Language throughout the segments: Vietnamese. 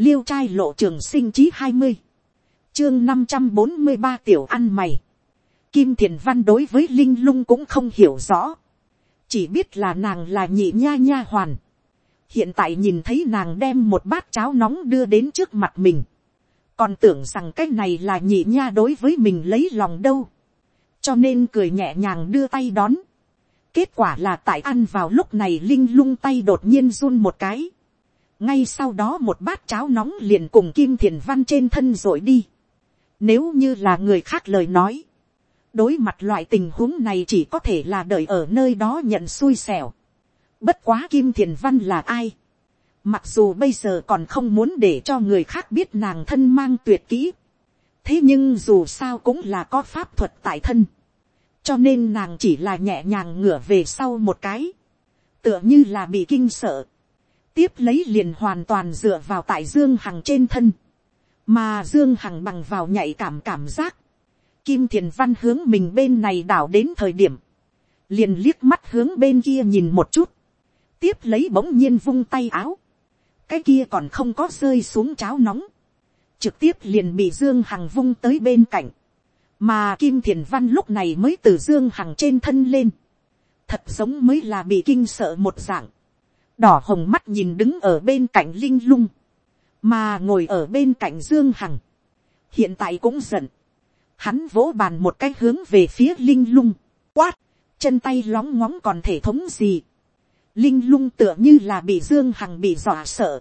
liêu trai lộ trường sinh chí hai mươi, chương năm trăm bốn mươi ba tiểu ăn mày, kim thiền văn đối với linh lung cũng không hiểu rõ, chỉ biết là nàng là nhị nha nha hoàn, hiện tại nhìn thấy nàng đem một bát cháo nóng đưa đến trước mặt mình, còn tưởng rằng cái này là nhị nha đối với mình lấy lòng đâu, cho nên cười nhẹ nhàng đưa tay đón. kết quả là tại ăn vào lúc này linh lung tay đột nhiên run một cái, ngay sau đó một bát cháo nóng liền cùng kim thiền văn trên thân rồi đi. Nếu như là người khác lời nói, đối mặt loại tình huống này chỉ có thể là đợi ở nơi đó nhận xui xẻo. Bất quá kim thiền văn là ai. Mặc dù bây giờ còn không muốn để cho người khác biết nàng thân mang tuyệt kỹ. Thế nhưng dù sao cũng là có pháp thuật tại thân. Cho nên nàng chỉ là nhẹ nhàng ngửa về sau một cái. Tựa như là bị kinh sợ tiếp lấy liền hoàn toàn dựa vào tại dương hằng trên thân, mà dương hằng bằng vào nhạy cảm cảm giác, kim thiền văn hướng mình bên này đảo đến thời điểm, liền liếc mắt hướng bên kia nhìn một chút, tiếp lấy bỗng nhiên vung tay áo, cái kia còn không có rơi xuống cháo nóng, trực tiếp liền bị dương hằng vung tới bên cạnh, mà kim thiền văn lúc này mới từ dương hằng trên thân lên, thật giống mới là bị kinh sợ một dạng, đỏ hồng mắt nhìn đứng ở bên cạnh linh lung, mà ngồi ở bên cạnh dương hằng, hiện tại cũng giận, hắn vỗ bàn một cái hướng về phía linh lung, quát, chân tay lóng ngóng còn thể thống gì, linh lung tựa như là bị dương hằng bị dọa sợ,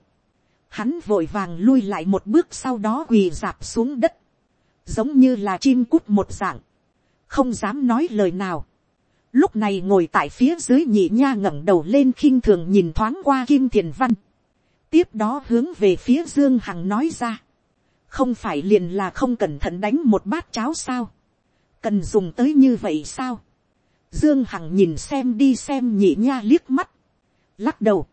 hắn vội vàng lui lại một bước sau đó quỳ dạp xuống đất, giống như là chim cút một dạng, không dám nói lời nào, lúc này ngồi tại phía dưới nhị nha ngẩng đầu lên khinh thường nhìn thoáng qua kim thiền văn, tiếp đó hướng về phía dương hằng nói ra, không phải liền là không cẩn thận đánh một bát cháo sao, cần dùng tới như vậy sao, dương hằng nhìn xem đi xem nhị nha liếc mắt, lắc đầu,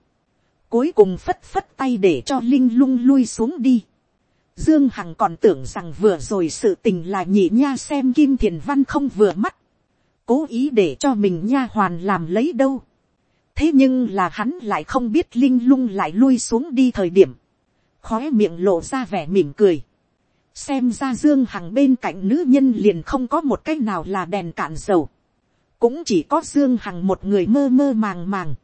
cuối cùng phất phất tay để cho linh lung lui xuống đi. Dương Hằng còn tưởng rằng vừa rồi sự tình là nhị nha xem Kim Thiền Văn không vừa mắt cố ý để cho mình nha hoàn làm lấy đâu. thế nhưng là hắn lại không biết linh lung lại lui xuống đi thời điểm, khó miệng lộ ra vẻ mỉm cười. xem ra dương hằng bên cạnh nữ nhân liền không có một cái nào là đèn cạn dầu. cũng chỉ có dương hằng một người mơ mơ màng màng.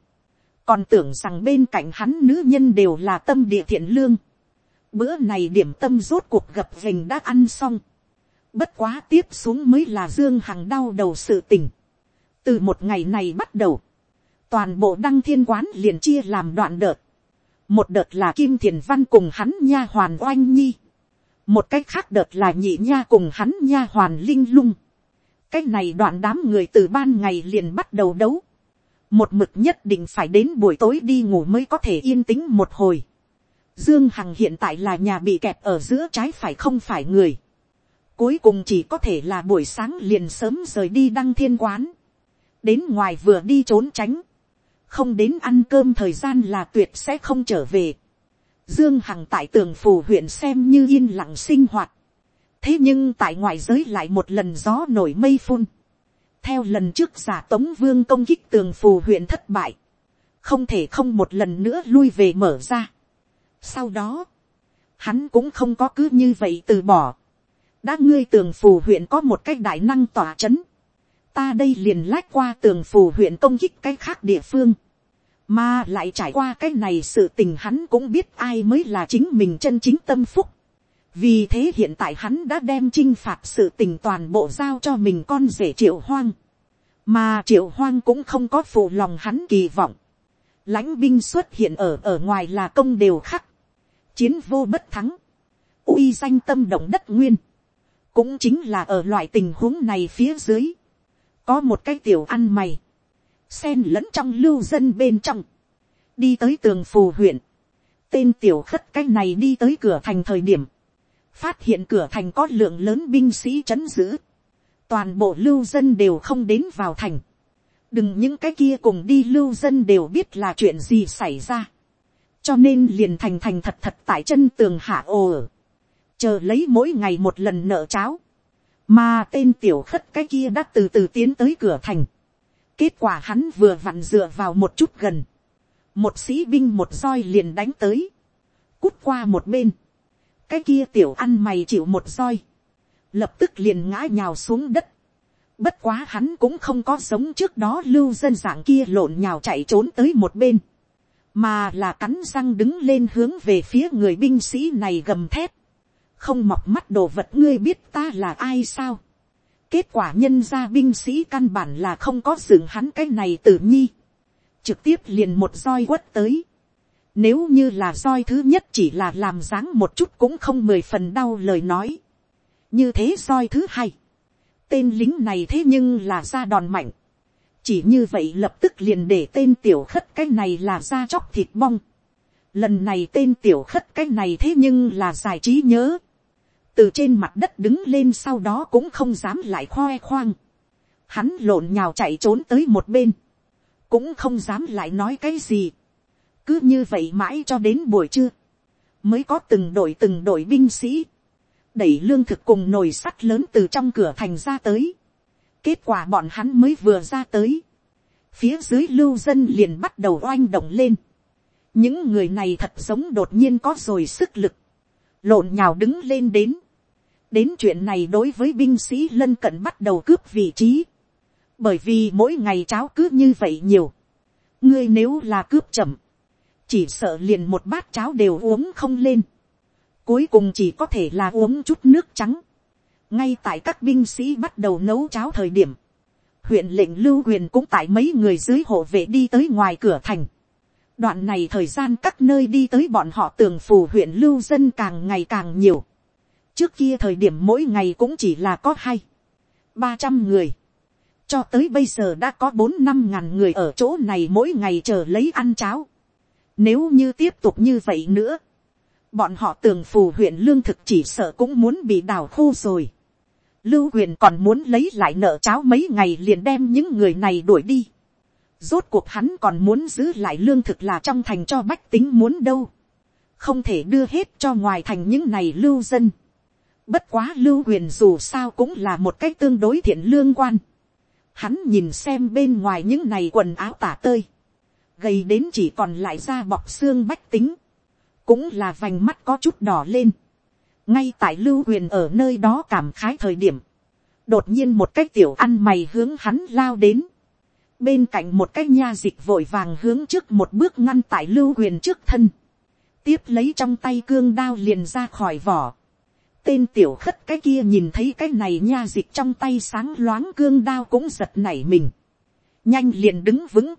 còn tưởng rằng bên cạnh hắn nữ nhân đều là tâm địa thiện lương. bữa này điểm tâm rốt cuộc gập vành đã ăn xong Bất quá tiếp xuống mới là Dương Hằng đau đầu sự tình. Từ một ngày này bắt đầu. Toàn bộ đăng thiên quán liền chia làm đoạn đợt. Một đợt là Kim Thiền Văn cùng hắn nha hoàn oanh nhi. Một cách khác đợt là nhị nha cùng hắn nha hoàn linh lung. Cách này đoạn đám người từ ban ngày liền bắt đầu đấu. Một mực nhất định phải đến buổi tối đi ngủ mới có thể yên tĩnh một hồi. Dương Hằng hiện tại là nhà bị kẹp ở giữa trái phải không phải người cuối cùng chỉ có thể là buổi sáng liền sớm rời đi đăng thiên quán, đến ngoài vừa đi trốn tránh, không đến ăn cơm thời gian là tuyệt sẽ không trở về. Dương Hằng tại tường phù huyện xem như yên lặng sinh hoạt. Thế nhưng tại ngoại giới lại một lần gió nổi mây phun. Theo lần trước giả tống vương công kích tường phù huyện thất bại. Không thể không một lần nữa lui về mở ra. Sau đó, hắn cũng không có cứ như vậy từ bỏ đã ngươi tường phù huyện có một cái đại năng tỏa c h ấ n ta đây liền lách qua tường phù huyện công kích cái khác địa phương, mà lại trải qua cái này sự tình hắn cũng biết ai mới là chính mình chân chính tâm phúc, vì thế hiện tại hắn đã đem chinh phạt sự tình toàn bộ giao cho mình con rể triệu hoang, mà triệu hoang cũng không có phụ lòng hắn kỳ vọng, lãnh binh xuất hiện ở ở ngoài là công đều khắc, chiến vô bất thắng, uy danh tâm động đất nguyên, cũng chính là ở loại tình huống này phía dưới, có một cái tiểu ăn mày, sen lẫn trong lưu dân bên trong, đi tới tường phù huyện, tên tiểu khất cái này đi tới cửa thành thời điểm, phát hiện cửa thành có lượng lớn binh sĩ c h ấ n giữ, toàn bộ lưu dân đều không đến vào thành, đừng những cái kia cùng đi lưu dân đều biết là chuyện gì xảy ra, cho nên liền thành thành thật thật tại chân tường hạ ồ ở, chờ lấy mỗi ngày một lần nợ cháo, mà tên tiểu khất cái kia đã từ từ tiến tới cửa thành. kết quả hắn vừa vặn dựa vào một chút gần, một sĩ binh một roi liền đánh tới, cút qua một bên, cái kia tiểu ăn mày chịu một roi, lập tức liền ngã nhào xuống đất, bất quá hắn cũng không có sống trước đó lưu dân dạng kia lộn nhào chạy trốn tới một bên, mà là cắn răng đứng lên hướng về phía người binh sĩ này gầm thét, không mọc mắt đồ vật ngươi biết ta là ai sao, kết quả nhân gia binh sĩ căn bản là không có dừng hắn cái này tự nhi, trực tiếp liền một roi quất tới, nếu như là roi thứ nhất chỉ là làm dáng một chút cũng không mười phần đau lời nói. Như thế roi thứ hai. Tên lính này thế nhưng là ra đòn mạnh. Chỉ như vậy lập tức liền để tên tiểu khất cái này là ra chóc thịt bong. Lần này tên tiểu khất cái này thế nhưng là giải trí nhớ. Từ trên mặt đất đứng lên sau đó cũng không dám lại khoe khoang. Hắn lộn nhào chạy trốn tới một bên. Cũng không dám lại nói cái gì cứ như vậy mãi cho đến buổi trưa, mới có từng đội từng đội binh sĩ, đẩy lương thực cùng nồi sắt lớn từ trong cửa thành ra tới. kết quả bọn hắn mới vừa ra tới, phía dưới lưu dân liền bắt đầu oanh động lên. những người này thật giống đột nhiên có rồi sức lực, lộn nhào đứng lên đến đến chuyện này đối với binh sĩ lân cận bắt đầu cướp vị trí, bởi vì mỗi ngày cháo cứ như vậy nhiều. ngươi nếu là cướp chậm, chỉ sợ liền một bát cháo đều uống không lên, cuối cùng chỉ có thể là uống chút nước trắng, ngay tại các binh sĩ bắt đầu nấu cháo thời điểm, huyện lệnh lưu huyền cũng tại mấy người dưới hộ vệ đi tới ngoài cửa thành. đoạn này thời gian các nơi đi tới bọn họ tường phù huyện lưu dân càng ngày càng nhiều trước kia thời điểm mỗi ngày cũng chỉ là có hai, ba trăm người. cho tới bây giờ đã có bốn năm ngàn người ở chỗ này mỗi ngày chờ lấy ăn cháo. Nếu như tiếp tục như vậy nữa, bọn họ tường phù huyện lương thực chỉ sợ cũng muốn bị đào khô rồi. Lưu huyền còn muốn lấy lại nợ cháo mấy ngày liền đem những người này đuổi đi. Rốt cuộc hắn còn muốn giữ lại lương thực là trong thành cho bách tính muốn đâu. Không thể đưa hết cho ngoài thành những này lưu dân. Bất quá lưu huyền dù sao cũng là một cách tương đối thiện lương quan. Hắn nhìn xem bên ngoài những này quần áo tả tơi gầy đến chỉ còn lại da bọc xương bách tính, cũng là vành mắt có chút đỏ lên. ngay tại lưu huyền ở nơi đó cảm khái thời điểm, đột nhiên một cái tiểu ăn mày hướng hắn lao đến, bên cạnh một cái nha dịch vội vàng hướng trước một bước ngăn tại lưu huyền trước thân, tiếp lấy trong tay cương đao liền ra khỏi vỏ. Tên tiểu khất cái kia nhìn thấy cái này nha dịch trong tay sáng loáng cương đao cũng giật nảy mình. Nhanh liền đứng vững.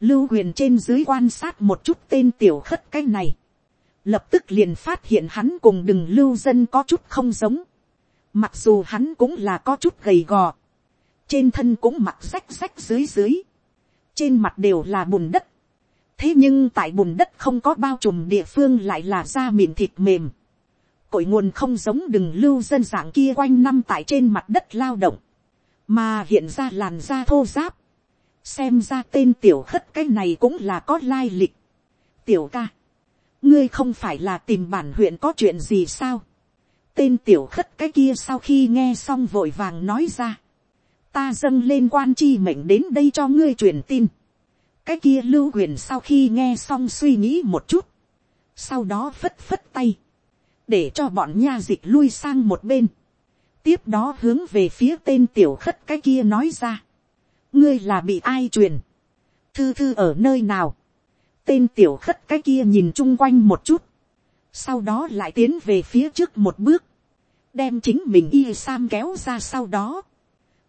Lưu huyền trên dưới quan sát một chút tên tiểu khất cái này, lập tức liền phát hiện hắn cùng đừng lưu dân có chút không giống, mặc dù hắn cũng là có chút gầy gò, trên thân cũng mặc rách rách dưới dưới, trên mặt đều là bùn đất, thế nhưng tại bùn đất không có bao trùm địa phương lại là da mịn thịt mềm, cội nguồn không giống đừng lưu dân dạng kia quanh năm tại trên mặt đất lao động, mà hiện ra làn da thô giáp, xem ra tên tiểu khất cái này cũng là có lai lịch. tiểu ca, ngươi không phải là tìm bản huyện có chuyện gì sao. tên tiểu khất cái kia sau khi nghe xong vội vàng nói ra. ta dâng lên quan chi mệnh đến đây cho ngươi truyền tin. cái kia lưu huyền sau khi nghe xong suy nghĩ một chút. sau đó phất phất tay để cho bọn nha dịch lui sang một bên. tiếp đó hướng về phía tên tiểu khất cái kia nói ra. Ngươi là bị ai truyền, thư thư ở nơi nào, tên tiểu khất cái kia nhìn chung quanh một chút, sau đó lại tiến về phía trước một bước, đem chính mình y sam kéo ra sau đó,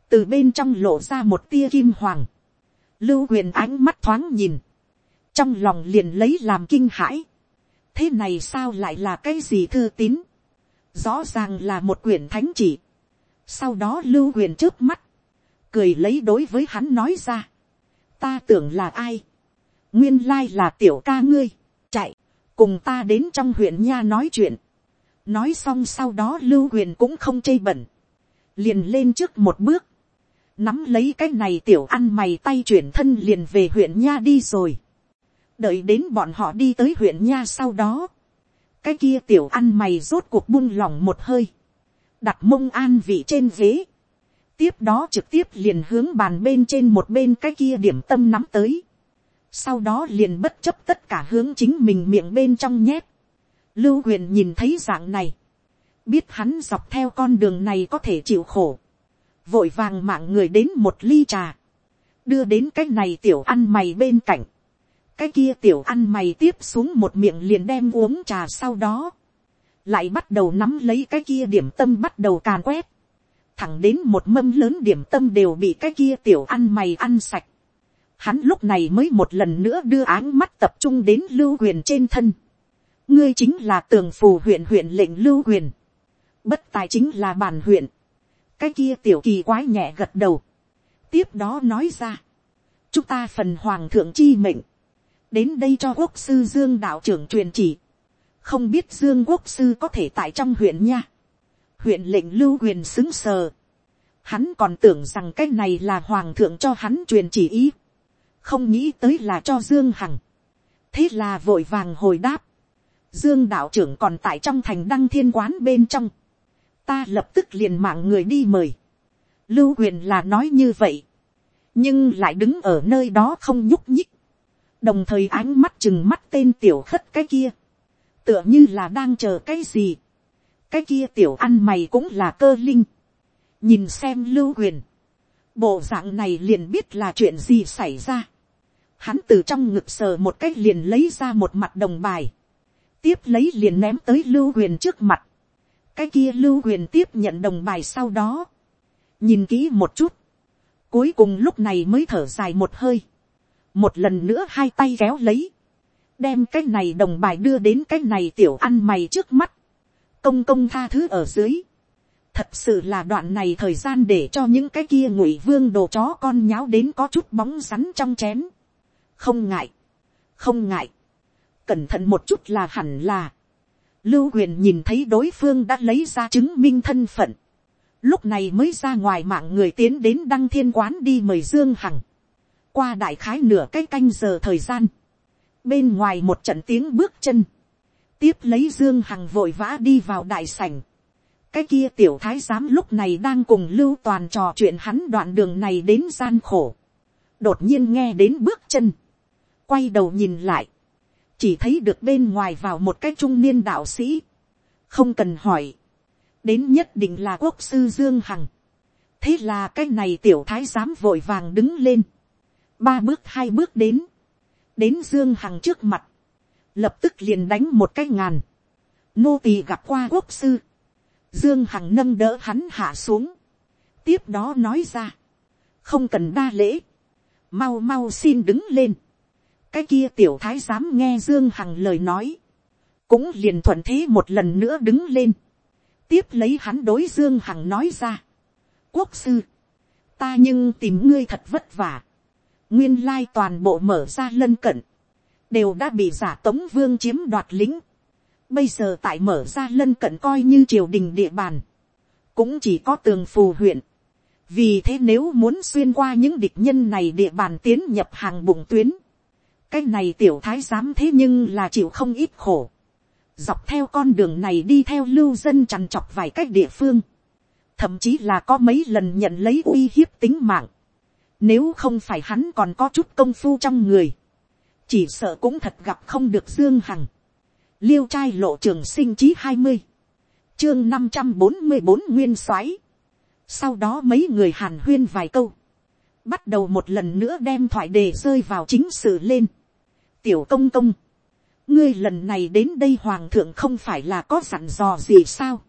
từ bên trong lộ ra một tia kim hoàng, lưu huyền ánh mắt thoáng nhìn, trong lòng liền lấy làm kinh hãi, thế này sao lại là cái gì thư tín, rõ ràng là một quyển thánh chỉ, sau đó lưu huyền trước mắt, cười lấy đối với hắn nói ra. ta tưởng là ai. nguyên lai là tiểu ca ngươi. chạy, cùng ta đến trong huyện nha nói chuyện. nói xong sau đó lưu huyền cũng không chê bẩn. liền lên trước một bước. nắm lấy cái này tiểu ăn mày tay chuyển thân liền về huyện nha đi rồi đợi đến bọn họ đi tới huyện nha sau đó. cái kia tiểu ăn mày rốt cuộc buông lỏng một hơi. đặt mông an vị trên ghế tiếp đó trực tiếp liền hướng bàn bên trên một bên cái kia điểm tâm nắm tới. Sau đó liền bất chấp tất cả hướng chính mình miệng bên trong nhét. Lưu huyền nhìn thấy dạng này. Biết hắn dọc theo con đường này có thể chịu khổ. Vội vàng mạng người đến một ly trà. Đưa đến cái này tiểu ăn mày bên cạnh. Cái kia tiểu ăn mày tiếp xuống một miệng liền đem uống trà sau đó. Lại bắt đầu nắm lấy cái kia điểm tâm bắt đầu càn quét. Thẳng đến một mâm lớn điểm tâm đều bị cái kia tiểu ăn mày ăn sạch. Hắn lúc này mới một lần nữa đưa áng mắt tập trung đến lưu huyền trên thân ngươi chính là tường phù huyện huyện lệnh lưu huyền, bất tài chính là bản huyện, cái kia tiểu kỳ quái nhẹ gật đầu, tiếp đó nói ra, chúng ta phần hoàng thượng chi mệnh, đến đây cho quốc sư dương đạo trưởng truyền chỉ, không biết dương quốc sư có thể tại trong huyện nha, huyện lệnh lưu huyền xứng sờ, hắn còn tưởng rằng cái này là hoàng thượng cho hắn truyền chỉ ý, không nghĩ tới là cho dương hằng, thế là vội vàng hồi đáp, Dương đạo trưởng còn tại trong thành đăng thiên quán bên trong. Ta lập tức liền mạng người đi mời. Lưu huyền là nói như vậy. Nhưng lại đứng ở nơi đó không nhúc nhích. Đồng thời ánh mắt chừng mắt tên tiểu khất cái kia. Tựa như là đang chờ cái gì. Cái kia tiểu ăn mày cũng là cơ linh. Nhìn xem lưu huyền. Bộ dạng này liền biết là chuyện gì xảy ra. Hắn từ trong ngực sờ một cách liền lấy ra một mặt đồng bài tiếp lấy liền ném tới lưu huyền trước mặt. cái kia lưu huyền tiếp nhận đồng bài sau đó. nhìn kỹ một chút. cuối cùng lúc này mới thở dài một hơi một lần nữa hai tay kéo lấy. đem cái này đồng bài đưa đến cái này tiểu ăn mày trước mắt. công công tha thứ ở dưới. thật sự là đoạn này thời gian để cho những cái kia ngụy vương đồ chó con nháo đến có chút bóng rắn trong chén. không ngại. không ngại cẩn thận một chút là hẳn là. Lưu huyền nhìn thấy đối phương đã lấy ra chứng minh thân phận. Lúc này mới ra ngoài mạng người tiến đến đăng thiên quán đi mời Dương Hằng. Qua đại khái nửa cái canh giờ thời gian. Bên ngoài một trận tiếng bước chân. Tiếp lấy Dương Hằng vội vã đi vào đại sảnh. Cái kia tiểu thái giám lúc này đang cùng Lưu Toàn trò chuyện hắn đoạn đường này đến gian khổ. Đột nhiên nghe đến bước chân. Quay đầu nhìn lại chỉ thấy được bên ngoài vào một cái trung niên đạo sĩ, không cần hỏi, đến nhất định là quốc sư dương hằng, thế là cái này tiểu thái giám vội vàng đứng lên, ba bước hai bước đến, đến dương hằng trước mặt, lập tức liền đánh một cái ngàn, nô tỳ gặp qua quốc sư, dương hằng nâng đỡ hắn hạ xuống, tiếp đó nói ra, không cần đa lễ, mau mau xin đứng lên, cái kia tiểu thái giám nghe dương hằng lời nói, cũng liền thuận thế một lần nữa đứng lên, tiếp lấy hắn đối dương hằng nói ra, quốc sư, ta nhưng tìm ngươi thật vất vả, nguyên lai toàn bộ mở ra lân cận, đều đã bị giả tống vương chiếm đoạt lính, bây giờ tại mở ra lân cận coi như triều đình địa bàn, cũng chỉ có tường phù huyện, vì thế nếu muốn xuyên qua những địch nhân này địa bàn tiến nhập hàng bụng tuyến, cái này tiểu thái giám thế nhưng là chịu không ít khổ. dọc theo con đường này đi theo lưu dân chằn chọc vài cách địa phương. thậm chí là có mấy lần nhận lấy uy hiếp tính mạng nếu không phải hắn còn có chút công phu trong người. chỉ sợ cũng thật gặp không được dương hằng. liêu trai lộ trường sinh chí hai mươi. chương năm trăm bốn mươi bốn nguyên soái. sau đó mấy người hàn huyên vài câu bắt đầu một lần nữa đem thoại đề rơi vào chính sự lên tiểu công công, ngươi lần này đến đây hoàng thượng không phải là có dặn dò gì sao.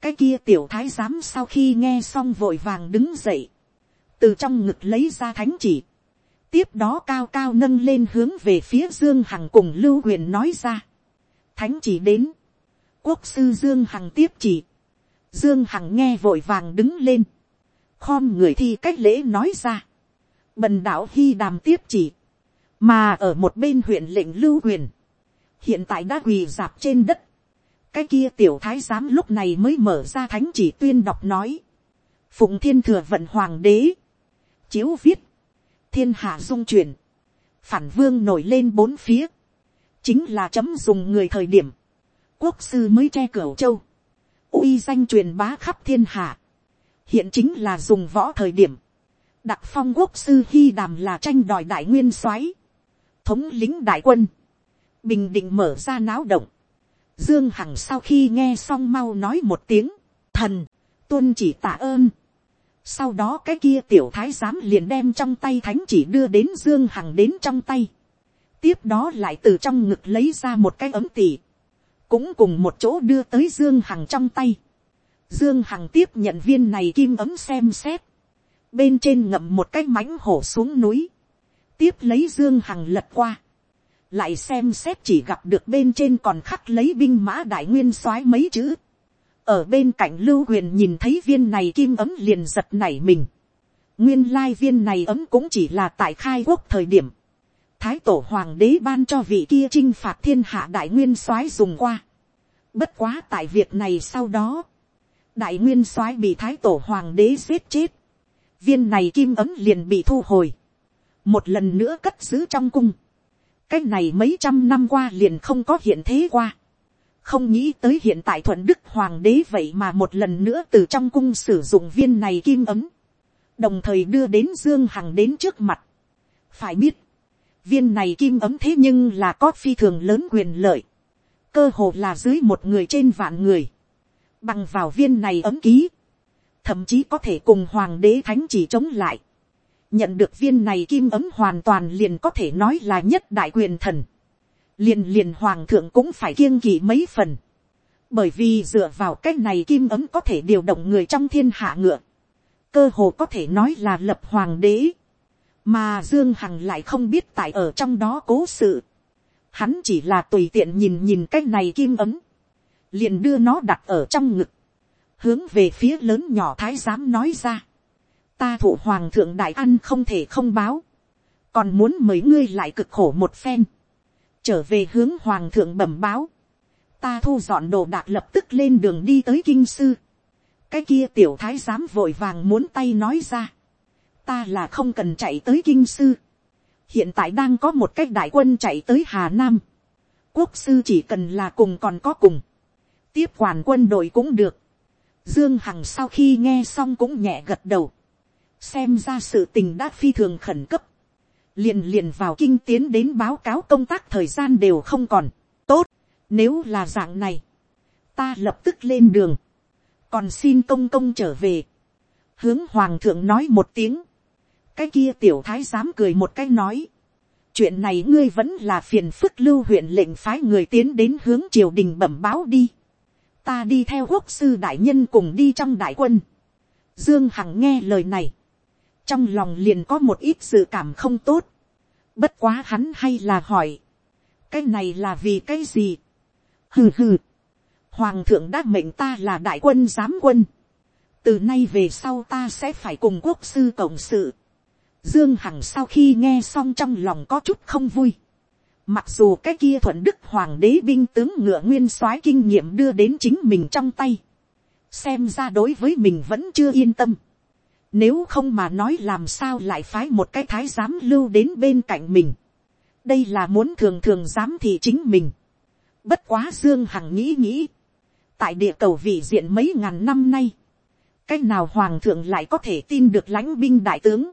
cái kia tiểu thái giám sau khi nghe xong vội vàng đứng dậy, từ trong ngực lấy ra thánh chỉ, tiếp đó cao cao nâng lên hướng về phía dương hằng cùng lưu huyền nói ra. thánh chỉ đến, quốc sư dương hằng tiếp chỉ, dương hằng nghe vội vàng đứng lên, khom người thi cách lễ nói ra, bần đạo hy đàm tiếp chỉ, mà ở một bên huyện lệnh lưu huyền, hiện tại đã quỳ dạp trên đất, cái kia tiểu thái giám lúc này mới mở ra thánh chỉ tuyên đọc nói, phụng thiên thừa vận hoàng đế, chiếu viết, thiên hạ dung chuyển, phản vương nổi lên bốn phía, chính là chấm dùng người thời điểm, quốc sư mới che cửa châu, uy danh truyền bá khắp thiên hạ, hiện chính là dùng võ thời điểm, đặc phong quốc sư hy đàm là tranh đòi đại nguyên soái, thống lính đại quân, bình định mở ra náo động, Dương Hằng sau khi nghe xong mau nói một tiếng, thần, tuân chỉ tạ ơn. Sau đó cái kia tiểu thái giám liền đem trong tay thánh chỉ đưa đến Dương Hằng đến trong tay. Tiếp đó lại từ trong ngực lấy ra một cái ấm tỉ. Cũng cùng một chỗ đưa tới Dương Hằng trong tay. Dương Hằng tiếp nhận viên này kim ấm xem xét. Bên trên ngậm một cái mãnh hổ xuống núi. Tiếp lấy Dương Hằng lật qua lại xem xét chỉ gặp được bên trên còn khắc lấy binh mã đại nguyên soái mấy chữ ở bên cạnh lưu huyền nhìn thấy viên này kim ấm liền giật nảy mình. nguyên lai viên này ấm cũng chỉ là tại khai quốc thời điểm. thái tổ hoàng đế ban cho vị kia chinh phạt thiên hạ đại nguyên soái dùng qua. bất quá tại việc này sau đó, đại nguyên soái bị thái tổ hoàng đế giết chết. viên này kim ấm liền bị thu hồi. một lần nữa cất giữ trong cung cái này mấy trăm năm qua liền không có hiện thế qua không nghĩ tới hiện tại thuận đức hoàng đế vậy mà một lần nữa từ trong cung sử dụng viên này kim ấm. đồng thời đưa đến dương hằng đến trước mặt. phải biết, viên này kim ấm thế nhưng là có phi thường lớn quyền lợi. cơ hồ là dưới một người trên vạn người. bằng vào viên này ấm ký. thậm chí có thể cùng hoàng đế thánh chỉ chống lại nhận được viên này kim ấm hoàn toàn liền có thể nói là nhất đại quyền thần liền liền hoàng thượng cũng phải kiêng kỵ mấy phần. bởi vì dựa vào cái này kim ấm có thể điều động người trong thiên hạ ngựa. cơ hồ có thể nói là lập hoàng đế. mà dương hằng lại không biết tại ở trong đó cố sự. hắn chỉ là tùy tiện nhìn nhìn cái này kim ấm. liền đưa nó đặt ở trong ngực. hướng về phía lớn nhỏ thái giám nói ra ta thụ hoàng thượng đại ăn không thể không báo, còn muốn mấy ngươi lại cực khổ một phen, trở về hướng hoàng thượng bẩm báo, ta thu dọn đồ đạc lập tức lên đường đi tới kinh sư, cái kia tiểu thái giám vội vàng muốn tay nói ra, ta là không cần chạy tới kinh sư, hiện tại đang có một cách đại quân chạy tới hà nam, quốc sư chỉ cần là cùng còn có cùng, tiếp quản quân đội cũng được, dương hằng sau khi nghe xong cũng nhẹ gật đầu, xem ra sự tình đã phi thường khẩn cấp, liền liền vào kinh tiến đến báo cáo công tác thời gian đều không còn, tốt, nếu là dạng này, ta lập tức lên đường, còn xin công công trở về, hướng hoàng thượng nói một tiếng, cái kia tiểu thái dám cười một cái nói, chuyện này ngươi vẫn là phiền phức lưu huyện lệnh phái người tiến đến hướng triều đình bẩm báo đi, ta đi theo quốc sư đại nhân cùng đi trong đại quân, dương hằng nghe lời này, trong lòng liền có một ít sự cảm không tốt. bất quá hắn hay là hỏi, cái này là vì cái gì. hừ hừ, hoàng thượng đã mệnh ta là đại quân giám quân. từ nay về sau ta sẽ phải cùng quốc sư cộng sự. dương hằng sau khi nghe xong trong lòng có chút không vui. Mặc dù cái kia thuận đức hoàng đế binh tướng ngựa nguyên soái kinh nghiệm đưa đến chính mình trong tay. Xem ra đối với mình vẫn chưa yên tâm. Nếu không mà nói làm sao lại phái một cái thái giám lưu đến bên cạnh mình. Đây là muốn thường thường dám thị chính mình. Bất quá Dương Hằng nghĩ nghĩ. Tại địa cầu vị diện mấy ngàn năm nay. Cách nào Hoàng thượng lại có thể tin được lãnh binh đại tướng.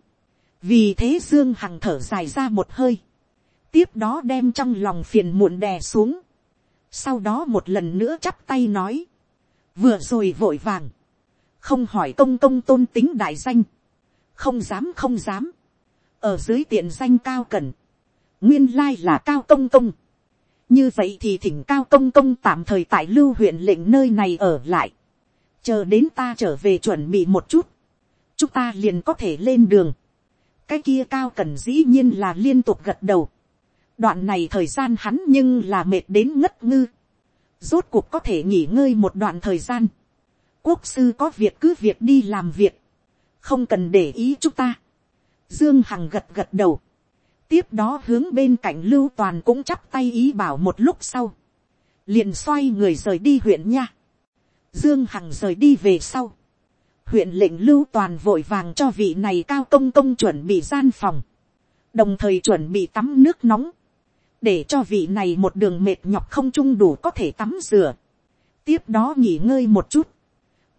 Vì thế Dương Hằng thở dài ra một hơi. Tiếp đó đem trong lòng phiền muộn đè xuống. Sau đó một lần nữa chắp tay nói. Vừa rồi vội vàng không hỏi công công tôn tính đại danh, không dám không dám, ở dưới tiện danh cao cần, nguyên lai là cao công công, như vậy thì thỉnh cao công công tạm thời tại lưu huyện lệnh nơi này ở lại, chờ đến ta trở về chuẩn bị một chút, chúng ta liền có thể lên đường, cái kia cao cần dĩ nhiên là liên tục gật đầu, đoạn này thời gian hắn nhưng là mệt đến ngất ngư, rốt cuộc có thể nghỉ ngơi một đoạn thời gian, quốc sư có việc cứ việc đi làm việc, không cần để ý chúng ta. Dương Hằng gật gật đầu, tiếp đó hướng bên cạnh lưu toàn cũng chắp tay ý bảo một lúc sau, liền xoay người rời đi huyện nha. Dương Hằng rời đi về sau, huyện lệnh lưu toàn vội vàng cho vị này cao công công chuẩn bị gian phòng, đồng thời chuẩn bị tắm nước nóng, để cho vị này một đường mệt nhọc không chung đủ có thể tắm rửa, tiếp đó nghỉ ngơi một chút,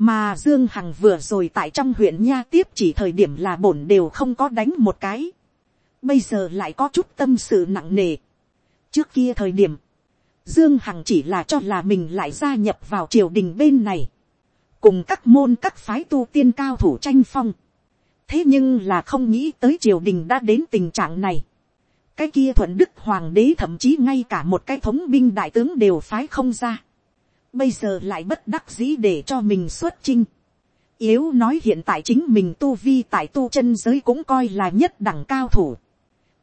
mà dương hằng vừa rồi tại trong huyện nha tiếp chỉ thời điểm là bổn đều không có đánh một cái, bây giờ lại có chút tâm sự nặng nề. trước kia thời điểm, Dương Hằng chỉ là cho là mình lại gia nhập vào triều đình bên này. Cùng các môn các phái tu tiên cao thủ tranh phong. Thế nhưng là không nghĩ tới triều đình đã đến tình trạng này. Cái kia thuận đức hoàng đế thậm chí ngay cả một cái thống binh đại tướng đều phái không ra. Bây giờ lại bất đắc dĩ để cho mình xuất chinh. Yếu nói hiện tại chính mình tu vi tại tu chân giới cũng coi là nhất đẳng cao thủ.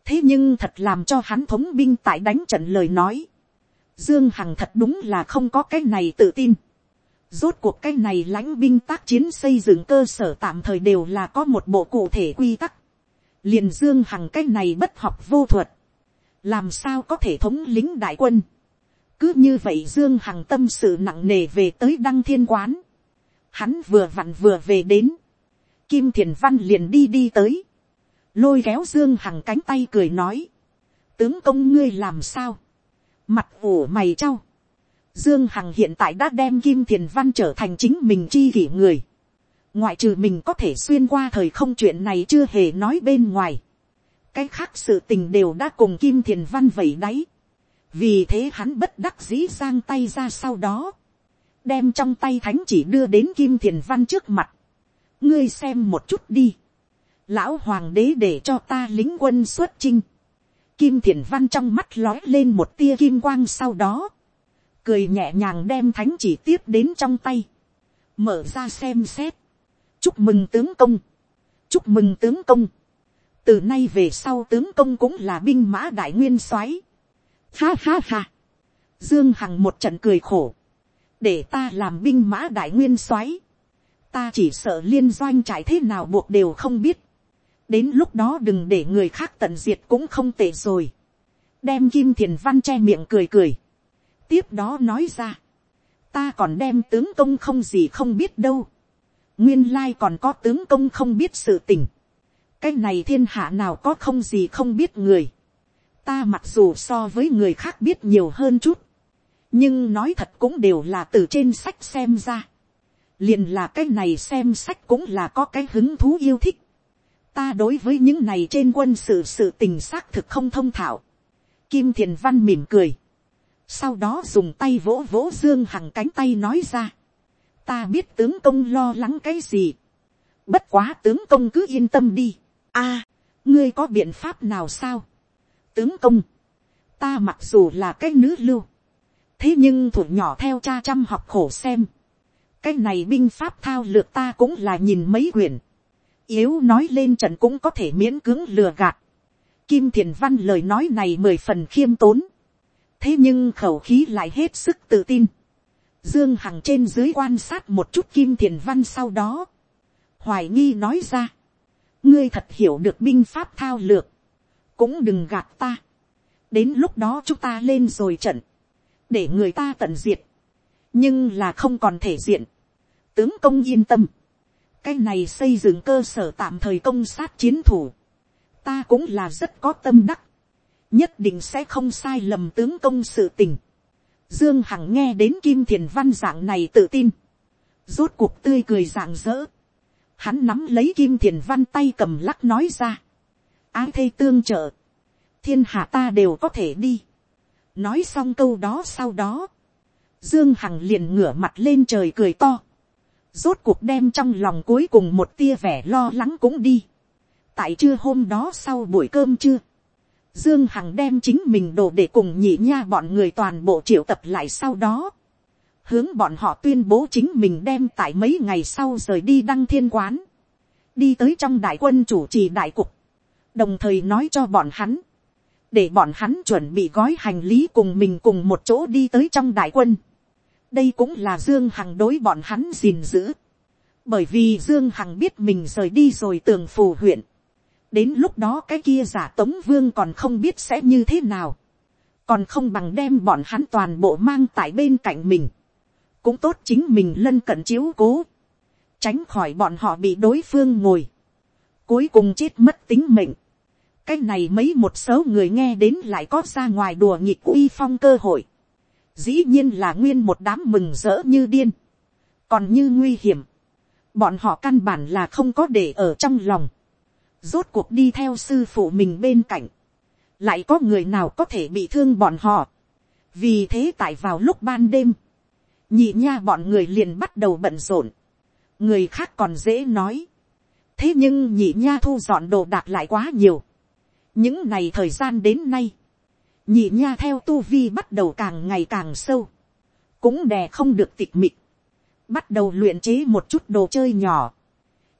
Thế nhưng thật làm cho hắn thống binh tại đánh trận lời nói Dương Hằng thật đúng là không có cái này tự tin. Rốt cuộc cái này lãnh binh tác chiến xây dựng cơ sở tạm thời đều là có một bộ cụ thể quy tắc. liền Dương Hằng cái này bất học vô thuật. Làm sao có thể thống lính đại quân. Cứ như vậy Dương Hằng tâm sự nặng nề về tới đăng thiên quán. Hắn vừa vặn vừa về đến. Kim Thiền Văn liền đi đi tới. Lôi kéo Dương Hằng cánh tay cười nói. Tướng công ngươi làm sao? mặt ủ mày trao. Dương Hằng hiện tại đã đem Kim Thiền Văn trở thành chính mình chi kỷ người. Ngoại trừ mình có thể xuyên qua thời không chuyện này chưa hề nói bên ngoài. Cái khác sự tình đều đã cùng Kim Thiền Văn vẩy đáy. Vì thế hắn bất đắc dĩ giang tay ra sau đó. Đem trong tay thánh chỉ đưa đến Kim Thiền Văn trước mặt. Ngươi xem một chút đi. Lão Hoàng đế để cho ta lính quân xuất chinh Kim thiền văn trong mắt lói lên một tia kim quang sau đó. Cười nhẹ nhàng đem thánh chỉ tiếp đến trong tay. Mở ra xem xét. Chúc mừng tướng công. Chúc mừng tướng công. Từ nay về sau tướng công cũng là binh mã đại nguyên soái. Ha ha ha. Dương Hằng một trận cười khổ. Để ta làm binh mã đại nguyên soái. Ta chỉ sợ liên doanh trải thế nào buộc đều không biết đến lúc đó đừng để người khác tận diệt cũng không tệ rồi. đem kim thiền văn che miệng cười cười. tiếp đó nói ra. ta còn đem tướng công không gì không biết đâu. nguyên lai còn có tướng công không biết sự tình. cái này thiên hạ nào có không gì không biết người ta mặc dù so với người khác biết nhiều hơn chút. nhưng nói thật cũng đều là từ trên sách xem ra. liền là cái này xem sách cũng là có cái hứng thú yêu thích ta đối với những này trên quân sự sự tình xác thực không thông thạo. Kim thiền văn mỉm cười. Sau đó dùng tay vỗ vỗ dương hằng cánh tay nói ra. Ta biết tướng công lo lắng cái gì. Bất quá tướng công cứ yên tâm đi. a, ngươi có biện pháp nào sao. Tướng công. Ta mặc dù là cái nữ lưu. Thế nhưng thủ nhỏ theo cha chăm học khổ xem. Cái này binh pháp thao lược ta cũng là nhìn mấy quyển yếu nói lên trận cũng có thể miễn cưỡng lừa gạt. Kim thiền văn lời nói này mười phần khiêm tốn. thế nhưng khẩu khí lại hết sức tự tin. dương hằng trên dưới quan sát một chút kim thiền văn sau đó. hoài nghi nói ra. ngươi thật hiểu được binh pháp thao lược cũng đừng gạt ta. đến lúc đó chúng ta lên rồi trận. để người ta tận diệt. nhưng là không còn thể diện. tướng công yên tâm cái này xây dựng cơ sở tạm thời công sát chiến thủ, ta cũng là rất có tâm đắc, nhất định sẽ không sai lầm tướng công sự tình. Dương Hằng nghe đến Kim Thiền Văn dạng này tự tin, rốt cuộc tươi cười dạng dỡ, hắn nắm lấy Kim Thiền Văn tay cầm lắc nói ra, ái thây tương trợ, thiên hạ ta đều có thể đi. nói xong câu đó sau đó, Dương Hằng liền ngửa mặt lên trời cười to. Rốt cuộc đem trong lòng cuối cùng một tia vẻ lo lắng cũng đi. tại trưa hôm đó sau buổi cơm trưa, dương hằng đem chính mình đồ để cùng nhị nha bọn người toàn bộ triệu tập lại sau đó, hướng bọn họ tuyên bố chính mình đem tại mấy ngày sau rời đi đăng thiên quán, đi tới trong đại quân chủ trì đại cục, đồng thời nói cho bọn hắn, để bọn hắn chuẩn bị gói hành lý cùng mình cùng một chỗ đi tới trong đại quân đây cũng là dương hằng đối bọn hắn gìn giữ. bởi vì dương hằng biết mình rời đi rồi tường phù huyện. đến lúc đó cái kia giả tống vương còn không biết sẽ như thế nào. còn không bằng đem bọn hắn toàn bộ mang tại bên cạnh mình. cũng tốt chính mình lân cận chiếu cố. tránh khỏi bọn họ bị đối phương ngồi cuối cùng chết mất tính mệnh. cái này mấy một số người nghe đến lại có ra ngoài đùa nghịch uy phong cơ hội. Dĩ nhiên là nguyên một đám mừng rỡ như điên, còn như nguy hiểm, bọn họ căn bản là không có để ở trong lòng, rốt cuộc đi theo sư phụ mình bên cạnh, lại có người nào có thể bị thương bọn họ, vì thế tại vào lúc ban đêm, nhị nha bọn người liền bắt đầu bận rộn, người khác còn dễ nói, thế nhưng nhị nha thu dọn đồ đạc lại quá nhiều, những ngày thời gian đến nay, nhị nha theo tu vi bắt đầu càng ngày càng sâu, cũng đè không được tịch mịt, bắt đầu luyện chế một chút đồ chơi nhỏ.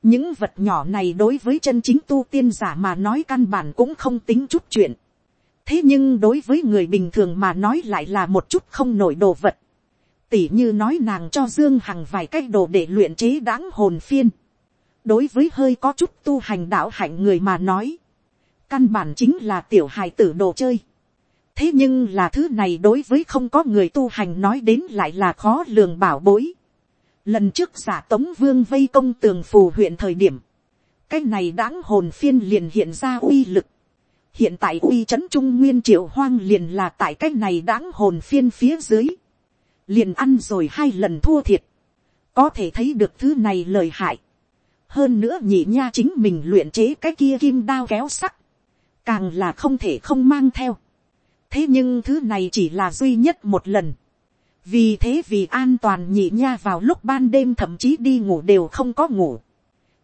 những vật nhỏ này đối với chân chính tu tiên giả mà nói căn bản cũng không tính chút chuyện. thế nhưng đối với người bình thường mà nói lại là một chút không nổi đồ vật. tỉ như nói nàng cho dương hằng vài cái đồ để luyện chế đáng hồn phiên đối với hơi có chút tu hành đạo hạnh người mà nói, căn bản chính là tiểu hài tử đồ chơi thế nhưng là thứ này đối với không có người tu hành nói đến lại là khó lường bảo bối. Lần trước giả tống vương vây công tường phù huyện thời điểm, cái này đáng hồn phiên liền hiện ra uy lực. hiện tại uy c h ấ n trung nguyên triệu hoang liền là tại cái này đáng hồn phiên phía dưới, liền ăn rồi hai lần thua thiệt, có thể thấy được thứ này lời hại hơn nữa nhị nha chính mình luyện chế cái kia kim đao kéo sắc, càng là không thể không mang theo thế nhưng thứ này chỉ là duy nhất một lần. vì thế vì an toàn nhị nha vào lúc ban đêm thậm chí đi ngủ đều không có ngủ.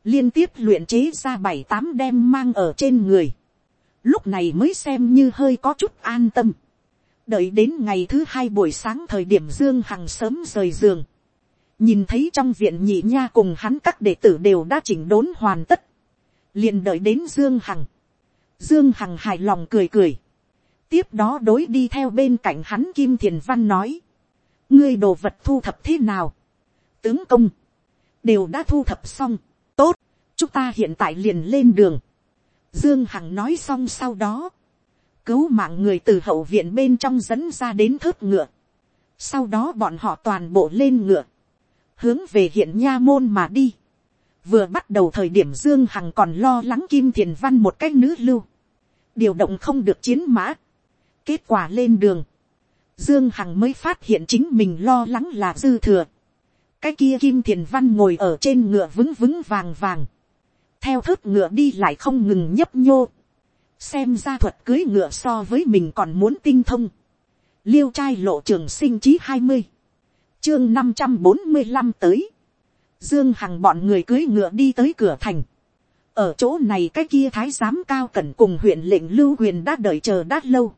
liên tiếp luyện chế ra bảy tám đem mang ở trên người. lúc này mới xem như hơi có chút an tâm. đợi đến ngày thứ hai buổi sáng thời điểm dương hằng sớm rời giường nhìn thấy trong viện nhị nha cùng hắn các đệ tử đều đã chỉnh đốn hoàn tất. liền đợi đến dương hằng. dương hằng hài lòng cười cười. Tiếp đó đối đi theo bên cạnh hắn kim thiền văn nói, ngươi đồ vật thu thập thế nào, tướng công, đều đã thu thập xong, tốt, chúng ta hiện tại liền lên đường, dương hằng nói xong sau đó, cứu mạng người từ hậu viện bên trong dẫn ra đến thớt ngựa, sau đó bọn họ toàn bộ lên ngựa, hướng về hiện nha môn mà đi, vừa bắt đầu thời điểm dương hằng còn lo lắng kim thiền văn một cách nữ lưu, điều động không được chiến mã, Kết quả lên đường. Dương Hằng mới phát hiện chính mình lo lắng là dư thừa. Cái kia Kim Thiền Văn ngồi ở trên ngựa vững vững vàng vàng. Theo thớt ngựa đi lại không ngừng nhấp nhô. Xem ra thuật cưới ngựa so với mình còn muốn tinh thông. Liêu trai lộ trường sinh chí hai mươi Chương năm trăm bốn mươi 545 tới. Dương Hằng bọn người cưới ngựa đi tới cửa thành. Ở chỗ này cái kia thái giám cao cẩn cùng huyện lệnh lưu huyền đã đợi chờ đã lâu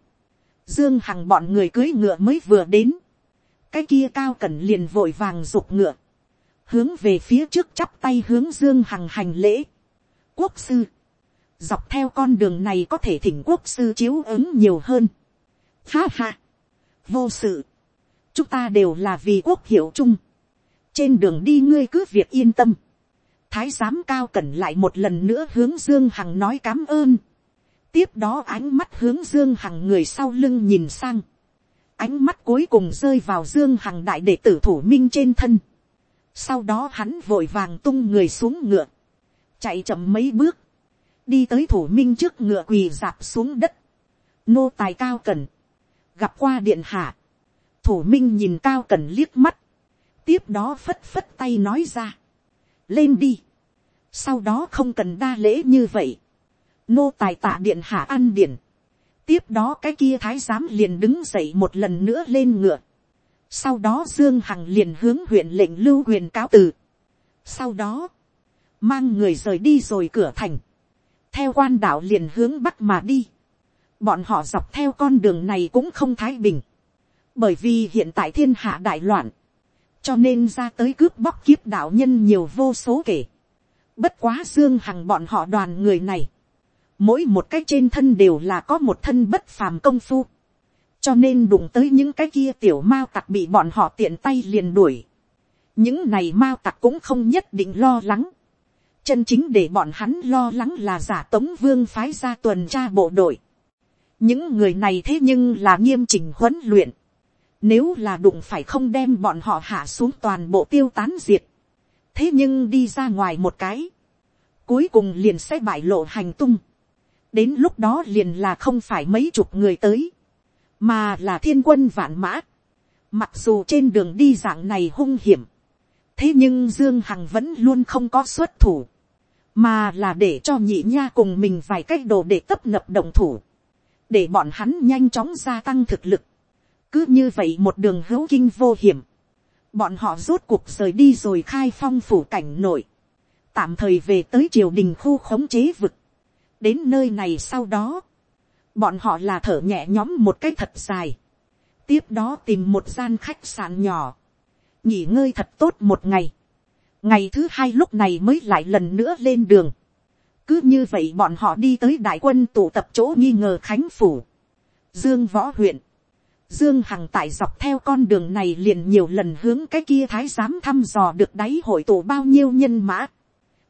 Dương Hằng bọn người cưới ngựa mới vừa đến. Cái kia cao cẩn liền vội vàng rụt ngựa. Hướng về phía trước chắp tay hướng Dương Hằng hành lễ. Quốc sư. Dọc theo con đường này có thể thỉnh quốc sư chiếu ứng nhiều hơn. Ha ha. Vô sự. Chúng ta đều là vì quốc hiệu chung. Trên đường đi ngươi cứ việc yên tâm. Thái giám cao cẩn lại một lần nữa hướng Dương Hằng nói cám ơn. Tiếp đó ánh mắt hướng dương hằng người sau lưng nhìn sang, ánh mắt cuối cùng rơi vào dương hằng đại đệ tử thủ minh trên thân, sau đó hắn vội vàng tung người xuống ngựa, chạy chậm mấy bước, đi tới thủ minh trước ngựa quỳ dạp xuống đất, nô tài cao cần, gặp qua điện hạ, thủ minh nhìn cao cần liếc mắt, tiếp đó phất phất tay nói ra, lên đi, sau đó không cần đa lễ như vậy, nô tài tạ điện hạ ăn điển. tiếp đó cái kia thái giám liền đứng dậy một lần nữa lên ngựa. sau đó dương hằng liền hướng huyện lệnh lưu huyền cáo từ. sau đó, mang người rời đi rồi cửa thành. theo quan đạo liền hướng bắc mà đi. bọn họ dọc theo con đường này cũng không thái bình bởi vì hiện tại thiên hạ đại loạn. cho nên ra tới cướp bóc kiếp đạo nhân nhiều vô số kể. bất quá dương hằng bọn họ đoàn người này mỗi một cái trên thân đều là có một thân bất phàm công phu, cho nên đụng tới những cái kia tiểu mao tặc bị bọn họ tiện tay liền đuổi. những này mao tặc cũng không nhất định lo lắng. chân chính để bọn hắn lo lắng là giả tống vương phái ra tuần tra bộ đội. những người này thế nhưng là nghiêm chỉnh huấn luyện nếu là đụng phải không đem bọn họ hạ xuống toàn bộ tiêu tán diệt. thế nhưng đi ra ngoài một cái. cuối cùng liền sẽ bại lộ hành tung đến lúc đó liền là không phải mấy chục người tới, mà là thiên quân vạn mã. Mặc dù trên đường đi dạng này hung hiểm, thế nhưng dương hằng vẫn luôn không có xuất thủ, mà là để cho nhị nha cùng mình vài cách đồ để tấp nập đồng thủ, để bọn hắn nhanh chóng gia tăng thực lực, cứ như vậy một đường hữu kinh vô hiểm, bọn họ rốt cuộc rời đi rồi khai phong phủ cảnh nội, tạm thời về tới triều đình khu khống chế vực, đến nơi này sau đó, bọn họ là thở nhẹ nhóm một cái thật dài, tiếp đó tìm một gian khách sạn nhỏ, nghỉ ngơi thật tốt một ngày, ngày thứ hai lúc này mới lại lần nữa lên đường, cứ như vậy bọn họ đi tới đại quân tụ tập chỗ nghi ngờ khánh phủ, dương võ huyện, Dương Hằng tại dọc theo con đường này liền nhiều lần hướng cái kia thái giám thăm dò được đáy hội tụ bao nhiêu nhân mã.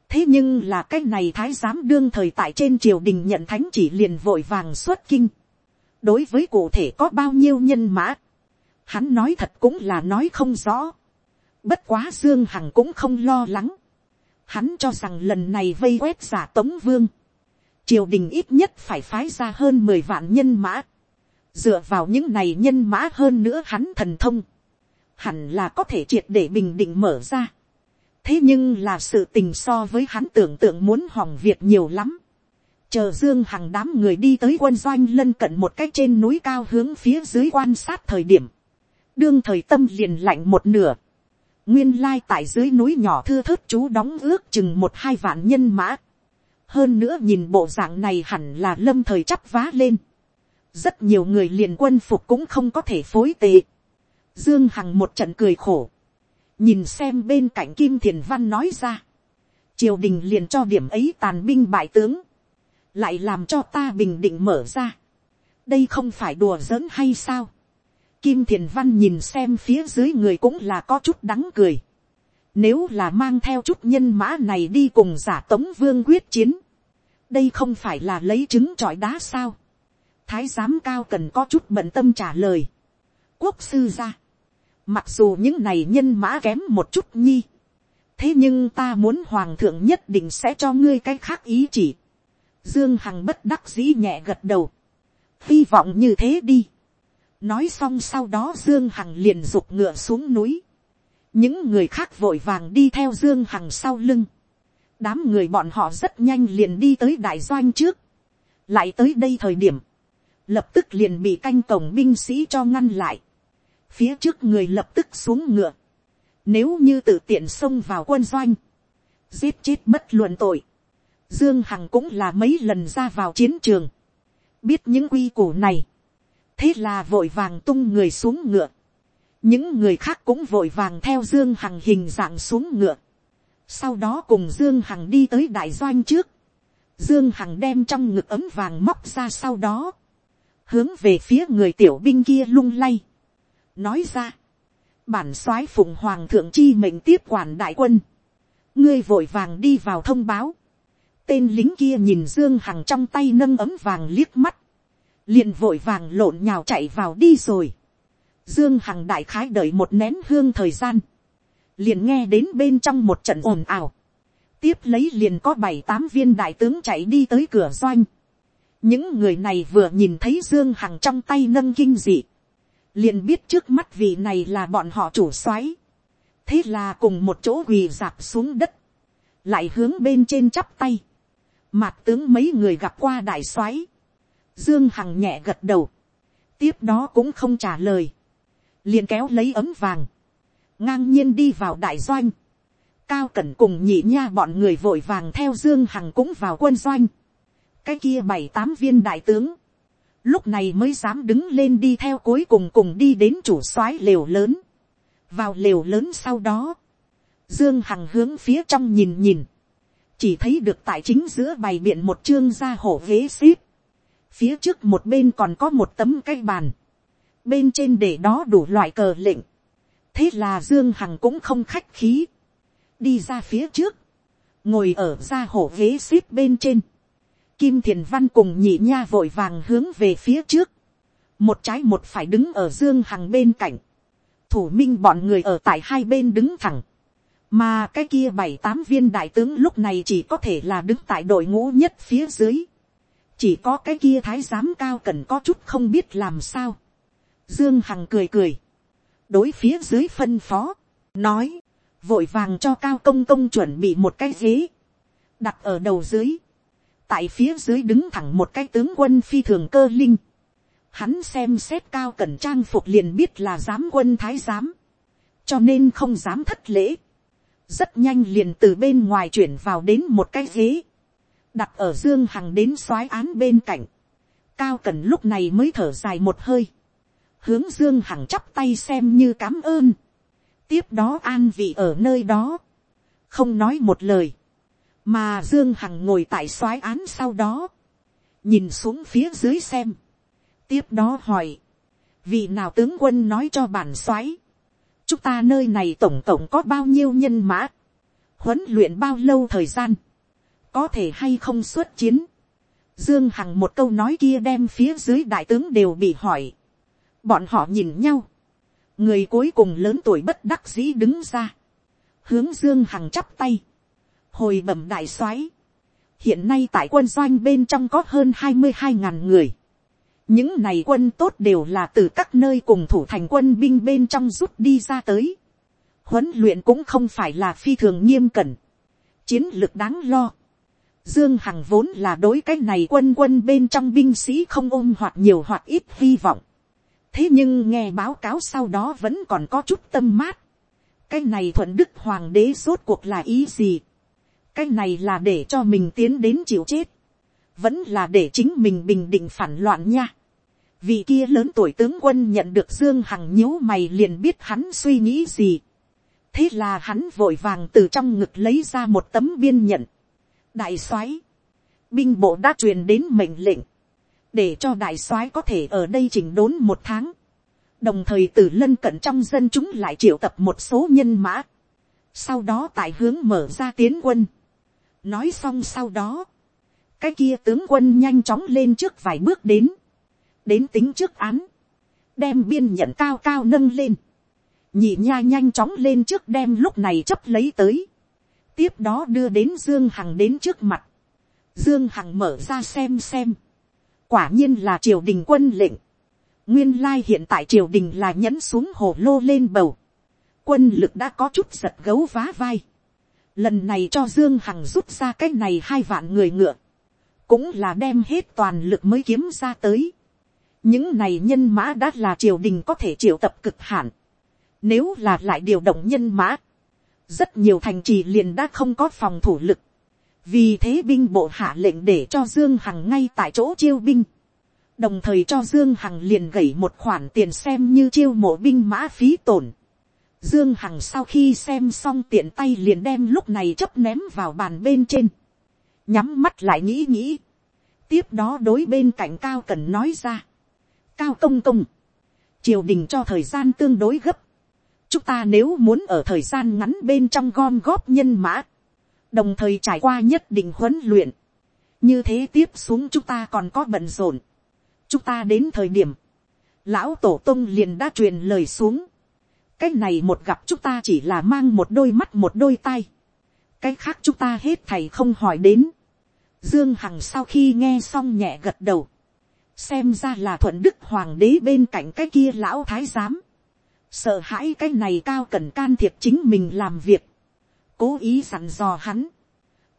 Thế nhưng là cái này thái giám đương thời tại trên triều đình nhận thánh chỉ liền vội vàng xuất kinh. Đối với cụ thể có bao nhiêu nhân mã. Hắn nói thật cũng là nói không rõ. Bất quá Dương Hằng cũng không lo lắng. Hắn cho rằng lần này vây quét giả tống vương. Triều đình ít nhất phải phái ra hơn 10 vạn nhân mã dựa vào những này nhân mã hơn nữa hắn thần thông, hẳn là có thể triệt để bình định mở ra. thế nhưng là sự tình so với hắn tưởng tượng muốn hỏng việc nhiều lắm. chờ dương hằng đám người đi tới quân doanh lân cận một cách trên núi cao hướng phía dưới quan sát thời điểm. đương thời tâm liền lạnh một nửa. nguyên lai tại dưới núi nhỏ thưa thớt chú đóng ước chừng một hai vạn nhân mã. hơn nữa nhìn bộ dạng này hẳn là lâm thời chắp vá lên rất nhiều người liền quân phục cũng không có thể phối tệ. Dương Hằng một trận cười khổ. Nhìn xem bên cạnh Kim Thiền Văn nói ra. Triều đình liền cho điểm ấy tàn binh bại tướng. Lại làm cho ta bình định mở ra. Đây không phải đùa giỡn hay sao? Kim Thiền Văn nhìn xem phía dưới người cũng là có chút đắng cười. Nếu là mang theo chút nhân mã này đi cùng giả tống vương quyết chiến. Đây không phải là lấy trứng trọi đá sao? Thái giám cao cần có chút bận tâm trả lời. quốc sư ra. mặc dù những này nhân mã kém một chút nhi. thế nhưng ta muốn hoàng thượng nhất định sẽ cho ngươi cái khác ý chỉ. dương hằng bất đắc dĩ nhẹ gật đầu. hy vọng như thế đi. nói xong sau đó dương hằng liền rục ngựa xuống núi. những người khác vội vàng đi theo dương hằng sau lưng. đám người bọn họ rất nhanh liền đi tới đại doanh trước. lại tới đây thời điểm, lập tức liền bị canh cổng binh sĩ cho ngăn lại, phía trước người lập tức xuống ngựa, nếu như tự tiện xông vào quân doanh, giết chết bất luận tội, dương hằng cũng là mấy lần ra vào chiến trường, biết những quy củ này, thế là vội vàng tung người xuống ngựa, những người khác cũng vội vàng theo dương hằng hình dạng xuống ngựa, sau đó cùng dương hằng đi tới đại doanh trước, dương hằng đem trong ngực ấm vàng móc ra sau đó, hướng về phía người tiểu binh kia lung lay, nói ra, bản soái phụng hoàng thượng chi mệnh tiếp quản đại quân, ngươi vội vàng đi vào thông báo, tên lính kia nhìn dương hằng trong tay nâng ấm vàng liếc mắt, liền vội vàng lộn nhào chạy vào đi rồi, dương hằng đại khái đợi một nén hương thời gian, liền nghe đến bên trong một trận ồn ào, tiếp lấy liền có bảy tám viên đại tướng chạy đi tới cửa doanh, những người này vừa nhìn thấy dương hằng trong tay nâng kinh dị, liền biết trước mắt vị này là bọn họ chủ soái, thế là cùng một chỗ quỳ dạp xuống đất, lại hướng bên trên chắp tay, mạc tướng mấy người gặp qua đại soái, dương hằng nhẹ gật đầu, tiếp đó cũng không trả lời, liền kéo lấy ấm vàng, ngang nhiên đi vào đại doanh, cao cẩn cùng nhị nha bọn người vội vàng theo dương hằng cũng vào quân doanh, cái kia bảy tám viên đại tướng, lúc này mới dám đứng lên đi theo cuối cùng cùng đi đến chủ soái lều lớn, vào lều lớn sau đó, dương hằng hướng phía trong nhìn nhìn, chỉ thấy được tại chính giữa bày biện một chương ra hổ ghế xíp, phía trước một bên còn có một tấm cây bàn, bên trên để đó đủ loại cờ lệnh, thế là dương hằng cũng không khách khí, đi ra phía trước, ngồi ở ra hổ ghế xíp bên trên, Kim Thiền Văn cùng nhị nha vội vàng hướng về phía trước. Một trái một phải đứng ở Dương Hằng bên cạnh. Thủ minh bọn người ở tại hai bên đứng thẳng. Mà cái kia bảy tám viên đại tướng lúc này chỉ có thể là đứng tại đội ngũ nhất phía dưới. Chỉ có cái kia thái giám cao cần có chút không biết làm sao. Dương Hằng cười cười. Đối phía dưới phân phó. Nói. Vội vàng cho cao công công chuẩn bị một cái ghế. Đặt ở đầu dưới tại phía dưới đứng thẳng một cái tướng quân phi thường cơ linh, Hắn xem xét cao cẩn trang phục liền biết là giám quân thái giám. Cho nên không dám thất lễ. Rất nhanh liền từ bên ngoài chuyển vào đến một cái ghế. Đặt ở Dương Hằng đến soái án bên cạnh. Cao cẩn lúc này mới thở dài một hơi. Hướng Dương Hằng chắp tay xem như cảm ơn. Tiếp đó an vị ở nơi đó. Không nói một lời. Mà Dương Hằng ngồi tại soái án sau đó. Nhìn xuống phía dưới xem. Tiếp đó hỏi, vị nào tướng quân nói cho bản soái, chúng ta nơi này tổng tổng có bao nhiêu nhân mã, huấn luyện bao lâu thời gian, có thể hay không xuất chiến, dương hằng một câu nói kia đem phía dưới đại tướng đều bị hỏi, bọn họ nhìn nhau, người cuối cùng lớn tuổi bất đắc dĩ đứng ra, hướng dương hằng chắp tay, hồi bẩm đại soái, hiện nay tại quân doanh bên trong có hơn hai mươi hai ngàn người, những này quân tốt đều là từ các nơi cùng thủ thành quân binh bên trong rút đi ra tới. huấn luyện cũng không phải là phi thường nghiêm cẩn. chiến lược đáng lo. dương hằng vốn là đối cái này quân quân bên trong binh sĩ không ôm hoặc nhiều hoặc ít hy vọng. thế nhưng nghe báo cáo sau đó vẫn còn có chút tâm mát. cái này thuận đức hoàng đế rốt cuộc là ý gì cái này là để cho mình tiến đến chịu chết vẫn là để chính mình bình định phản loạn nha vì kia lớn tuổi tướng quân nhận được dương hằng nhíu mày liền biết hắn suy nghĩ gì. thế là hắn vội vàng từ trong ngực lấy ra một tấm biên nhận. đại soái, binh bộ đã truyền đến mệnh lệnh, để cho đại soái có thể ở đây chỉnh đốn một tháng. đồng thời từ lân cận trong dân chúng lại triệu tập một số nhân mã. sau đó tại hướng mở ra tiến quân nói xong sau đó, cái kia tướng quân nhanh chóng lên trước vài bước đến đến tính trước án, đem biên nhận cao cao nâng lên, nhị nha nhanh chóng lên trước đem lúc này chấp lấy tới, tiếp đó đưa đến dương hằng đến trước mặt, dương hằng mở ra xem xem, quả nhiên là triều đình quân lệnh, nguyên lai hiện tại triều đình là nhẫn xuống hồ lô lên bầu, quân lực đã có chút giật gấu vá vai, lần này cho dương hằng rút ra cái này hai vạn người ngựa, cũng là đem hết toàn lực mới kiếm ra tới những này nhân mã đã là triều đình có thể triệu tập cực hạn. Nếu là lại điều động nhân mã, rất nhiều thành trì liền đã không có phòng thủ lực. Vì thế binh bộ hạ lệnh để cho Dương Hằng ngay tại chỗ chiêu binh. Đồng thời cho Dương Hằng liền gẩy một khoản tiền xem như chiêu mộ binh mã phí tổn. Dương Hằng sau khi xem xong tiện tay liền đem lúc này chấp ném vào bàn bên trên. Nhắm mắt lại nghĩ nghĩ. Tiếp đó đối bên cạnh Cao Cần nói ra. Cao công công, triều đình cho thời gian tương đối gấp, chúng ta nếu muốn ở thời gian ngắn bên trong gom góp nhân mã, đồng thời trải qua nhất định huấn luyện, như thế tiếp xuống chúng ta còn có bận rộn, chúng ta đến thời điểm, lão tổ tông liền đã truyền lời xuống, cái này một gặp chúng ta chỉ là mang một đôi mắt một đôi tay, cái khác chúng ta hết thầy không hỏi đến, dương hằng sau khi nghe xong nhẹ gật đầu, xem ra là thuận đức hoàng đế bên cạnh cái kia lão thái giám, sợ hãi cái này cao cần can thiệp chính mình làm việc, cố ý dặn dò hắn,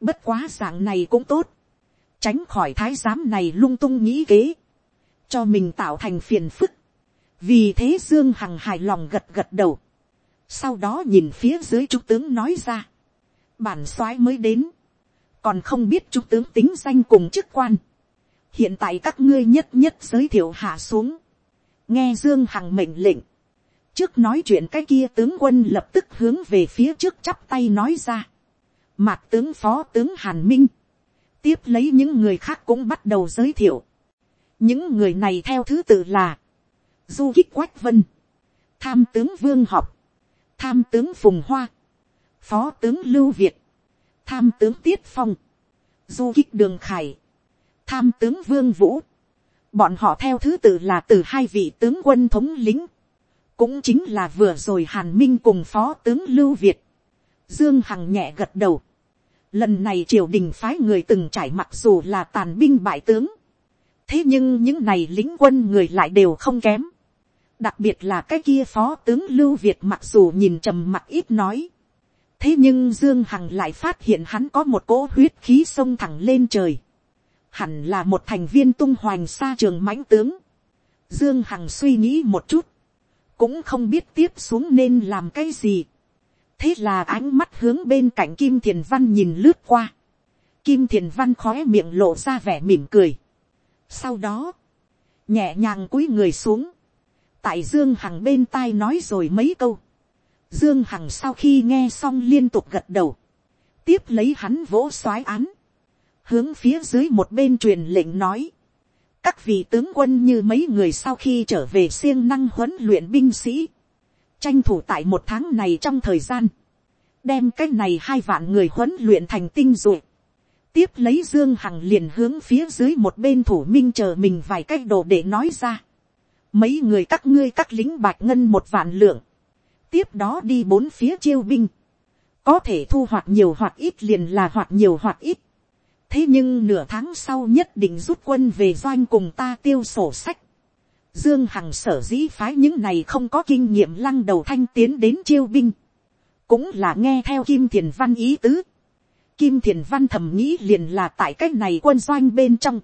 bất quá dạng này cũng tốt, tránh khỏi thái giám này lung tung nghĩ kế, cho mình tạo thành phiền phức, vì thế dương hằng hài lòng gật gật đầu, sau đó nhìn phía dưới trung tướng nói ra, bản soái mới đến, còn không biết trung tướng tính danh cùng chức quan, hiện tại các ngươi nhất nhất giới thiệu hạ xuống, nghe dương hằng mệnh lệnh, trước nói chuyện cái kia tướng quân lập tức hướng về phía trước chắp tay nói ra, mặt tướng phó tướng hàn minh, tiếp lấy những người khác cũng bắt đầu giới thiệu, những người này theo thứ tự là, du kích quách vân, tham tướng vương học, tham tướng phùng hoa, phó tướng lưu việt, tham tướng tiết phong, du kích đường khải, tham tướng vương vũ. Bọn họ theo thứ tự là từ hai vị tướng quân thống lính. Cũng chính là vừa rồi Hàn Minh cùng phó tướng Lưu Việt. Dương Hằng nhẹ gật đầu. Lần này triều đình phái người từng trải mặc dù là tàn binh bại tướng. Thế nhưng những này lính quân người lại đều không kém. Đặc biệt là cái kia phó tướng Lưu Việt mặc dù nhìn trầm mặc ít nói. Thế nhưng Dương Hằng lại phát hiện hắn có một cỗ huyết khí sông thẳng lên trời hẳn là một thành viên tung hoành xa trường mãnh tướng. Dương Hằng suy nghĩ một chút. Cũng không biết tiếp xuống nên làm cái gì. Thế là ánh mắt hướng bên cạnh Kim Thiền Văn nhìn lướt qua. Kim Thiền Văn khói miệng lộ ra vẻ mỉm cười. Sau đó. Nhẹ nhàng cúi người xuống. Tại Dương Hằng bên tai nói rồi mấy câu. Dương Hằng sau khi nghe xong liên tục gật đầu. Tiếp lấy hắn vỗ soái án. Hướng phía dưới một bên truyền lệnh nói các vị tướng quân như mấy người sau khi trở về siêng năng huấn luyện binh sĩ, tranh thủ tại một tháng này trong thời gian, đem cái này hai vạn người huấn luyện thành tinh rồi. tiếp lấy dương hằng liền hướng phía dưới một bên thủ minh chờ mình vài cách đồ để nói ra mấy người các ngươi các lính bạch ngân một vạn lượng, tiếp đó đi bốn phía chiêu binh, có thể thu hoạch nhiều hoặc ít liền là hoặc nhiều hoặc ít thế nhưng nửa tháng sau nhất định rút quân về doanh cùng ta tiêu sổ sách. Dương Hằng sở dĩ phái những này không có kinh nghiệm lăng đầu thanh tiến đến chiêu binh. Cũng là nghe theo Kim Thiền Văn ý tứ. Kim Thiền Văn thầm nghĩ liền là tại cách này quân doanh bên trong.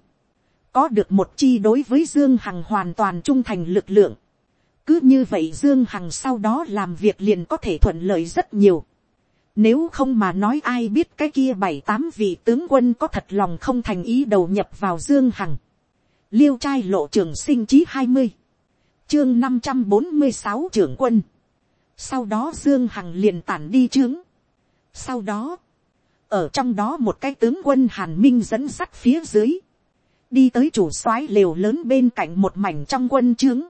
Có được một chi đối với Dương Hằng hoàn toàn trung thành lực lượng. Cứ như vậy Dương Hằng sau đó làm việc liền có thể thuận lợi rất nhiều. Nếu không mà nói ai biết cái kia bảy tám vị tướng quân có thật lòng không thành ý đầu nhập vào Dương Hằng. Liêu trai lộ trường sinh chí hai mươi Chương năm trăm bốn mươi sáu trưởng quân. Sau đó Dương Hằng liền tản đi trướng. Sau đó. Ở trong đó một cái tướng quân Hàn Minh dẫn sắt phía dưới. Đi tới chủ soái lều lớn bên cạnh một mảnh trong quân trướng.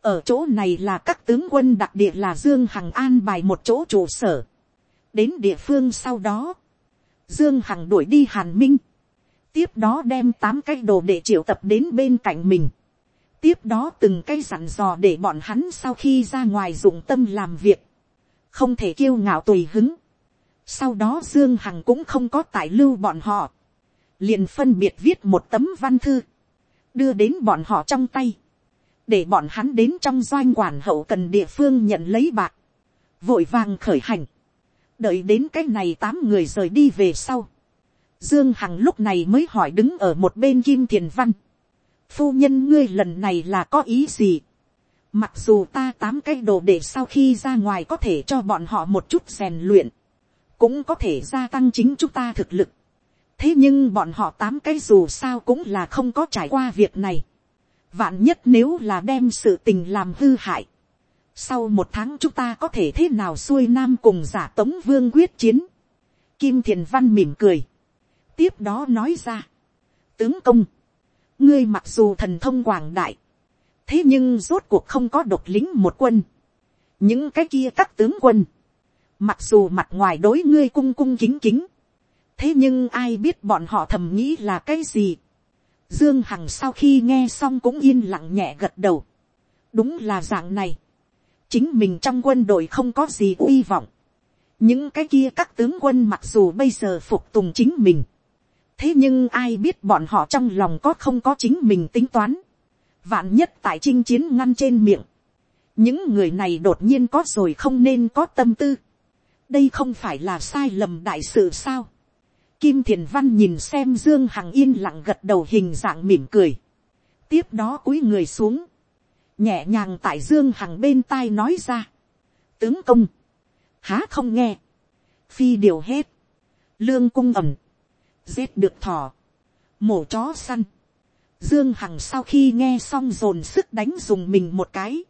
Ở chỗ này là các tướng quân đặc địa là Dương Hằng an bài một chỗ trụ sở. Đến địa phương sau đó, dương hằng đuổi đi hàn minh, tiếp đó đem tám cái đồ để triệu tập đến bên cạnh mình, tiếp đó từng cái dặn dò để bọn hắn sau khi ra ngoài dụng tâm làm việc, không thể kiêu ngạo tùy hứng. sau đó dương hằng cũng không có tài lưu bọn họ, liền phân biệt viết một tấm văn thư, đưa đến bọn họ trong tay, để bọn hắn đến trong doanh quản hậu cần địa phương nhận lấy bạc, vội vàng khởi hành, đợi đến cái này tám người rời đi về sau. Dương Hằng lúc này mới hỏi đứng ở một bên Kim Thiền Văn. Phu nhân ngươi lần này là có ý gì? Mặc dù ta tám cái đồ để sau khi ra ngoài có thể cho bọn họ một chút rèn luyện. Cũng có thể gia tăng chính chúng ta thực lực. Thế nhưng bọn họ tám cái dù sao cũng là không có trải qua việc này. Vạn nhất nếu là đem sự tình làm hư hại sau một tháng chúng ta có thể thế nào xuôi nam cùng giả tống vương quyết chiến. Kim thiền văn mỉm cười. tiếp đó nói ra. tướng công, ngươi mặc dù thần thông quảng đại, thế nhưng rốt cuộc không có độc lính một quân. những cái kia các tướng quân, mặc dù mặt ngoài đối ngươi cung cung kính kính, thế nhưng ai biết bọn họ thầm nghĩ là cái gì. dương hằng sau khi nghe xong cũng yên lặng nhẹ gật đầu. đúng là dạng này chính mình trong quân đội không có gì uy vọng. những cái kia các tướng quân mặc dù bây giờ phục tùng chính mình. thế nhưng ai biết bọn họ trong lòng có không có chính mình tính toán. vạn nhất tại chinh chiến ngăn trên miệng. những người này đột nhiên có rồi không nên có tâm tư. đây không phải là sai lầm đại sự sao. Kim Thiền Văn nhìn xem Dương Hằng yên lặng gật đầu hình dạng mỉm cười. Tiếp đó cúi người xuống. Nhẹ nhàng tại dương hằng bên tai nói ra, tướng công, há không nghe, phi điều hết, lương cung ẩm, giết được thỏ, mổ chó săn, dương hằng sau khi nghe xong dồn sức đánh dùng mình một cái,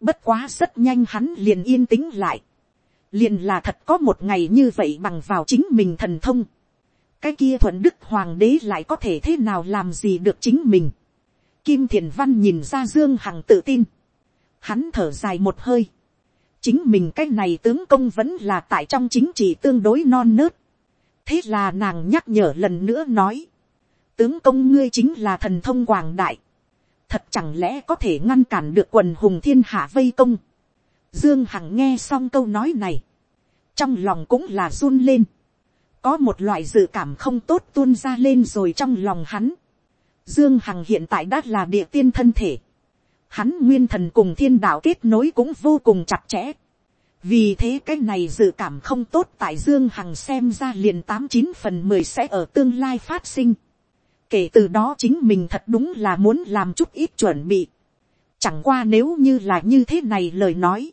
bất quá rất nhanh hắn liền yên tĩnh lại, liền là thật có một ngày như vậy bằng vào chính mình thần thông, cái kia thuận đức hoàng đế lại có thể thế nào làm gì được chính mình, Kim Thiền Văn nhìn ra Dương Hằng tự tin. Hắn thở dài một hơi. Chính mình cái này tướng công vẫn là tại trong chính trị tương đối non nớt. Thế là nàng nhắc nhở lần nữa nói. Tướng công ngươi chính là thần thông quảng đại. Thật chẳng lẽ có thể ngăn cản được quần hùng thiên hạ vây công. Dương Hằng nghe xong câu nói này. Trong lòng cũng là run lên. Có một loại dự cảm không tốt tuôn ra lên rồi trong lòng hắn Dương Hằng hiện tại đã là địa tiên thân thể. Hắn nguyên thần cùng thiên đạo kết nối cũng vô cùng chặt chẽ. Vì thế cái này dự cảm không tốt tại Dương Hằng xem ra liền tám chín phần mười sẽ ở tương lai phát sinh. Kể từ đó chính mình thật đúng là muốn làm chút ít chuẩn bị. Chẳng qua nếu như là như thế này lời nói.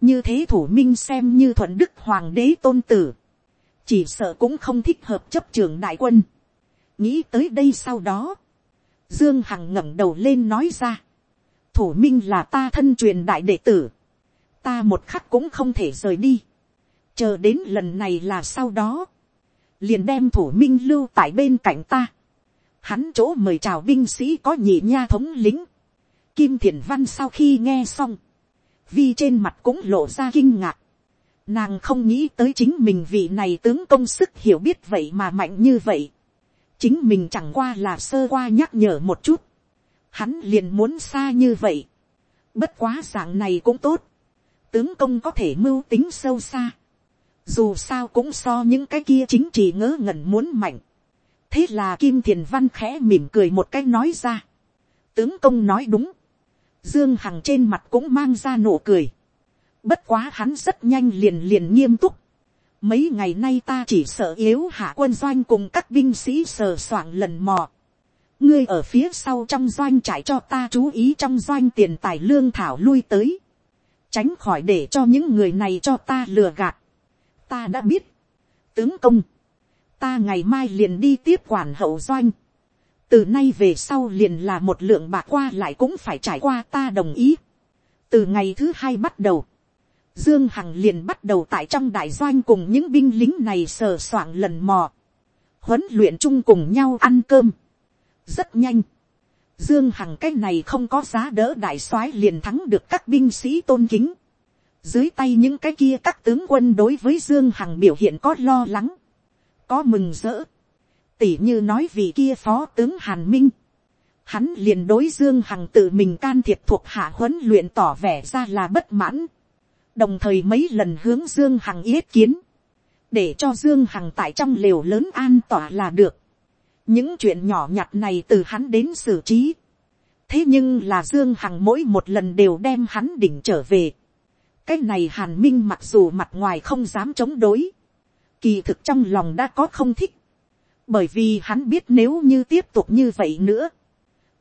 Như thế thủ minh xem như thuận đức hoàng đế tôn tử. Chỉ sợ cũng không thích hợp chấp trường đại quân. Nghĩ tới đây sau đó. Dương Hằng ngẩng đầu lên nói ra. Thủ minh là ta thân truyền đại đệ tử. Ta một khắc cũng không thể rời đi. Chờ đến lần này là sau đó. Liền đem thủ minh lưu tại bên cạnh ta. Hắn chỗ mời chào binh sĩ có nhị nha thống lính. Kim Thiền Văn sau khi nghe xong. Vi trên mặt cũng lộ ra kinh ngạc. Nàng không nghĩ tới chính mình vị này tướng công sức hiểu biết vậy mà mạnh như vậy. Chính mình chẳng qua là sơ qua nhắc nhở một chút. Hắn liền muốn xa như vậy. Bất quá dạng này cũng tốt. Tướng công có thể mưu tính sâu xa. Dù sao cũng so những cái kia chính trị ngớ ngẩn muốn mạnh. Thế là Kim Thiền Văn khẽ mỉm cười một cái nói ra. Tướng công nói đúng. Dương Hằng trên mặt cũng mang ra nụ cười. Bất quá hắn rất nhanh liền liền nghiêm túc. Mấy ngày nay ta chỉ sợ yếu hạ quân doanh cùng các binh sĩ sờ soạng lần mò. Ngươi ở phía sau trong doanh trải cho ta chú ý trong doanh tiền tài lương thảo lui tới. Tránh khỏi để cho những người này cho ta lừa gạt. Ta đã biết. Tướng công. Ta ngày mai liền đi tiếp quản hậu doanh từ nay về sau liền là một lượng bạc qua lại cũng phải trải qua ta đồng ý. từ ngày thứ hai bắt đầu, dương hằng liền bắt đầu tại trong đại doanh cùng những binh lính này sờ soạng lần mò, huấn luyện chung cùng nhau ăn cơm. rất nhanh, dương hằng cái này không có giá đỡ đại soái liền thắng được các binh sĩ tôn kính. dưới tay những cái kia các tướng quân đối với dương hằng biểu hiện có lo lắng, có mừng rỡ. Tỉ như nói vì kia phó tướng hàn minh, hắn liền đối dương hằng tự mình can thiệp thuộc hạ huấn luyện tỏ vẻ ra là bất mãn, đồng thời mấy lần hướng dương hằng yết kiến, để cho dương hằng tại trong lều lớn an tỏa là được. những chuyện nhỏ nhặt này từ hắn đến xử trí. thế nhưng là dương hằng mỗi một lần đều đem hắn đỉnh trở về. cái này hàn minh mặc dù mặt ngoài không dám chống đối, kỳ thực trong lòng đã có không thích bởi vì hắn biết nếu như tiếp tục như vậy nữa,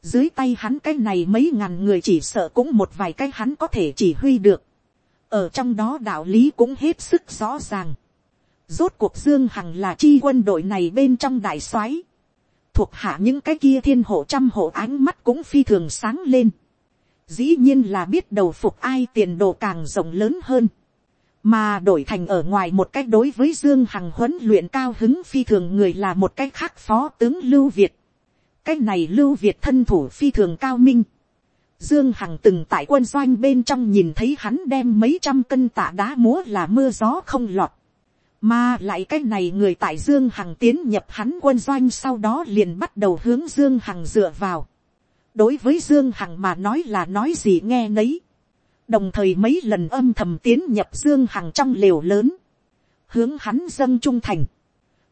dưới tay hắn cái này mấy ngàn người chỉ sợ cũng một vài cái hắn có thể chỉ huy được, ở trong đó đạo lý cũng hết sức rõ ràng, rốt cuộc dương hằng là chi quân đội này bên trong đại soái, thuộc hạ những cái kia thiên hộ trăm hộ ánh mắt cũng phi thường sáng lên, dĩ nhiên là biết đầu phục ai tiền đồ càng rộng lớn hơn, mà đổi thành ở ngoài một cách đối với dương hằng huấn luyện cao hứng phi thường người là một cách khác phó tướng lưu việt. Cách này lưu việt thân thủ phi thường cao minh dương hằng từng tại quân doanh bên trong nhìn thấy hắn đem mấy trăm cân tạ đá múa là mưa gió không lọt mà lại cái này người tại dương hằng tiến nhập hắn quân doanh sau đó liền bắt đầu hướng dương hằng dựa vào đối với dương hằng mà nói là nói gì nghe nấy đồng thời mấy lần âm thầm tiến nhập dương hằng trong liều lớn, hướng hắn dâng trung thành.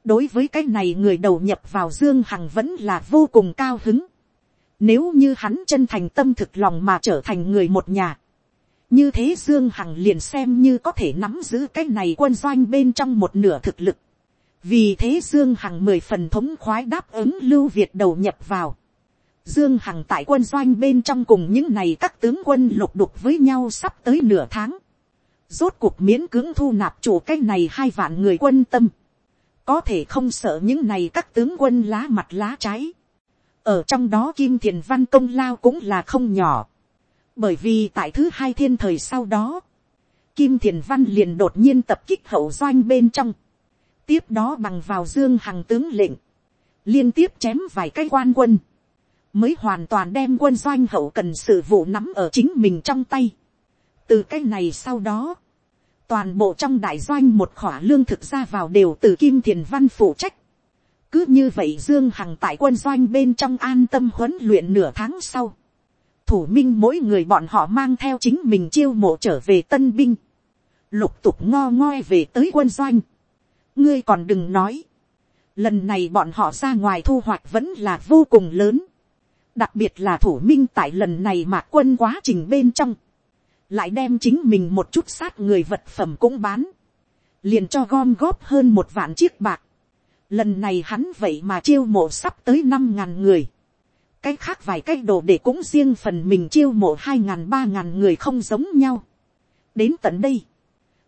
đối với cái này người đầu nhập vào dương hằng vẫn là vô cùng cao hứng nếu như hắn chân thành tâm thực lòng mà trở thành người một nhà, như thế dương hằng liền xem như có thể nắm giữ cái này quân doanh bên trong một nửa thực lực. vì thế dương hằng mười phần thống khoái đáp ứng lưu việt đầu nhập vào Dương Hằng tại quân doanh bên trong cùng những này các tướng quân lục đục với nhau sắp tới nửa tháng. Rốt cuộc miễn cưỡng thu nạp chủ cái này hai vạn người quân tâm. Có thể không sợ những này các tướng quân lá mặt lá trái. Ở trong đó Kim Thiền Văn công lao cũng là không nhỏ. Bởi vì tại thứ hai thiên thời sau đó. Kim Thiền Văn liền đột nhiên tập kích hậu doanh bên trong. Tiếp đó bằng vào Dương Hằng tướng lệnh. Liên tiếp chém vài cái quan quân mới hoàn toàn đem quân doanh hậu cần sự vụ nắm ở chính mình trong tay. từ cái này sau đó, toàn bộ trong đại doanh một khỏa lương thực ra vào đều từ kim thiền văn phụ trách cứ như vậy dương hằng tại quân doanh bên trong an tâm huấn luyện nửa tháng sau. thủ minh mỗi người bọn họ mang theo chính mình chiêu mộ trở về tân binh. lục tục ngo ngoi về tới quân doanh. ngươi còn đừng nói. lần này bọn họ ra ngoài thu hoạch vẫn là vô cùng lớn đặc biệt là thủ minh tại lần này mà quân quá trình bên trong, lại đem chính mình một chút sát người vật phẩm cũng bán, liền cho gom góp hơn một vạn chiếc bạc. Lần này hắn vậy mà chiêu mộ sắp tới năm ngàn người. cái khác vài cái đồ để cũng riêng phần mình chiêu mộ hai ngàn ba ngàn người không giống nhau. đến tận đây,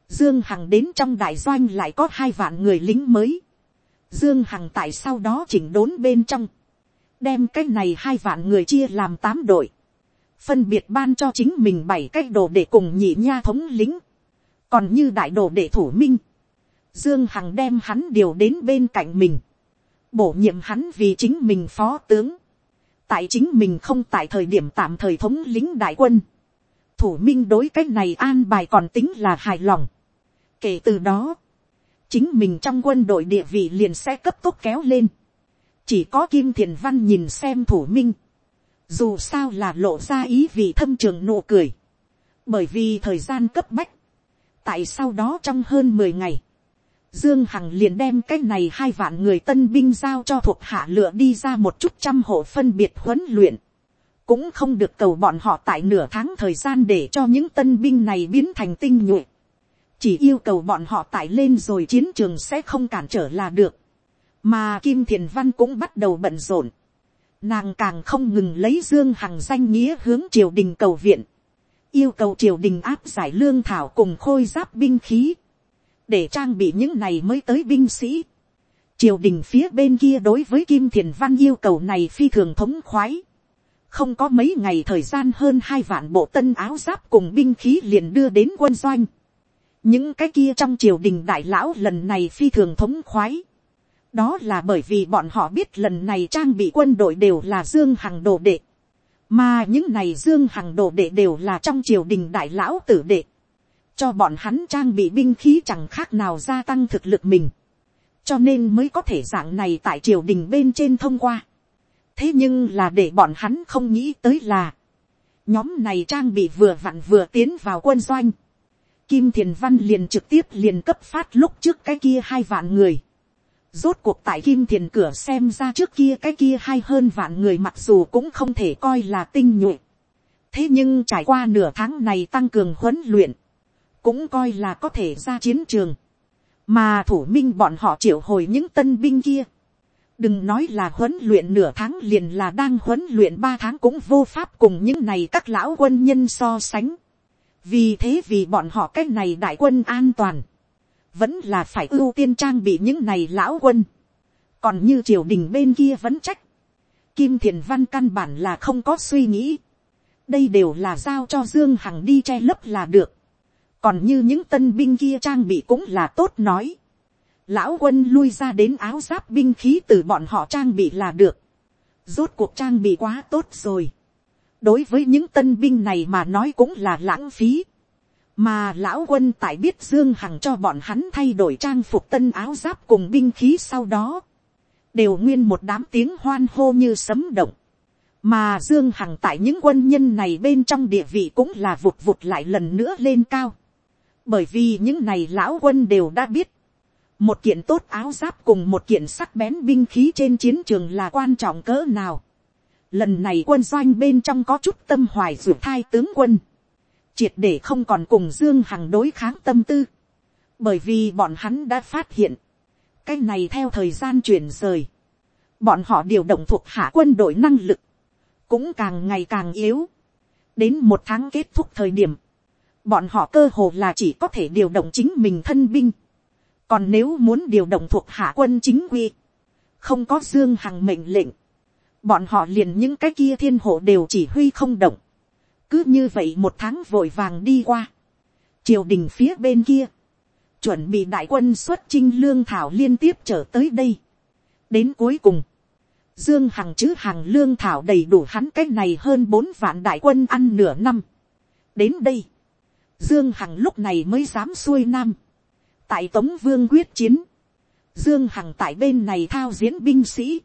dương hằng đến trong đại doanh lại có hai vạn người lính mới. dương hằng tại sau đó chỉnh đốn bên trong, đem cái này hai vạn người chia làm tám đội, phân biệt ban cho chính mình bảy cái đồ để cùng nhị nha thống lính, còn như đại đồ để thủ minh, dương hằng đem hắn điều đến bên cạnh mình, bổ nhiệm hắn vì chính mình phó tướng, tại chính mình không tại thời điểm tạm thời thống lính đại quân, thủ minh đối cách này an bài còn tính là hài lòng. kể từ đó, chính mình trong quân đội địa vị liền sẽ cấp tốc kéo lên, chỉ có kim thiền văn nhìn xem thủ minh, dù sao là lộ ra ý vị thâm trường nụ cười, bởi vì thời gian cấp bách, tại sau đó trong hơn mười ngày, Dương Hằng liền đem cái này hai vạn người tân binh giao cho thuộc hạ lựa đi ra một chút trăm hộ phân biệt huấn luyện. Cũng không được cầu bọn họ tại nửa tháng thời gian để cho những tân binh này biến thành tinh nhuệ. Chỉ yêu cầu bọn họ tại lên rồi chiến trường sẽ không cản trở là được. Mà Kim Thiền Văn cũng bắt đầu bận rộn. Nàng càng không ngừng lấy Dương Hằng danh nghĩa hướng triều đình cầu viện. Yêu cầu triều đình áp giải lương thảo cùng khôi giáp binh khí để trang bị những này mới tới binh sĩ. triều đình phía bên kia đối với kim thiền văn yêu cầu này phi thường thống khoái. không có mấy ngày thời gian hơn hai vạn bộ tân áo giáp cùng binh khí liền đưa đến quân doanh. những cái kia trong triều đình đại lão lần này phi thường thống khoái. đó là bởi vì bọn họ biết lần này trang bị quân đội đều là dương hằng đồ đệ. mà những này dương hằng đồ đệ đều là trong triều đình đại lão tử đệ cho bọn hắn trang bị binh khí chẳng khác nào gia tăng thực lực mình, cho nên mới có thể dạng này tại triều đình bên trên thông qua. thế nhưng là để bọn hắn không nghĩ tới là, nhóm này trang bị vừa vặn vừa tiến vào quân doanh, kim thiền văn liền trực tiếp liền cấp phát lúc trước cái kia hai vạn người. Rốt cuộc tại kim thiền cửa xem ra trước kia cái kia hai hơn vạn người mặc dù cũng không thể coi là tinh nhuệ. thế nhưng trải qua nửa tháng này tăng cường huấn luyện, cũng coi là có thể ra chiến trường, mà thủ minh bọn họ triệu hồi những tân binh kia, đừng nói là huấn luyện nửa tháng liền là đang huấn luyện ba tháng cũng vô pháp cùng những này các lão quân nhân so sánh, vì thế vì bọn họ cái này đại quân an toàn, vẫn là phải ưu tiên trang bị những này lão quân, còn như triều đình bên kia vẫn trách, kim thiền văn căn bản là không có suy nghĩ, đây đều là giao cho dương hằng đi che lấp là được, còn như những tân binh kia trang bị cũng là tốt nói. lão quân lui ra đến áo giáp binh khí từ bọn họ trang bị là được. rốt cuộc trang bị quá tốt rồi. đối với những tân binh này mà nói cũng là lãng phí. mà lão quân tại biết dương hằng cho bọn hắn thay đổi trang phục tân áo giáp cùng binh khí sau đó. đều nguyên một đám tiếng hoan hô như sấm động. mà dương hằng tại những quân nhân này bên trong địa vị cũng là vụt vụt lại lần nữa lên cao bởi vì những này lão quân đều đã biết, một kiện tốt áo giáp cùng một kiện sắc bén binh khí trên chiến trường là quan trọng cỡ nào. Lần này quân doanh bên trong có chút tâm hoài ruột thai tướng quân, triệt để không còn cùng dương hằng đối kháng tâm tư, bởi vì bọn hắn đã phát hiện, cái này theo thời gian chuyển rời, bọn họ điều động thuộc hạ quân đội năng lực, cũng càng ngày càng yếu. đến một tháng kết thúc thời điểm, bọn họ cơ hồ là chỉ có thể điều động chính mình thân binh. còn nếu muốn điều động thuộc hạ quân chính quy, không có dương hằng mệnh lệnh, bọn họ liền những cái kia thiên hộ đều chỉ huy không động. cứ như vậy một tháng vội vàng đi qua. triều đình phía bên kia, chuẩn bị đại quân xuất chinh lương thảo liên tiếp trở tới đây. đến cuối cùng, dương hằng chứ hàng lương thảo đầy đủ hắn cái này hơn bốn vạn đại quân ăn nửa năm. đến đây, Dương Hằng lúc này mới dám xuôi nam. Tại Tống Vương quyết chiến. Dương Hằng tại bên này thao diễn binh sĩ.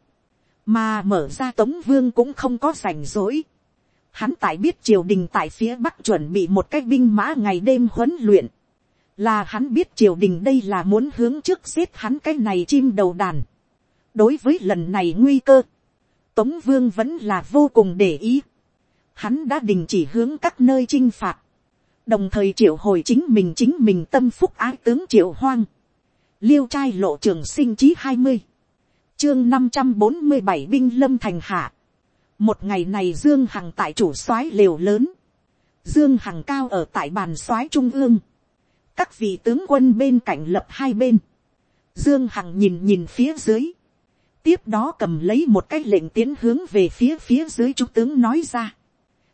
Mà mở ra Tống Vương cũng không có rảnh rỗi. Hắn tại biết triều đình tại phía Bắc chuẩn bị một cái binh mã ngày đêm huấn luyện. Là hắn biết triều đình đây là muốn hướng trước giết hắn cái này chim đầu đàn. Đối với lần này nguy cơ. Tống Vương vẫn là vô cùng để ý. Hắn đã đình chỉ hướng các nơi chinh phạt đồng thời triệu hồi chính mình chính mình tâm phúc ái tướng triệu hoang, liêu trai lộ trường sinh chí hai mươi, chương năm trăm bốn mươi bảy binh lâm thành hạ, một ngày này dương hằng tại chủ soái liều lớn, dương hằng cao ở tại bàn soái trung ương, các vị tướng quân bên cạnh lập hai bên, dương hằng nhìn nhìn phía dưới, tiếp đó cầm lấy một cái lệnh tiến hướng về phía phía dưới trung tướng nói ra,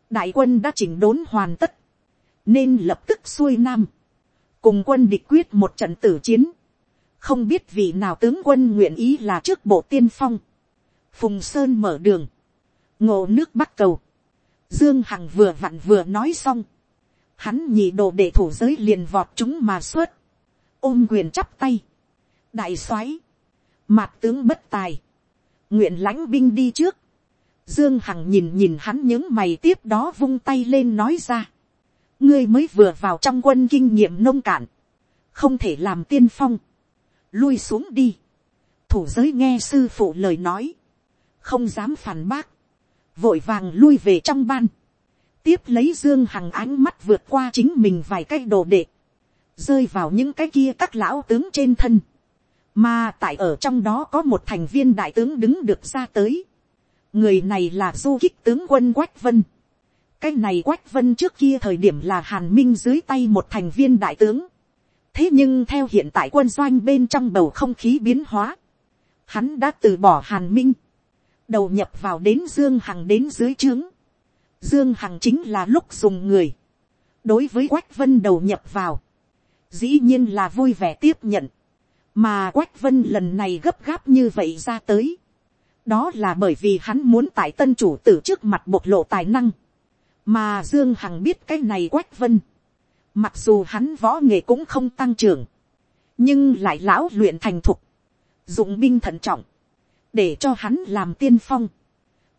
đại quân đã chỉnh đốn hoàn tất, nên lập tức xuôi nam, cùng quân địch quyết một trận tử chiến, không biết vị nào tướng quân nguyện ý là trước bộ tiên phong, phùng sơn mở đường, ngộ nước bắc cầu, dương hằng vừa vặn vừa nói xong, hắn nhị đồ để thủ giới liền vọt chúng mà xuất, ôm quyền chắp tay, đại soái, mạt tướng bất tài, nguyện lãnh binh đi trước, dương hằng nhìn nhìn hắn những mày tiếp đó vung tay lên nói ra, ngươi mới vừa vào trong quân kinh nghiệm nông cạn, không thể làm tiên phong, lui xuống đi, thủ giới nghe sư phụ lời nói, không dám phản bác, vội vàng lui về trong ban, tiếp lấy dương hằng ánh mắt vượt qua chính mình vài cái đồ đệ, rơi vào những cái kia các lão tướng trên thân, mà tại ở trong đó có một thành viên đại tướng đứng được ra tới, người này là du kích tướng quân quách vân, cái này quách vân trước kia thời điểm là hàn minh dưới tay một thành viên đại tướng, thế nhưng theo hiện tại quân doanh bên trong bầu không khí biến hóa, hắn đã từ bỏ hàn minh, đầu nhập vào đến dương hằng đến dưới trướng, dương hằng chính là lúc dùng người, đối với quách vân đầu nhập vào, dĩ nhiên là vui vẻ tiếp nhận, mà quách vân lần này gấp gáp như vậy ra tới, đó là bởi vì hắn muốn tại tân chủ tử trước mặt bộc lộ tài năng, mà dương hằng biết cái này quách vân, mặc dù hắn võ nghệ cũng không tăng trưởng, nhưng lại lão luyện thành thục, dụng binh thận trọng, để cho hắn làm tiên phong,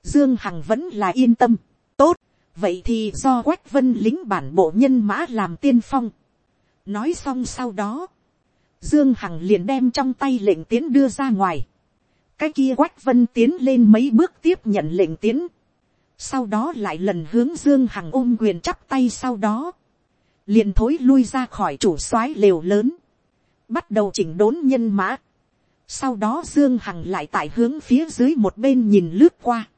dương hằng vẫn là yên tâm, tốt, vậy thì do quách vân lính bản bộ nhân mã làm tiên phong. nói xong sau đó, dương hằng liền đem trong tay lệnh tiến đưa ra ngoài, cái kia quách vân tiến lên mấy bước tiếp nhận lệnh tiến, sau đó lại lần hướng dương hằng ôm quyền chắp tay sau đó, liền thối lui ra khỏi chủ soái lều lớn, bắt đầu chỉnh đốn nhân mã, sau đó dương hằng lại tại hướng phía dưới một bên nhìn lướt qua,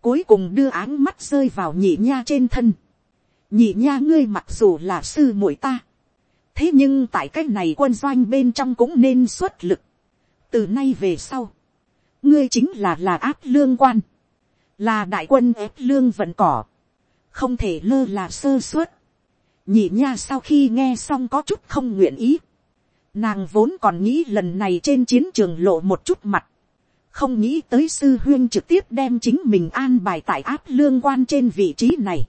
cuối cùng đưa áng mắt rơi vào nhị nha trên thân, nhị nha ngươi mặc dù là sư muội ta, thế nhưng tại cái này quân doanh bên trong cũng nên xuất lực, từ nay về sau, ngươi chính là là áp lương quan, là đại quân ép lương vận cỏ, không thể lơ là sơ suất. nhị nha sau khi nghe xong có chút không nguyện ý, nàng vốn còn nghĩ lần này trên chiến trường lộ một chút mặt, không nghĩ tới sư huyên trực tiếp đem chính mình an bài tại áp lương quan trên vị trí này.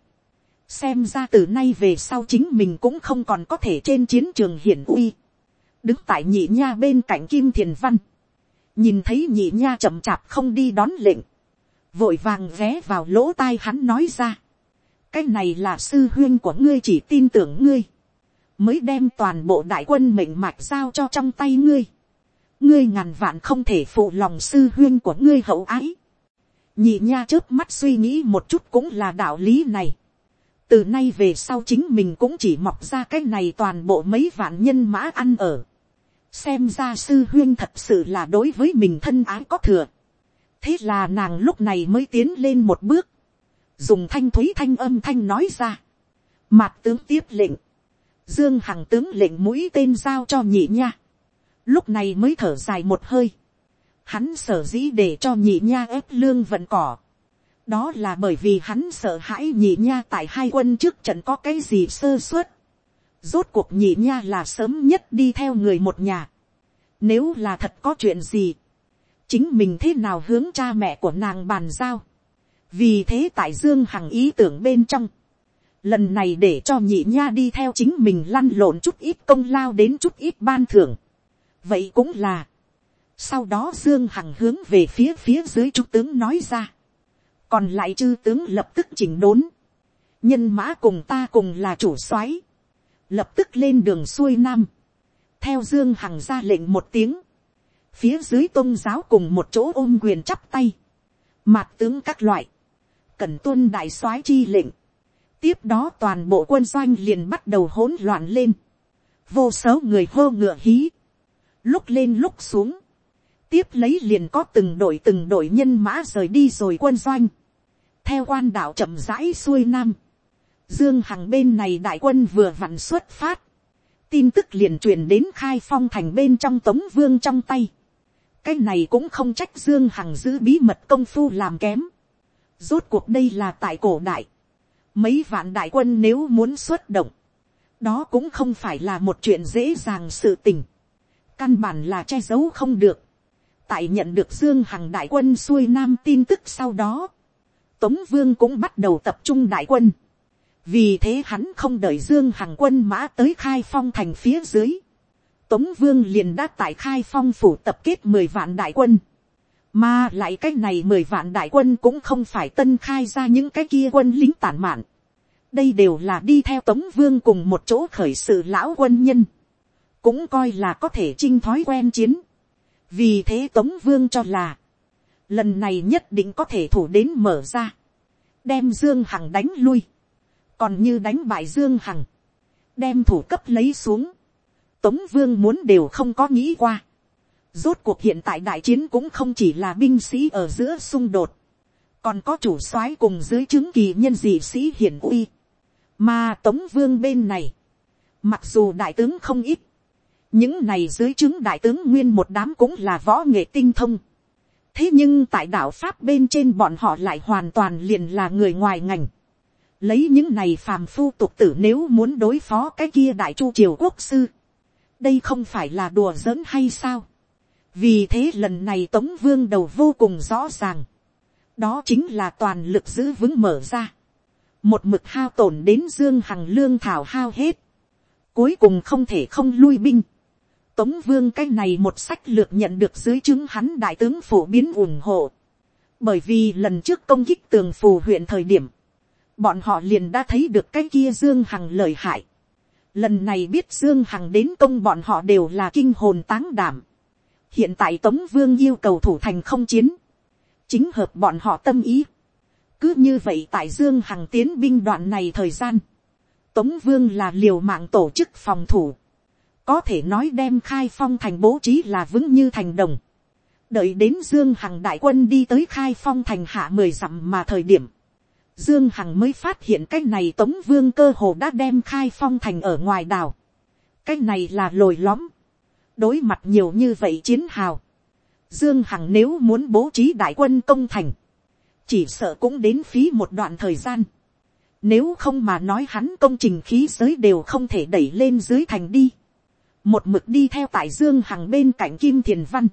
xem ra từ nay về sau chính mình cũng không còn có thể trên chiến trường hiển uy. đứng tại nhị nha bên cạnh kim thiền văn, nhìn thấy nhị nha chậm chạp không đi đón lệnh, vội vàng ghé vào lỗ tai hắn nói ra. cái này là sư huyên của ngươi chỉ tin tưởng ngươi, mới đem toàn bộ đại quân mệnh mạch giao cho trong tay ngươi. ngươi ngàn vạn không thể phụ lòng sư huyên của ngươi hậu ái. nhị nha trước mắt suy nghĩ một chút cũng là đạo lý này. từ nay về sau chính mình cũng chỉ mọc ra cái này toàn bộ mấy vạn nhân mã ăn ở xem ra sư huyên thật sự là đối với mình thân ái có thừa thế là nàng lúc này mới tiến lên một bước, dùng thanh thúy thanh âm thanh nói ra. mặt tướng tiếp lệnh, dương hằng tướng lệnh mũi tên giao cho nhị nha. lúc này mới thở dài một hơi. hắn sở dĩ để cho nhị nha ép lương vận cỏ. đó là bởi vì hắn sợ hãi nhị nha tại hai quân trước trận có cái gì sơ suất Rốt cuộc nhị nha là sớm nhất đi theo người một nhà. Nếu là thật có chuyện gì. Chính mình thế nào hướng cha mẹ của nàng bàn giao. Vì thế tại Dương Hằng ý tưởng bên trong. Lần này để cho nhị nha đi theo chính mình lăn lộn chút ít công lao đến chút ít ban thưởng. Vậy cũng là. Sau đó Dương Hằng hướng về phía phía dưới trung tướng nói ra. Còn lại chư tướng lập tức chỉnh đốn. Nhân mã cùng ta cùng là chủ soái lập tức lên đường xuôi nam, theo dương hằng ra lệnh một tiếng, phía dưới tôn giáo cùng một chỗ ôm quyền chắp tay, mạt tướng các loại, cần tuân đại soái chi lệnh, tiếp đó toàn bộ quân doanh liền bắt đầu hỗn loạn lên, vô số người hô ngựa hí, lúc lên lúc xuống, tiếp lấy liền có từng đội từng đội nhân mã rời đi rồi quân doanh, theo quan đạo chậm rãi xuôi nam, dương hằng bên này đại quân vừa vặn xuất phát, tin tức liền truyền đến khai phong thành bên trong tống vương trong tay, cái này cũng không trách dương hằng giữ bí mật công phu làm kém, rốt cuộc đây là tại cổ đại, mấy vạn đại quân nếu muốn xuất động, đó cũng không phải là một chuyện dễ dàng sự tình, căn bản là che giấu không được, tại nhận được dương hằng đại quân xuôi nam tin tức sau đó, tống vương cũng bắt đầu tập trung đại quân, vì thế hắn không đợi dương hằng quân mã tới khai phong thành phía dưới, tống vương liền đã tại khai phong phủ tập kết mười vạn đại quân, mà lại cái này mười vạn đại quân cũng không phải tân khai ra những cái kia quân lính tản mạn, đây đều là đi theo tống vương cùng một chỗ khởi sự lão quân nhân, cũng coi là có thể chinh thói quen chiến, vì thế tống vương cho là, lần này nhất định có thể thủ đến mở ra, đem dương hằng đánh lui, còn như đánh bại dương hằng, đem thủ cấp lấy xuống, tống vương muốn đều không có nghĩ qua. rốt cuộc hiện tại đại chiến cũng không chỉ là binh sĩ ở giữa xung đột, còn có chủ soái cùng dưới chứng kỳ nhân dị sĩ hiển uy, mà tống vương bên này, mặc dù đại tướng không ít, những này dưới chứng đại tướng nguyên một đám cũng là võ nghệ tinh thông. thế nhưng tại đạo pháp bên trên bọn họ lại hoàn toàn liền là người ngoài ngành. lấy những này phàm phu tục tử nếu muốn đối phó cái kia đại chu triều quốc sư đây không phải là đùa giỡn hay sao. vì thế lần này tống vương đầu vô cùng rõ ràng. đó chính là toàn lực giữ vững mở ra. một mực hao tổn đến dương hằng lương thảo hao hết. cuối cùng không thể không lui binh Tống vương cái này một sách lược nhận được dưới chứng hắn đại tướng phổ biến ủng hộ. Bởi vì lần trước công kích tường phù huyện thời điểm. Bọn họ liền đã thấy được cái kia Dương Hằng lời hại. Lần này biết Dương Hằng đến công bọn họ đều là kinh hồn táng đảm. Hiện tại Tống Vương yêu cầu thủ thành không chiến. Chính hợp bọn họ tâm ý. Cứ như vậy tại Dương Hằng tiến binh đoạn này thời gian. Tống Vương là liều mạng tổ chức phòng thủ có thể nói đem khai phong thành bố trí là vững như thành đồng. đợi đến dương hằng đại quân đi tới khai phong thành hạ mười dặm mà thời điểm, dương hằng mới phát hiện cái này tống vương cơ hồ đã đem khai phong thành ở ngoài đảo. cái này là lồi lõm, đối mặt nhiều như vậy chiến hào. dương hằng nếu muốn bố trí đại quân công thành, chỉ sợ cũng đến phí một đoạn thời gian. Nếu không mà nói hắn công trình khí giới đều không thể đẩy lên dưới thành đi một mực đi theo tại dương hằng bên cạnh kim thiền văn,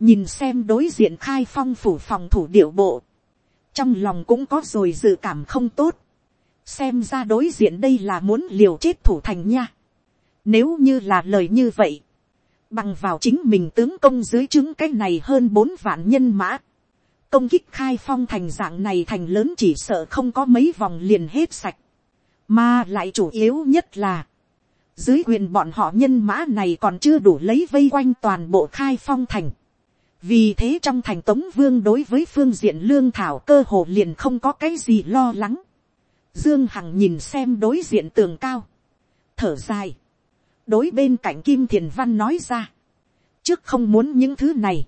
nhìn xem đối diện khai phong phủ phòng thủ điệu bộ, trong lòng cũng có rồi dự cảm không tốt, xem ra đối diện đây là muốn liều chết thủ thành nha. Nếu như là lời như vậy, bằng vào chính mình tướng công dưới chứng cái này hơn bốn vạn nhân mã, công kích khai phong thành dạng này thành lớn chỉ sợ không có mấy vòng liền hết sạch, mà lại chủ yếu nhất là, dưới quyền bọn họ nhân mã này còn chưa đủ lấy vây quanh toàn bộ khai phong thành vì thế trong thành tống vương đối với phương diện lương thảo cơ hồ liền không có cái gì lo lắng. dương hằng nhìn xem đối diện tường cao. thở dài. đối bên cạnh kim thiền văn nói ra. trước không muốn những thứ này.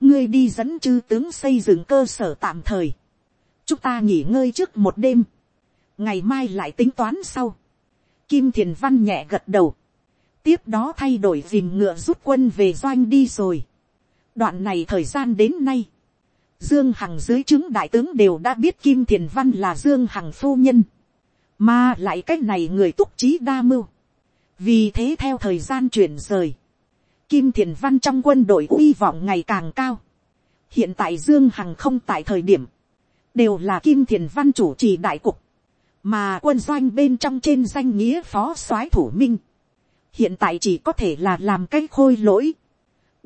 ngươi đi dẫn chư tướng xây dựng cơ sở tạm thời. chúng ta nghỉ ngơi trước một đêm. ngày mai lại tính toán sau Kim Thiền Văn nhẹ gật đầu. Tiếp đó thay đổi dìm ngựa rút quân về doanh đi rồi. Đoạn này thời gian đến nay. Dương Hằng dưới chứng đại tướng đều đã biết Kim Thiền Văn là Dương Hằng phu nhân. Mà lại cách này người túc trí đa mưu. Vì thế theo thời gian chuyển rời. Kim Thiền Văn trong quân đội uy vọng ngày càng cao. Hiện tại Dương Hằng không tại thời điểm. Đều là Kim Thiền Văn chủ trì đại cục mà quân doanh bên trong trên danh nghĩa phó soái thủ minh, hiện tại chỉ có thể là làm cái khôi lỗi.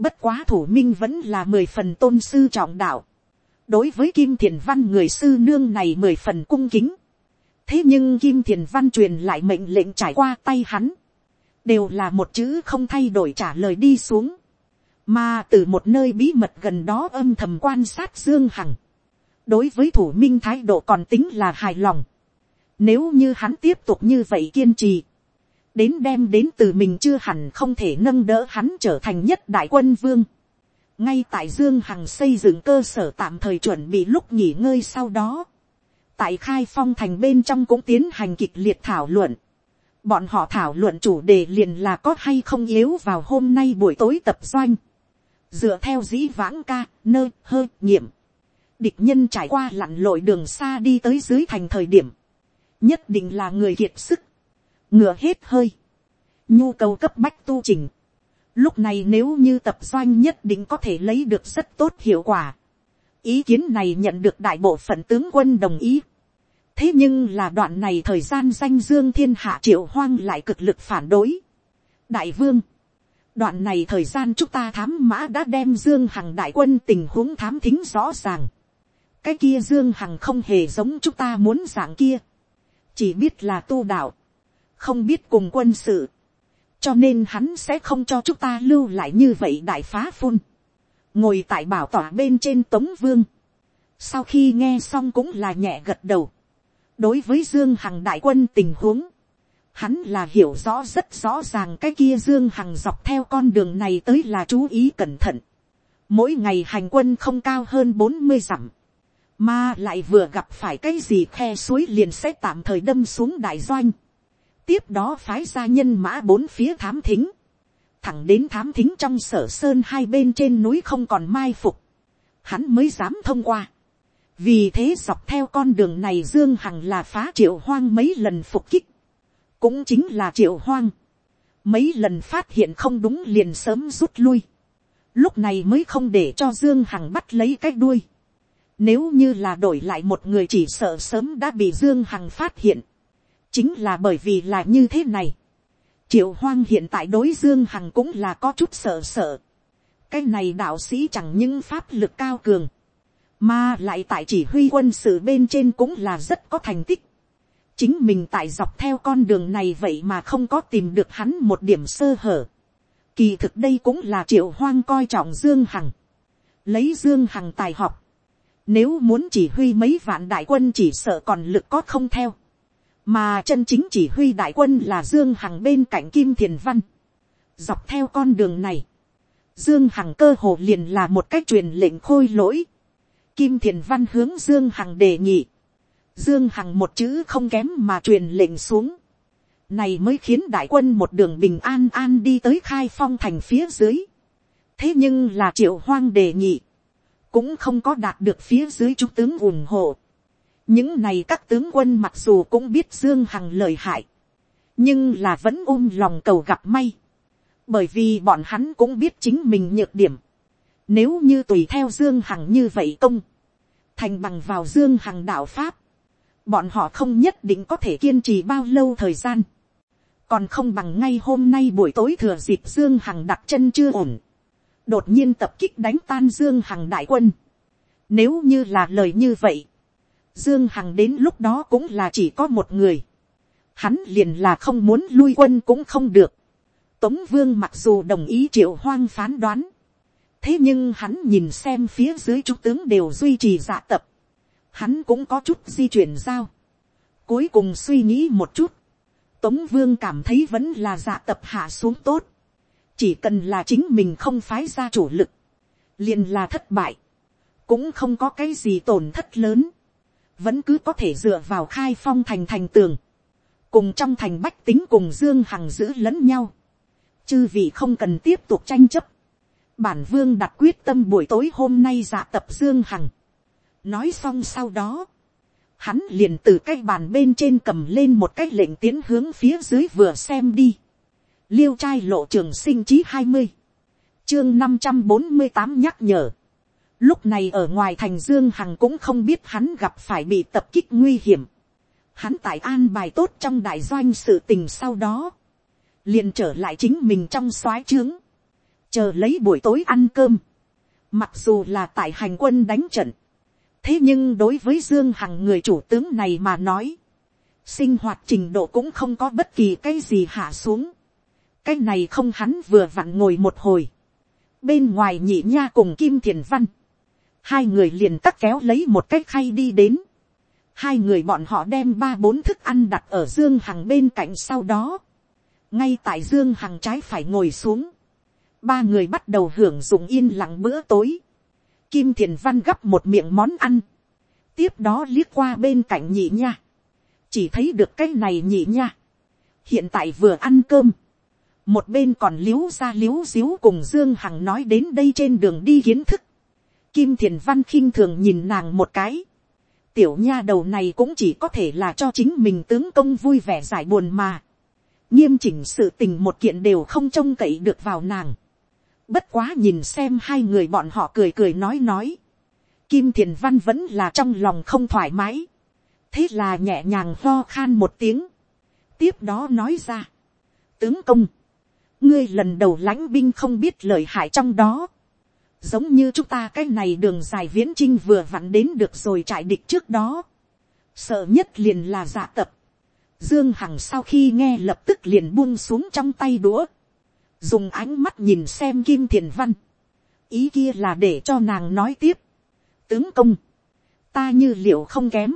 Bất quá thủ minh vẫn là mười phần tôn sư trọng đạo. đối với kim thiền văn người sư nương này mười phần cung kính. thế nhưng kim thiền văn truyền lại mệnh lệnh trải qua tay hắn, đều là một chữ không thay đổi trả lời đi xuống. mà từ một nơi bí mật gần đó âm thầm quan sát dương hằng. đối với thủ minh thái độ còn tính là hài lòng nếu như hắn tiếp tục như vậy kiên trì. Đến đem đến từ mình chưa hẳn không thể nâng đỡ hắn trở thành nhất đại quân vương. Ngay tại Dương Hằng xây dựng cơ sở tạm thời chuẩn bị lúc nghỉ ngơi sau đó. tại khai phong thành bên trong cũng tiến hành kịch liệt thảo luận. Bọn họ thảo luận chủ đề liền là có hay không yếu vào hôm nay buổi tối tập doanh. Dựa theo dĩ vãng ca, nơ, hơ, nghiệm. Địch nhân trải qua lặn lội đường xa đi tới dưới thành thời điểm. Nhất định là người kiệt sức. Ngựa hết hơi. Nhu cầu cấp bách tu trình. Lúc này nếu như tập doanh nhất định có thể lấy được rất tốt hiệu quả. Ý kiến này nhận được đại bộ phận tướng quân đồng ý thế nhưng là đoạn này thời gian danh dương thiên hạ triệu hoang lại cực lực phản đối. đại vương, đoạn này thời gian chúng ta thám mã đã đem dương hằng đại quân tình huống thám thính rõ ràng. cái kia dương hằng không hề giống chúng ta muốn dạng kia. chỉ biết là tu đạo, không biết cùng quân sự. cho nên hắn sẽ không cho chúng ta lưu lại như vậy đại phá phun. ngồi tại bảo tỏa bên trên tống vương. sau khi nghe xong cũng là nhẹ gật đầu đối với dương hằng đại quân tình huống, hắn là hiểu rõ rất rõ ràng cái kia dương hằng dọc theo con đường này tới là chú ý cẩn thận. mỗi ngày hành quân không cao hơn bốn mươi dặm, mà lại vừa gặp phải cái gì khe suối liền sẽ tạm thời đâm xuống đại doanh tiếp đó phái ra nhân mã bốn phía thám thính, thẳng đến thám thính trong sở sơn hai bên trên núi không còn mai phục, hắn mới dám thông qua. Vì thế dọc theo con đường này dương hằng là phá triệu hoang mấy lần phục kích, cũng chính là triệu hoang, mấy lần phát hiện không đúng liền sớm rút lui, lúc này mới không để cho dương hằng bắt lấy cái đuôi, nếu như là đổi lại một người chỉ sợ sớm đã bị dương hằng phát hiện, chính là bởi vì là như thế này, triệu hoang hiện tại đối dương hằng cũng là có chút sợ sợ, cái này đạo sĩ chẳng những pháp lực cao cường, mà lại tại chỉ huy quân sự bên trên cũng là rất có thành tích. chính mình tại dọc theo con đường này vậy mà không có tìm được hắn một điểm sơ hở. kỳ thực đây cũng là triệu hoang coi trọng dương hằng. lấy dương hằng tài học. nếu muốn chỉ huy mấy vạn đại quân chỉ sợ còn lực có không theo mà chân chính chỉ huy đại quân là dương hằng bên cạnh kim thiền văn. dọc theo con đường này, dương hằng cơ hồ liền là một cách truyền lệnh khôi lỗi Kim Thiền Văn hướng Dương Hằng đề nghị. Dương Hằng một chữ không kém mà truyền lệnh xuống. Này mới khiến đại quân một đường bình an an đi tới khai phong thành phía dưới. Thế nhưng là triệu hoang đề nghị. Cũng không có đạt được phía dưới trung tướng ủng hộ. Những này các tướng quân mặc dù cũng biết Dương Hằng lời hại. Nhưng là vẫn ôm lòng cầu gặp may. Bởi vì bọn hắn cũng biết chính mình nhược điểm nếu như tùy theo Dương Hằng như vậy công. Thành bằng vào Dương Hằng đạo Pháp. Bọn họ không nhất định có thể kiên trì bao lâu thời gian. Còn không bằng ngay hôm nay buổi tối thừa dịp Dương Hằng đặt chân chưa ổn. Đột nhiên tập kích đánh tan Dương Hằng đại quân. Nếu như là lời như vậy. Dương Hằng đến lúc đó cũng là chỉ có một người. Hắn liền là không muốn lui quân cũng không được. Tống Vương mặc dù đồng ý triệu hoang phán đoán. Thế nhưng hắn nhìn xem phía dưới trung tướng đều duy trì dạ tập, hắn cũng có chút di chuyển giao, cuối cùng suy nghĩ một chút, tống vương cảm thấy vẫn là dạ tập hạ xuống tốt, chỉ cần là chính mình không phái ra chủ lực, liền là thất bại, cũng không có cái gì tổn thất lớn, vẫn cứ có thể dựa vào khai phong thành thành tường, cùng trong thành bách tính cùng dương hằng giữ lẫn nhau, chư vị không cần tiếp tục tranh chấp, bản vương đặt quyết tâm buổi tối hôm nay dạ tập dương hằng. nói xong sau đó, hắn liền từ cái bàn bên trên cầm lên một cái lệnh tiến hướng phía dưới vừa xem đi. liêu trai lộ trường sinh chí hai mươi, chương năm trăm bốn mươi tám nhắc nhở lúc này ở ngoài thành dương hằng cũng không biết hắn gặp phải bị tập kích nguy hiểm. hắn tại an bài tốt trong đại doanh sự tình sau đó, liền trở lại chính mình trong soái trướng. Chờ lấy buổi tối ăn cơm, mặc dù là tại hành quân đánh trận, thế nhưng đối với dương hằng người chủ tướng này mà nói, sinh hoạt trình độ cũng không có bất kỳ cái gì hạ xuống, cái này không hắn vừa vặn ngồi một hồi, bên ngoài nhị nha cùng kim thiền văn, hai người liền tắc kéo lấy một cái khay đi đến, hai người bọn họ đem ba bốn thức ăn đặt ở dương hằng bên cạnh sau đó, ngay tại dương hằng trái phải ngồi xuống, ba người bắt đầu hưởng dụng yên lặng bữa tối. Kim thiền văn gắp một miệng món ăn. tiếp đó liếc qua bên cạnh nhị nha, chỉ thấy được cái này nhị nha, hiện tại vừa ăn cơm, một bên còn liếu ra liếu xíu cùng dương hằng nói đến đây trên đường đi kiến thức, kim thiền văn khinh thường nhìn nàng một cái, tiểu nha đầu này cũng chỉ có thể là cho chính mình tướng công vui vẻ giải buồn mà, nghiêm chỉnh sự tình một kiện đều không trông cậy được vào nàng, bất quá nhìn xem hai người bọn họ cười cười nói nói, Kim thiền văn vẫn là trong lòng không thoải mái. Thế là nhẹ nhàng ho khan một tiếng. Tiếp đó nói ra. Tướng công. Ngươi lần đầu lãnh binh không biết lời hại trong đó. Giống như chúng ta cái này đường dài viễn trinh vừa vặn đến được rồi trại địch trước đó. Sợ nhất liền là dạ tập. Dương Hằng sau khi nghe lập tức liền buông xuống trong tay đũa. Dùng ánh mắt nhìn xem Kim Thiền Văn. Ý kia là để cho nàng nói tiếp tướng công, ta như liệu không kém.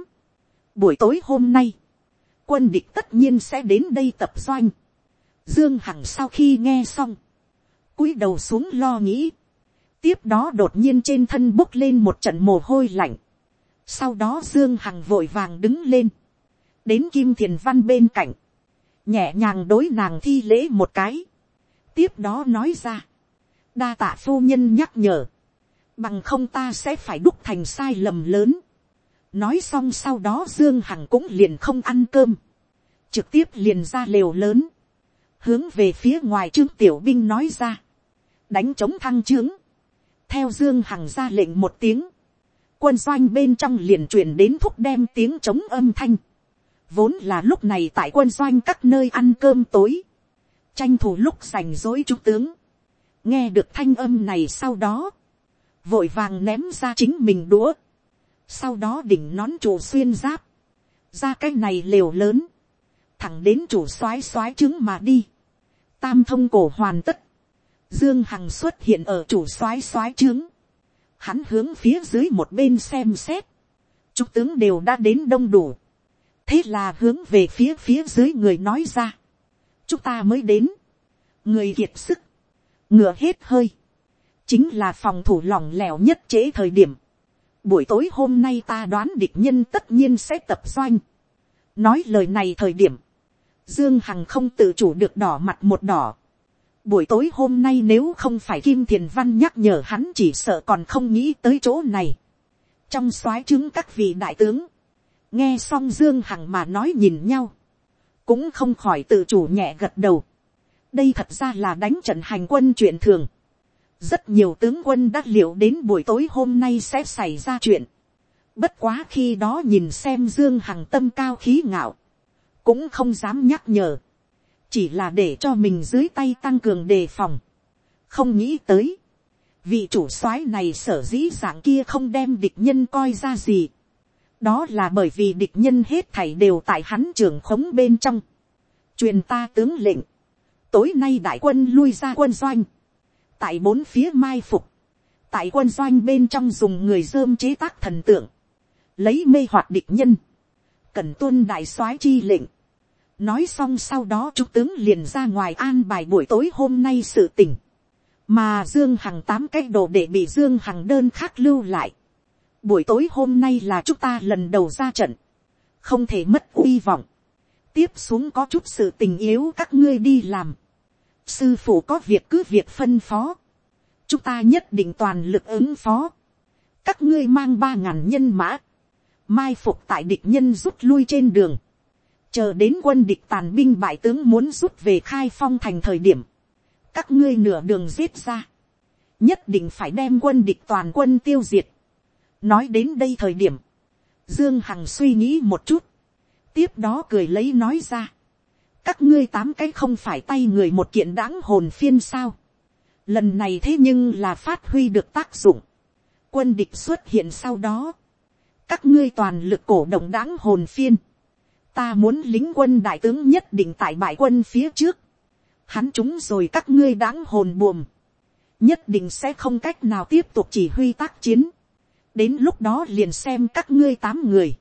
Buổi tối hôm nay, quân địch tất nhiên sẽ đến đây tập doanh. Dương Hằng sau khi nghe xong, cúi đầu xuống lo nghĩ. Tiếp đó đột nhiên trên thân bốc lên một trận mồ hôi lạnh. Sau đó Dương Hằng vội vàng đứng lên. Đến Kim Thiền Văn bên cạnh. Nhẹ nhàng đối nàng thi lễ một cái. Tiếp đó nói ra. Đa tạ phu nhân nhắc nhở bằng không ta sẽ phải đúc thành sai lầm lớn. nói xong sau đó dương hằng cũng liền không ăn cơm, trực tiếp liền ra lều lớn, hướng về phía ngoài trương tiểu binh nói ra, đánh chống thăng trướng, theo dương hằng ra lệnh một tiếng, quân doanh bên trong liền truyền đến thúc đem tiếng chống âm thanh, vốn là lúc này tại quân doanh các nơi ăn cơm tối, tranh thủ lúc rảnh rỗi trung tướng, nghe được thanh âm này sau đó, vội vàng ném ra chính mình đũa, sau đó đỉnh nón chủ xuyên giáp, ra cái này liều lớn, thẳng đến chủ soái soái trứng mà đi, tam thông cổ hoàn tất, dương hằng xuất hiện ở chủ soái soái trướng, hắn hướng phía dưới một bên xem xét, chúng tướng đều đã đến đông đủ, thế là hướng về phía phía dưới người nói ra, chúng ta mới đến, người kiệt sức, ngựa hết hơi, chính là phòng thủ lỏng lẻo nhất chế thời điểm. Buổi tối hôm nay ta đoán địch nhân tất nhiên sẽ tập doanh. Nói lời này thời điểm, Dương Hằng không tự chủ được đỏ mặt một đỏ. Buổi tối hôm nay nếu không phải Kim Thiền Văn nhắc nhở hắn chỉ sợ còn không nghĩ tới chỗ này. Trong soái chứng các vị đại tướng, nghe xong Dương Hằng mà nói nhìn nhau, cũng không khỏi tự chủ nhẹ gật đầu. Đây thật ra là đánh trận hành quân chuyện thường rất nhiều tướng quân đã liệu đến buổi tối hôm nay sẽ xảy ra chuyện. Bất quá khi đó nhìn xem Dương Hằng tâm cao khí ngạo. Cũng không dám nhắc nhở. Chỉ là để cho mình dưới tay tăng cường đề phòng. Không nghĩ tới. Vị chủ soái này sở dĩ dạng kia không đem địch nhân coi ra gì. Đó là bởi vì địch nhân hết thảy đều tại hắn trường khống bên trong. Truyền ta tướng lệnh. Tối nay đại quân lui ra quân doanh tại bốn phía mai phục, tại quân doanh bên trong dùng người dơm chế tác thần tượng, lấy mê hoạt địch nhân, cần tuân đại soái chi lệnh nói xong sau đó trung tướng liền ra ngoài an bài buổi tối hôm nay sự tình, mà dương hằng tám cái đồ để bị dương hằng đơn khác lưu lại. buổi tối hôm nay là chúng ta lần đầu ra trận, không thể mất uy vọng, tiếp xuống có chút sự tình yếu các ngươi đi làm, sư phụ có việc cứ việc phân phó, chúng ta nhất định toàn lực ứng phó, các ngươi mang ba ngàn nhân mã, mai phục tại địch nhân rút lui trên đường, chờ đến quân địch tàn binh bại tướng muốn rút về khai phong thành thời điểm, các ngươi nửa đường giết ra, nhất định phải đem quân địch toàn quân tiêu diệt. nói đến đây thời điểm, dương hằng suy nghĩ một chút, tiếp đó cười lấy nói ra, các ngươi tám cái không phải tay người một kiện đáng hồn phiên sao. lần này thế nhưng là phát huy được tác dụng. quân địch xuất hiện sau đó. các ngươi toàn lực cổ động đáng hồn phiên ta muốn lính quân đại tướng nhất định tại bại quân phía trước. hắn chúng rồi các ngươi đáng hồn buồm. nhất định sẽ không cách nào tiếp tục chỉ huy tác chiến. đến lúc đó liền xem các ngươi tám người.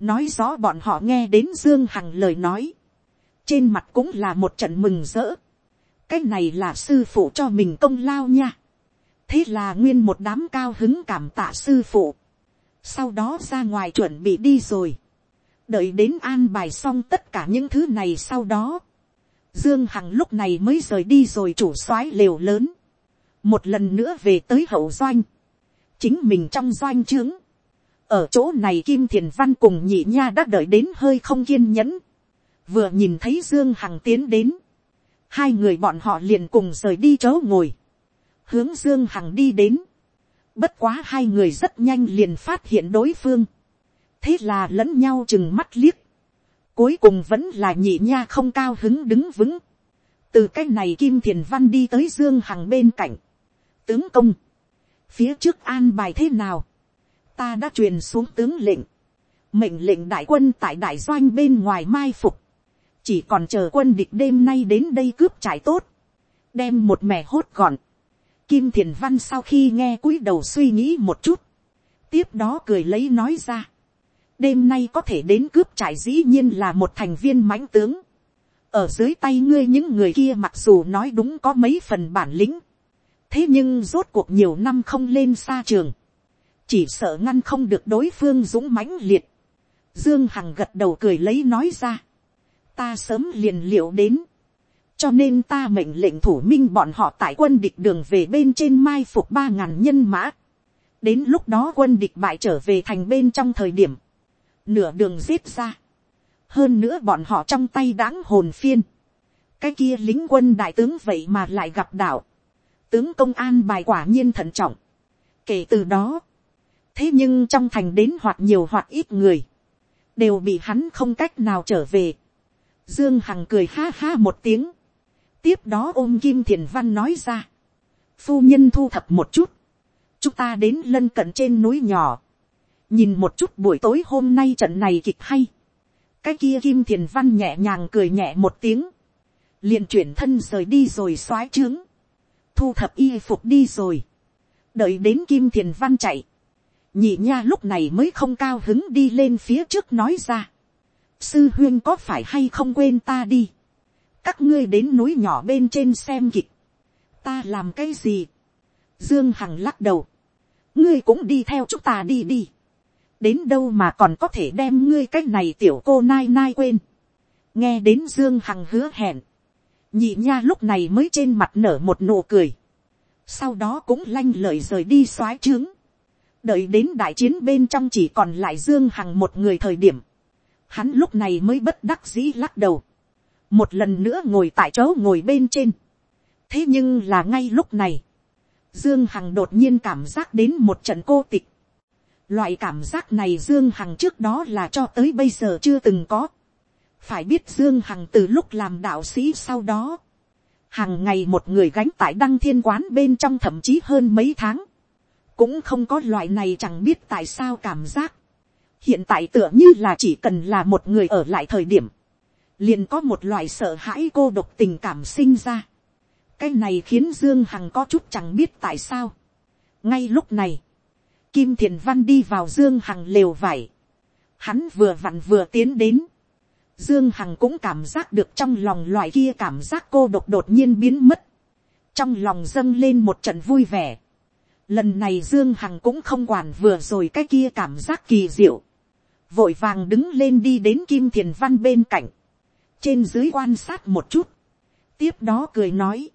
nói rõ bọn họ nghe đến dương hằng lời nói trên mặt cũng là một trận mừng rỡ. cái này là sư phụ cho mình công lao nha. thế là nguyên một đám cao hứng cảm tạ sư phụ. sau đó ra ngoài chuẩn bị đi rồi, đợi đến an bài xong tất cả những thứ này sau đó, dương hằng lúc này mới rời đi rồi chủ soái lều lớn, một lần nữa về tới hậu doanh, chính mình trong doanh trướng, ở chỗ này kim thiền văn cùng nhị nha đã đợi đến hơi không kiên nhẫn, vừa nhìn thấy dương hằng tiến đến, hai người bọn họ liền cùng rời đi chỗ ngồi, hướng dương hằng đi đến, bất quá hai người rất nhanh liền phát hiện đối phương, thế là lẫn nhau chừng mắt liếc, cuối cùng vẫn là nhị nha không cao hứng đứng vững, từ cái này kim thiền văn đi tới dương hằng bên cạnh, tướng công, phía trước an bài thế nào, ta đã truyền xuống tướng lệnh, mệnh lệnh đại quân tại đại doanh bên ngoài mai phục, chỉ còn chờ quân địch đêm nay đến đây cướp trải tốt, đem một mẻ hốt gọn. Kim thiền văn sau khi nghe cúi đầu suy nghĩ một chút, tiếp đó cười lấy nói ra, đêm nay có thể đến cướp trải dĩ nhiên là một thành viên mãnh tướng, ở dưới tay ngươi những người kia mặc dù nói đúng có mấy phần bản lĩnh, thế nhưng rốt cuộc nhiều năm không lên xa trường, chỉ sợ ngăn không được đối phương dũng mãnh liệt. Dương Hằng gật đầu cười lấy nói ra, ta sớm liền liệu đến, cho nên ta mệnh lệnh thủ minh bọn họ tại quân địch đường về bên trên mai phục ba ngàn nhân mã. đến lúc đó quân địch bại trở về thành bên trong thời điểm, nửa đường giết ra. hơn nữa bọn họ trong tay đáng hồn phiên. cái kia lính quân đại tướng vậy mà lại gặp đạo. tướng công an bài quả nhiên thận trọng. kể từ đó, thế nhưng trong thành đến hoặc nhiều hoặc ít người, đều bị hắn không cách nào trở về Dương Hằng cười ha ha một tiếng. Tiếp đó ôm Kim Thiền Văn nói ra. Phu nhân thu thập một chút. Chúng ta đến lân cận trên núi nhỏ. Nhìn một chút buổi tối hôm nay trận này kịch hay. Cái kia Kim Thiền Văn nhẹ nhàng cười nhẹ một tiếng. liền chuyển thân rời đi rồi xoái trướng. Thu thập y phục đi rồi. Đợi đến Kim Thiền Văn chạy. Nhị nha lúc này mới không cao hứng đi lên phía trước nói ra sư huyên có phải hay không quên ta đi, các ngươi đến núi nhỏ bên trên xem kịch, ta làm cái gì, dương hằng lắc đầu, ngươi cũng đi theo chúng ta đi đi, đến đâu mà còn có thể đem ngươi cái này tiểu cô nai nai quên, nghe đến dương hằng hứa hẹn, nhị nha lúc này mới trên mặt nở một nụ cười, sau đó cũng lanh lời rời đi soái trướng, đợi đến đại chiến bên trong chỉ còn lại dương hằng một người thời điểm, hắn lúc này mới bất đắc dĩ lắc đầu, một lần nữa ngồi tại chỗ ngồi bên trên. thế nhưng là ngay lúc này, dương hằng đột nhiên cảm giác đến một trận cô tịch loại cảm giác này dương hằng trước đó là cho tới bây giờ chưa từng có. phải biết dương hằng từ lúc làm đạo sĩ sau đó, hàng ngày một người gánh tại đăng thiên quán bên trong thậm chí hơn mấy tháng, cũng không có loại này chẳng biết tại sao cảm giác hiện tại tựa như là chỉ cần là một người ở lại thời điểm, liền có một loại sợ hãi cô độc tình cảm sinh ra. cái này khiến dương hằng có chút chẳng biết tại sao. ngay lúc này, kim thiền văn đi vào dương hằng lều vải. hắn vừa vặn vừa tiến đến. dương hằng cũng cảm giác được trong lòng loại kia cảm giác cô độc đột nhiên biến mất. trong lòng dâng lên một trận vui vẻ. lần này dương hằng cũng không quản vừa rồi cái kia cảm giác kỳ diệu vội vàng đứng lên đi đến kim thiền văn bên cạnh, trên dưới quan sát một chút, tiếp đó cười nói,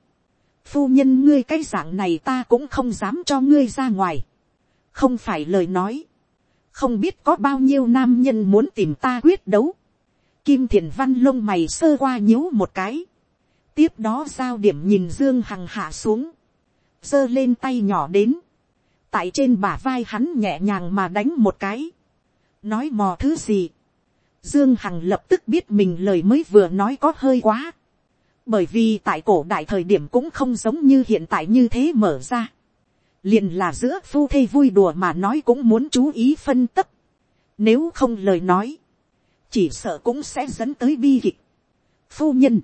phu nhân ngươi cái dạng này ta cũng không dám cho ngươi ra ngoài, không phải lời nói, không biết có bao nhiêu nam nhân muốn tìm ta quyết đấu, kim thiền văn lông mày sơ qua nhíu một cái, tiếp đó giao điểm nhìn dương hằng hạ xuống, giơ lên tay nhỏ đến, tại trên bả vai hắn nhẹ nhàng mà đánh một cái, nói mò thứ gì. Dương Hằng lập tức biết mình lời mới vừa nói có hơi quá. Bởi vì tại cổ đại thời điểm cũng không giống như hiện tại như thế mở ra liền là giữa phu thê vui đùa mà nói cũng muốn chú ý phân tích. Nếu không lời nói, chỉ sợ cũng sẽ dẫn tới bi kịch. Phu nhân,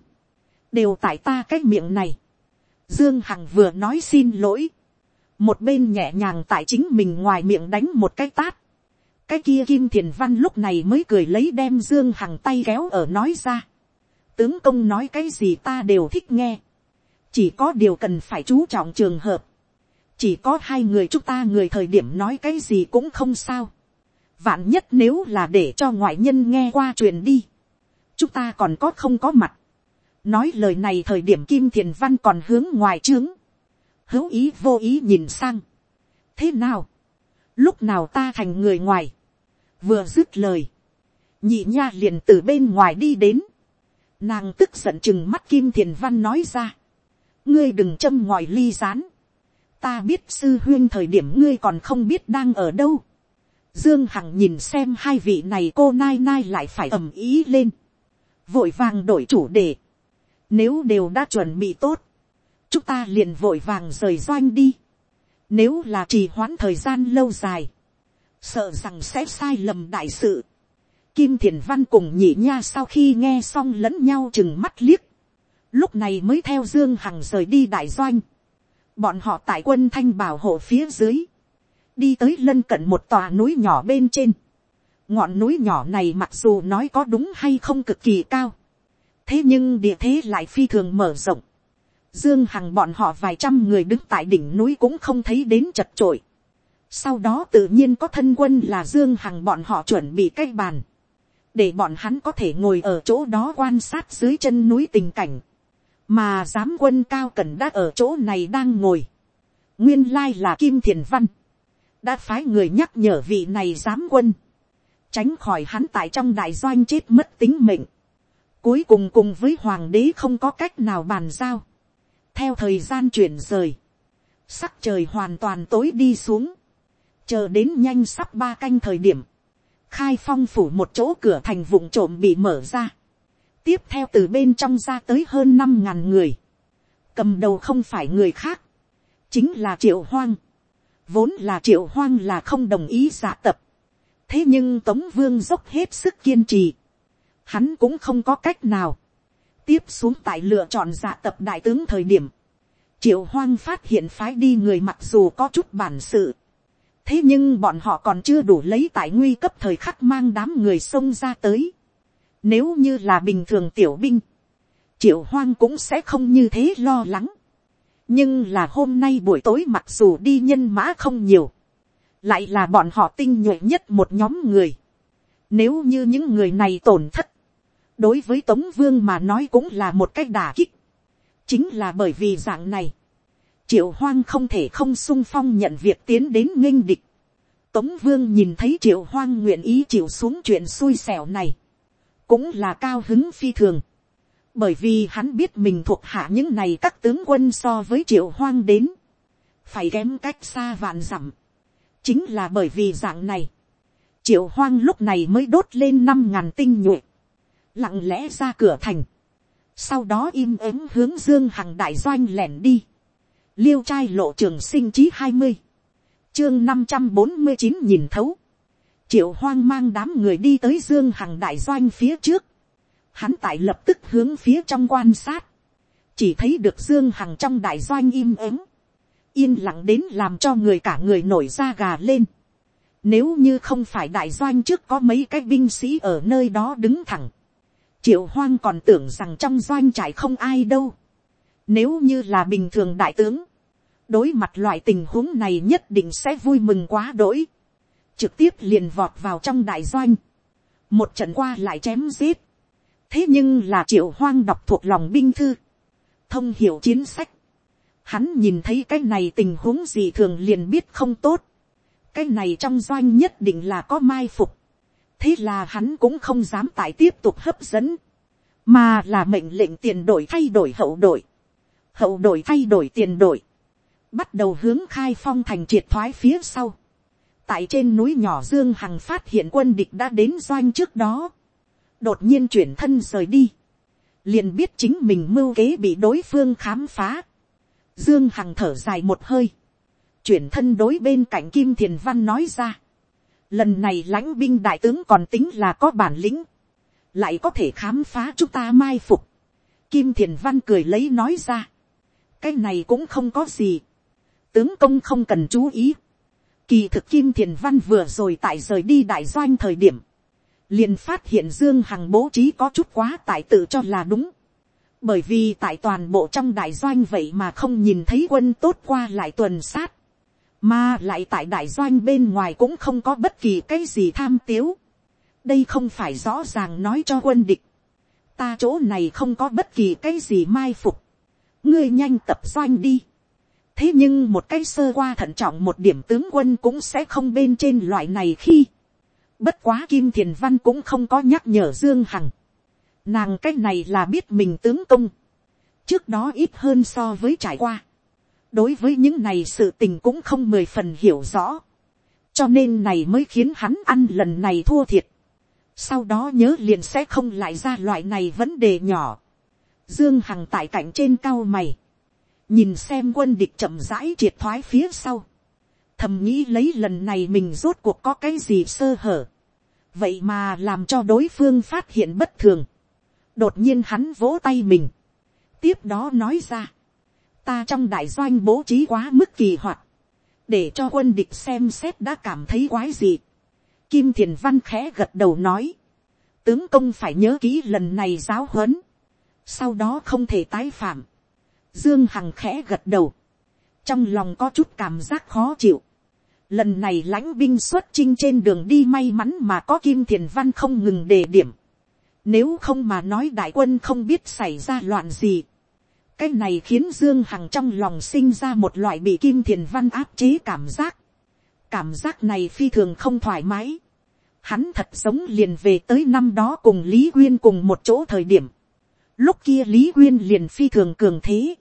đều tại ta cái miệng này. Dương Hằng vừa nói xin lỗi. Một bên nhẹ nhàng tại chính mình ngoài miệng đánh một cái tát cái kia kim thiền văn lúc này mới cười lấy đem dương hằng tay kéo ở nói ra. tướng công nói cái gì ta đều thích nghe. chỉ có điều cần phải chú trọng trường hợp chỉ có hai người chúng ta người thời điểm nói cái gì cũng không sao. vạn nhất nếu là để cho ngoại nhân nghe qua truyền đi, chúng ta còn có không có mặt. nói lời này thời điểm kim thiền văn còn hướng ngoài trướng, hữu ý vô ý nhìn sang. thế nào, lúc nào ta thành người ngoài, vừa dứt lời, nhị nha liền từ bên ngoài đi đến, nàng tức giận chừng mắt kim thiền văn nói ra, ngươi đừng châm ngòi ly rán, ta biết sư huyên thời điểm ngươi còn không biết đang ở đâu, Dương Hằng nhìn xem hai vị này cô nai nai lại phải ầm ý lên. Vội vàng đổi chủ đề. Nếu đều đã chuẩn bị tốt. Chúng ta liền vội vàng rời doanh đi. Nếu là trì hoãn thời gian lâu dài. Sợ rằng sẽ sai lầm đại sự. Kim Thiền Văn cùng nhị nha sau khi nghe xong lẫn nhau chừng mắt liếc. Lúc này mới theo Dương Hằng rời đi đại doanh. Bọn họ tại quân thanh bảo hộ phía dưới, đi tới lân cận một tòa núi nhỏ bên trên. ngọn núi nhỏ này mặc dù nói có đúng hay không cực kỳ cao. thế nhưng địa thế lại phi thường mở rộng. dương hằng bọn họ vài trăm người đứng tại đỉnh núi cũng không thấy đến chật trội. sau đó tự nhiên có thân quân là dương hằng bọn họ chuẩn bị cách bàn. để bọn hắn có thể ngồi ở chỗ đó quan sát dưới chân núi tình cảnh mà giám quân cao cần đã ở chỗ này đang ngồi. nguyên lai là kim thiền văn. Đã phái người nhắc nhở vị này giám quân, tránh khỏi hắn tại trong đại doanh chết mất tính mệnh, cuối cùng cùng với hoàng đế không có cách nào bàn giao, theo thời gian chuyển rời, sắc trời hoàn toàn tối đi xuống, chờ đến nhanh sắp ba canh thời điểm, khai phong phủ một chỗ cửa thành vụng trộm bị mở ra, tiếp theo từ bên trong ra tới hơn năm ngàn người, cầm đầu không phải người khác, chính là triệu hoang, Vốn là triệu hoang là không đồng ý giả tập. Thế nhưng Tống Vương dốc hết sức kiên trì. Hắn cũng không có cách nào. Tiếp xuống tại lựa chọn giả tập đại tướng thời điểm. Triệu hoang phát hiện phái đi người mặc dù có chút bản sự. Thế nhưng bọn họ còn chưa đủ lấy tại nguy cấp thời khắc mang đám người xông ra tới. Nếu như là bình thường tiểu binh. Triệu hoang cũng sẽ không như thế lo lắng nhưng là hôm nay buổi tối mặc dù đi nhân mã không nhiều, lại là bọn họ tinh nhuệ nhất một nhóm người. Nếu như những người này tổn thất, đối với tống vương mà nói cũng là một cách đả kích. chính là bởi vì dạng này, triệu hoang không thể không sung phong nhận việc tiến đến nghênh địch. tống vương nhìn thấy triệu hoang nguyện ý chịu xuống chuyện xui xẻo này, cũng là cao hứng phi thường. Bởi vì hắn biết mình thuộc hạ những này các tướng quân so với triệu hoang đến, phải kém cách xa vạn dặm. chính là bởi vì dạng này, triệu hoang lúc này mới đốt lên năm ngàn tinh nhuệ, lặng lẽ ra cửa thành, sau đó im ắng hướng dương hằng đại doanh lẻn đi, liêu trai lộ trường sinh chí hai mươi, chương năm trăm bốn mươi chín nhìn thấu, triệu hoang mang đám người đi tới dương hằng đại doanh phía trước, hắn tại lập tức hướng phía trong quan sát, chỉ thấy được dương hằng trong đại doanh im ắng, yên lặng đến làm cho người cả người nổi da gà lên. Nếu như không phải đại doanh trước có mấy cái binh sĩ ở nơi đó đứng thẳng, triệu hoang còn tưởng rằng trong doanh trại không ai đâu. Nếu như là bình thường đại tướng, đối mặt loại tình huống này nhất định sẽ vui mừng quá đỗi, trực tiếp liền vọt vào trong đại doanh, một trận qua lại chém giết, thế nhưng là triệu hoang đọc thuộc lòng binh thư, thông hiểu chiến sách, hắn nhìn thấy cái này tình huống gì thường liền biết không tốt, cái này trong doanh nhất định là có mai phục, thế là hắn cũng không dám tại tiếp tục hấp dẫn, mà là mệnh lệnh tiền đổi thay đổi hậu đổi, hậu đổi thay đổi tiền đổi, bắt đầu hướng khai phong thành triệt thoái phía sau, tại trên núi nhỏ dương hằng phát hiện quân địch đã đến doanh trước đó, đột nhiên chuyển thân rời đi, liền biết chính mình mưu kế bị đối phương khám phá. Dương Hằng thở dài một hơi, chuyển thân đối bên cạnh Kim Thiền Văn nói ra. Lần này lãnh binh đại tướng còn tính là có bản lĩnh, lại có thể khám phá chúng ta mai phục. Kim Thiền Văn cười lấy nói ra, cái này cũng không có gì, tướng công không cần chú ý. Kỳ thực Kim Thiền Văn vừa rồi tại rời đi đại doanh thời điểm, liền phát hiện dương hằng bố trí có chút quá tại tự cho là đúng. bởi vì tại toàn bộ trong đại doanh vậy mà không nhìn thấy quân tốt qua lại tuần sát, mà lại tại đại doanh bên ngoài cũng không có bất kỳ cái gì tham tiếu. đây không phải rõ ràng nói cho quân địch. ta chỗ này không có bất kỳ cái gì mai phục. ngươi nhanh tập doanh đi thế nhưng một cái sơ qua thận trọng một điểm tướng quân cũng sẽ không bên trên loại này khi. bất quá kim thiền văn cũng không có nhắc nhở dương hằng. nàng cái này là biết mình tướng công. trước đó ít hơn so với trải qua đối với những này sự tình cũng không mười phần hiểu rõ, cho nên này mới khiến hắn ăn lần này thua thiệt, sau đó nhớ liền sẽ không lại ra loại này vấn đề nhỏ, dương hằng tại cạnh trên cao mày, nhìn xem quân địch chậm rãi triệt thoái phía sau, thầm nghĩ lấy lần này mình rốt cuộc có cái gì sơ hở, vậy mà làm cho đối phương phát hiện bất thường, đột nhiên hắn vỗ tay mình, tiếp đó nói ra, ta trong đại doanh bố trí quá mức kỳ hoạt, để cho quân địch xem xét đã cảm thấy quái gì. Kim thiền văn khẽ gật đầu nói, tướng công phải nhớ kỹ lần này giáo huấn, sau đó không thể tái phạm. Dương Hằng khẽ gật đầu, trong lòng có chút cảm giác khó chịu. Lần này lãnh binh xuất chinh trên đường đi may mắn mà có kim thiền văn không ngừng đề điểm. Nếu không mà nói đại quân không biết xảy ra loạn gì cái này khiến dương hằng trong lòng sinh ra một loại bị kim thiền văn áp chế cảm giác. cảm giác này phi thường không thoải mái. hắn thật giống liền về tới năm đó cùng lý quyên cùng một chỗ thời điểm. lúc kia lý quyên liền phi thường cường thế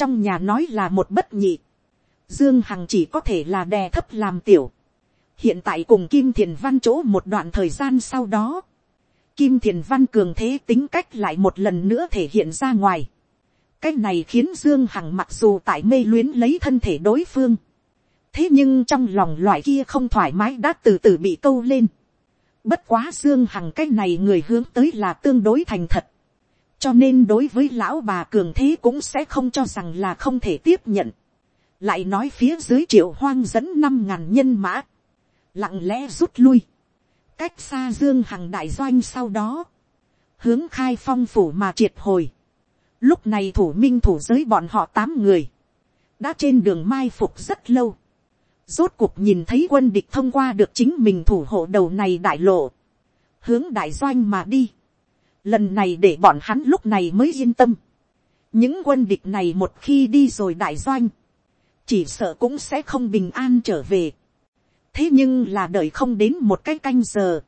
trong nhà nói là một bất nhị. dương hằng chỉ có thể là đè thấp làm tiểu. hiện tại cùng kim thiền văn chỗ một đoạn thời gian sau đó. Kim Thiền Văn cường thế tính cách lại một lần nữa thể hiện ra ngoài cái này khiến dương hằng mặc dù tại mê luyến lấy thân thể đối phương, thế nhưng trong lòng loại kia không thoải mái đã từ từ bị câu lên. bất quá dương hằng cái này người hướng tới là tương đối thành thật, cho nên đối với lão bà cường thế cũng sẽ không cho rằng là không thể tiếp nhận. lại nói phía dưới triệu hoang dẫn năm ngàn nhân mã, lặng lẽ rút lui, cách xa dương hằng đại doanh sau đó, hướng khai phong phủ mà triệt hồi Lúc này thủ minh thủ giới bọn họ tám người. Đã trên đường mai phục rất lâu. Rốt cuộc nhìn thấy quân địch thông qua được chính mình thủ hộ đầu này đại lộ. Hướng đại doanh mà đi. Lần này để bọn hắn lúc này mới yên tâm. Những quân địch này một khi đi rồi đại doanh. Chỉ sợ cũng sẽ không bình an trở về. Thế nhưng là đợi không đến một cái canh giờ.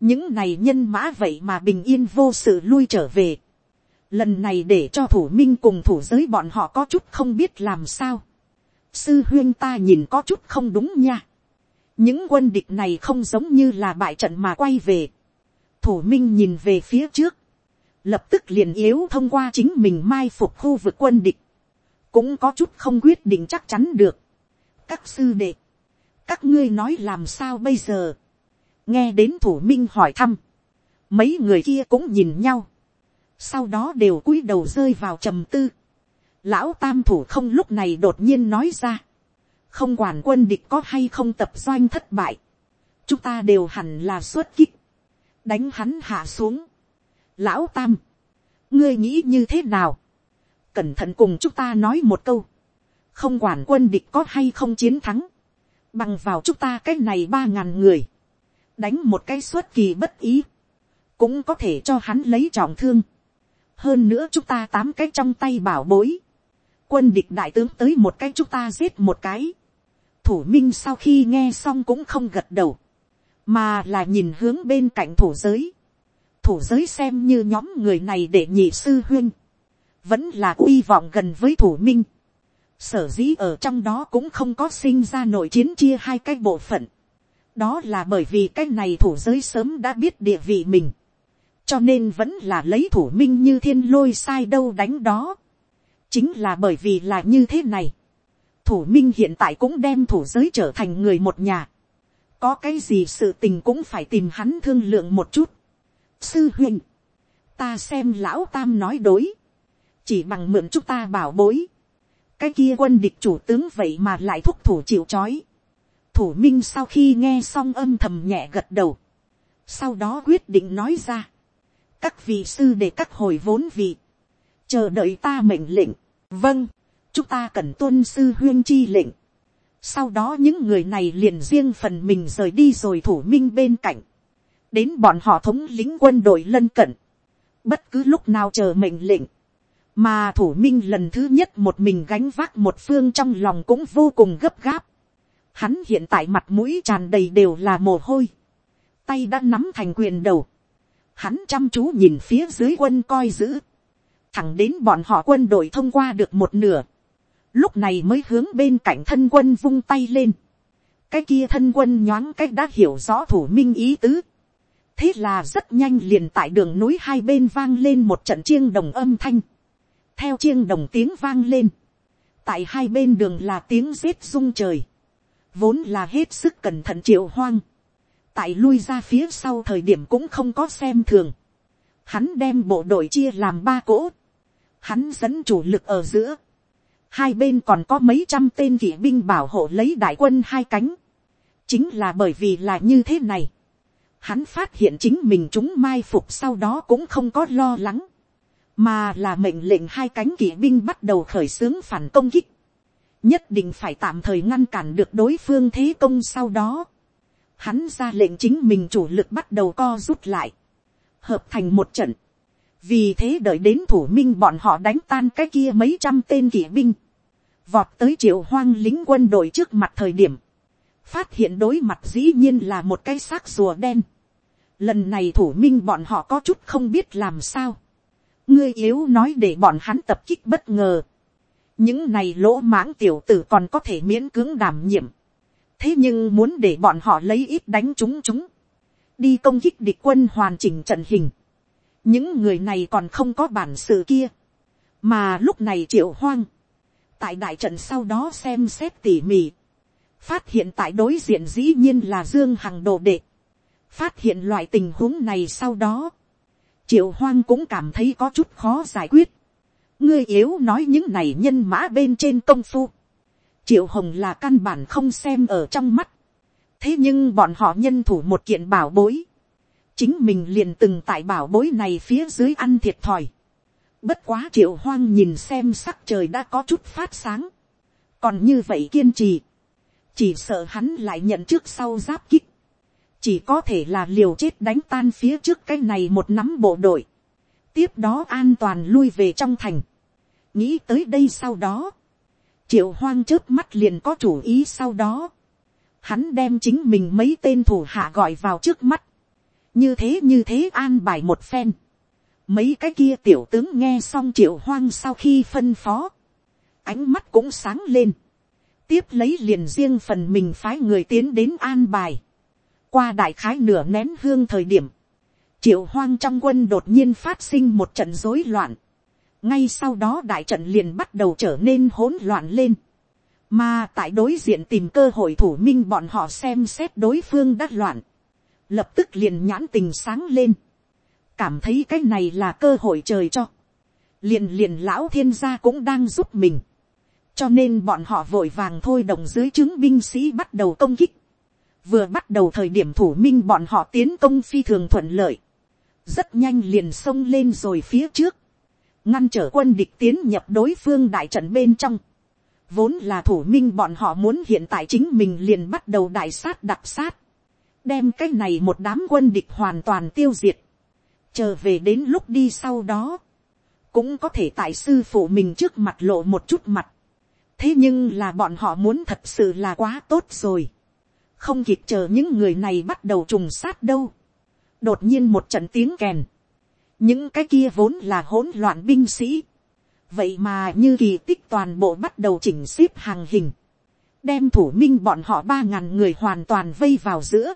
Những này nhân mã vậy mà bình yên vô sự lui trở về lần này để cho thủ minh cùng thủ giới bọn họ có chút không biết làm sao. sư huyên ta nhìn có chút không đúng nha. những quân địch này không giống như là bại trận mà quay về thủ minh nhìn về phía trước, lập tức liền yếu thông qua chính mình mai phục khu vực quân địch, cũng có chút không quyết định chắc chắn được. các sư đệ, các ngươi nói làm sao bây giờ, nghe đến thủ minh hỏi thăm, mấy người kia cũng nhìn nhau, sau đó đều cúi đầu rơi vào trầm tư. lão tam thủ không lúc này đột nhiên nói ra, không quản quân địch có hay không tập doanh thất bại, chúng ta đều hẳn là xuất kích, đánh hắn hạ xuống. lão tam, ngươi nghĩ như thế nào, cẩn thận cùng chúng ta nói một câu, không quản quân địch có hay không chiến thắng, bằng vào chúng ta cái này ba ngàn người, đánh một cái suốt kỳ bất ý, cũng có thể cho hắn lấy trọng thương. Hơn nữa chúng ta tám cái trong tay bảo bối, quân địch đại tướng tới một cái chúng ta giết một cái, thủ minh sau khi nghe xong cũng không gật đầu, mà là nhìn hướng bên cạnh thủ giới, thủ giới xem như nhóm người này để nhị sư huyên, vẫn là uy vọng gần với thủ minh, sở dĩ ở trong đó cũng không có sinh ra nội chiến chia hai cái bộ phận, đó là bởi vì cái này thủ giới sớm đã biết địa vị mình, cho nên vẫn là lấy thủ minh như thiên lôi sai đâu đánh đó. chính là bởi vì là như thế này. thủ minh hiện tại cũng đem thủ giới trở thành người một nhà có cái gì sự tình cũng phải tìm hắn thương lượng một chút. sư huynh, ta xem lão tam nói đối, chỉ bằng mượn chúng ta bảo bối. cái kia quân địch chủ tướng vậy mà lại thúc thủ chịu c h ó i thủ minh sau khi nghe xong âm thầm nhẹ gật đầu, sau đó quyết định nói ra, các vị sư để các hồi vốn vị, chờ đợi ta mệnh lệnh, vâng, chúng ta cần tuân sư huyên chi lệnh, sau đó những người này liền riêng phần mình rời đi rồi thủ minh bên cạnh, đến bọn họ thống lính quân đội lân cận, bất cứ lúc nào chờ mệnh lệnh, mà thủ minh lần thứ nhất một mình gánh vác một phương trong lòng cũng vô cùng gấp gáp, hắn hiện tại mặt mũi tràn đầy đều là mồ hôi, tay đã nắm thành quyền đầu, hắn chăm chú nhìn phía dưới quân coi giữ, thẳng đến bọn họ quân đội thông qua được một nửa, lúc này mới hướng bên cạnh thân quân vung tay lên, cái kia thân quân nhoáng cách đã hiểu rõ thủ minh ý tứ, thế là rất nhanh liền tại đường núi hai bên vang lên một trận chiêng đồng âm thanh, theo chiêng đồng tiếng vang lên, tại hai bên đường là tiếng rết rung trời, vốn là hết sức cẩn thận triệu hoang, tại lui ra phía sau thời điểm cũng không có xem thường, hắn đem bộ đội chia làm ba cỗ, hắn dẫn chủ lực ở giữa, hai bên còn có mấy trăm tên kỵ binh bảo hộ lấy đại quân hai cánh, chính là bởi vì là như thế này, hắn phát hiện chính mình chúng mai phục sau đó cũng không có lo lắng, mà là mệnh lệnh hai cánh kỵ binh bắt đầu khởi xướng phản công kích, nhất định phải tạm thời ngăn cản được đối phương thế công sau đó, hắn ra lệnh chính mình chủ lực bắt đầu co rút lại, hợp thành một trận, vì thế đợi đến thủ minh bọn họ đánh tan cái kia mấy trăm tên kỵ binh, vọt tới triệu hoang lính quân đội trước mặt thời điểm, phát hiện đối mặt dĩ nhiên là một cái xác rùa đen. Lần này thủ minh bọn họ có chút không biết làm sao. ngươi yếu nói để bọn hắn tập kích bất ngờ. những này lỗ mãng tiểu tử còn có thể miễn cưỡng đảm nhiệm. thế nhưng muốn để bọn họ lấy ít đánh chúng chúng. đi công kích địch quân hoàn chỉnh trận hình. những người này còn không có bản sự kia. mà lúc này triệu hoang tại đại trận sau đó xem xét tỉ mỉ, phát hiện tại đối diện dĩ nhiên là dương hằng đồ đệ, phát hiện loại tình huống này sau đó, triệu hoang cũng cảm thấy có chút khó giải quyết, ngươi yếu nói những này nhân mã bên trên công phu, triệu hồng là căn bản không xem ở trong mắt, thế nhưng bọn họ nhân thủ một kiện bảo bối, chính mình liền từng tại bảo bối này phía dưới ăn thiệt thòi, Bất quá triệu hoang nhìn xem sắc trời đã có chút phát sáng. Còn như vậy kiên trì. Chỉ sợ hắn lại nhận trước sau giáp kích. Chỉ có thể là liều chết đánh tan phía trước cái này một nắm bộ đội. Tiếp đó an toàn lui về trong thành. Nghĩ tới đây sau đó. Triệu hoang trước mắt liền có chủ ý sau đó. Hắn đem chính mình mấy tên thủ hạ gọi vào trước mắt. Như thế như thế an bài một phen Mấy cái kia tiểu tướng nghe xong triệu hoang sau khi phân phó. Ánh mắt cũng sáng lên. Tiếp lấy liền riêng phần mình phái người tiến đến an bài. Qua đại khái nửa nén hương thời điểm. Triệu hoang trong quân đột nhiên phát sinh một trận rối loạn. Ngay sau đó đại trận liền bắt đầu trở nên hỗn loạn lên. Mà tại đối diện tìm cơ hội thủ minh bọn họ xem xét đối phương đắc loạn. Lập tức liền nhãn tình sáng lên cảm thấy cái này là cơ hội trời cho. liền liền lão thiên gia cũng đang giúp mình. cho nên bọn họ vội vàng thôi đồng dưới chứng binh sĩ bắt đầu công kích. vừa bắt đầu thời điểm thủ minh bọn họ tiến công phi thường thuận lợi. rất nhanh liền xông lên rồi phía trước. ngăn trở quân địch tiến nhập đối phương đại trận bên trong. vốn là thủ minh bọn họ muốn hiện tại chính mình liền bắt đầu đại sát đặc sát. đem cái này một đám quân địch hoàn toàn tiêu diệt chờ về đến lúc đi sau đó, cũng có thể tại sư phụ mình trước mặt lộ một chút mặt. thế nhưng là bọn họ muốn thật sự là quá tốt rồi. không kịp chờ những người này bắt đầu trùng sát đâu. đột nhiên một trận tiếng kèn. những cái kia vốn là hỗn loạn binh sĩ. vậy mà như kỳ tích toàn bộ bắt đầu chỉnh xếp hàng hình. đem thủ minh bọn họ ba ngàn người hoàn toàn vây vào giữa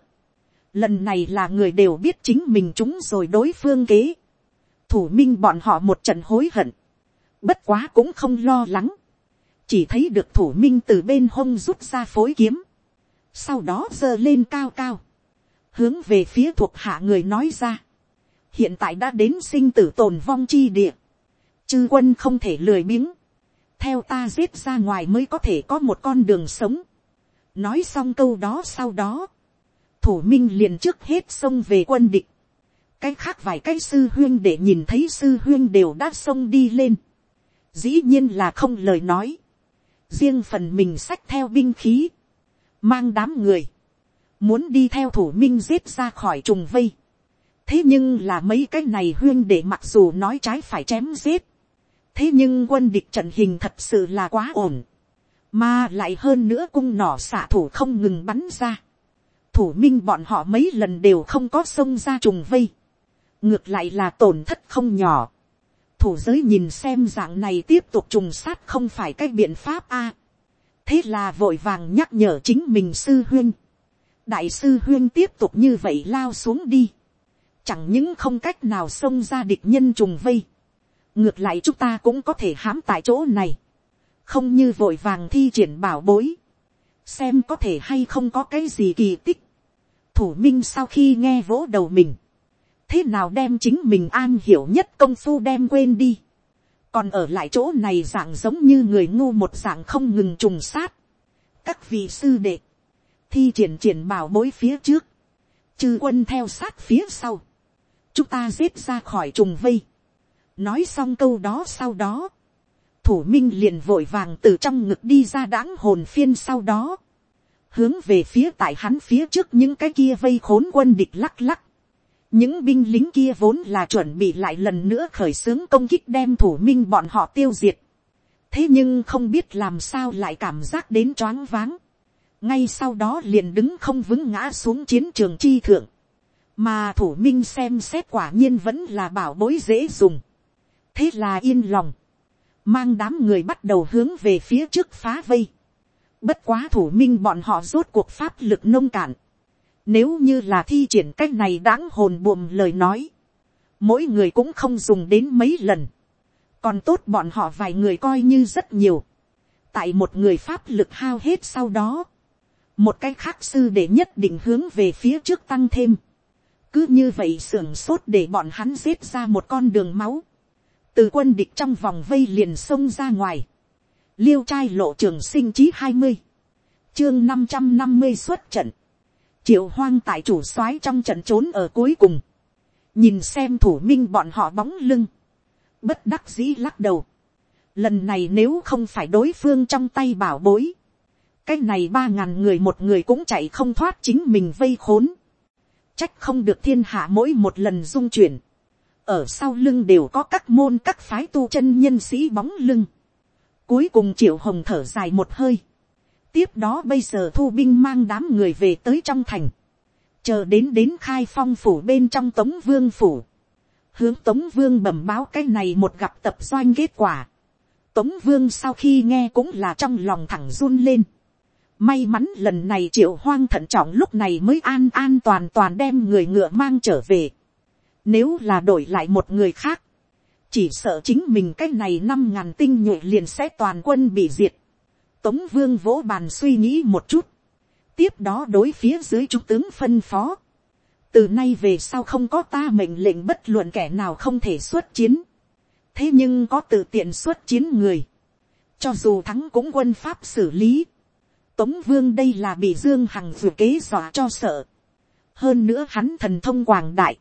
lần này là người đều biết chính mình chúng rồi đối phương kế. thủ minh bọn họ một trận hối hận. bất quá cũng không lo lắng. chỉ thấy được thủ minh từ bên hông rút ra phối kiếm. sau đó giơ lên cao cao. hướng về phía thuộc hạ người nói ra. hiện tại đã đến sinh tử tồn vong chi địa. chư quân không thể lười biếng. theo ta giết ra ngoài mới có thể có một con đường sống. nói xong câu đó sau đó thủ minh liền trước hết xông về quân địch. cái khác vài cái sư huyên để nhìn thấy sư huyên đều đã xông đi lên. dĩ nhiên là không lời nói. riêng phần mình sách theo binh khí. mang đám người, muốn đi theo thủ minh giết ra khỏi trùng vây. thế nhưng là mấy cái này huyên để mặc dù nói trái phải chém giết, thế nhưng quân địch trận hình thật sự là quá ổn, mà lại hơn nữa cung nỏ xạ thủ không ngừng bắn ra thủ minh bọn họ mấy lần đều không có xông ra trùng vây, ngược lại là tổn thất không nhỏ. thủ giới nhìn xem dạng này tiếp tục trùng sát không phải cái biện pháp a. thế là vội vàng nhắc nhở chính mình sư huyên. đại sư huyên tiếp tục như vậy lao xuống đi. chẳng những không cách nào xông ra địch nhân trùng vây. ngược lại chúng ta cũng có thể hãm tại chỗ này. không như vội vàng thi triển bảo bối. xem có thể hay không có cái gì kỳ tích thủ minh sau khi nghe vỗ đầu mình thế nào đem chính mình an hiểu nhất công phu đem quên đi. còn ở lại chỗ này dạng giống như người ngu một dạng không ngừng trùng sát. các vị sư đệ, thi triển triển bảo bối phía trước, chư quân theo sát phía sau, chúng ta giết ra khỏi trùng vây. nói xong câu đó sau đó, thủ minh liền vội vàng từ trong ngực đi ra đáng hồn phiên sau đó, hướng về phía tại hắn phía trước những cái kia vây khốn quân địch lắc lắc, những binh lính kia vốn là chuẩn bị lại lần nữa khởi xướng công kích đem thủ minh bọn họ tiêu diệt. thế nhưng không biết làm sao lại cảm giác đến choáng váng. ngay sau đó liền đứng không vững ngã xuống chiến trường chi thượng. mà thủ minh xem xét quả nhiên vẫn là bảo bối dễ dùng. thế là yên lòng. mang đám người bắt đầu hướng về phía trước phá vây bất quá thủ minh bọn họ rốt cuộc pháp lực nông cạn nếu như là thi triển cách này đáng hồn buồm lời nói. Mỗi người cũng không dùng đến mấy lần. Còn tốt bọn họ vài người coi như rất nhiều. Tại một người pháp lực hao hết sau đó. Một cái khác sư để nhất định hướng về phía trước tăng thêm. Cứ như vậy sưởng sốt để bọn hắn giết ra một con đường máu. Từ quân địch trong vòng vây liền xông ra ngoài. Liêu trai lộ trường sinh chí hai mươi. Chương năm trăm năm mươi xuất trận. Triệu hoang tại chủ soái trong trận trốn ở cuối cùng, nhìn xem thủ minh bọn họ bóng lưng, bất đắc dĩ lắc đầu. Lần này nếu không phải đối phương trong tay bảo bối, cái này ba ngàn người một người cũng chạy không thoát chính mình vây khốn, trách không được thiên hạ mỗi một lần dung chuyển, ở sau lưng đều có các môn các phái tu chân nhân sĩ bóng lưng. Cuối cùng triệu hồng thở dài một hơi, tiếp đó bây giờ thu binh mang đám người về tới trong thành, chờ đến đến khai phong phủ bên trong tống vương phủ, hướng tống vương bẩm báo cái này một gặp tập doanh kết quả, tống vương sau khi nghe cũng là trong lòng thẳng run lên, may mắn lần này triệu hoang thận trọng lúc này mới an an toàn toàn đem người ngựa mang trở về, nếu là đổi lại một người khác, chỉ sợ chính mình cái này năm ngàn tinh nhuệ liền sẽ toàn quân bị diệt. Tống vương vỗ bàn suy nghĩ một chút. Tiếp đó đối phía dưới trung tướng phân phó. Từ nay về sau không có ta mệnh lệnh bất luận kẻ nào không thể xuất chiến. Thế nhưng có tự tiện xuất chiến người. Cho dù thắng cũng quân pháp xử lý. Tống vương đây là bị Dương Hằng vừa kế dọa cho sợ. Hơn nữa hắn thần thông quảng đại.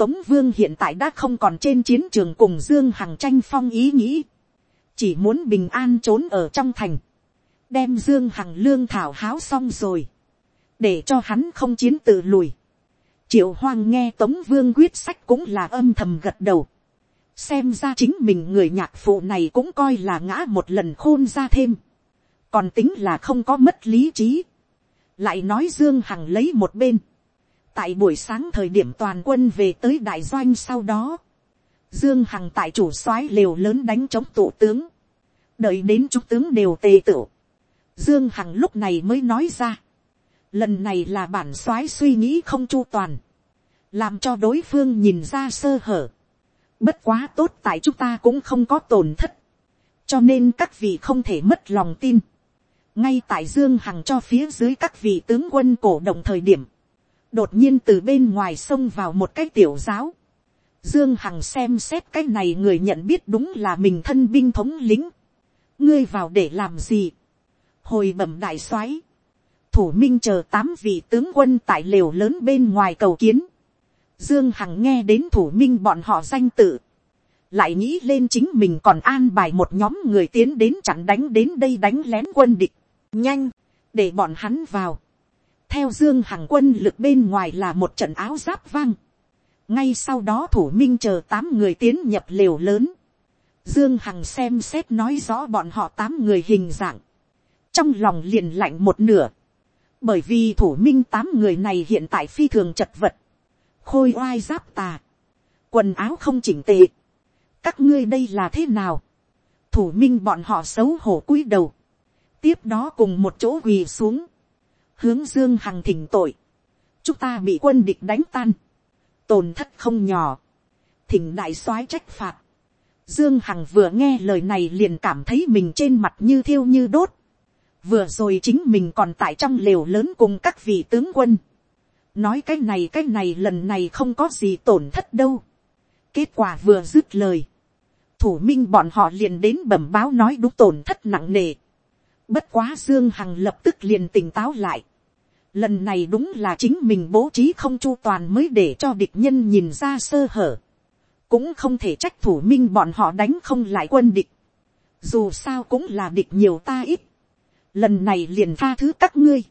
Tống vương hiện tại đã không còn trên chiến trường cùng Dương Hằng tranh phong ý nghĩ. Chỉ muốn bình an trốn ở trong thành đem dương hằng lương thảo háo xong rồi, để cho hắn không chiến tự lùi. triệu hoang nghe tống vương quyết sách cũng là âm thầm gật đầu. xem ra chính mình người nhạc phụ này cũng coi là ngã một lần khôn ra thêm. còn tính là không có mất lý trí. lại nói dương hằng lấy một bên tại buổi sáng thời điểm toàn quân về tới đại doanh sau đó, dương hằng tại chủ soái liều lớn đánh chống tụ tướng. đợi đến chúng tướng đều tề tựu Dương Hằng lúc này mới nói ra. Lần này là bản soái suy nghĩ không chu toàn. Làm cho đối phương nhìn ra sơ hở. Bất quá tốt tại chúng ta cũng không có tổn thất. Cho nên các vị không thể mất lòng tin. Ngay tại Dương Hằng cho phía dưới các vị tướng quân cổ động thời điểm. Đột nhiên từ bên ngoài xông vào một cái tiểu giáo. Dương Hằng xem xét cái này người nhận biết đúng là mình thân binh thống lính. Ngươi vào để làm gì? hồi bẩm đại soái, thủ minh chờ tám vị tướng quân tại lều lớn bên ngoài cầu kiến, dương hằng nghe đến thủ minh bọn họ danh tự, lại nghĩ lên chính mình còn an bài một nhóm người tiến đến chặn đánh đến đây đánh lén quân địch, nhanh, để bọn hắn vào, theo dương hằng quân lực bên ngoài là một trận áo giáp vang, ngay sau đó thủ minh chờ tám người tiến nhập liều lớn, dương hằng xem xét nói rõ bọn họ tám người hình dạng, trong lòng liền lạnh một nửa, bởi vì thủ minh tám người này hiện tại phi thường chật vật, khôi oai giáp tà, quần áo không chỉnh tề, các ngươi đây là thế nào, thủ minh bọn họ xấu hổ cúi đầu, tiếp đó cùng một chỗ quỳ xuống, hướng dương hằng thỉnh tội, chúng ta bị quân địch đánh tan, tổn thất không nhỏ, thỉnh đại soái trách phạt, dương hằng vừa nghe lời này liền cảm thấy mình trên mặt như thiêu như đốt, vừa rồi chính mình còn tại trong lều lớn cùng các vị tướng quân, nói cái này cái này lần này không có gì tổn thất đâu, kết quả vừa dứt lời, thủ minh bọn họ liền đến bẩm báo nói đúng tổn thất nặng nề, bất quá dương hằng lập tức liền tỉnh táo lại, lần này đúng là chính mình bố trí không chu toàn mới để cho địch nhân nhìn ra sơ hở, cũng không thể trách thủ minh bọn họ đánh không lại quân địch, dù sao cũng là địch nhiều ta ít, lần này liền tha thứ các ngươi,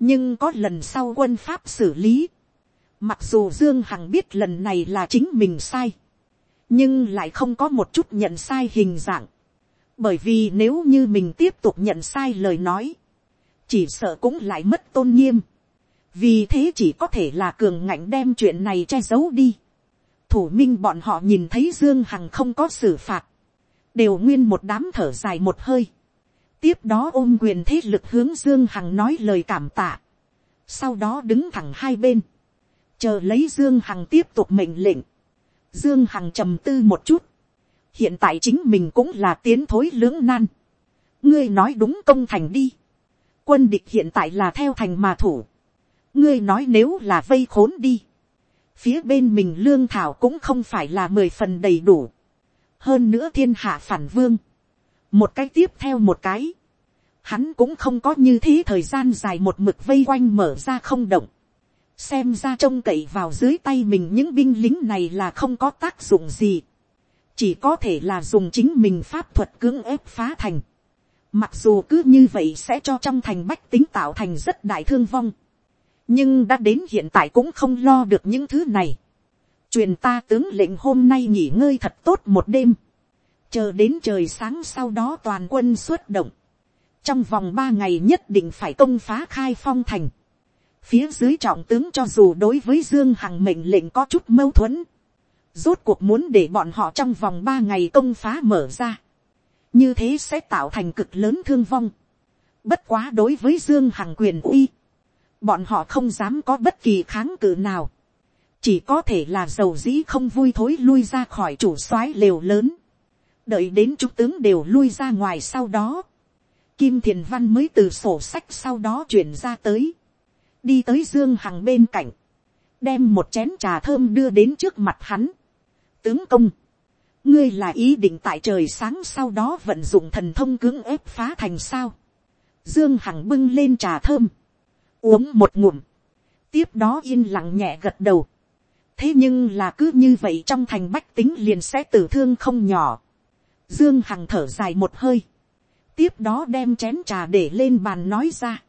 nhưng có lần sau quân pháp xử lý, mặc dù dương hằng biết lần này là chính mình sai, nhưng lại không có một chút nhận sai hình dạng, bởi vì nếu như mình tiếp tục nhận sai lời nói, chỉ sợ cũng lại mất tôn nghiêm, vì thế chỉ có thể là cường ngạnh đem chuyện này che giấu đi. thủ minh bọn họ nhìn thấy dương hằng không có xử phạt, đều nguyên một đám thở dài một hơi, tiếp đó ôm quyền thế lực hướng dương hằng nói lời cảm tạ, sau đó đứng thẳng hai bên, chờ lấy dương hằng tiếp tục mệnh lệnh, dương hằng trầm tư một chút, hiện tại chính mình cũng là tiến thối lưỡng nan, ngươi nói đúng công thành đi, quân địch hiện tại là theo thành mà thủ, ngươi nói nếu là vây khốn đi, phía bên mình lương thảo cũng không phải là mười phần đầy đủ, hơn nữa thiên hạ phản vương, một cái tiếp theo một cái, hắn cũng không có như thế thời gian dài một mực vây quanh mở ra không động, xem ra trông cậy vào dưới tay mình những binh lính này là không có tác dụng gì, chỉ có thể là dùng chính mình pháp thuật cưỡng ép phá thành, mặc dù cứ như vậy sẽ cho trong thành bách tính tạo thành rất đại thương vong, nhưng đã đến hiện tại cũng không lo được những thứ này, truyền ta tướng lệnh hôm nay nghỉ ngơi thật tốt một đêm, chờ đến trời sáng sau đó toàn quân xuất động, trong vòng ba ngày nhất định phải công phá khai phong thành, phía dưới trọng tướng cho dù đối với dương hằng mệnh lệnh có chút mâu thuẫn, rốt cuộc muốn để bọn họ trong vòng ba ngày công phá mở ra, như thế sẽ tạo thành cực lớn thương vong. Bất quá đối với dương hằng quyền uy, bọn họ không dám có bất kỳ kháng cự nào, chỉ có thể là dầu dĩ không vui thối lui ra khỏi chủ soái lều lớn, đợi đến chúng tướng đều lui ra ngoài sau đó, kim thiền văn mới từ sổ sách sau đó chuyển ra tới, đi tới dương hằng bên cạnh, đem một chén trà thơm đưa đến trước mặt hắn tướng công, ngươi là ý định tại trời sáng sau đó vận dụng thần thông cưỡng ép phá thành sao. dương hằng bưng lên trà thơm, uống một ngụm, tiếp đó yên lặng nhẹ gật đầu. thế nhưng là cứ như vậy trong thành bách tính liền sẽ tử thương không nhỏ. dương hằng thở dài một hơi, tiếp đó đem chén trà để lên bàn nói ra.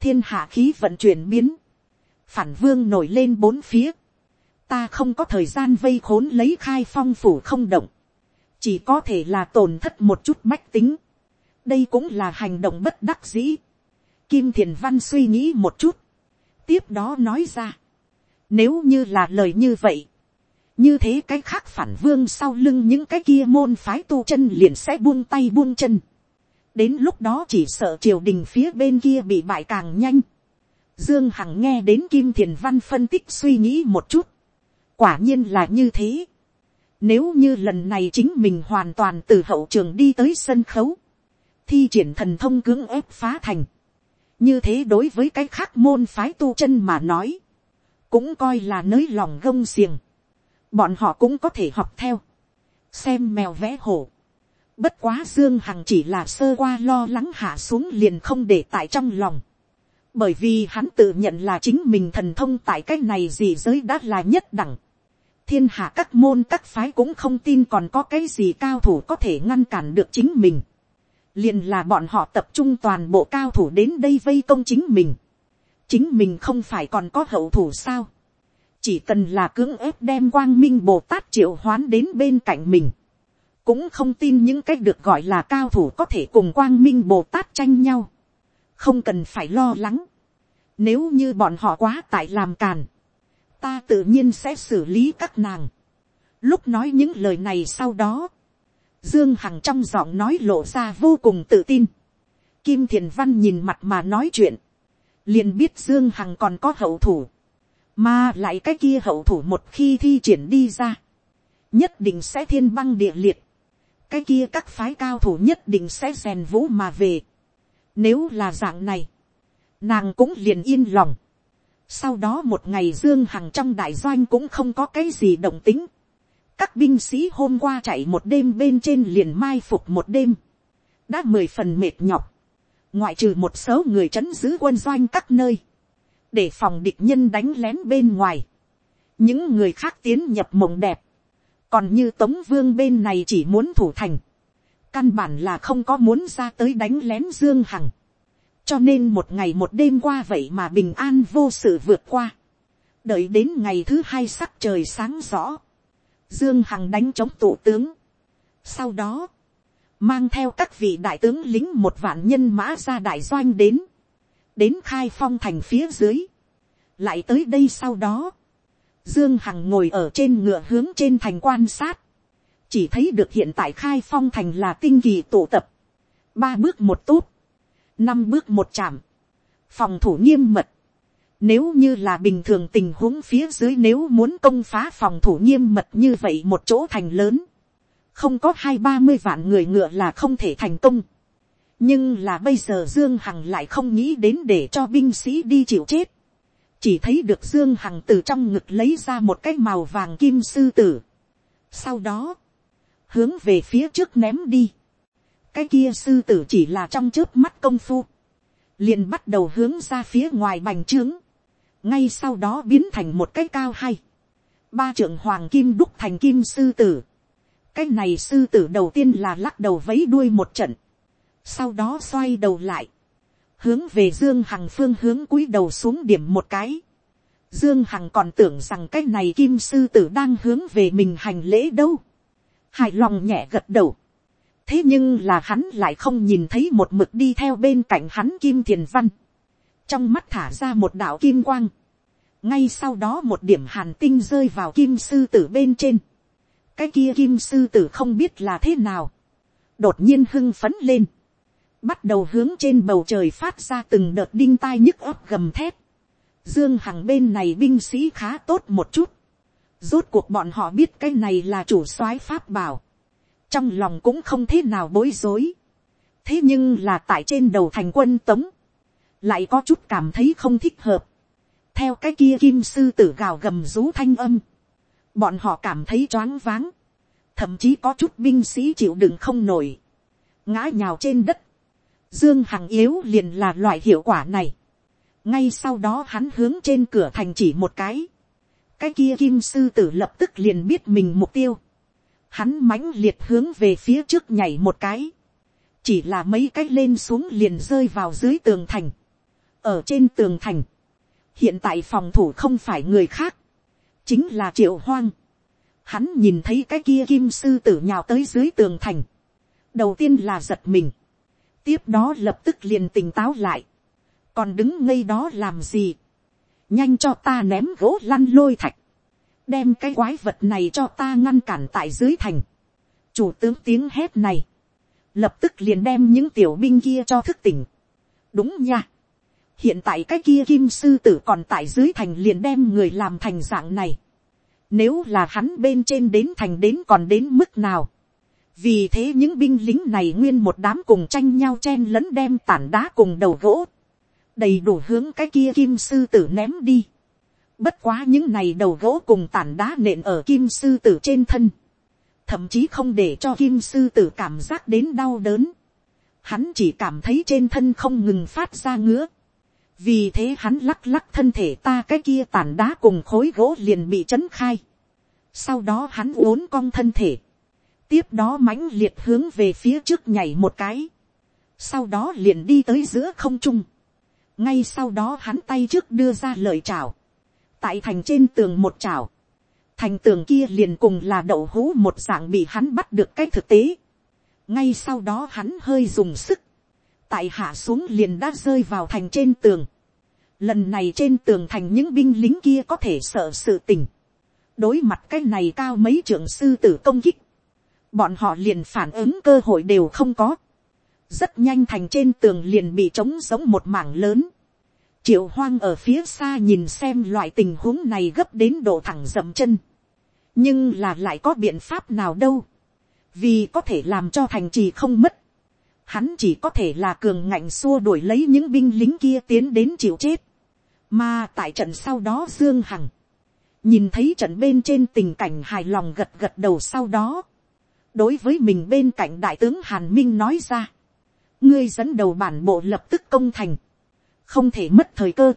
Thiên hạ khí vận chuyển biến, phản vương nổi lên bốn phía, ta không có thời gian vây khốn lấy khai phong phủ không động, chỉ có thể là tổn thất một chút bách tính, đây cũng là hành động bất đắc dĩ. Kim thiền văn suy nghĩ một chút, tiếp đó nói ra, nếu như là lời như vậy, như thế cái khác phản vương sau lưng những cái kia môn phái tu chân liền sẽ buông tay buông chân đến lúc đó chỉ sợ triều đình phía bên kia bị bại càng nhanh. Dương Hằng nghe đến Kim Thiền Văn phân tích suy nghĩ một chút. Quả nhiên là như thế. Nếu như lần này chính mình hoàn toàn từ hậu trường đi tới sân khấu. Thi triển thần thông cưỡng ép phá thành. Như thế đối với cái khác môn phái tu chân mà nói. Cũng coi là nới lòng gông xiềng. Bọn họ cũng có thể học theo. Xem mèo vẽ hổ Bất quá Dương Hằng chỉ là sơ qua lo lắng hạ xuống liền không để tại trong lòng. Bởi vì hắn tự nhận là chính mình thần thông tại cái này gì giới đã là nhất đẳng. Thiên hạ các môn các phái cũng không tin còn có cái gì cao thủ có thể ngăn cản được chính mình. liền là bọn họ tập trung toàn bộ cao thủ đến đây vây công chính mình. chính mình không phải còn có hậu thủ sao. chỉ cần là cưỡng ép đem quang minh bồ tát triệu hoán đến bên cạnh mình. cũng không tin những cách được gọi là cao thủ có thể cùng quang minh bồ tát tranh nhau không cần phải lo lắng. nếu như bọn họ quá tại làm càn, ta tự nhiên sẽ xử lý các nàng. lúc nói những lời này sau đó, Dương Hằng trong giọng nói lộ ra vô cùng tự tin. Kim Thiền Văn nhìn mặt mà nói chuyện. Liền biết Dương Hằng còn có hậu thủ. Mà lại cái kia hậu thủ một khi thi triển đi ra. Nhất định sẽ thiên băng địa liệt. Cái kia các phái cao thủ nhất định sẽ rèn vũ mà về. Nếu là dạng này. Nàng cũng liền yên lòng. Sau đó một ngày Dương Hằng trong đại doanh cũng không có cái gì động tính. Các binh sĩ hôm qua chạy một đêm bên trên liền mai phục một đêm, đã mười phần mệt nhọc, ngoại trừ một số người chấn giữ quân doanh các nơi, để phòng địch nhân đánh lén bên ngoài, những người khác tiến nhập mộng đẹp, còn như tống vương bên này chỉ muốn thủ thành, căn bản là không có muốn ra tới đánh lén dương hằng, cho nên một ngày một đêm qua vậy mà bình an vô sự vượt qua, đợi đến ngày thứ hai sắc trời sáng rõ, Dương Hằng đánh chống tụ tướng. Sau đó, mang theo các vị đại tướng lính một vạn nhân mã ra đại doanh đến. Đến khai phong thành phía dưới. Lại tới đây sau đó. Dương Hằng ngồi ở trên ngựa hướng trên thành quan sát. Chỉ thấy được hiện tại khai phong thành là tinh kỳ tụ tập. Ba bước một tốt. Năm bước một chạm. Phòng thủ nghiêm mật. Nếu như là bình thường tình huống phía dưới nếu muốn công phá phòng thủ nghiêm mật như vậy một chỗ thành lớn. Không có hai ba mươi vạn người ngựa là không thể thành công. Nhưng là bây giờ Dương Hằng lại không nghĩ đến để cho binh sĩ đi chịu chết. Chỉ thấy được Dương Hằng từ trong ngực lấy ra một cái màu vàng kim sư tử. Sau đó, hướng về phía trước ném đi. Cái kia sư tử chỉ là trong trước mắt công phu. Liền bắt đầu hướng ra phía ngoài bành trướng. Ngay sau đó biến thành một cái cao hay, ba trưởng hoàng kim đúc thành kim sư tử, cái này sư tử đầu tiên là lắc đầu vấy đuôi một trận, sau đó xoay đầu lại, hướng về dương hằng phương hướng cúi đầu xuống điểm một cái, dương hằng còn tưởng rằng cái này kim sư tử đang hướng về mình hành lễ đâu, hài lòng nhẹ gật đầu, thế nhưng là hắn lại không nhìn thấy một mực đi theo bên cạnh hắn kim thiền văn, trong mắt thả ra một đạo kim quang, ngay sau đó một điểm hàn tinh rơi vào kim sư tử bên trên, cái kia kim sư tử không biết là thế nào, đột nhiên hưng phấn lên, bắt đầu hướng trên bầu trời phát ra từng đợt đinh tai nhức ấp gầm thép, dương hằng bên này binh sĩ khá tốt một chút, rốt cuộc bọn họ biết cái này là chủ soái pháp bảo, trong lòng cũng không thế nào bối rối, thế nhưng là tại trên đầu thành quân tống, lại có chút cảm thấy không thích hợp. theo cái kia kim sư tử gào gầm rú thanh âm, bọn họ cảm thấy choáng váng, thậm chí có chút binh sĩ chịu đựng không nổi, ngã nhào trên đất, dương hằng yếu liền là loại hiệu quả này, ngay sau đó hắn hướng trên cửa thành chỉ một cái, cái kia kim sư tử lập tức liền biết mình mục tiêu, hắn mãnh liệt hướng về phía trước nhảy một cái, chỉ là mấy cái lên xuống liền rơi vào dưới tường thành, ở trên tường thành, hiện tại phòng thủ không phải người khác, chính là triệu hoang. Hắn nhìn thấy cái kia kim sư tử nhào tới dưới tường thành, đầu tiên là giật mình, tiếp đó lập tức liền tỉnh táo lại, còn đứng ngây đó làm gì, nhanh cho ta ném gỗ lăn lôi thạch, đem cái quái vật này cho ta ngăn cản tại dưới thành, chủ tướng tiếng hét này, lập tức liền đem những tiểu binh kia cho thức tỉnh, đúng nha, hiện tại cái kia kim sư tử còn tại dưới thành liền đem người làm thành dạng này. Nếu là hắn bên trên đến thành đến còn đến mức nào. Vì thế những binh lính này nguyên một đám cùng tranh nhau chen lẫn đem tản đá cùng đầu gỗ. Đầy đủ hướng cái kia kim sư tử ném đi. Bất quá những này đầu gỗ cùng tản đá nện ở kim sư tử trên thân. Thậm chí không để cho kim sư tử cảm giác đến đau đớn. Hắn chỉ cảm thấy trên thân không ngừng phát ra ngứa vì thế hắn lắc lắc thân thể ta cái kia tàn đá cùng khối gỗ liền bị chấn khai. sau đó hắn uốn cong thân thể. tiếp đó mãnh liệt hướng về phía trước nhảy một cái. sau đó liền đi tới giữa không trung, ngay sau đó hắn tay trước đưa ra lời chào, tại thành trên tường một chào, thành tường kia liền cùng là đậu hũ một dạng bị hắn bắt được cái thực tế, ngay sau đó hắn hơi dùng sức, tại hạ xuống liền đã rơi vào thành trên tường, lần này trên tường thành những binh lính kia có thể sợ sự tình, đối mặt cái này cao mấy trưởng sư tử công kích, bọn họ liền phản ứng cơ hội đều không có, rất nhanh thành trên tường liền bị trống giống một mảng lớn, triệu hoang ở phía xa nhìn xem loại tình huống này gấp đến độ thẳng dậm chân, nhưng là lại có biện pháp nào đâu, vì có thể làm cho thành trì không mất, hắn chỉ có thể là cường ngạnh xua đuổi lấy những binh lính kia tiến đến chịu chết, mà tại trận sau đó dương hằng, nhìn thấy trận bên trên tình cảnh hài lòng gật gật đầu sau đó, đối với mình bên cạnh đại tướng hàn minh nói ra, ngươi dẫn đầu bản bộ lập tức công thành, không thể mất thời cơ.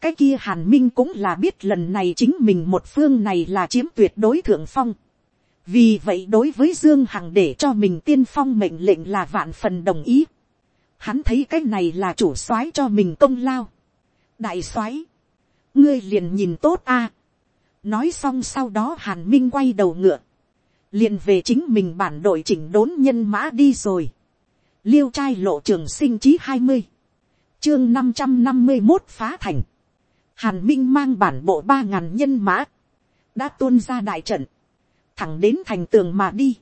cái kia hàn minh cũng là biết lần này chính mình một phương này là chiếm tuyệt đối thượng phong. vì vậy đối với dương hằng để cho mình tiên phong mệnh lệnh là vạn phần đồng ý. hắn thấy cái này là chủ soái cho mình công lao. đại soái, ngươi liền nhìn tốt a. nói xong sau đó hàn minh quay đầu ngựa, liền về chính mình bản đội chỉnh đốn nhân mã đi rồi liêu trai lộ trường sinh chí hai mươi, chương năm trăm năm mươi một phá thành. hàn minh mang bản bộ ba ngàn nhân mã, đã tuôn ra đại trận, thẳng đến thành tường mà đi.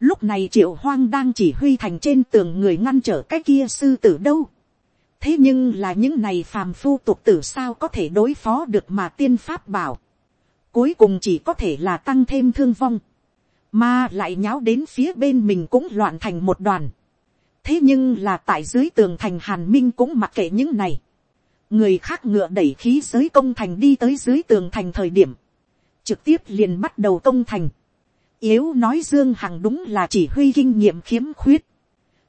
lúc này triệu hoang đang chỉ huy thành trên tường người ngăn trở cái kia sư tử đâu. thế nhưng là những này phàm phu tục tử sao có thể đối phó được mà tiên pháp bảo. cuối cùng chỉ có thể là tăng thêm thương vong mà lại nháo đến phía bên mình cũng loạn thành một đoàn thế nhưng là tại dưới tường thành hàn minh cũng mặc kệ những này. người khác ngựa đẩy khí giới công thành đi tới dưới tường thành thời điểm, trực tiếp liền bắt đầu công thành. yếu nói dương hằng đúng là chỉ huy kinh nghiệm khiếm khuyết.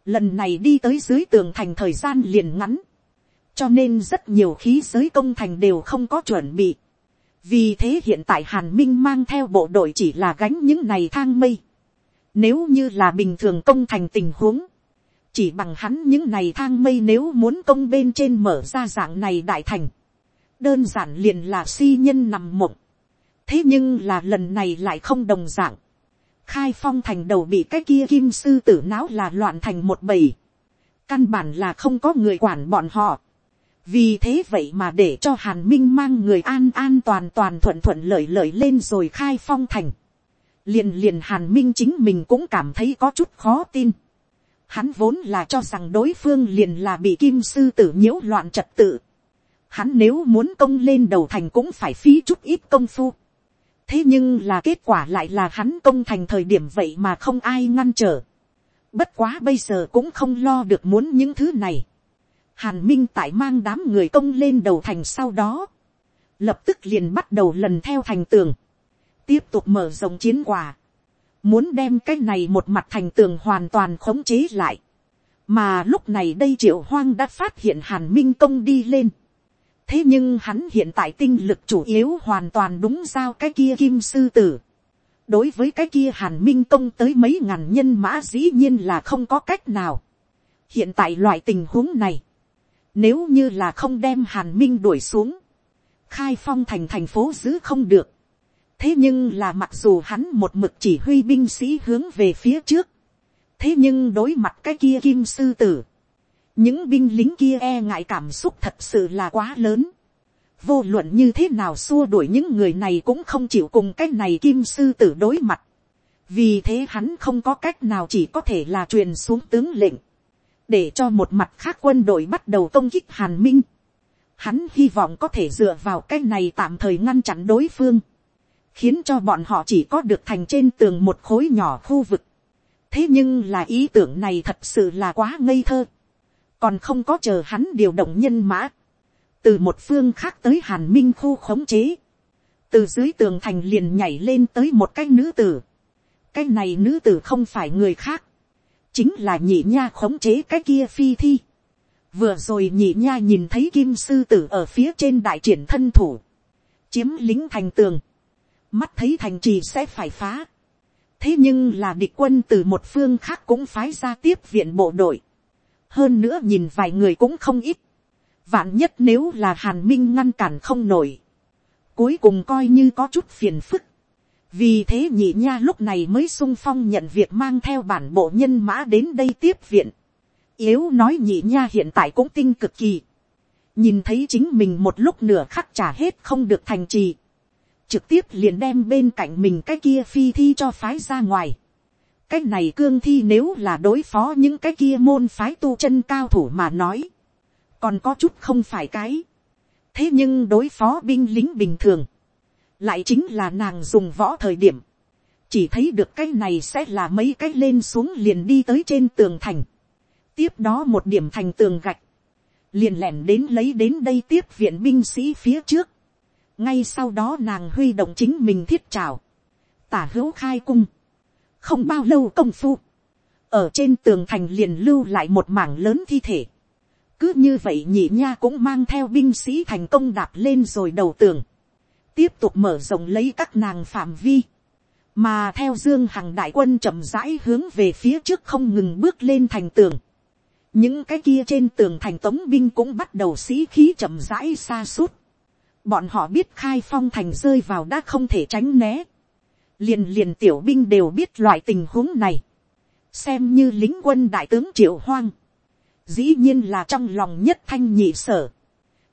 lần này đi tới dưới tường thành thời gian liền ngắn, cho nên rất nhiều khí giới công thành đều không có chuẩn bị vì thế hiện tại hàn minh mang theo bộ đội chỉ là gánh những này thang mây. nếu như là bình thường công thành tình huống, chỉ bằng hắn những này thang mây nếu muốn công bên trên mở ra dạng này đại thành, đơn giản liền là si nhân nằm mộng. thế nhưng là lần này lại không đồng dạng. khai phong thành đầu bị cái kia kim sư tử não là loạn thành một bầy. căn bản là không có người quản bọn họ vì thế vậy mà để cho hàn minh mang người an an toàn toàn thuận thuận lợi lợi lên rồi khai phong thành. liền liền hàn minh chính mình cũng cảm thấy có chút khó tin hắn vốn là cho rằng đối phương liền là bị kim sư tử nhiễu loạn trật tự. hắn nếu muốn công lên đầu thành cũng phải phí chút ít công phu. thế nhưng là kết quả lại là hắn công thành thời điểm vậy mà không ai ngăn trở. bất quá bây giờ cũng không lo được muốn những thứ này Hàn Minh tại mang đám người công lên đầu thành sau đó. Lập tức liền bắt đầu lần theo thành tường. Tiếp tục mở rộng chiến quả. Muốn đem cái này một mặt thành tường hoàn toàn khống chế lại. Mà lúc này đây triệu hoang đã phát hiện Hàn Minh công đi lên. Thế nhưng hắn hiện tại tinh lực chủ yếu hoàn toàn đúng giao cái kia kim sư tử. Đối với cái kia Hàn Minh công tới mấy ngàn nhân mã dĩ nhiên là không có cách nào. Hiện tại loại tình huống này, nếu như là không đem hàn minh đuổi xuống. Khai phong thành thành phố giữ không được. Thế nhưng là mặc dù hắn một mực chỉ huy binh sĩ hướng về phía trước. Thế nhưng đối mặt cái kia kim sư tử. Những binh lính kia e ngại cảm xúc thật sự là quá lớn. Vô luận như thế nào xua đuổi những người này cũng không chịu cùng cái này kim sư tử đối mặt. Vì thế hắn không có cách nào chỉ có thể là truyền xuống tướng lệnh để cho một mặt khác quân đội bắt đầu công kích hàn minh. Hắn hy vọng có thể dựa vào cái này tạm thời ngăn chặn đối phương, khiến cho bọn họ chỉ có được thành trên tường một khối nhỏ khu vực. thế nhưng là ý tưởng này thật sự là quá ngây thơ, còn không có chờ hắn điều động nhân mã, từ một phương khác tới hàn minh khu khống chế, từ dưới tường thành liền nhảy lên tới một cái nữ tử. cái này nữ tử không phải người khác, chính là nhị nha khống chế cái kia phi thi. vừa rồi nhị nha nhìn thấy kim sư tử ở phía trên đại triển thân thủ, chiếm lính thành tường, mắt thấy thành trì sẽ phải phá. thế nhưng là địch quân từ một phương khác cũng phái ra tiếp viện bộ đội. hơn nữa nhìn vài người cũng không ít, vạn nhất nếu là hàn minh ngăn cản không nổi, cuối cùng coi như có chút phiền phức, vì thế nhị nha lúc này mới sung phong nhận việc mang theo bản bộ nhân mã đến đây tiếp viện, yếu nói nhị nha hiện tại cũng tinh cực kỳ, nhìn thấy chính mình một lúc nửa khắc trả hết không được thành trì, trực tiếp liền đem bên cạnh mình cái kia phi thi cho phái ra ngoài. cái này cương thi nếu là đối phó những cái kia môn phái tu chân cao thủ mà nói, còn có chút không phải cái. thế nhưng đối phó binh lính bình thường, lại chính là nàng dùng võ thời điểm, chỉ thấy được cái này sẽ là mấy cái lên xuống liền đi tới trên tường thành, tiếp đó một điểm thành tường gạch, liền lẻn đến lấy đến đây tiếp viện binh sĩ phía trước, ngay sau đó nàng huy động chính mình thiết trào, tả hữu khai cung, không bao lâu công phu, ở trên tường thành liền lưu lại một mảng lớn thi thể, cứ như vậy nhị nha cũng mang theo binh sĩ thành công đạp lên rồi đầu tường, tiếp tục mở rộng lấy các nàng phạm vi, mà theo dương hằng đại quân chậm rãi hướng về phía trước không ngừng bước lên thành tường, những cái kia trên tường thành tống binh cũng bắt đầu sĩ khí chậm rãi xa suốt, bọn họ biết khai phong thành rơi vào đã không thể tránh né, liền liền tiểu binh đều biết loại tình huống này, xem như lính quân đại tướng triệu hoang, dĩ nhiên là trong lòng nhất thanh nhị sở,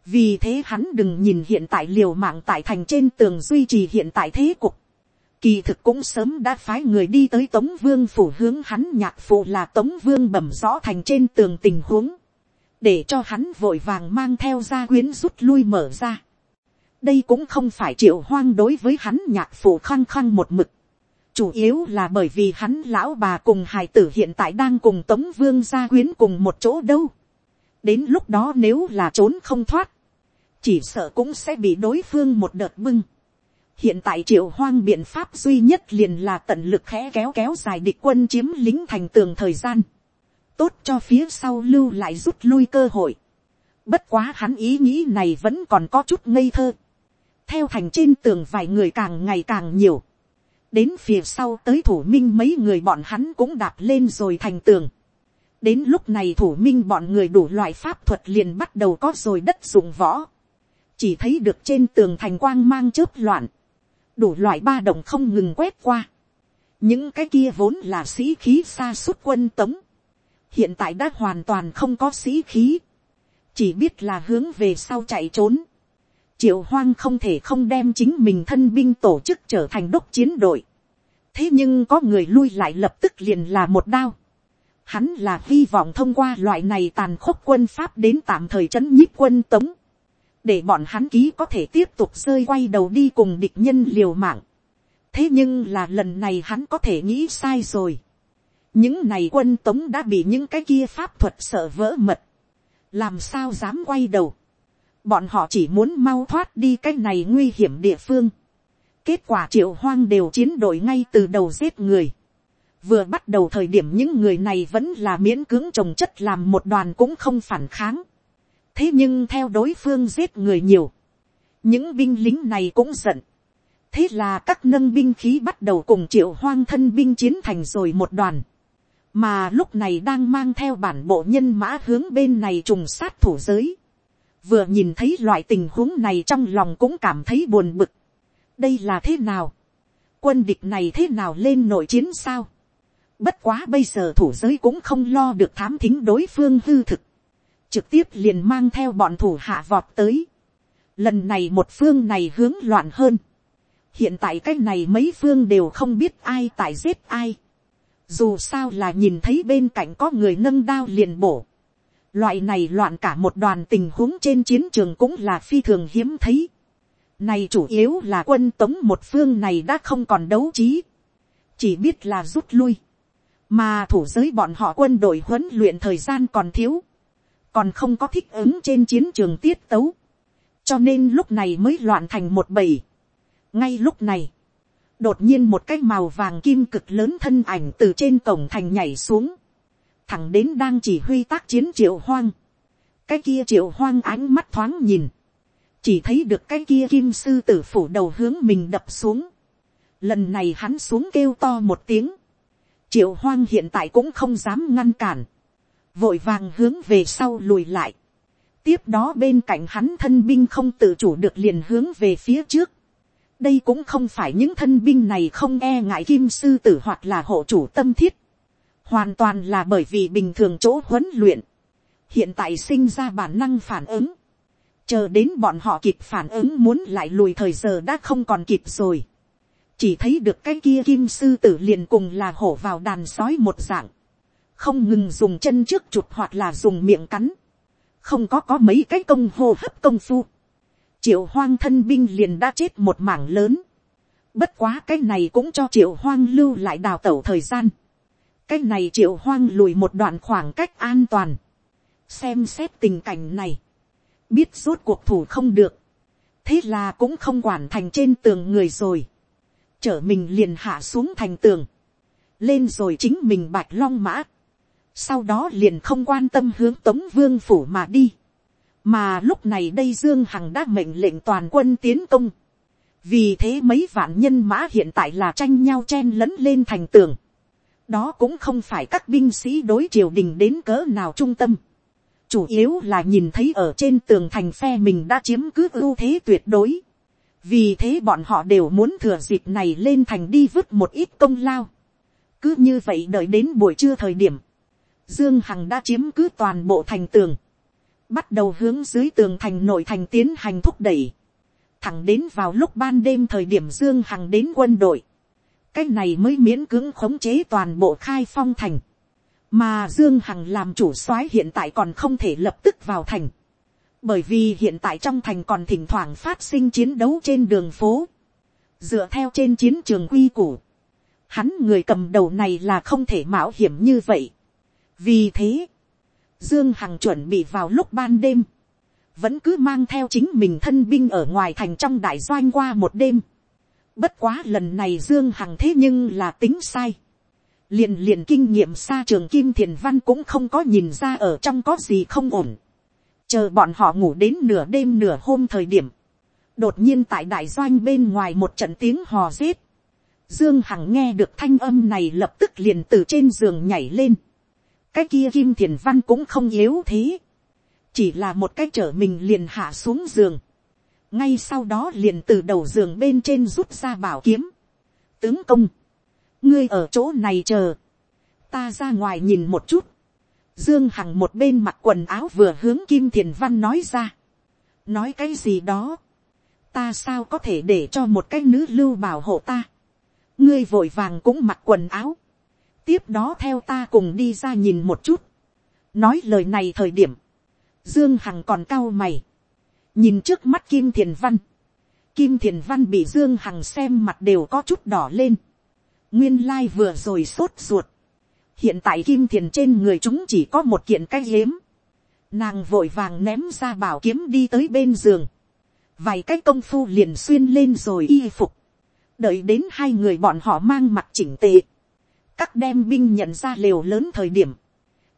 vì thế hắn đừng nhìn hiện tại liều mạng tại thành trên tường duy trì hiện tại thế cục, kỳ thực cũng sớm đã phái người đi tới tống vương phủ hướng hắn nhạc phụ là tống vương bẩm rõ thành trên tường tình huống, để cho hắn vội vàng mang theo gia quyến rút lui mở ra đây cũng không phải triệu hoang đối với hắn nhạc phụ khăng khăng một mực. chủ yếu là bởi vì hắn lão bà cùng hài tử hiện tại đang cùng tống vương gia quyến cùng một chỗ đâu. đến lúc đó nếu là trốn không thoát, chỉ sợ cũng sẽ bị đối phương một đợt bưng. hiện tại triệu hoang biện pháp duy nhất liền là tận lực khẽ kéo kéo dài địch quân chiếm lính thành tường thời gian. tốt cho phía sau lưu lại rút lui cơ hội. Bất quá hắn ý nghĩ này vẫn còn có chút ngây thơ theo thành trên tường vài người càng ngày càng nhiều, đến phía sau tới thủ minh mấy người bọn hắn cũng đạp lên rồi thành tường. đến lúc này thủ minh bọn người đủ loại pháp thuật liền bắt đầu có rồi đất dụng võ, chỉ thấy được trên tường thành quang mang chớp loạn, đủ loại ba đồng không ngừng quét qua, những cái kia vốn là sĩ khí xa suốt quân tống, hiện tại đã hoàn toàn không có sĩ khí, chỉ biết là hướng về sau chạy trốn, triệu hoang không thể không đem chính mình thân binh tổ chức trở thành đốc chiến đội. thế nhưng có người lui lại lập tức liền là một đao. hắn là hy vọng thông qua loại này tàn khốc quân pháp đến tạm thời chấn nhíp quân tống. để bọn hắn ký có thể tiếp tục rơi quay đầu đi cùng địch nhân liều mạng. thế nhưng là lần này hắn có thể nghĩ sai rồi. những này quân tống đã bị những cái kia pháp thuật sợ vỡ mật. làm sao dám quay đầu bọn họ chỉ muốn mau thoát đi cái này nguy hiểm địa phương. kết quả triệu hoang đều chiến đội ngay từ đầu giết người. vừa bắt đầu thời điểm những người này vẫn là miễn cưỡng trồng chất làm một đoàn cũng không phản kháng. thế nhưng theo đối phương giết người nhiều, những binh lính này cũng giận. thế là các nâng binh khí bắt đầu cùng triệu hoang thân binh chiến thành rồi một đoàn. mà lúc này đang mang theo bản bộ nhân mã hướng bên này trùng sát thủ giới vừa nhìn thấy loại tình huống này trong lòng cũng cảm thấy buồn bực. đây là thế nào, quân địch này thế nào lên nội chiến sao. bất quá bây giờ thủ giới cũng không lo được thám thính đối phương hư thực, trực tiếp liền mang theo bọn thủ hạ vọt tới. lần này một phương này hướng loạn hơn. hiện tại cái này mấy phương đều không biết ai tại giết ai. dù sao là nhìn thấy bên cạnh có người nâng đao liền bổ Loại này loạn cả một đoàn tình huống trên chiến trường cũng là phi thường hiếm thấy. Này chủ yếu là quân tống một phương này đã không còn đấu trí. Chỉ biết là rút lui. Mà thủ giới bọn họ quân đội huấn luyện thời gian còn thiếu. Còn không có thích ứng trên chiến trường tiết tấu. Cho nên lúc này mới loạn thành một bầy. Ngay lúc này. Đột nhiên một cái màu vàng kim cực lớn thân ảnh từ trên cổng thành nhảy xuống thẳng đến đang chỉ huy tác chiến triệu hoang. cái kia triệu hoang ánh mắt thoáng nhìn, chỉ thấy được cái kia kim sư tử phủ đầu hướng mình đập xuống. lần này hắn xuống kêu to một tiếng, triệu hoang hiện tại cũng không dám ngăn cản, vội vàng hướng về sau lùi lại, tiếp đó bên cạnh hắn thân binh không tự chủ được liền hướng về phía trước, đây cũng không phải những thân binh này không e ngại kim sư tử hoặc là hộ chủ tâm thiết, hoàn toàn là bởi vì bình thường chỗ huấn luyện, hiện tại sinh ra bản năng phản ứng, chờ đến bọn họ kịp phản ứng muốn lại lùi thời giờ đã không còn kịp rồi, chỉ thấy được cái kia kim sư tử liền cùng là hổ vào đàn sói một dạng, không ngừng dùng chân trước chụt hoặc là dùng miệng cắn, không có có mấy cái công hô hấp công phu, triệu hoang thân binh liền đã chết một mảng lớn, bất quá cái này cũng cho triệu hoang lưu lại đào tẩu thời gian, cái này triệu hoang lùi một đoạn khoảng cách an toàn, xem xét tình cảnh này, biết rốt cuộc thủ không được, thế là cũng không quản thành trên tường người rồi, chở mình liền hạ xuống thành tường, lên rồi chính mình bạch long mã, sau đó liền không quan tâm hướng tống vương phủ mà đi, mà lúc này đây dương hằng đã mệnh lệnh toàn quân tiến công, vì thế mấy vạn nhân mã hiện tại là tranh nhau chen lẫn lên thành tường, đó cũng không phải các binh sĩ đối triều đình đến cỡ nào trung tâm, chủ yếu là nhìn thấy ở trên tường thành phe mình đã chiếm cứ ưu thế tuyệt đối, vì thế bọn họ đều muốn thừa dịp này lên thành đi vứt một ít công lao, cứ như vậy đợi đến buổi trưa thời điểm, dương hằng đã chiếm cứ toàn bộ thành tường, bắt đầu hướng dưới tường thành nội thành tiến hành thúc đẩy, thẳng đến vào lúc ban đêm thời điểm dương hằng đến quân đội, cái này mới miễn cưỡng khống chế toàn bộ khai phong thành, mà dương hằng làm chủ soái hiện tại còn không thể lập tức vào thành, bởi vì hiện tại trong thành còn thỉnh thoảng phát sinh chiến đấu trên đường phố, dựa theo trên chiến trường quy củ, hắn người cầm đầu này là không thể mạo hiểm như vậy. vì thế, dương hằng chuẩn bị vào lúc ban đêm, vẫn cứ mang theo chính mình thân binh ở ngoài thành trong đại doanh qua một đêm bất quá lần này dương hằng thế nhưng là tính sai liền liền kinh nghiệm xa trường kim thiền văn cũng không có nhìn ra ở trong có gì không ổn. chờ bọn họ ngủ đến nửa đêm nửa hôm thời điểm. đột nhiên tại đại doanh bên ngoài một trận tiếng hò rết. dương hằng nghe được thanh âm này lập tức liền từ trên giường nhảy lên. cái kia kim thiền văn cũng không yếu thế. chỉ là một cái trở mình liền hạ xuống giường ngay sau đó liền từ đầu giường bên trên rút ra bảo kiếm. tướng công ngươi ở chỗ này chờ, ta ra ngoài nhìn một chút, dương hằng một bên mặc quần áo vừa hướng kim thiền văn nói ra, nói cái gì đó, ta sao có thể để cho một cái nữ lưu bảo hộ ta, ngươi vội vàng cũng mặc quần áo, tiếp đó theo ta cùng đi ra nhìn một chút, nói lời này thời điểm, dương hằng còn cau mày, nhìn trước mắt kim thiền văn, kim thiền văn bị dương hằng xem mặt đều có chút đỏ lên, nguyên lai vừa rồi sốt ruột, hiện tại kim thiền trên người chúng chỉ có một kiện cái hiếm, nàng vội vàng ném ra bảo kiếm đi tới bên giường, vài cái công phu liền xuyên lên rồi y phục, đợi đến hai người bọn họ mang mặt chỉnh tề, các đem binh nhận ra lều lớn thời điểm,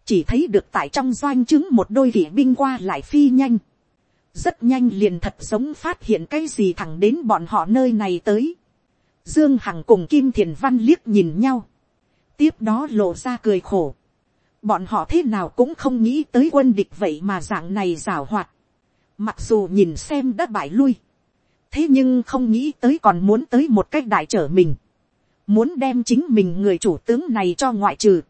chỉ thấy được tại trong doanh chứng một đôi kỵ binh qua lại phi nhanh, rất nhanh liền thật giống phát hiện cái gì thẳng đến bọn họ nơi này tới. Dương Hằng cùng Kim Thiền Văn liếc nhìn nhau. Tiếp đó lộ ra cười khổ. Bọn họ thế nào cũng không nghĩ tới quân địch vậy mà dạng này rào hoạt. Mặc dù nhìn xem đã bại lui. Thế nhưng không nghĩ tới còn muốn tới một cách đại trở mình. Muốn đem chính mình người chủ tướng này cho ngoại trừ.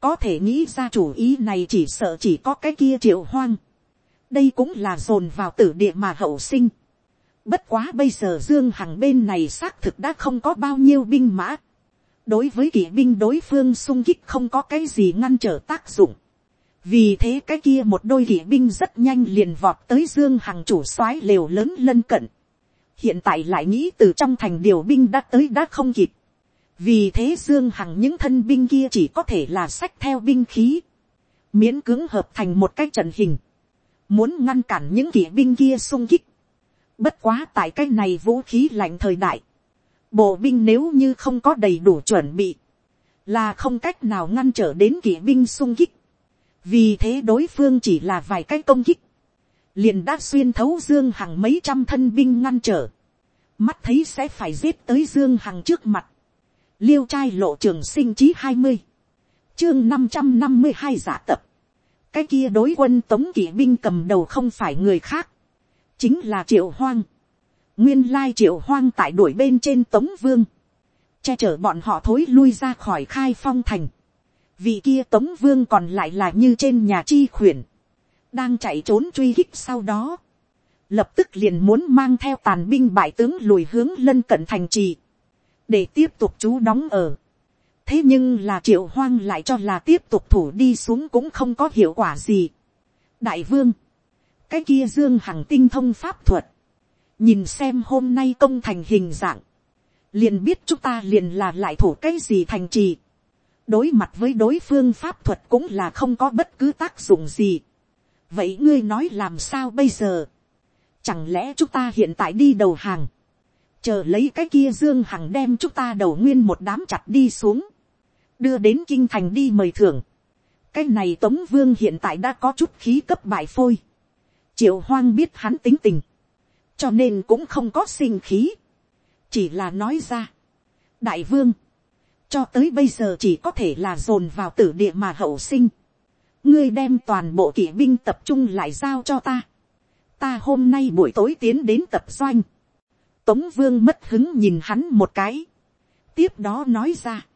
Có thể nghĩ ra chủ ý này chỉ sợ chỉ có cái kia triệu hoang. Đây cũng là dồn vào tử địa mà hậu sinh Bất quá bây giờ Dương Hằng bên này xác thực đã không có bao nhiêu binh mã. Đối với kỵ binh đối phương sung kích không có cái gì ngăn trở tác dụng. Vì thế cái kia một đôi kỵ binh rất nhanh liền vọt tới Dương Hằng chủ soái lều lớn lân cận. Hiện tại lại nghĩ từ trong thành điều binh đã tới đã không kịp. Vì thế Dương Hằng những thân binh kia chỉ có thể là sách theo binh khí. Miễn cứng hợp thành một cái trận hình. Muốn ngăn cản những kỵ binh kia sung kích Bất quá tại cái này vũ khí lạnh thời đại. Bộ binh nếu như không có đầy đủ chuẩn bị. Là không cách nào ngăn trở đến kỵ binh sung kích. Vì thế đối phương chỉ là vài cái công kích. Liền đã xuyên thấu Dương Hằng mấy trăm thân binh ngăn trở. Mắt thấy sẽ phải giết tới Dương Hằng trước mặt. Liêu trai lộ trường sinh chí hai mươi, Chương năm năm trăm mươi hai giả tập cái kia đối quân tống kỵ binh cầm đầu không phải người khác, chính là triệu hoang. nguyên lai triệu hoang tại đuổi bên trên tống vương, che chở bọn họ thối lui ra khỏi khai phong thành. vì kia tống vương còn lại là như trên nhà chi khuyển, đang chạy trốn truy hích sau đó, lập tức liền muốn mang theo tàn binh bại tướng lùi hướng lân cận thành trì, để tiếp tục chú đóng ở thế nhưng là triệu hoang lại cho là tiếp tục thủ đi xuống cũng không có hiệu quả gì. đại vương, cái kia dương hằng tinh thông pháp thuật, nhìn xem hôm nay công thành hình dạng, liền biết chúng ta liền là lại thủ cái gì thành trì. đối mặt với đối phương pháp thuật cũng là không có bất cứ tác dụng gì. vậy ngươi nói làm sao bây giờ. chẳng lẽ chúng ta hiện tại đi đầu hàng. chờ lấy cái kia dương hằng đem chúng ta đầu nguyên một đám chặt đi xuống đưa đến kinh thành đi mời thưởng. cái này tống vương hiện tại đã có chút khí cấp bại phôi. triệu hoang biết hắn tính tình. cho nên cũng không có sinh khí chỉ là nói ra. đại vương, cho tới bây giờ chỉ có thể là dồn vào tử địa mà hậu sinh. ngươi đem toàn bộ kỵ binh tập trung lại giao cho ta. ta hôm nay buổi tối tiến đến tập doanh. tống vương mất hứng nhìn hắn một cái. tiếp đó nói ra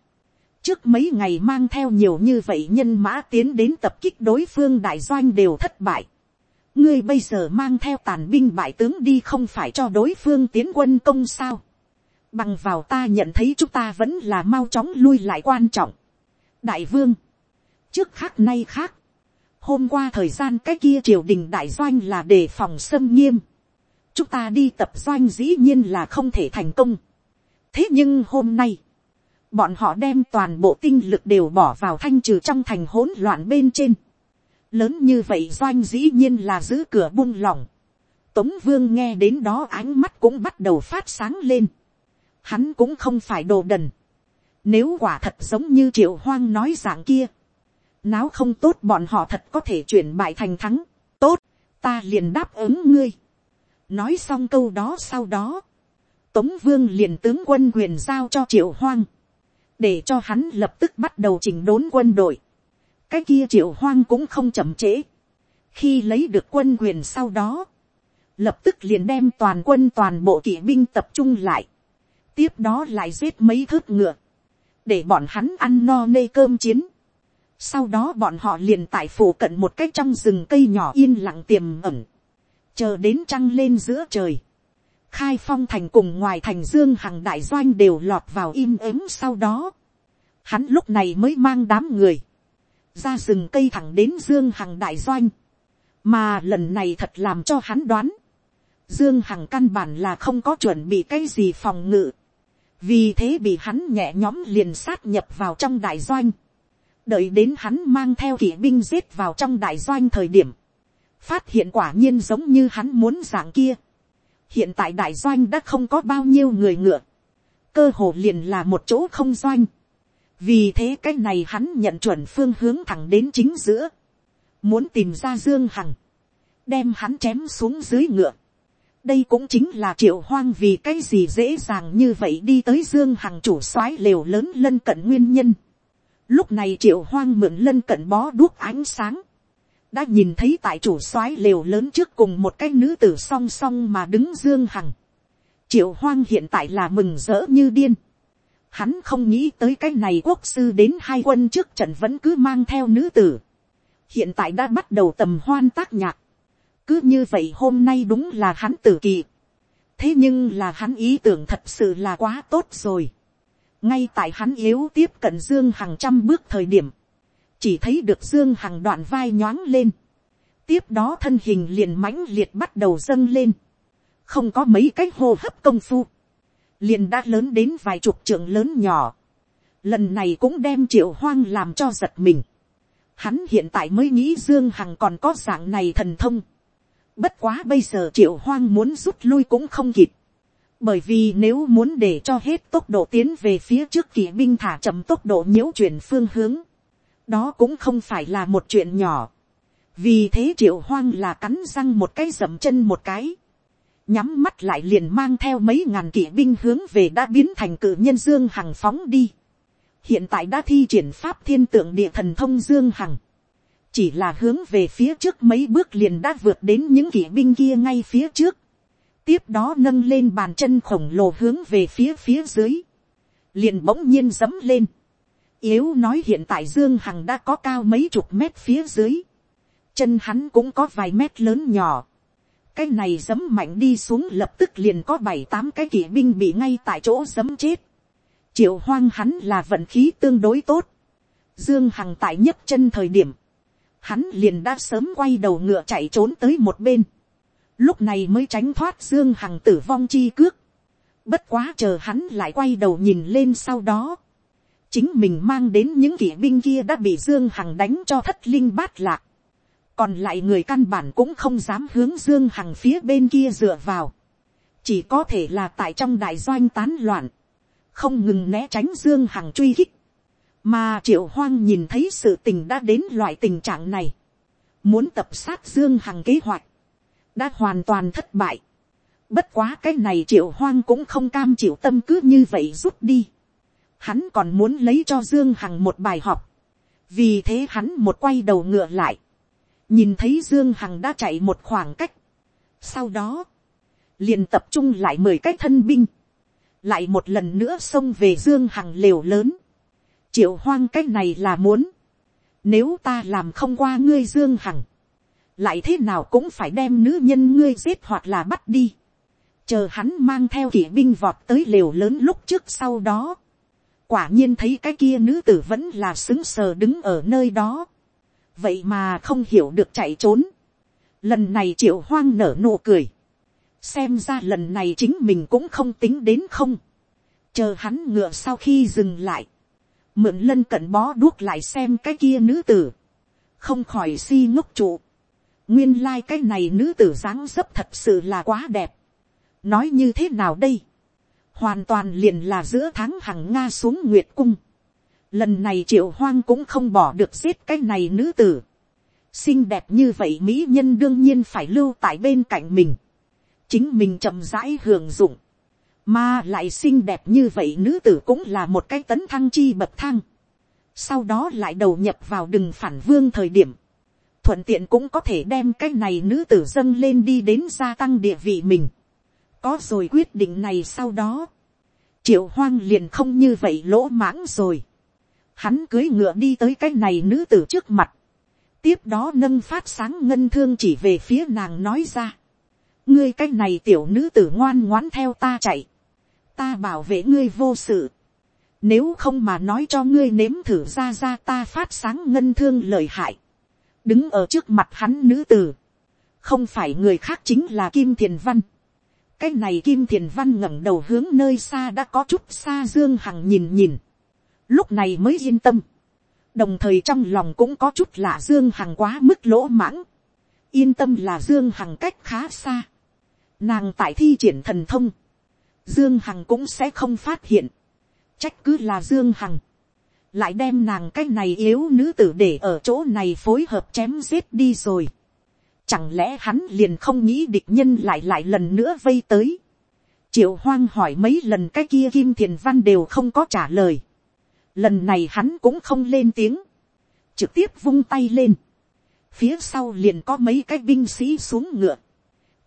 trước mấy ngày mang theo nhiều như vậy nhân mã tiến đến tập kích đối phương đại doanh đều thất bại. Ngươi bây giờ mang theo tàn binh bại tướng đi không phải cho đối phương tiến quân công sao? Bằng vào ta nhận thấy chúng ta vẫn là mau chóng lui lại quan trọng. đại vương, trước khác nay khác, hôm qua thời gian cái kia triều đình đại doanh là đề phòng xâm nghiêm, chúng ta đi tập doanh dĩ nhiên là không thể thành công. thế nhưng hôm nay, bọn họ đem toàn bộ tinh lực đều bỏ vào thanh trừ trong thành hỗn loạn bên trên. lớn như vậy doanh dĩ nhiên là giữ cửa buông lỏng. tống vương nghe đến đó ánh mắt cũng bắt đầu phát sáng lên hắn cũng không phải đồ đần. Nếu quả thật giống như triệu hoang nói dạng kia, náo không tốt bọn họ thật có thể chuyển bại thành thắng. Tốt, ta liền đáp ứng ngươi. Nói xong câu đó sau đó, Tống Vương liền tướng quân quyền giao cho triệu hoang, để cho hắn lập tức bắt đầu chỉnh đốn quân đội. Cái kia triệu hoang cũng không chậm trễ. Khi lấy được quân quyền sau đó, lập tức liền đem toàn quân toàn bộ kỵ binh tập trung lại tiếp đó lại giết mấy thước ngựa, để bọn hắn ăn no nê cơm chiến. Sau đó bọn họ liền tại phủ cận một cách trong rừng cây nhỏ yên lặng tiềm ẩn, chờ đến trăng lên giữa trời. Khai phong thành cùng ngoài thành dương hằng đại doanh đều lọt vào im ắng sau đó. Hắn lúc này mới mang đám người, ra rừng cây thẳng đến dương hằng đại doanh. Mà lần này thật làm cho hắn đoán. Dương Hằng căn bản là không có chuẩn bị cái gì phòng ngự vì thế bị hắn nhẹ nhóm liền sát nhập vào trong đại doanh, đợi đến hắn mang theo kỵ binh giết vào trong đại doanh thời điểm, phát hiện quả nhiên giống như hắn muốn dạng kia hiện tại đại doanh đã không có bao nhiêu người ngựa, cơ hồ liền là một chỗ không doanh. vì thế cái này hắn nhận chuẩn phương hướng thẳng đến chính giữa, muốn tìm ra dương hằng, đem hắn chém xuống dưới ngựa đây cũng chính là triệu hoang vì cái gì dễ dàng như vậy đi tới dương hằng chủ soái lều lớn lân cận nguyên nhân. Lúc này triệu hoang mượn lân cận bó đuốc ánh sáng. Đã nhìn thấy tại chủ soái lều lớn trước cùng một cái nữ tử song song mà đứng dương hằng. Triệu hoang hiện tại là mừng rỡ như điên. Hắn không nghĩ tới cái này quốc sư đến hai quân trước trận vẫn cứ mang theo nữ tử. Hiện tại đã bắt đầu tầm hoan tác nhạc cứ như vậy hôm nay đúng là hắn tử kỳ. thế nhưng là hắn ý tưởng thật sự là quá tốt rồi. ngay tại hắn yếu tiếp cận dương hàng trăm bước thời điểm, chỉ thấy được dương hằng đoạn vai nhoáng lên. tiếp đó thân hình liền mãnh liệt bắt đầu dâng lên. không có mấy cái hô hấp công phu. liền đã lớn đến vài chục trượng lớn nhỏ. lần này cũng đem triệu hoang làm cho giật mình. Hắn hiện tại mới nghĩ Dương Hằng còn có dạng này thần thông Bất quá bây giờ triệu hoang muốn rút lui cũng không kịp. Bởi vì nếu muốn để cho hết tốc độ tiến về phía trước kỵ binh thả chậm tốc độ nhiễu chuyển phương hướng. Đó cũng không phải là một chuyện nhỏ. Vì thế triệu hoang là cắn răng một cái dậm chân một cái. Nhắm mắt lại liền mang theo mấy ngàn kỵ binh hướng về đã biến thành cự nhân Dương Hằng phóng đi. Hiện tại đã thi triển pháp thiên tượng địa thần thông Dương Hằng chỉ là hướng về phía trước mấy bước liền đã vượt đến những kỵ binh kia ngay phía trước, tiếp đó nâng lên bàn chân khổng lồ hướng về phía phía dưới, liền bỗng nhiên dẫm lên, yếu nói hiện tại dương hằng đã có cao mấy chục mét phía dưới, chân hắn cũng có vài mét lớn nhỏ, cái này dấm mạnh đi xuống lập tức liền có bảy tám cái kỵ binh bị ngay tại chỗ dấm chết, triệu hoang hắn là vận khí tương đối tốt, dương hằng tại nhất chân thời điểm, hắn liền đã sớm quay đầu ngựa chạy trốn tới một bên, lúc này mới tránh thoát dương hằng tử vong chi cước, bất quá chờ hắn lại quay đầu nhìn lên sau đó, chính mình mang đến những kỵ binh kia đã bị dương hằng đánh cho thất linh bát lạc, còn lại người căn bản cũng không dám hướng dương hằng phía bên kia dựa vào, chỉ có thể là tại trong đại doanh tán loạn, không ngừng né tránh dương hằng truy khích, mà triệu hoang nhìn thấy sự tình đã đến loại tình trạng này, muốn tập sát dương hằng kế hoạch, đã hoàn toàn thất bại. Bất quá cái này triệu hoang cũng không cam chịu tâm cứ như vậy rút đi. Hắn còn muốn lấy cho Dương Hằng một bài học. Vì thế hắn một quay đầu ngựa lại. Nhìn thấy Dương Hằng đã chạy một khoảng cách. Sau đó, liền tập trung lại mười cái thân binh. Lại một lần nữa xông về Dương Hằng liều lớn. Triệu hoang cái này là muốn. Nếu ta làm không qua ngươi Dương Hằng lại thế nào cũng phải đem nữ nhân ngươi giết hoặc là bắt đi. chờ hắn mang theo kỵ binh vọt tới lều lớn lúc trước sau đó quả nhiên thấy cái kia nữ tử vẫn là xứng sờ đứng ở nơi đó. vậy mà không hiểu được chạy trốn. lần này triệu hoang nở nụ cười. xem ra lần này chính mình cũng không tính đến không. chờ hắn ngựa sau khi dừng lại. mượn lân cận bó đuốc lại xem cái kia nữ tử. không khỏi si ngốc trụ nguyên lai cái này nữ tử dáng dấp thật sự là quá đẹp. nói như thế nào đây hoàn toàn liền là giữa tháng hằng nga xuống nguyệt cung. lần này triệu hoang cũng không bỏ được giết cái này nữ tử. xinh đẹp như vậy mỹ nhân đương nhiên phải lưu tại bên cạnh mình. chính mình chậm rãi hưởng dụng. mà lại xinh đẹp như vậy nữ tử cũng là một cái tấn thăng chi bậc thang. sau đó lại đầu nhập vào đừng phản vương thời điểm thuận tiện cũng có thể đem cái này nữ tử dâng lên đi đến gia tăng địa vị mình có rồi quyết định này sau đó, triệu hoang liền không như vậy lỗ mãng rồi. hắn cưới ngựa đi tới cái này nữ tử trước mặt. tiếp đó nâng phát sáng ngân thương chỉ về phía nàng nói ra. ngươi cái này tiểu nữ tử ngoan ngoãn theo ta chạy. ta bảo vệ ngươi vô sự. Nếu không mà nói cho ngươi nếm thử ra ra ta phát sáng ngân thương lời hại đứng ở trước mặt hắn nữ tử, không phải người khác chính là kim thiền văn cái này kim thiền văn ngẩng đầu hướng nơi xa đã có chút xa dương hằng nhìn nhìn, lúc này mới yên tâm, đồng thời trong lòng cũng có chút là dương hằng quá mức lỗ mãng, yên tâm là dương hằng cách khá xa, nàng tại thi triển thần thông, dương hằng cũng sẽ không phát hiện, trách cứ là dương hằng, lại đem nàng cái này yếu nữ tử để ở chỗ này phối hợp chém giết đi rồi. Chẳng lẽ hắn liền không nghĩ địch nhân lại lại lần nữa vây tới. Triệu hoang hỏi mấy lần cái kia kim thiền văn đều không có trả lời. Lần này hắn cũng không lên tiếng. Trực tiếp vung tay lên. Phía sau liền có mấy cái binh sĩ xuống ngựa.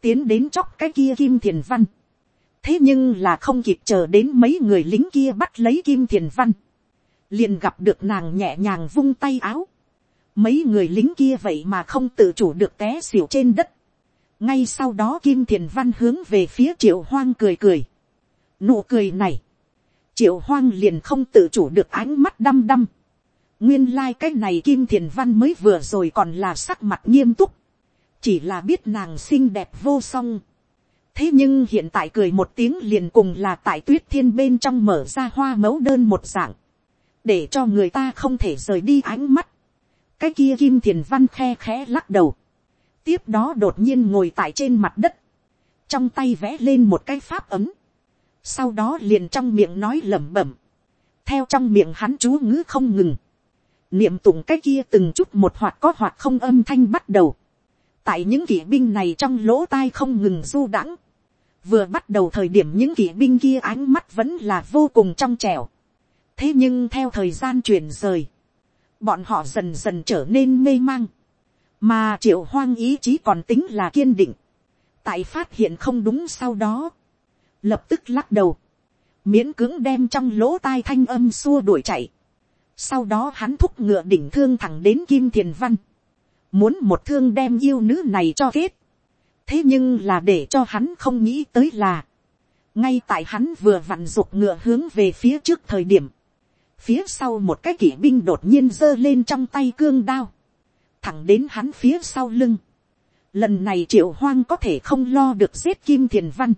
Tiến đến chóc cái kia kim thiền văn. Thế nhưng là không kịp chờ đến mấy người lính kia bắt lấy kim thiền văn liền gặp được nàng nhẹ nhàng vung tay áo. Mấy người lính kia vậy mà không tự chủ được té xỉu trên đất. Ngay sau đó Kim Thiền Văn hướng về phía Triệu Hoang cười cười. Nụ cười này. Triệu Hoang liền không tự chủ được ánh mắt đăm đăm. Nguyên lai này Kim Thiền Văn mới vừa rồi còn là sắc mặt nghiêm túc. Chỉ là biết nàng xinh đẹp vô song. Thế nhưng hiện tại cười một tiếng liền cùng là tại tuyết thiên bên trong mở ra hoa mẫu đơn một dạng để cho người ta không thể rời đi ánh mắt cái kia kim thiền văn khe khẽ lắc đầu, tiếp đó đột nhiên ngồi tại trên mặt đất, trong tay vẽ lên một cái pháp ấm, sau đó liền trong miệng nói lẩm bẩm, theo trong miệng hắn chú ngữ không ngừng, niệm tụng cái kia từng chút một hoạt có hoạt không âm thanh bắt đầu, tại những kỵ binh này trong lỗ tai không ngừng du đãng, vừa bắt đầu thời điểm những kỵ binh kia ánh mắt vẫn là vô cùng trong trẻo, thế nhưng theo thời gian chuyển rời, bọn họ dần dần trở nên mê mang, mà triệu hoang ý chí còn tính là kiên định, tại phát hiện không đúng sau đó, lập tức lắc đầu, miễn cưỡng đem trong lỗ tai thanh âm xua đuổi chạy, sau đó hắn thúc ngựa đỉnh thương thẳng đến kim thiền văn, muốn một thương đem yêu nữ này cho kết, thế nhưng là để cho hắn không nghĩ tới là, ngay tại hắn vừa vặn rụt ngựa hướng về phía trước thời điểm, phía sau một cái kỵ binh đột nhiên giơ lên trong tay cương đao, thẳng đến hắn phía sau lưng. Lần này triệu hoang có thể không lo được giết kim thiền văn.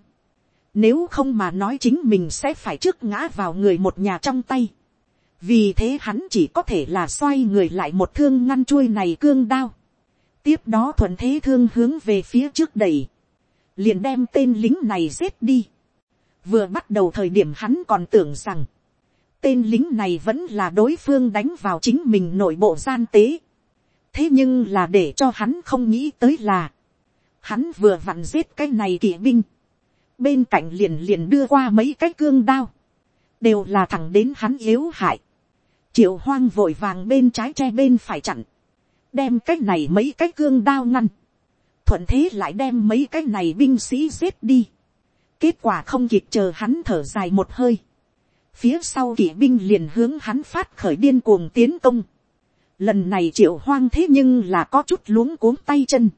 Nếu không mà nói chính mình sẽ phải trước ngã vào người một nhà trong tay. Vì thế hắn chỉ có thể là xoay người lại một thương ngăn chuôi này cương đao. Tiếp đó thuận thế thương hướng về phía trước đẩy. Liền đem tên lính này giết đi. Vừa bắt đầu thời điểm hắn còn tưởng rằng. Tên lính này vẫn là đối phương đánh vào chính mình nội bộ gian tế. Thế nhưng là để cho hắn không nghĩ tới là, hắn vừa vặn giết cái này kỵ binh, bên cạnh liền liền đưa qua mấy cái cương đao, đều là thẳng đến hắn yếu hại, triệu hoang vội vàng bên trái che bên phải chặn, đem cái này mấy cái cương đao ngăn, thuận thế lại đem mấy cái này binh sĩ giết đi, kết quả không kịp chờ hắn thở dài một hơi, phía sau kỵ binh liền hướng hắn phát khởi điên cuồng tiến công, Lần này triệu hoang thế nhưng là có chút luống cuống tay chân.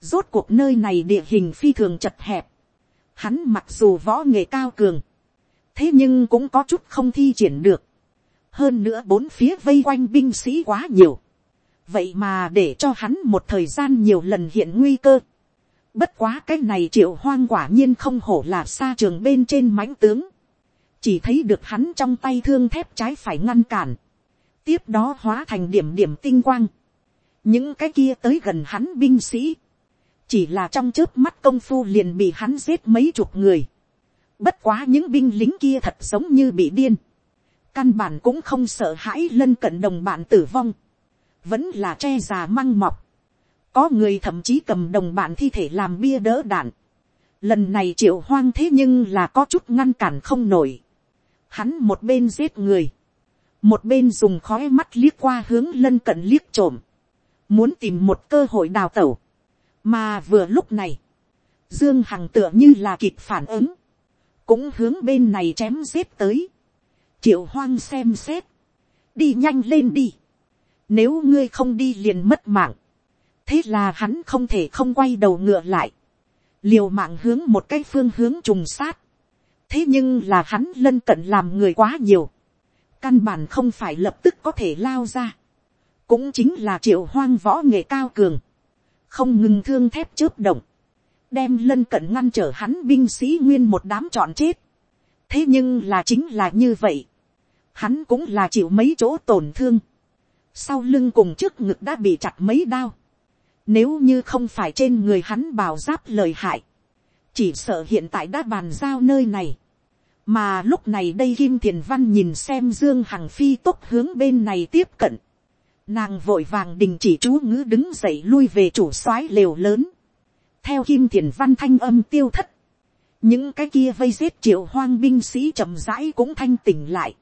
Rốt cuộc nơi này địa hình phi thường chật hẹp. Hắn mặc dù võ nghệ cao cường. Thế nhưng cũng có chút không thi triển được. Hơn nữa bốn phía vây quanh binh sĩ quá nhiều. Vậy mà để cho hắn một thời gian nhiều lần hiện nguy cơ. Bất quá cái này triệu hoang quả nhiên không hổ là xa trường bên trên mãnh tướng. Chỉ thấy được hắn trong tay thương thép trái phải ngăn cản tiếp đó hóa thành điểm điểm tinh quang. những cái kia tới gần hắn binh sĩ, chỉ là trong trước mắt công phu liền bị hắn giết mấy chục người. bất quá những binh lính kia thật giống như bị điên. căn bản cũng không sợ hãi lân cận đồng bạn tử vong. vẫn là tre già măng mọc. có người thậm chí cầm đồng bạn thi thể làm bia đỡ đạn. lần này triệu hoang thế nhưng là có chút ngăn cản không nổi hắn một bên giết người. Một bên dùng khói mắt liếc qua hướng lân cận liếc trộm, muốn tìm một cơ hội đào tẩu, mà vừa lúc này, dương hằng tựa như là kịp phản ứng, cũng hướng bên này chém giết tới, triệu hoang xem xét, đi nhanh lên đi, nếu ngươi không đi liền mất mạng, thế là hắn không thể không quay đầu ngựa lại, liều mạng hướng một cái phương hướng trùng sát, thế nhưng là hắn lân cận làm người quá nhiều, căn bản không phải lập tức có thể lao ra, cũng chính là triệu hoang võ nghệ cao cường, không ngừng thương thép chớp động, đem lân cận ngăn trở hắn binh sĩ nguyên một đám trọn chết. thế nhưng là chính là như vậy, hắn cũng là chịu mấy chỗ tổn thương, sau lưng cùng trước ngực đã bị chặt mấy đao, nếu như không phải trên người hắn bào giáp lời hại, chỉ sợ hiện tại đã bàn giao nơi này, mà lúc này đây kim thiền văn nhìn xem dương hằng phi tốc hướng bên này tiếp cận. nàng vội vàng đình chỉ chú ngữ đứng dậy lui về chủ soái lều lớn. theo kim thiền văn thanh âm tiêu thất. những cái kia vây giết triệu hoang binh sĩ chậm rãi cũng thanh tỉnh lại.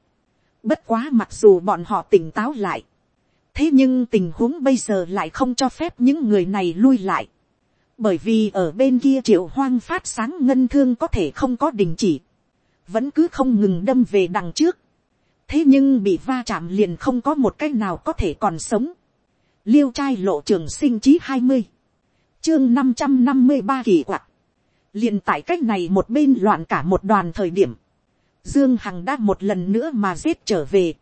bất quá mặc dù bọn họ tỉnh táo lại. thế nhưng tình huống bây giờ lại không cho phép những người này lui lại bởi vì ở bên kia triệu hoang phát sáng ngân thương có thể không có đình chỉ vẫn cứ không ngừng đâm về đằng trước. thế nhưng bị va chạm liền không có một cái nào có thể còn sống. liêu trai lộ trường sinh chí hai mươi, chương năm trăm năm mươi ba kỳ quặc. liền tại cách này một bên loạn cả một đoàn thời điểm. dương hằng đã một lần nữa mà giết trở về.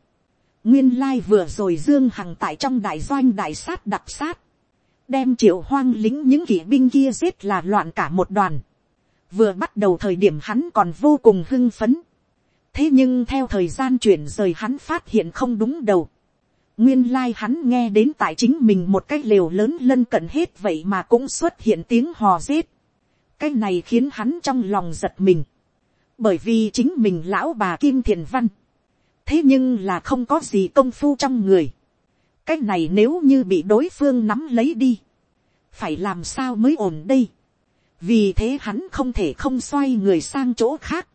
nguyên lai vừa rồi dương hằng tại trong đại doanh đại sát đặc sát đem triệu hoang lính những kỵ binh kia giết là loạn cả một đoàn vừa bắt đầu thời điểm hắn còn vô cùng hưng phấn. thế nhưng theo thời gian chuyển rời hắn phát hiện không đúng đầu. nguyên lai hắn nghe đến tại chính mình một cái lều lớn lân cận hết vậy mà cũng xuất hiện tiếng hò rết. cái này khiến hắn trong lòng giật mình. bởi vì chính mình lão bà kim thiền văn. thế nhưng là không có gì công phu trong người cái này nếu như bị đối phương nắm lấy đi. phải làm sao mới ổn đây vì thế hắn không thể không xoay người sang chỗ khác,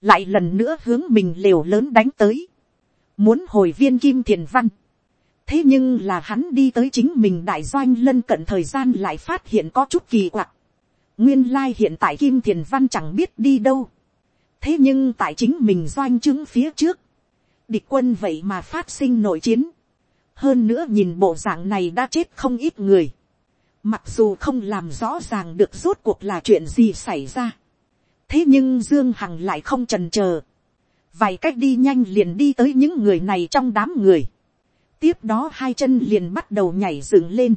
lại lần nữa hướng mình liều lớn đánh tới, muốn hồi viên kim thiền văn, thế nhưng là hắn đi tới chính mình đại doanh lân cận thời gian lại phát hiện có chút kỳ quặc. nguyên lai hiện tại kim thiền văn chẳng biết đi đâu. thế nhưng tại chính mình doanh chứng phía trước, địch quân vậy mà phát sinh nội chiến hơn nữa nhìn bộ dạng này đã chết không ít người. mặc dù không làm rõ ràng được rốt cuộc là chuyện gì xảy ra. thế nhưng dương hằng lại không trần c h ờ vài cách đi nhanh liền đi tới những người này trong đám người tiếp đó hai chân liền bắt đầu nhảy dựng lên.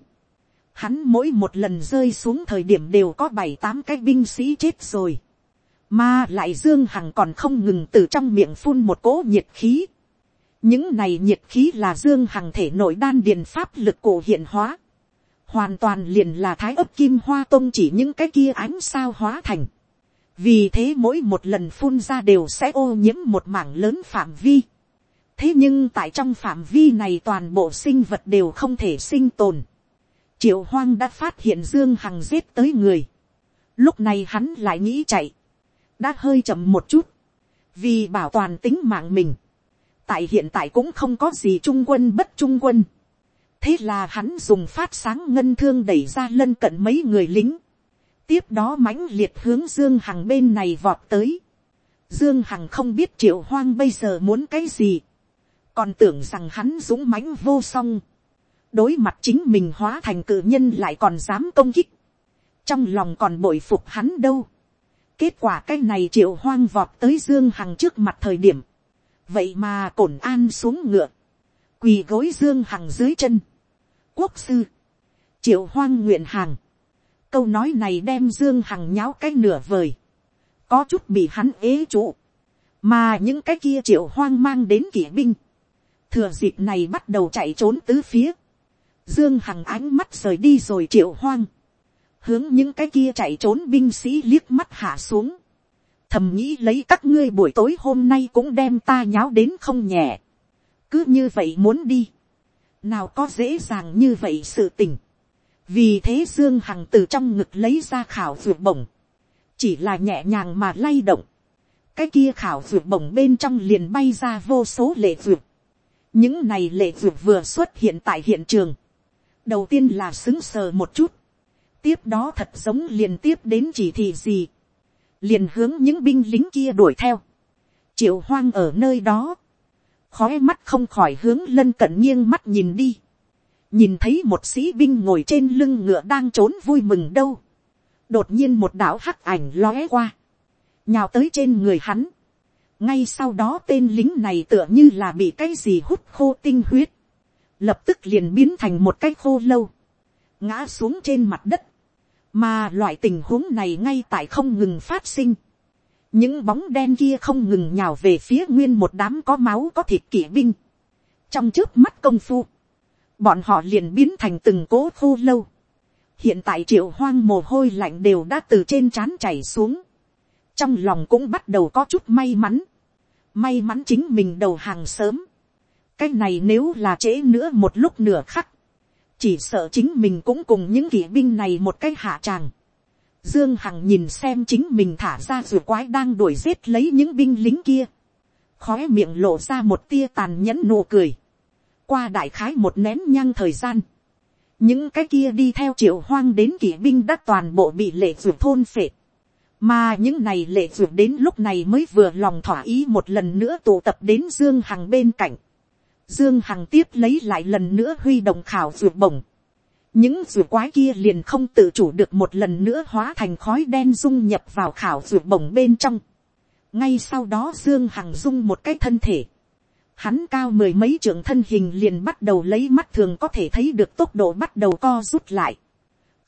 Hắn mỗi một lần rơi xuống thời điểm đều có bảy tám cái binh sĩ chết rồi. Mà lại Dương Hằng còn không ngừng từ trong miệng phun một cỗ nhiệt khí. Những này nhiệt khí là Dương Hằng thể nội đan điền pháp lực cổ hiện hóa. Hoàn toàn liền là thái ấp kim hoa tông chỉ những cái kia ánh sao hóa thành. Vì thế mỗi một lần phun ra đều sẽ ô nhiễm một mảng lớn phạm vi thế nhưng tại trong phạm vi này toàn bộ sinh vật đều không thể sinh tồn. triệu hoang đã phát hiện dương hằng giết tới người. lúc này hắn lại nghĩ chạy. đã hơi chậm một chút. vì bảo toàn tính mạng mình tại hiện tại cũng không có gì trung quân bất trung quân. thế là hắn dùng phát sáng ngân thương đẩy ra lân cận mấy người lính. tiếp đó mãnh liệt hướng dương hằng bên này vọt tới. Dương Hằng không biết triệu hoang bây giờ muốn cái gì còn tưởng rằng hắn dũng mãnh vô song, đối mặt chính mình hóa thành cự nhân lại còn dám công kích, trong lòng còn bội phục hắn đâu. kết quả cái này triệu hoang vọt tới dương hằng trước mặt thời điểm, vậy mà cổn an xuống ngựa, quỳ gối dương hằng dưới chân. quốc sư, triệu hoang nguyện hàng, câu nói này đem dương hằng nháo cái nửa vời, có chút bị hắn ế trụ, mà những cái kia triệu hoang mang đến kỵ binh, thừa dịp này bắt đầu chạy trốn tứ phía, dương hằng ánh mắt rời đi rồi triệu hoang, hướng những cái kia chạy trốn binh sĩ liếc mắt hạ xuống, thầm nghĩ lấy các ngươi buổi tối hôm nay cũng đem ta nháo đến không nhẹ, cứ như vậy muốn đi, nào có dễ dàng như vậy sự tình, vì thế dương hằng từ trong ngực lấy ra khảo ruột bổng, chỉ là nhẹ nhàng mà lay động, cái kia khảo ruột bổng bên trong liền bay ra vô số lệ ruột, những này lệ ruột vừa xuất hiện tại hiện trường, đầu tiên là xứng sờ một chút, tiếp đó thật giống liền tiếp đến chỉ thị gì, liền hướng những binh lính kia đuổi theo, triệu hoang ở nơi đó, khói mắt không khỏi hướng lân cận nghiêng mắt nhìn đi, nhìn thấy một sĩ binh ngồi trên lưng ngựa đang trốn vui mừng đâu, đột nhiên một đạo hắc ảnh lóe qua, nhào tới trên người hắn, ngay sau đó tên lính này tựa như là bị cái gì hút khô tinh huyết, lập tức liền biến thành một cái khô lâu, ngã xuống trên mặt đất, mà loại tình huống này ngay tại không ngừng phát sinh, những bóng đen kia không ngừng nhào về phía nguyên một đám có máu có thịt kỵ binh, trong trước mắt công phu, bọn họ liền biến thành từng cố khô lâu, hiện tại triệu hoang mồ hôi lạnh đều đã từ trên trán chảy xuống, trong lòng cũng bắt đầu có chút may mắn, May mắn chính mình đầu hàng sớm. Cái này nếu là trễ nữa một lúc nửa khắc. Chỉ sợ chính mình cũng cùng những kỵ binh này một cái hạ tràng. Dương Hằng nhìn xem chính mình thả ra rùa quái đang đuổi giết lấy những binh lính kia. Khóe miệng lộ ra một tia tàn nhẫn nụ cười. Qua đại khái một nén nhăng thời gian. Những cái kia đi theo triệu hoang đến kỵ binh đã toàn bộ bị lệ rùa thôn phệ mà những này lệ rùa đến lúc này mới vừa lòng thỏa ý một lần nữa tụ tập đến Dương Hằng bên cạnh. Dương Hằng tiếp lấy lại lần nữa huy động khảo ruột bổng. Những ruột quái kia liền không tự chủ được một lần nữa hóa thành khói đen dung nhập vào khảo ruột bổng bên trong. Ngay sau đó Dương Hằng dung một cái thân thể. Hắn cao mười mấy trưởng thân hình liền bắt đầu lấy mắt thường có thể thấy được tốc độ bắt đầu co rút lại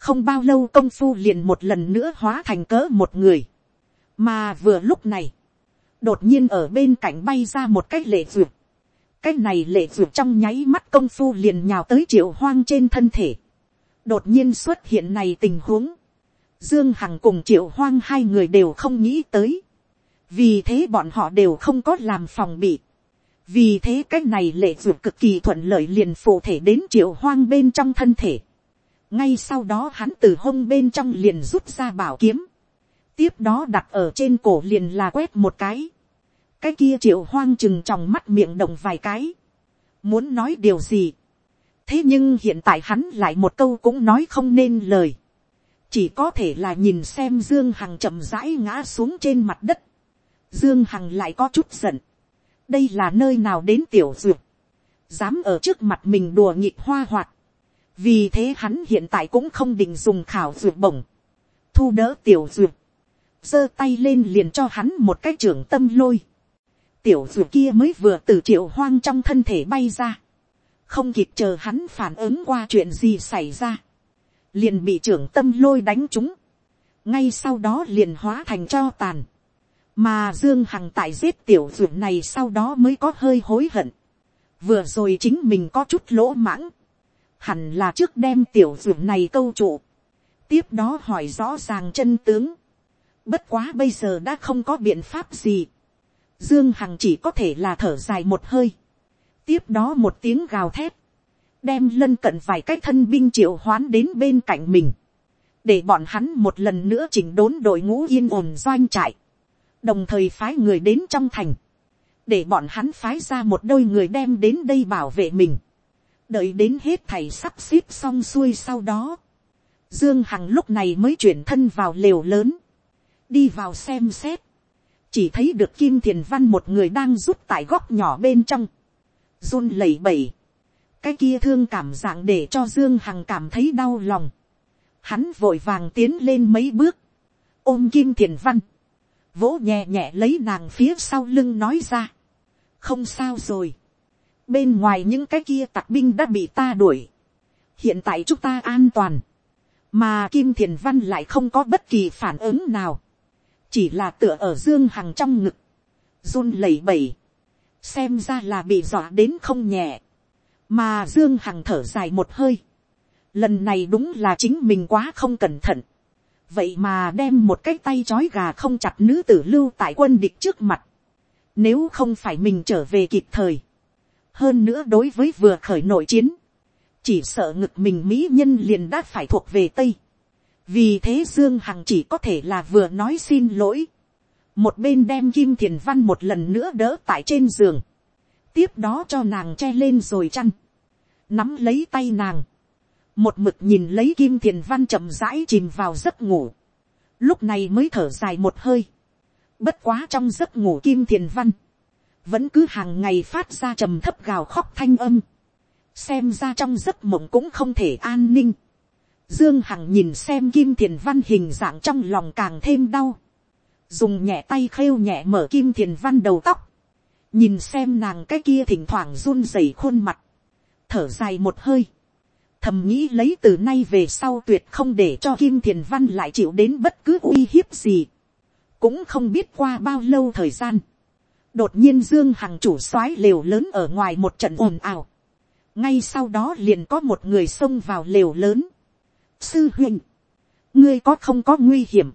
không bao lâu công phu liền một lần nữa hóa thành cỡ một người. mà vừa lúc này, đột nhiên ở bên cạnh bay ra một cái lệ ruột cái này lệ ruột trong nháy mắt công phu liền nhào tới triệu hoang trên thân thể. đột nhiên xuất hiện này tình huống. dương hằng cùng triệu hoang hai người đều không nghĩ tới. vì thế bọn họ đều không có làm phòng bị. vì thế cái này lệ ruột cực kỳ thuận lợi liền phụ thể đến triệu hoang bên trong thân thể ngay sau đó hắn từ hông bên trong liền rút ra bảo kiếm, tiếp đó đặt ở trên cổ liền là quét một cái, cái kia triệu hoang chừng tròng mắt miệng động vài cái, muốn nói điều gì, thế nhưng hiện tại hắn lại một câu cũng nói không nên lời, chỉ có thể là nhìn xem dương hằng chậm rãi ngã xuống trên mặt đất, dương hằng lại có chút giận, đây là nơi nào đến tiểu duyệt, dám ở trước mặt mình đùa nghịch hoa hoạt, vì thế hắn hiện tại cũng không định dùng khảo duyệt bổng, thu đỡ tiểu duyệt, giơ tay lên liền cho hắn một cái trưởng tâm lôi, tiểu ruột kia mới vừa từ triệu hoang trong thân thể bay ra, không kịp chờ hắn phản ứng qua chuyện gì xảy ra, liền bị trưởng tâm lôi đánh trúng, ngay sau đó liền hóa thành cho tàn, mà dương hằng tại giết tiểu ruột này sau đó mới có hơi hối hận, vừa rồi chính mình có chút lỗ mãng, hẳn là trước đem tiểu ruột này câu trụ, tiếp đó hỏi rõ ràng chân tướng, bất quá bây giờ đã không có biện pháp gì, dương hằng chỉ có thể là thở dài một hơi, tiếp đó một tiếng gào thét, đem lân cận vài cái thân binh triệu hoán đến bên cạnh mình, để bọn hắn một lần nữa chỉnh đốn đội ngũ yên ổn doanh trại, đồng thời phái người đến trong thành, để bọn hắn phái ra một đôi người đem đến đây bảo vệ mình, đợi đến hết thầy sắp xếp xong xuôi sau đó, dương hằng lúc này mới chuyển thân vào lều lớn, đi vào xem xét, chỉ thấy được kim thiền văn một người đang rút tại góc nhỏ bên trong, run lẩy bẩy, cái kia thương cảm dạng để cho dương hằng cảm thấy đau lòng, hắn vội vàng tiến lên mấy bước, ôm kim thiền văn, vỗ nhẹ nhẹ lấy nàng phía sau lưng nói ra, không sao rồi, bên ngoài những cái kia tặc binh đã bị ta đuổi, hiện tại chúng ta an toàn, mà kim thiền văn lại không có bất kỳ phản ứng nào, chỉ là tựa ở dương hằng trong ngực, run lẩy bẩy, xem ra là bị dọa đến không nhẹ, mà dương hằng thở dài một hơi, lần này đúng là chính mình quá không cẩn thận, vậy mà đem một cái tay c gà không chặt nữ tử lưu tại quân địch trước mặt, nếu không phải mình trở về kịp thời, hơn nữa đối với vừa khởi nội chiến, chỉ sợ ngực mình mỹ nhân liền đã phải thuộc về tây, vì thế dương hằng chỉ có thể là vừa nói xin lỗi, một bên đem kim thiền văn một lần nữa đỡ tại trên giường, tiếp đó cho nàng che lên rồi chăn, nắm lấy tay nàng, một mực nhìn lấy kim thiền văn chậm rãi chìm vào giấc ngủ, lúc này mới thở dài một hơi, bất quá trong giấc ngủ kim thiền văn, vẫn cứ hàng ngày phát ra trầm thấp gào khóc thanh âm, xem ra trong giấc mộng cũng không thể an ninh, Dương Hằng nhìn xem Kim Thiền Văn hình dạng trong lòng càng thêm đau. Dùng nhẹ tay khêu nhẹ mở Kim Thiền Văn đầu tóc. Nhìn xem nàng cái kia thỉnh thoảng run rẩy khuôn mặt. Thở dài một hơi. Thầm nghĩ lấy từ nay về sau tuyệt không để cho Kim Thiền Văn lại chịu đến bất cứ uy hiếp gì. Cũng không biết qua bao lâu thời gian. Đột nhiên Dương Hằng chủ soái lều lớn ở ngoài một trận ồn ào. Ngay sau đó liền có một người xông vào lều lớn sư huynh, ngươi có không có nguy hiểm,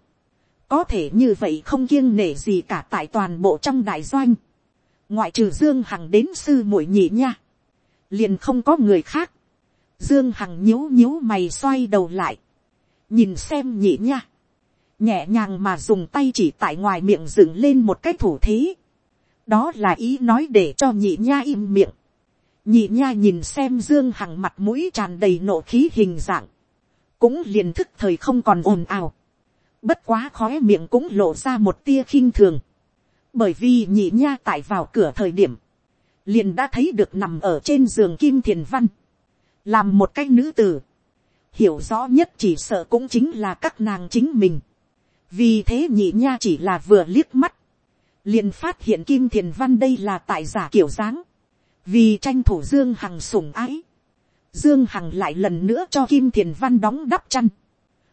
có thể như vậy không kiêng nể gì cả tại toàn bộ trong đại doanh, ngoại trừ dương hằng đến sư muội nhị nha, liền không có người khác, dương hằng nhíu nhíu mày xoay đầu lại, nhìn xem nhị nha, nhẹ nhàng mà dùng tay chỉ tại ngoài miệng dựng lên một cái thủ thế, đó là ý nói để cho nhị nha im miệng, nhị nha nhìn xem dương hằng mặt mũi tràn đầy nộ khí hình dạng, cũng liền thức thời không còn ồn ào, bất quá khóe miệng cũng lộ ra một tia khinh thường, bởi vì nhị nha tại vào cửa thời điểm, liền đã thấy được nằm ở trên giường kim thiền văn, làm một cái nữ tử, hiểu rõ nhất chỉ sợ cũng chính là các nàng chính mình, vì thế nhị nha chỉ là vừa liếc mắt, liền phát hiện kim thiền văn đây là tại giả kiểu dáng, vì tranh thủ dương hằng sủng ái, Dương Hằng lại lần nữa cho Kim Thiền Văn đóng đắp chăn.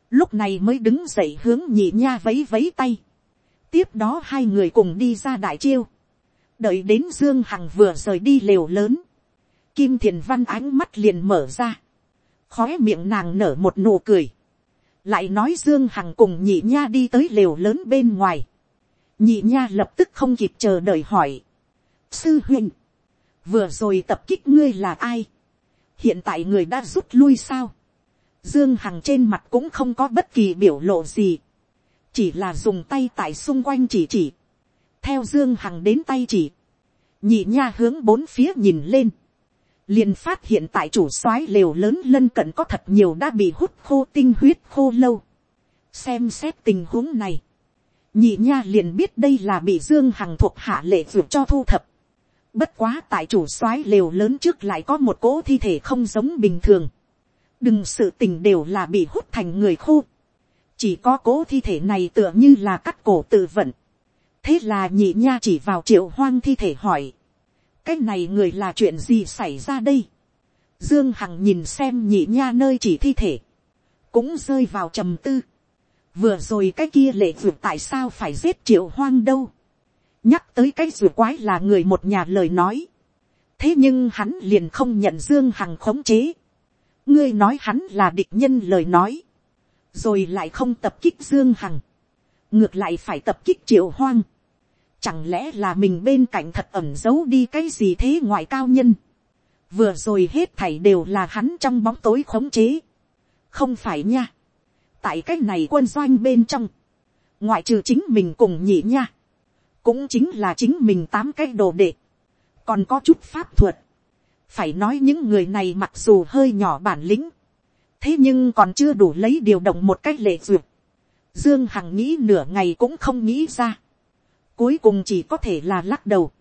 Lúc này mới đứng dậy hướng nhị nha vấy vấy tay. Tiếp đó hai người cùng đi ra đại chiêu. Đợi đến Dương Hằng vừa rời đi lều lớn. Kim Thiền Văn ánh mắt liền mở ra. Khóe miệng nàng nở một nụ cười. Lại nói Dương Hằng cùng nhị nha đi tới lều lớn bên ngoài. Nhị nha lập tức không kịp chờ đợi hỏi. Sư huynh. Vừa rồi tập kích ngươi là ai? Hiện tại người đã rút lui sao, dương hằng trên mặt cũng không có bất kỳ biểu lộ gì, chỉ là dùng tay tại xung quanh chỉ chỉ, theo dương hằng đến tay chỉ, nhị nha hướng bốn phía nhìn lên, liền phát hiện tại chủ soái lều lớn lân cận có thật nhiều đã bị hút khô tinh huyết khô lâu. xem xét tình huống này, nhị nha liền biết đây là bị dương hằng thuộc hạ lệ dụng cho thu thập bất quá tại chủ soái lều lớn trước lại có một cỗ thi thể không giống bình thường. đừng sự tình đều là bị hút thành người khô. chỉ có cỗ thi thể này tựa như là cắt cổ tự vận. thế là nhị nha chỉ vào triệu hoang thi thể hỏi cái này người là chuyện gì xảy ra đây. dương hằng nhìn xem nhị nha nơi chỉ thi thể, cũng rơi vào trầm tư. vừa rồi cái kia lệ vượt tại sao phải giết triệu hoang đâu nhắc tới cái rùa quái là người một nhà lời nói. thế nhưng hắn liền không nhận dương hằng khống chế. ngươi nói hắn là địch nhân lời nói. rồi lại không tập kích dương hằng. ngược lại phải tập kích triệu hoang Chẳng lẽ là mình bên cạnh thật ẩm giấu đi cái gì thế ngoại cao nhân. Vừa rồi hết thảy đều là hắn trong bóng tối khống chế. Không phải nha. Tại cái này quân doanh bên trong. Ngoại trừ chính mình cùng nhị nha. Cũng chính là chính mình tám cái đồ đệ. Còn có chút pháp thuật. Phải nói những người này mặc dù hơi nhỏ bản lĩnh. Thế nhưng còn chưa đủ lấy điều động một cách lệ duyệt. Dương Hằng nghĩ nửa ngày cũng không nghĩ ra Cuối cùng chỉ có thể là lắc đầu.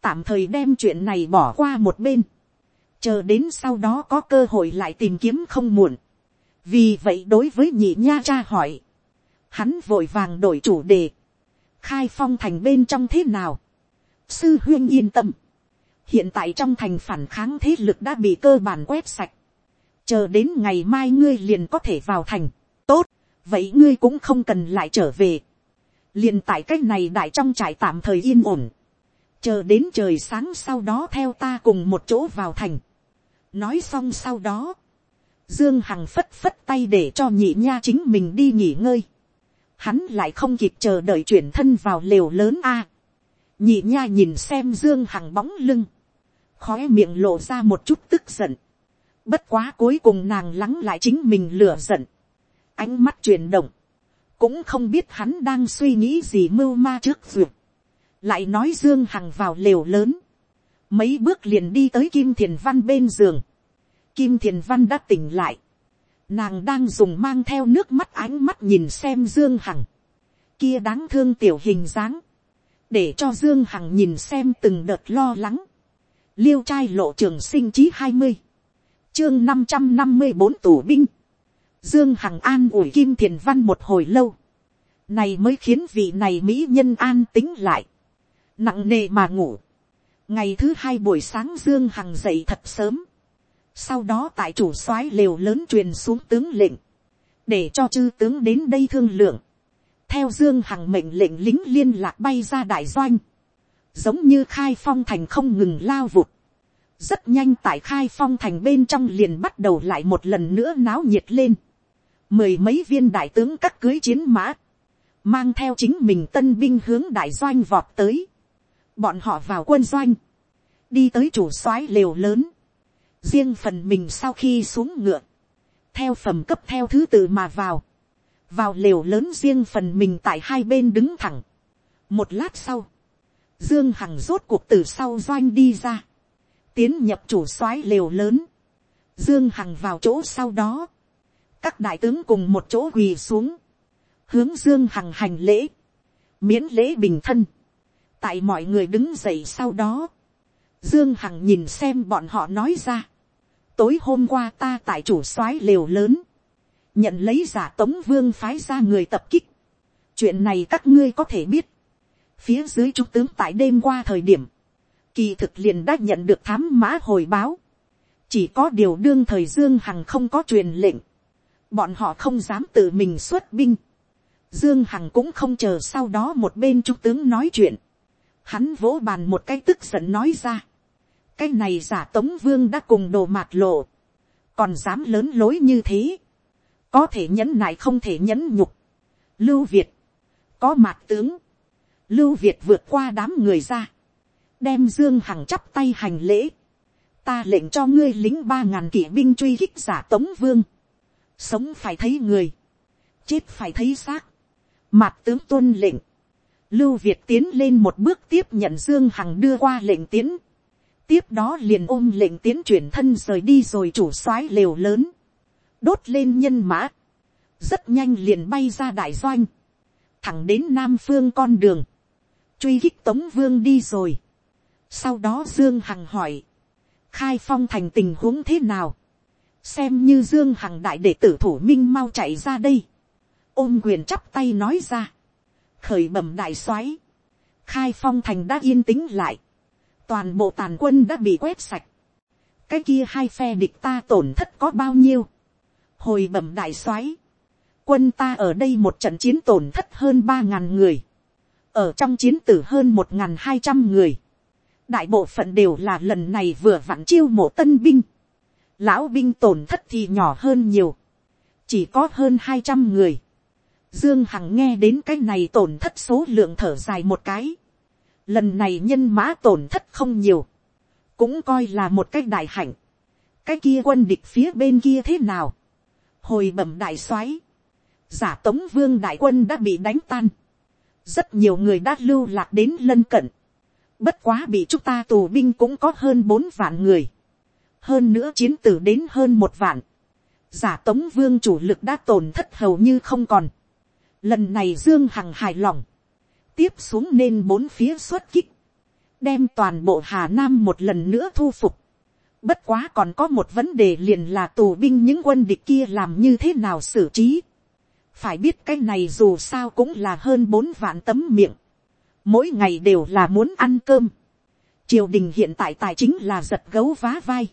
Tạm thời đem chuyện này bỏ qua một bên. Chờ đến sau đó có cơ hội lại tìm kiếm không muộn. Vì vậy đối với nhị nha cha hỏi. Hắn vội vàng đổi chủ đề. Khai phong thành bên trong thế nào? Sư huyên yên tâm. Hiện tại trong thành phản kháng thế lực đã bị cơ bản quét sạch. Chờ đến ngày mai ngươi liền có thể vào thành. Tốt, vậy ngươi cũng không cần lại trở về liền tại cách này đại trong trại tạm thời yên ổn, chờ đến trời sáng sau đó theo ta cùng một chỗ vào thành. nói xong sau đó, dương hằng phất phất tay để cho nhị nha chính mình đi nghỉ ngơi hắn lại không kịp chờ đợi chuyển thân vào lều lớn a. nhị nha nhìn xem dương hằng bóng lưng, khói miệng lộ ra một chút tức giận. bất quá cuối cùng nàng lắng lại chính mình lửa giận. ánh mắt chuyển động, cũng không biết hắn đang suy nghĩ gì mưu ma trước duyệt, lại nói dương hằng vào lều lớn, mấy bước liền đi tới kim thiền văn bên giường, kim thiền văn đã tỉnh lại, nàng đang dùng mang theo nước mắt ánh mắt nhìn xem dương hằng, kia đáng thương tiểu hình dáng, để cho dương hằng nhìn xem từng đợt lo lắng, liêu trai lộ trường sinh chí hai mươi, chương năm trăm năm mươi bốn tù binh, Dương Hằng an ủi Kim Thiền Văn một hồi lâu. Này mới khiến vị này Mỹ nhân an tính lại. Nặng nề mà ngủ. Ngày thứ hai buổi sáng Dương Hằng dậy thật sớm. Sau đó tại chủ soái lều lớn truyền xuống tướng lệnh. Để cho chư tướng đến đây thương lượng. Theo Dương Hằng mệnh lệnh lính liên lạc bay ra đại doanh. Giống như khai phong thành không ngừng lao vụt rất nhanh tại khai phong thành bên trong liền bắt đầu lại một lần nữa náo nhiệt lên mười mấy viên đại tướng cắt cưới chiến mã, mang theo chính mình tân binh hướng đại doanh vọt tới, bọn họ vào quân doanh, đi tới chủ soái lều lớn, riêng phần mình sau khi xuống ngựa, theo phẩm cấp theo thứ tự mà vào, vào lều lớn riêng phần mình tại hai bên đứng thẳng. một lát sau, dương hằng rốt cuộc từ sau doanh đi ra, tiến nhập chủ soái lều lớn, dương hằng vào chỗ sau đó, các đại tướng cùng một chỗ quỳ xuống, hướng dương hằng hành lễ, miễn lễ bình thân, tại mọi người đứng dậy sau đó, dương hằng nhìn xem bọn họ nói ra, tối hôm qua ta tại chủ soái lều lớn, nhận lấy giả tống vương phái ra người tập kích, chuyện này các ngươi có thể biết, phía dưới trung tướng tại đêm qua thời điểm, kỳ thực liền đã nhận được thám mã hồi báo, chỉ có điều đương thời dương hằng không có truyền lệnh, bọn họ không dám tự mình xuất binh. Dương Hằng cũng không chờ sau đó một bên trung tướng nói chuyện. Hắn vỗ bàn một cái tức giận nói ra. Cái này giả tống vương đã cùng đồ mạt lộ. Còn dám lớn lối như thế. Có thể nhẫn nại không thể nhẫn nhục. Lưu Việt. Có mạt tướng. Lưu Việt vượt qua đám người ra. Đem Dương Hằng chắp tay hành lễ. Ta lệnh cho ngươi lính ba ngàn kỵ binh truy khích giả tống vương sống phải thấy người, chết phải thấy xác, mặt tướng tuân lệnh, lưu việt tiến lên một bước tiếp nhận dương hằng đưa qua lệnh tiến, tiếp đó liền ôm lệnh tiến chuyển thân rời đi rồi chủ soái lều lớn, đốt lên nhân mã, rất nhanh liền bay ra đại doanh, thẳng đến nam phương con đường, truy khích tống vương đi rồi. sau đó dương hằng hỏi, khai phong thành tình huống thế nào, xem như dương hằng đại đệ tử thủ minh mau chạy ra đây, ôm quyền chắp tay nói ra, khởi bẩm đại soái, khai phong thành đã yên tĩnh lại, toàn bộ tàn quân đã bị quét sạch, cái kia hai phe địch ta tổn thất có bao nhiêu, hồi bẩm đại soái, quân ta ở đây một trận chiến tổn thất hơn ba ngàn người, ở trong chiến tử hơn một ngàn hai trăm người, đại bộ phận đều là lần này vừa vặn chiêu mộ tân binh, lão binh tổn thất thì nhỏ hơn nhiều, chỉ có hơn hai trăm người. Dương Hằng nghe đến cái này tổn thất số lượng thở dài một cái. Lần này nhân mã tổn thất không nhiều. Cũng coi là một cái đại hạnh. Cái kia quân địch phía bên kia thế nào? Hồi bẩm đại soái Giả tống vương đại quân đã bị đánh tan. Rất nhiều người đã lưu lạc đến lân cận. Bất quá bị chúng ta tù binh cũng có hơn bốn vạn người. Hơn nữa chiến tử đến hơn một vạn. Giả tống vương chủ lực đã tổn thất hầu như không còn. Lần này Dương Hằng hài lòng. Tiếp xuống nên bốn phía xuất kích. Đem toàn bộ Hà Nam một lần nữa thu phục. Bất quá còn có một vấn đề liền là tù binh những quân địch kia làm như thế nào xử trí. Phải biết cái này dù sao cũng là hơn bốn vạn tấm miệng. Mỗi ngày đều là muốn ăn cơm. Triều đình hiện tại tài chính là giật gấu vá vai.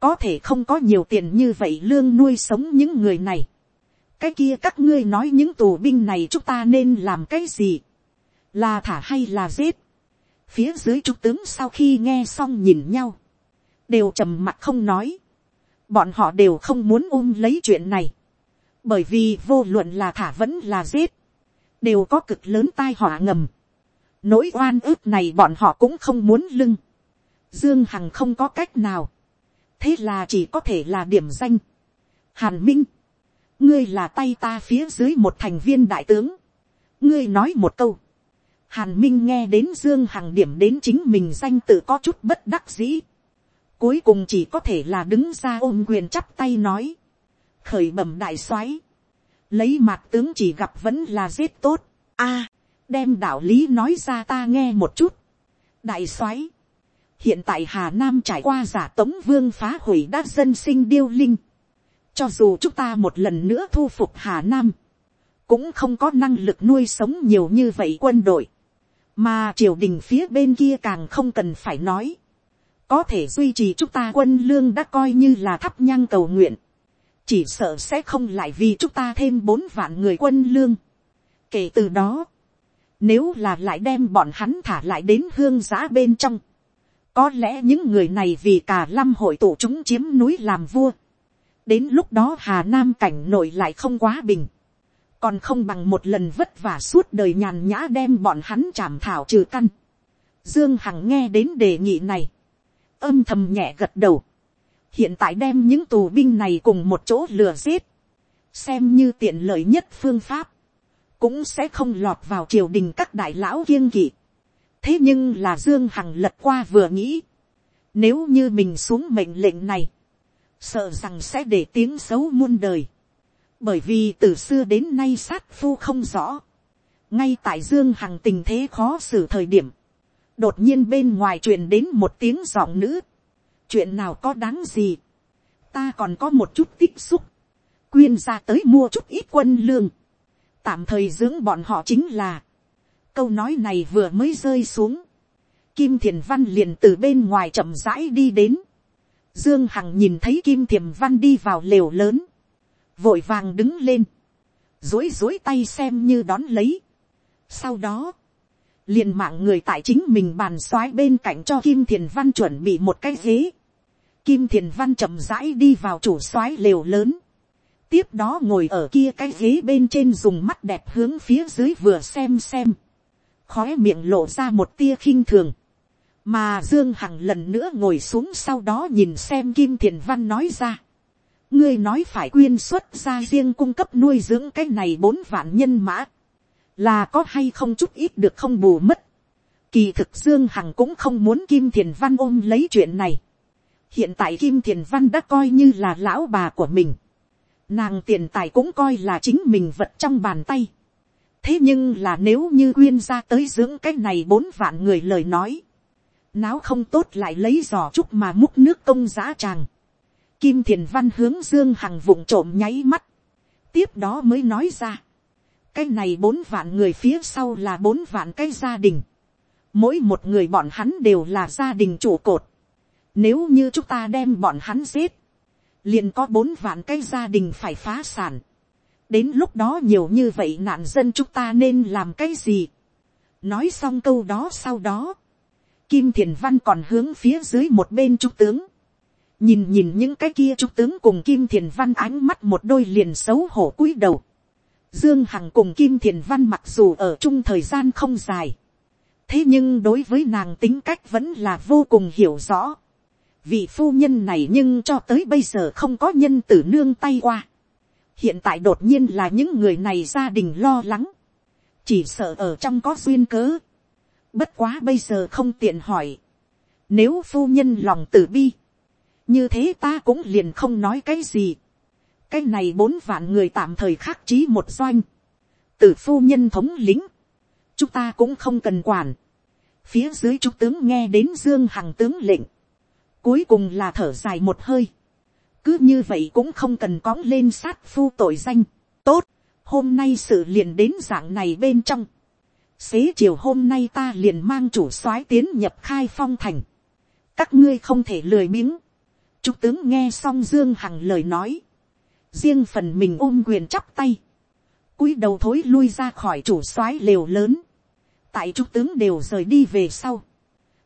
Có thể không có nhiều tiền như vậy lương nuôi sống những người này. Cái kia các ngươi nói những tù binh này chúng ta nên làm cái gì? Là thả hay là giết? Phía dưới trung tướng sau khi nghe xong nhìn nhau. Đều trầm mặt không nói. Bọn họ đều không muốn ôm lấy chuyện này bởi vì vô luận là thả vẫn là giết, đều có cực lớn tai họa ngầm. nỗi oan ức này bọn họ cũng không muốn lưng. dương hằng không có cách nào. thế là chỉ có thể là điểm danh. hàn minh, ngươi là tay ta phía dưới một thành viên đại tướng. ngươi nói một câu hàn minh nghe đến dương hằng điểm đến chính mình danh tự có chút bất đắc dĩ. cuối cùng chỉ có thể là đứng ra ôm quyền chắp tay nói. Khởi bẩm đại soái, lấy mặt tướng chỉ gặp vẫn là giết tốt, a, đem đạo lý nói ra ta nghe một chút, đại soái, hiện tại hà nam trải qua giả tống vương phá hủy đã dân sinh điêu linh, cho dù chúng ta một lần nữa thu phục hà nam, cũng không có năng lực nuôi sống nhiều như vậy quân đội, mà triều đình phía bên kia càng không cần phải nói, có thể duy trì chúng ta quân lương đã coi như là thắp nhang cầu nguyện, chỉ sợ sẽ không lại vì chúng ta thêm bốn vạn người quân lương. kể từ đó, nếu là lại đem bọn hắn thả lại đến hương giã bên trong, có lẽ những người này vì cả lâm hội tụ chúng chiếm núi làm vua. đến lúc đó hà nam cảnh nội lại không quá bình, còn không bằng một lần vất vả suốt đời nhàn nhã đem bọn hắn chảm thảo trừ căn. dương hằng nghe đến đề nghị này, âm thầm nhẹ gật đầu, hiện tại đem những tù binh này cùng một chỗ lừa giết, xem như tiện lợi nhất phương pháp, cũng sẽ không lọt vào triều đình các đại lão kiêng kỵ. thế nhưng là dương hằng lật qua vừa nghĩ, nếu như mình xuống mệnh lệnh này, sợ rằng sẽ để tiếng xấu muôn đời, bởi vì từ xưa đến nay sát phu không rõ, ngay tại dương hằng tình thế khó xử thời điểm, đột nhiên bên ngoài truyền đến một tiếng giọng nữ, chuyện nào có đáng gì, ta còn có một chút tích xúc, quyên ra tới mua chút ít quân lương, tạm thời dưỡng bọn họ chính là, câu nói này vừa mới rơi xuống, kim thiền văn liền từ bên ngoài chậm rãi đi đến, dương hằng nhìn thấy kim thiền văn đi vào lều lớn, vội vàng đứng lên, dối dối tay xem như đón lấy. sau đó, liền mạng người tại chính mình bàn xoái bên cạnh cho kim thiền văn chuẩn bị một cái ghế, Kim Thiền Văn chậm rãi đi vào chủ soái lều lớn. Tiếp đó ngồi ở kia cái ghế bên trên dùng mắt đẹp hướng phía dưới vừa xem xem. khó miệng lộ ra một tia khinh thường. Mà Dương Hằng lần nữa ngồi xuống sau đó nhìn xem Kim Thiền Văn nói ra. Ngươi nói phải quyên xuất ra riêng cung cấp nuôi dưỡng cái này bốn vạn nhân mã. Là có hay không chút ít được không bù mất. Kỳ thực Dương Hằng cũng không muốn Kim Thiền Văn ôm lấy chuyện này. Hiện tại Kim Thiền Văn đã coi như là lão bà của mình. Nàng tiền tài cũng coi là chính mình vật trong bàn tay. Thế nhưng là nếu như quyên ra tới dưỡng cái này bốn vạn người lời nói. Náo không tốt lại lấy giò trúc mà múc nước công giá tràng. Kim Thiền Văn hướng Dương Hằng vụng trộm nháy mắt. Tiếp đó mới nói ra. Cái này bốn vạn người phía sau là bốn vạn cái gia đình. Mỗi một người bọn hắn đều là gia đình trụ cột. Nếu như chúng ta đem bọn hắn giết. Liền có bốn vạn cái gia đình phải phá sản. Đến lúc đó nhiều như vậy nạn dân chúng ta nên làm cái gì? Nói xong câu đó sau đó. Kim Thiền Văn còn hướng phía dưới một bên trung tướng nhìn nhìn những cái kia trung tướng cùng kim thiền văn ánh mắt một đôi liền xấu hổ cúi đầu. dương hằng cùng kim thiền văn mặc dù ở chung thời gian không dài. thế nhưng đối với nàng tính cách vẫn là vô cùng hiểu rõ. vị phu nhân này nhưng cho tới bây giờ không có nhân tử nương tay qua. hiện tại đột nhiên là những người này gia đình lo lắng. chỉ sợ ở trong có duyên cớ. bất quá bây giờ không tiện hỏi. nếu phu nhân lòng tử bi như thế ta cũng liền không nói cái gì. cái này bốn vạn người tạm thời khắc chí một doanh. từ phu nhân thống lính. chúng ta cũng không cần quản. phía dưới trung tướng nghe đến dương hằng tướng lệnh. cuối cùng là thở dài một hơi. cứ như vậy cũng không cần cóng lên sát phu tội danh. tốt, hôm nay sự liền đến dạng này bên trong. xế chiều hôm nay ta liền mang chủ soái tiến nhập khai phong thành. các ngươi không thể lười miếng Trung tướng nghe xong Dương Hằng lời nói. Riêng phần mình ôm quyền chắp tay. cúi đầu thối lui ra khỏi chủ soái lều lớn. Tại trung tướng đều rời đi về sau.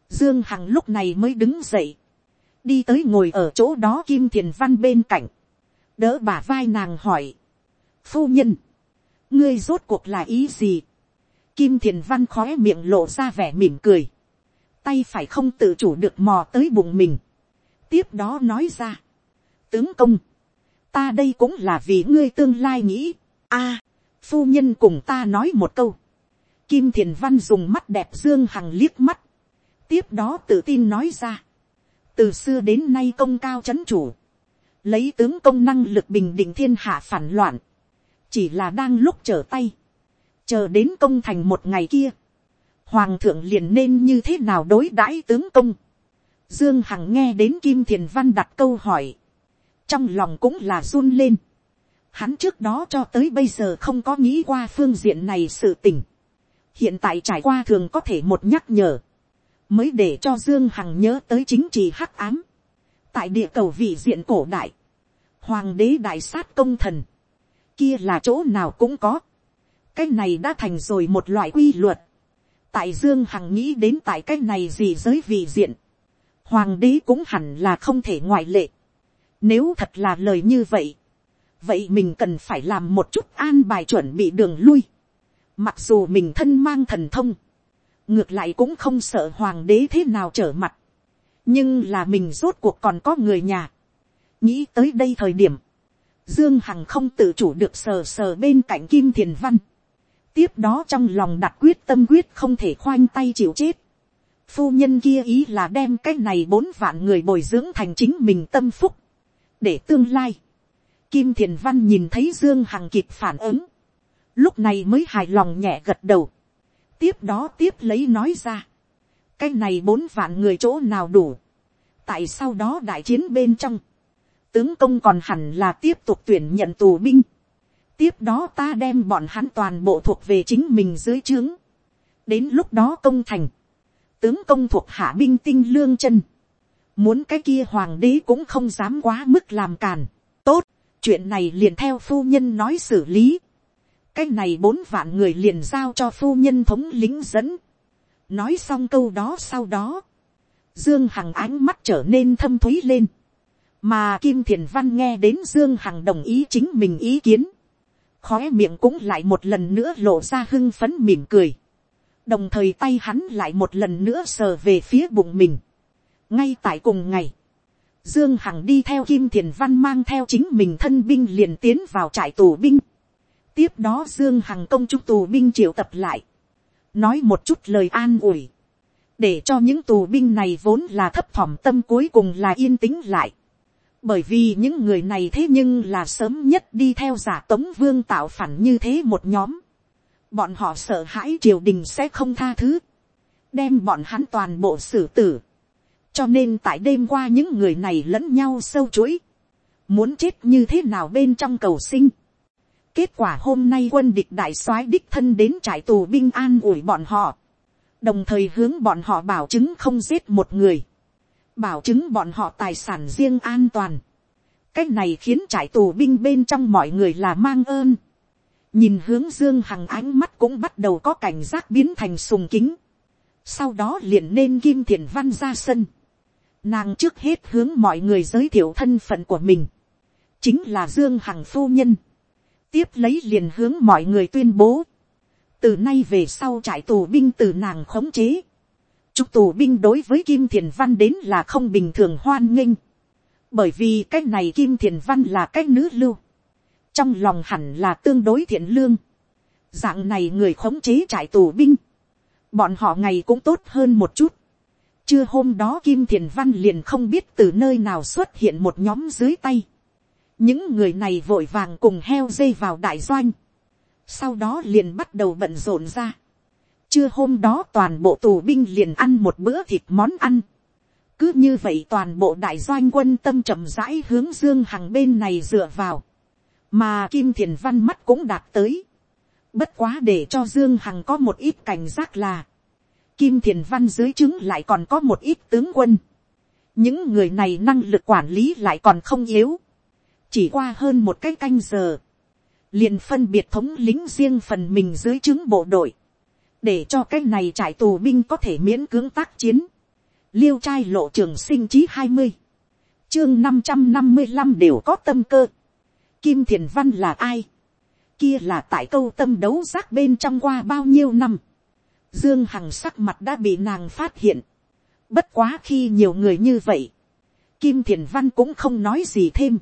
Dương Hằng lúc này mới đứng dậy. Đi tới ngồi ở chỗ đó Kim Thiền Văn bên cạnh. Đỡ bà vai nàng hỏi. Phu nhân. Ngươi rốt cuộc là ý gì? Kim Thiền Văn khóe miệng lộ ra vẻ mỉm cười. Tay phải không tự chủ được mò tới bụng mình tiếp đó nói ra, tướng công, ta đây cũng là vì ngươi tương lai nghĩ, a, phu nhân cùng ta nói một câu, kim thiền văn dùng mắt đẹp dương hằng liếc mắt, tiếp đó tự tin nói ra, từ xưa đến nay công cao c h ấ n chủ, lấy tướng công năng lực bình định thiên hạ phản loạn, chỉ là đang lúc trở tay, chờ đến công thành một ngày kia, hoàng thượng liền nên như thế nào đối đãi tướng công, Dương Hằng nghe đến Kim Thiền Văn đặt câu hỏi. Trong lòng cũng là run lên. Hắn trước đó cho tới bây giờ không có nghĩ qua phương diện này sự tình. Hiện tại trải qua thường có thể một nhắc nhở. Mới để cho Dương Hằng nhớ tới chính trị hắc ám. Tại địa cầu vị diện cổ đại. Hoàng đế đại sát công thần. Kia là chỗ nào cũng có. Cái này đã thành rồi một loại quy luật. Tại Dương Hằng nghĩ đến tại cái này gì giới vị diện hoàng đế cũng hẳn là không thể ngoại lệ. Nếu thật là lời như vậy, vậy mình cần phải làm một chút an bài chuẩn bị đường lui. Mặc dù mình thân mang thần thông, ngược lại cũng không sợ hoàng đế thế nào trở mặt. nhưng là mình rốt cuộc còn có người nhà. nghĩ tới đây thời điểm, dương hằng không tự chủ được sờ sờ bên cạnh kim thiền văn. tiếp đó trong lòng đặt quyết tâm quyết không thể khoanh tay chịu chết Phu nhân kia ý là đem cái này bốn vạn người bồi dưỡng thành chính mình tâm phúc. Để tương lai. Kim Thiền Văn nhìn thấy Dương Hằng kịp phản ứng. Lúc này mới hài lòng nhẹ gật đầu. Tiếp đó tiếp lấy nói ra. Cái này bốn vạn người chỗ nào đủ. Tại sau đó đại chiến bên trong. Tướng công còn hẳn là tiếp tục tuyển nhận tù binh. Tiếp đó ta đem bọn hắn toàn bộ thuộc về chính mình dưới trướng. Đến lúc đó công thành tướng công thuộc hạ binh tinh lương chân. Muốn cái kia hoàng đế cũng không dám quá mức làm càn. Tốt, chuyện này liền theo phu nhân nói xử lý. Cái này bốn vạn người liền giao cho phu nhân thống lính dẫn. Nói xong câu đó sau đó. Dương Hằng ánh mắt trở nên thâm thúy lên. Mà Kim Thiền Văn nghe đến Dương Hằng đồng ý chính mình ý kiến. Khóe miệng cũng lại một lần nữa lộ ra hưng phấn mỉm cười đồng thời tay hắn lại một lần nữa sờ về phía bụng mình. ngay tại cùng ngày, dương hằng đi theo kim thiền văn mang theo chính mình thân binh liền tiến vào trại tù binh. tiếp đó dương hằng công chúc tù binh triệu tập lại, nói một chút lời an ủi, để cho những tù binh này vốn là thấp thỏm tâm cuối cùng là yên tĩnh lại. bởi vì những người này thế nhưng là sớm nhất đi theo giả tống vương tạo phản như thế một nhóm bọn họ sợ hãi triều đình sẽ không tha thứ, đem bọn hắn toàn bộ xử tử. cho nên tại đêm qua những người này lẫn nhau sâu chuỗi, muốn chết như thế nào bên trong cầu sinh. kết quả hôm nay quân địch đại soái đích thân đến trại tù binh an ủi bọn họ đồng thời hướng bọn họ bảo chứng không giết một người, bảo chứng bọn họ tài sản riêng an toàn. cái này khiến trại tù binh bên trong mọi người là mang ơn nhìn hướng dương hằng ánh mắt cũng bắt đầu có cảnh giác biến thành sùng kính. sau đó liền nên kim thiền văn ra sân. nàng trước hết hướng mọi người giới thiệu thân phận của mình. chính là dương hằng phu nhân. tiếp lấy liền hướng mọi người tuyên bố từ nay về sau trại tù binh từ nàng khống chế, chúc tù binh đối với kim thiền văn đến là không bình thường hoan nghênh, bởi vì cái này kim thiền văn là cái nữ lưu, trong lòng hẳn là tương đối thiện lương, dạng này người khống chế trại tù binh, bọn họ ngày cũng tốt hơn một chút, chưa hôm đó kim thiền văn liền không biết từ nơi nào xuất hiện một nhóm dưới tay, những người này vội vàng cùng heo dây vào đại doanh, sau đó liền bắt đầu bận rộn ra. Trưa hôm đó toàn bộ tù binh liền ăn một bữa thịt món ăn. Cứ như vậy toàn bộ đại doanh quân tâm chậm rãi hướng Dương Hằng bên này dựa vào. Mà Kim Thiền Văn mắt cũng đạt tới. Bất quá để cho Dương Hằng có một ít cảnh giác là. Kim Thiền Văn dưới chứng lại còn có một ít tướng quân. Những người này năng lực quản lý lại còn không yếu. Chỉ qua hơn một cái canh giờ liền phân biệt thống lính riêng phần mình dưới chứng bộ đội, để cho cái này trải tù binh có thể miễn cưỡng tác chiến. Liêu trai lộ trường sinh chí hai mươi, chương năm trăm năm mươi năm đều có tâm cơ. Kim thiền văn là ai? Kia là tại câu tâm đấu giác bên trong qua bao nhiêu năm. Dương Hằng sắc mặt đã bị nàng phát hiện. Bất quá khi nhiều người như vậy. Kim thiền văn cũng không nói gì thêm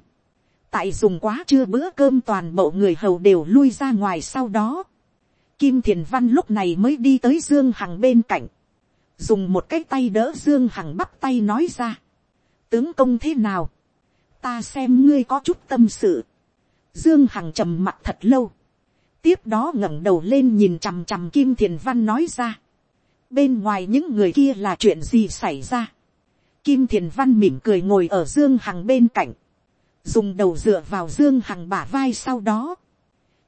tại dùng quá chưa bữa cơm toàn bộ người hầu đều lui ra ngoài sau đó. Kim thiền văn lúc này mới đi tới dương hằng bên cạnh. dùng một cái tay đỡ dương hằng bắp tay nói ra. tướng công thế nào. ta xem ngươi có chút tâm sự dương hằng trầm mặt thật lâu. tiếp đó ngẩng đầu lên nhìn chằm chằm kim thiền văn nói ra. bên ngoài những người kia là chuyện gì xảy ra. Kim thiền văn mỉm cười ngồi ở dương hằng bên cạnh. Dùng đầu dựa vào dương hằng bả vai sau đó,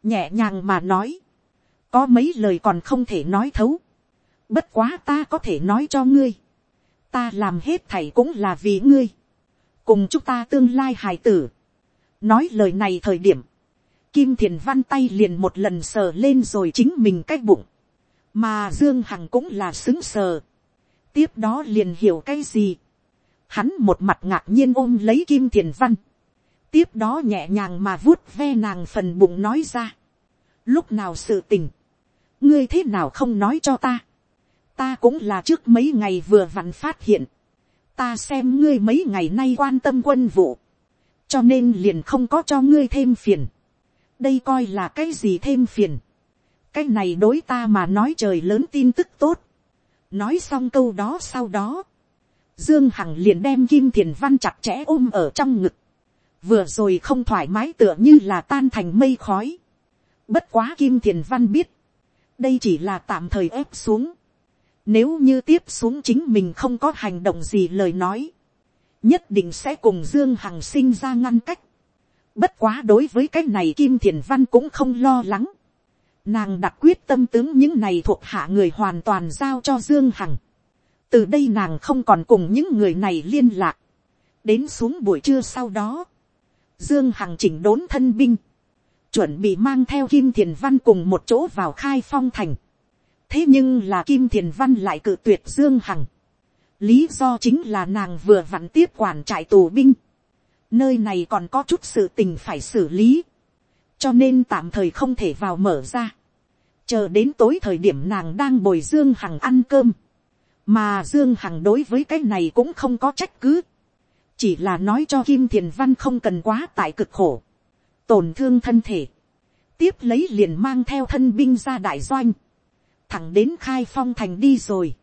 nhẹ nhàng mà nói, có mấy lời còn không thể nói thấu, bất quá ta có thể nói cho ngươi, ta làm hết thảy cũng là vì ngươi, cùng chúng ta tương lai hài tử, nói lời này thời điểm, kim thiền văn tay liền một lần sờ lên rồi chính mình cái bụng, mà dương hằng cũng là xứng sờ, tiếp đó liền hiểu cái gì, hắn một mặt ngạc nhiên ôm lấy kim thiền văn, tiếp đó nhẹ nhàng mà vuốt ve nàng phần bụng nói ra. lúc nào sự tình, ngươi thế nào không nói cho ta. ta cũng là trước mấy ngày vừa vặn phát hiện. ta xem ngươi mấy ngày nay quan tâm quân vụ cho nên liền không có cho ngươi thêm phiền. đây coi là cái gì thêm phiền. cái này đối ta mà nói trời lớn tin tức tốt. nói xong câu đó sau đó. Dương Hằng liền đem Kim Thiền Văn chặt chẽ ôm ở trong ngực vừa rồi không thoải mái tựa như là tan thành mây khói. Bất quá Kim Thiền Văn biết, đây chỉ là tạm thời ép xuống. Nếu như tiếp xuống chính mình không có hành động gì lời nói, nhất định sẽ cùng Dương Hằng sinh ra ngăn cách. Bất quá đối với cái này Kim Thiền Văn cũng không lo lắng. Nàng đặt quyết tâm tướng những này thuộc hạ người hoàn toàn giao cho Dương Hằng. Từ đây nàng không còn cùng những người này liên lạc. Đến xuống buổi trưa sau đó, Dương Hằng chỉnh đốn thân binh. Chuẩn bị mang theo Kim Thiền Văn cùng một chỗ vào khai phong thành. Thế nhưng là Kim Thiền Văn lại cự tuyệt Dương Hằng. Lý do chính là nàng vừa vặn tiếp quản trại tù binh. Nơi này còn có chút sự tình phải xử lý. Cho nên tạm thời không thể vào mở ra. Chờ đến tối thời điểm nàng đang bồi Dương Hằng ăn cơm. Mà Dương Hằng đối với cái này cũng không có trách cứ chỉ là nói cho kim thiền văn không cần quá tại cực khổ, tổn thương thân thể, tiếp lấy liền mang theo thân binh ra đại doanh, thẳng đến khai phong thành đi rồi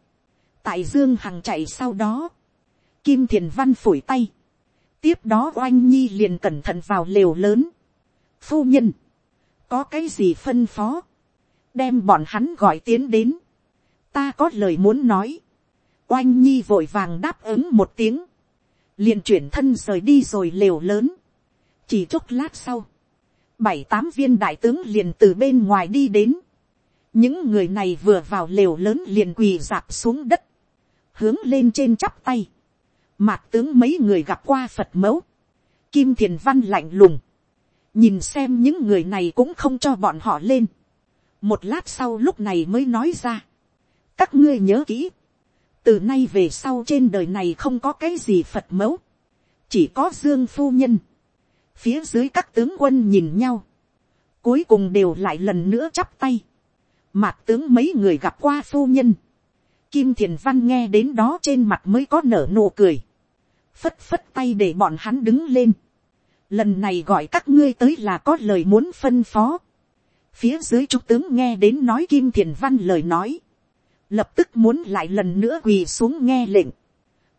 tại dương hằng chạy sau đó, kim thiền văn phủi tay, tiếp đó oanh nhi liền cẩn thận vào lều lớn, phu nhân, có cái gì phân phó, đem bọn hắn gọi tiến đến, ta có lời muốn nói, oanh nhi vội vàng đáp ứng một tiếng, liền chuyển thân rời đi rồi lều lớn, chỉ chốc lát sau, bảy tám viên đại tướng liền từ bên ngoài đi đến, những người này vừa vào lều lớn liền quỳ dạp xuống đất, hướng lên trên chắp tay, mạc tướng mấy người gặp qua phật mẫu, kim thiền văn lạnh lùng, nhìn xem những người này cũng không cho bọn họ lên, một lát sau lúc này mới nói ra, các ngươi nhớ kỹ, từ nay về sau trên đời này không có cái gì phật mẫu, chỉ có dương phu nhân, phía dưới các tướng quân nhìn nhau, cuối cùng đều lại lần nữa chắp tay, mạc tướng mấy người gặp qua phu nhân, kim thiền văn nghe đến đó trên mặt mới có nở nụ cười, phất phất tay để bọn hắn đứng lên, lần này gọi các ngươi tới là có lời muốn phân phó, phía dưới trung tướng nghe đến nói kim thiền văn lời nói, lập tức muốn lại lần nữa quỳ xuống nghe lệnh,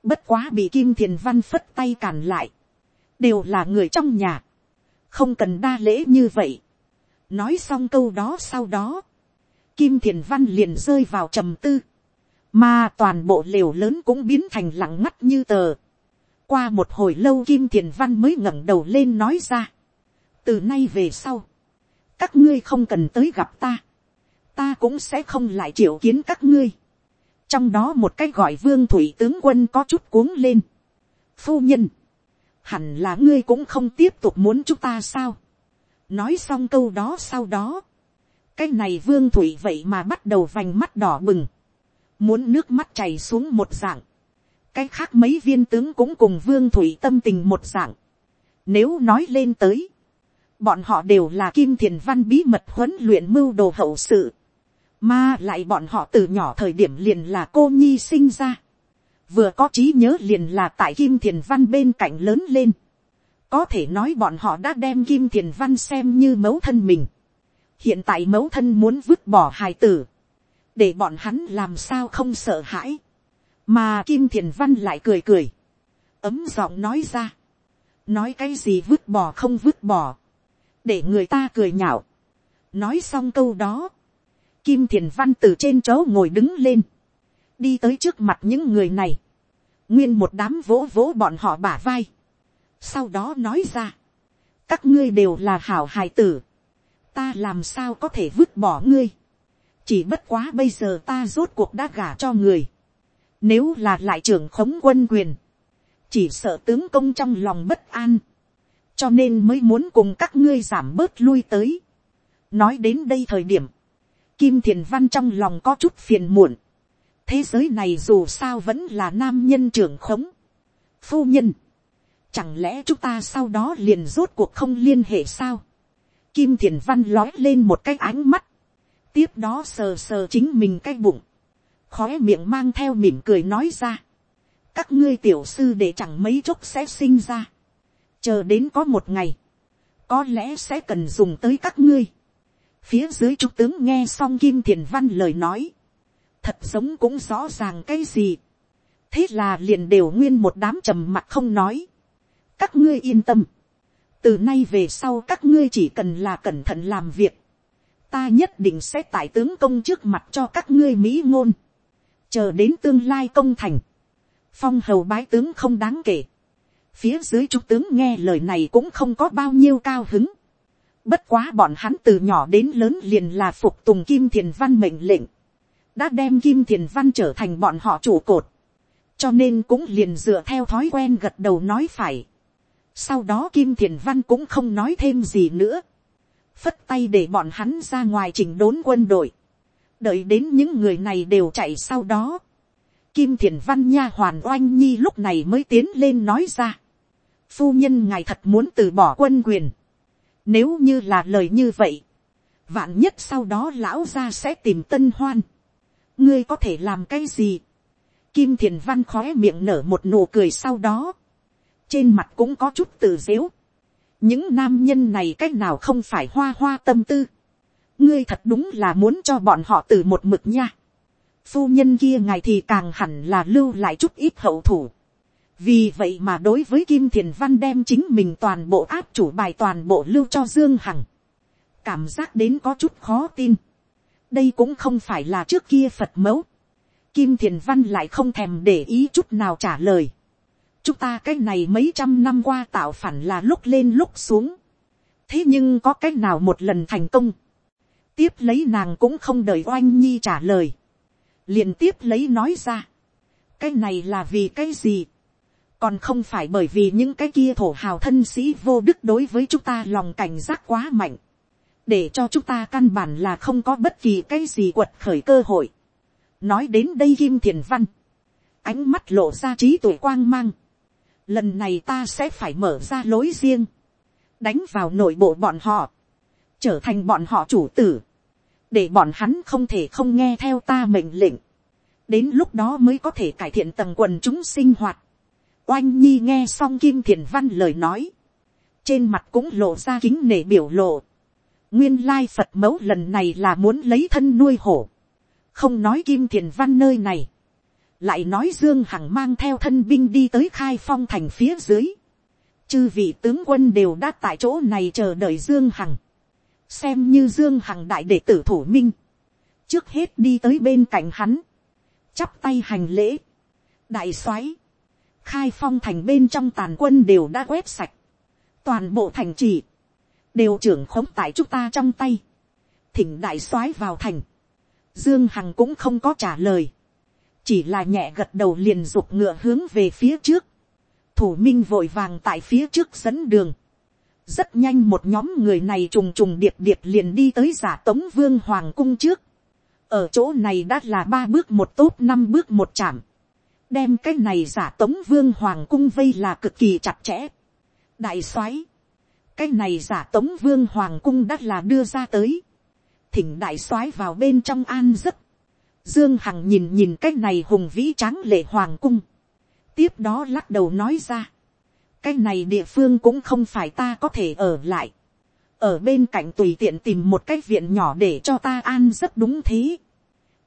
bất quá bị kim thiền văn phất tay cản lại, đều là người trong nhà, không cần đa lễ như vậy. nói xong câu đó sau đó, kim thiền văn liền rơi vào trầm tư, mà toàn bộ lều lớn cũng biến thành lặng ngắt như tờ. qua một hồi lâu kim thiền văn mới ngẩng đầu lên nói ra, từ nay về sau, các ngươi không cần tới gặp ta, ta cũng sẽ không lại triệu kiến các ngươi. trong đó một cái gọi vương thủy tướng quân có chút cuống lên. phu nhân, hẳn là ngươi cũng không tiếp tục muốn chúng ta sao. nói xong câu đó sau đó, cái này vương thủy vậy mà bắt đầu vành mắt đỏ bừng, muốn nước mắt chảy xuống một dạng, cái khác mấy viên tướng cũng cùng vương thủy tâm tình một dạng. nếu nói lên tới, bọn họ đều là kim thiền văn bí mật huấn luyện mưu đồ hậu sự, mà lại bọn họ từ nhỏ thời điểm liền là cô nhi sinh ra vừa có trí nhớ liền là tại kim thiền văn bên cạnh lớn lên. có thể nói bọn họ đã đem kim thiền văn xem như mẫu thân mình. hiện tại mẫu thân muốn vứt bỏ hài tử, để bọn hắn làm sao không sợ hãi. mà kim thiền văn lại cười cười, ấm giọng nói ra, nói cái gì vứt bỏ không vứt bỏ, để người ta cười nhạo. nói xong câu đó, kim thiền văn từ trên chỗ ngồi đứng lên, đi tới trước mặt những người này, nguyên một đám vỗ vỗ bọn họ bả vai, sau đó nói ra, các ngươi đều là hảo hài tử, ta làm sao có thể vứt bỏ ngươi, chỉ bất quá bây giờ ta rốt cuộc đã gả cho người, nếu là lại trưởng khống quân quyền, chỉ sợ tướng công trong lòng bất an, cho nên mới muốn cùng các ngươi giảm bớt lui tới. nói đến đây thời điểm, kim thiền văn trong lòng có chút phiền muộn, thế giới này dù sao vẫn là nam nhân trưởng khống. phu nhân, chẳng lẽ chúng ta sau đó liền rốt cuộc không liên hệ sao. kim thiền văn lói lên một cái ánh mắt, tiếp đó sờ sờ chính mình cái bụng, khói miệng mang theo mỉm cười nói ra. các ngươi tiểu sư để chẳng mấy chốc sẽ sinh ra. chờ đến có một ngày, có lẽ sẽ cần dùng tới các ngươi. phía dưới trung tướng nghe xong kim thiền văn lời nói, thật giống cũng rõ ràng cái gì. thế là liền đều nguyên một đám trầm mặt không nói. các ngươi yên tâm. từ nay về sau các ngươi chỉ cần là cẩn thận làm việc ta nhất định sẽ tải tướng công trước mặt cho các ngươi mỹ ngôn. chờ đến tương lai công thành. phong hầu bái tướng không đáng kể. phía dưới trung tướng nghe lời này cũng không có bao nhiêu cao hứng. Bất quá bọn hắn từ nhỏ đến lớn liền là phục tùng kim thiền văn mệnh lệnh đã đem kim thiền văn trở thành bọn họ trụ cột, cho nên cũng liền dựa theo thói quen gật đầu nói phải. sau đó kim thiền văn cũng không nói thêm gì nữa, phất tay để bọn hắn ra ngoài chỉnh đốn quân đội, đợi đến những người này đều chạy sau đó. Kim thiền văn nha hoàn oanh nhi lúc này mới tiến lên nói ra. phu nhân ngài thật muốn từ bỏ quân quyền. nếu như là lời như vậy, vạn nhất sau đó lão gia sẽ tìm tân hoan ngươi có thể làm cái gì. Kim thiền văn khói miệng nở một nụ cười sau đó. trên mặt cũng có chút từ dếu những nam nhân này cách nào không phải hoa hoa tâm tư. ngươi thật đúng là muốn cho bọn họ từ một mực nha. phu nhân kia ngài thì càng hẳn là lưu lại chút ít hậu thủ. vì vậy mà đối với kim thiền văn đem chính mình toàn bộ áp chủ bài toàn bộ lưu cho dương hằng. cảm giác đến có chút khó tin. đây cũng không phải là trước kia phật mẫu. kim thiền văn lại không thèm để ý chút nào trả lời chúng ta cái này mấy trăm năm qua tạo phản là lúc lên lúc xuống. thế nhưng có cái nào một lần thành công. tiếp lấy nàng cũng không đợi oanh nhi trả lời liền tiếp lấy nói ra, cái này là vì cái gì, còn không phải bởi vì những cái kia thổ hào thân sĩ vô đức đối với chúng ta lòng cảnh giác quá mạnh, để cho chúng ta căn bản là không có bất kỳ cái gì quật khởi cơ hội. nói đến đây kim thiền văn, ánh mắt lộ ra trí tuổi quang mang, lần này ta sẽ phải mở ra lối riêng, đánh vào nội bộ bọn họ, trở thành bọn họ chủ tử, để bọn hắn không thể không nghe theo ta mệnh lệnh, đến lúc đó mới có thể cải thiện tầng quần chúng sinh hoạt. oanh nhi nghe xong kim thiền văn lời nói, trên mặt cũng lộ ra kính nể biểu lộ. nguyên lai phật mẫu lần này là muốn lấy thân nuôi hổ, không nói kim thiền văn nơi này, lại nói dương hằng mang theo thân binh đi tới khai phong thành phía dưới. chư vị tướng quân đều đã tại chỗ này chờ đợi dương hằng. Xem như dương hằng đại đệ tử thủ minh, trước hết đi tới bên cạnh hắn, chắp tay hành lễ, đại soái, khai phong thành bên trong tàn quân đều đã quét sạch, toàn bộ thành trì, đều trưởng khống tại chúng ta trong tay, thỉnh đại soái vào thành, dương hằng cũng không có trả lời, chỉ là nhẹ gật đầu liền g ngựa hướng về phía trước, thủ minh vội vàng tại phía trước dẫn đường, rất nhanh một nhóm người này trùng trùng điệp điệp liền đi tới giả tống vương hoàng cung trước. ở chỗ này đã là ba bước một tốt năm bước một chạm. đem cái này giả tống vương hoàng cung vây là cực kỳ chặt chẽ. đại soái, cái này giả tống vương hoàng cung đã là đưa ra tới. thỉnh đại soái vào bên trong an giấc dương hằng nhìn nhìn cái này hùng vĩ tráng lệ hoàng cung. tiếp đó lắc đầu nói ra cái này địa phương cũng không phải ta có thể ở lại. ở bên cạnh tùy tiện tìm một cái viện nhỏ để cho ta an rất đúng thế.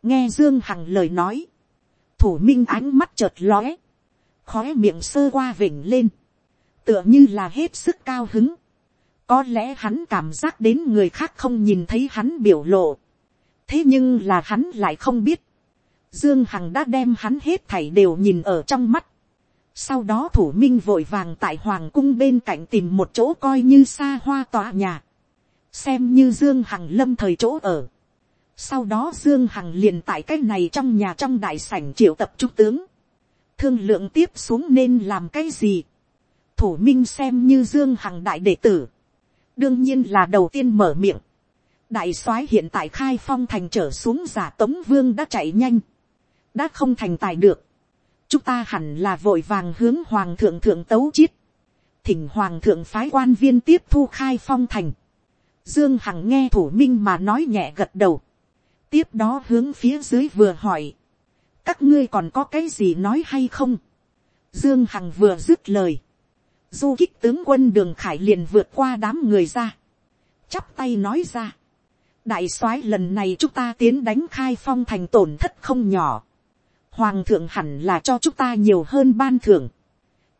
nghe dương hằng lời nói, thủ minh ánh mắt chợt lóe, khóe miệng sơ qua vỉnh lên, tựa như là hết sức cao hứng. có lẽ hắn cảm giác đến người khác không nhìn thấy hắn biểu lộ thế nhưng là hắn lại không biết. Dương Hằng đã đem hắn hết thảy đều nhìn ở trong mắt. Sau đó thủ minh vội vàng tại hoàng cung bên cạnh tìm một chỗ coi như xa hoa tòa nhà. Xem như Dương Hằng lâm thời chỗ ở. Sau đó Dương Hằng liền tại cái này trong nhà trong đại sảnh triệu tập trung tướng. Thương lượng tiếp xuống nên làm cái gì. Thủ minh xem như Dương Hằng đại đệ tử. Đương nhiên là đầu tiên mở miệng. Đại soái hiện tại khai phong thành trở xuống giả tống vương đã chạy nhanh. Đã không thành tài được chúng ta hẳn là vội vàng hướng hoàng thượng thượng tấu chiết, thỉnh hoàng thượng phái quan viên tiếp thu khai phong thành. Dương Hằng nghe thủ minh mà nói nhẹ gật đầu. Tiếp đó hướng phía dưới vừa hỏi. Các ngươi còn có cái gì nói hay không? Dương Hằng vừa dứt lời. Du kích tướng quân đường khải liền vượt qua đám người ra. Chắp tay nói ra. Đại soái, lần này chúng ta tiến đánh khai phong thành tổn thất không nhỏ hoàng thượng hẳn là cho chúng ta nhiều hơn ban thưởng.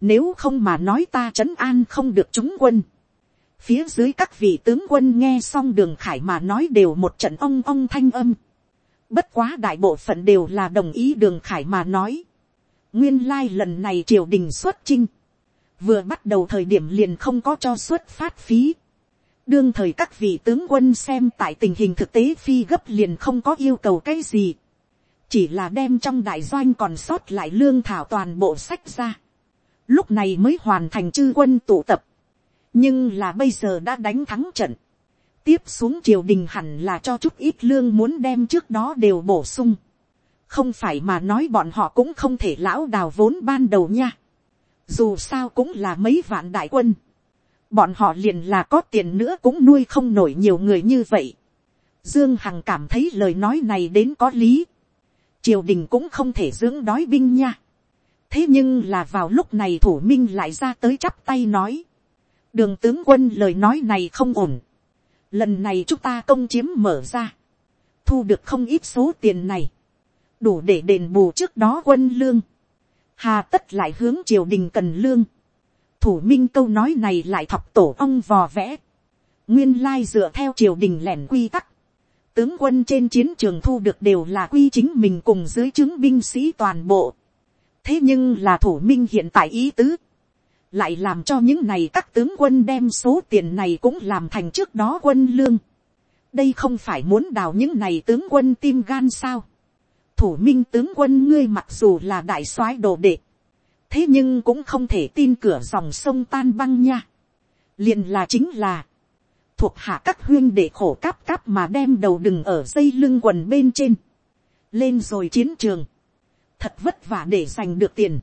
Nếu không mà nói ta trấn an không được chúng quân. Phía dưới các vị tướng quân nghe xong đường khải mà nói đều một trận ong ong thanh âm. Bất quá đại bộ phận đều là đồng ý đường khải mà nói. Nguyên lai lần này triều đình xuất chinh. Vừa bắt đầu thời điểm liền không có cho xuất phát phí. Đương thời các vị tướng quân xem tại tình hình thực tế phi gấp liền không có yêu cầu cái gì. Chỉ là đem trong đại doanh còn sót lại lương thảo toàn bộ sách ra, lúc này mới hoàn thành chư quân tụ tập, nhưng là bây giờ đã đánh thắng trận, tiếp xuống triều đình hẳn là cho chút ít lương muốn đem trước đó đều bổ sung, không phải mà nói bọn họ cũng không thể lão đào vốn ban đầu nha, dù sao cũng là mấy vạn đại quân, bọn họ liền là có tiền nữa cũng nuôi không nổi nhiều người như vậy. Dương Hằng cảm thấy lời nói này đến có lý triều đình cũng không thể dưỡng đói binh nha. thế nhưng là vào lúc này thủ minh lại ra tới chắp tay nói. đường tướng quân lời nói này không ổn. lần này chúng ta công chiếm mở ra. thu được không ít số tiền này. đủ để đền bù trước đó quân lương, hà tất lại hướng triều đình cần lương, thủ minh câu nói này lại thọc tổ ong vò vẽ, nguyên lai dựa theo triều đình lẻn quy tắc, tướng quân trên chiến trường thu được đều là quy chính mình cùng dưới chứng binh sĩ toàn bộ. thế nhưng là thủ minh hiện tại ý tứ, lại làm cho những này các tướng quân đem số tiền này cũng làm thành trước đó quân lương. đây không phải muốn đào những này tướng quân tim gan sao. thủ minh tướng quân ngươi mặc dù là đại soái đồ đệ, thế nhưng cũng không thể tin cửa dòng sông tan băng nha. liền là chính là, thuộc hạ các huyên để khổ cáp cáp mà đem đầu đừng ở dây lưng quần bên trên, lên rồi chiến trường, thật vất vả để giành được tiền,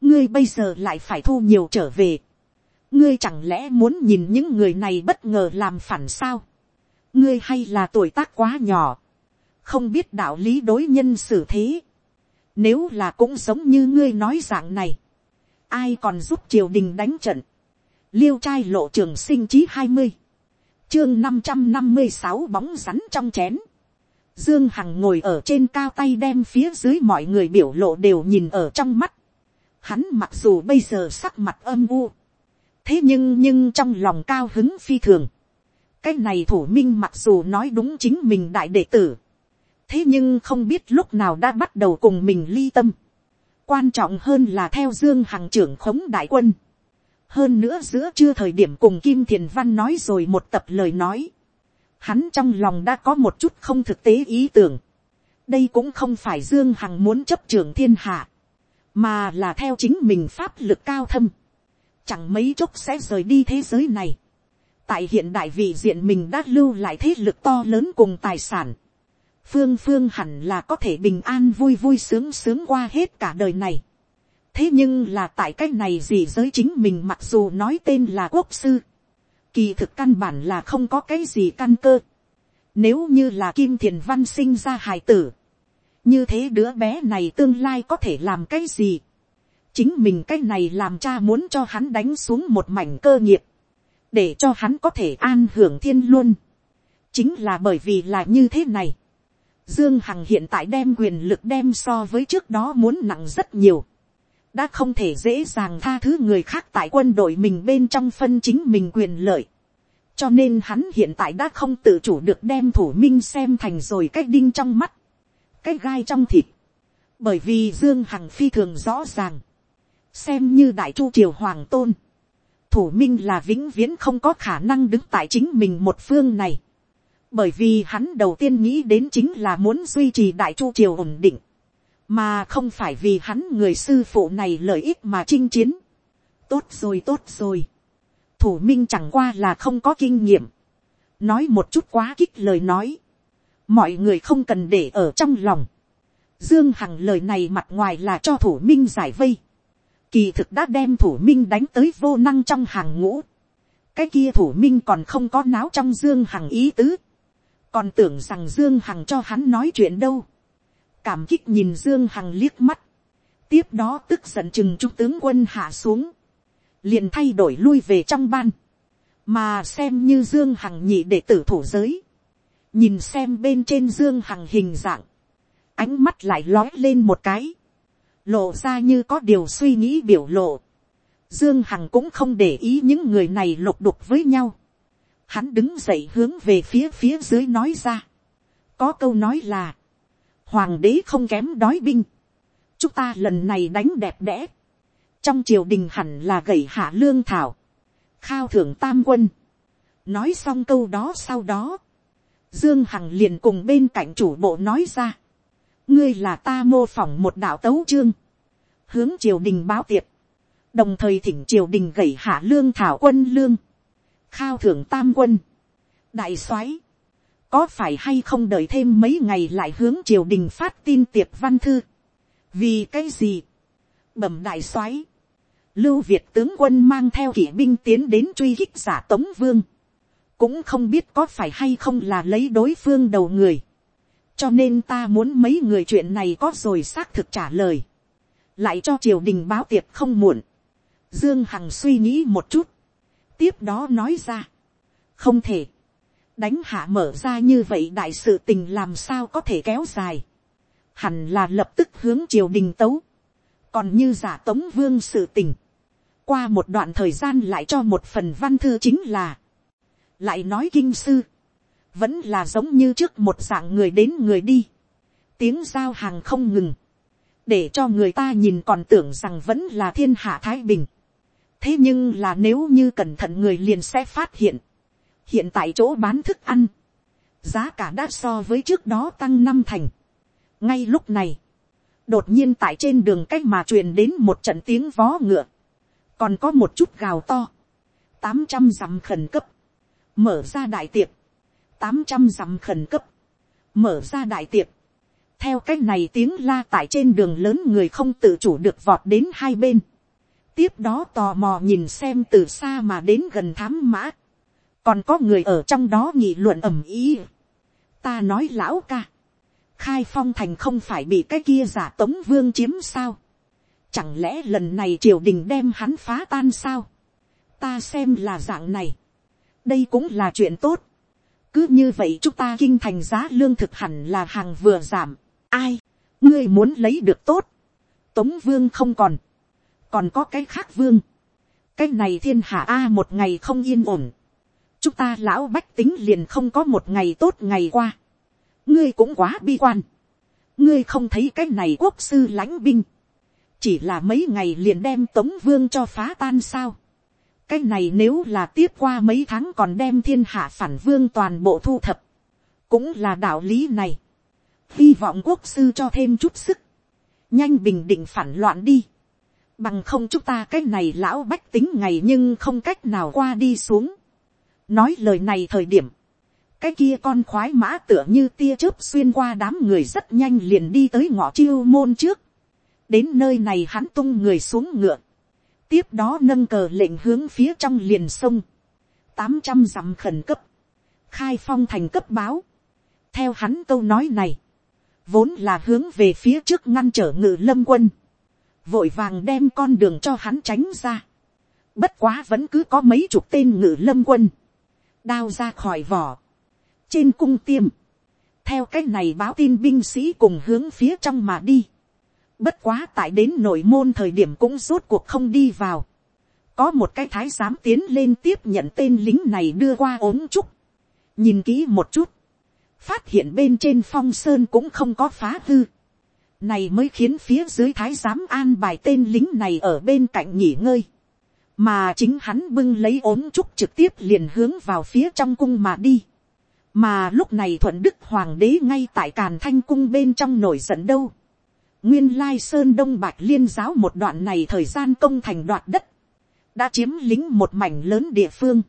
ngươi bây giờ lại phải thu nhiều trở về, ngươi chẳng lẽ muốn nhìn những người này bất ngờ làm phản sao, ngươi hay là tuổi tác quá nhỏ, không biết đạo lý đối nhân xử thế, nếu là cũng giống như ngươi nói dạng này, ai còn giúp triều đình đánh trận, liêu trai lộ trường sinh chí hai mươi, chương năm trăm năm mươi sáu bóng rắn trong chén. Dương Hằng ngồi ở trên cao tay đem phía dưới mọi người biểu lộ đều nhìn ở trong mắt. Hắn mặc dù bây giờ sắc mặt âm u. Thế nhưng nhưng trong lòng cao hứng phi thường. Cái này thủ minh mặc dù nói đúng chính mình đại đệ tử. Thế nhưng không biết lúc nào đã bắt đầu cùng mình ly tâm. Quan trọng hơn là theo Dương Hằng trưởng khống đại quân. Hơn nữa giữa chưa thời điểm cùng kim thiền văn nói rồi một tập lời nói, hắn trong lòng đã có một chút không thực tế ý tưởng, đây cũng không phải dương hằng muốn chấp trường thiên hạ, mà là theo chính mình pháp lực cao thâm, chẳng mấy chốc sẽ rời đi thế giới này. tại hiện đại vị diện mình đã lưu lại thế lực to lớn cùng tài sản, phương phương hẳn là có thể bình an vui vui sướng sướng qua hết cả đời này thế nhưng là tại cái này gì giới chính mình mặc dù nói tên là quốc sư, kỳ thực căn bản là không có cái gì căn cơ. Nếu như là kim thiền văn sinh ra hài tử, như thế đứa bé này tương lai có thể làm cái gì. chính mình cái này làm cha muốn cho hắn đánh xuống một mảnh cơ nghiệp, để cho hắn có thể an hưởng thiên luôn. chính là bởi vì là như thế này. Dương Hằng hiện tại đem quyền lực đem so với trước đó muốn nặng rất nhiều đã không thể dễ dàng tha thứ người khác tại quân đội mình bên trong phân chính mình quyền lợi. cho nên hắn hiện tại đã không tự chủ được đem thủ minh xem thành rồi cái đinh trong mắt, cái gai trong thịt. bởi vì dương hằng phi thường rõ ràng, xem như đại chu triều hoàng tôn, thủ minh là vĩnh viễn không có khả năng đứng tại chính mình một phương này bởi vì hắn đầu tiên nghĩ đến chính là muốn duy trì đại chu triều ổn định mà không phải vì hắn người sư phụ này lợi ích mà chinh chiến. tốt rồi tốt rồi. thủ minh chẳng qua là không có kinh nghiệm. nói một chút quá kích lời nói. mọi người không cần để ở trong lòng. dương hằng lời này mặt ngoài là cho thủ minh giải vây. kỳ thực đã đem thủ minh đánh tới vô năng trong hàng ngũ. cái kia thủ minh còn không có náo trong dương hằng ý tứ còn tưởng rằng dương hằng cho hắn nói chuyện đâu. Cảm kích nhìn dương hằng liếc mắt, tiếp đó tức giận chừng trung tướng quân hạ xuống, liền thay đổi lui về trong ban, mà xem như dương hằng nhị để tử thủ giới, nhìn xem bên trên dương hằng hình dạng, ánh mắt lại lói lên một cái, lộ ra như có điều suy nghĩ biểu lộ, dương hằng cũng không để ý những người này lục đục với nhau, hắn đứng dậy hướng về phía phía dưới nói ra, có câu nói là, hoàng đế không kém đói binh, chúng ta lần này đánh đẹp đẽ, trong triều đình hẳn là gầy hạ lương thảo, khao thưởng tam quân, nói xong câu đó sau đó, dương hằng liền cùng bên cạnh chủ bộ nói ra, ngươi là ta mô phỏng một đạo tấu chương, hướng triều đình báo tiệp, đồng thời thỉnh triều đình gầy hạ lương thảo quân lương, khao thưởng tam quân, đại soái, có phải hay không đợi thêm mấy ngày lại hướng triều đình phát tin tiệp văn thư. vì cái gì, bẩm đại soái, lưu việt tướng quân mang theo kỵ binh tiến đến truy hích giả tống vương, cũng không biết có phải hay không là lấy đối phương đầu người, cho nên ta muốn mấy người chuyện này có rồi xác thực trả lời, lại cho triều đình báo tiệp không muộn, dương hằng suy nghĩ một chút, tiếp đó nói ra, không thể, đánh hạ mở ra như vậy đại sự tình làm sao có thể kéo dài. hẳn là lập tức hướng triều đình tấu, còn như giả tống vương sự tình, qua một đoạn thời gian lại cho một phần văn thư chính là, lại nói kinh sư, vẫn là giống như trước một dạng người đến người đi, tiếng giao hàng không ngừng, để cho người ta nhìn còn tưởng rằng vẫn là thiên hạ thái bình thế nhưng là nếu như cẩn thận người liền sẽ phát hiện, hiện tại chỗ bán thức ăn, giá cả đã so với trước đó tăng năm thành. ngay lúc này, đột nhiên tại trên đường cách mà truyền đến một trận tiếng vó ngựa, còn có một chút gào to, tám trăm dặm khẩn cấp, mở ra đại tiệc, tám trăm dặm khẩn cấp, mở ra đại tiệc, theo cách này tiếng la tại trên đường lớn người không tự chủ được vọt đến hai bên, tiếp đó tò mò nhìn xem từ xa mà đến gần thám mã, còn có người ở trong đó nghị luận ầm ý, ta nói lão ca, khai phong thành không phải bị cái kia giả tống vương chiếm sao, chẳng lẽ lần này triều đình đem hắn phá tan sao, ta xem là dạng này, đây cũng là chuyện tốt, cứ như vậy chúng ta kinh thành giá lương thực hẳn là hàng vừa giảm, ai, ngươi muốn lấy được tốt, tống vương không còn, còn có cái khác vương, cái này thiên hạ a một ngày không yên ổn, chúng ta lão bách tính liền không có một ngày tốt ngày qua, ngươi cũng quá bi quan, ngươi không thấy cái này quốc sư lãnh binh, chỉ là mấy ngày liền đem tống vương cho phá tan sao, cái này nếu là tiếp qua mấy tháng còn đem thiên hạ phản vương toàn bộ thu thập, cũng là đạo lý này. Hy vọng quốc sư cho thêm chút sức, nhanh bình định phản loạn đi, bằng không chúng ta cái này lão bách tính ngày nhưng không cách nào qua đi xuống. nói lời này thời điểm, cái kia con khoái mã tựa như tia chớp xuyên qua đám người rất nhanh liền đi tới ngõ chiêu môn trước, đến nơi này hắn tung người xuống ngựa, tiếp đó nâng cờ lệnh hướng phía trong liền sông, tám trăm dặm khẩn cấp, khai phong thành cấp báo, theo hắn câu nói này, vốn là hướng về phía trước ngăn trở ngự lâm quân, vội vàng đem con đường cho hắn tránh ra. Bất quá vẫn cứ có mấy chục tên ngự lâm quân, đao ra khỏi vỏ, trên cung tiêm, theo cách này báo tin binh sĩ cùng hướng phía trong mà đi. Bất quá tại đến nội môn thời điểm cũng rốt cuộc không đi vào. Có một cái thái giám tiến lên tiếp nhận tên lính này đưa qua ốm trúc. Nhìn kỹ một chút phát hiện bên trên phong sơn cũng không có phá hư. Này mới khiến phía dưới thái giám an bài tên lính này ở bên cạnh nghỉ ngơi. Mà chính hắn bưng lấy ốm trúc trực tiếp liền hướng vào phía trong cung mà đi. Mà lúc này thuận đức hoàng đế ngay tại càn thanh cung bên trong nổi giận đâu. Nguyên lai sơn đông bạch liên giáo một đoạn này thời gian công thành đoạt đất. Đã chiếm lính một mảnh lớn địa phương.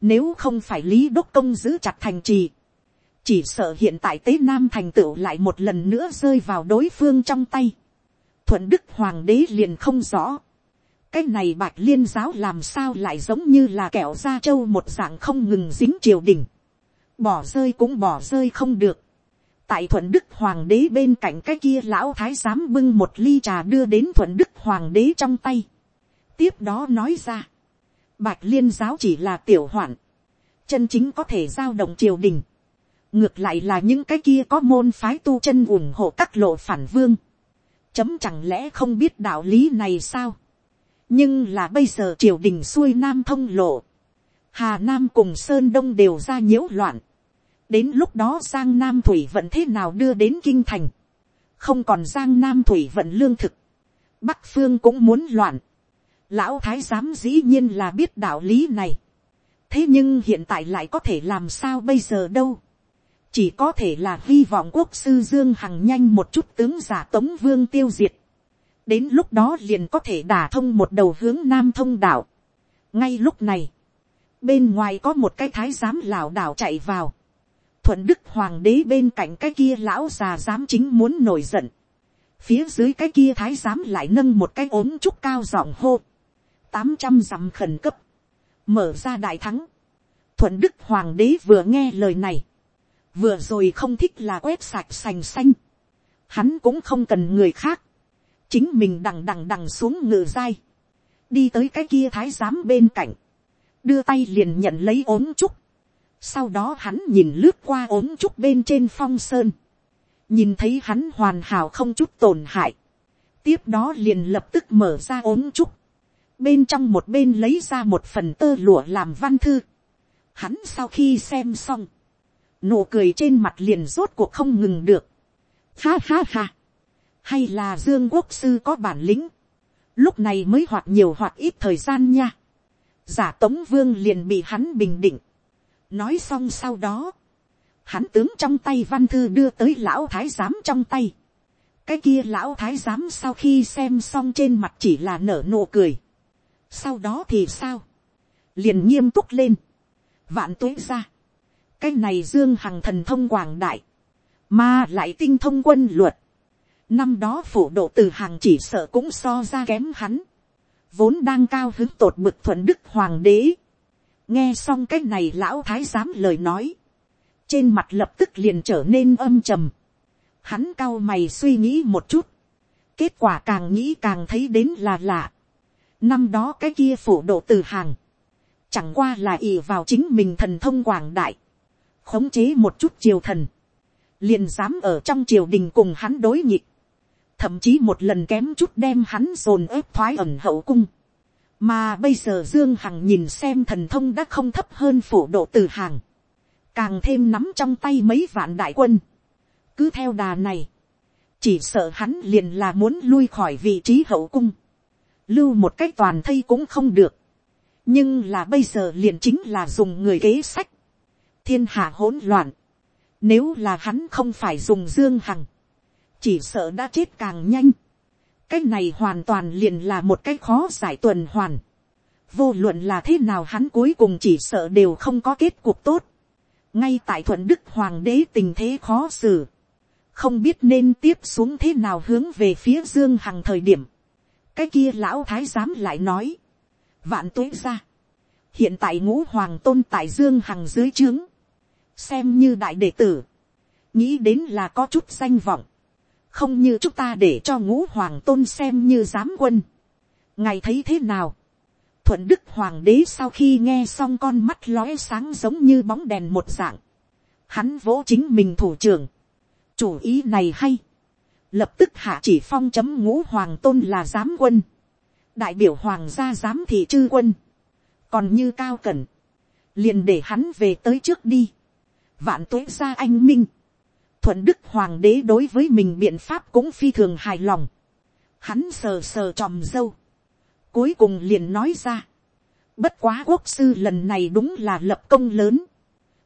Nếu không phải lý đốc công giữ chặt thành trì chỉ sợ hiện tại tế nam thành tựu lại một lần nữa rơi vào đối phương trong tay. thuận đức hoàng đế liền không rõ. cái này bạch liên giáo làm sao lại giống như là kẹo da trâu một dạng không ngừng dính triều đình. bỏ rơi cũng bỏ rơi không được. tại thuận đức hoàng đế bên cạnh cái kia lão thái giám bưng một ly trà đưa đến thuận đức hoàng đế trong tay. tiếp đó nói ra. bạch liên giáo chỉ là tiểu hoạn. chân chính có thể giao động triều đình ngược lại là những cái kia có môn phái tu chân ủng hộ các lộ phản vương, chấm chẳng lẽ không biết đạo lý này sao, nhưng là bây giờ triều đình xuôi nam thông lộ, hà nam cùng sơn đông đều ra nhiễu loạn, đến lúc đó giang nam thủy vận thế nào đưa đến kinh thành, không còn giang nam thủy vận lương thực, bắc phương cũng muốn loạn, lão thái giám dĩ nhiên là biết đạo lý này, thế nhưng hiện tại lại có thể làm sao bây giờ đâu, chỉ có thể là hy vọng quốc sư dương hằng nhanh một chút tướng giả tống vương tiêu diệt. đến lúc đó liền có thể đả thông một đầu hướng nam thông đạo. ngay lúc này, bên ngoài có một cái thái giám lảo đảo chạy vào. thuận đức hoàng đế bên cạnh cái kia lão già giám chính muốn nổi giận. phía dưới cái kia thái giám lại nâng một cái ốm trúc cao giọng hô. tám trăm dặm khẩn cấp. mở ra đại thắng. thuận đức hoàng đế vừa nghe lời này vừa rồi không thích là quét sạch sành xanh, hắn cũng không cần người khác, chính mình đằng đằng đằng xuống ngựa dai, đi tới cái kia thái giám bên cạnh, đưa tay liền nhận lấy ốm trúc, sau đó hắn nhìn lướt qua ốm trúc bên trên phong sơn, nhìn thấy hắn hoàn hảo không chút tổn hại, tiếp đó liền lập tức mở ra ốm trúc, bên trong một bên lấy ra một phần tơ lụa làm văn thư. Hắn sau khi xem xong, nụ cười trên mặt liền rốt cuộc không ngừng được. Ha ha ha, hay là dương quốc sư có bản lĩnh, lúc này mới hoạt nhiều hoạt ít thời gian nha. giả tống vương liền bị hắn bình định, nói xong sau đó, hắn tướng trong tay văn thư đưa tới lão thái giám trong tay. cái kia lão thái giám sau khi xem xong trên mặt chỉ là nở nụ cười. sau đó thì sao, liền nghiêm túc lên, vạn tuế ra, cái này dương hằng thần thông quảng đại, mà lại tinh thông quân luật, năm đó phủ độ từ hàng chỉ sợ cũng so ra kém hắn, vốn đang cao hứng tột bực thuận đức hoàng đế, nghe xong cái này lão thái giám lời nói, trên mặt lập tức liền trở nên âm trầm. Hắn cao mày suy nghĩ một chút. Kết quả càng nghĩ càng thấy đến là lạ. Năm đó cái kia phủ độ từ hàng. Chẳng qua là ì vào chính mình thần thông quảng đại. Khống chế một chút triều thần. Liền dám ở trong triều đình cùng hắn đối nghịch. Thậm chí một lần kém chút đem hắn dồn ép thoái ẩn hậu cung. Mà bây giờ Dương Hằng nhìn xem thần thông đã không thấp hơn phổ độ từ hàng càng thêm nắm trong tay mấy vạn đại quân. cứ theo đà này, chỉ sợ hắn liền là muốn lui khỏi vị trí hậu cung, lưu một cách toàn thây cũng không được. nhưng là bây giờ liền chính là dùng người kế sách, thiên hạ hỗn loạn, nếu là hắn không phải dùng dương hằng, chỉ sợ đã chết càng nhanh. cái này hoàn toàn liền là một cái khó giải tuần hoàn. vô luận là thế nào hắn cuối cùng chỉ sợ đều không có kết cuộc tốt. Ngay tại thuận đức hoàng đế tình thế khó xử, không biết nên tiếp xuống thế nào hướng về phía dương hằng thời điểm, cái kia lão thái giám lại nói, vạn tuế ra, hiện tại ngũ hoàng tôn tại dương hằng dưới trướng, xem như đại đệ tử, nghĩ đến là có chút danh vọng, không như chúng ta để cho ngũ hoàng tôn xem như giám quân, ngài thấy thế nào, thuận đức hoàng đế sau khi nghe xong con mắt lóe sáng giống như bóng đèn một dạng. Hắn vỗ chính mình thủ trưởng. Chủ ý này hay. Lập tức hạ chỉ phong chấm ngũ hoàng tôn là giám quân. Đại biểu hoàng gia giám thị chư quân. Còn như cao cẩn. Liền để hắn về tới trước đi. Vạn tuế gia anh minh. Thuận đức hoàng đế đối với mình biện pháp cũng phi thường hài lòng. Hắn sờ sờ tròm dâu Cuối cùng liền nói ra. Bất quá quốc sư lần này đúng là lập công lớn.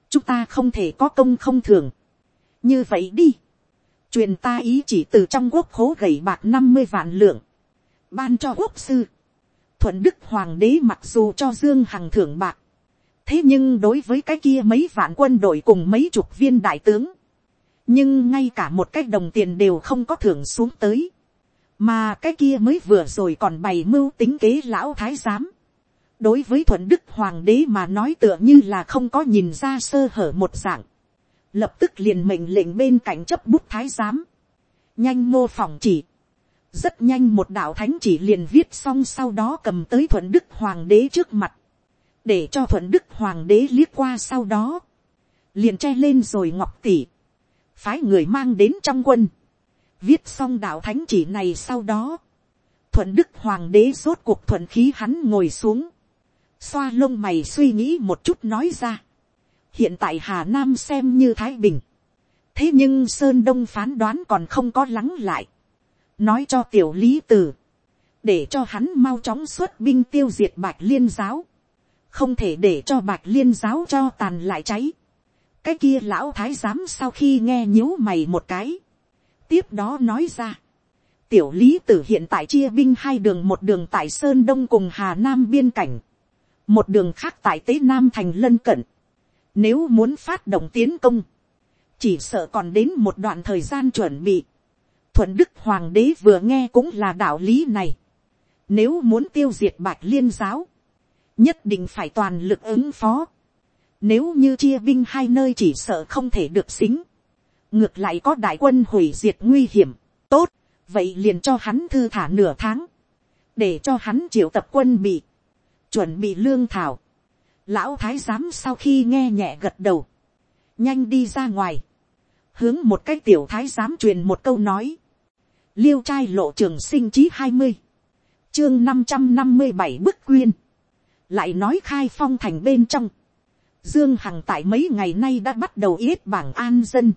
Chúng ta không thể có công không thường. Như vậy đi. Truyền ta ý chỉ từ trong quốc khố gầy bạc năm mươi vạn lượng. Ban cho quốc sư. Thuận Đức Hoàng đế mặc dù cho Dương Hằng thưởng bạc. Thế nhưng đối với cái kia mấy vạn quân đội cùng mấy chục viên đại tướng. Nhưng ngay cả một cái đồng tiền đều không có thưởng xuống tới mà cái kia mới vừa rồi còn bày mưu tính kế lão thái giám. đối với thuận đức hoàng đế mà nói tựa như là không có nhìn ra sơ hở một dạng. lập tức liền mệnh lệnh bên cạnh chấp bút thái giám. nhanh mô phỏng chỉ. rất nhanh một đạo thánh chỉ liền viết xong sau đó cầm tới thuận đức hoàng đế trước mặt để cho thuận đức hoàng đế liếc qua sau đó. liền che lên rồi ngọc tỷ. phái người mang đến trong quân. Viết xong đạo thánh chỉ này sau đó, thuận đức hoàng đế rốt cuộc thuận khí hắn ngồi xuống, xoa lông mày suy nghĩ một chút nói ra, hiện tại hà nam xem như thái bình, thế nhưng sơn đông phán đoán còn không có lắng lại, nói cho tiểu lý tử, để cho hắn mau chóng xuất binh tiêu diệt bạch liên giáo, không thể để cho bạch liên giáo cho tàn lại cháy. cái kia lão thái giám sau khi nghe nhíu mày một cái, tiếp đó nói ra. Tiểu lý tử hiện tại chia binh hai đường một đường tại Sơn Đông cùng Hà Nam biên cảnh. Một đường khác tại Tế Nam thành lân cận. Nếu muốn phát động tiến công. Chỉ sợ còn đến một đoạn thời gian chuẩn bị. Thuận Đức Hoàng đế vừa nghe cũng là đạo lý này. Nếu muốn tiêu diệt bạch liên giáo. Nhất định phải toàn lực ứng phó. Nếu như chia binh hai nơi chỉ sợ không thể được xính. Ngược lại có đại quân hủy diệt nguy hiểm, tốt, vậy liền cho hắn thư thả nửa tháng, để cho hắn triệu tập quân bị, chuẩn bị lương thảo. Lão thái giám sau khi nghe nhẹ gật đầu, nhanh đi ra ngoài, hướng một cái tiểu thái giám truyền một câu nói, liêu trai lộ trường sinh chí hai mươi, chương năm trăm năm mươi bảy bức quyên, lại nói khai phong thành bên trong, dương hằng tại mấy ngày nay đã bắt đầu yết bảng an dân,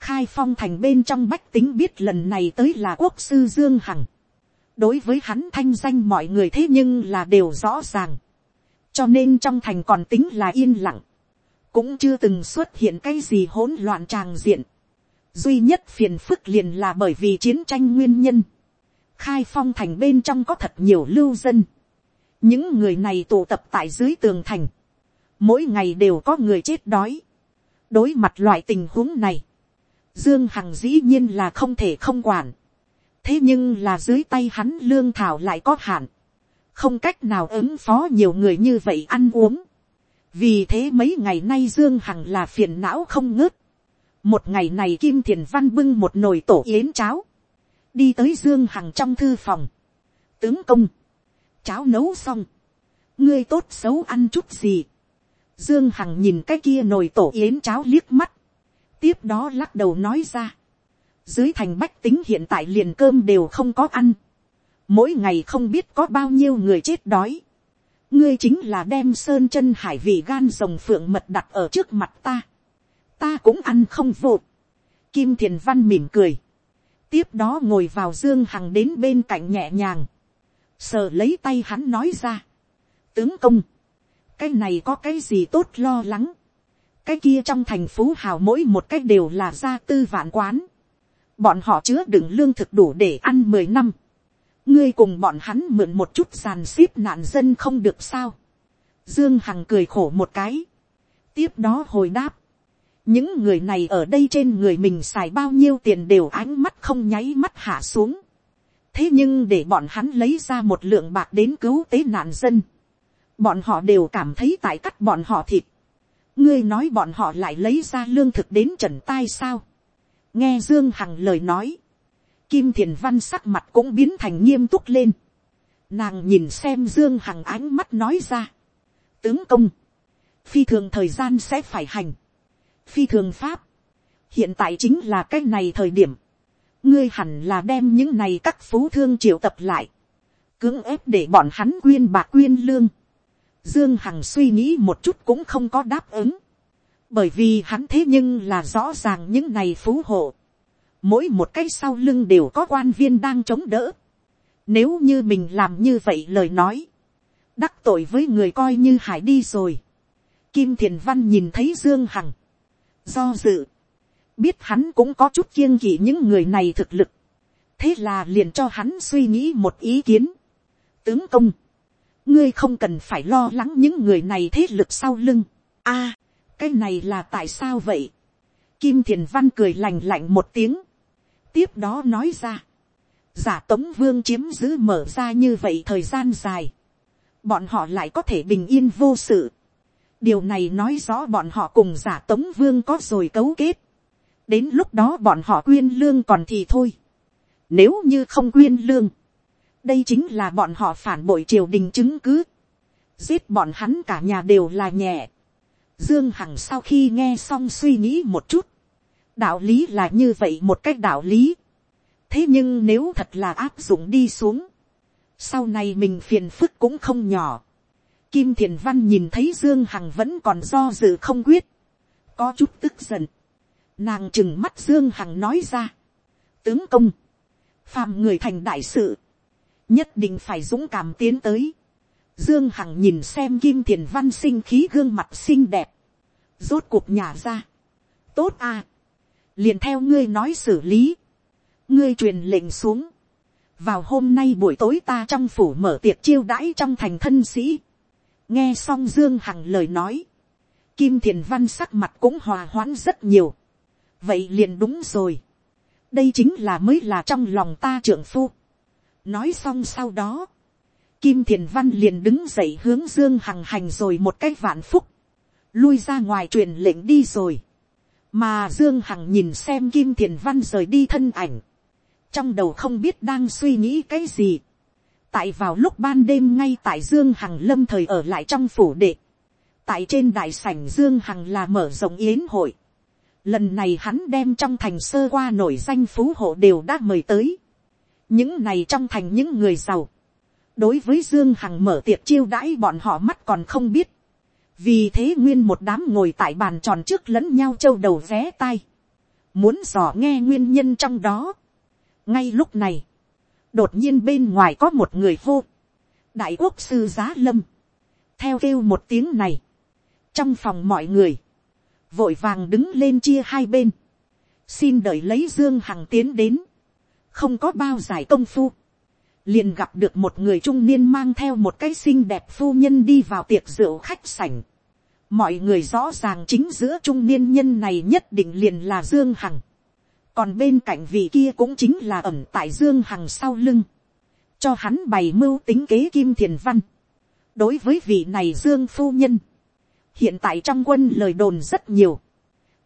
khai phong thành bên trong bách tính biết lần này tới là quốc sư dương hằng, đối với hắn thanh danh mọi người thế nhưng là đều rõ ràng, cho nên trong thành còn tính là yên lặng, cũng chưa từng xuất hiện cái gì hỗn loạn tràng diện, duy nhất phiền phức liền là bởi vì chiến tranh nguyên nhân, khai phong thành bên trong có thật nhiều lưu dân, những người này tụ tập tại dưới tường thành, mỗi ngày đều có người chết đói, đối mặt loại tình huống này, dương hằng dĩ nhiên là không thể không quản, thế nhưng là dưới tay hắn lương thảo lại có hạn, không cách nào ứng phó nhiều người như vậy ăn uống, vì thế mấy ngày nay dương hằng là phiền não không ngớt, một ngày này kim thiền văn bưng một nồi tổ yến cháo, đi tới dương hằng trong thư phòng, tướng công, cháo nấu xong, ngươi tốt xấu ăn chút gì, dương hằng nhìn cái kia nồi tổ yến cháo liếc mắt, tiếp đó lắc đầu nói ra, dưới thành bách tính hiện tại liền cơm đều không có ăn, mỗi ngày không biết có bao nhiêu người chết đói, ngươi chính là đem sơn chân hải vị gan rồng phượng mật đặt ở trước mặt ta, ta cũng ăn không vột. Kim thiền văn mỉm cười, tiếp đó ngồi vào dương hằng đến bên cạnh nhẹ nhàng, sờ lấy tay hắn nói ra, tướng công, cái này có cái gì tốt lo lắng, cái kia trong thành phố hào mỗi một cái đều là gia tư vạn quán, bọn họ chứa đựng lương thực đủ để ăn mười năm, ngươi cùng bọn hắn mượn một chút sàn xếp nạn dân không được sao. Dương Hằng cười khổ một cái. Tiếp đó hồi đáp. Những người này ở đây trên người mình xài bao nhiêu tiền đều ánh mắt không nháy mắt hạ xuống. Thế nhưng để bọn hắn lấy ra một lượng bạc đến cứu tế nạn dân. Bọn họ đều cảm thấy tại cắt bọn họ thịt. Ngươi nói bọn họ lại lấy ra lương thực đến trần tai sao. Nghe Dương Hằng lời nói Kim thiền văn sắc mặt cũng biến thành nghiêm túc lên. Nàng nhìn xem Dương Hằng ánh mắt nói ra. Tướng công. Phi thường thời gian sẽ phải hành. Phi thường pháp. Hiện tại chính là cái này thời điểm. Ngươi hẳn là đem những này các phú thương triệu tập lại. Cưỡng ép để bọn hắn quyên bạc quyên lương. Dương Hằng suy nghĩ một chút cũng không có đáp ứng. Bởi vì hắn thế nhưng là rõ ràng những này phú hộ mỗi một cái sau lưng đều có quan viên đang chống đỡ. Nếu như mình làm như vậy lời nói, đắc tội với người coi như hải đi rồi. Kim Thiền Văn nhìn thấy Dương Hằng, do dự, biết hắn cũng có chút kiêng kỵ những người này thực lực. Thế là liền cho hắn suy nghĩ một ý kiến. Tướng công, ngươi không cần phải lo lắng những người này thế lực sau lưng. a à, cái này là tại sao vậy. Kim Thiền Văn cười lành lạnh một tiếng tiếp đó nói ra, giả tống vương chiếm giữ mở ra như vậy thời gian dài, bọn họ lại có thể bình yên vô sự. điều này nói rõ bọn họ cùng giả tống vương có rồi cấu kết đến lúc đó bọn họ quyên lương còn thì thôi. nếu như không quyên lương, đây chính là bọn họ phản bội triều đình chứng cứ. giết bọn hắn cả nhà đều là nhẹ. dương hằng sau khi nghe xong suy nghĩ một chút, đạo lý là như vậy một cách đạo lý. thế nhưng nếu thật là áp dụng đi xuống, sau này mình phiền phức cũng không nhỏ. Kim thiền văn nhìn thấy dương hằng vẫn còn do dự không quyết, có chút tức giận nàng chừng mắt dương hằng nói ra, tướng công, phàm người thành đại sự, nhất định phải dũng cảm tiến tới. Dương Hằng nhìn xem Kim Thiền Văn sinh khí gương mặt xinh đẹp. Rốt cuộc nhà ra. Tốt à. Liền theo ngươi nói xử lý, ngươi truyền lệnh xuống, vào hôm nay buổi tối ta trong phủ mở tiệc chiêu đãi trong thành thân sĩ, nghe xong dương hằng lời nói, kim thiền văn sắc mặt cũng hòa hoãn rất nhiều, vậy liền đúng rồi, đây chính là mới là trong lòng ta trưởng phu, nói xong sau đó, kim thiền văn liền đứng dậy hướng dương hằng hành rồi một cái vạn phúc, lui ra ngoài truyền lệnh đi rồi, mà dương hằng nhìn xem kim thiền văn rời đi thân ảnh, trong đầu không biết đang suy nghĩ cái gì. tại vào lúc ban đêm ngay tại dương hằng lâm thời ở lại trong phủ đệ, tại trên đại sảnh dương hằng là mở rộng yến hội, Lần này hắn đem trong thành sơ qua nổi danh phú hộ đều đã mời tới. Những này trong thành những người giàu. Đối với Dương Hằng mở tiệc chiêu đãi bọn họ mắt còn không biết. Vì thế nguyên một đám ngồi tại bàn tròn trước lẫn nhau châu đầu vé tai. Muốn dò nghe nguyên nhân trong đó. Ngay lúc này. Đột nhiên bên ngoài có một người hô. Đại quốc sư giá lâm. Theo kêu một tiếng này. Trong phòng mọi người vội vàng đứng lên chia hai bên, xin đợi lấy dương hằng tiến đến, không có bao giải công phu, liền gặp được một người trung niên mang theo một cái xinh đẹp phu nhân đi vào tiệc rượu khách sảnh. mọi người rõ ràng chính giữa trung niên nhân này nhất định liền là dương hằng, còn bên cạnh vị kia cũng chính là ẩm tại dương hằng sau lưng, cho hắn bày mưu tính kế kim thiền văn. đối với vị này dương phu nhân, hiện tại trong quân lời đồn rất nhiều,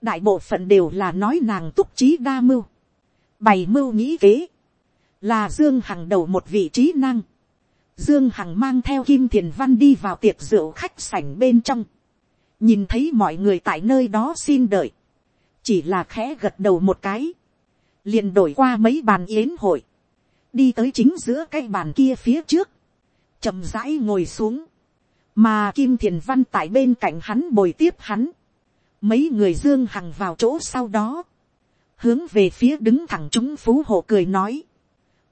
đại bộ phận đều là nói nàng túc trí đa mưu, bày mưu nghĩ kế, là dương hằng đầu một vị trí năng, dương hằng mang theo kim thiền văn đi vào tiệc rượu khách sảnh bên trong, nhìn thấy mọi người tại nơi đó xin đợi, chỉ là khẽ gật đầu một cái, liền đổi qua mấy bàn yến hội, đi tới chính giữa cái bàn kia phía trước, chậm rãi ngồi xuống, mà kim thiền văn tại bên cạnh hắn bồi tiếp hắn, mấy người dương hằng vào chỗ sau đó, hướng về phía đứng thẳng chúng phú hộ cười nói,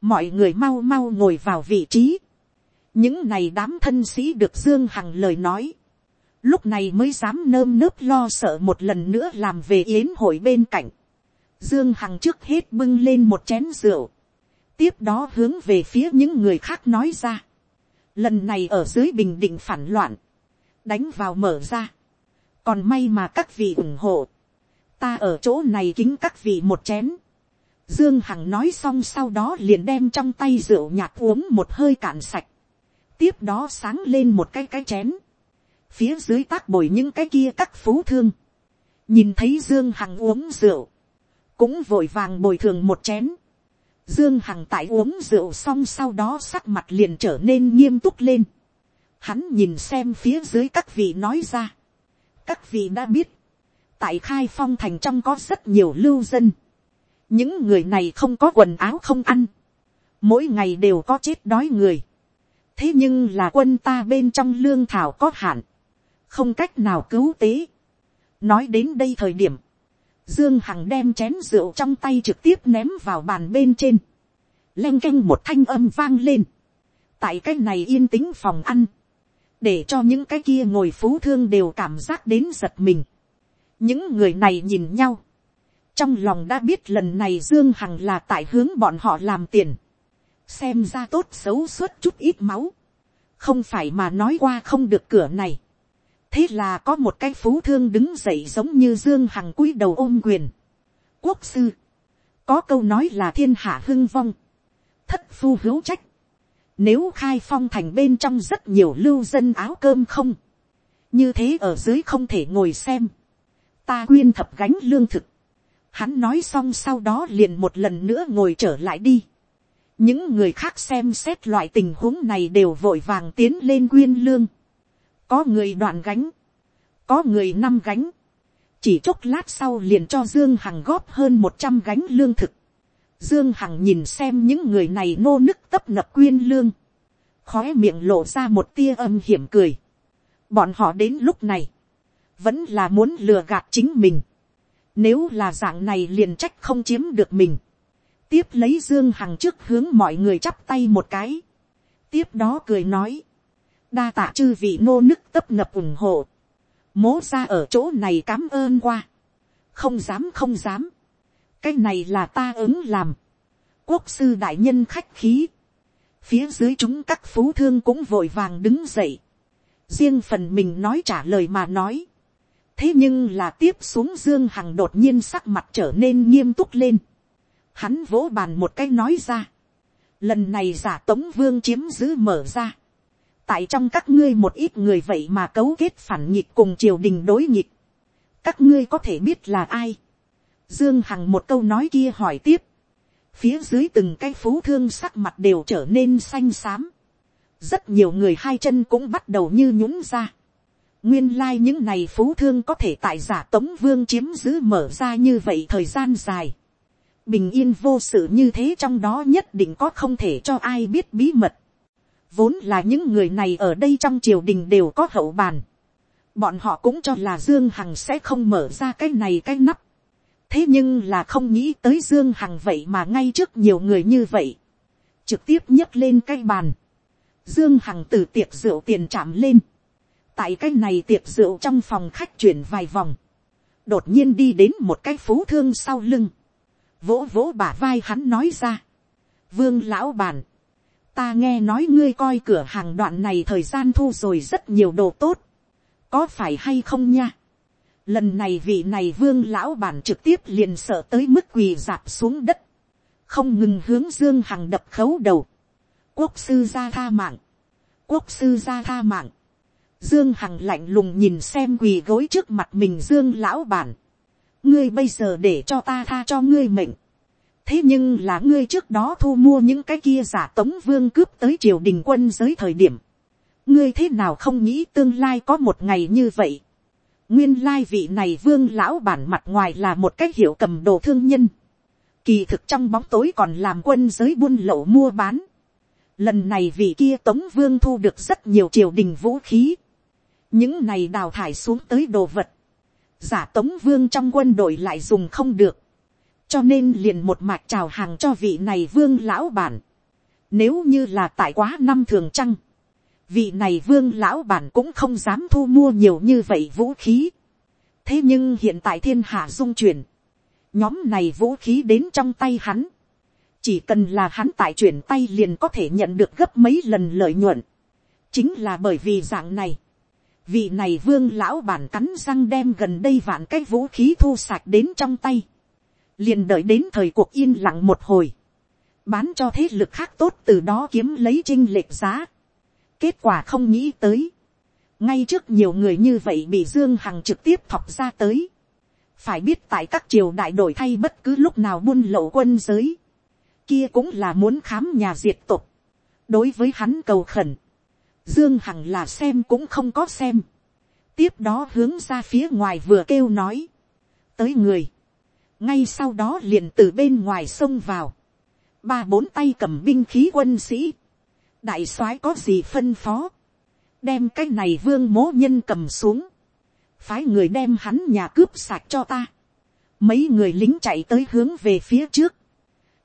mọi người mau mau ngồi vào vị trí, những này đám thân sĩ được dương hằng lời nói, lúc này mới dám nơm nớp lo sợ một lần nữa làm về yến hội bên cạnh, dương hằng trước hết bưng lên một chén rượu, tiếp đó hướng về phía những người khác nói ra, lần này ở dưới bình định phản loạn, đánh vào mở ra, còn may mà các vị ủng hộ, ta ở chỗ này kính các vị một chén, dương hằng nói xong sau đó liền đem trong tay rượu nhạt uống một hơi cạn sạch, tiếp đó sáng lên một cái cái chén, phía dưới tác bồi những cái kia các phú thương, nhìn thấy dương hằng uống rượu, cũng vội vàng bồi thường một chén, Dương Hằng tại uống rượu xong sau đó sắc mặt liền trở nên nghiêm túc lên. Hắn nhìn xem phía dưới các vị nói ra. Các vị đã biết. Tại khai phong thành trong có rất nhiều lưu dân. Những người này không có quần áo không ăn. Mỗi ngày đều có chết đói người. Thế nhưng là quân ta bên trong lương thảo có hạn. Không cách nào cứu tế. Nói đến đây thời điểm Dương Hằng đem chén rượu trong tay trực tiếp ném vào bàn bên trên. Leng canh một thanh âm vang lên. Tại cái này yên tĩnh phòng ăn. Để cho những cái kia ngồi phú thương đều cảm giác đến giật mình. Những người này nhìn nhau. Trong lòng đã biết lần này Dương Hằng là tại hướng bọn họ làm tiền. Xem ra tốt xấu suốt chút ít máu. Không phải mà nói qua không được cửa này thế là có một cái phú thương đứng dậy giống như dương hằng cúi đầu ôm quyền. quốc sư, có câu nói là thiên hạ hưng vong, thất phu hữu trách. Nếu khai phong thành bên trong rất nhiều lưu dân áo cơm không, như thế ở dưới không thể ngồi xem, ta quyên thập gánh lương thực. Hắn nói xong sau đó liền một lần nữa ngồi trở lại đi. những người khác xem xét loại tình huống này đều vội vàng tiến lên quyên lương có người đoạn gánh, có người năm gánh, chỉ chốc lát sau liền cho dương hằng góp hơn một trăm gánh lương thực. dương hằng nhìn xem những người này nô nức tấp nập quyên lương, khói miệng lộ ra một tia âm hiểm cười. bọn họ đến lúc này, vẫn là muốn lừa gạt chính mình. nếu là dạng này liền trách không chiếm được mình. tiếp lấy dương hằng trước hướng mọi người chắp tay một cái. tiếp đó cười nói, đa tạ chư vị nô nức tấp nập ủng hộ, mố ra ở chỗ này cám ơn qua, không dám không dám, cái này là ta ứng làm, quốc sư đại nhân khách khí, phía dưới chúng các phú thương cũng vội vàng đứng dậy, riêng phần mình nói trả lời mà nói, thế nhưng là tiếp xuống dương hằng đột nhiên sắc mặt trở nên nghiêm túc lên, hắn vỗ bàn một cái nói ra, lần này giả tống vương chiếm giữ mở ra, tại trong các ngươi một ít người vậy mà cấu kết phản nghịch cùng triều đình đối nghịch, các ngươi có thể biết là ai. Dương Hằng một câu nói kia hỏi tiếp, phía dưới từng cái phú thương sắc mặt đều trở nên xanh xám, rất nhiều người hai chân cũng bắt đầu như nhũng ra, nguyên lai những này phú thương có thể tại giả tống vương chiếm giữ mở ra như vậy thời gian dài. bình yên vô sự như thế trong đó nhất định có không thể cho ai biết bí mật vốn là những người này ở đây trong triều đình đều có hậu bàn. bọn họ cũng cho là dương hằng sẽ không mở ra cái này cái nắp. thế nhưng là không nghĩ tới dương hằng vậy mà ngay trước nhiều người như vậy. trực tiếp nhấc lên cái bàn. dương hằng từ tiệc rượu tiền chạm lên tại cái này tiệc rượu trong phòng khách chuyển vài vòng, đột nhiên đi đến một cái phú thương sau lưng, vỗ vỗ bả vai hắn nói ra, vương lão bản, ta nghe nói ngươi coi cửa hàng đoạn này thời gian thu rồi rất nhiều đồ tốt, có phải hay không nha, lần này vị này vương lão bản trực tiếp liền sợ tới mức quỳ dạp xuống đất, không ngừng hướng dương hằng đập khấu đầu, quốc sư gia tha mạng, quốc sư gia tha mạng, Dương Hằng lạnh lùng nhìn xem quỳ gối trước mặt mình Dương lão bản. Ngươi bây giờ để cho ta tha cho ngươi mệnh. Thế nhưng là ngươi trước đó thu mua những cái kia giả tống vương cướp tới triều đình quân giới thời điểm. Ngươi thế nào không nghĩ tương lai có một ngày như vậy. Nguyên lai vị này vương lão bản mặt ngoài là một cách hiệu cầm đồ thương nhân. Kỳ thực trong bóng tối còn làm quân giới buôn lậu mua bán. Lần này vị kia tống vương thu được rất nhiều triều đình vũ khí những này đào thải xuống tới đồ vật, giả tống vương trong quân đội lại dùng không được, cho nên liền một mạch chào hàng cho vị này vương lão bản. Nếu như là tại quá năm thường trăng, vị này vương lão bản cũng không dám thu mua nhiều như vậy vũ khí. thế nhưng hiện tại thiên hạ dung chuyển, nhóm này vũ khí đến trong tay hắn, chỉ cần là hắn tại chuyển tay liền có thể nhận được gấp mấy lần lợi nhuận. chính là bởi vì dạng này, vị này vương lão bản cắn răng đem gần đây vạn cái vũ khí thu sạch đến trong tay, liền đợi đến thời cuộc yên lặng một hồi, bán cho thế lực khác tốt từ đó kiếm lấy trinh lệch giá. kết quả không nghĩ tới, ngay trước nhiều người như vậy bị dương hằng trực tiếp thọc ra tới, phải biết tại các triều đại đổi thay bất cứ lúc nào buôn lậu quân giới, kia cũng là muốn khám nhà diệt tục, đối với hắn cầu khẩn, Dương Hằng là xem cũng không có xem. Tiếp đó hướng ra phía ngoài vừa kêu nói. Tới người. Ngay sau đó liền từ bên ngoài xông vào. Ba bốn tay cầm binh khí quân sĩ. Đại soái có gì phân phó. Đem cái này vương mố nhân cầm xuống. Phái người đem hắn nhà cướp sạch cho ta. Mấy người lính chạy tới hướng về phía trước.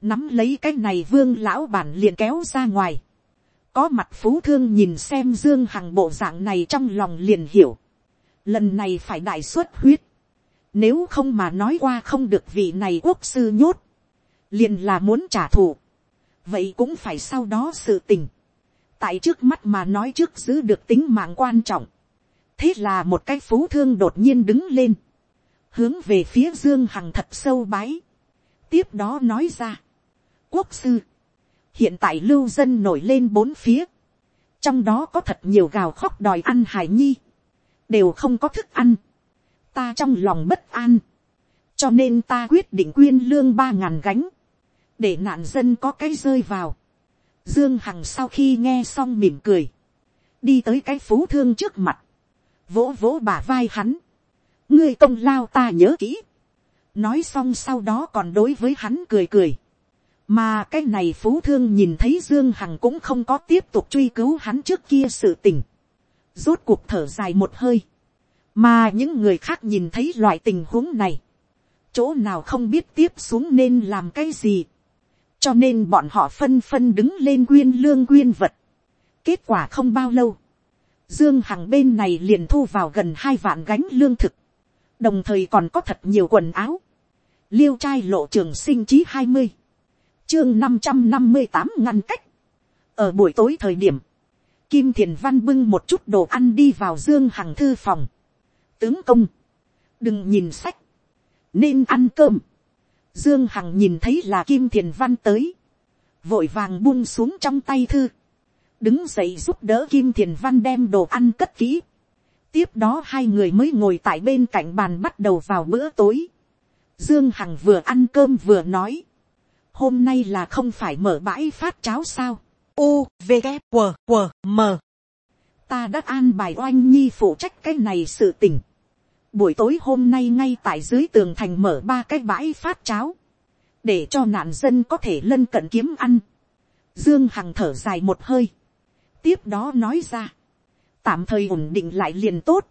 Nắm lấy cái này vương lão bản liền kéo ra ngoài có mặt phú thương nhìn xem dương hằng bộ dạng này trong lòng liền hiểu. lần này phải đại xuất huyết nếu không mà nói qua không được vị này quốc sư nhốt. liền là muốn trả thù. vậy cũng phải sau đó sự tình. tại trước mắt mà nói trước giữ được tính mạng quan trọng. thế là một cái phú thương đột nhiên đứng lên. hướng về phía dương hằng thật sâu bái. tiếp đó nói ra. quốc sư hiện tại lưu dân nổi lên bốn phía, trong đó có thật nhiều gào khóc đòi ăn hải nhi, đều không có thức ăn, ta trong lòng bất an, cho nên ta quyết định quyên lương ba ngàn gánh, để nạn dân có cái rơi vào. Dương Hằng sau khi nghe xong mỉm cười, đi tới cái phú thương trước mặt, vỗ vỗ bả vai hắn, ngươi công lao ta nhớ kỹ, nói xong sau đó còn đối với hắn cười cười, mà cái này phú thương nhìn thấy dương hằng cũng không có tiếp tục truy cứu hắn trước kia sự tình, rốt cuộc thở dài một hơi, mà những người khác nhìn thấy loại tình huống này, chỗ nào không biết tiếp xuống nên làm cái gì, cho nên bọn họ phân phân đứng lên quyên lương quyên vật. kết quả không bao lâu, dương hằng bên này liền thu vào gần hai vạn gánh lương thực, đồng thời còn có thật nhiều quần áo, liêu trai lộ trường sinh chí hai mươi, chương năm trăm năm mươi tám ngăn cách. ở buổi tối thời điểm, kim thiền văn bưng một chút đồ ăn đi vào dương hằng thư phòng tướng công, đừng nhìn sách, nên ăn cơm. dương hằng nhìn thấy là kim thiền văn tới, vội vàng buông xuống trong tay thư, đứng dậy giúp đỡ kim thiền văn đem đồ ăn cất kỹ. tiếp đó hai người mới ngồi tại bên cạnh bàn bắt đầu vào bữa tối. dương hằng vừa ăn cơm vừa nói, hôm nay là không phải mở bãi phát cháo sao. U, V, G, W, W, M. ta đã an bài oanh nhi phụ trách cái này sự tình buổi tối hôm nay ngay tại dưới tường thành mở ba cái bãi phát cháo, để cho nạn dân có thể lân cận kiếm ăn. dương hằng thở dài một hơi, tiếp đó nói ra, tạm thời ổn định lại liền tốt.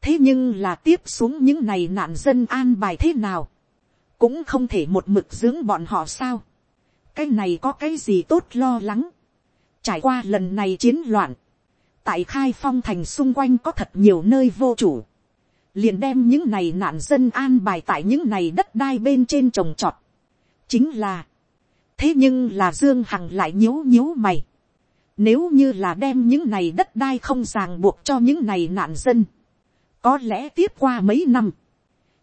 thế nhưng là tiếp xuống những này nạn dân an bài thế nào, cũng không thể một mực dưỡng bọn họ sao. cái này có cái gì tốt lo lắng. trải qua lần này chiến loạn, tại khai phong thành xung quanh có thật nhiều nơi vô chủ, liền đem những này nạn dân an bài tại những này đất đai bên trên trồng trọt. chính là, thế nhưng là dương hằng lại nhíu nhíu mày. nếu như là đem những này đất đai không ràng buộc cho những này nạn dân, có lẽ tiếp qua mấy năm,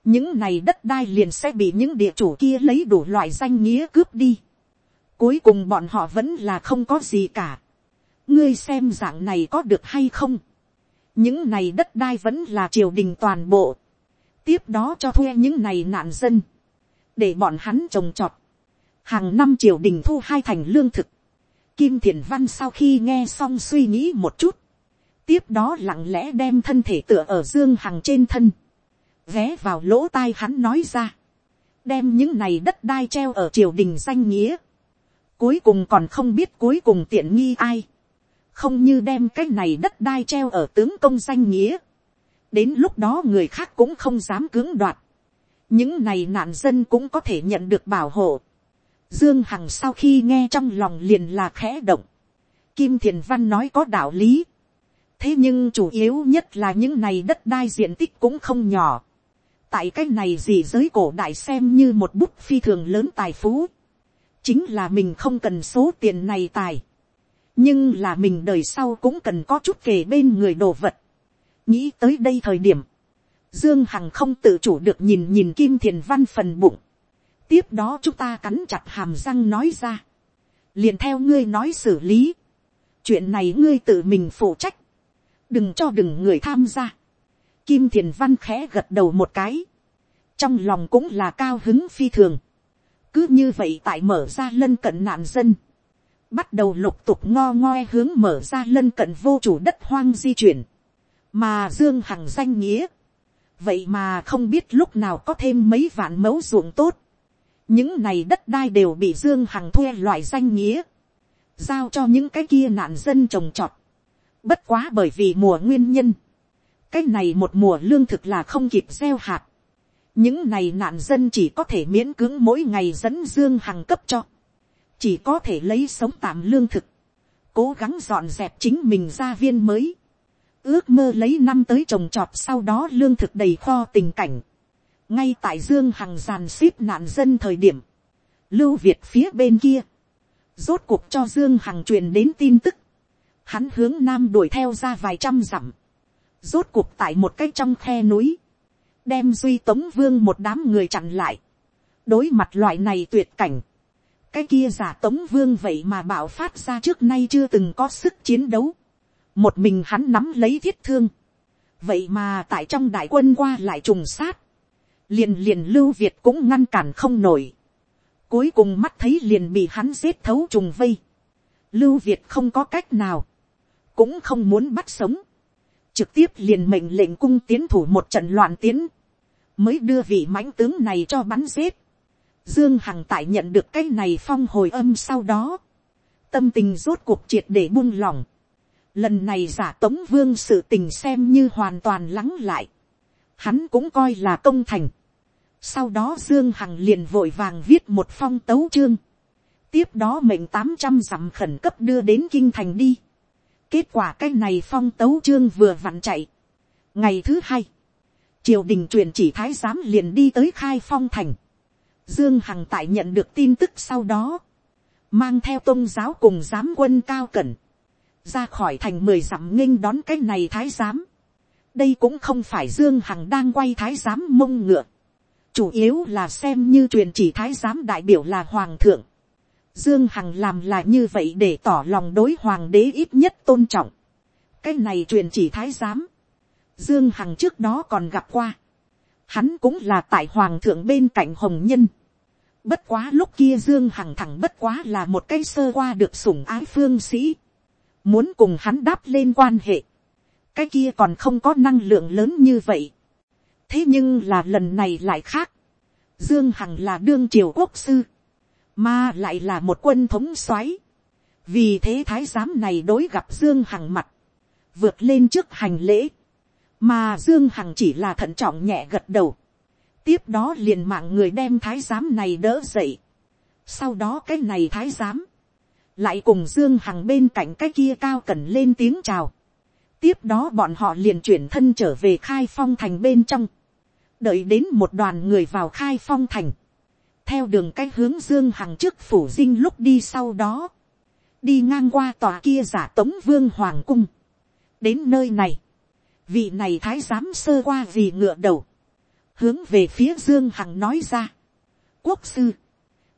những này đất đai liền sẽ bị những địa chủ kia lấy đủ loại danh nghĩa cướp đi. cuối cùng bọn họ vẫn là không có gì cả ngươi xem dạng này có được hay không những này đất đai vẫn là triều đình toàn bộ. tiếp đó cho thuê những này nạn dân. để bọn hắn trồng trọt. hàng năm triều đình thu hai thành lương thực. kim thiền văn sau khi nghe xong suy nghĩ một chút. tiếp đó lặng lẽ đem thân thể tựa ở dương hằng trên thân. vé vào lỗ tai hắn nói ra. đem những này đất đai treo ở triều đình danh nghĩa cuối cùng còn không biết cuối cùng tiện nghi ai không như đem cái này đất đai treo ở tướng công danh nghĩa, đến lúc đó người khác cũng không dám cưỡng đoạt, những này nạn dân cũng có thể nhận được bảo hộ. Dương Hằng sau khi nghe trong lòng liền là khẽ động, Kim Thiền Văn nói có đạo lý, thế nhưng chủ yếu nhất là những này đất đai diện tích cũng không nhỏ, tại cái này gì giới cổ đại xem như một bút phi thường lớn tài phú, chính là mình không cần số tiền này tài, nhưng là mình đời sau cũng cần có chút kề bên người đồ vật. nghĩ tới đây thời điểm, dương hằng không tự chủ được nhìn nhìn kim thiền văn phần bụng. tiếp đó chúng ta cắn chặt hàm răng nói ra. liền theo ngươi nói xử lý. chuyện này ngươi tự mình phụ trách. đừng cho đừng người tham gia. kim thiền văn khẽ gật đầu một cái. trong lòng cũng là cao hứng phi thường. cứ như vậy tại mở ra lân cận nạn dân bắt đầu lục tục ngo ngoe hướng mở ra lân cận vô chủ đất hoang di chuyển, mà dương hằng danh nghĩa, vậy mà không biết lúc nào có thêm mấy vạn mẫu ruộng tốt, những này đất đai đều bị dương hằng thuê loại danh nghĩa, giao cho những cái kia nạn dân trồng trọt, bất quá bởi vì mùa nguyên nhân, cái này một mùa lương thực là không kịp gieo hạt, những này nạn dân chỉ có thể miễn cưỡng mỗi ngày dẫn dương hằng cấp cho, chỉ có thể lấy sống tạm lương thực, cố gắng dọn dẹp chính mình ra viên mới, ước mơ lấy năm tới trồng trọt sau đó lương thực đầy kho tình cảnh, ngay tại dương hằng giàn xếp nạn dân thời điểm, lưu việt phía bên kia, rốt cuộc cho dương hằng truyền đến tin tức, hắn hướng nam đuổi theo ra vài trăm dặm, rốt cuộc tại một cái trong khe núi, đem duy tống vương một đám người chặn lại, đối mặt loại này tuyệt cảnh, cái kia giả tống vương vậy mà bảo phát ra trước nay chưa từng có sức chiến đấu. một mình hắn nắm lấy thiết thương. vậy mà tại trong đại quân qua lại trùng sát. liền liền lưu việt cũng ngăn cản không nổi. cuối cùng mắt thấy liền bị hắn giết thấu trùng vây. lưu việt không có cách nào. cũng không muốn bắt sống. trực tiếp liền mệnh lệnh cung tiến thủ một trận loạn tiến. mới đưa vị mãnh tướng này cho bắn giết Dương Hằng tại nhận được cái này phong hồi âm sau đó. Tâm tình rốt cuộc triệt để buông lỏng. Lần này giả tống vương sự tình xem như hoàn toàn lắng lại. Hắn cũng coi là công thành. Sau đó Dương Hằng liền vội vàng viết một phong tấu chương. Tiếp đó mệnh tám trăm dặm khẩn cấp đưa đến kinh thành đi. Kết quả cái này phong tấu chương vừa vặn chạy. Ngày thứ hai. Triều đình truyền chỉ thái giám liền đi tới khai phong thành Dương Hằng tại nhận được tin tức sau đó. Mang theo tôn giáo cùng giám quân cao cẩn. Ra khỏi thành mười dặm nghênh đón cái này thái giám. Đây cũng không phải Dương Hằng đang quay thái giám mông ngựa. Chủ yếu là xem như truyền chỉ thái giám đại biểu là hoàng thượng. Dương Hằng làm là như vậy để tỏ lòng đối hoàng đế ít nhất tôn trọng. Cái này truyền chỉ thái giám. Dương Hằng trước đó còn gặp qua hắn cũng là tại hoàng thượng bên cạnh hồng nhân. Bất quá lúc kia Dương Hằng thẳng bất quá là một cái sơ qua được sủng ái phương sĩ. Muốn cùng hắn đáp lên quan hệ. cái kia còn không có năng lượng lớn như vậy. thế nhưng là lần này lại khác. dương hằng là đương triều quốc sư, mà lại là một quân thống soái. vì thế thái giám này đối gặp dương hằng mặt, vượt lên trước hành lễ, mà dương hằng chỉ là thận trọng nhẹ gật đầu. tiếp đó liền mạng người đem thái giám này đỡ dậy. sau đó cái này thái giám, lại cùng dương hằng bên cạnh cái kia cao cần lên tiếng chào. Tiếp đó bọn họ liền chuyển thân trở về khai phong thành bên trong, đợi đến một đoàn người vào khai phong thành, theo đường cách hướng dương hằng trước phủ dinh lúc đi sau đó, đi ngang qua tòa kia giả tống vương hoàng cung, đến nơi này, vị này thái giám sơ qua vì ngựa đầu, hướng về phía dương hằng nói ra, quốc sư,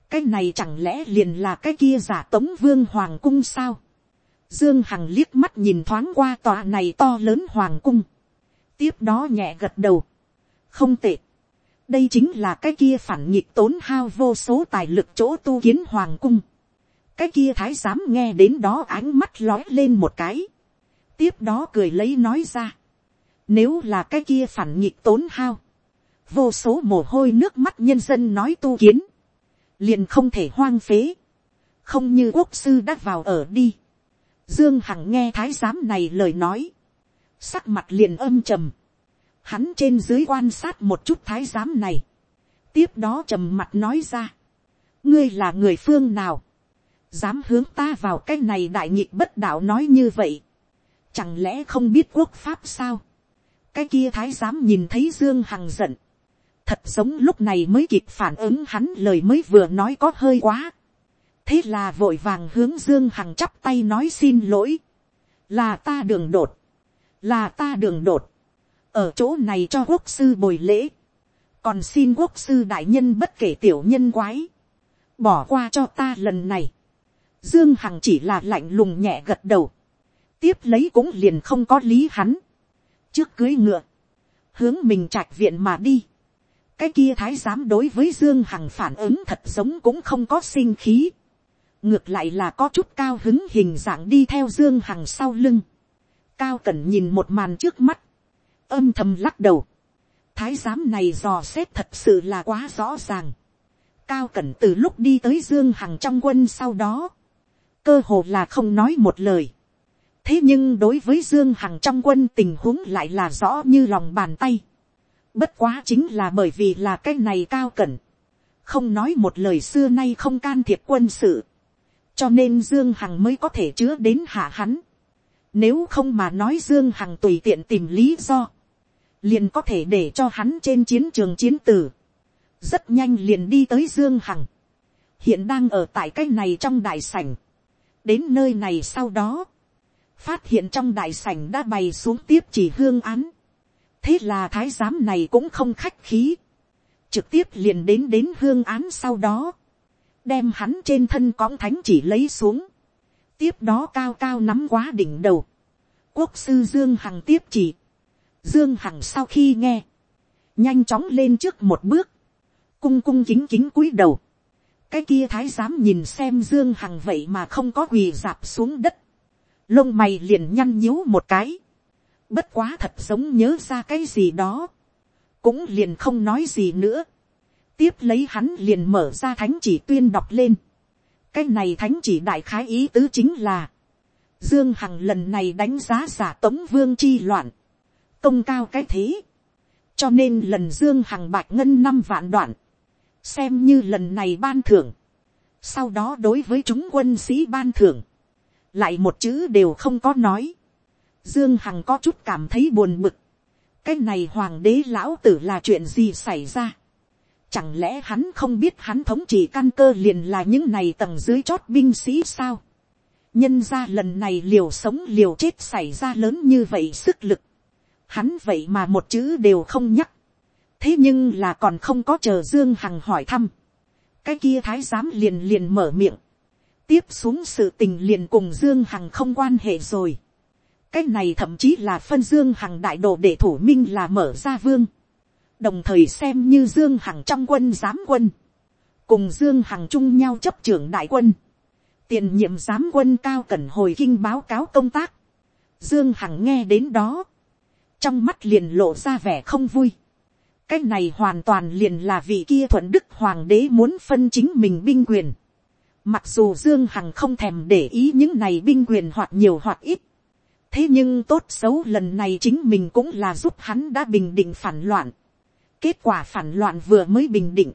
cái này chẳng lẽ liền là cái kia giả tống vương hoàng cung sao, Dương Hằng liếc mắt nhìn thoáng qua tòa này to lớn hoàng cung. Tiếp đó nhẹ gật đầu. Không tệ. Đây chính là cái kia phản nghịch tốn hao vô số tài lực chỗ tu kiến hoàng cung. Cái kia thái giám nghe đến đó ánh mắt lói lên một cái. Tiếp đó cười lấy nói ra. Nếu là cái kia phản nghịch tốn hao. Vô số mồ hôi nước mắt nhân dân nói tu kiến. Liền không thể hoang phế. Không như quốc sư đã vào ở đi Dương Hằng nghe thái giám này lời nói. Sắc mặt liền âm trầm. Hắn trên dưới quan sát một chút thái giám này. Tiếp đó trầm mặt nói ra. Ngươi là người phương nào? Dám hướng ta vào cái này đại nhịp bất đạo nói như vậy. Chẳng lẽ không biết quốc pháp sao? Cái kia thái giám nhìn thấy Dương Hằng giận. Thật giống lúc này mới kịp phản ứng hắn lời mới vừa nói có hơi quá. Thế là vội vàng hướng dương hằng chắp tay nói xin lỗi, là ta đường đột, là ta đường đột, ở chỗ này cho quốc sư bồi lễ, còn xin quốc sư đại nhân bất kể tiểu nhân quái, bỏ qua cho ta lần này, dương hằng chỉ là lạnh lùng nhẹ gật đầu, tiếp lấy cũng liền không có lý hắn, trước cưới ngựa, hướng mình trạch viện mà đi, cái kia thái giám đối với dương hằng phản ứng thật giống cũng không có sinh khí, ngược lại là có chút cao hứng hình dạng đi theo dương hằng sau lưng, cao cẩn nhìn một màn trước mắt, âm thầm lắc đầu, thái giám này dò xét thật sự là quá rõ ràng, cao cẩn từ lúc đi tới dương hằng trong quân sau đó, cơ hồ là không nói một lời, thế nhưng đối với dương hằng trong quân tình huống lại là rõ như lòng bàn tay, bất quá chính là bởi vì là cái này cao cẩn, không nói một lời xưa nay không can thiệp quân sự, cho nên dương hằng mới có thể chứa đến hạ hắn. nếu không mà nói dương hằng tùy tiện tìm lý do, liền có thể để cho hắn trên chiến trường chiến tử. rất nhanh liền đi tới dương hằng. hiện đang ở tại cái này trong đại sảnh. đến nơi này sau đó, phát hiện trong đại sảnh đã bày xuống tiếp chỉ hương án. thế là thái giám này cũng không khách khí. trực tiếp liền đến đến hương án sau đó. Đem hắn trên thân cõng thánh chỉ lấy xuống, tiếp đó cao cao nắm quá đỉnh đầu, quốc sư dương hằng tiếp chỉ, dương hằng sau khi nghe, nhanh chóng lên trước một bước, cung cung chính chính cúi đầu, cái kia thái giám nhìn xem dương hằng vậy mà không có quỳ dạp xuống đất, lông mày liền nhăn nhíu một cái, bất quá thật giống nhớ ra cái gì đó, cũng liền không nói gì nữa, tiếp lấy hắn liền mở ra thánh chỉ tuyên đọc lên. cái này thánh chỉ đại khái ý tứ chính là, dương hằng lần này đánh giá giả tống vương chi loạn, công cao cái thế, cho nên lần dương hằng bạch ngân năm vạn đoạn, xem như lần này ban thưởng, sau đó đối với chúng quân sĩ ban thưởng, lại một chữ đều không có nói, dương hằng có chút cảm thấy buồn bực, cái này hoàng đế lão tử là chuyện gì xảy ra, Chẳng lẽ hắn không biết hắn thống trị căn cơ liền là những này tầng dưới chót binh sĩ sao? Nhân ra lần này liều sống liều chết xảy ra lớn như vậy sức lực. Hắn vậy mà một chữ đều không nhắc. Thế nhưng là còn không có chờ Dương Hằng hỏi thăm. Cái kia thái giám liền liền mở miệng. Tiếp xuống sự tình liền cùng Dương Hằng không quan hệ rồi. Cái này thậm chí là phân Dương Hằng đại đồ để thủ minh là mở ra vương đồng thời xem như dương hằng trong quân giám quân, cùng dương hằng chung nhau chấp trưởng đại quân, tiền nhiệm giám quân cao cần hồi kinh báo cáo công tác, Dương Hằng nghe đến đó. Trong mắt liền lộ ra vẻ không vui. Cái này hoàn toàn liền là vị kia thuận đức hoàng đế muốn phân chính mình binh quyền. Mặc dù Dương Hằng không thèm để ý những này binh quyền hoặc nhiều hoặc ít. Thế nhưng tốt xấu lần này chính mình cũng là giúp hắn đã bình định phản loạn. Kết quả phản loạn vừa mới bình định.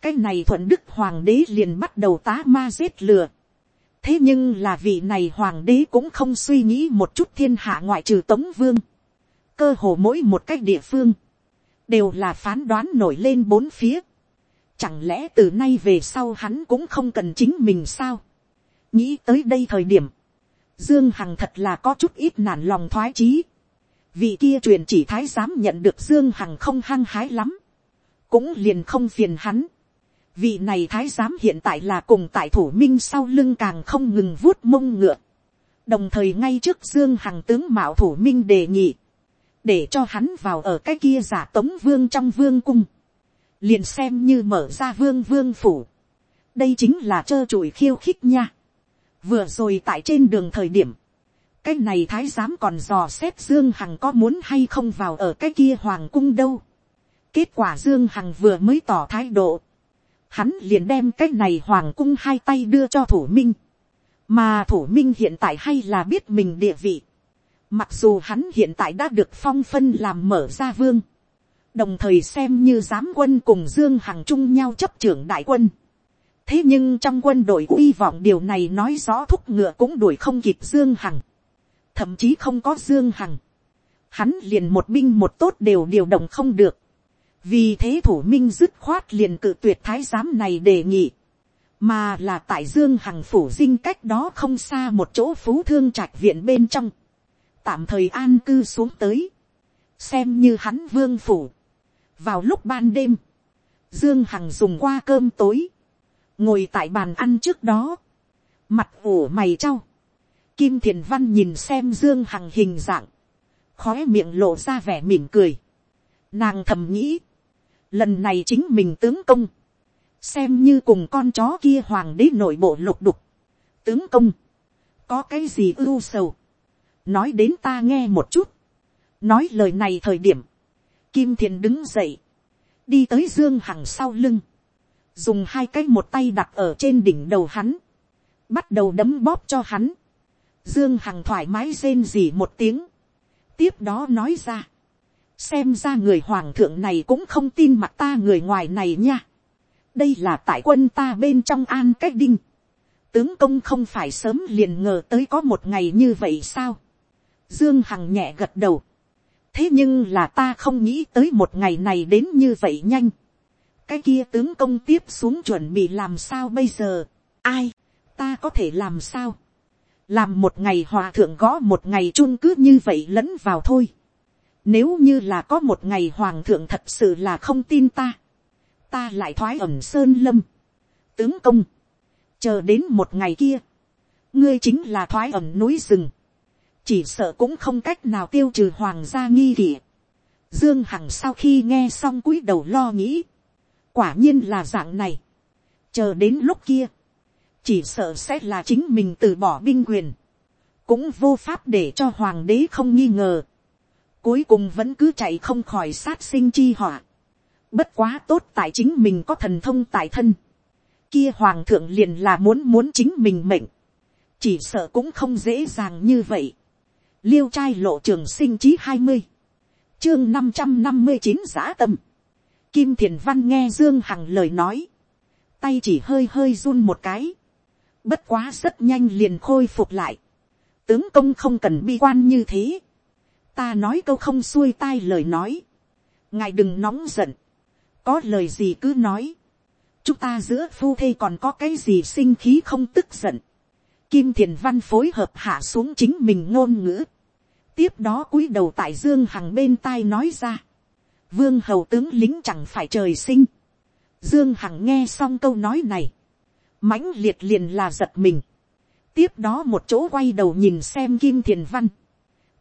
Cái này thuận đức hoàng đế liền bắt đầu tá ma giết lừa thế nhưng là vị này hoàng đế cũng không suy nghĩ một chút thiên hạ ngoại trừ tống vương. cơ hồ mỗi một cách địa phương, đều là phán đoán nổi lên bốn phía chẳng lẽ từ nay về sau hắn cũng không cần chính mình sao. nghĩ tới đây thời điểm, dương hằng thật là có chút ít nản lòng thoái chí. vị kia truyền chỉ thái giám nhận được dương hằng không hăng hái lắm, cũng liền không phiền hắn Vị này thái giám hiện tại là cùng tại thủ minh sau lưng càng không ngừng vuốt mông ngựa. Đồng thời ngay trước Dương Hằng tướng Mạo thủ minh đề nghị. Để cho hắn vào ở cái kia giả tống vương trong vương cung. Liền xem như mở ra vương vương phủ. Đây chính là trơ trụi khiêu khích nha. Vừa rồi tại trên đường thời điểm. Cái này thái giám còn dò xét Dương Hằng có muốn hay không vào ở cái kia hoàng cung đâu. Kết quả Dương Hằng vừa mới tỏ thái độ hắn liền đem cái này hoàng cung hai tay đưa cho thủ minh, mà thủ minh hiện tại hay là biết mình địa vị, mặc dù hắn hiện tại đã được phong phân làm mở ra vương, đồng thời xem như giám quân cùng dương hằng chung nhau chấp trưởng đại quân. thế nhưng trong quân đội uy vọng điều này nói rõ thúc ngựa cũng đuổi không kịp dương hằng, thậm chí không có dương hằng, hắn liền một binh một tốt đều điều động không được, vì thế thủ minh dứt khoát liền cự tuyệt thái giám này đề nghị, mà là tại dương hằng phủ dinh cách đó không xa một chỗ phú thương trạch viện bên trong, tạm thời an cư xuống tới, xem như hắn vương phủ vào lúc ban đêm, dương hằng dùng qua cơm tối, ngồi tại bàn ăn trước đó, mặt ủ mày trao, kim thiền văn nhìn xem dương hằng hình dạng, khói miệng lộ ra vẻ mỉm cười, nàng thầm nghĩ, lần này chính mình tướng công, xem như cùng con chó kia hoàng đế nội bộ lục đục, tướng công, có cái gì ưu sầu, nói đến ta nghe một chút, nói lời này thời điểm, kim thiền đứng dậy, đi tới dương hằng sau lưng, dùng hai cái một tay đặt ở trên đỉnh đầu hắn, bắt đầu đấm bóp cho hắn, dương hằng thoải mái rên rỉ một tiếng, tiếp đó nói ra, xem ra người hoàng thượng này cũng không tin mặt ta người ngoài này nha. đây là tại quân ta bên trong an cách đinh. tướng công không phải sớm liền ngờ tới có một ngày như vậy sao. dương hằng nhẹ gật đầu thế nhưng là ta không nghĩ tới một ngày này đến như vậy nhanh. cái kia tướng công tiếp xuống chuẩn bị làm sao bây giờ. ai, ta có thể làm sao. làm một ngày hòa thượng gõ một ngày chung cứ như vậy lẫn vào thôi nếu như là có một ngày hoàng thượng thật sự là không tin ta. Ta lại thoái ẩm sơn lâm. Tướng công. Chờ đến một ngày kia. Ngươi chính là thoái ẩm núi rừng. Chỉ sợ cũng không cách nào tiêu trừ hoàng gia nghi kỵ. Dương Hằng sau khi nghe xong cúi đầu lo nghĩ. Quả nhiên là dạng này. Chờ đến lúc kia. Chỉ sợ sẽ là chính mình từ bỏ binh quyền. Cũng vô pháp để cho hoàng đế không nghi ngờ cuối cùng vẫn cứ chạy không khỏi sát sinh chi họa. Bất quá tốt tại chính mình có thần thông tại thân. Kia hoàng thượng liền là muốn muốn chính mình mệnh. Chỉ sợ cũng không dễ dàng như vậy. Liêu trai lộ trường sinh chí hai mươi Chương năm trăm năm mươi chín giã tâm. Kim Thiền Văn nghe Dương Hằng lời nói. Tay chỉ hơi hơi run một cái. Bất quá rất nhanh liền khôi phục lại. Tướng công không cần bi quan như thế ta nói câu không xuôi tai lời nói, ngài đừng nóng giận, có lời gì cứ nói, chúng ta giữa phu thê còn có cái gì sinh khí không tức giận, kim thiền văn phối hợp hạ xuống chính mình ngôn ngữ, tiếp đó cúi đầu tại dương hằng bên tai nói ra, vương hầu tướng lính chẳng phải trời sinh, dương hằng nghe xong câu nói này, mãnh liệt liền là giật mình, tiếp đó một chỗ quay đầu nhìn xem kim thiền văn,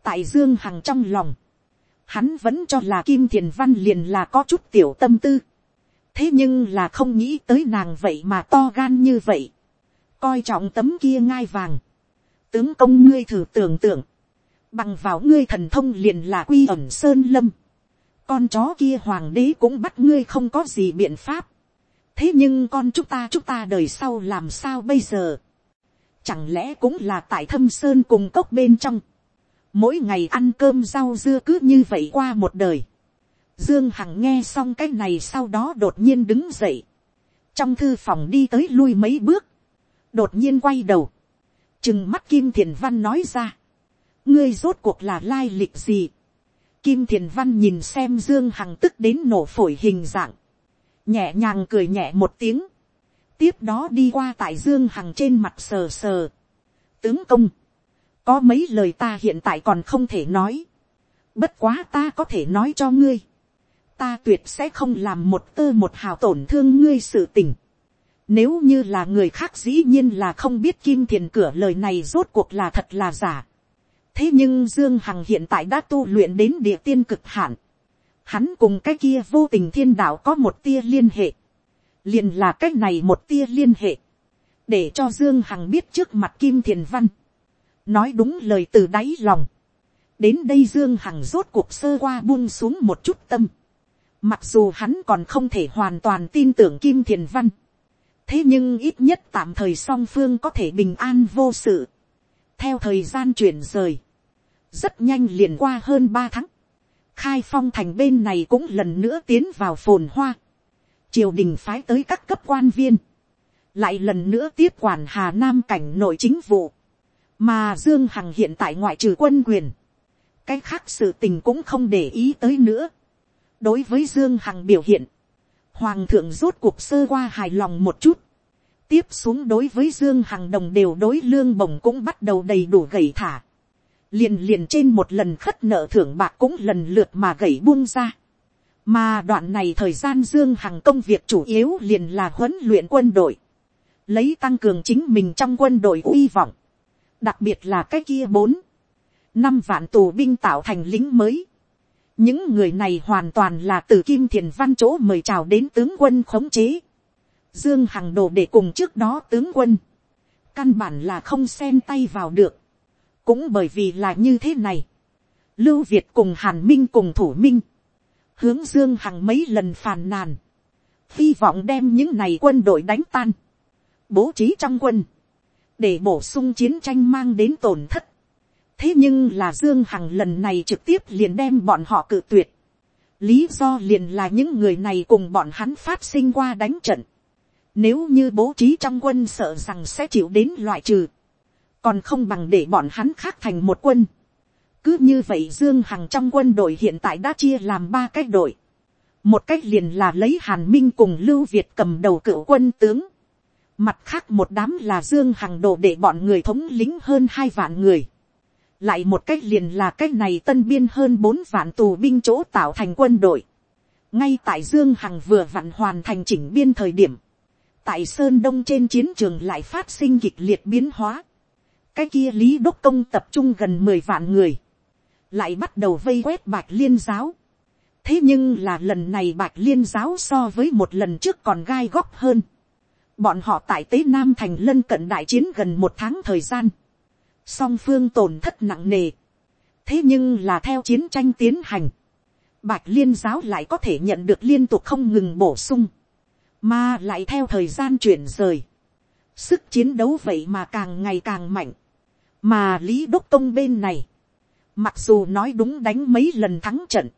tại dương hằng trong lòng, hắn vẫn cho là kim thiền văn liền là có chút tiểu tâm tư, thế nhưng là không nghĩ tới nàng vậy mà to gan như vậy, coi trọng tấm kia ngai vàng, tướng công ngươi thử tưởng tượng, bằng vào ngươi thần thông liền là quy ẩn sơn lâm, con chó kia hoàng đế cũng bắt ngươi không có gì biện pháp, thế nhưng con chúng ta chúng ta đời sau làm sao bây giờ, chẳng lẽ cũng là tại thâm sơn cùng cốc bên trong, mỗi ngày ăn cơm rau dưa cứ như vậy qua một đời, dương hằng nghe xong cái này sau đó đột nhiên đứng dậy, trong thư phòng đi tới lui mấy bước, đột nhiên quay đầu, chừng mắt kim thiền văn nói ra, ngươi rốt cuộc là lai lịch gì, kim thiền văn nhìn xem dương hằng tức đến nổ phổi hình dạng, nhẹ nhàng cười nhẹ một tiếng, tiếp đó đi qua tại dương hằng trên mặt sờ sờ, tướng công, có mấy lời ta hiện tại còn không thể nói, bất quá ta có thể nói cho ngươi, ta tuyệt sẽ không làm một tơ một hào tổn thương ngươi sự tình. Nếu như là người khác dĩ nhiên là không biết kim thiền cửa lời này rốt cuộc là thật là giả. Thế nhưng Dương Hằng hiện tại đã tu luyện đến địa tiên cực hạn. Hắn cùng cái kia vô tình thiên đạo có một tia liên hệ. liền là cách này một tia liên hệ. Để cho Dương Hằng biết trước mặt Kim Thiền Văn. Nói đúng lời từ đáy lòng. Đến đây Dương Hằng rốt cuộc sơ qua buông xuống một chút tâm Mặc dù hắn còn không thể hoàn toàn tin tưởng Kim Thiền Văn. Thế nhưng ít nhất tạm thời song phương có thể bình an vô sự. Theo thời gian chuyển rời. Rất nhanh liền qua hơn ba tháng. Khai phong thành bên này cũng lần nữa tiến vào phồn hoa. Triều đình phái tới các cấp quan viên. Lại lần nữa tiếp quản Hà Nam cảnh nội chính vụ. Mà Dương Hằng hiện tại ngoại trừ quân quyền. Cái khác sự tình cũng không để ý tới nữa đối với dương hằng biểu hiện, hoàng thượng rốt cuộc sơ qua hài lòng một chút, tiếp xuống đối với dương hằng đồng đều đối lương bổng cũng bắt đầu đầy đủ gầy thả, liền liền trên một lần khất nợ thưởng bạc cũng lần lượt mà gầy buông ra, mà đoạn này thời gian dương hằng công việc chủ yếu liền là huấn luyện quân đội, lấy tăng cường chính mình trong quân đội uy vọng, đặc biệt là cái kia bốn, năm vạn tù binh tạo thành lính mới, những người này hoàn toàn là từ kim thiền văn chỗ mời chào đến tướng quân khống chế. dương hằng đồ để cùng trước đó tướng quân. căn bản là không xen tay vào được. cũng bởi vì là như thế này. lưu việt cùng hàn minh cùng thủ minh. hướng dương hằng mấy lần phàn nàn. hy vọng đem những này quân đội đánh tan. bố trí trong quân. để bổ sung chiến tranh mang đến tổn thất thế nhưng là dương hằng lần này trực tiếp liền đem bọn họ cự tuyệt. lý do liền là những người này cùng bọn hắn phát sinh qua đánh trận. nếu như bố trí trong quân sợ rằng sẽ chịu đến loại trừ. còn không bằng để bọn hắn khác thành một quân. cứ như vậy dương hằng trong quân đội hiện tại đã chia làm ba cái đội. một cách liền là lấy hàn minh cùng lưu việt cầm đầu cựu quân tướng. mặt khác một đám là dương hằng đồ để bọn người thống lính hơn hai vạn người lại một cách liền là cách này tân biên hơn bốn vạn tù binh chỗ tạo thành quân đội. ngay tại dương hằng vừa vặn hoàn thành chỉnh biên thời điểm, tại sơn đông trên chiến trường lại phát sinh kịch liệt biến hóa. cái kia lý đốc công tập trung gần mười vạn người, lại bắt đầu vây quét bạch liên giáo. thế nhưng là lần này bạch liên giáo so với một lần trước còn gai góc hơn. bọn họ tại tế nam thành lân cận đại chiến gần một tháng thời gian song phương tổn thất nặng nề. thế nhưng là theo chiến tranh tiến hành, bạch liên giáo lại có thể nhận được liên tục không ngừng bổ sung, mà lại theo thời gian chuyển rời. sức chiến đấu vậy mà càng ngày càng mạnh, mà lý đốc công bên này, mặc dù nói đúng đánh mấy lần thắng trận,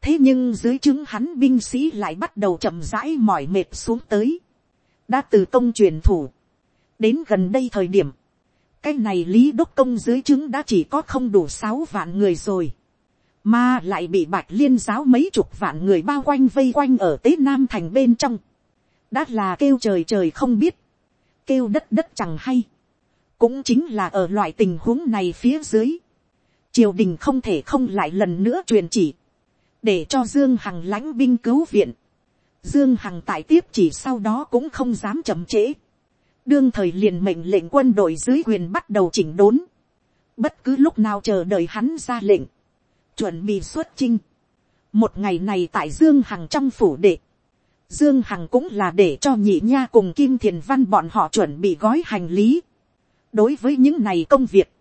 thế nhưng dưới chứng hắn binh sĩ lại bắt đầu chậm rãi mỏi mệt xuống tới, đã từ công truyền thủ, đến gần đây thời điểm, cái này lý đốc công dưới chứng đã chỉ có không đủ sáu vạn người rồi, mà lại bị bạch liên giáo mấy chục vạn người bao quanh vây quanh ở tế nam thành bên trong, đã là kêu trời trời không biết, kêu đất đất chẳng hay, cũng chính là ở loại tình huống này phía dưới, triều đình không thể không lại lần nữa truyền chỉ, để cho dương hằng lãnh binh cứu viện, dương hằng tại tiếp chỉ sau đó cũng không dám chậm trễ, đương thời liền mệnh lệnh quân đội dưới quyền bắt đầu chỉnh đốn, bất cứ lúc nào chờ đợi hắn ra lệnh, chuẩn bị xuất chinh. một ngày này tại dương hằng trong phủ đệ, dương hằng cũng là để cho nhị nha cùng kim thiền văn bọn họ chuẩn bị gói hành lý. đối với những này công việc,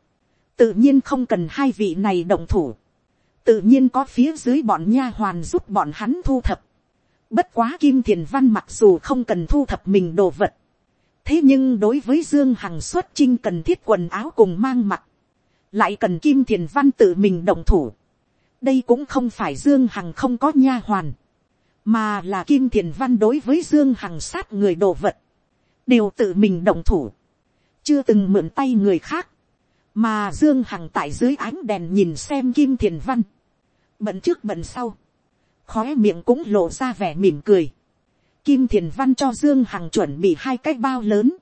tự nhiên không cần hai vị này động thủ, tự nhiên có phía dưới bọn nha hoàn giúp bọn hắn thu thập. Bất quá Kim Thiền Văn mặc dù không cần thu thập mình đồ vật. Thế nhưng đối với Dương Hằng xuất chinh cần thiết quần áo cùng mang mặc. Lại cần Kim Thiền Văn tự mình động thủ. Đây cũng không phải Dương Hằng không có nha hoàn. Mà là Kim Thiền Văn đối với Dương Hằng sát người đồ vật. Đều tự mình động thủ. Chưa từng mượn tay người khác. Mà Dương Hằng tại dưới ánh đèn nhìn xem Kim Thiền Văn. Bận trước bận sau. Khóe miệng cũng lộ ra vẻ mỉm cười. Kim Thiền Văn cho Dương Hằng chuẩn bị hai cái bao lớn.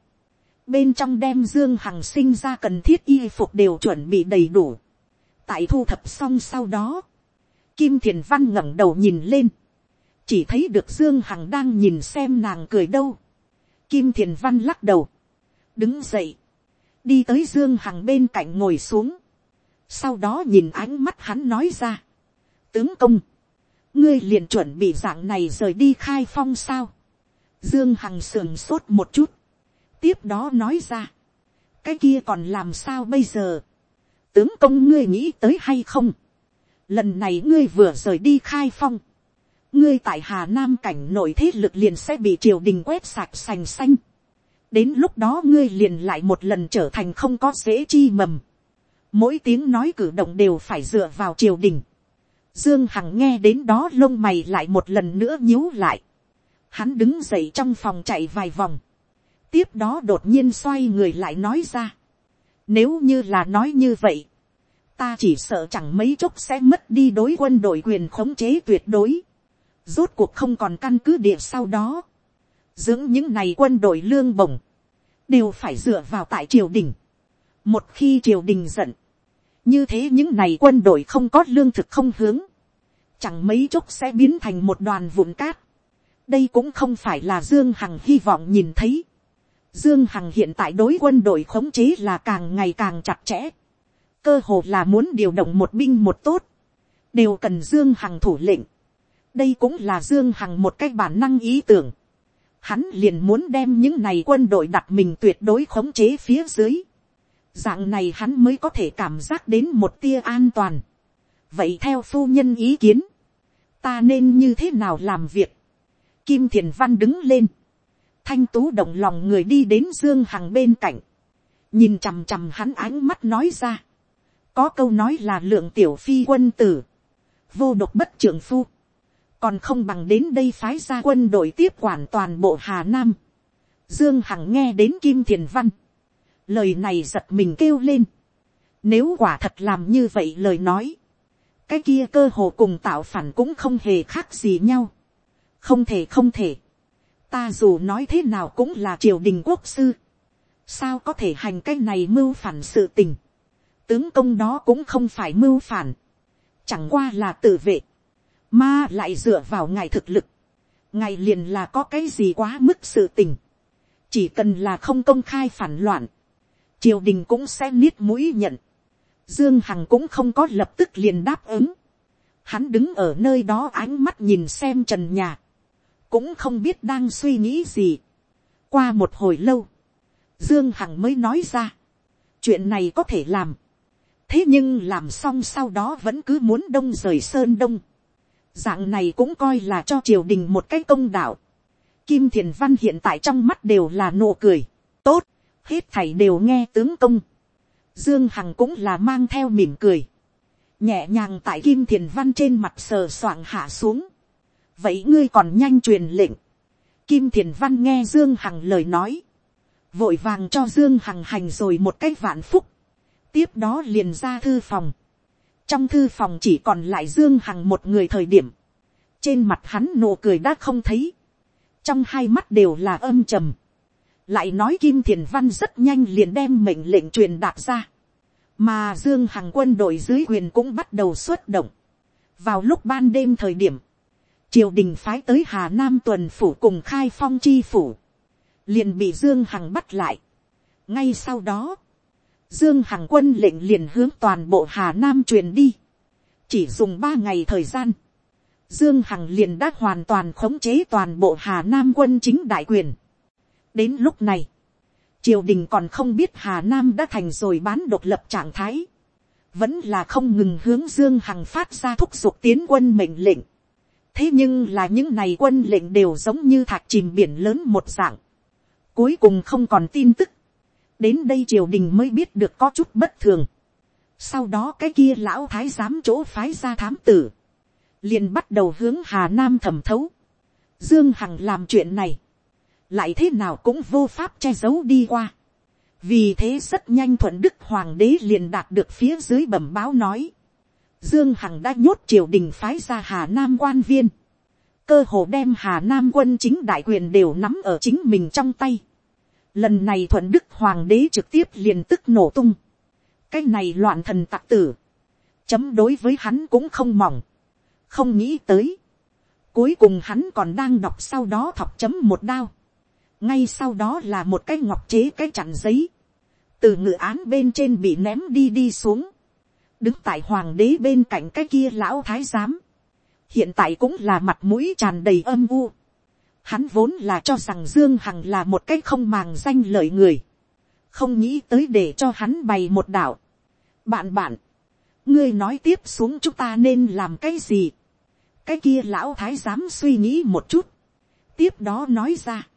Bên trong đem Dương Hằng sinh ra cần thiết y phục đều chuẩn bị đầy đủ. Tại thu thập xong sau đó. Kim Thiền Văn ngẩng đầu nhìn lên. Chỉ thấy được Dương Hằng đang nhìn xem nàng cười đâu. Kim Thiền Văn lắc đầu. Đứng dậy. Đi tới Dương Hằng bên cạnh ngồi xuống. Sau đó nhìn ánh mắt hắn nói ra. Tướng công ngươi liền chuẩn bị dạng này rời đi khai phong sao. dương hằng sườn sốt một chút. tiếp đó nói ra. cái kia còn làm sao bây giờ. tướng công ngươi nghĩ tới hay không. lần này ngươi vừa rời đi khai phong. ngươi tại hà nam cảnh nội thế lực liền sẽ bị triều đình quét sạch sành xanh. đến lúc đó ngươi liền lại một lần trở thành không có dễ chi mầm. mỗi tiếng nói cử động đều phải dựa vào triều đình Dương Hằng nghe đến đó lông mày lại một lần nữa nhíu lại. Hắn đứng dậy trong phòng chạy vài vòng. Tiếp đó đột nhiên xoay người lại nói ra. Nếu như là nói như vậy. Ta chỉ sợ chẳng mấy chốc sẽ mất đi đối quân đội quyền khống chế tuyệt đối. Rốt cuộc không còn căn cứ địa sau đó. Dưỡng những này quân đội lương bổng. Đều phải dựa vào tại triều đình. Một khi triều đình giận như thế những này quân đội không có lương thực không hướng, chẳng mấy chốc sẽ biến thành một đoàn vụn cát. đây cũng không phải là dương hằng hy vọng nhìn thấy. dương hằng hiện tại đối quân đội khống chế là càng ngày càng chặt chẽ. cơ hồ là muốn điều động một binh một tốt, đều cần dương hằng thủ lệnh. đây cũng là dương hằng một cách bản năng ý tưởng. hắn liền muốn đem những này quân đội đặt mình tuyệt đối khống chế phía dưới dạng này hắn mới có thể cảm giác đến một tia an toàn. vậy theo phu nhân ý kiến, ta nên như thế nào làm việc. kim thiền văn đứng lên, thanh tú động lòng người đi đến dương hằng bên cạnh, nhìn chằm chằm hắn ánh mắt nói ra. có câu nói là lượng tiểu phi quân tử, vô độc bất trưởng phu, còn không bằng đến đây phái ra quân đội tiếp quản toàn bộ hà nam. dương hằng nghe đến kim thiền văn, lời này giật mình kêu lên. Nếu quả thật làm như vậy lời nói, cái kia cơ hồ cùng tạo phản cũng không hề khác gì nhau. không thể không thể. ta dù nói thế nào cũng là triều đình quốc sư. sao có thể hành cái này mưu phản sự tình. tướng công đó cũng không phải mưu phản. chẳng qua là tự vệ. mà lại dựa vào ngài thực lực. ngài liền là có cái gì quá mức sự tình. chỉ cần là không công khai phản loạn triều đình cũng sẽ niết mũi nhận. Dương Hằng cũng không có lập tức liền đáp ứng. Hắn đứng ở nơi đó ánh mắt nhìn xem trần nhà. Cũng không biết đang suy nghĩ gì. Qua một hồi lâu. Dương Hằng mới nói ra. Chuyện này có thể làm. Thế nhưng làm xong sau đó vẫn cứ muốn đông rời sơn đông. Dạng này cũng coi là cho triều đình một cái công đạo. Kim Thiền Văn hiện tại trong mắt đều là nụ cười. Tốt hết thảy đều nghe tướng công. Dương Hằng cũng là mang theo mỉm cười. Nhẹ nhàng tại Kim Thiền Văn trên mặt sờ soạng hạ xuống. Vậy ngươi còn nhanh truyền lệnh. Kim Thiền Văn nghe Dương Hằng lời nói. Vội vàng cho Dương Hằng hành rồi một cách vạn phúc. Tiếp đó liền ra thư phòng. Trong thư phòng chỉ còn lại Dương Hằng một người thời điểm. Trên mặt hắn nụ cười đã không thấy. Trong hai mắt đều là âm trầm lại nói kim thiền văn rất nhanh liền đem mệnh lệnh truyền đạt ra, mà dương hằng quân đội dưới quyền cũng bắt đầu xuất động. vào lúc ban đêm thời điểm, triều đình phái tới hà nam tuần phủ cùng khai phong chi phủ, liền bị dương hằng bắt lại. ngay sau đó, dương hằng quân lệnh liền hướng toàn bộ hà nam truyền đi, chỉ dùng ba ngày thời gian, dương hằng liền đã hoàn toàn khống chế toàn bộ hà nam quân chính đại quyền đến lúc này, triều đình còn không biết hà nam đã thành rồi bán độc lập trạng thái. vẫn là không ngừng hướng dương hằng phát ra thúc giục tiến quân mệnh lệnh. thế nhưng là những này quân lệnh đều giống như thạc chìm biển lớn một dạng. cuối cùng không còn tin tức. đến đây triều đình mới biết được có chút bất thường. sau đó cái kia lão thái giám chỗ phái ra thám tử. liền bắt đầu hướng hà nam thẩm thấu. dương hằng làm chuyện này lại thế nào cũng vô pháp che giấu đi qua. Vì thế rất nhanh thuận đức hoàng đế liền đạt được phía dưới bẩm báo nói, dương hằng đã nhốt triều đình phái ra hà nam quan viên, cơ hồ đem hà nam quân chính đại quyền đều nắm ở chính mình trong tay. lần này thuận đức hoàng đế trực tiếp liền tức nổ tung, cái này loạn thần tặc tử, chấm đối với hắn cũng không mỏng, không nghĩ tới, cuối cùng hắn còn đang đọc sau đó thọc chấm một đao, ngay sau đó là một cái ngọc chế cái chặn giấy, từ ngự án bên trên bị ném đi đi xuống, đứng tại hoàng đế bên cạnh cái kia lão thái giám, hiện tại cũng là mặt mũi tràn đầy âm u. Hắn vốn là cho rằng Dương Hằng là một cái không màng danh lợi người. Không nghĩ tới để cho hắn bày một đạo. Bạn bạn. Ngươi nói tiếp xuống chúng ta nên làm cái gì? Cái kia lão thái giám suy nghĩ một chút. Tiếp đó nói ra.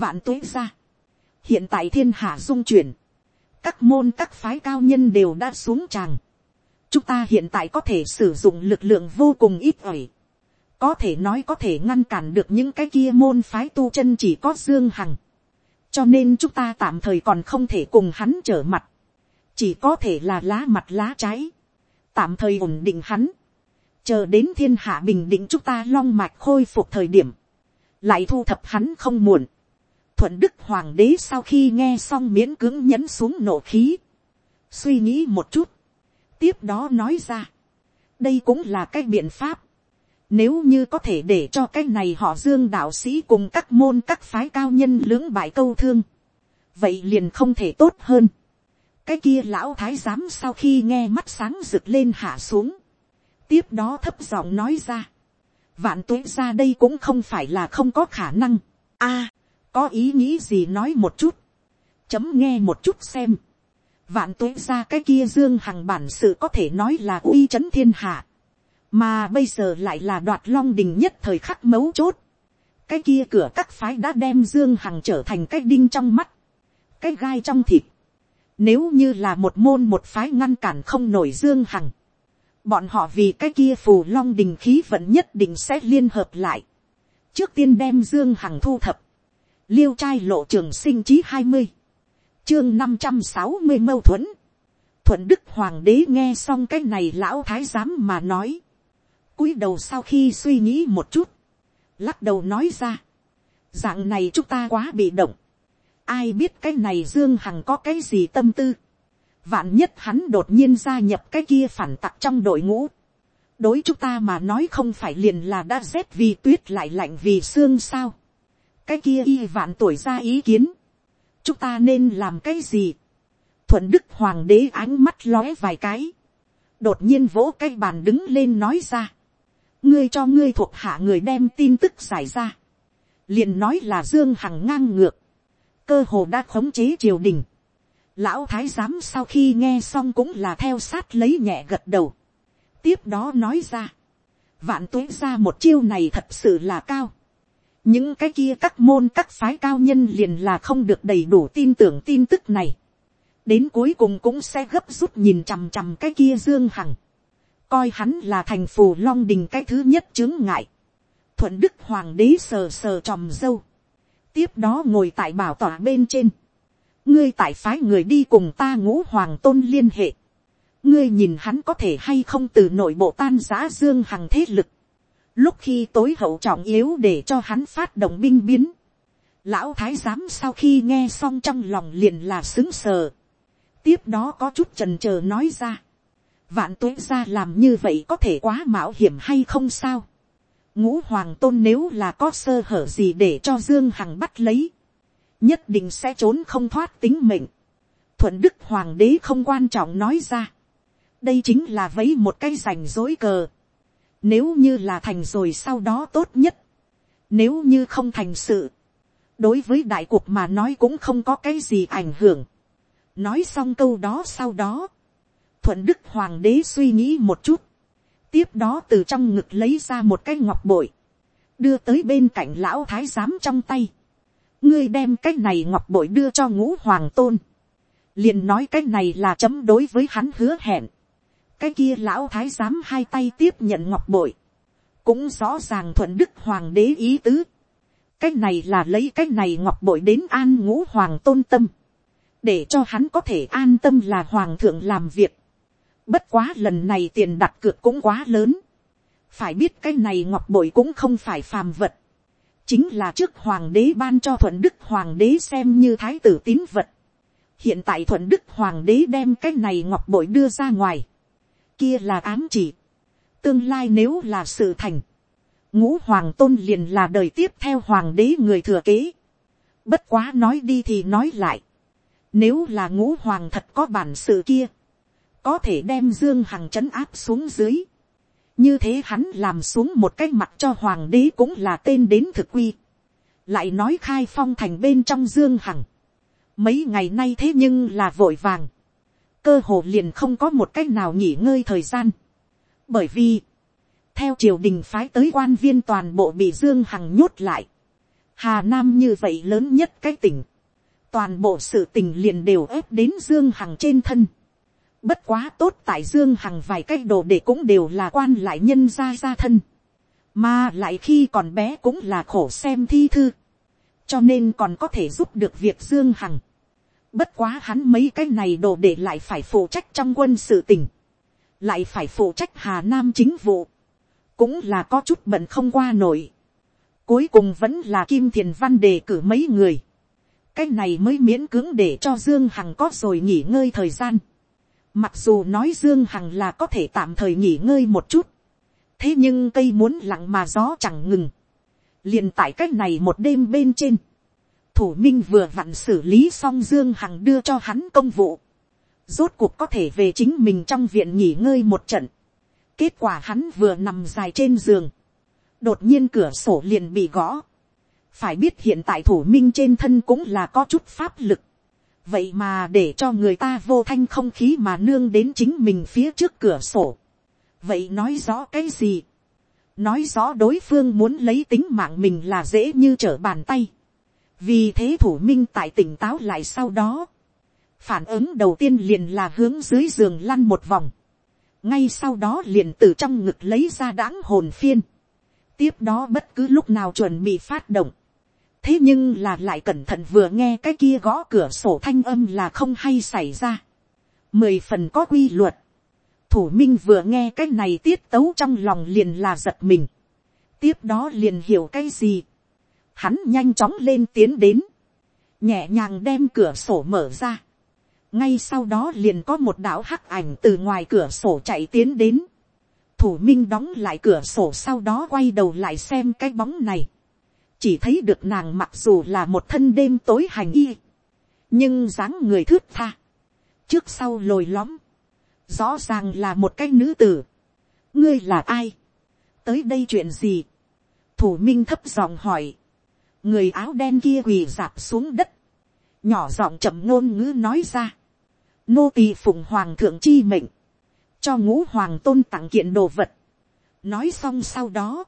Vạn tuế ra. Hiện tại thiên hạ dung chuyển các môn các phái cao nhân đều đã xuống tràng. chúng ta hiện tại có thể sử dụng lực lượng vô cùng ít ỏi. có thể nói có thể ngăn cản được những cái kia môn phái tu chân chỉ có dương hằng. cho nên chúng ta tạm thời còn không thể cùng hắn trở mặt. chỉ có thể là lá mặt lá trái. tạm thời ổn định hắn. chờ đến thiên hạ bình định chúng ta long mạch khôi phục thời điểm. lại thu thập hắn không muộn thuận đức hoàng đế sau khi nghe xong miễn cưỡng nhấn xuống nổ khí, suy nghĩ một chút, tiếp đó nói ra, đây cũng là cái biện pháp, nếu như có thể để cho cái này họ dương đạo sĩ cùng các môn các phái cao nhân lưỡng bại câu thương, vậy liền không thể tốt hơn. cái kia lão thái giám sau khi nghe mắt sáng rực lên hạ xuống, tiếp đó thấp giọng nói ra, vạn tuế ra đây cũng không phải là không có khả năng. a, có ý nghĩ gì nói một chút, chấm nghe một chút xem, vạn tuế ra cái kia dương hằng bản sự có thể nói là uy c h ấ n thiên hạ, mà bây giờ lại là đoạt long đình nhất thời khắc mấu chốt, cái kia cửa các phái đã đem dương hằng trở thành cái đinh trong mắt, cái gai trong thịt, nếu như là một môn một phái ngăn cản không nổi dương hằng, bọn họ vì cái kia phù long đình khí vẫn nhất định sẽ liên hợp lại, trước tiên đem dương hằng thu thập, liêu trai lộ trường sinh chí hai mươi, chương năm trăm sáu mươi mâu thuẫn, thuận đức hoàng đế nghe xong cái này lão thái giám mà nói, cúi đầu sau khi suy nghĩ một chút, lắc đầu nói ra, dạng này chúng ta quá bị động, ai biết cái này dương hằng có cái gì tâm tư, vạn nhất hắn đột nhiên gia nhập cái kia phản tặc trong đội ngũ, đối chúng ta mà nói không phải liền là đã rét vì tuyết lại lạnh vì xương sao, cái kia y vạn tuổi ra ý kiến, chúng ta nên làm cái gì. thuận đức hoàng đế ánh mắt lóe vài cái, đột nhiên vỗ cái bàn đứng lên nói ra, ngươi cho ngươi thuộc hạ người đem tin tức giải ra, liền nói là dương hằng ngang ngược, cơ hồ đã khống chế triều đình, lão thái giám sau khi nghe xong cũng là theo sát lấy nhẹ gật đầu, tiếp đó nói ra, vạn tuế ra một chiêu này thật sự là cao, những cái kia các môn các phái cao nhân liền là không được đầy đủ tin tưởng tin tức này. đến cuối cùng cũng sẽ gấp rút nhìn chằm chằm cái kia dương hằng. coi hắn là thành phù long đình cái thứ nhất chứng ngại. thuận đức hoàng đế sờ sờ tròm dâu. tiếp đó ngồi tại bảo tỏa bên trên. ngươi tại phái người đi cùng ta ngũ hoàng tôn liên hệ. ngươi nhìn hắn có thể hay không từ nội bộ tan giã dương hằng thế lực lúc khi tối hậu trọng yếu để cho hắn phát động binh biến, lão thái giám sau khi nghe xong trong lòng liền là xứng sờ, tiếp đó có chút trần chờ nói ra, vạn tuế ra làm như vậy có thể quá mạo hiểm hay không sao, ngũ hoàng tôn nếu là có sơ hở gì để cho dương hằng bắt lấy, nhất định sẽ trốn không thoát tính mệnh, thuận đức hoàng đế không quan trọng nói ra, đây chính là vấy một cái rành dối cờ, nếu như là thành rồi sau đó tốt nhất. Nếu như không thành sự. Đối với đại cuộc mà nói cũng không có cái gì ảnh hưởng. Nói xong câu đó sau đó. thuận đức hoàng đế suy nghĩ một chút, tiếp đó từ trong ngực lấy ra một cái ngọc bội, đưa tới bên cạnh lão thái giám trong tay, ngươi đem cái này ngọc bội đưa cho ngũ hoàng tôn, liền nói cái này là chấm đối với hắn hứa hẹn, cái kia lão thái giám hai tay tiếp nhận ngọc bội, cũng rõ ràng thuận đức hoàng đế ý tứ, cái này là lấy cái này ngọc bội đến an ngũ hoàng tôn tâm, để cho hắn có thể an tâm là hoàng thượng làm việc. Bất quá lần này tiền đặt cược cũng quá lớn. phải biết cái này ngọc bội cũng không phải phàm vật. chính là trước hoàng đế ban cho thuận đức hoàng đế xem như thái tử tín vật. hiện tại thuận đức hoàng đế đem cái này ngọc bội đưa ra ngoài kia là ám chỉ. tương lai nếu là sự thành, ngũ hoàng tôn liền là đời tiếp theo hoàng đế người thừa kế. Bất quá nói đi thì nói lại. Nếu là ngũ hoàng thật có bản sự kia. Có thể đem Dương Hằng trấn áp xuống dưới. Như thế hắn làm xuống một cái mặt cho hoàng đế cũng là tên đến thực quy. Lại nói khai phong thành bên trong Dương Hằng. Mấy ngày nay thế nhưng là vội vàng. Cơ hồ liền không có một cách nào nghỉ ngơi thời gian. Bởi vì, theo triều đình phái tới quan viên toàn bộ bị dương hằng nhốt lại. hà nam như vậy lớn nhất cái tỉnh. toàn bộ sự tình liền đều ép đến dương hằng trên thân. bất quá tốt tại dương hằng vài cái đồ để cũng đều là quan lại nhân ra ra thân. mà lại khi còn bé cũng là khổ xem thi thư. cho nên còn có thể giúp được việc dương hằng bất quá hắn mấy cái này đồ để lại phải phụ trách trong quân sự tỉnh lại phải phụ trách hà nam chính vụ cũng là có chút bận không qua nổi. Cuối cùng vẫn là Kim Thiền Văn đề cử mấy người. Cái này mới miễn cưỡng để cho Dương Hằng có rồi nghỉ ngơi thời gian. Mặc dù nói Dương Hằng là có thể tạm thời nghỉ ngơi một chút. Thế nhưng cây muốn lặng mà gió chẳng ngừng. liền tại cách này một đêm bên trên. Thủ Minh vừa vặn xử lý xong Dương Hằng đưa cho hắn công vụ. Rốt cuộc có thể về chính mình trong viện nghỉ ngơi một trận Kết quả hắn vừa nằm dài trên giường. Đột nhiên cửa sổ liền bị gõ. Phải biết hiện tại thủ minh trên thân cũng là có chút pháp lực. Vậy mà để cho người ta vô thanh không khí mà nương đến chính mình phía trước cửa sổ. Vậy nói rõ cái gì? Nói rõ đối phương muốn lấy tính mạng mình là dễ như trở bàn tay. Vì thế thủ minh tại tỉnh táo lại sau đó. Phản ứng đầu tiên liền là hướng dưới giường lăn một vòng. Ngay sau đó liền từ trong ngực lấy ra đáng hồn phiên, tiếp đó bất cứ lúc nào chuẩn bị phát động, thế nhưng là lại cẩn thận vừa nghe cái kia gõ cửa sổ thanh âm là không hay xảy ra, mười phần có quy luật, thủ minh vừa nghe cái này tiết tấu trong lòng liền là giật mình, tiếp đó liền hiểu cái gì, hắn nhanh chóng lên tiến đến, nhẹ nhàng đem cửa sổ mở ra, ngay sau đó liền có một đạo hắc ảnh từ ngoài cửa sổ chạy tiến đến. thủ minh đóng lại cửa sổ sau đó quay đầu lại xem cái bóng này. chỉ thấy được nàng mặc dù là một thân đêm tối hành y. nhưng dáng người thướt tha. trước sau lồi lõm. rõ ràng là một cái nữ tử. ngươi là ai. tới đây chuyện gì. thủ minh thấp giọng hỏi người áo đen kia quỳ dạp xuống đất. Nhỏ giọng chậm ngôn ngữ nói ra. Nô tỳ phụng hoàng thượng chi mệnh, cho ngũ hoàng tôn tặng kiện đồ vật. nói xong sau đó,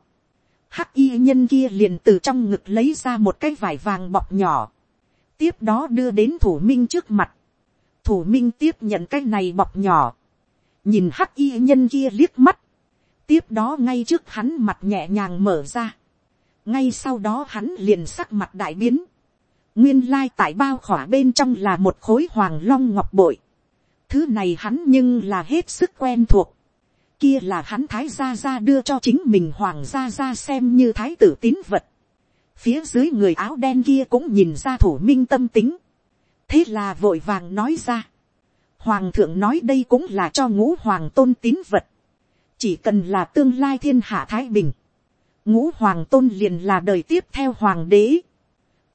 hắc y nhân kia liền từ trong ngực lấy ra một cái vải vàng bọc nhỏ, tiếp đó đưa đến thủ minh trước mặt, thủ minh tiếp nhận cái này bọc nhỏ, nhìn hắc y nhân kia liếc mắt, tiếp đó ngay trước hắn mặt nhẹ nhàng mở ra, ngay sau đó hắn liền sắc mặt đại biến, nguyên lai tại bao khỏa bên trong là một khối hoàng long ngọc bội, Thứ này hắn nhưng là hết sức quen thuộc. Kia là hắn thái gia gia đưa cho chính mình hoàng gia gia xem như thái tử tín vật. Phía dưới người áo đen kia cũng nhìn ra thủ minh tâm tính. Thế là vội vàng nói ra. Hoàng thượng nói đây cũng là cho ngũ hoàng tôn tín vật. Chỉ cần là tương lai thiên hạ Thái Bình. Ngũ hoàng tôn liền là đời tiếp theo hoàng đế.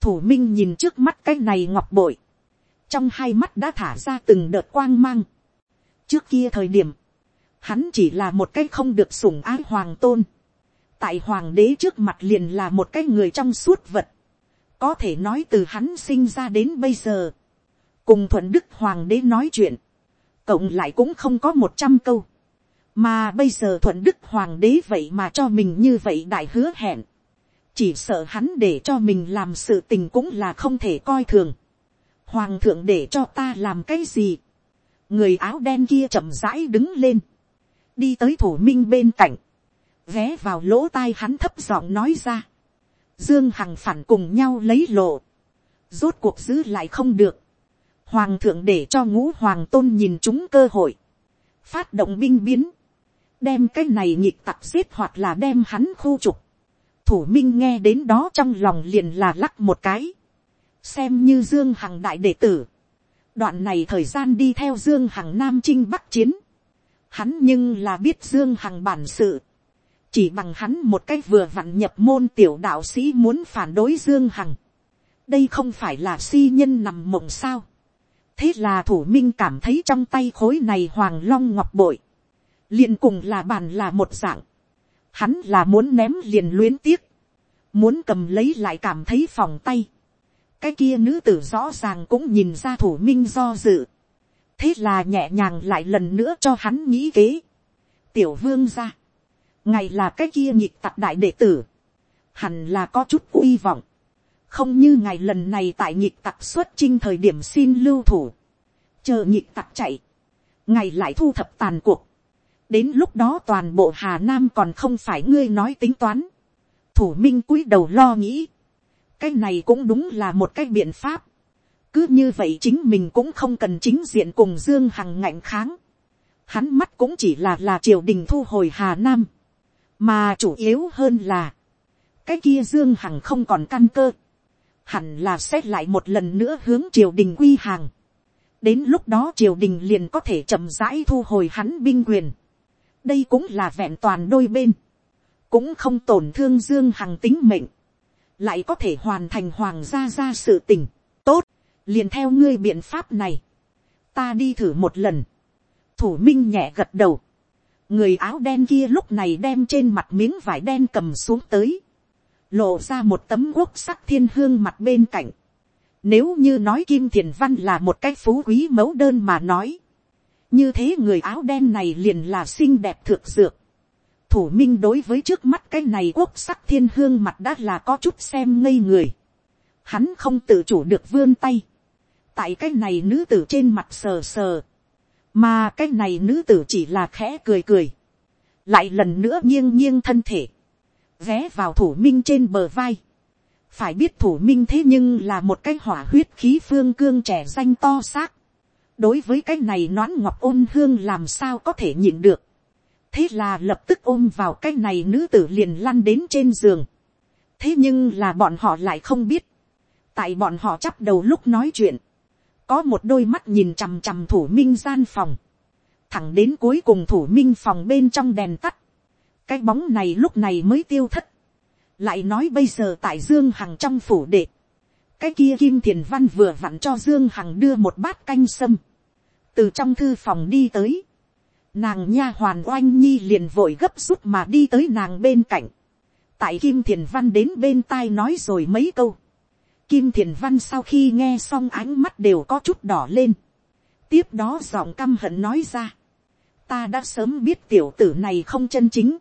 Thủ minh nhìn trước mắt cái này ngọc bội trong hai mắt đã thả ra từng đợt quang mang. trước kia thời điểm, hắn chỉ là một cái không được sủng ái hoàng tôn. tại hoàng đế trước mặt liền là một cái người trong suốt vật. có thể nói từ hắn sinh ra đến bây giờ. cùng thuận đức hoàng đế nói chuyện. cộng lại cũng không có một trăm câu, mà bây giờ thuận đức hoàng đế vậy mà cho mình như vậy đại hứa hẹn, chỉ sợ hắn để cho mình làm sự tình cũng là không thể coi thường, hoàng thượng để cho ta làm cái gì, người áo đen kia chậm rãi đứng lên, đi tới thủ minh bên cạnh, ghé vào lỗ tai hắn thấp giọng nói ra, dương hằng phản cùng nhau lấy lộ, rốt cuộc giữ lại không được, hoàng thượng để cho ngũ hoàng tôn nhìn chúng cơ hội, phát động binh biến, đem cái này nhịp tặc giết hoặc là đem hắn khu trục, thủ minh nghe đến đó trong lòng liền là lắc một cái, xem như dương hằng đại đệ tử, đoạn này thời gian đi theo dương hằng nam chinh bắc chiến, hắn nhưng là biết dương hằng bản sự, chỉ bằng hắn một cách vừa vặn nhập môn tiểu đạo sĩ muốn phản đối dương hằng, đây không phải là si nhân nằm mộng sao, thế là thủ minh cảm thấy trong tay khối này hoàng long ngọc bội, liền cùng là bàn là một dạng, hắn là muốn ném liền luyến tiếc, muốn cầm lấy lại cảm thấy phòng tay, cái kia nữ tử rõ ràng cũng nhìn ra thủ minh do dự, thế là nhẹ nhàng lại lần nữa cho hắn nghĩ kế, tiểu vương ra, ngày là cái kia nhịp tặc đại đệ tử, hẳn là có chút uy vọng, không như ngày lần này tại nhịp tặc xuất chinh thời điểm xin lưu thủ, chờ nhịp tặc chạy, ngày lại thu thập tàn cuộc, đến lúc đó toàn bộ hà nam còn không phải ngươi nói tính toán, thủ minh cúi đầu lo nghĩ, cái này cũng đúng là một cái biện pháp, cứ như vậy chính mình cũng không cần chính diện cùng dương hằng ngạnh kháng, hắn mắt cũng chỉ là là triều đình thu hồi hà nam, mà chủ yếu hơn là, cái kia dương hằng không còn căn cơ, hẳn là xét lại một lần nữa hướng triều đình quy hàng, đến lúc đó triều đình liền có thể chậm rãi thu hồi hắn binh quyền, đây cũng là vẹn toàn đôi bên, cũng không tổn thương dương hằng tính mệnh, lại có thể hoàn thành hoàng gia gia sự tình, tốt, liền theo ngươi biện pháp này, ta đi thử một lần, thủ minh nhẹ gật đầu, người áo đen kia lúc này đem trên mặt miếng vải đen cầm xuống tới, lộ ra một tấm quốc sắc thiên hương mặt bên cạnh. Nếu như nói Kim Thiền Văn là một cái phú quý mẫu đơn mà nói. Như thế người áo đen này liền là xinh đẹp thực dược. Thủ minh đối với trước mắt cái này quốc sắc thiên hương mặt đã là có chút xem ngây người. Hắn không tự chủ được vươn tay. Tại cái này nữ tử trên mặt sờ sờ mà cái này nữ tử chỉ là khẽ cười cười, lại lần nữa nghiêng nghiêng thân thể, ghé vào thủ minh trên bờ vai. phải biết thủ minh thế nhưng là một cái hỏa huyết khí phương cương trẻ danh to xác đối với cái này noãn ngọc ôn hương làm sao có thể nhịn được. thế là lập tức ôm vào cái này nữ tử liền lăn đến trên giường. thế nhưng là bọn họ lại không biết. tại bọn họ chắp đầu lúc nói chuyện có một đôi mắt nhìn chằm chằm thủ minh gian phòng, thẳng đến cuối cùng thủ minh phòng bên trong đèn tắt, cái bóng này lúc này mới tiêu thất, lại nói bây giờ tại dương hằng trong phủ đệ, cái kia kim thiền văn vừa vặn cho dương hằng đưa một bát canh sâm, từ trong thư phòng đi tới, nàng nha hoàn oanh nhi liền vội gấp rút mà đi tới nàng bên cạnh, tại kim thiền văn đến bên tai nói rồi mấy câu, Kim Thiền Văn sau khi nghe xong ánh mắt đều có chút đỏ lên. Tiếp đó giọng căm hận nói ra. Ta đã sớm biết tiểu tử này không chân chính.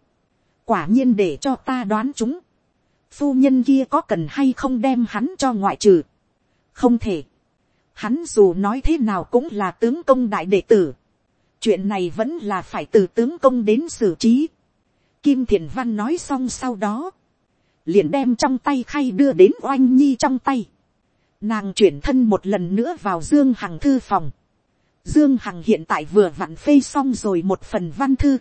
Quả nhiên để cho ta đoán chúng. Phu nhân kia có cần hay không đem hắn cho ngoại trừ. Không thể. Hắn dù nói thế nào cũng là tướng công đại đệ tử. Chuyện này vẫn là phải từ tướng công đến xử trí. Kim Thiền Văn nói xong sau đó, liền đem trong tay khay đưa đến oanh nhi trong tay. Nàng chuyển thân một lần nữa vào Dương Hằng thư phòng. Dương Hằng hiện tại vừa vặn phê xong rồi một phần văn thư.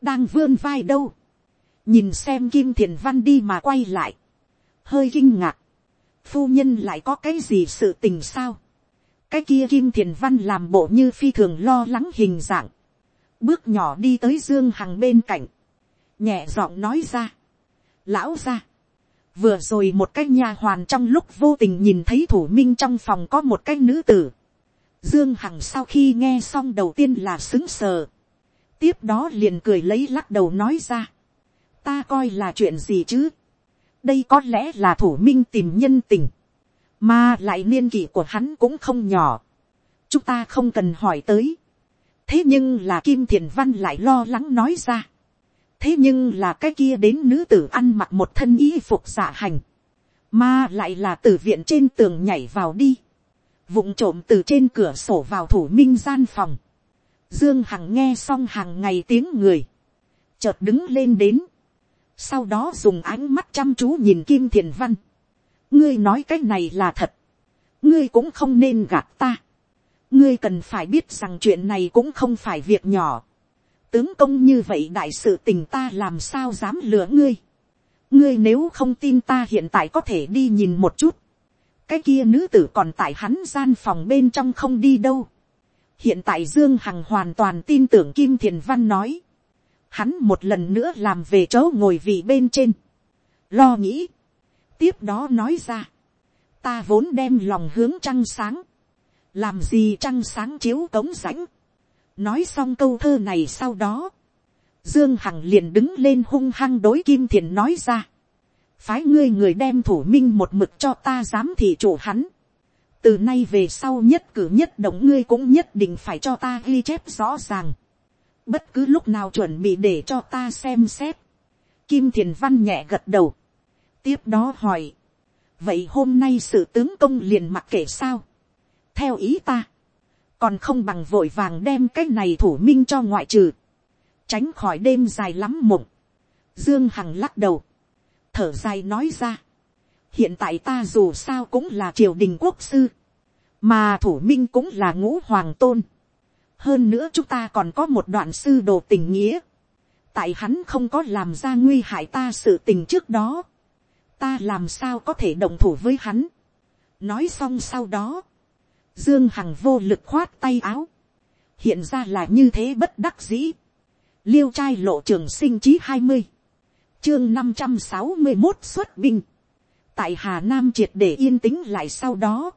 Đang vươn vai đâu. Nhìn xem Kim Thiền Văn đi mà quay lại. Hơi kinh ngạc. Phu nhân lại có cái gì sự tình sao? Cái kia Kim Thiền Văn làm bộ như phi thường lo lắng hình dạng. Bước nhỏ đi tới Dương Hằng bên cạnh. Nhẹ giọng nói ra lão ra. vừa rồi một cái nha hoàn trong lúc vô tình nhìn thấy thủ minh trong phòng có một cái nữ tử. dương hằng sau khi nghe xong đầu tiên là xứng sờ. tiếp đó liền cười lấy lắc đầu nói ra ta coi là chuyện gì chứ. đây có lẽ là thủ minh tìm nhân tình. mà lại niên kỷ của hắn cũng không nhỏ. chúng ta không cần hỏi tới. thế nhưng là kim thiền văn lại lo lắng nói ra. thế nhưng là cái kia đến nữ tử ăn mặc một thân y phục giả hành, mà lại là từ viện trên tường nhảy vào đi, vụng trộm từ trên cửa sổ vào thủ minh gian phòng. dương hằng nghe xong hàng ngày tiếng người, chợt đứng lên đến, sau đó dùng ánh mắt chăm chú nhìn kim thiền văn, ngươi nói cái này là thật, ngươi cũng không nên gạt ta, ngươi cần phải biết rằng chuyện này cũng không phải việc nhỏ, tướng công như vậy đại sự tình ta làm sao dám lừa ngươi, ngươi nếu không tin ta hiện tại có thể đi nhìn một chút, cái kia nữ tử còn tại hắn gian phòng bên trong không đi đâu, hiện tại dương hằng hoàn toàn tin tưởng kim thiền văn nói, hắn một lần nữa làm về chỗ ngồi vị bên trên, lo nghĩ, tiếp đó nói ra, ta vốn đem lòng hướng trăng sáng, làm gì trăng sáng chiếu cống rãnh, nói xong câu thơ này sau đó, dương hằng liền đứng lên hung hăng đối kim thiền nói ra, phái ngươi người đem thủ minh một mực cho ta dám thị chủ hắn, từ nay về sau nhất cử nhất động ngươi cũng nhất định phải cho ta ghi chép rõ ràng, bất cứ lúc nào chuẩn bị để cho ta xem xét, kim thiền văn nhẹ gật đầu, tiếp đó hỏi, vậy hôm nay sự tướng công liền mặc kể sao, theo ý ta, còn không bằng vội vàng đem cái này thủ minh cho ngoại trừ, tránh khỏi đêm dài lắm mộng, dương hằng lắc đầu, thở dài nói ra, hiện tại ta dù sao cũng là triều đình quốc sư, mà thủ minh cũng là ngũ hoàng tôn, hơn nữa chúng ta còn có một đoạn sư đồ tình nghĩa, tại hắn không có làm ra nguy hại ta sự tình trước đó, ta làm sao có thể động thủ với hắn. nói xong sau đó, dương hằng vô lực khoát tay áo, hiện ra là như thế bất đắc dĩ. liêu trai lộ trường sinh chí hai mươi, chương năm trăm sáu mươi một xuất binh, tại hà nam triệt để yên tĩnh lại sau đó,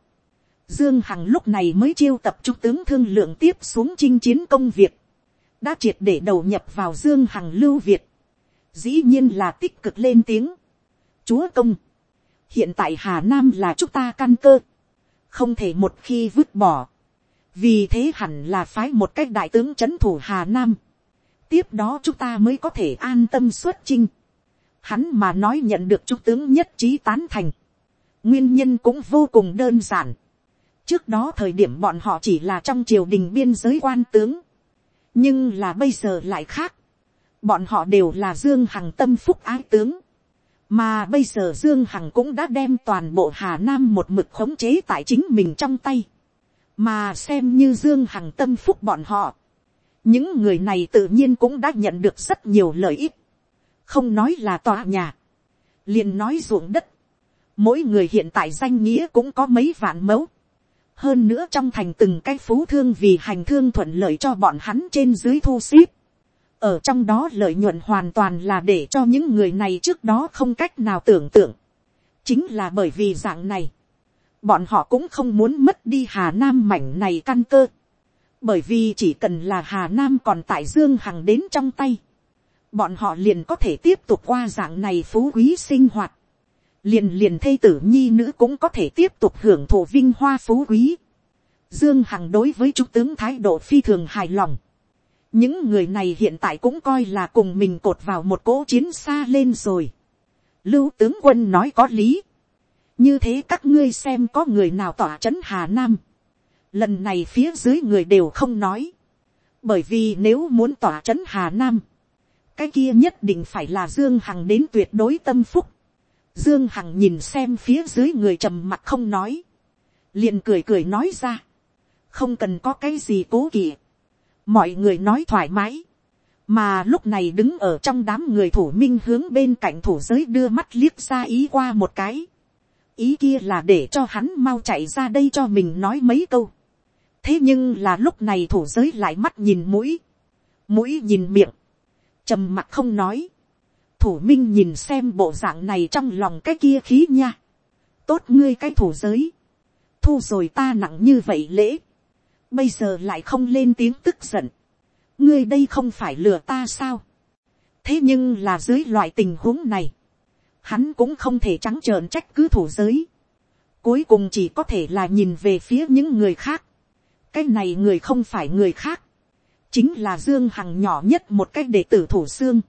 Dương Hằng lúc này mới chiêu tập trung tướng thương lượng tiếp xuống chinh chiến công việc. Đã triệt để đầu nhập vào Dương Hằng lưu Việt. Dĩ nhiên là tích cực lên tiếng. Chúa công. Hiện tại Hà Nam là chúng ta căn cơ. Không thể một khi vứt bỏ. Vì thế hẳn là phái một cách đại tướng chấn thủ Hà Nam. Tiếp đó chúng ta mới có thể an tâm xuất chinh. Hắn mà nói nhận được trung tướng nhất trí tán thành. Nguyên nhân cũng vô cùng đơn giản trước đó thời điểm bọn họ chỉ là trong triều đình biên giới quan tướng, nhưng là bây giờ lại khác, bọn họ đều là dương hằng tâm phúc ái tướng, mà bây giờ dương hằng cũng đã đem toàn bộ hà nam một mực khống chế tại chính mình trong tay, mà xem như dương hằng tâm phúc bọn họ, những người này tự nhiên cũng đã nhận được rất nhiều lợi ích, không nói là tòa nhà, liền nói ruộng đất, mỗi người hiện tại danh nghĩa cũng có mấy vạn mẫu, hơn nữa trong thành từng cái phú thương vì hành thương thuận lợi cho bọn hắn trên dưới thu xếp. ở trong đó lợi nhuận hoàn toàn là để cho những người này trước đó không cách nào tưởng tượng. chính là bởi vì dạng này, bọn họ cũng không muốn mất đi hà nam mảnh này căn cơ. bởi vì chỉ cần là hà nam còn tại dương hằng đến trong tay, bọn họ liền có thể tiếp tục qua dạng này phú quý sinh hoạt liền liền thê tử nhi nữ cũng có thể tiếp tục hưởng thụ vinh hoa phú quý. Dương Hằng đối với trung tướng thái độ phi thường hài lòng. Những người này hiện tại cũng coi là cùng mình cột vào một cỗ chiến xa lên rồi. Lưu tướng quân nói có lý. Như thế các ngươi xem có người nào tỏa chấn Hà Nam. Lần này phía dưới người đều không nói. Bởi vì nếu muốn tỏa chấn Hà Nam. Cái kia nhất định phải là Dương Hằng đến tuyệt đối tâm phúc Dương Hằng nhìn xem phía dưới người trầm mặt không nói. liền cười cười nói ra. Không cần có cái gì cố kỵ. Mọi người nói thoải mái. Mà lúc này đứng ở trong đám người thủ minh hướng bên cạnh thủ giới đưa mắt liếc ra ý qua một cái. Ý kia là để cho hắn mau chạy ra đây cho mình nói mấy câu. Thế nhưng là lúc này thủ giới lại mắt nhìn mũi. Mũi nhìn miệng. trầm mặt không nói thủ minh nhìn xem bộ dạng này trong lòng cái kia khí nha. tốt ngươi cái thủ giới. thu rồi ta nặng như vậy lễ. bây giờ lại không lên tiếng tức giận. ngươi đây không phải lừa ta sao. thế nhưng là dưới loại tình huống này, hắn cũng không thể trắng trợn trách cứ thủ giới. cuối cùng chỉ có thể là nhìn về phía những người khác. cái này người không phải người khác. chính là dương hằng nhỏ nhất một cách đệ tử thủ xương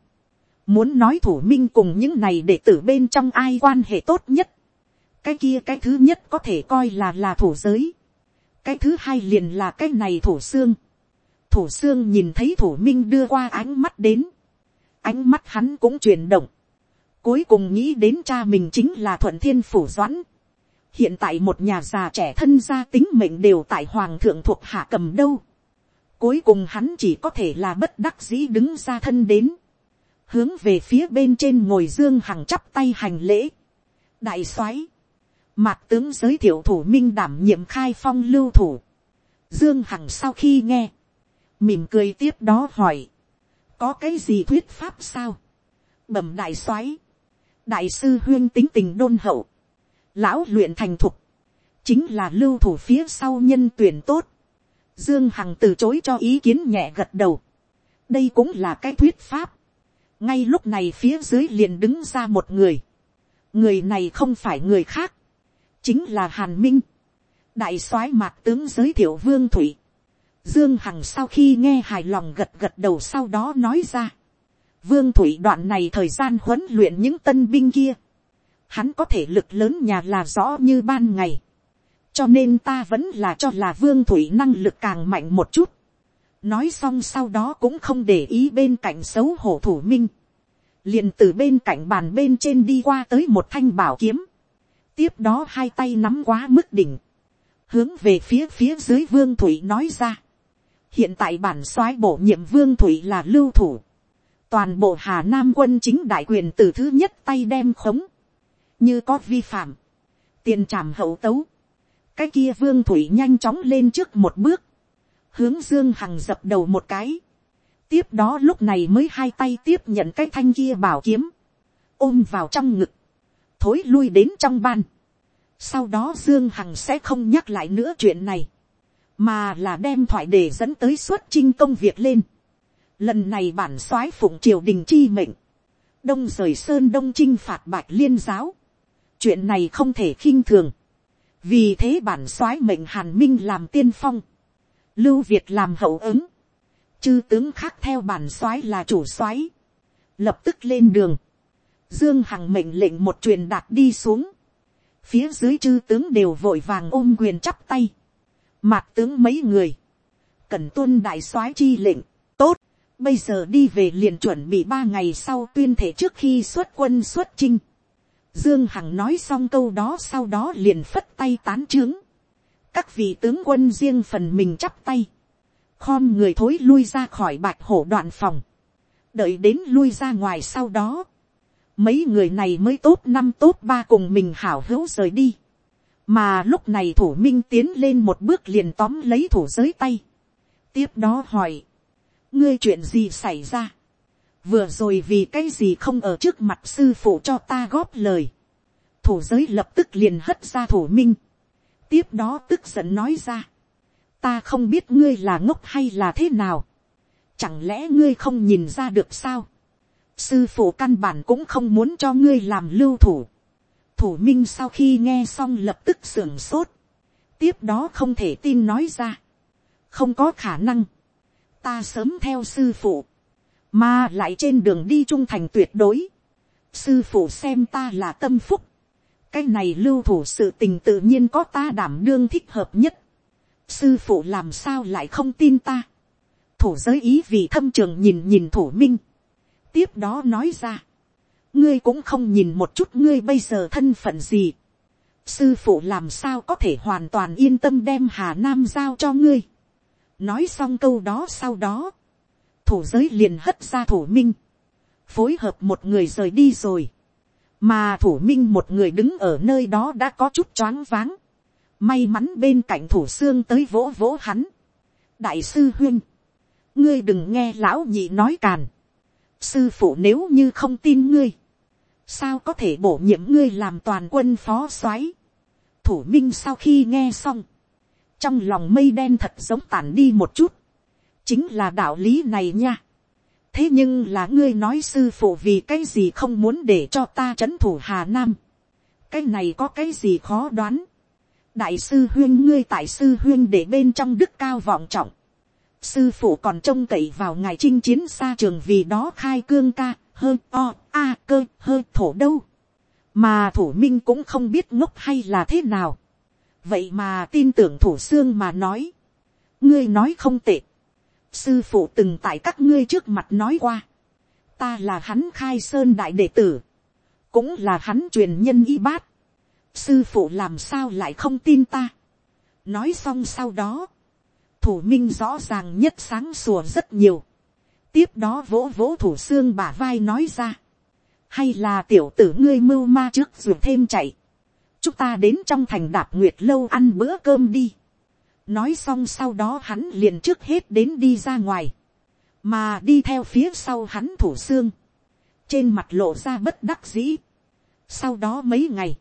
muốn nói thủ minh cùng những này để tử bên trong ai quan hệ tốt nhất. cái kia cái thứ nhất có thể coi là là thủ giới. cái thứ hai liền là cái này thủ xương. thủ xương nhìn thấy thủ minh đưa qua ánh mắt đến. ánh mắt hắn cũng chuyển động. cuối cùng nghĩ đến cha mình chính là thuận thiên phủ doãn. hiện tại một nhà già trẻ thân gia tính mệnh đều tại hoàng thượng thuộc hạ cầm đâu Cuối cùng hắn chỉ có thể là bất đắc dĩ đứng ra thân đến. Hướng về phía bên trên ngồi Dương Hằng chắp tay hành lễ. Đại soái, Mạc tướng giới thiệu thủ minh đảm nhiệm khai phong lưu thủ. Dương Hằng sau khi nghe. Mỉm cười tiếp đó hỏi. Có cái gì thuyết pháp sao? Bẩm đại soái, Đại sư huyên tính tình đôn hậu. Lão luyện thành thục. Chính là lưu thủ phía sau nhân tuyển tốt Dương Hằng từ chối cho ý kiến nhẹ gật đầu. Đây cũng là cái thuyết pháp. Ngay lúc này phía dưới liền đứng ra một người. Người này không phải người khác. Chính là Hàn Minh. Đại soái mạc tướng giới thiệu Vương Thủy. Dương Hằng sau khi nghe hài lòng gật gật đầu sau đó nói ra. Vương Thủy đoạn này thời gian huấn luyện những tân binh kia. Hắn có thể lực lớn nhà là rõ như ban ngày cho nên ta vẫn là cho là vương thủy năng lực càng mạnh một chút nói xong sau đó cũng không để ý bên cạnh xấu hổ thủ minh. liền từ bên cạnh bàn bên trên đi qua tới một thanh bảo kiếm. tiếp đó hai tay nắm quá mức đỉnh. hướng về phía phía dưới vương thủy nói ra. hiện tại bản soái bổ nhiệm vương thủy là lưu thủ. toàn bộ hà nam quân chính đại quyền từ thứ nhất tay đem khống. như có vi phạm. tiền trảm hậu tấu cái kia vương thủy nhanh chóng lên trước một bước, hướng dương hằng dập đầu một cái, tiếp đó lúc này mới hai tay tiếp nhận cái thanh kia bảo kiếm, ôm vào trong ngực, thối lui đến trong ban. Sau đó Dương Hằng sẽ không nhắc lại nữa chuyện này, mà là đem thoại để dẫn tới xuất chinh công việc lên. Lần này bản soái phụng triều đình chi mệnh, đông rời sơn đông chinh phạt bạch liên giáo. Chuyện này không thể khinh thường. Vì thế bản soái mệnh hàn minh làm tiên phong, lưu việt làm hậu ứng, chư tướng khác theo bản soái là chủ soái, lập tức lên đường, dương hằng mệnh lệnh một truyền đạt đi xuống, phía dưới chư tướng đều vội vàng ôm quyền chắp tay, mạc tướng mấy người, cần tuân đại soái chi lệnh, tốt, bây giờ đi về liền chuẩn bị ba ngày sau tuyên thể trước khi xuất quân xuất chinh, Dương Hằng nói xong câu đó sau đó liền phất tay tán trướng. Các vị tướng quân riêng phần mình chắp tay. Khom người thối lui ra khỏi bạch hổ đoạn phòng. Đợi đến lui ra ngoài sau đó. Mấy người này mới tốt năm tốt ba cùng mình hảo hữu rời đi. Mà lúc này thủ minh tiến lên một bước liền tóm lấy thủ giới tay. Tiếp đó hỏi. Ngươi chuyện gì xảy ra? vừa rồi vì cái gì không ở trước mặt sư phụ cho ta góp lời. thủ giới lập tức liền hất ra thủ minh tiếp đó tức giận nói ra. ta không biết ngươi là ngốc hay là thế nào. chẳng lẽ ngươi không nhìn ra được sao. sư phụ căn bản cũng không muốn cho ngươi làm lưu thủ. thủ minh sau khi nghe xong lập tức sưởng sốt. tiếp đó không thể tin nói ra. không có khả năng. ta sớm theo sư phụ mà lại trên đường đi trung thành tuyệt đối, sư phụ xem ta là tâm phúc, cái này lưu thủ sự tình tự nhiên có ta đảm đương thích hợp nhất, sư phụ làm sao lại không tin ta, thủ giới ý vì thâm trường nhìn nhìn thủ minh, tiếp đó nói ra, ngươi cũng không nhìn một chút ngươi bây giờ thân phận gì, sư phụ làm sao có thể hoàn toàn yên tâm đem hà nam giao cho ngươi, nói xong câu đó sau đó, thủ giới liền hất ra thủ minh, phối hợp một người rời đi rồi, mà thủ minh một người đứng ở nơi đó đã có chút choáng váng, may mắn bên cạnh thủ xương tới vỗ vỗ hắn, đại sư huyên, ngươi đừng nghe lão nhị nói càn, sư phụ nếu như không tin ngươi, sao có thể bổ nhiệm ngươi làm toàn quân phó soái, thủ minh sau khi nghe xong, trong lòng mây đen thật giống tàn đi một chút, chính là đạo lý này nha thế nhưng là ngươi nói sư phụ vì cái gì không muốn để cho ta c h ấ n thủ hà nam. cái này có cái gì khó đoán. đại sư huyên ngươi tại sư huyên để bên trong đức cao vọng trọng. sư phụ còn trông cậy vào ngài chinh chiến xa trường vì đó khai cương ca, hơ o, a cơ hơ thổ đâu. mà thủ minh cũng không biết ngốc hay là thế nào. vậy mà tin tưởng thủ xương mà nói. ngươi nói không tệ sư phụ từng tại các ngươi trước mặt nói qua. ta là hắn khai sơn đại đệ tử. cũng là hắn truyền nhân y bát. sư phụ làm sao lại không tin ta. nói xong sau đó, thủ minh rõ ràng nhất sáng sủa rất nhiều. tiếp đó vỗ vỗ thủ xương bả vai nói ra. hay là tiểu tử ngươi mưu ma trước ruột thêm chạy. chúng ta đến trong thành đạp nguyệt lâu ăn bữa cơm đi nói xong sau đó hắn liền trước hết đến đi ra ngoài. mà đi theo phía sau hắn thủ xương. trên mặt lộ ra bất đắc dĩ. sau đó mấy ngày,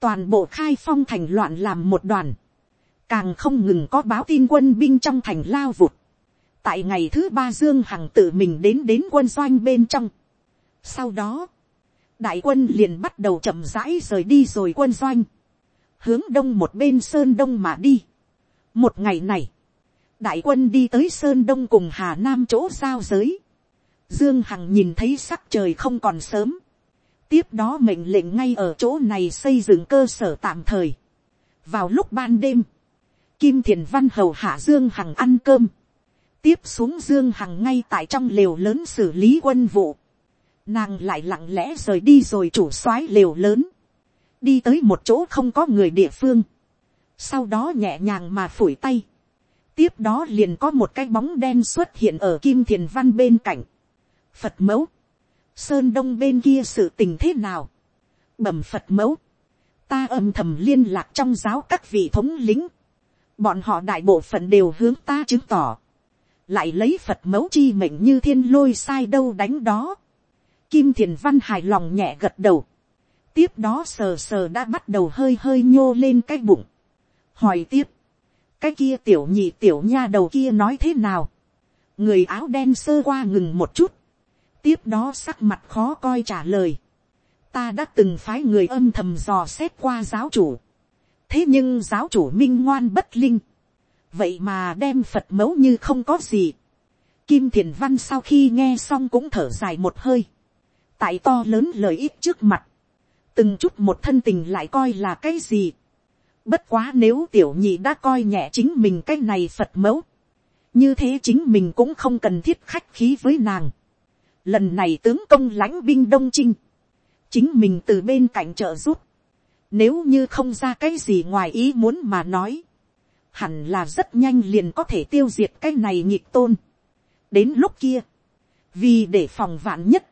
toàn bộ khai phong thành loạn làm một đoàn càng không ngừng có báo tin quân binh trong thành lao vụt. tại ngày thứ ba dương hằng tự mình đến đến quân doanh bên trong. sau đó, đại quân liền bắt đầu chậm rãi rời đi rồi quân doanh, hướng đông một bên sơn đông mà đi một ngày này, đại quân đi tới sơn đông cùng hà nam chỗ giao giới. dương hằng nhìn thấy sắc trời không còn sớm. tiếp đó mệnh lệnh ngay ở chỗ này xây dựng cơ sở tạm thời. vào lúc ban đêm, Kim Thiền Văn hầu hạ Dương Hằng ăn cơm. Tiếp xuống Dương Hằng ngay tại trong lều lớn xử lý quân vụ. Nàng lại lặng lẽ rời đi rồi chủ soái lều lớn. Đi tới một chỗ không có người địa phương. Sau đó nhẹ nhàng mà phủi tay. Tiếp đó liền có một cái bóng đen xuất hiện ở Kim Thiền Văn bên cạnh. Phật mẫu. Sơn Đông bên kia sự tình thế nào? Bẩm Phật mẫu. Ta âm thầm liên lạc trong giáo các vị thống lính bọn họ đại bộ phận đều hướng ta chứng tỏ, lại lấy phật mẫu chi mệnh như thiên lôi sai đâu đánh đó. Kim thiền văn hài lòng nhẹ gật đầu, tiếp đó sờ sờ đã bắt đầu hơi hơi nhô lên cái bụng, hỏi tiếp, cái kia tiểu nhị tiểu nha đầu kia nói thế nào, người áo đen sơ qua ngừng một chút, tiếp đó sắc mặt khó coi trả lời, ta đã từng phái người âm thầm dò xét qua giáo chủ, thế nhưng giáo chủ minh ngoan bất linh, vậy mà đem phật mẫu như không có gì. Kim thiền văn sau khi nghe xong cũng thở dài một hơi, tại to lớn lợi ích trước mặt, từng chút một thân tình lại coi là cái gì. Bất quá nếu tiểu nhị đã coi nhẹ chính mình cái này phật mẫu, như thế chính mình cũng không cần thiết khách khí với nàng. Lần này tướng công lãnh binh đông trinh, chính mình từ bên cạnh trợ giúp, nếu như không ra cái gì ngoài ý muốn mà nói. Hẳn là rất nhanh liền có thể tiêu diệt cái này nhịp tôn. Đến lúc kia. Vì để phòng vạn nhất.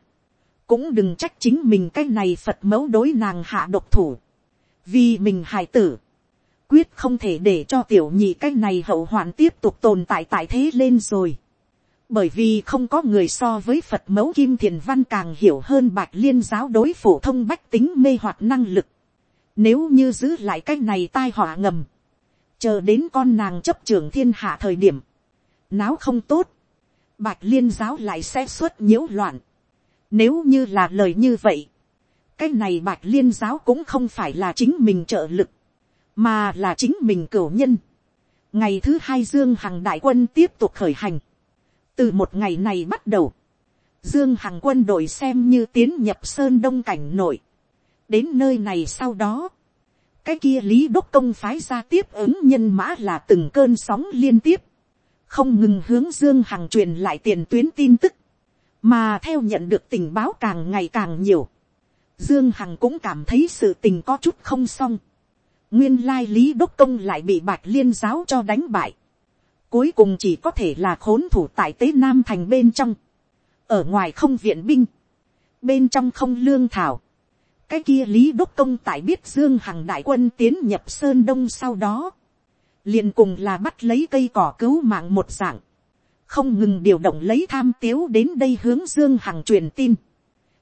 Cũng đừng trách chính mình cái này Phật mẫu đối nàng hạ độc thủ. Vì mình hài tử. Quyết không thể để cho tiểu nhị cái này hậu hoạn tiếp tục tồn tại tại thế lên rồi bởi vì không có người so với phật mẫu kim thiền văn càng hiểu hơn bạch liên giáo đối phổ thông bách tính mê hoặc năng lực. Nếu như giữ lại cái này tai họa ngầm. Chờ đến con nàng chấp trưởng thiên hạ thời điểm. Náo không tốt. Bạch liên giáo lại sẽ xuất nhiễu loạn. Nếu như là lời như vậy. Cái này bạch liên giáo cũng không phải là chính mình trợ lực. Mà là chính mình cửu nhân. Ngày thứ hai Dương Hằng đại quân tiếp tục khởi hành. Từ một ngày này bắt đầu. Dương Hằng quân đội xem như tiến nhập Sơn Đông Cảnh nội đến nơi này sau đó, cái kia lý đốc công phái ra tiếp ứng nhân mã là từng cơn sóng liên tiếp, không ngừng hướng dương hằng truyền lại tiền tuyến tin tức, mà theo nhận được tình báo càng ngày càng nhiều, dương hằng cũng cảm thấy sự tình có chút không xong, nguyên lai lý đốc công lại bị bạch liên giáo cho đánh bại, cuối cùng chỉ có thể là khốn thủ tại tế nam thành bên trong, ở ngoài không viện binh, bên trong không lương thảo, cái kia lý đốc công tại biết dương hằng đại quân tiến nhập sơn đông sau đó, liền cùng là bắt lấy cây cỏ cứu mạng một dạng, không ngừng điều động lấy tham tiếu đến đây hướng dương hằng truyền tin,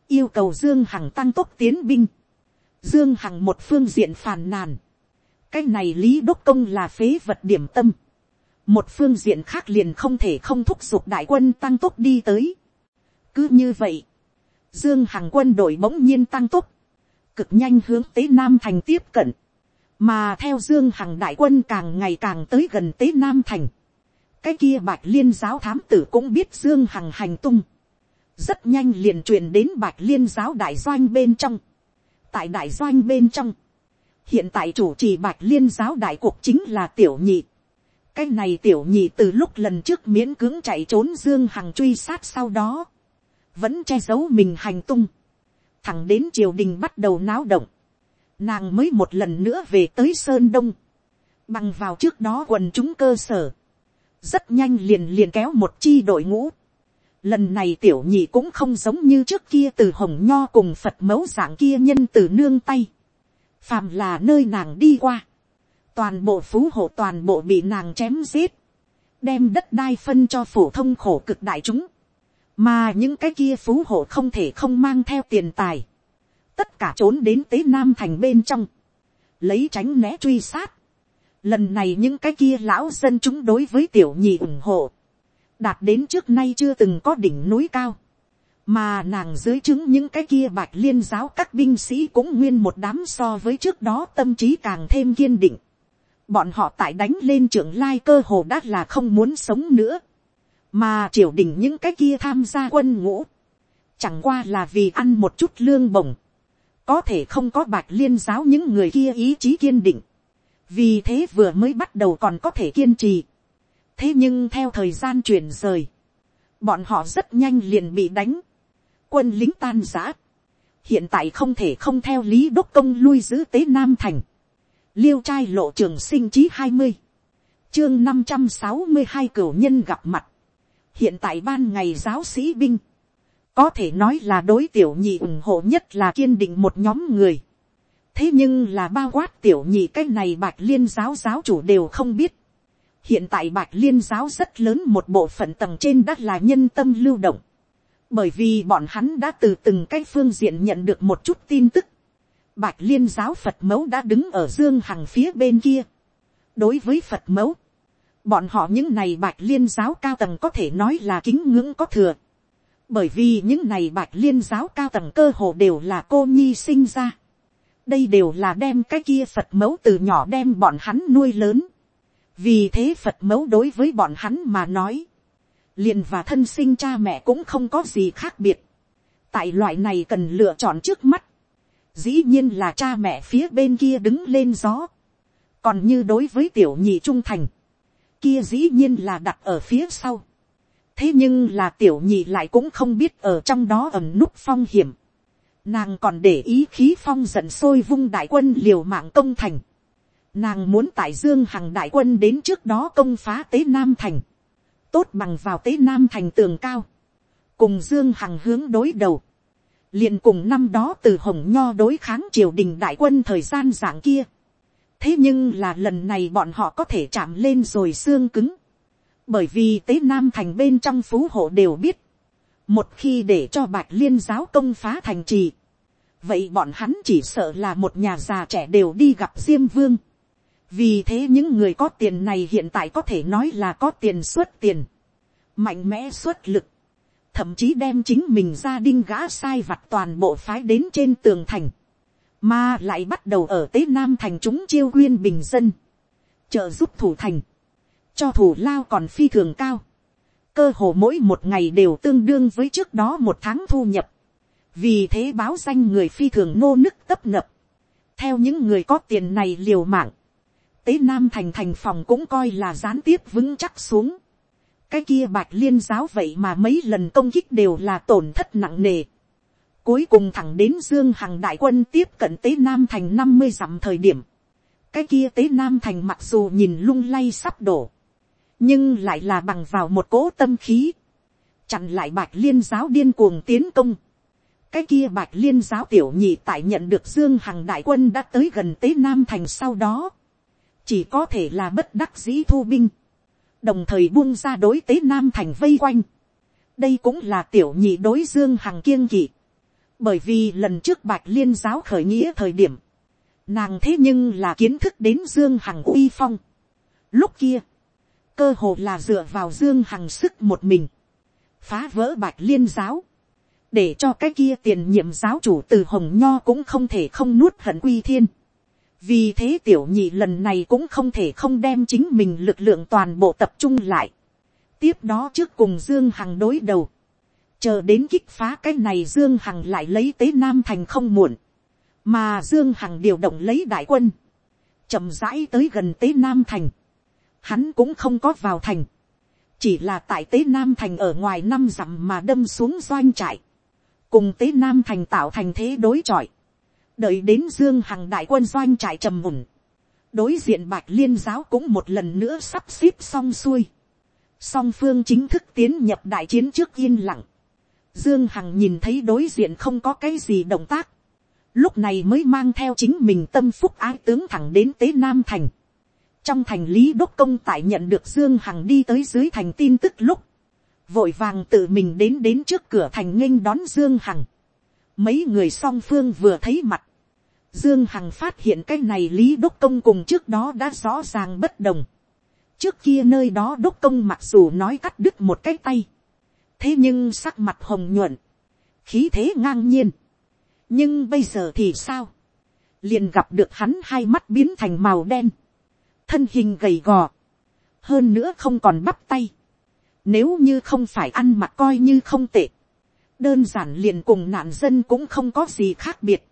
yêu cầu dương hằng tăng tốc tiến binh, dương hằng một phương diện phàn nàn, cái này lý đốc công là phế vật điểm tâm, một phương diện khác liền không thể không thúc giục đại quân tăng tốc đi tới. cứ như vậy, dương hằng quân đội bỗng nhiên tăng tốc, cực nhanh hướng tế nam thành tiếp cận, mà theo dương hằng đại quân càng ngày càng tới gần tế nam thành, cái kia bạch liên giáo thám tử cũng biết dương hằng hành tung, rất nhanh liền truyền đến bạch liên giáo đại doanh bên trong, tại đại doanh bên trong, hiện tại chủ trì bạch liên giáo đại cuộc chính là tiểu nhị, cái này tiểu nhị từ lúc lần trước miễn cưỡng chạy trốn dương hằng truy sát sau đó, vẫn che giấu mình hành tung, thẳng đến triều đình bắt đầu náo động, nàng mới một lần nữa về tới sơn đông, bằng vào trước đó quần chúng cơ sở, rất nhanh liền liền kéo một chi đội ngũ. Lần này tiểu nhị cũng không giống như trước kia từ hồng nho cùng Phật mẫu dạng kia nhân từ nương tay. Phàm là nơi nàng đi qua. Toàn bộ phú hộ toàn bộ bị nàng chém giết. Đem đất đai phân cho phổ thông khổ cực đại chúng. Mà những cái kia phú hộ không thể không mang theo tiền tài. Tất cả trốn đến tế Nam thành bên trong. Lấy tránh né truy sát Lần này những cái kia lão dân chúng đối với tiểu nhị ủng hộ. Đạt đến trước nay chưa từng có đỉnh núi cao. Mà nàng dưới chứng những cái kia bạch liên giáo các binh sĩ cũng nguyên một đám so với trước đó tâm trí càng thêm kiên định. Bọn họ tại đánh lên trưởng lai cơ hồ đã là không muốn sống nữa. Mà triều đình những cái kia tham gia quân ngũ. Chẳng qua là vì ăn một chút lương bổng. Có thể không có bạch liên giáo những người kia ý chí kiên định vì thế vừa mới bắt đầu còn có thể kiên trì. thế nhưng theo thời gian chuyển rời, bọn họ rất nhanh liền bị đánh, quân lính tan giã, hiện tại không thể không theo lý đốc công lui giữ tế nam thành, liêu trai lộ trường sinh chí hai mươi, chương năm trăm sáu mươi hai cửu nhân gặp mặt, hiện tại ban ngày giáo sĩ binh, có thể nói là đối tiểu nhị ủng hộ nhất là kiên định một nhóm người, thế nhưng là bao quát tiểu nhị cái này bạch liên giáo giáo chủ đều không biết. hiện tại bạch liên giáo rất lớn một bộ phận tầng trên đất là nhân tâm lưu động bởi vì bọn hắn đã từ từng cái phương diện nhận được một chút tin tức. bạch liên giáo phật mẫu đã đứng ở dương hằng phía bên kia. đối với phật mẫu, bọn họ những này bạch liên giáo cao tầng có thể nói là kính ngưỡng có thừa. bởi vì những này bạch liên giáo cao tầng cơ hồ đều là cô nhi sinh ra đây đều là đem cái kia phật mẫu từ nhỏ đem bọn hắn nuôi lớn. vì thế phật mẫu đối với bọn hắn mà nói, liền và thân sinh cha mẹ cũng không có gì khác biệt. tại loại này cần lựa chọn trước mắt, dĩ nhiên là cha mẹ phía bên kia đứng lên gió. còn như đối với tiểu nhị trung thành, kia dĩ nhiên là đặt ở phía sau. thế nhưng là tiểu nhị lại cũng không biết ở trong đó ẩm núp phong hiểm Nàng còn để ý khí phong giận sôi vung đại quân liều mạng công thành. Nàng muốn tại Dương Hằng đại quân đến trước đó công phá tế Nam Thành. Tốt bằng vào tế Nam Thành tường cao. Cùng Dương Hằng hướng đối đầu. liền cùng năm đó từ Hồng Nho đối kháng triều đình đại quân thời gian dạng kia. Thế nhưng là lần này bọn họ có thể chạm lên rồi xương cứng. Bởi vì tế Nam Thành bên trong phú hộ đều biết một khi để cho bạch liên giáo công phá thành trì, vậy bọn hắn chỉ sợ là một nhà già trẻ đều đi gặp diêm vương vì thế những người có tiền này hiện tại có thể nói là có tiền xuất tiền, mạnh mẽ xuất lực, thậm chí đem chính mình gia đinh gã sai vặt toàn bộ phái đến trên tường thành, mà lại bắt đầu ở tế nam thành chúng chiêu quyên bình dân, trợ giúp thủ thành, cho thủ lao còn phi thường cao, cơ hồ mỗi một ngày đều tương đương với trước đó một tháng thu nhập, vì thế báo danh người phi thường nô nức tấp nập, theo những người có tiền này liều mạng, tế nam thành thành phòng cũng coi là gián tiếp vững chắc xuống, cái kia bạch liên giáo vậy mà mấy lần công kích đều là tổn thất nặng nề, cuối cùng thẳng đến dương hằng đại quân tiếp cận tế nam thành năm mươi dặm thời điểm, cái kia tế nam thành mặc dù nhìn lung lay sắp đổ, nhưng lại là bằng vào một cỗ tâm khí, chặn lại bạch liên giáo điên cuồng tiến công, cái kia bạch liên giáo tiểu nhị tại nhận được dương hằng đại quân đã tới gần tế nam thành sau đó, chỉ có thể là bất đắc dĩ thu binh, đồng thời buông ra đối tế nam thành vây quanh. đây cũng là tiểu nhị đối dương hằng kiêng kỵ, bởi vì lần trước bạch liên giáo khởi nghĩa thời điểm, nàng thế nhưng là kiến thức đến dương hằng uy phong. lúc kia, cơ hồ là dựa vào dương hằng sức một mình, phá vỡ bạch liên giáo, để cho cái kia tiền nhiệm giáo chủ từ hồng nho cũng không thể không nuốt hận quy thiên vì thế tiểu nhị lần này cũng không thể không đem chính mình lực lượng toàn bộ tập trung lại. tiếp đó trước cùng dương hằng đối đầu, chờ đến kích phá cái này dương hằng lại lấy tế nam thành không muộn, mà dương hằng điều động lấy đại quân, chậm rãi tới gần tế nam thành, hắn cũng không có vào thành, chỉ là tại tế nam thành ở ngoài năm dặm mà đâm xuống doanh trại, cùng tế nam thành tạo thành thế đối chọi, đợi đến dương hằng đại quân doanh trại trầm ổn đối diện bạch liên giáo cũng một lần nữa sắp xếp xong xuôi, song phương chính thức tiến nhập đại chiến trước yên lặng, dương hằng nhìn thấy đối diện không có cái gì động tác, lúc này mới mang theo chính mình tâm phúc ái tướng thẳng đến tế nam thành, trong thành lý đốc công tại nhận được dương hằng đi tới dưới thành tin tức lúc, vội vàng tự mình đến đến trước cửa thành nghênh đón dương hằng mấy người song phương vừa thấy mặt, dương hằng phát hiện cái này lý đốc công cùng trước đó đã rõ ràng bất đồng. trước kia nơi đó đốc công mặc dù nói cắt đứt một cái tay, thế nhưng sắc mặt hồng nhuận, khí thế ngang nhiên. nhưng bây giờ thì sao, liền gặp được hắn hai mắt biến thành màu đen, thân hình gầy gò, hơn nữa không còn bắp tay, nếu như không phải ăn mặc coi như không tệ, đơn giản liền cùng nạn dân cũng không có gì khác biệt.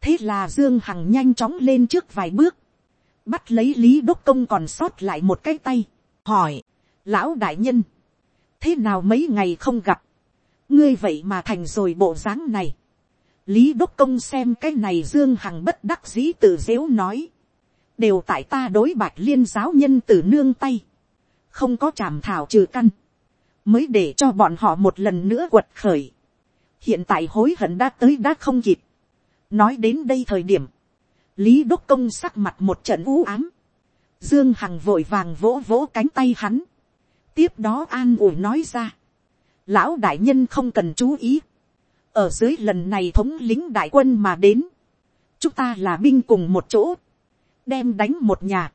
thế là dương hằng nhanh chóng lên trước vài bước, bắt lấy lý đốc công còn sót lại một cái tay, hỏi, lão đại nhân, thế nào mấy ngày không gặp, ngươi vậy mà thành rồi bộ dáng này. lý đốc công xem cái này dương hằng bất đắc dĩ tự dếu nói, đều tại ta đối bạch liên giáo nhân từ nương tay, không có chàm thảo trừ căn, mới để cho bọn họ một lần nữa quật khởi hiện tại hối hận đã tới đã không kịp. nói đến đây thời điểm, lý đốc công sắc mặt một trận u ám, dương hằng vội vàng vỗ vỗ cánh tay hắn, tiếp đó an ủi nói ra, lão đại nhân không cần chú ý, ở dưới lần này thống lính đại quân mà đến, chúng ta là binh cùng một chỗ, đem đánh một nhà,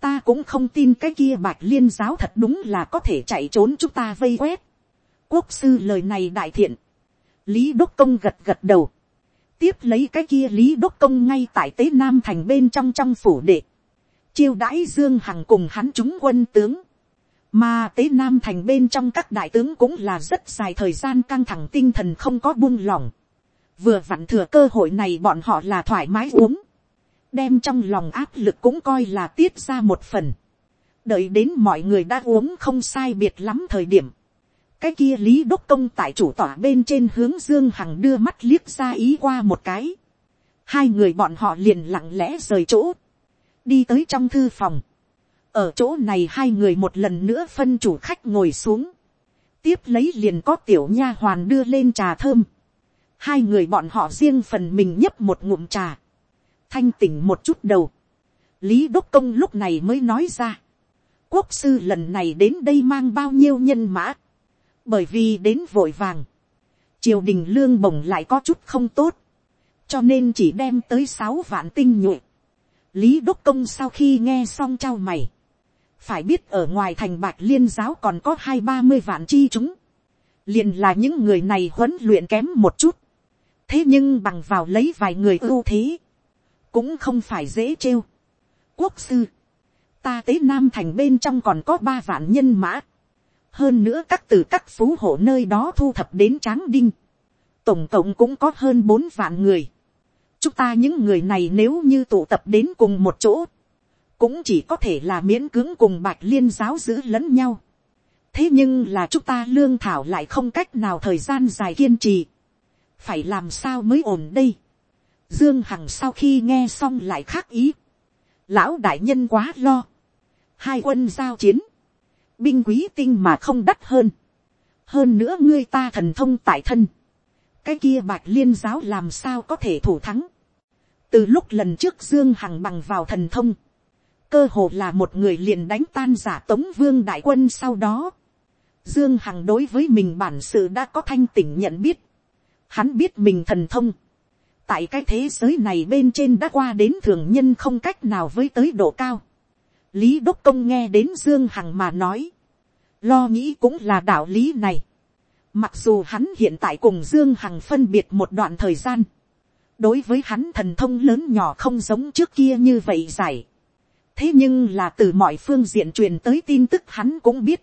ta cũng không tin cái kia bạch liên giáo thật đúng là có thể chạy trốn chúng ta vây quét. quốc sư lời này đại thiện, lý đốc công gật gật đầu, tiếp lấy cái kia lý đốc công ngay tại tế nam thành bên trong trong phủ đệ, chiêu đãi dương hằng cùng hắn chúng quân tướng, mà tế nam thành bên trong các đại tướng cũng là rất dài thời gian căng thẳng tinh thần không có buông lỏng, vừa vặn thừa cơ hội này bọn họ là thoải mái uống, đem trong lòng áp lực cũng coi là tiết ra một phần. đợi đến mọi người đã uống không sai biệt lắm thời điểm cái kia lý đốc công tại chủ tỏa bên trên hướng dương hằng đưa mắt liếc ra ý qua một cái. hai người bọn họ liền lặng lẽ rời chỗ. đi tới trong thư phòng. ở chỗ này hai người một lần nữa phân chủ khách ngồi xuống. tiếp lấy liền có tiểu nha hoàn đưa lên trà thơm. hai người bọn họ riêng phần mình nhấp một ngụm trà thanh tỉnh một chút đầu. lý đốc công lúc này mới nói ra. quốc sư lần này đến đây mang bao nhiêu nhân mã bởi vì đến vội vàng. triều đình lương bổng lại có chút không tốt. cho nên chỉ đem tới sáu vạn tinh nhuệ. lý đốc công sau khi nghe xong trao mày. phải biết ở ngoài thành bạc liên giáo còn có hai ba mươi vạn chi chúng. liền là những người này huấn luyện kém một chút thế nhưng bằng vào lấy vài người ưu thế, cũng không phải dễ trêu. quốc sư, ta tế nam thành bên trong còn có ba vạn nhân mã, hơn nữa các từ các phú hộ nơi đó thu thập đến tráng đinh, tổng cộng cũng có hơn bốn vạn người. chúng ta những người này nếu như tụ tập đến cùng một chỗ, cũng chỉ có thể là miễn cưỡng cùng bạch liên giáo giữ lẫn nhau. thế nhưng là chúng ta lương thảo lại không cách nào thời gian dài kiên trì. phải làm sao mới ổn đây. Dương Hằng sau khi nghe xong lại khác ý. Lão đại nhân quá lo. Hai quân giao chiến. Binh quý tinh mà không đắt hơn. Hơn nữa ngươi ta thần thông tại thân. Cái kia bạch liên giáo làm sao có thể thủ thắng. Từ lúc lần trước Dương Hằng bằng vào thần thông. Cơ hồ là một người liền đánh tan giả tống vương đại quân sau đó. Dương Hằng đối với mình bản sự đã có thanh tỉnh nhận biết. Hắn biết mình thần thông tại cái thế giới này bên trên đã qua đến thường nhân không cách nào với tới độ cao lý đốc công nghe đến dương hằng mà nói, lo nghĩ cũng là đạo lý này. mặc dù hắn hiện tại cùng dương hằng phân biệt một đoạn thời gian, đối với hắn thần thông lớn nhỏ không giống trước kia như vậy giải. thế nhưng là từ mọi phương diện truyền tới tin tức hắn cũng biết.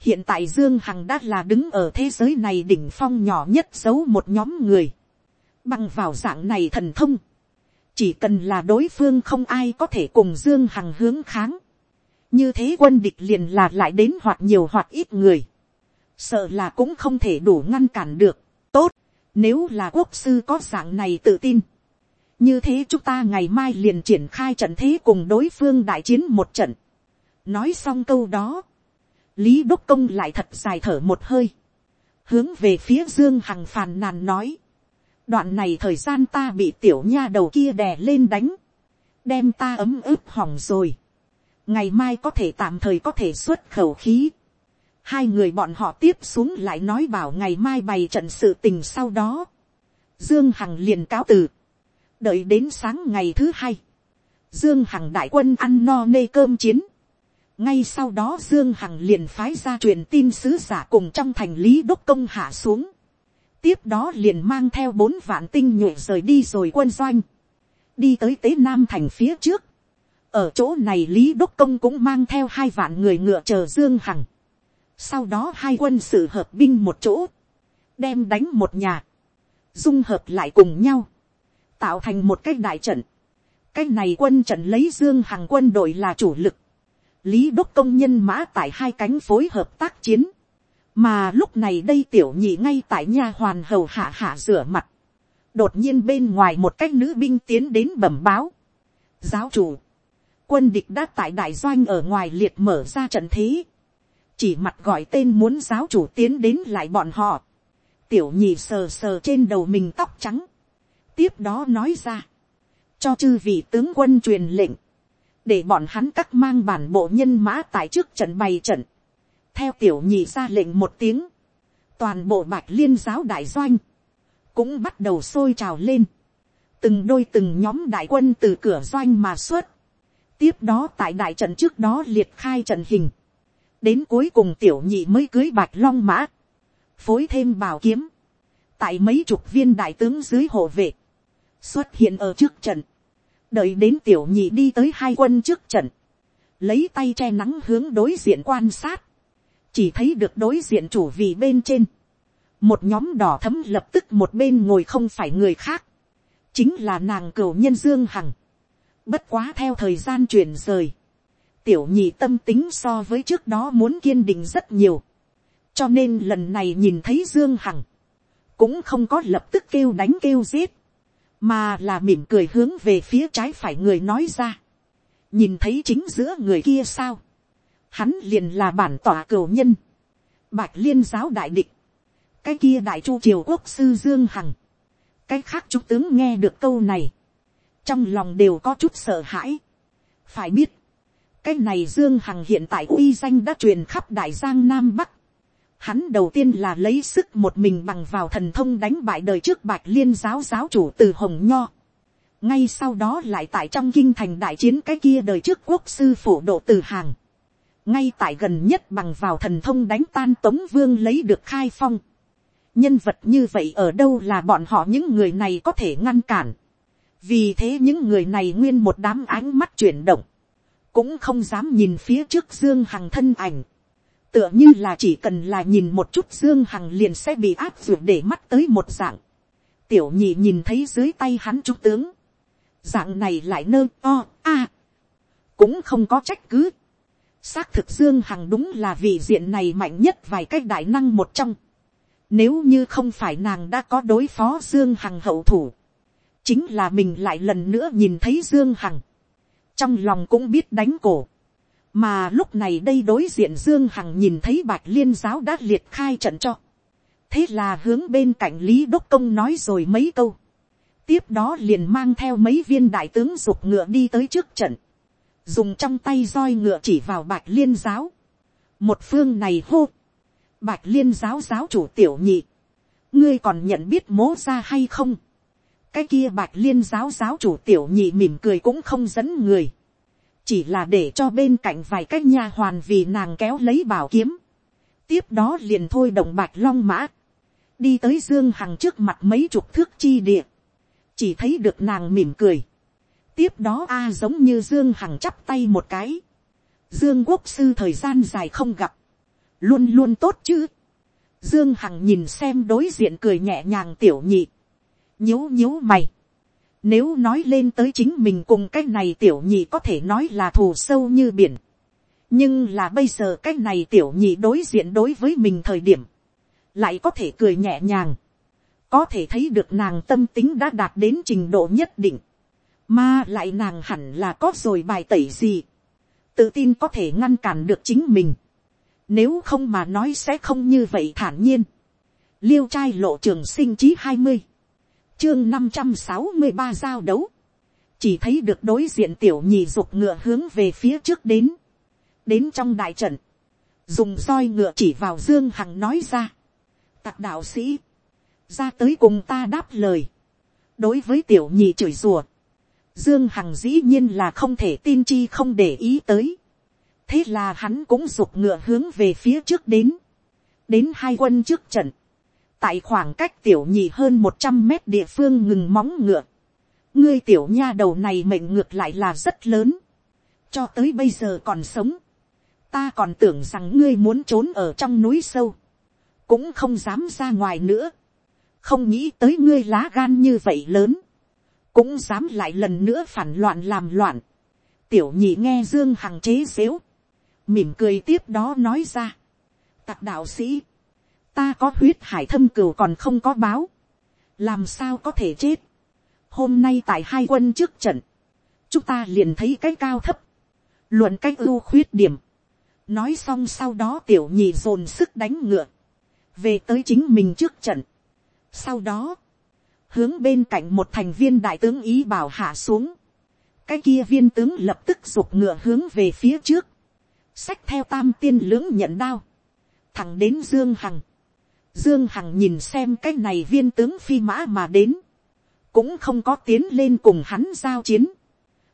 hiện tại dương hằng đã là đứng ở thế giới này đỉnh phong nhỏ nhất giấu một nhóm người, bằng vào dạng này thần thông, chỉ cần là đối phương không ai có thể cùng dương hằng hướng kháng, như thế quân địch liền là lại đến hoặc nhiều hoặc ít người, sợ là cũng không thể đủ ngăn cản được, tốt, nếu là quốc sư có dạng này tự tin, như thế chúng ta ngày mai liền triển khai trận thế cùng đối phương đại chiến một trận. nói xong câu đó, lý đốc công lại thật dài thở một hơi, hướng về phía dương hằng phàn nàn nói, đoạn này thời gian ta bị tiểu nha đầu kia đè lên đánh, đem ta ấm ức hỏng rồi, ngày mai có thể tạm thời có thể xuất khẩu khí, hai người bọn họ tiếp xuống lại nói bảo ngày mai bày trận sự tình sau đó, dương hằng liền cáo từ, đợi đến sáng ngày thứ hai, dương hằng đại quân ăn no nê cơm chiến, ngay sau đó dương hằng liền phái ra truyền tin sứ giả cùng trong thành lý đốc công hạ xuống, tiếp đó liền mang theo bốn vạn tinh nhuệ rời đi rồi quân doanh, đi tới tế nam thành phía trước, ở chỗ này lý đốc công cũng mang theo hai vạn người ngựa chờ dương hằng, sau đó hai quân sự hợp binh một chỗ, đem đánh một nhà, dung hợp lại cùng nhau, tạo thành một cái đại trận. cái này quân trận lấy dương hằng quân đội là chủ lực, lý đốc công nhân mã tại hai cánh phối hợp tác chiến, mà lúc này đây tiểu nhị ngay tại nhà hoàn hầu hạ hạ rửa mặt, đột nhiên bên ngoài một cách nữ binh tiến đến bẩm báo, giáo chủ, quân địch đã tại đại doanh ở ngoài liệt mở ra trận thế, chỉ mặt gọi tên muốn giáo chủ tiến đến lại bọn họ, tiểu nhị sờ sờ trên đầu mình tóc trắng, tiếp đó nói ra, cho chư vị tướng quân truyền lệnh, để bọn hắn cắt mang bản bộ nhân mã tại trước trận bày trận, theo tiểu nhị ra lệnh một tiếng, toàn bộ bạch liên giáo đại doanh, cũng bắt đầu sôi trào lên, từng đôi từng nhóm đại quân từ cửa doanh mà xuất, tiếp đó tại đại trận trước đó liệt khai trận hình, đến cuối cùng tiểu nhị mới cưới bạch long mã, phối thêm bào kiếm, tại mấy chục viên đại tướng dưới hộ vệ, xuất hiện ở trước trận, đợi đến tiểu nhị đi tới hai quân trước trận, lấy tay che nắng hướng đối diện quan sát, chỉ thấy được đối diện chủ vị bên trên, một nhóm đỏ thấm lập tức một bên ngồi không phải người khác, chính là nàng cửu nhân dương hằng, bất quá theo thời gian chuyển rời, tiểu nhị tâm tính so với trước đó muốn kiên định rất nhiều, cho nên lần này nhìn thấy dương hằng, cũng không có lập tức kêu đánh kêu giết, mà là mỉm cười hướng về phía trái phải người nói ra, nhìn thấy chính giữa người kia sao, hắn liền là bản tỏa cửu nhân, bạch liên giáo đại địch, cái kia đại chu triều quốc sư dương hằng, cái khác chú tướng nghe được câu này, trong lòng đều có chút sợ hãi. phải biết, cái này dương hằng hiện tại uy danh đã truyền khắp đại giang nam bắc, Hắn đầu tiên là lấy sức một mình bằng vào thần thông đánh bại đời trước bạch liên giáo giáo chủ từ Hồng Nho. Ngay sau đó lại tại trong kinh thành đại chiến cái kia đời trước quốc sư phổ độ từ hàng. Ngay tại gần nhất bằng vào thần thông đánh tan Tống Vương lấy được khai phong. Nhân vật như vậy ở đâu là bọn họ những người này có thể ngăn cản. Vì thế những người này nguyên một đám ánh mắt chuyển động. Cũng không dám nhìn phía trước Dương Hằng thân ảnh tựa như là chỉ cần là nhìn một chút dương hằng liền sẽ bị áp dụng để mắt tới một dạng. tiểu nhị nhìn thấy dưới tay hắn trung tướng. dạng này lại nơ o a. cũng không có trách cứ xác thực dương hằng đúng là vị diện này mạnh nhất vài cách đại năng một trong. nếu như không phải nàng đã có đối phó dương hằng hậu thủ. chính là mình lại lần nữa nhìn thấy dương hằng. trong lòng cũng biết đánh cổ mà lúc này đây đối diện dương hằng nhìn thấy bạch liên giáo đã liệt khai trận cho. thế là hướng bên cạnh lý đốc công nói rồi mấy câu. tiếp đó liền mang theo mấy viên đại tướng dục ngựa đi tới trước trận dùng trong tay roi ngựa chỉ vào bạch liên giáo. một phương này hô. bạch liên giáo giáo chủ tiểu nhị. ngươi còn nhận biết mố ra hay không. cái kia bạch liên giáo giáo chủ tiểu nhị mỉm cười cũng không dẫn người chỉ là để cho bên cạnh vài cái nha hoàn vì nàng kéo lấy bảo kiếm, tiếp đó liền thôi động bạch long mã, đi tới dương hằng trước mặt mấy chục thước chi địa, chỉ thấy được nàng mỉm cười, tiếp đó a giống như dương hằng chắp tay một cái, dương quốc sư thời gian dài không gặp, luôn luôn tốt chứ. Dương Hằng nhìn xem đối diện cười nhẹ nhàng tiểu nhị. nhíu nhíu mày. Nếu nói lên tới chính mình cùng cái này tiểu nhị có thể nói là thù sâu như biển. Nhưng là bây giờ cái này tiểu nhị đối diện đối với mình thời điểm. Lại có thể cười nhẹ nhàng. Có thể thấy được nàng tâm tính đã đạt đến trình độ nhất định. Mà lại nàng hẳn là có rồi bài tẩy gì. Tự tin có thể ngăn cản được chính mình. Nếu không mà nói sẽ không như vậy thản nhiên. Liêu trai lộ trường sinh chí hai mươi chương năm trăm sáu mươi ba giao đấu. Chỉ thấy được đối diện tiểu nhì dục ngựa hướng về phía trước đến. Đến trong đại trận. Dùng roi ngựa chỉ vào Dương Hằng nói ra. Tặc đạo sĩ. Ra tới cùng ta đáp lời. Đối với tiểu nhì chửi rùa. Dương Hằng dĩ nhiên là không thể tin chi không để ý tới. Thế là hắn cũng dục ngựa hướng về phía trước đến. Đến hai quân trước trận tại khoảng cách tiểu nhị hơn một trăm mét địa phương ngừng móng ngựa. ngươi tiểu nha đầu này mệnh ngược lại là rất lớn. cho tới bây giờ còn sống. ta còn tưởng rằng ngươi muốn trốn ở trong núi sâu. cũng không dám ra ngoài nữa. không nghĩ tới ngươi lá gan như vậy lớn cũng dám lại lần nữa phản loạn làm loạn. tiểu nhị nghe dương hằng chế xếu. mỉm cười tiếp đó nói ra. tặc đạo sĩ ta có huyết hải thâm cừu còn không có báo, làm sao có thể chết. hôm nay tại hai quân trước trận, chúng ta liền thấy cái cao thấp, luận cái ưu khuyết điểm, nói xong sau đó tiểu nhị dồn sức đánh ngựa, về tới chính mình trước trận. sau đó, hướng bên cạnh một thành viên đại tướng ý bảo hạ xuống, cái kia viên tướng lập tức giục ngựa hướng về phía trước, sách theo tam tiên lưỡng nhận đao, thẳng đến dương hằng, Dương Hằng nhìn xem cái này viên tướng phi mã mà đến. Cũng không có tiến lên cùng hắn giao chiến.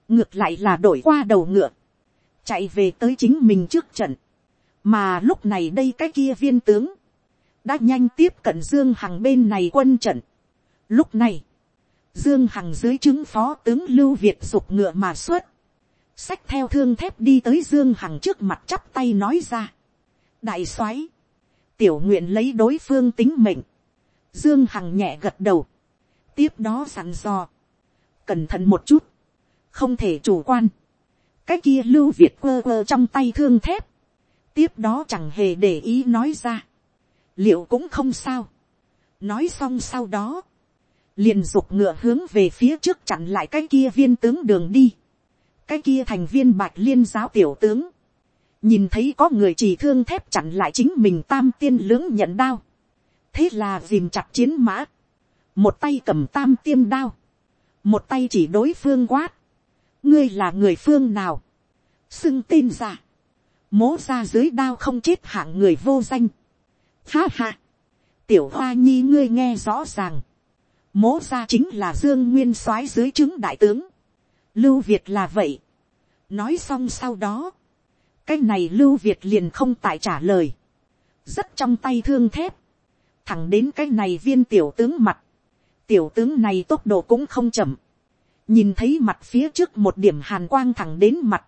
Ngược lại là đổi qua đầu ngựa. Chạy về tới chính mình trước trận. Mà lúc này đây cái kia viên tướng. Đã nhanh tiếp cận Dương Hằng bên này quân trận. Lúc này. Dương Hằng dưới chứng phó tướng Lưu Việt dục ngựa mà xuất. Xách theo thương thép đi tới Dương Hằng trước mặt chắp tay nói ra. Đại soái, tiểu nguyện lấy đối phương tính mệnh. Dương Hằng nhẹ gật đầu. Tiếp đó sẵn dò. Cẩn thận một chút. Không thể chủ quan. Cái kia lưu Việt quơ quơ trong tay thương thép. Tiếp đó chẳng hề để ý nói ra. Liệu cũng không sao. Nói xong sau đó. Liền dục ngựa hướng về phía trước chặn lại cái kia viên tướng đường đi. Cái kia thành viên bạch liên giáo tiểu tướng. Nhìn thấy có người chỉ thương thép chặn lại chính mình tam tiên lưỡng nhận đao, thế là dìm chặt chiến mã, một tay cầm tam tiêm đao, một tay chỉ đối phương quát, ngươi là người phương nào, xưng tên ra, mố ra dưới đao không chết hạng người vô danh, ha ha, tiểu hoa nhi ngươi nghe rõ ràng, mố ra chính là dương nguyên soái dưới chứng đại tướng, lưu việt là vậy, nói xong sau đó, cái này lưu việt liền không tại trả lời, rất trong tay thương thép, thẳng đến cái này viên tiểu tướng mặt, tiểu tướng này tốc độ cũng không chậm, nhìn thấy mặt phía trước một điểm hàn quang thẳng đến mặt,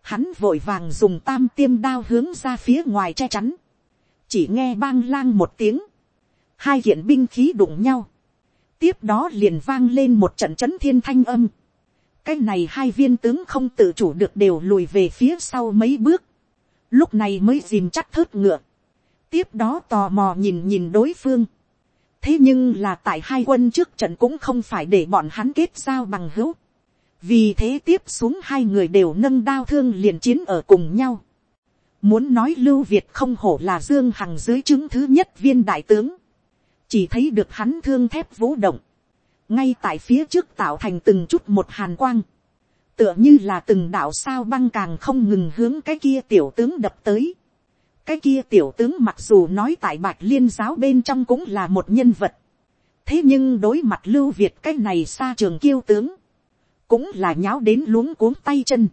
hắn vội vàng dùng tam tiêm đao hướng ra phía ngoài che chắn, chỉ nghe bang lang một tiếng, hai hiện binh khí đụng nhau, tiếp đó liền vang lên một trận c h ấ n thiên thanh âm, cái này hai viên tướng không tự chủ được đều lùi về phía sau mấy bước, lúc này mới dìm chắc thớt ngựa, tiếp đó tò mò nhìn nhìn đối phương, thế nhưng là tại hai quân trước trận cũng không phải để bọn hắn kết giao bằng hữu, vì thế tiếp xuống hai người đều nâng đao thương liền chiến ở cùng nhau, muốn nói lưu việt không hổ là dương hằng dưới chứng thứ nhất viên đại tướng, chỉ thấy được hắn thương thép vũ động, ngay tại phía trước tạo thành từng chút một hàn quang, tựa như là từng đạo sao băng càng không ngừng hướng cái kia tiểu tướng đập tới. cái kia tiểu tướng mặc dù nói tại bạch liên giáo bên trong cũng là một nhân vật, thế nhưng đối mặt lưu việt cái này xa trường kiêu tướng, cũng là nháo đến luống cuống tay chân,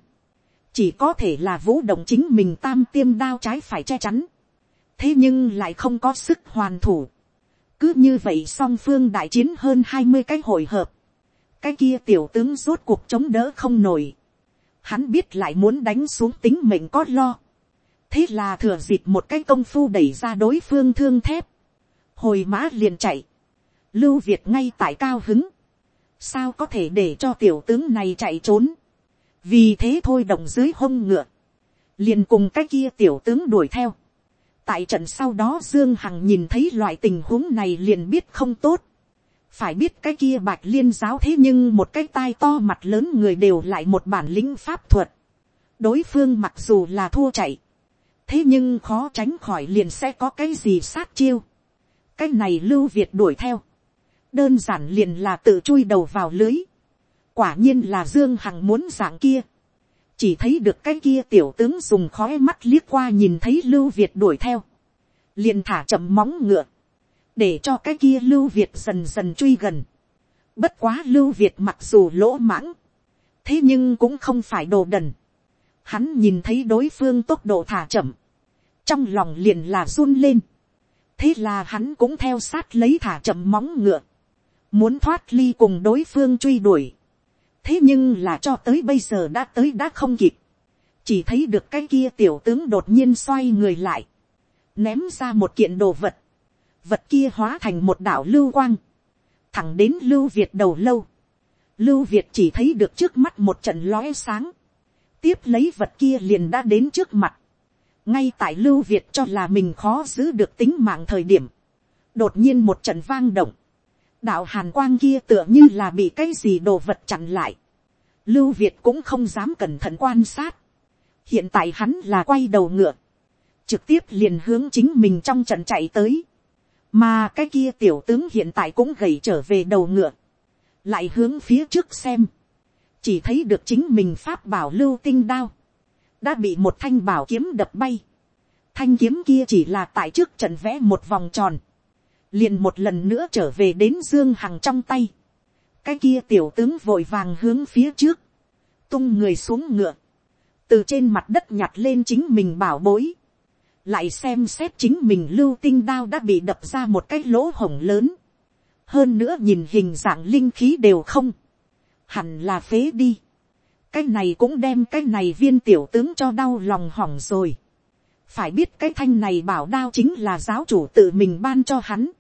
chỉ có thể là vũ động chính mình tam tiêm đao trái phải che chắn, thế nhưng lại không có sức hoàn thủ, cứ như vậy song phương đại chiến hơn hai mươi cái hồi hợp. Cái kia tiểu tướng rốt cuộc chống đỡ không nổi. Hắn biết lại muốn đánh xuống tính mình có lo. thế là thừa dịp một cái công phu đẩy ra đối phương thương thép, hồi mã liền chạy, lưu việt ngay tại cao hứng, sao có thể để cho tiểu tướng này chạy trốn, vì thế thôi động dưới hông ngựa, liền cùng cái kia tiểu tướng đuổi theo tại trận sau đó dương hằng nhìn thấy loại tình huống này liền biết không tốt, phải biết cái kia bạch liên giáo thế nhưng một cái tai to mặt lớn người đều lại một bản lĩnh pháp thuật, đối phương mặc dù là thua chạy, thế nhưng khó tránh khỏi liền sẽ có cái gì sát chiêu. cái này lưu việt đuổi theo, đơn giản liền là tự chui đầu vào lưới. quả nhiên là dương hằng muốn dạng kia chỉ thấy được cái kia tiểu tướng dùng khói mắt liếc qua nhìn thấy lưu việt đuổi theo. liền thả chậm móng ngựa. để cho cái kia lưu việt dần dần truy gần. bất quá lưu việt mặc dù lỗ mãng. thế nhưng cũng không phải đồ đần. hắn nhìn thấy đối phương tốc độ thả chậm. trong lòng liền là run lên. thế là hắn cũng theo sát lấy thả chậm móng ngựa muốn thoát ly cùng đối phương truy đuổi thế nhưng là cho tới bây giờ đã tới đã không kịp. chỉ thấy được cái kia tiểu tướng đột nhiên xoay người lại, ném ra một kiện đồ vật. vật kia hóa thành một đảo lưu quang, thẳng đến lưu việt đầu lâu. lưu việt chỉ thấy được trước mắt một trận lóe sáng, tiếp lấy vật kia liền đã đến trước mặt. ngay tại lưu việt cho là mình khó giữ được tính mạng thời điểm, đột nhiên một trận vang động, đạo hàn quang kia tựa như là bị cái gì đồ vật chặn lại. lưu việt cũng không dám cẩn thận quan sát. hiện tại hắn là quay đầu ngựa, trực tiếp liền hướng chính mình trong trận chạy tới. mà cái kia tiểu tướng hiện tại cũng gầy trở về đầu ngựa, lại hướng phía trước xem, chỉ thấy được chính mình pháp bảo lưu tinh đao, đã bị một thanh bảo kiếm đập bay. thanh kiếm kia chỉ là tại trước trận vẽ một vòng tròn, liền một lần nữa trở về đến dương hằng trong tay. cái kia tiểu tướng vội vàng hướng phía trước, tung người xuống ngựa, từ trên mặt đất nhặt lên chính mình bảo bối, lại xem xét chính mình lưu tinh đao đã bị đập ra một cái lỗ hổng lớn, hơn nữa nhìn hình dạng linh khí đều không, hẳn là phế đi, cái này cũng đem cái này viên tiểu tướng cho đau lòng hỏng rồi, phải biết cái thanh này bảo đao chính là giáo chủ tự mình ban cho hắn,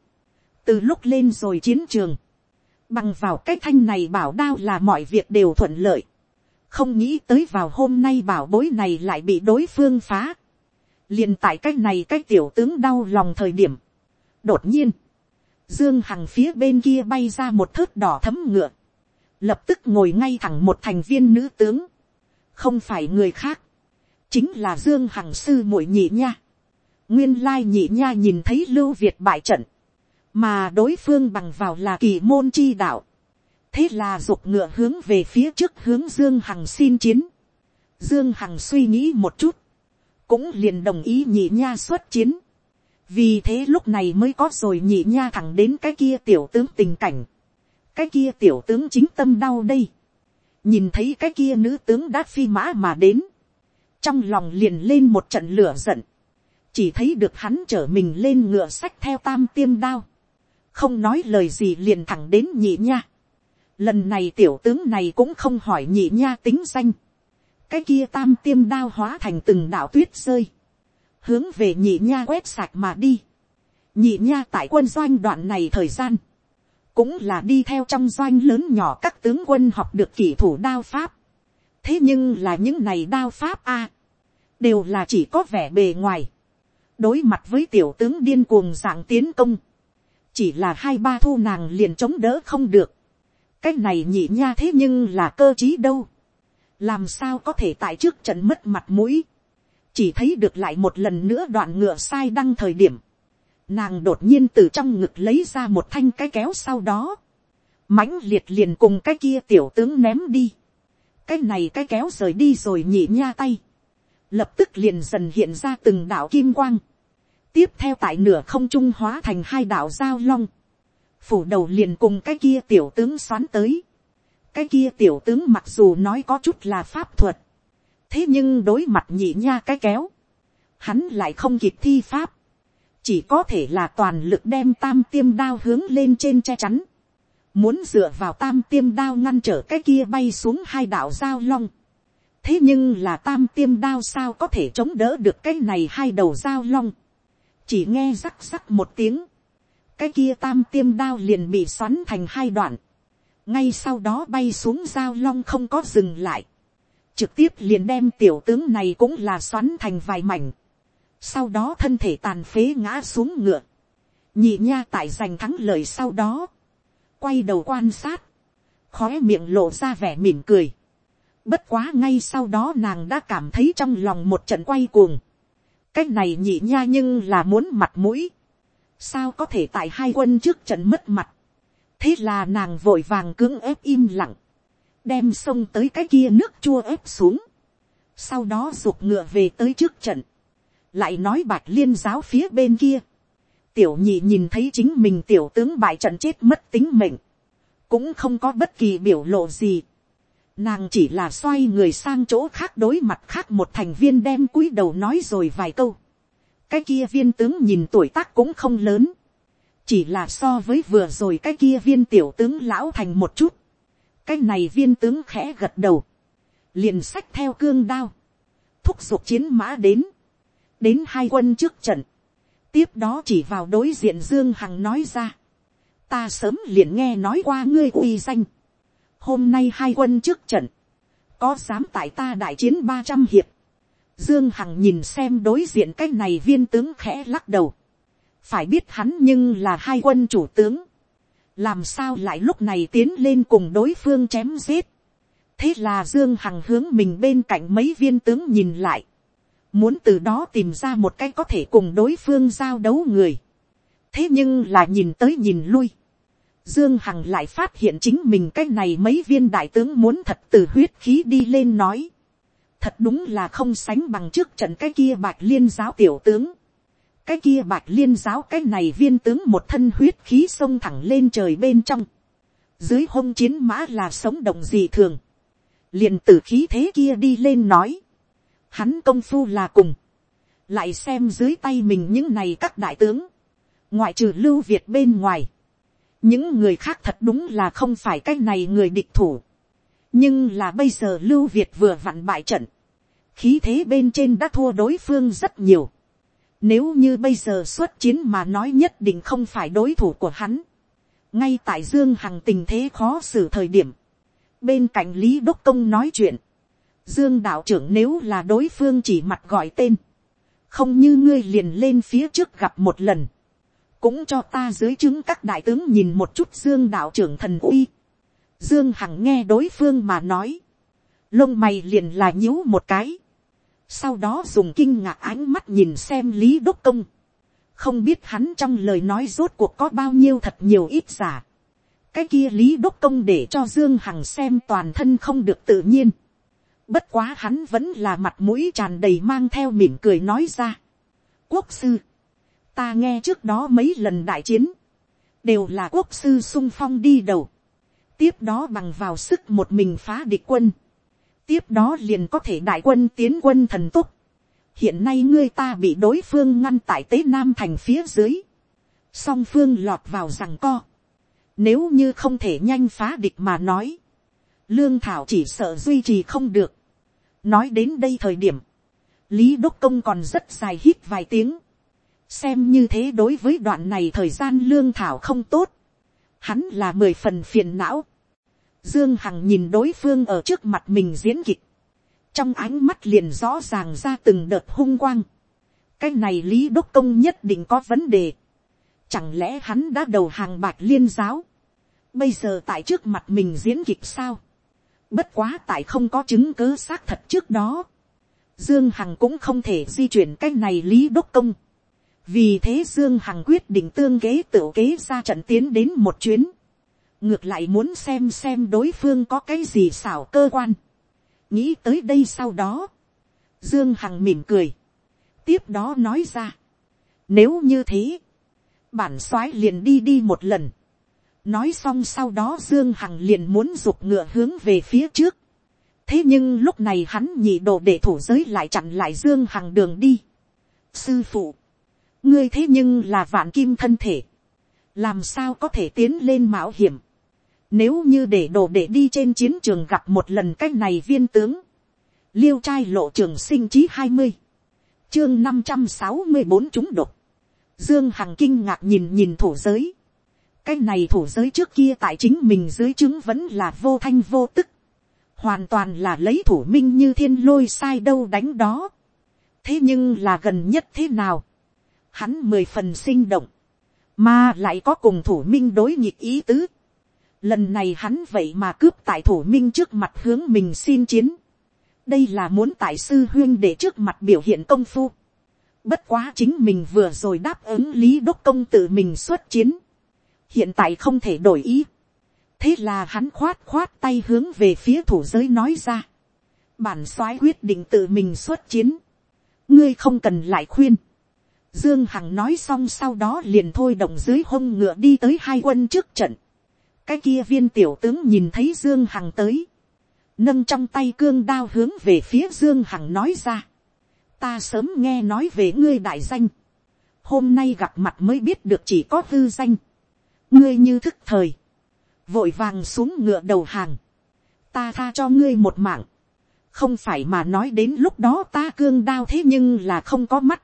từ lúc lên rồi chiến trường, bằng vào cái thanh này bảo đao là mọi việc đều thuận lợi, không nghĩ tới vào hôm nay bảo bối này lại bị đối phương phá, liền tại cái này cái tiểu tướng đau lòng thời điểm, đột nhiên, dương hằng phía bên kia bay ra một thớt đỏ thấm ngựa, lập tức ngồi ngay thẳng một thành viên nữ tướng, không phải người khác, chính là dương hằng sư muội nhị nha, nguyên lai nhị nha nhìn thấy lưu việt bại trận, mà đối phương bằng vào là kỳ môn chi đạo, thế là giục ngựa hướng về phía trước hướng dương hằng xin chiến, dương hằng suy nghĩ một chút, cũng liền đồng ý nhị nha xuất chiến, vì thế lúc này mới có rồi nhị nha thẳng đến cái kia tiểu tướng tình cảnh, cái kia tiểu tướng chính tâm đau đây, nhìn thấy cái kia nữ tướng đã phi mã mà đến, trong lòng liền lên một trận lửa giận, chỉ thấy được hắn trở mình lên ngựa sách theo tam tiêm đao, không nói lời gì liền thẳng đến nhị nha. Lần này tiểu tướng này cũng không hỏi nhị nha tính danh. Cái kia tam tiêm đao hóa thành từng đạo tuyết rơi. Hướng về nhị nha quét sạch mà đi. Nhị nha tại quân doanh đoạn này thời gian. Cũng là đi theo trong doanh lớn nhỏ các tướng quân học được kỹ thủ đao pháp. Thế nhưng là những này đao pháp a Đều là chỉ có vẻ bề ngoài. Đối mặt với tiểu tướng điên cuồng dạng tiến công chỉ là hai ba thu nàng liền chống đỡ không được. cái này nhị nha thế nhưng là cơ t r í đâu. làm sao có thể tại trước trận mất mặt mũi. chỉ thấy được lại một lần nữa đoạn ngựa sai đăng thời điểm. nàng đột nhiên từ trong ngực lấy ra một thanh cái kéo sau đó. mãnh liệt liền cùng cái kia tiểu tướng ném đi. cái này cái kéo rời đi rồi nhị nha tay. lập tức liền dần hiện ra từng đạo kim quang tiếp theo tại nửa không trung hóa thành hai đạo giao long, phủ đầu liền cùng cái kia tiểu tướng xoán tới, cái kia tiểu tướng mặc dù nói có chút là pháp thuật, thế nhưng đối mặt nhị nha cái kéo, hắn lại không kịp thi pháp, chỉ có thể là toàn lực đem tam tiêm đao hướng lên trên che chắn, muốn dựa vào tam tiêm đao ngăn trở cái kia bay xuống hai đạo giao long, thế nhưng là tam tiêm đao sao có thể chống đỡ được cái này hai đầu dao long, chỉ nghe rắc rắc một tiếng, cái kia tam tiêm đao liền bị xoắn thành hai đoạn, ngay sau đó bay xuống giao long không có dừng lại, trực tiếp liền đem tiểu tướng này cũng là xoắn thành vài mảnh, sau đó thân thể tàn phế ngã xuống ngựa, nhị nha tại giành thắng lời sau đó, quay đầu quan sát, khói miệng lộ ra vẻ mỉm cười, bất quá ngay sau đó nàng đã cảm thấy trong lòng một trận quay cuồng, cái này nhị nha nhưng là muốn mặt mũi, sao có thể tại hai quân trước trận mất mặt, thế là nàng vội vàng cưỡng ép im lặng, đem sông tới cái kia nước chua ép xuống, sau đó r ngựa về tới trước trận, lại nói bạch liên giáo phía bên kia, tiểu nhị nhìn thấy chính mình tiểu tướng bại trận chết mất tính mệnh, cũng không có bất kỳ biểu lộ gì, nàng chỉ là xoay người sang chỗ khác đối mặt khác một thành viên đem cúi đầu nói rồi vài câu, cái kia viên tướng nhìn tuổi tác cũng không lớn, chỉ là so với vừa rồi cái kia viên tiểu tướng lão thành một chút, cái này viên tướng khẽ gật đầu, liền sách theo cương đao, thúc giục chiến mã đến, đến hai quân trước trận, tiếp đó chỉ vào đối diện dương hằng nói ra, ta sớm liền nghe nói qua ngươi uy danh, hôm nay hai quân trước trận, có dám tại ta đại chiến ba trăm hiệp, dương hằng nhìn xem đối diện cái này viên tướng khẽ lắc đầu, phải biết hắn nhưng là hai quân chủ tướng, làm sao lại lúc này tiến lên cùng đối phương chém giết. thế là dương hằng hướng mình bên cạnh mấy viên tướng nhìn lại, muốn từ đó tìm ra một cái có thể cùng đối phương giao đấu người. thế nhưng là nhìn tới nhìn lui, dương hằng lại phát hiện chính mình cái này mấy viên đại tướng muốn thật từ huyết khí đi lên nói. thật đúng là không sánh bằng trước trận cái kia bạch liên giáo tiểu tướng cái kia bạch liên giáo cái này viên tướng một thân huyết khí xông thẳng lên trời bên trong. Dưới hông chiến mã là sống động gì thường. liền từ khí thế kia đi lên nói. Hắn công phu là cùng. Lại xem dưới tay mình những này các đại tướng. Ngoại trừ lưu Việt bên ngoài. Những người khác thật đúng là không phải cái này người địch thủ. Nhưng là bây giờ lưu Việt vừa vặn bại trận. Khí thế bên trên đã thua đối phương rất nhiều nếu như bây giờ xuất chiến mà nói nhất định không phải đối thủ của hắn. Ngay tại Dương Hằng tình thế khó xử thời điểm. Bên cạnh Lý Đốc Công nói chuyện. Dương đạo trưởng nếu là đối phương chỉ mặt gọi tên. Không như ngươi liền lên phía trước gặp một lần. Cũng cho ta dưới chứng các đại tướng nhìn một chút Dương đạo trưởng thần uy. Dương Hằng nghe đối phương mà nói. Lông mày liền là nhíu một cái sau đó dùng kinh ngạc ánh mắt nhìn xem lý đốc công, không biết hắn trong lời nói rốt cuộc có bao nhiêu thật nhiều ít giả. cái kia lý đốc công để cho dương hằng xem toàn thân không được tự nhiên. bất quá hắn vẫn là mặt mũi tràn đầy mang theo mỉm cười nói ra. quốc sư, ta nghe trước đó mấy lần đại chiến, đều là quốc sư sung phong đi đầu. tiếp đó bằng vào sức một mình phá địch quân tiếp đó liền có thể đại quân tiến quân thần túc. hiện nay ngươi ta bị đối phương ngăn tại tế nam thành phía dưới. song phương lọt vào rằng co. nếu như không thể nhanh phá địch mà nói, lương thảo chỉ sợ duy trì không được. nói đến đây thời điểm, lý đốc công còn rất dài hít vài tiếng xem như thế đối với đoạn này thời gian lương thảo không tốt. hắn là mười phần phiền não Dương Hằng nhìn đối phương ở trước mặt mình diễn kịch. Trong ánh mắt liền rõ ràng ra từng đợt hung quang. Cái này Lý Đốc Công nhất định có vấn đề. Chẳng lẽ hắn đã đầu hàng bạch liên giáo. Bây giờ tại trước mặt mình diễn kịch sao. Bất quá tại không có chứng cứ xác thật trước đó. Dương Hằng cũng không thể di chuyển cái này Lý Đốc Công. Vì thế Dương Hằng quyết định tương kế tự kế ra trận tiến đến một chuyến. Ngược lại muốn xem xem đối phương có cái gì xảo cơ quan. nghĩ tới đây sau đó, dương hằng mỉm cười, tiếp đó nói ra, nếu như thế, bản soái liền đi đi một lần, nói xong sau đó dương hằng liền muốn giục ngựa hướng về phía trước, thế nhưng lúc này hắn nhị đồ để thủ giới lại chặn lại dương hằng đường đi. sư phụ, ngươi thế nhưng là vạn kim thân thể, làm sao có thể tiến lên mạo hiểm, nếu như để đồ để đi trên chiến trường gặp một lần cách này viên tướng. liêu trai lộ trường sinh chí hai mươi, chương năm trăm sáu mươi bốn chúng độc, dương hằng kinh ngạc nhìn nhìn thủ giới, cái này thủ giới trước kia tại chính mình dưới chứng vẫn là vô thanh vô tức, hoàn toàn là lấy thủ minh như thiên lôi sai đâu đánh đó. thế nhưng là gần nhất thế nào, hắn mười phần sinh động, mà lại có cùng thủ minh đối nghịch ý tứ. lần này hắn vậy mà cướp tại thủ minh trước mặt hướng mình xin chiến. đây là muốn tại sư huyên để trước mặt biểu hiện công phu. bất quá chính mình vừa rồi đáp ứng lý đốc công tự mình xuất chiến. hiện tại không thể đổi ý thế là hắn khoát khoát tay hướng về phía thủ giới nói ra. bản soái quyết định tự mình xuất chiến. ngươi không cần lại khuyên dương hằng nói xong sau đó liền thôi động dưới hông ngựa đi tới hai quân trước trận. cái kia viên tiểu tướng nhìn thấy dương hằng tới. nâng trong tay cương đao hướng về phía dương hằng nói ra. ta sớm nghe nói về ngươi đại danh. hôm nay gặp mặt mới biết được chỉ có hư danh. ngươi như thức thời vội vàng xuống ngựa đầu hàng, ta tha cho ngươi một mạng, không phải mà nói đến lúc đó ta cương đao thế nhưng là không có mắt,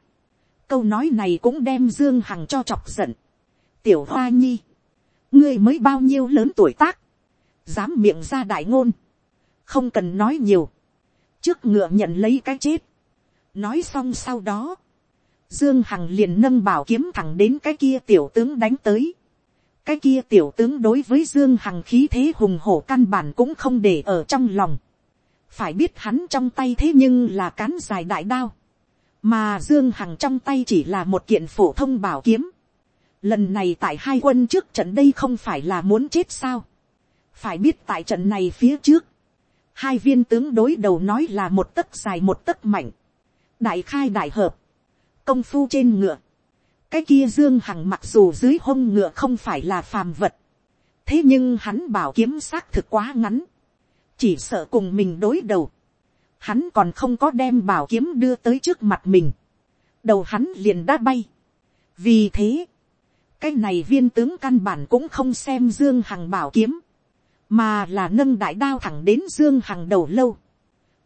câu nói này cũng đem dương hằng cho chọc giận, tiểu hoa nhi, ngươi mới bao nhiêu lớn tuổi tác, dám miệng ra đại ngôn, không cần nói nhiều, trước ngựa nhận lấy cái chết, nói xong sau đó, dương hằng liền nâng bảo kiếm thẳng đến cái kia tiểu tướng đánh tới, cái kia tiểu tướng đối với dương hằng khí thế hùng hổ căn bản cũng không để ở trong lòng. phải biết hắn trong tay thế nhưng là cán dài đại đao mà dương hằng trong tay chỉ là một kiện phổ thông bảo kiếm. lần này tại hai quân trước trận đây không phải là muốn chết sao. phải biết tại trận này phía trước, hai viên tướng đối đầu nói là một tấc dài một tấc mạnh. đại khai đại hợp, công phu trên ngựa, cái kia dương hằng mặc dù dưới hông ngựa không phải là phàm vật, thế nhưng hắn bảo kiếm xác thực quá ngắn, chỉ sợ cùng mình đối đầu, hắn còn không có đem bảo kiếm đưa tới trước mặt mình, đầu hắn liền đã bay. vì thế, cái này viên tướng căn bản cũng không xem dương hằng bảo kiếm, mà là nâng đại đao thẳng đến dương hằng đầu lâu.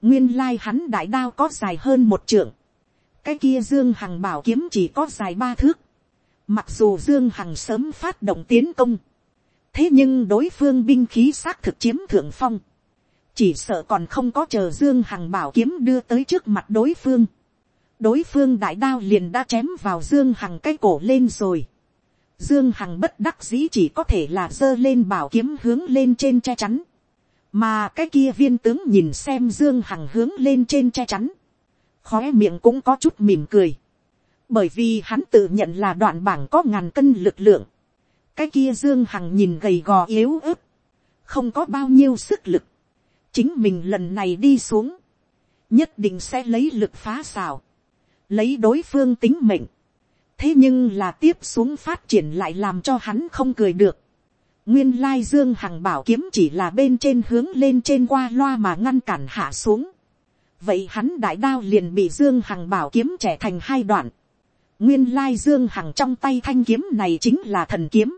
nguyên lai hắn đại đao có dài hơn một trượng, cái kia dương hằng bảo kiếm chỉ có dài ba thước. mặc dù dương hằng sớm phát động tiến công, thế nhưng đối phương binh khí xác thực chiếm thượng phong, chỉ sợ còn không có chờ dương hằng bảo kiếm đưa tới trước mặt đối phương. đối phương đại đao liền đã chém vào dương hằng cái cổ lên rồi. dương hằng bất đắc dĩ chỉ có thể là giơ lên bảo kiếm hướng lên trên che chắn. mà cái kia viên tướng nhìn xem dương hằng hướng lên trên che chắn khóe miệng cũng có chút mỉm cười, bởi vì hắn tự nhận là đoạn bảng có ngàn cân lực lượng, cái kia dương hằng nhìn gầy gò yếu ớt, không có bao nhiêu sức lực, chính mình lần này đi xuống, nhất định sẽ lấy lực phá xào, lấy đối phương tính mệnh, thế nhưng là tiếp xuống phát triển lại làm cho hắn không cười được, nguyên lai dương hằng bảo kiếm chỉ là bên trên hướng lên trên qua loa mà ngăn cản hạ xuống, vậy hắn đại đao liền bị dương hằng bảo kiếm trẻ thành hai đoạn. nguyên lai dương hằng trong tay thanh kiếm này chính là thần kiếm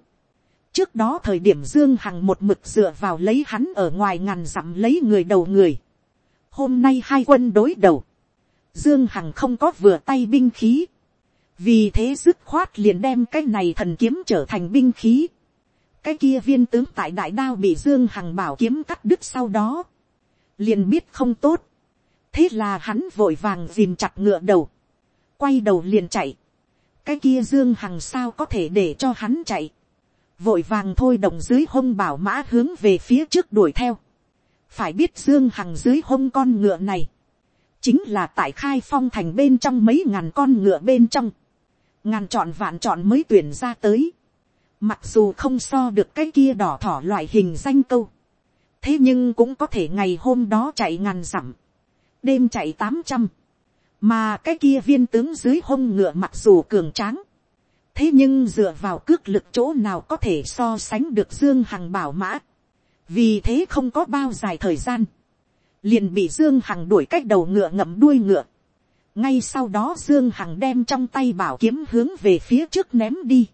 trước đó thời điểm dương hằng một mực dựa vào lấy hắn ở ngoài ngàn dặm lấy người đầu người. hôm nay hai quân đối đầu. dương hằng không có vừa tay binh khí. vì thế dứt khoát liền đem cái này thần kiếm trở thành binh khí. cái kia viên tướng tại đại đao bị dương hằng bảo kiếm cắt đứt sau đó. liền biết không tốt thế là hắn vội vàng dìm chặt ngựa đầu, quay đầu liền chạy, cái kia dương hằng sao có thể để cho hắn chạy, vội vàng thôi động dưới hông bảo mã hướng về phía trước đuổi theo, phải biết dương hằng dưới hông con ngựa này, chính là tại khai phong thành bên trong mấy ngàn con ngựa bên trong, ngàn chọn vạn chọn mới tuyển ra tới, mặc dù không so được cái kia đỏ thỏ loại hình danh câu, thế nhưng cũng có thể ngày hôm đó chạy ngàn dặm, đêm chạy tám trăm, mà cái kia viên tướng dưới hông ngựa mặc dù cường tráng, thế nhưng dựa vào cước lực chỗ nào có thể so sánh được dương hằng bảo mã, vì thế không có bao dài thời gian, liền bị dương hằng đuổi cách đầu ngựa ngậm đuôi ngựa, ngay sau đó dương hằng đem trong tay bảo kiếm hướng về phía trước ném đi,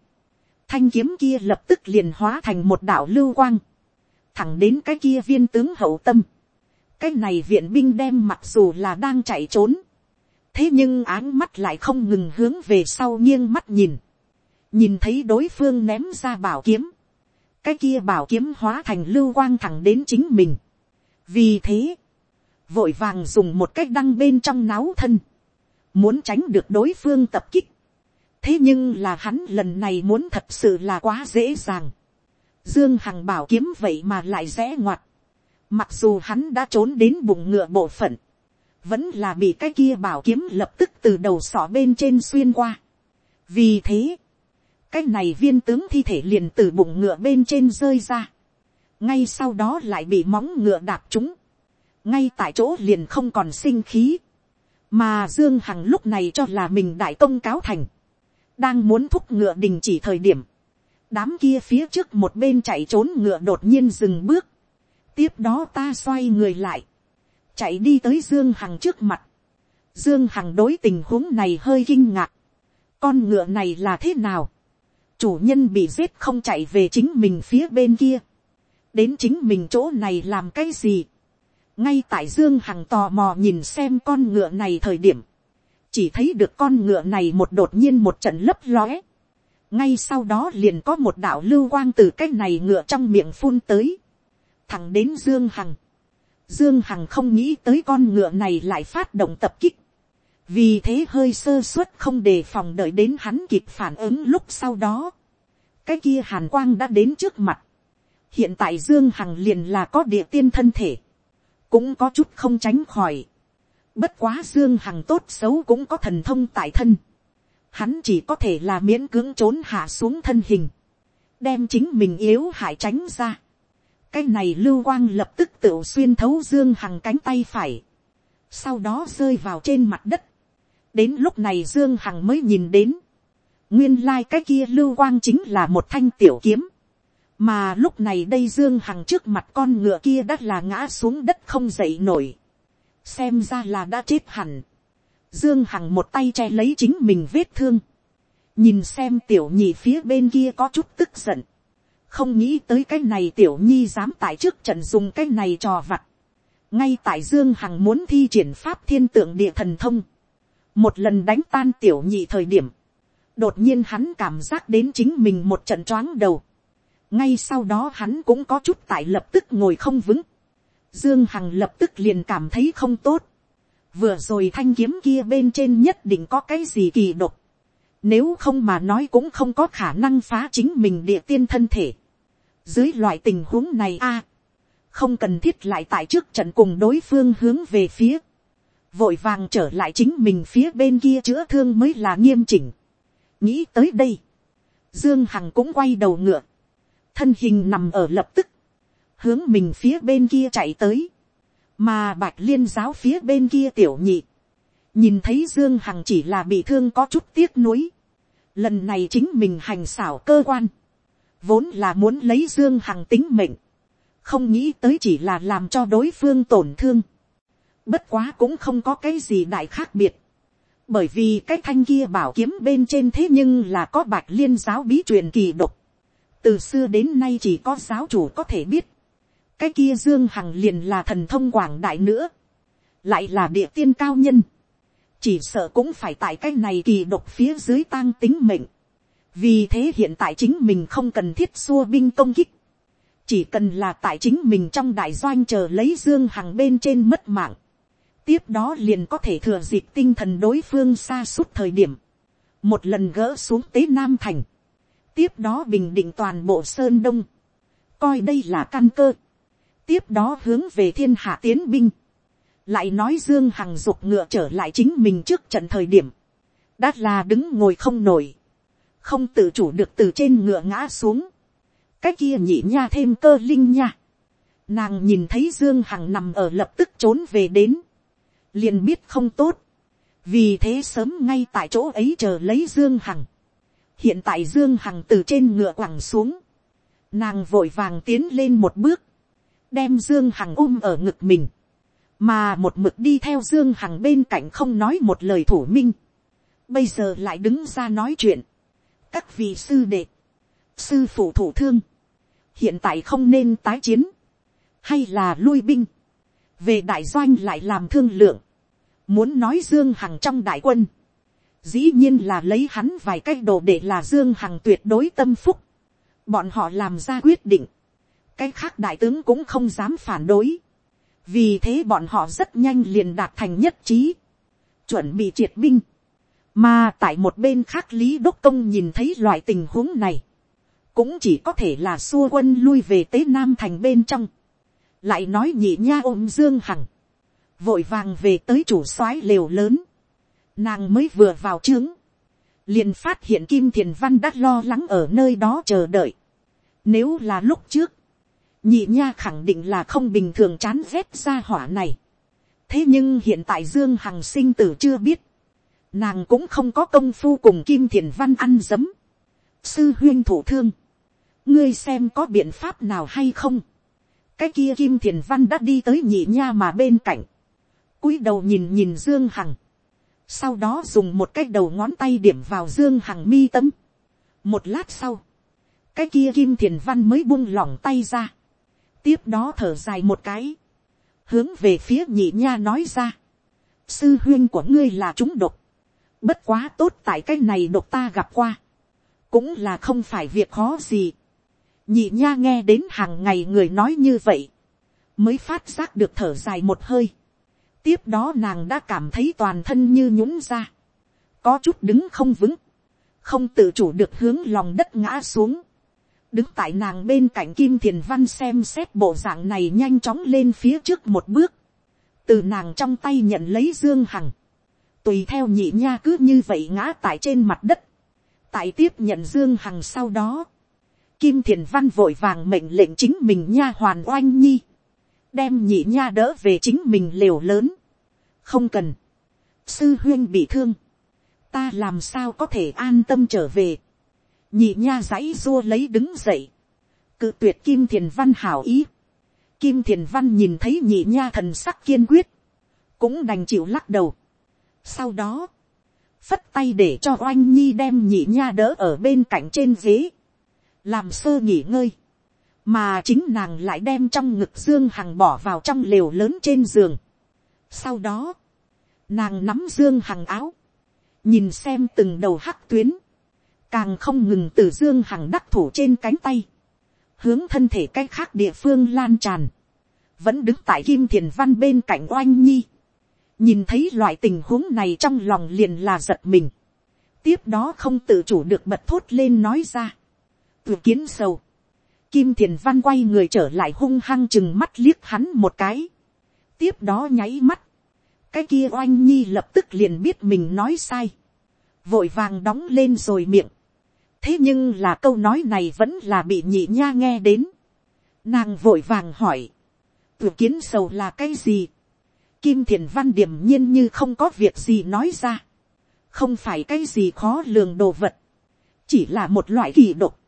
thanh kiếm kia lập tức liền hóa thành một đạo lưu quang, thẳng đến cái kia viên tướng hậu tâm, cái này viện binh đem mặc dù là đang chạy trốn, thế nhưng áng mắt lại không ngừng hướng về sau nghiêng mắt nhìn, nhìn thấy đối phương ném ra bảo kiếm, cái kia bảo kiếm hóa thành lưu quang thẳng đến chính mình. vì thế, vội vàng dùng một cách đăng bên trong náo thân, muốn tránh được đối phương tập kích. thế nhưng là hắn lần này muốn thật sự là quá dễ dàng. dương hằng bảo kiếm vậy mà lại rẽ ngoặt. mặc dù hắn đã trốn đến bụng ngựa bộ phận, vẫn là bị cái kia bảo kiếm lập tức từ đầu sọ bên trên xuyên qua. vì thế, cái này viên tướng thi thể liền từ bụng ngựa bên trên rơi ra. ngay sau đó lại bị móng ngựa đạp trúng. ngay tại chỗ liền không còn sinh khí. mà dương hằng lúc này cho là mình đại công cáo thành. đang muốn thúc ngựa đình chỉ thời điểm. đám kia phía trước một bên chạy trốn ngựa đột nhiên dừng bước. tiếp đó ta xoay người lại. chạy đi tới dương hằng trước mặt. dương hằng đối tình huống này hơi kinh ngạc. con ngựa này là thế nào chủ nhân bị giết không chạy về chính mình phía bên kia, đến chính mình chỗ này làm cái gì, ngay tại dương hằng tò mò nhìn xem con ngựa này thời điểm, chỉ thấy được con ngựa này một đột nhiên một trận lấp lóe, ngay sau đó liền có một đạo lưu quang từ cái này ngựa trong miệng phun tới, thẳng đến dương hằng, dương hằng không nghĩ tới con ngựa này lại phát động tập kích, vì thế hơi sơ suất không đề phòng đợi đến hắn kịp phản ứng lúc sau đó, cái kia hàn quang đã đến trước mặt, hiện tại dương hằng liền là có địa tiên thân thể, cũng có chút không tránh khỏi, bất quá dương hằng tốt xấu cũng có thần thông tại thân, hắn chỉ có thể là miễn cưỡng trốn hạ xuống thân hình, đem chính mình yếu hại tránh ra, cái này lưu quang lập tức tự xuyên thấu dương hằng cánh tay phải, sau đó rơi vào trên mặt đất, đến lúc này dương hằng mới nhìn đến, nguyên lai、like、cái kia lưu quang chính là một thanh tiểu kiếm, mà lúc này đây dương hằng trước mặt con ngựa kia đã là ngã xuống đất không dậy nổi, xem ra là đã chết hẳn, dương hằng một tay che lấy chính mình vết thương, nhìn xem tiểu nhị phía bên kia có chút tức giận, không nghĩ tới cái này tiểu nhi dám tại trước trận dùng cái này trò vặt, ngay tại dương hằng muốn thi triển pháp thiên tượng địa thần thông, một lần đánh tan tiểu nhị thời điểm, đột nhiên hắn cảm giác đến chính mình một trận choáng đầu, ngay sau đó hắn cũng có chút tại lập tức ngồi không vững, dương hằng lập tức liền cảm thấy không tốt, vừa rồi thanh kiếm kia bên trên nhất định có cái gì kỳ độc, nếu không mà nói cũng không có khả năng phá chính mình địa tiên thân thể. Dưới loại tình huống này a, không cần thiết lại tại trước trận cùng đối phương hướng về phía vội vàng trở lại chính mình phía bên kia chữa thương mới là nghiêm chỉnh. nghĩ tới đây, dương hằng cũng quay đầu ngựa, thân hình nằm ở lập tức, hướng mình phía bên kia chạy tới, mà bạch liên giáo phía bên kia tiểu nhị, nhìn thấy dương hằng chỉ là bị thương có chút tiếc nuối, lần này chính mình hành xảo cơ quan, vốn là muốn lấy dương hằng tính mệnh, không nghĩ tới chỉ là làm cho đối phương tổn thương, Bất quá cũng không có cái gì đại khác biệt. Bởi vì cái thanh kia bảo kiếm bên trên thế nhưng là có bạch liên giáo bí truyền kỳ độc. Từ xưa đến nay chỉ có giáo chủ có thể biết. Cái kia Dương Hằng liền là thần thông quảng đại nữa. Lại là địa tiên cao nhân. Chỉ sợ cũng phải tại cái này kỳ độc phía dưới tang tính mệnh. Vì thế hiện tại chính mình không cần thiết xua binh công kích. Chỉ cần là tại chính mình trong đại doanh chờ lấy Dương Hằng bên trên mất mạng tiếp đó liền có thể thừa dịp tinh thần đối phương xa suốt thời điểm, một lần gỡ xuống tế nam thành, tiếp đó bình định toàn bộ sơn đông, coi đây là căn cơ, tiếp đó hướng về thiên hạ tiến binh, lại nói dương hằng dục ngựa trở lại chính mình trước trận thời điểm, đã là đứng ngồi không nổi, không tự chủ được từ trên ngựa ngã xuống, cái kia nhị nha thêm cơ linh nha, nàng nhìn thấy dương hằng nằm ở lập tức trốn về đến, liền biết không tốt, vì thế sớm ngay tại chỗ ấy chờ lấy dương hằng. hiện tại dương hằng từ trên ngựa quẳng xuống, nàng vội vàng tiến lên một bước, đem dương hằng ôm ở ngực mình, mà một mực đi theo dương hằng bên cạnh không nói một lời thủ minh, bây giờ lại đứng ra nói chuyện, các vị sư đệ, sư phụ thủ thương, hiện tại không nên tái chiến, hay là lui binh, về đại doanh lại làm thương lượng, muốn nói dương hằng trong đại quân, dĩ nhiên là lấy hắn vài cái đồ để là dương hằng tuyệt đối tâm phúc, bọn họ làm ra quyết định, cái khác đại tướng cũng không dám phản đối, vì thế bọn họ rất nhanh liền đạt thành nhất trí, chuẩn bị triệt binh, mà tại một bên khác lý đốc công nhìn thấy loại tình huống này, cũng chỉ có thể là xua quân lui về tế nam thành bên trong, lại nói nhị nha ôm dương hằng, vội vàng về tới chủ soái lều lớn, nàng mới vừa vào trướng, liền phát hiện kim thiền văn đã lo lắng ở nơi đó chờ đợi. Nếu là lúc trước, nhị nha khẳng định là không bình thường chán ghét ra hỏa này. thế nhưng hiện tại dương hằng sinh tử chưa biết, nàng cũng không có công phu cùng kim thiền văn ăn dấm. sư huyên thủ thương, ngươi xem có biện pháp nào hay không. cái kia kim thiền văn đã đi tới nhị nha mà bên cạnh, cúi đầu nhìn nhìn dương hằng, sau đó dùng một cái đầu ngón tay điểm vào dương hằng mi tâm. một lát sau, cái kia kim thiền văn mới buông lỏng tay ra, tiếp đó thở dài một cái, hướng về phía nhị nha nói ra, sư huyên của ngươi là chúng độc, bất quá tốt tại cái này độc ta gặp qua, cũng là không phải việc khó gì. nhị nha nghe đến hàng ngày người nói như vậy, mới phát giác được thở dài một hơi, tiếp đó nàng đã cảm thấy toàn thân như nhũng ra, có chút đứng không vững, không tự chủ được hướng lòng đất ngã xuống, đứng tại nàng bên cạnh kim thiền văn xem xét bộ dạng này nhanh chóng lên phía trước một bước, từ nàng trong tay nhận lấy dương hằng, tùy theo nhị nha cứ như vậy ngã tại trên mặt đất, tại tiếp nhận dương hằng sau đó, kim thiền văn vội vàng mệnh lệnh chính mình nha hoàn oanh nhi, đem nhị nha đỡ về chính mình liều lớn, không cần, sư huyên bị thương, ta làm sao có thể an tâm trở về, nhị nha dãy dua lấy đứng dậy, cự tuyệt kim thiền văn hảo ý, kim thiền văn nhìn thấy nhị nha thần sắc kiên quyết, cũng đành chịu lắc đầu. sau đó, phất tay để cho oanh nhi đem nhị nha đỡ ở bên cạnh trên ghế, làm sơ nghỉ ngơi, mà chính nàng lại đem trong ngực dương hằng bỏ vào trong lều lớn trên giường. sau đó, nàng nắm dương hằng áo, nhìn xem từng đầu hắc tuyến, càng không ngừng từ dương hằng đắc thủ trên cánh tay, hướng thân thể cái khác địa phương lan tràn, vẫn đứng tại kim thiền văn bên cạnh oanh nhi, nhìn thấy loại tình huống này trong lòng liền là giật mình, tiếp đó không tự chủ được bật thốt lên nói ra, tự kiến sâu, kim thiền văn quay người trở lại hung hăng chừng mắt liếc hắn một cái, tiếp đó nháy mắt, cái kia oanh nhi lập tức liền biết mình nói sai, vội vàng đóng lên rồi miệng, thế nhưng là câu nói này vẫn là bị nhị nha nghe đến. nàng vội vàng hỏi, Tử kiến sầu là cái gì. kim thiền văn điểm nhiên như không có việc gì nói ra. không phải cái gì khó lường đồ vật. chỉ là một loại kỳ độc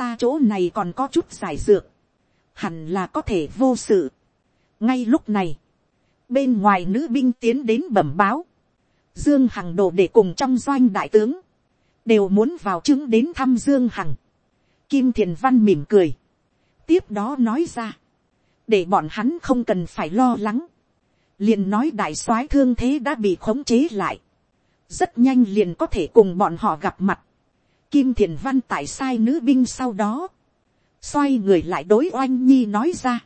ta chỗ này còn có chút giải dược. hẳn là có thể vô sự. ngay lúc này, bên ngoài nữ binh tiến đến bẩm báo. dương hằng đồ để cùng trong doanh đại tướng đều muốn vào chứng đến thăm dương hằng. kim thiền văn mỉm cười, tiếp đó nói ra, để bọn hắn không cần phải lo lắng, liền nói đại soái thương thế đã bị khống chế lại, rất nhanh liền có thể cùng bọn họ gặp mặt. Kim thiền văn tại sai nữ binh sau đó, xoay người lại đối oanh nhi nói ra,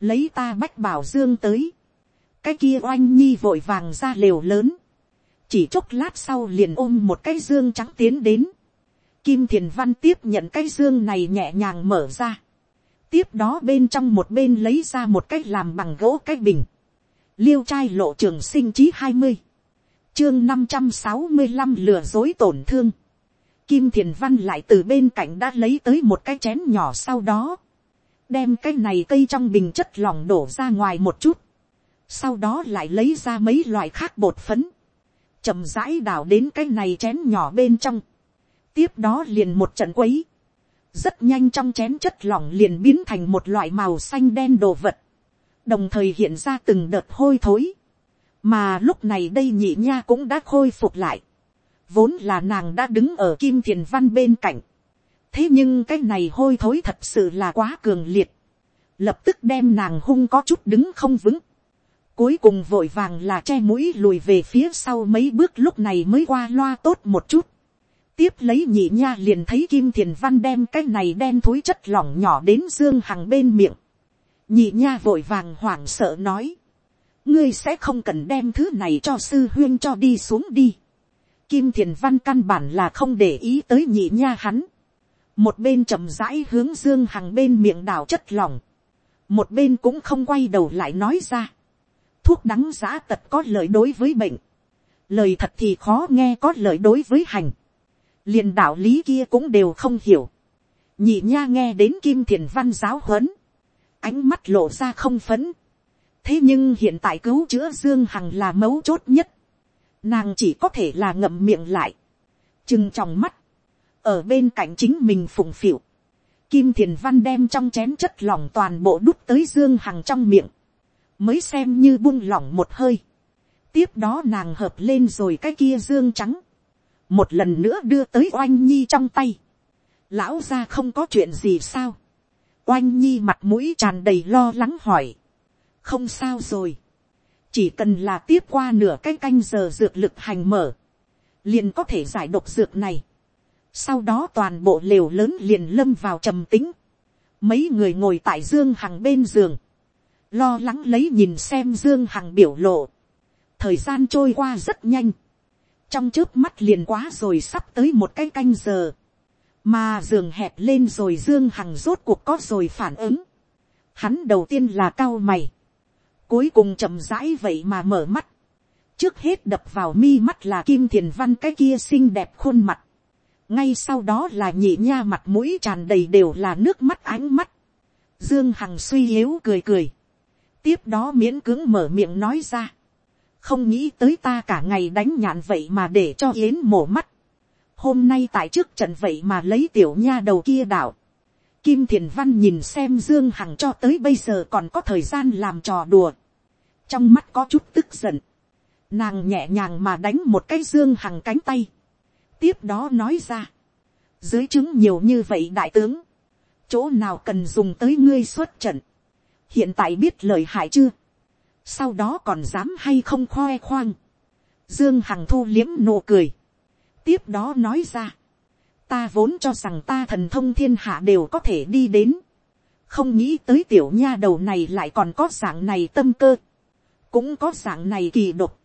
lấy ta bách bảo dương tới, cái kia oanh nhi vội vàng ra lều lớn, chỉ chốc lát sau liền ôm một cái dương trắng tiến đến. Kim thiền văn tiếp nhận cái dương này nhẹ nhàng mở ra. tiếp đó bên trong một bên lấy ra một cái làm bằng gỗ cái bình. liêu trai lộ trường sinh chí hai mươi. chương năm trăm sáu mươi năm lừa dối tổn thương. Kim thiền văn lại từ bên cạnh đã lấy tới một cái chén nhỏ sau đó. đem cái này cây trong bình chất lỏng đổ ra ngoài một chút. sau đó lại lấy ra mấy loại khác bột phấn. Chậm rãi đảo đến cái này chén nhỏ bên trong, tiếp đó liền một trận quấy, rất nhanh trong chén chất lỏng liền biến thành một loại màu xanh đen đồ vật, đồng thời hiện ra từng đợt hôi thối, mà lúc này đây nhị nha cũng đã khôi phục lại, vốn là nàng đã đứng ở kim thiền văn bên cạnh, thế nhưng cái này hôi thối thật sự là quá cường liệt, lập tức đem nàng hung có chút đứng không vững, Cuối cùng vội vàng là che mũi lùi về phía sau mấy bước lúc này mới qua loa tốt một chút. Tiếp lấy nhị nha liền thấy Kim Thiền Văn đem cái này đen thối chất lỏng nhỏ đến Dương Hằng bên miệng. Nhị nha vội vàng hoảng sợ nói. Ngươi sẽ không cần đem thứ này cho sư huyên cho đi xuống đi. Kim Thiền Văn căn bản là không để ý tới nhị nha hắn. Một bên chậm rãi hướng Dương Hằng bên miệng đảo chất lỏng. Một bên cũng không quay đầu lại nói ra. Thuốc đắng giã tật có lợi đối với bệnh, lời thật thì khó nghe có lợi đối với hành, liền đạo lý kia cũng đều không hiểu, nhị nha nghe đến kim thiền văn giáo huấn, ánh mắt lộ ra không phấn, thế nhưng hiện tại cứu chữa dương hằng là mấu chốt nhất, nàng chỉ có thể là ngậm miệng lại, chừng trong mắt, ở bên cạnh chính mình phụng phịu, kim thiền văn đem trong chén chất lỏng toàn bộ đút tới dương hằng trong miệng, mới xem như buông lỏng một hơi. tiếp đó nàng hợp lên rồi cái kia dương trắng, một lần nữa đưa tới oanh nhi trong tay. lão ra không có chuyện gì sao. oanh nhi mặt mũi tràn đầy lo lắng hỏi. không sao rồi chỉ cần là tiếp qua nửa cái canh giờ dược lực hành mở, liền có thể giải độc dược này. sau đó toàn bộ lều lớn liền lâm vào trầm tính. mấy người ngồi tại dương hằng bên giường, lo lắng lấy nhìn xem dương hằng biểu lộ. thời gian trôi qua rất nhanh. trong trước mắt liền quá rồi sắp tới một cái canh giờ. mà giường hẹp lên rồi dương hằng rốt cuộc có rồi phản ứng. hắn đầu tiên là cao mày cuối cùng chậm rãi vậy mà mở mắt. trước hết đập vào mi mắt là kim thiền văn cái kia xinh đẹp khuôn mặt. ngay sau đó là nhị nha mặt mũi tràn đầy đều là nước mắt ánh mắt. Dương Hằng suy yếu cười cười tiếp đó miễn cưỡng mở miệng nói ra. không nghĩ tới ta cả ngày đánh nhạn vậy mà để cho yến mổ mắt. hôm nay tại trước trận vậy mà lấy tiểu nha đầu kia đảo kim thiền văn nhìn xem dương hằng cho tới bây giờ còn có thời gian làm trò đùa. trong mắt có chút tức giận. nàng nhẹ nhàng mà đánh một cái dương hằng cánh tay. tiếp đó nói ra. dưới chứng nhiều như vậy đại tướng. chỗ nào cần dùng tới ngươi xuất trận hiện tại biết lời hại chưa, sau đó còn dám hay không khoe khoang, dương hằng thu liếm nụ cười, tiếp đó nói ra, ta vốn cho rằng ta thần thông thiên hạ đều có thể đi đến, không nghĩ tới tiểu nha đầu này lại còn có dạng này tâm cơ, cũng có dạng này kỳ độc,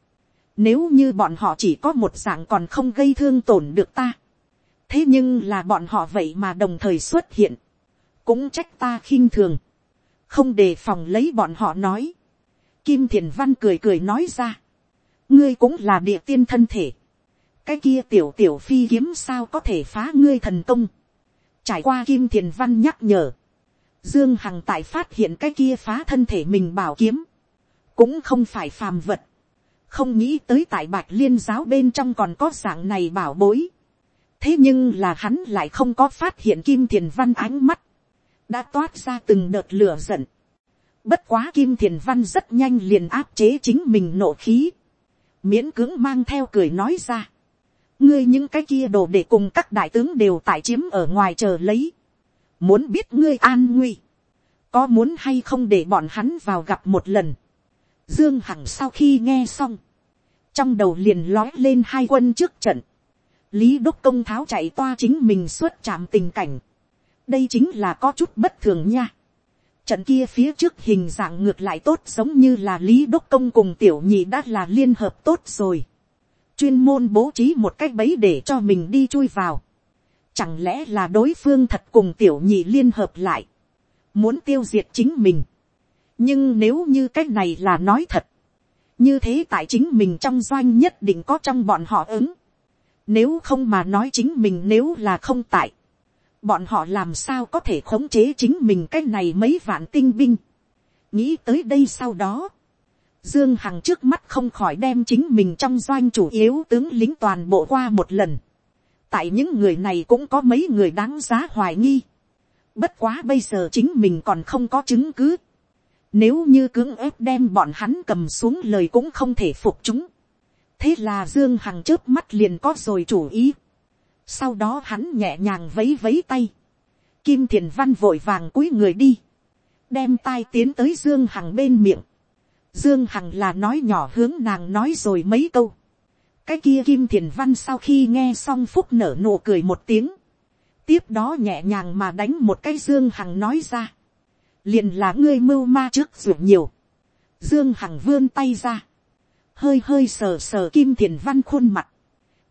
nếu như bọn họ chỉ có một dạng còn không gây thương tổn được ta, thế nhưng là bọn họ vậy mà đồng thời xuất hiện, cũng trách ta khinh thường, không đề phòng lấy bọn họ nói. Kim thiền văn cười cười nói ra. ngươi cũng là địa tiên thân thể cái kia tiểu tiểu phi kiếm sao có thể phá ngươi thần công. trải qua kim thiền văn nhắc nhở. dương hằng tại phát hiện cái kia phá thân thể mình bảo kiếm. cũng không phải phàm vật. không nghĩ tới tại bạch liên giáo bên trong còn có dạng này bảo bối. thế nhưng là hắn lại không có phát hiện kim thiền văn ánh mắt, đã toát ra từng đợt lửa giận. Bất quá kim thiền văn rất nhanh liền áp chế chính mình nộ khí. Miễn cưỡng mang theo cười nói ra. Ngươi những cái kia đồ để cùng các đại tướng đều tại chiếm ở ngoài chờ lấy. Muốn biết ngươi an nguy. Có muốn hay không để bọn hắn vào gặp một lần. Dương Hằng sau khi nghe xong. Trong đầu liền lói lên hai quân trước trận. Lý Đốc Công Tháo chạy toa chính mình suốt chạm tình cảnh đây chính là có chút bất thường nha. Trận kia phía trước hình dạng ngược lại tốt giống như là Lý Đốc Công cùng tiểu nhị đã là liên hợp tốt rồi. Chuyên môn bố trí một cách bẫy để cho mình đi chui vào. Chẳng lẽ là đối phương thật cùng tiểu nhị liên hợp lại. Muốn tiêu diệt chính mình. Nhưng nếu như cách này là nói thật. Như thế tại chính mình trong doanh nhất định có trong bọn họ ứng. Nếu không mà nói chính mình nếu là không tại bọn họ làm sao có thể khống chế chính mình cái này mấy vạn tinh binh. nghĩ tới đây sau đó, dương hằng trước mắt không khỏi đem chính mình trong doanh chủ yếu tướng lính toàn bộ qua một lần. tại những người này cũng có mấy người đáng giá hoài nghi. bất quá bây giờ chính mình còn không có chứng cứ. nếu như cưỡng ép đem bọn hắn cầm xuống lời cũng không thể phục chúng. thế là dương hằng trước mắt liền có rồi chủ ý sau đó hắn nhẹ nhàng vấy vấy tay. Kim thiền văn vội vàng cúi người đi. Đem tai tiến tới Dương Hằng bên miệng. Dương Hằng là nói nhỏ hướng nàng nói rồi mấy câu. Cái kia Kim Thiền Văn sau khi nghe xong phúc nở nụ cười một tiếng. Tiếp đó nhẹ nhàng mà đánh một cái Dương Hằng nói ra. Liền là ngươi mưu ma trước dù nhiều. Dương Hằng vươn tay ra. Hơi hơi sờ sờ Kim Thiền Văn khuôn mặt.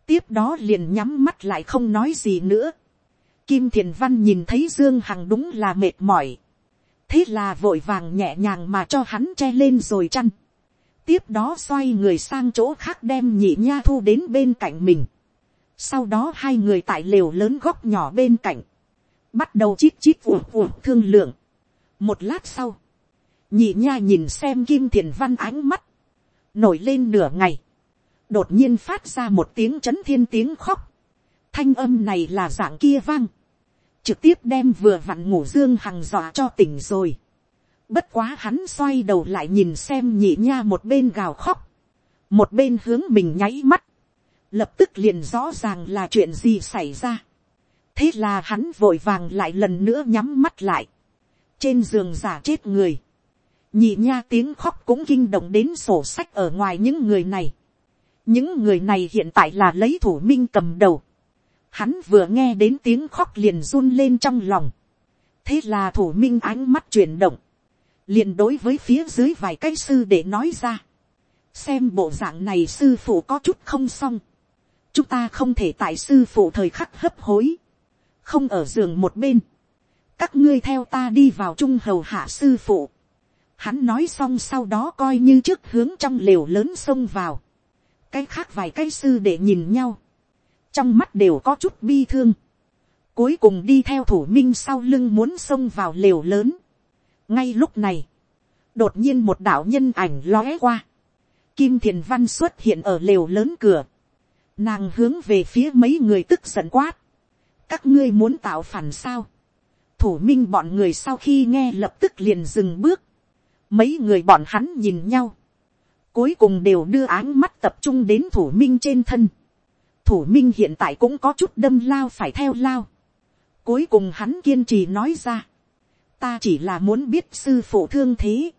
Tiếp đó liền nhắm mắt lại không nói gì nữa. Kim Thiền Văn nhìn thấy Dương Hằng đúng là mệt mỏi thế là vội vàng nhẹ nhàng mà cho hắn che lên rồi chăn. tiếp đó xoay người sang chỗ khác đem nhị nha thu đến bên cạnh mình. sau đó hai người tại lều lớn góc nhỏ bên cạnh, bắt đầu chít chít ủa ủa thương lượng. một lát sau, nhị nha nhìn xem kim thiền văn ánh mắt, nổi lên nửa ngày, đột nhiên phát ra một tiếng c h ấ n thiên tiếng khóc, thanh âm này là dạng kia vang, trực tiếp đem vừa vặn ngủ dương hằng dọa cho tỉnh rồi. Bất quá hắn xoay đầu lại nhìn xem nhị nha một bên gào khóc, một bên hướng mình nháy mắt, lập tức liền rõ ràng là chuyện gì xảy ra. thế là hắn vội vàng lại lần nữa nhắm mắt lại, trên giường giả chết người, nhị nha tiếng khóc cũng kinh động đến sổ sách ở ngoài những người này. những người này hiện tại là lấy thủ minh cầm đầu, Hắn vừa nghe đến tiếng khóc liền run lên trong lòng. Thế là thủ minh ánh mắt chuyển động. Liền đối với phía dưới vài cái sư để nói ra. Xem bộ dạng này sư phụ có chút không xong. Chúng ta không thể tại sư phụ thời khắc hấp hối. Không ở giường một bên. Các ngươi theo ta đi vào trung hầu hạ sư phụ. Hắn nói xong sau đó coi như trước hướng trong lều lớn xông vào. Cái khác vài cái sư để nhìn nhau trong mắt đều có chút bi thương, cuối cùng đi theo thủ minh sau lưng muốn xông vào lều lớn. ngay lúc này, đột nhiên một đạo nhân ảnh lóe qua, kim thiền văn xuất hiện ở lều lớn cửa, nàng hướng về phía mấy người tức giận quát, các ngươi muốn tạo phản sao, thủ minh bọn người sau khi nghe lập tức liền dừng bước, mấy người bọn hắn nhìn nhau, cuối cùng đều đưa áng mắt tập trung đến thủ minh trên thân, thủ minh hiện tại cũng có chút đâm lao phải theo lao. Cuối cùng hắn kiên trì nói ra. Ta chỉ là muốn biết sư phụ thương thế.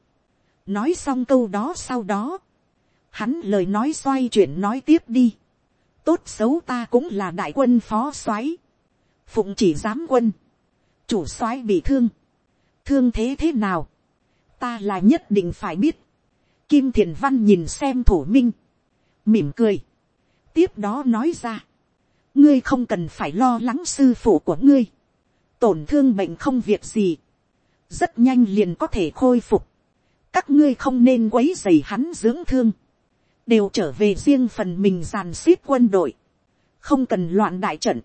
Nói xong câu đó sau đó. Hắn lời nói xoay chuyển nói tiếp đi. Tốt xấu ta cũng là đại quân phó soái Phụng chỉ giám quân. Chủ soái bị thương. Thương thế thế nào? Ta là nhất định phải biết. Kim Thiền Văn nhìn xem thủ minh. Mỉm cười tiếp đó nói ra, ngươi không cần phải lo lắng sư phụ của ngươi, tổn thương bệnh không việc gì, rất nhanh liền có thể khôi phục, các ngươi không nên quấy dày hắn dưỡng thương, đều trở về riêng phần mình giàn xếp quân đội, không cần loạn đại trận,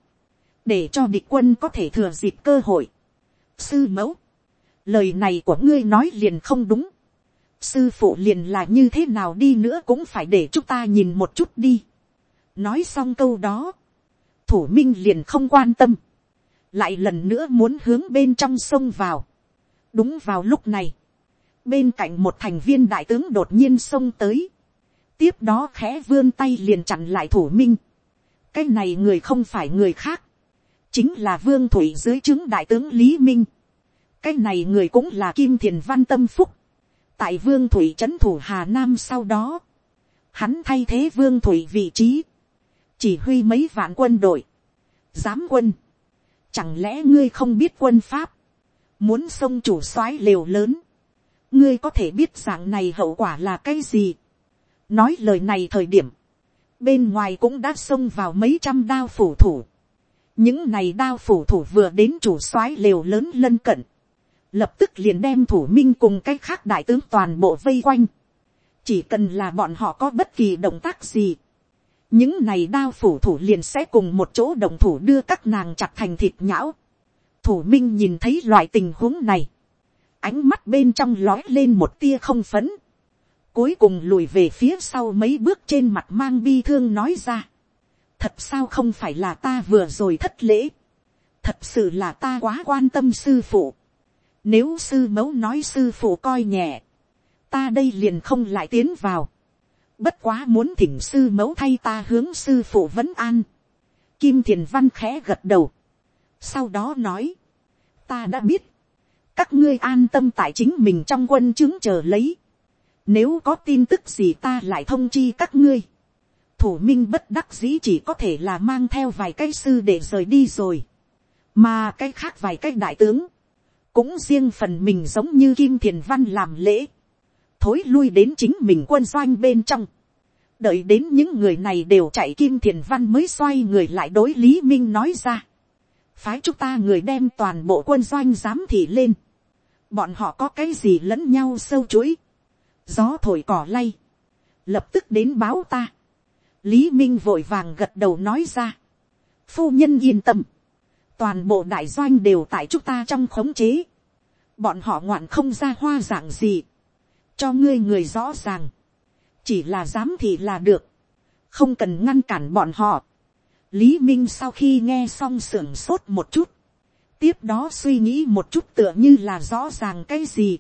để cho địch quân có thể thừa dịp cơ hội. Sư mẫu, lời này của ngươi nói liền không đúng, sư phụ liền là như thế nào đi nữa cũng phải để chúng ta nhìn một chút đi nói xong câu đó, thủ minh liền không quan tâm, lại lần nữa muốn hướng bên trong sông vào. đúng vào lúc này, bên cạnh một thành viên đại tướng đột nhiên xông tới, tiếp đó khẽ vươn tay liền chặn lại thủ minh. cái này người không phải người khác, chính là vương thủy dưới chứng đại tướng lý minh. cái này người cũng là kim thiền văn tâm phúc, tại vương thủy trấn thủ hà nam sau đó, hắn thay thế vương thủy vị trí, chỉ huy mấy vạn quân đội, giám quân, chẳng lẽ ngươi không biết quân pháp, muốn sông chủ soái liều lớn, ngươi có thể biết dạng này hậu quả là cái gì. nói lời này thời điểm, bên ngoài cũng đã xông vào mấy trăm đao phủ thủ. những này đao phủ thủ vừa đến chủ soái liều lớn lân cận, lập tức liền đem thủ minh cùng cái khác đại tướng toàn bộ vây quanh. chỉ cần là bọn họ có bất kỳ động tác gì, những này đao phủ thủ liền sẽ cùng một chỗ đồng thủ đưa các nàng chặt thành thịt nhão. thủ minh nhìn thấy loại tình huống này, ánh mắt bên trong lói lên một tia không phấn, cuối cùng lùi về phía sau mấy bước trên mặt mang bi thương nói ra. thật sao không phải là ta vừa rồi thất lễ, thật sự là ta quá quan tâm sư phụ. nếu sư mẫu nói sư phụ coi nhẹ, ta đây liền không lại tiến vào Bất quá muốn thỉnh sư mẫu thay ta hướng sư phụ vấn an. Kim thiền văn khẽ gật đầu. Sau đó nói. Ta đã biết. Các ngươi an tâm tại chính mình trong quân chứng chờ lấy. Nếu có tin tức gì ta lại thông chi các ngươi. Thủ minh bất đắc dĩ chỉ có thể là mang theo vài cái sư để rời đi rồi. Mà cái khác vài cái đại tướng. Cũng riêng phần mình giống như Kim Thiền Văn làm lễ. Thối lui đến chính mình quân doanh bên trong. Đợi đến những người này đều chạy Kim Thiền Văn mới xoay người lại đối Lý Minh nói ra. Phái chúng ta người đem toàn bộ quân doanh giám thị lên. Bọn họ có cái gì lẫn nhau sâu chuỗi gió thổi cỏ lay, lập tức đến báo ta. lý minh vội vàng gật đầu nói ra. phu nhân yên tâm, toàn bộ đại doanh đều tại chúng ta trong khống chế, bọn họ ngoạn không ra hoa dạng gì, cho ngươi người rõ ràng, chỉ là dám thì là được, không cần ngăn cản bọn họ. lý minh sau khi nghe xong sưởng sốt một chút, tiếp đó suy nghĩ một chút tựa như là rõ ràng cái gì,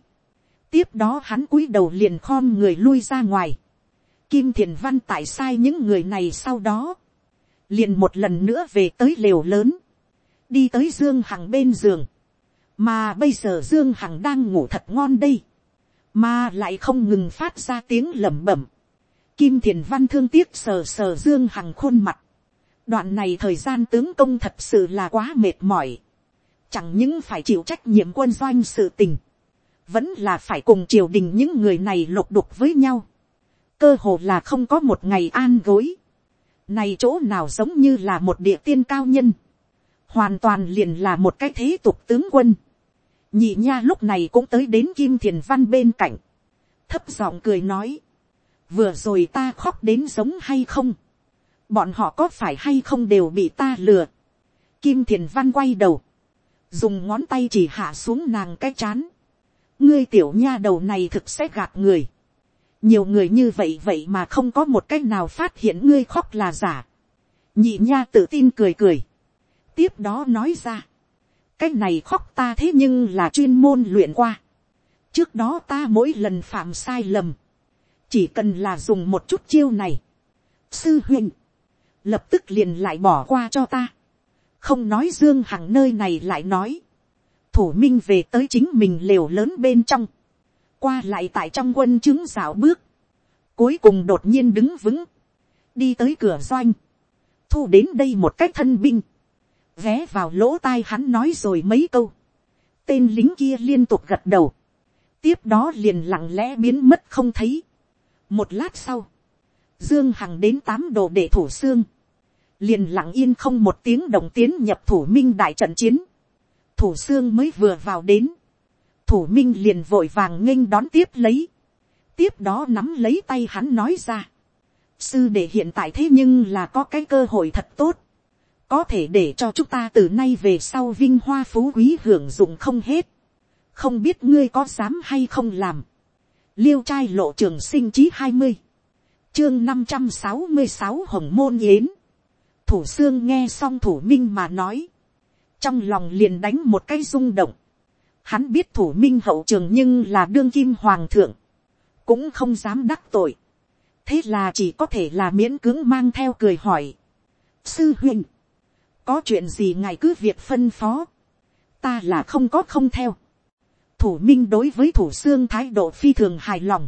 tiếp đó hắn cúi đầu liền khom người lui ra ngoài. Kim thiền văn tại sai những người này sau đó. liền một lần nữa về tới lều lớn. đi tới dương hằng bên giường. mà bây giờ dương hằng đang ngủ thật ngon đây mà lại không ngừng phát ra tiếng lẩm bẩm. Kim thiền văn thương tiếc sờ sờ dương hằng khuôn mặt. đoạn này thời gian tướng công thật sự là quá mệt mỏi. chẳng những phải chịu trách nhiệm quân doanh sự tình vẫn là phải cùng triều đình những người này lục đục với nhau, cơ hồ là không có một ngày an gối, này chỗ nào giống như là một địa tiên cao nhân, hoàn toàn liền là một cái thế tục tướng quân, nhị nha lúc này cũng tới đến kim thiền văn bên cạnh, thấp giọng cười nói, vừa rồi ta khóc đến giống hay không, bọn họ có phải hay không đều bị ta lừa, kim thiền văn quay đầu, dùng ngón tay chỉ hạ xuống nàng cái chán, ngươi tiểu nha đầu này thực sẽ gạt người. nhiều người như vậy vậy mà không có một cách nào phát hiện ngươi khóc là giả. nhị nha tự tin cười cười. tiếp đó nói ra cái này khóc ta thế nhưng là chuyên môn luyện qua. trước đó ta mỗi lần phạm sai lầm. chỉ cần là dùng một chút chiêu này. sư huynh. lập tức liền lại bỏ qua cho ta. không nói dương hằng nơi này lại nói thủ minh về tới chính mình lều lớn bên trong, qua lại tại trong quân chứng dạo bước, cuối cùng đột nhiên đứng vững, đi tới cửa doanh, thu đến đây một cách thân binh, ghé vào lỗ tai hắn nói rồi mấy câu, tên lính kia liên tục gật đầu, tiếp đó liền lặng lẽ biến mất không thấy. một lát sau, dương hằng đến tám đồ để thủ xương, liền lặng yên không một tiếng đồng tiến nhập thủ minh đại trận chiến, thủ xương mới vừa vào đến, thủ minh liền vội vàng nghênh đón tiếp lấy, tiếp đó nắm lấy tay hắn nói ra, sư để hiện tại thế nhưng là có cái cơ hội thật tốt, có thể để cho chúng ta từ nay về sau vinh hoa phú quý hưởng dụng không hết, không biết ngươi có dám hay không làm, liêu trai lộ trường sinh chí hai mươi, chương năm trăm sáu mươi sáu hồng môn yến, thủ xương nghe xong thủ minh mà nói, trong lòng liền đánh một cái rung động. Hắn biết thủ minh hậu trường nhưng là đương kim hoàng thượng, cũng không dám đắc tội. thế là chỉ có thể là miễn cưỡng mang theo cười hỏi. sư huynh, có chuyện gì ngài cứ việc phân phó, ta là không có không theo. thủ minh đối với thủ xương thái độ phi thường hài lòng.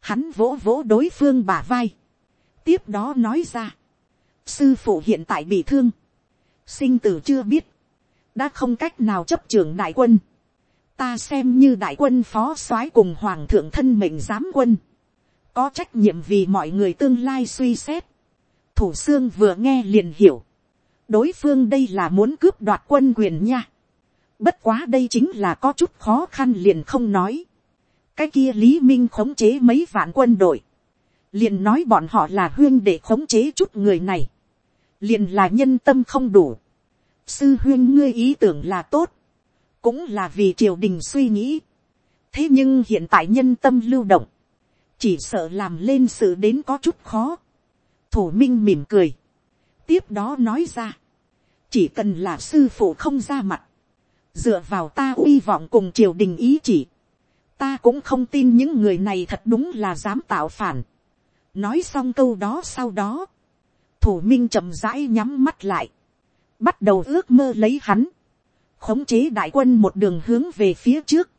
hắn vỗ vỗ đối phương bả vai. tiếp đó nói ra, sư phụ hiện tại bị thương, sinh tử chưa biết, đã không cách nào chấp trưởng đại quân, ta xem như đại quân phó soái cùng hoàng thượng thân mệnh giám quân, có trách nhiệm vì mọi người tương lai suy xét, thủ xương vừa nghe liền hiểu, đối phương đây là muốn cướp đoạt quân quyền nha, bất quá đây chính là có chút khó khăn liền không nói, cái kia lý minh khống chế mấy vạn quân đội, liền nói bọn họ là huyên để khống chế chút người này, liền là nhân tâm không đủ, sư huyên ngươi ý tưởng là tốt, cũng là vì triều đình suy nghĩ. thế nhưng hiện tại nhân tâm lưu động, chỉ sợ làm lên sự đến có chút khó. thủ minh mỉm cười, tiếp đó nói ra, chỉ cần là sư phụ không ra mặt, dựa vào ta uy vọng cùng triều đình ý chỉ, ta cũng không tin những người này thật đúng là dám tạo phản. nói xong câu đó sau đó, thủ minh chậm rãi nhắm mắt lại, bắt đầu ước mơ lấy hắn, khống chế đại quân một đường hướng về phía trước,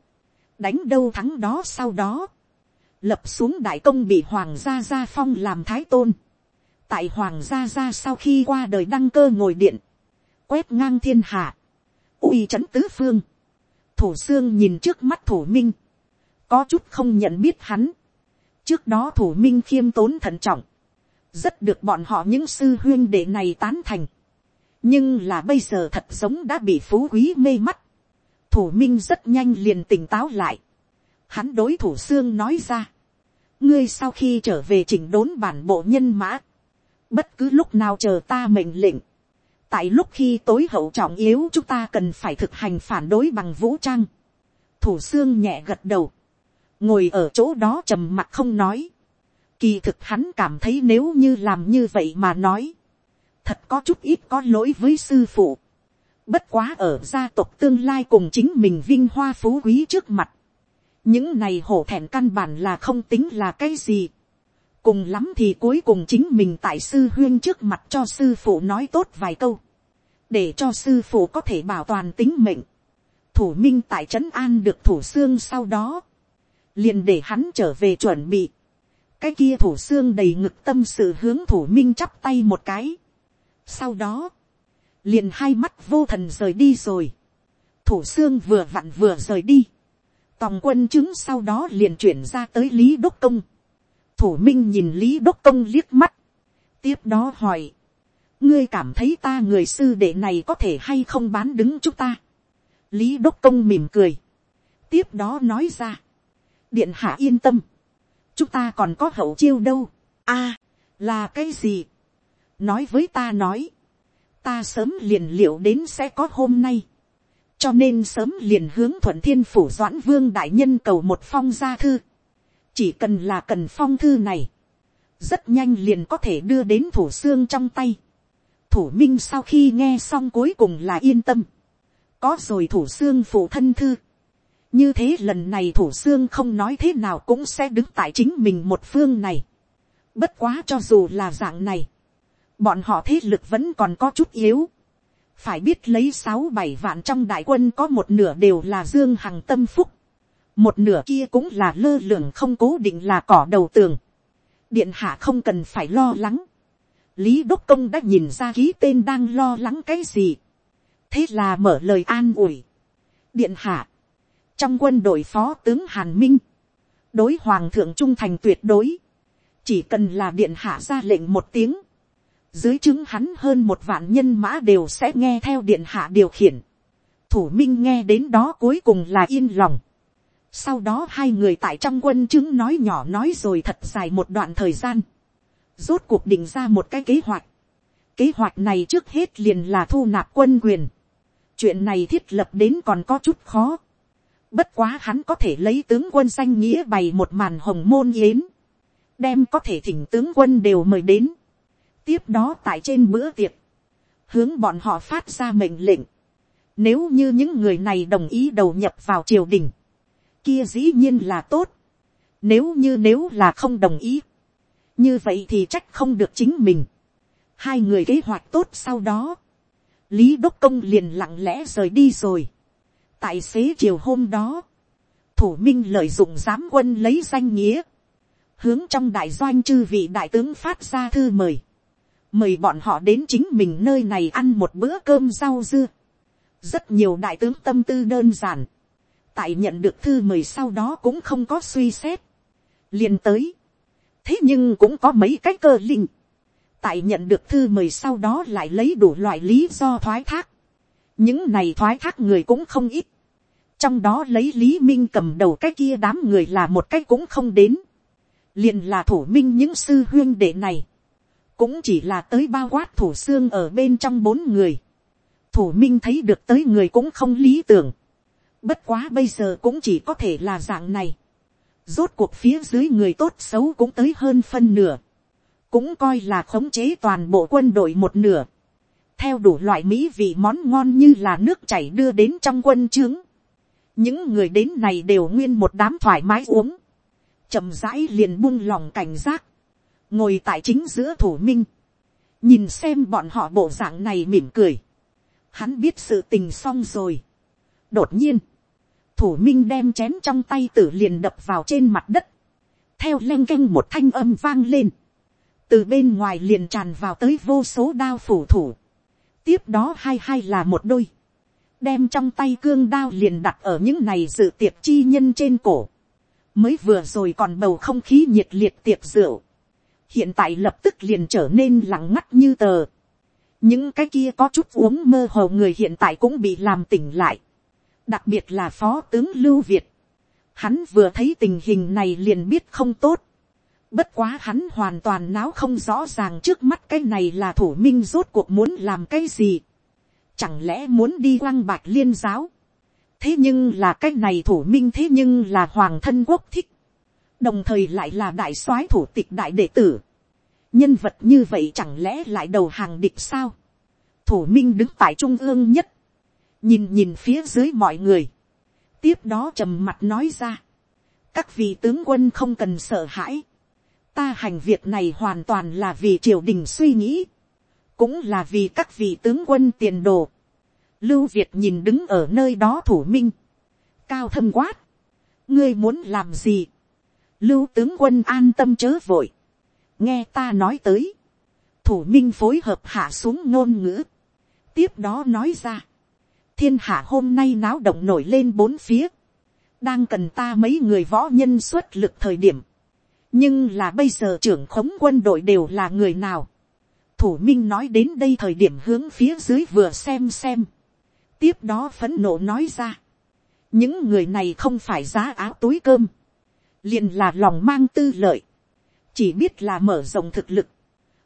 đánh đâu thắng đó sau đó, lập xuống đại công bị hoàng gia gia phong làm thái tôn, tại hoàng gia gia sau khi qua đời đăng cơ ngồi điện, quét ngang thiên hạ, uy c tứ phương, thủ xương nhìn trước mắt thủ minh, có chút không nhận biết hắn, trước đó thủ minh khiêm tốn thận trọng, rất được bọn họ những sư huyên đệ này tán thành, nhưng là bây giờ thật giống đã bị phú quý mê mắt, thủ minh rất nhanh liền tỉnh táo lại, hắn đối thủ xương nói ra, ngươi sau khi trở về chỉnh đốn bản bộ nhân mã, bất cứ lúc nào chờ ta mệnh lệnh, tại lúc khi tối hậu trọng yếu chúng ta cần phải thực hành phản đối bằng vũ trang, thủ xương nhẹ gật đầu, ngồi ở chỗ đó trầm mặt không nói, kỳ thực hắn cảm thấy nếu như làm như vậy mà nói, thật có chút ít có lỗi với sư phụ, bất quá ở gia tộc tương lai cùng chính mình vinh hoa phú quý trước mặt, những này hổ thẹn căn bản là không tính là cái gì cùng lắm thì cuối cùng chính mình tại sư huyên trước mặt cho sư phụ nói tốt vài câu, để cho sư phụ có thể bảo toàn tính mệnh. thủ minh tại trấn an được thủ xương sau đó, liền để hắn trở về chuẩn bị. cái kia thủ xương đầy ngực tâm sự hướng thủ minh chắp tay một cái. sau đó, liền hai mắt vô thần rời đi rồi. thủ xương vừa vặn vừa rời đi tòng quân chứng sau đó liền chuyển ra tới lý đốc công thủ minh nhìn lý đốc công liếc mắt. tiếp đó hỏi. ngươi cảm thấy ta người sư đệ này có thể hay không bán đứng chúng ta. lý đốc công mỉm cười. tiếp đó nói ra. điện hạ yên tâm. chúng ta còn có hậu chiêu đâu. a, là cái gì. nói với ta nói. ta sớm liền liệu đến sẽ có hôm nay cho nên sớm liền hướng thuận thiên phủ doãn vương đại nhân cầu một phong gia thư chỉ cần là cần phong thư này, rất nhanh liền có thể đưa đến thủ xương trong tay. thủ minh sau khi nghe xong cuối cùng là yên tâm. có rồi thủ xương phụ thân thư. như thế lần này thủ xương không nói thế nào cũng sẽ đứng tại chính mình một phương này. bất quá cho dù là dạng này, bọn họ thế lực vẫn còn có chút yếu phải biết lấy sáu bảy vạn trong đại quân có một nửa đều là dương hằng tâm phúc, một nửa kia cũng là lơ lường không cố định là cỏ đầu tường, điện hạ không cần phải lo lắng, lý đốc công đã nhìn ra ký tên đang lo lắng cái gì, thế là mở lời an ủi, điện hạ, trong quân đội phó tướng hàn minh, đối hoàng thượng trung thành tuyệt đối, chỉ cần là điện hạ ra lệnh một tiếng, dưới chứng hắn hơn một vạn nhân mã đều sẽ nghe theo điện hạ điều khiển. thủ minh nghe đến đó cuối cùng là yên lòng sau đó hai người tại trong quân chứng nói nhỏ nói rồi thật dài một đoạn thời gian. rốt cuộc định ra một cái kế hoạch. kế hoạch này trước hết liền là thu nạp quân quyền. chuyện này thiết lập đến còn có chút khó. bất quá hắn có thể lấy tướng quân danh nghĩa bày một màn hồng môn yến. đem có thể thỉnh tướng quân đều mời đến tiếp đó tại trên bữa tiệc, hướng bọn họ phát ra mệnh lệnh. Nếu như những người này đồng ý đầu nhập vào triều đình, kia dĩ nhiên là tốt. Nếu như nếu là không đồng ý, như vậy thì trách không được chính mình. Hai người kế hoạch tốt sau đó, lý đốc công liền lặng lẽ rời đi rồi. tại xế chiều hôm đó, thủ minh lợi dụng giám quân lấy danh nghĩa, hướng trong đại doanh chư vị đại tướng phát ra thư mời mời bọn họ đến chính mình nơi này ăn một bữa cơm rau dưa. rất nhiều đại tướng tâm tư đơn giản tại nhận được thư mời sau đó cũng không có suy xét. liền tới. thế nhưng cũng có mấy cái cơ linh. tại nhận được thư mời sau đó lại lấy đủ loại lý do thoái thác. những này thoái thác người cũng không ít. trong đó lấy lý minh cầm đầu cái kia đám người là một cái cũng không đến. liền là thủ minh những sư huyên đệ này cũng chỉ là tới bao quát thủ xương ở bên trong bốn người. thủ minh thấy được tới người cũng không lý tưởng bất quá bây giờ cũng chỉ có thể là dạng này. rốt cuộc phía dưới người tốt xấu cũng tới hơn phân nửa. cũng coi là khống chế toàn bộ quân đội một nửa. theo đủ loại mỹ vị món ngon như là nước chảy đưa đến trong quân trướng. những người đến này đều nguyên một đám thoải mái uống. chậm rãi liền buông lòng cảnh giác ngồi tại chính giữa thủ minh, nhìn xem bọn họ bộ dạng này mỉm cười, hắn biết sự tình xong rồi. đột nhiên, thủ minh đem chén trong tay tử liền đập vào trên mặt đất, theo len canh một thanh âm vang lên, từ bên ngoài liền tràn vào tới vô số đao phủ thủ, tiếp đó hai hai là một đôi, đem trong tay cương đao liền đặt ở những này dự tiệc chi nhân trên cổ, mới vừa rồi còn bầu không khí nhiệt liệt tiệc rượu, hiện tại lập tức liền trở nên lặng ngắt như tờ, những cái kia có chút uống mơ hồ người hiện tại cũng bị làm tỉnh lại, đặc biệt là phó tướng lưu việt, hắn vừa thấy tình hình này liền biết không tốt, bất quá hắn hoàn toàn náo không rõ ràng trước mắt cái này là thủ minh rốt cuộc muốn làm cái gì, chẳng lẽ muốn đi quăng bạch liên giáo, thế nhưng là cái này thủ minh thế nhưng là hoàng thân quốc thích, đồng thời lại là đại soái thủ tịch đại đệ tử, nhân vật như vậy chẳng lẽ lại đầu hàng địch sao, thủ minh đứng tại trung ương nhất, nhìn nhìn phía dưới mọi người, tiếp đó trầm mặt nói ra, các vị tướng quân không cần sợ hãi, ta hành việc này hoàn toàn là vì triều đình suy nghĩ, cũng là vì các vị tướng quân tiền đồ. Lưu Việt nhìn đứng ở nơi đó thủ minh, cao thâm quát, ngươi muốn làm gì, lưu tướng quân an tâm chớ vội, nghe ta nói tới, thủ minh phối hợp hạ xuống ngôn ngữ, tiếp đó nói ra, thiên hạ hôm nay náo động nổi lên bốn phía, đang cần ta mấy người võ nhân xuất lực thời điểm, nhưng là bây giờ trưởng khống quân đội đều là người nào. thủ minh nói đến đây thời điểm hướng phía dưới vừa xem xem. tiếp đó phấn nộ nói ra. những người này không phải giá áo túi cơm. liền là lòng mang tư lợi. chỉ biết là mở rộng thực lực.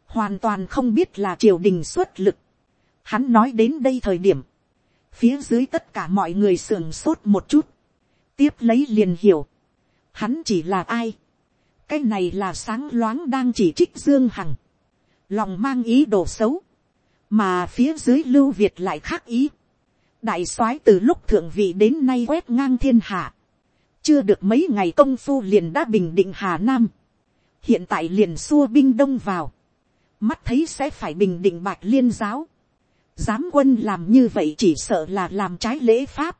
hoàn toàn không biết là triều đình xuất lực. hắn nói đến đây thời điểm phía dưới tất cả mọi người sườn sốt một chút. tiếp lấy liền hiểu. hắn chỉ là ai? Cái này là sáng loáng đang chỉ trích dương hằng, lòng mang ý đồ xấu, mà phía dưới lưu việt lại khác ý. đại soái từ lúc thượng vị đến nay quét ngang thiên hạ, chưa được mấy ngày công phu liền đã bình định hà nam, hiện tại liền xua binh đông vào, mắt thấy sẽ phải bình định bạch liên giáo, giám quân làm như vậy chỉ sợ là làm trái lễ pháp,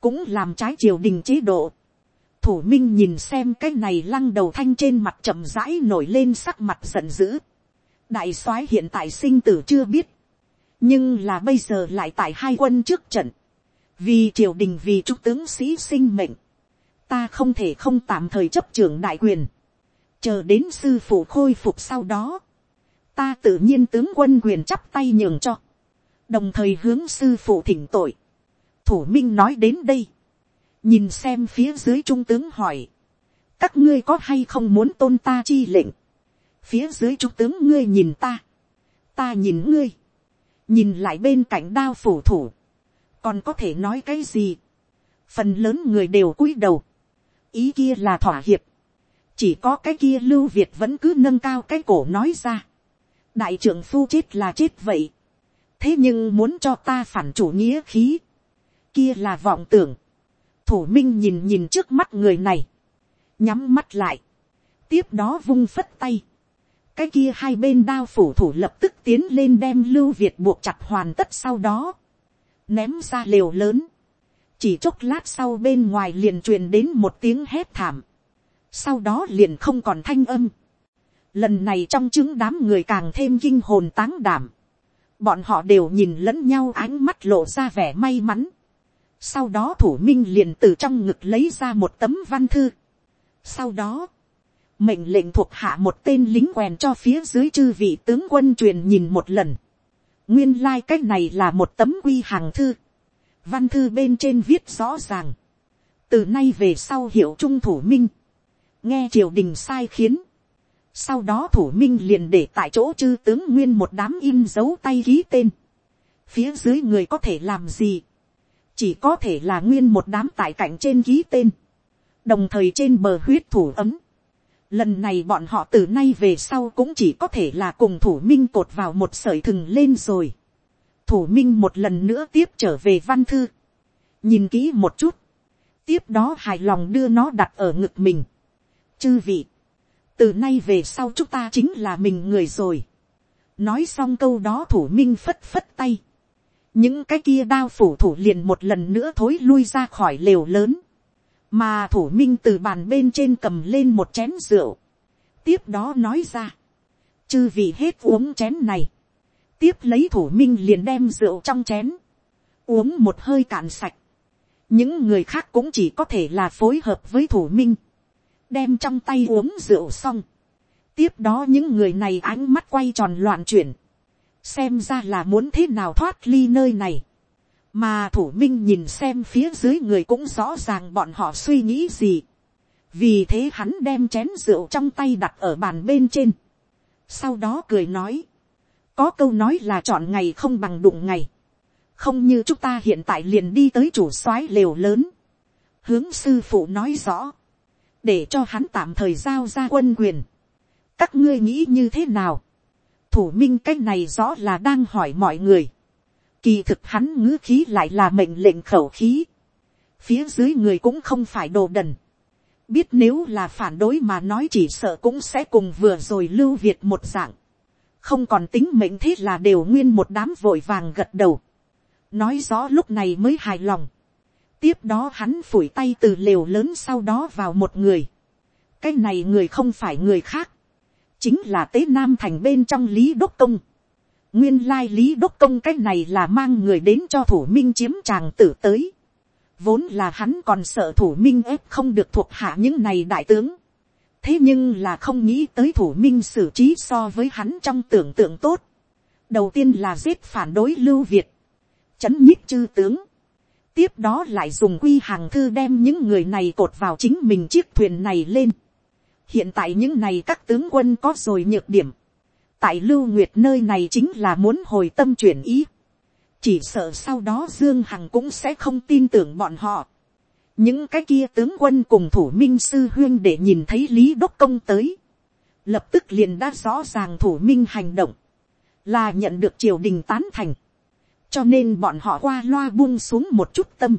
cũng làm trái triều đình chế độ. Thủ minh nhìn xem cái này lăng đầu thanh trên mặt chậm rãi nổi lên sắc mặt giận dữ. đại soái hiện tại sinh tử chưa biết, nhưng là bây giờ lại tại hai quân trước trận, vì triều đình vì trung tướng sĩ sinh mệnh, ta không thể không tạm thời chấp trưởng đại quyền, chờ đến sư phụ khôi phục sau đó, ta tự nhiên tướng quân quyền chắp tay nhường cho, đồng thời hướng sư phụ thỉnh tội. thủ minh nói đến đây, nhìn xem phía dưới trung tướng hỏi, các ngươi có hay không muốn tôn ta chi lệnh, phía dưới trung tướng ngươi nhìn ta, ta nhìn ngươi, nhìn lại bên cạnh đao phủ thủ, còn có thể nói cái gì, phần lớn người đều cúi đầu, ý kia là thỏa hiệp, chỉ có cái kia lưu việt vẫn cứ nâng cao cái cổ nói ra, đại trưởng phu chết là chết vậy, thế nhưng muốn cho ta phản chủ nghĩa khí, kia là vọng tưởng, thủ minh nhìn nhìn trước mắt người này, nhắm mắt lại, tiếp đó vung phất tay, cái kia hai bên đao phủ thủ lập tức tiến lên đem lưu việt buộc chặt hoàn tất sau đó, ném ra lều lớn, chỉ chốc lát sau bên ngoài liền truyền đến một tiếng hét thảm, sau đó liền không còn thanh âm, lần này trong chứng đám người càng thêm kinh hồn táng đảm, bọn họ đều nhìn lẫn nhau ánh mắt lộ ra vẻ may mắn, sau đó thủ minh liền từ trong ngực lấy ra một tấm văn thư. Sau đó, mệnh lệnh thuộc hạ một tên lính quèn cho phía dưới chư vị tướng quân truyền nhìn một lần. Nguyên lai like này là một tấm quy hàng thư. Văn thư bên trên viết rõ ràng. Từ nay về sau hiệu trung thủ minh. Nghe triều đình sai khiến. Sau đó thủ minh liền để tại chỗ chư tướng nguyên một đám in dấu tay ký tên. Phía dưới người có thể làm gì? chỉ có thể là nguyên một đám tại cạnh trên ký tên, đồng thời trên bờ huyết thủ ấm. Lần này bọn họ từ nay về sau cũng chỉ có thể là cùng thủ minh cột vào một sợi thừng lên rồi. Thủ minh một lần nữa tiếp trở về văn thư. Nhìn kỹ một chút. Tiếp đó hài lòng đưa nó đặt ở ngực mình. Chư vị. Từ nay về sau chúng ta chính là mình người rồi. Nói xong câu đó thủ minh phất phất tay. Những cái kia đao phủ thủ liền một lần nữa thối lui ra khỏi lều lớn, mà thủ minh từ bàn bên trên cầm lên một chén rượu, tiếp đó nói ra, chư vị hết uống chén này, tiếp lấy thủ minh liền đem rượu trong chén, uống một hơi cạn sạch, những người khác cũng chỉ có thể là phối hợp với thủ minh, đem trong tay uống rượu xong, tiếp đó những người này ánh mắt quay tròn loạn chuyển, xem ra là muốn thế nào thoát ly nơi này, mà thủ minh nhìn xem phía dưới người cũng rõ ràng bọn họ suy nghĩ gì, vì thế hắn đem chén rượu trong tay đặt ở bàn bên trên, sau đó cười nói, có câu nói là chọn ngày không bằng đụng ngày, không như chúng ta hiện tại liền đi tới chủ soái lều lớn, hướng sư phụ nói rõ, để cho hắn tạm thời giao ra quân quyền, các ngươi nghĩ như thế nào, thủ minh cái này rõ là đang hỏi mọi người, kỳ thực hắn ngữ khí lại là mệnh lệnh khẩu khí, phía dưới người cũng không phải đồ đần, biết nếu là phản đối mà nói chỉ sợ cũng sẽ cùng vừa rồi lưu việt một dạng, không còn tính mệnh thế là đều nguyên một đám vội vàng gật đầu, nói rõ lúc này mới hài lòng, tiếp đó hắn phủi tay từ lều lớn sau đó vào một người, cái này người không phải người khác, chính là tế nam thành bên trong lý đốc công, nguyên lai lý đốc công cái này là mang người đến cho thủ minh chiếm tràng tử tới, vốn là hắn còn sợ thủ minh ép không được thuộc hạ những này đại tướng, thế nhưng là không nghĩ tới thủ minh xử trí so với hắn trong tưởng tượng tốt. đầu tiên là giết phản đối lưu việt, chấn nhích chư tướng, tiếp đó lại dùng quy hàng thư đem những người này cột vào chính mình chiếc thuyền này lên. hiện tại những này các tướng quân có rồi nhược điểm, tại lưu nguyệt nơi này chính là muốn hồi tâm chuyển ý, chỉ sợ sau đó dương hằng cũng sẽ không tin tưởng bọn họ. Những cái kia tướng quân cùng thủ minh sư huyên để nhìn thấy lý đốc công tới, lập tức liền đã rõ ràng thủ minh hành động, là nhận được triều đình tán thành, cho nên bọn họ qua loa buông xuống một chút tâm,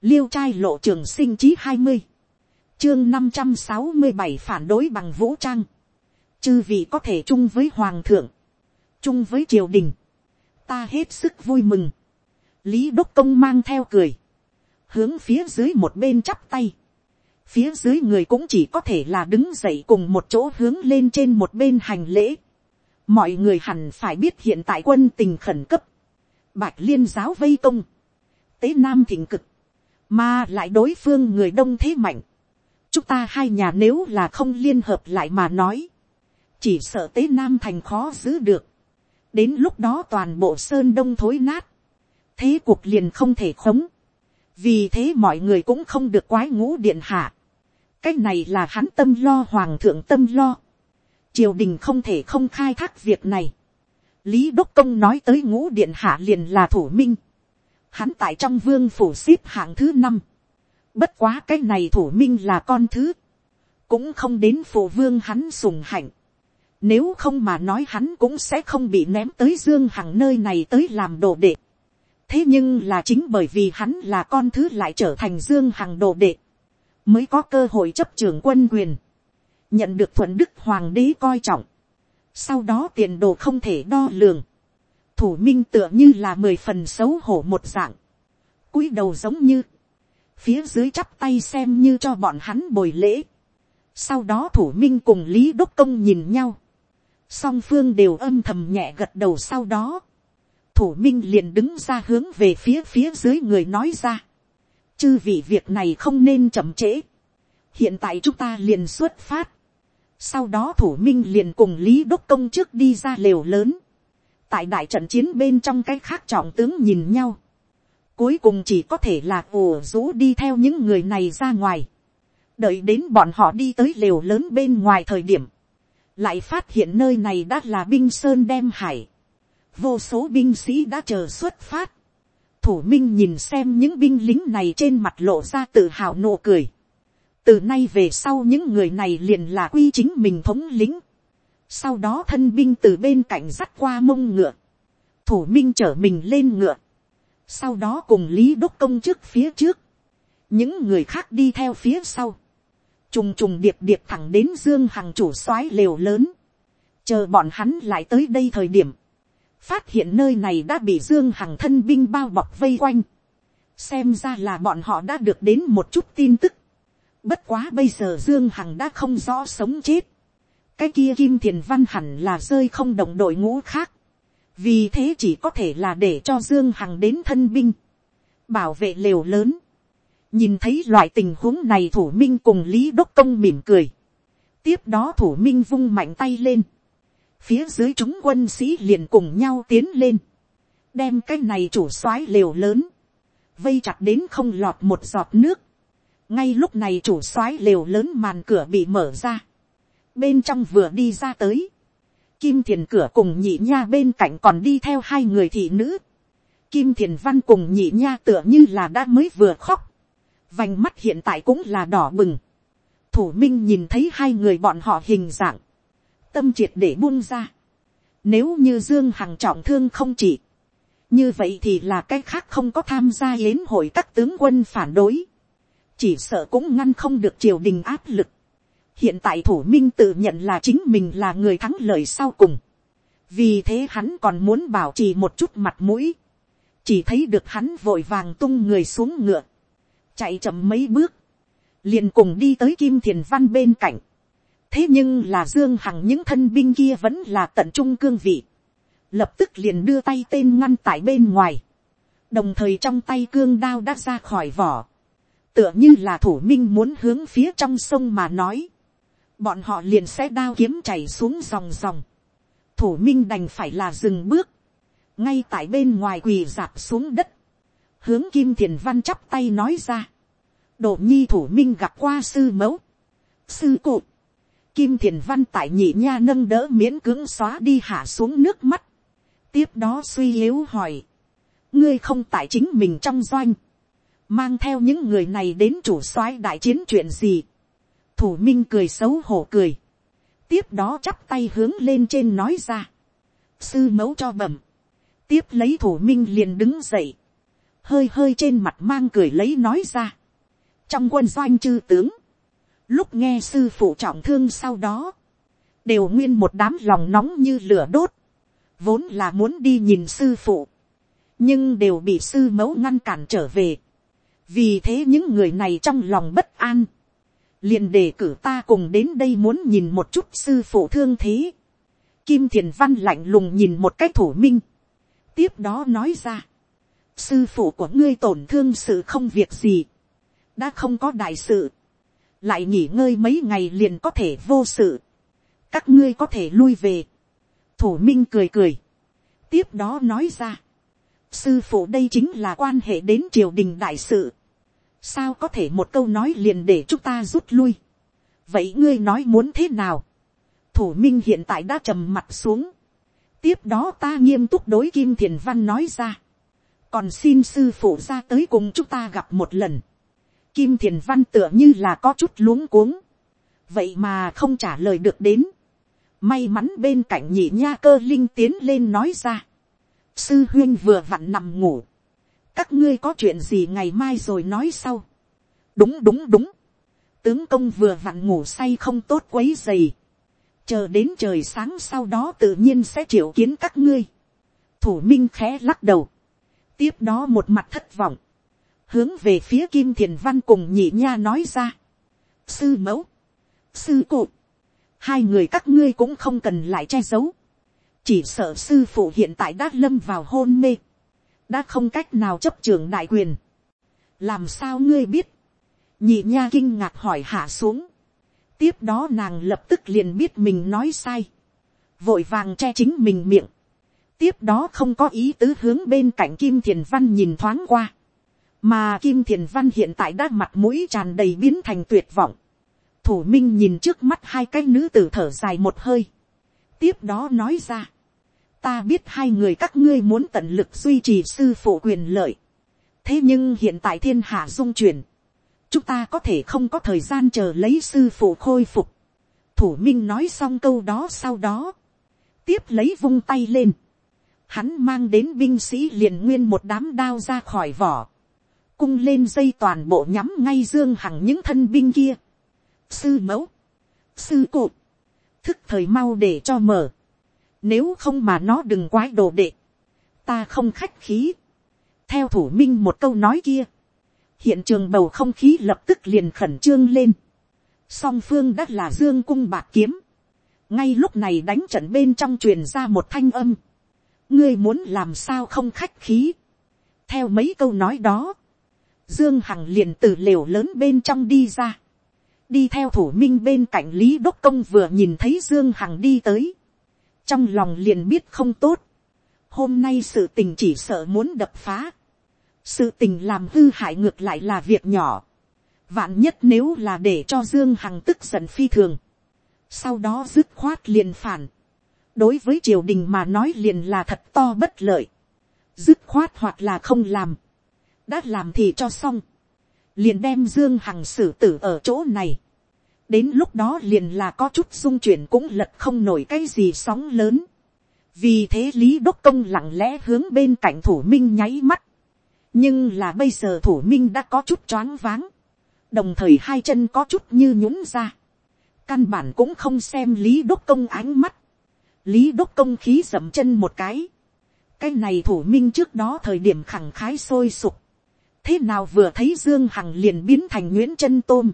liêu trai lộ trường sinh chí hai mươi, chương năm trăm sáu mươi bảy phản đối bằng vũ trang, chư vị có thể chung với hoàng thượng, chung với triều đình, ta hết sức vui mừng, lý đốc công mang theo cười, hướng phía dưới một bên chắp tay. Phía dưới người cũng chỉ có thể là đứng dậy cùng một chỗ hướng lên trên một bên hành lễ. Mọi người hẳn phải biết hiện tại quân tình khẩn cấp. Bạch liên giáo vây công. Tế nam thịnh cực. Mà lại đối phương người đông thế mạnh. Chúng ta hai nhà nếu là không liên hợp lại mà nói. Chỉ sợ tế nam thành khó giữ được. Đến lúc đó toàn bộ sơn đông thối nát. Thế cuộc liền không thể khống vì thế mọi người cũng không được quái ngũ điện hạ. cái này là hắn tâm lo, hoàng thượng tâm lo. triều đình không thể không khai thác việc này lý đốc công nói tới ngũ điện hạ liền là thủ minh. hắn tại trong vương phủ xếp hạng thứ năm. bất quá cái này thủ minh là con thứ. cũng không đến phủ vương hắn sùng hạnh. Nếu không mà nói hắn cũng sẽ không bị ném tới dương hằng nơi này tới làm đồ đệ thế nhưng là chính bởi vì hắn là con thứ lại trở thành dương hằng đồ đệ, mới có cơ hội chấp trường quân quyền, nhận được thuận đức hoàng đế coi trọng, sau đó tiền đồ không thể đo lường, thủ minh tựa như là mười phần xấu hổ một dạng, cúi đầu giống như, phía dưới chắp tay xem như cho bọn hắn bồi lễ, sau đó thủ minh cùng lý đốc công nhìn nhau, song phương đều âm thầm nhẹ gật đầu sau đó, thủ minh liền đứng ra hướng về phía phía dưới người nói ra. chư vị việc này không nên chậm trễ. hiện tại chúng ta liền xuất phát sau đó thủ minh liền cùng lý đốc công trước đi ra lều lớn. tại đại trận chiến bên trong cái khác trọng tướng nhìn nhau. cuối cùng chỉ có thể là ủ rũ đi theo những người này ra ngoài. đợi đến bọn họ đi tới lều lớn bên ngoài thời điểm. lại phát hiện nơi này đã là binh sơn đem hải vô số binh sĩ đã chờ xuất phát. thủ minh nhìn xem những binh lính này trên mặt lộ ra tự hào nụ cười từ nay về sau những người này liền là quy chính mình thống lính. sau đó thân binh từ bên cạnh dắt qua mông ngựa. thủ minh chở mình lên ngựa. sau đó cùng lý đốc công trước phía trước. những người khác đi theo phía sau. trùng trùng điệp điệp thẳng đến dương hằng chủ soái lều lớn. chờ bọn hắn lại tới đây thời điểm phát hiện nơi này đã bị dương hằng thân binh bao bọc vây quanh, xem ra là bọn họ đã được đến một chút tin tức, Bất quá bây giờ Dương Hằng đã không rõ sống chết. Cái kia Kim Thiền Văn hẳn là rơi không đồng đội ngũ khác. Vì thế chỉ có thể là để cho Dương Hằng đến thân binh. Bảo vệ lều lớn. Nhìn thấy loại tình huống này thủ minh cùng Lý Đốc Công mỉm cười. Tiếp đó thủ minh vung mạnh tay lên. Phía dưới chúng quân sĩ liền cùng nhau tiến lên. Đem cái này chủ soái lều lớn. Vây chặt đến không lọt một giọt nước ngay lúc này chủ soái lều lớn màn cửa bị mở ra, bên trong vừa đi ra tới, kim thiền cửa cùng nhị nha bên cạnh còn đi theo hai người thị nữ, kim thiền văn cùng nhị nha tựa như là đã mới vừa khóc, vành mắt hiện tại cũng là đỏ bừng, thủ minh nhìn thấy hai người bọn họ hình dạng, tâm triệt để buông ra, nếu như dương hằng trọng thương không chỉ, như vậy thì là cái khác không có tham gia yến hội các tướng quân phản đối, chỉ sợ cũng ngăn không được triều đình áp lực. hiện tại thủ minh tự nhận là chính mình là người thắng lợi sau cùng. vì thế hắn còn muốn bảo trì một chút mặt mũi. chỉ thấy được hắn vội vàng tung người xuống ngựa. chạy chậm mấy bước. liền cùng đi tới kim thiền văn bên cạnh. thế nhưng là dương hằng những thân binh kia vẫn là tận trung cương vị. lập tức liền đưa tay tên ngăn tại bên ngoài. đồng thời trong tay cương đao đã ra khỏi vỏ tựa như là thủ minh muốn hướng phía trong sông mà nói, bọn họ liền sẽ đao kiếm chảy xuống dòng dòng, thủ minh đành phải là dừng bước, ngay tại bên ngoài quỳ dạp xuống đất, hướng kim thiền văn chắp tay nói ra, độ nhi thủ minh gặp qua sư mẫu, sư cụ, kim thiền văn tại nhị nha nâng đỡ miễn cưỡng xóa đi hạ xuống nước mắt, tiếp đó suy yếu hỏi, ngươi không tại chính mình trong doanh, mang theo những người này đến chủ soái đại chiến chuyện gì. thủ minh cười xấu hổ cười. tiếp đó chắp tay hướng lên trên nói ra. sư mẫu cho bẩm. tiếp lấy thủ minh liền đứng dậy. hơi hơi trên mặt mang cười lấy nói ra. trong quân doanh chư tướng. lúc nghe sư phụ trọng thương sau đó. đều nguyên một đám lòng nóng như lửa đốt. vốn là muốn đi nhìn sư phụ. nhưng đều bị sư mẫu ngăn cản trở về vì thế những người này trong lòng bất an, liền đề cử ta cùng đến đây muốn nhìn một chút sư phụ thương thế. Kim thiền văn lạnh lùng nhìn một cái thủ minh, tiếp đó nói ra, sư phụ của ngươi tổn thương sự không việc gì, đã không có đại sự, lại nghỉ ngơi mấy ngày liền có thể vô sự, các ngươi có thể lui về. thủ minh cười cười, tiếp đó nói ra, sư phụ đây chính là quan hệ đến triều đình đại sự, sao có thể một câu nói liền để chúng ta rút lui. vậy ngươi nói muốn thế nào. thủ minh hiện tại đã trầm mặt xuống. tiếp đó ta nghiêm túc đối kim thiền văn nói ra. còn xin sư phụ ra tới cùng chúng ta gặp một lần. kim thiền văn tựa như là có chút luống cuống. vậy mà không trả lời được đến. may mắn bên cạnh nhị nha cơ linh tiến lên nói ra. sư huyên vừa vặn nằm ngủ các ngươi có chuyện gì ngày mai rồi nói sau. đúng đúng đúng. tướng công vừa vặn ngủ say không tốt quấy dày. chờ đến trời sáng sau đó tự nhiên sẽ triệu kiến các ngươi. thủ minh khẽ lắc đầu. tiếp đó một mặt thất vọng. hướng về phía kim thiền văn cùng nhị nha nói ra. sư mẫu, sư cụ, hai người các ngươi cũng không cần lại che giấu. chỉ sợ sư phụ hiện tại đã lâm vào hôn mê đã không cách nào chấp trường đại quyền. làm sao ngươi biết, nhị nha kinh ngạc hỏi hạ xuống. tiếp đó nàng lập tức liền biết mình nói sai, vội vàng che chính mình miệng. tiếp đó không có ý tứ hướng bên cạnh kim thiền văn nhìn thoáng qua. mà kim thiền văn hiện tại đã mặt mũi tràn đầy biến thành tuyệt vọng. thủ minh nhìn trước mắt hai cái nữ tử thở dài một hơi. tiếp đó nói ra ta biết hai người các ngươi muốn tận lực duy trì sư phụ quyền lợi. thế nhưng hiện tại thiên hạ dung chuyển, chúng ta có thể không có thời gian chờ lấy sư phụ khôi phục. thủ minh nói xong câu đó sau đó, tiếp lấy vung tay lên, hắn mang đến binh sĩ liền nguyên một đám đao ra khỏi vỏ, cung lên dây toàn bộ nhắm ngay dương hằng những thân binh kia. sư mẫu, sư cụt, thức thời mau để cho mở, nếu không mà nó đừng quái đồ đệ. Ta không khách khí. Theo thủ minh một câu nói kia. hiện trường bầu không khí lập tức liền khẩn trương lên, song phương đã là dương cung bạc kiếm, ngay lúc này đánh trận bên trong truyền ra một thanh âm, ngươi muốn làm sao không khách khí, theo mấy câu nói đó, dương hằng liền từ lều lớn bên trong đi ra, đi theo thủ minh bên cạnh lý đốc công vừa nhìn thấy dương hằng đi tới, trong lòng liền biết không tốt, hôm nay sự tình chỉ sợ muốn đập phá, sự tình làm hư hại ngược lại là việc nhỏ, vạn nhất nếu là để cho dương hằng tức giận phi thường, sau đó dứt khoát liền phản, đối với triều đình mà nói liền là thật to bất lợi, dứt khoát hoặc là không làm, đã làm thì cho xong, liền đem dương hằng xử tử ở chỗ này, đến lúc đó liền là có chút dung chuyển cũng lật không nổi cái gì sóng lớn, vì thế lý đốc công lặng lẽ hướng bên cạnh thủ minh nháy mắt, nhưng là bây giờ thủ minh đã có chút choáng váng, đồng thời hai chân có chút như nhũng ra, căn bản cũng không xem lý đốc công ánh mắt, lý đốc công khí dậm chân một cái, cái này thủ minh trước đó thời điểm khẳng khái sôi sục, thế nào vừa thấy dương hằng liền biến thành nguyễn chân tôm,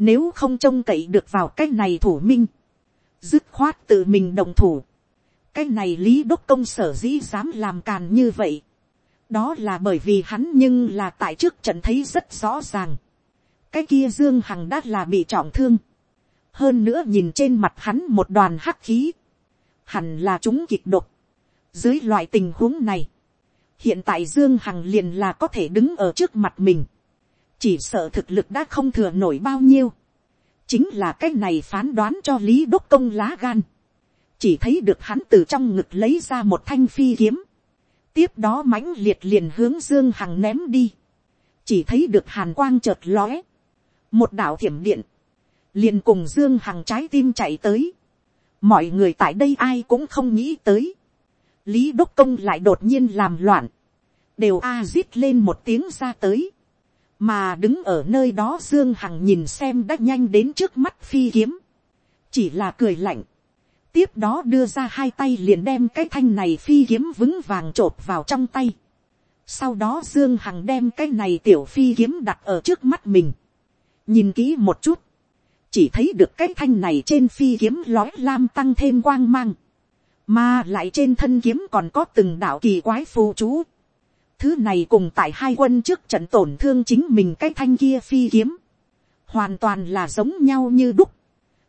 nếu không trông cậy được vào cái này thủ minh, dứt khoát tự mình đồng thủ, cái này lý đốc công sở dĩ dám làm càn như vậy, đó là bởi vì hắn nhưng là tại trước trận thấy rất rõ ràng, cái kia dương hằng đã là bị trọng thương, hơn nữa nhìn trên mặt hắn một đoàn hắc khí, hẳn là chúng kịch độc. Dưới loại tình huống này, hiện tại Dương Hằng liền là có thể đứng ở trước mặt mình. Chỉ sợ thực lực đã không thừa nổi bao nhiêu. Chính là cái này phán đoán cho Lý Đốc Công lá gan. Chỉ thấy được hắn từ trong ngực lấy ra một thanh phi kiếm. Tiếp đó mãnh liệt liền hướng Dương Hằng ném đi. Chỉ thấy được hàn quang chợt lóe. Một đạo thiểm điện. Liền cùng Dương Hằng trái tim chạy tới mọi người tại đây ai cũng không nghĩ tới. lý đốc công lại đột nhiên làm loạn, đều a rít lên một tiếng ra tới, mà đứng ở nơi đó dương hằng nhìn xem đã nhanh đến trước mắt phi kiếm, chỉ là cười lạnh, tiếp đó đưa ra hai tay liền đem cái thanh này phi kiếm vững vàng t vào trong tay, sau đó dương hằng đem cái này tiểu phi kiếm đặt ở trước mắt mình, nhìn kỹ một chút, chỉ thấy được cái thanh này trên phi kiếm lói lam tăng thêm quang mang, mà lại trên thân kiếm còn có từng đạo kỳ quái phù chú. Thứ này cùng tại hai quân trước trận tổn thương chính mình cái thanh kia phi kiếm, hoàn toàn là giống nhau như đúc.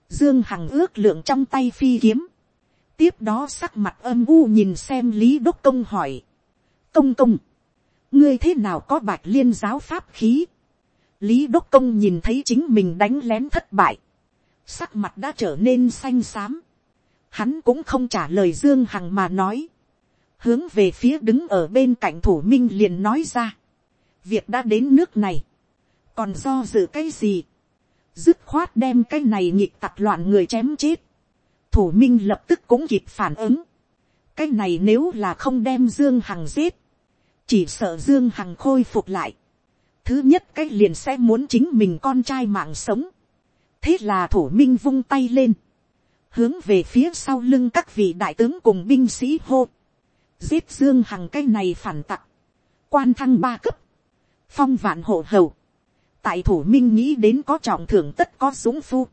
Dương Hằng ước lượng trong tay phi kiếm, tiếp đó sắc mặt âm u nhìn xem lý đốc công hỏi, công công, ngươi thế nào có bạch liên giáo pháp khí, lý đốc công nhìn thấy chính mình đánh lén thất bại, sắc mặt đã trở nên xanh xám, hắn cũng không trả lời dương hằng mà nói, hướng về phía đứng ở bên cạnh thủ minh liền nói ra, việc đã đến nước này, còn do dự cái gì, dứt khoát đem cái này nhịp tặc loạn người chém chết, thủ minh lập tức cũng kịp phản ứng, cái này nếu là không đem dương hằng giết, chỉ sợ dương hằng khôi phục lại, thứ nhất cái liền sẽ muốn chính mình con trai mạng sống. thế là thủ minh vung tay lên, hướng về phía sau lưng các vị đại tướng cùng binh sĩ hô, giết dương hằng cái này phản tặc, quan thăng ba cấp, phong vạn hộ hầu, tại thủ minh nghĩ đến có trọng thưởng tất có dũng phu,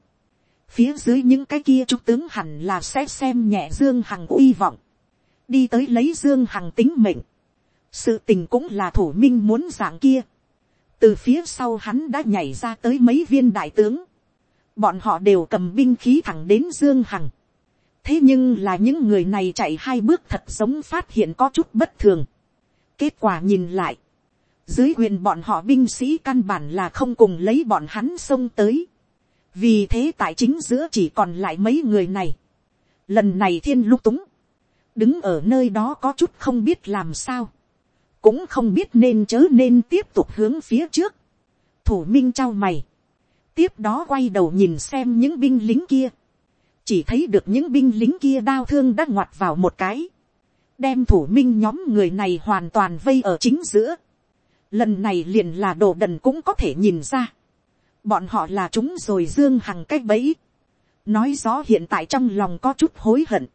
phía dưới những cái kia trung tướng hẳn là sẽ xem nhẹ dương hằng uy vọng, đi tới lấy dương hằng tính mệnh, sự tình cũng là thủ minh muốn dạng kia, từ phía sau hắn đã nhảy ra tới mấy viên đại tướng, bọn họ đều cầm binh khí thẳng đến dương hằng thế nhưng là những người này chạy hai bước thật giống phát hiện có chút bất thường. kết quả nhìn lại, dưới quyền bọn họ binh sĩ căn bản là không cùng lấy bọn hắn xông tới. vì thế tại chính giữa chỉ còn lại mấy người này. lần này thiên lung túng, đứng ở nơi đó có chút không biết làm sao cũng không biết nên chớ nên tiếp tục hướng phía trước. thủ minh trao mày, tiếp đó quay đầu nhìn xem những binh lính kia, chỉ thấy được những binh lính kia đau thương đã ngoặt vào một cái, đem thủ minh nhóm người này hoàn toàn vây ở chính giữa. lần này liền là đồ đần cũng có thể nhìn ra, bọn họ là chúng rồi dương hằng cách bẫy, nói rõ hiện tại trong lòng có chút hối hận,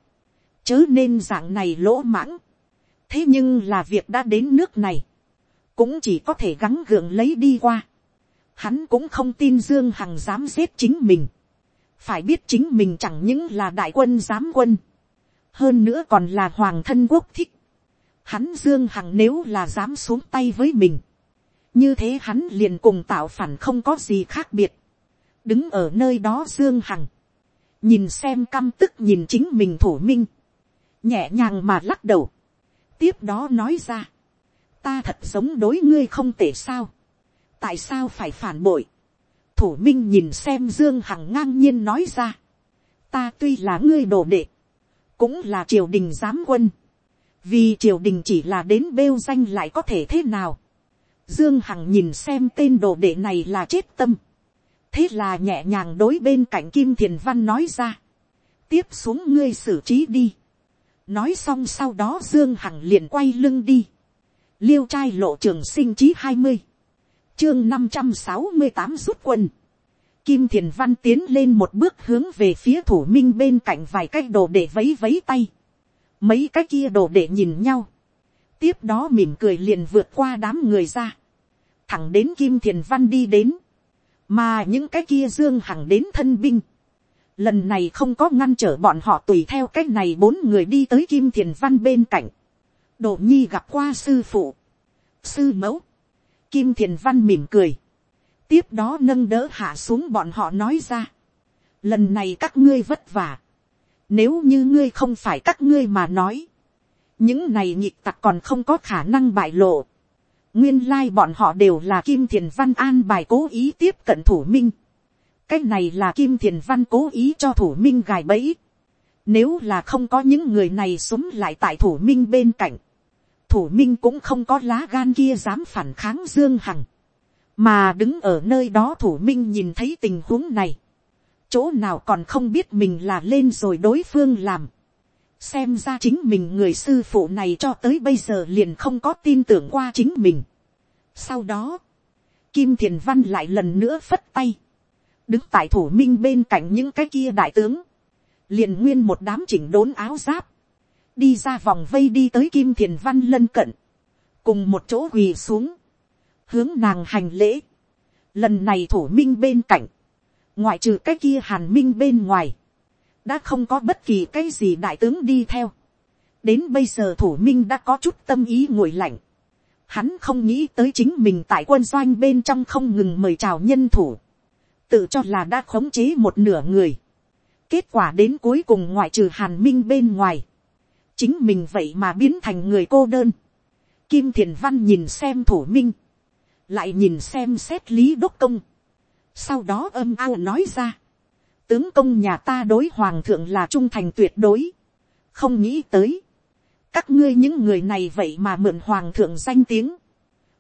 chớ nên dạng này lỗ mãng, thế nhưng là việc đã đến nước này, cũng chỉ có thể gắng gượng lấy đi qua. Hắn cũng không tin Dương Hằng dám giết chính mình. Phải biết chính mình chẳng những là đại quân giám quân. Hơn nữa còn là hoàng thân quốc thích. Hắn Dương Hằng nếu là dám xuống tay với mình. Như thế hắn liền cùng tạo phản không có gì khác biệt. Đứng ở nơi đó Dương Hằng. Nhìn xem căm tức nhìn chính mình thủ minh. Nhẹ nhàng mà lắc đầu. Tiếp đó nói ra. Ta thật giống đối ngươi không tệ sao tại sao phải phản bội thủ minh nhìn xem dương hằng ngang nhiên nói ra. ta tuy là ngươi đồ đệ, cũng là triều đình giám quân, vì triều đình chỉ là đến bêu danh lại có thể thế nào. dương hằng nhìn xem tên đồ đệ này là chết tâm. thế là nhẹ nhàng đối bên cạnh kim thiền văn nói ra. tiếp xuống ngươi xử trí đi. nói xong sau đó dương hằng liền quay lưng đi. liêu trai lộ trường sinh chí hai mươi chương năm trăm sáu mươi tám rút quân. Kim thiền văn tiến lên một bước hướng về phía thủ minh bên cạnh vài cái đồ để vấy vấy tay. Mấy cái kia đồ để nhìn nhau. Tiếp đó mỉm cười liền vượt qua đám người ra. Thẳng đến kim thiền văn đi đến. Mà những cái kia dương hằng đến thân binh. Lần này không có ngăn trở bọn họ tùy theo cách này bốn người đi tới kim thiền văn bên cạnh. Đồ nhi gặp qua sư phụ. Sư mẫu Kim Thiền Văn mỉm cười. Tiếp đó nâng đỡ hạ xuống bọn họ nói ra. Lần này các ngươi vất vả. Nếu như ngươi không phải các ngươi mà nói. Những này nhịp tặc còn không có khả năng bại lộ. Nguyên lai bọn họ đều là Kim Thiền Văn an bài cố ý tiếp cận thủ minh. Cái này là Kim Thiền Văn cố ý cho thủ minh gài bẫy. Nếu là không có những người này súng lại tại thủ minh bên cạnh thủ minh cũng không có lá gan kia dám phản kháng dương hằng, mà đứng ở nơi đó thủ minh nhìn thấy tình huống này, chỗ nào còn không biết mình là lên rồi đối phương làm, xem ra chính mình người sư phụ này cho tới bây giờ liền không có tin tưởng qua chính mình. sau đó, kim thiền văn lại lần nữa phất tay, đứng tại thủ minh bên cạnh những cái kia đại tướng, liền nguyên một đám chỉnh đốn áo giáp, đi ra vòng vây đi tới kim thiền văn lân cận, cùng một chỗ quỳ xuống, hướng nàng hành lễ. Lần này thủ minh bên cạnh, ngoại trừ cái kia hàn minh bên ngoài, đã không có bất kỳ cái gì đại tướng đi theo. đến bây giờ thủ minh đã có chút tâm ý ngồi lạnh. hắn không nghĩ tới chính mình tại quân doanh bên trong không ngừng mời chào nhân thủ, tự cho là đã khống chế một nửa người. kết quả đến cuối cùng ngoại trừ hàn minh bên ngoài, chính mình vậy mà biến thành người cô đơn. Kim thiền văn nhìn xem thủ minh, lại nhìn xem xét lý đốc công. sau đó âm ao nói ra, tướng công nhà ta đối hoàng thượng là trung thành tuyệt đối, không nghĩ tới, các ngươi những người này vậy mà mượn hoàng thượng danh tiếng,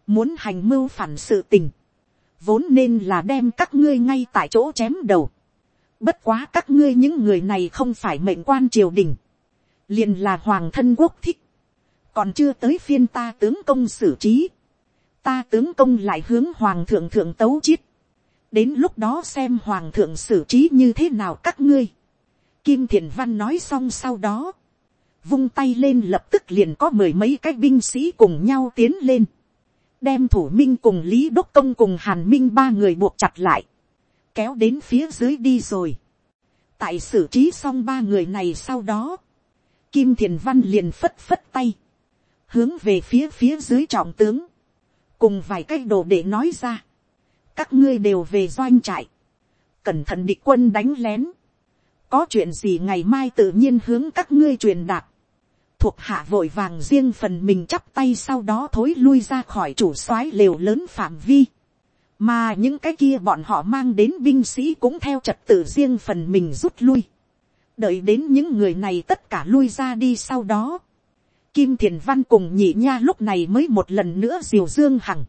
muốn hành mưu phản sự tình, vốn nên là đem các ngươi ngay tại chỗ chém đầu. Bất quá các ngươi những người này không phải mệnh quan triều đình, liền là hoàng thân quốc thích, còn chưa tới phiên ta tướng công xử trí, ta tướng công lại hướng hoàng thượng thượng tấu chiết, đến lúc đó xem hoàng thượng xử trí như thế nào các ngươi. Kim thiền văn nói xong sau đó, vung tay lên lập tức liền có mười mấy cái binh sĩ cùng nhau tiến lên, đem thủ minh cùng lý đốc công cùng hàn minh ba người buộc chặt lại, kéo đến phía dưới đi rồi. tại xử trí xong ba người này sau đó, Kim Thiền Văn liền phất phất tay. Hướng về phía phía dưới trọng tướng. Cùng vài cái đồ để nói ra. Các ngươi đều về doanh trại. Cẩn thận địch quân đánh lén. Có chuyện gì ngày mai tự nhiên hướng các ngươi truyền đạt. Thuộc hạ vội vàng riêng phần mình chắp tay sau đó thối lui ra khỏi chủ soái lều lớn phạm vi. Mà những cái kia bọn họ mang đến binh sĩ cũng theo trật tự riêng phần mình rút lui đợi đến những người này tất cả lui ra đi sau đó, kim thiền văn cùng nhị nha lúc này mới một lần nữa diều dương hằng,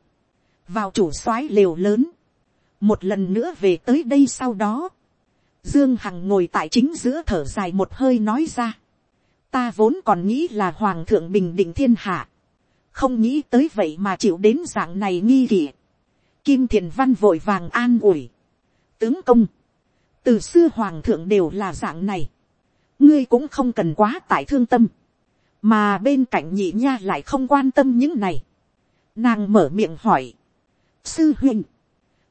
vào chủ soái lều lớn, một lần nữa về tới đây sau đó, dương hằng ngồi tại chính giữa thở dài một hơi nói ra, ta vốn còn nghĩ là hoàng thượng bình định thiên hạ, không nghĩ tới vậy mà chịu đến dạng này nghi kỵ, kim thiền văn vội vàng an ủi, tướng công, từ xưa hoàng thượng đều là dạng này, ngươi cũng không cần quá tại thương tâm, mà bên cạnh nhị nha lại không quan tâm những này, nàng mở miệng hỏi, sư huynh,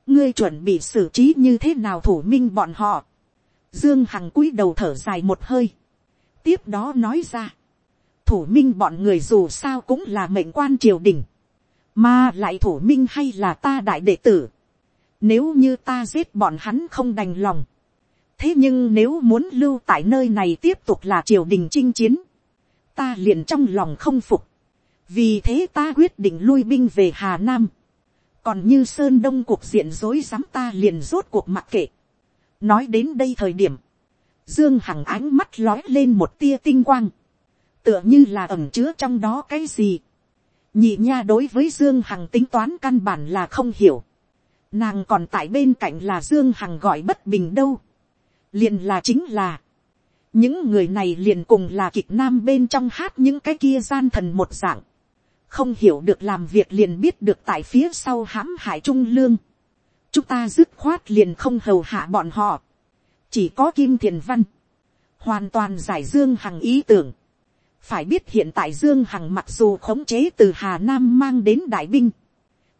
ngươi chuẩn bị xử trí như thế nào thủ minh bọn họ, dương hằng cúi đầu thở dài một hơi, tiếp đó nói ra, thủ minh bọn người dù sao cũng là mệnh quan triều đình, mà lại thủ minh hay là ta đại đệ tử, nếu như ta giết bọn hắn không đành lòng, thế nhưng nếu muốn lưu tại nơi này tiếp tục là triều đình chinh chiến, ta liền trong lòng không phục, vì thế ta quyết định lui binh về hà nam, còn như sơn đông cuộc diện dối dám ta liền rốt cuộc mặc kệ. nói đến đây thời điểm, dương hằng ánh mắt lói lên một tia tinh quang, tựa như là ẩm chứa trong đó cái gì. nhị nha đối với dương hằng tính toán căn bản là không hiểu. nàng còn tại bên cạnh là dương hằng gọi bất bình đâu liền là chính là, những người này liền cùng là kịch nam bên trong hát những cái kia gian thần một dạng không hiểu được làm việc liền biết được tại phía sau hãm hại trung lương. chúng ta dứt khoát liền không hầu hạ bọn họ. chỉ có kim thiền văn. hoàn toàn giải dương hằng ý tưởng. phải biết hiện tại dương hằng mặc dù khống chế từ hà nam mang đến đại binh.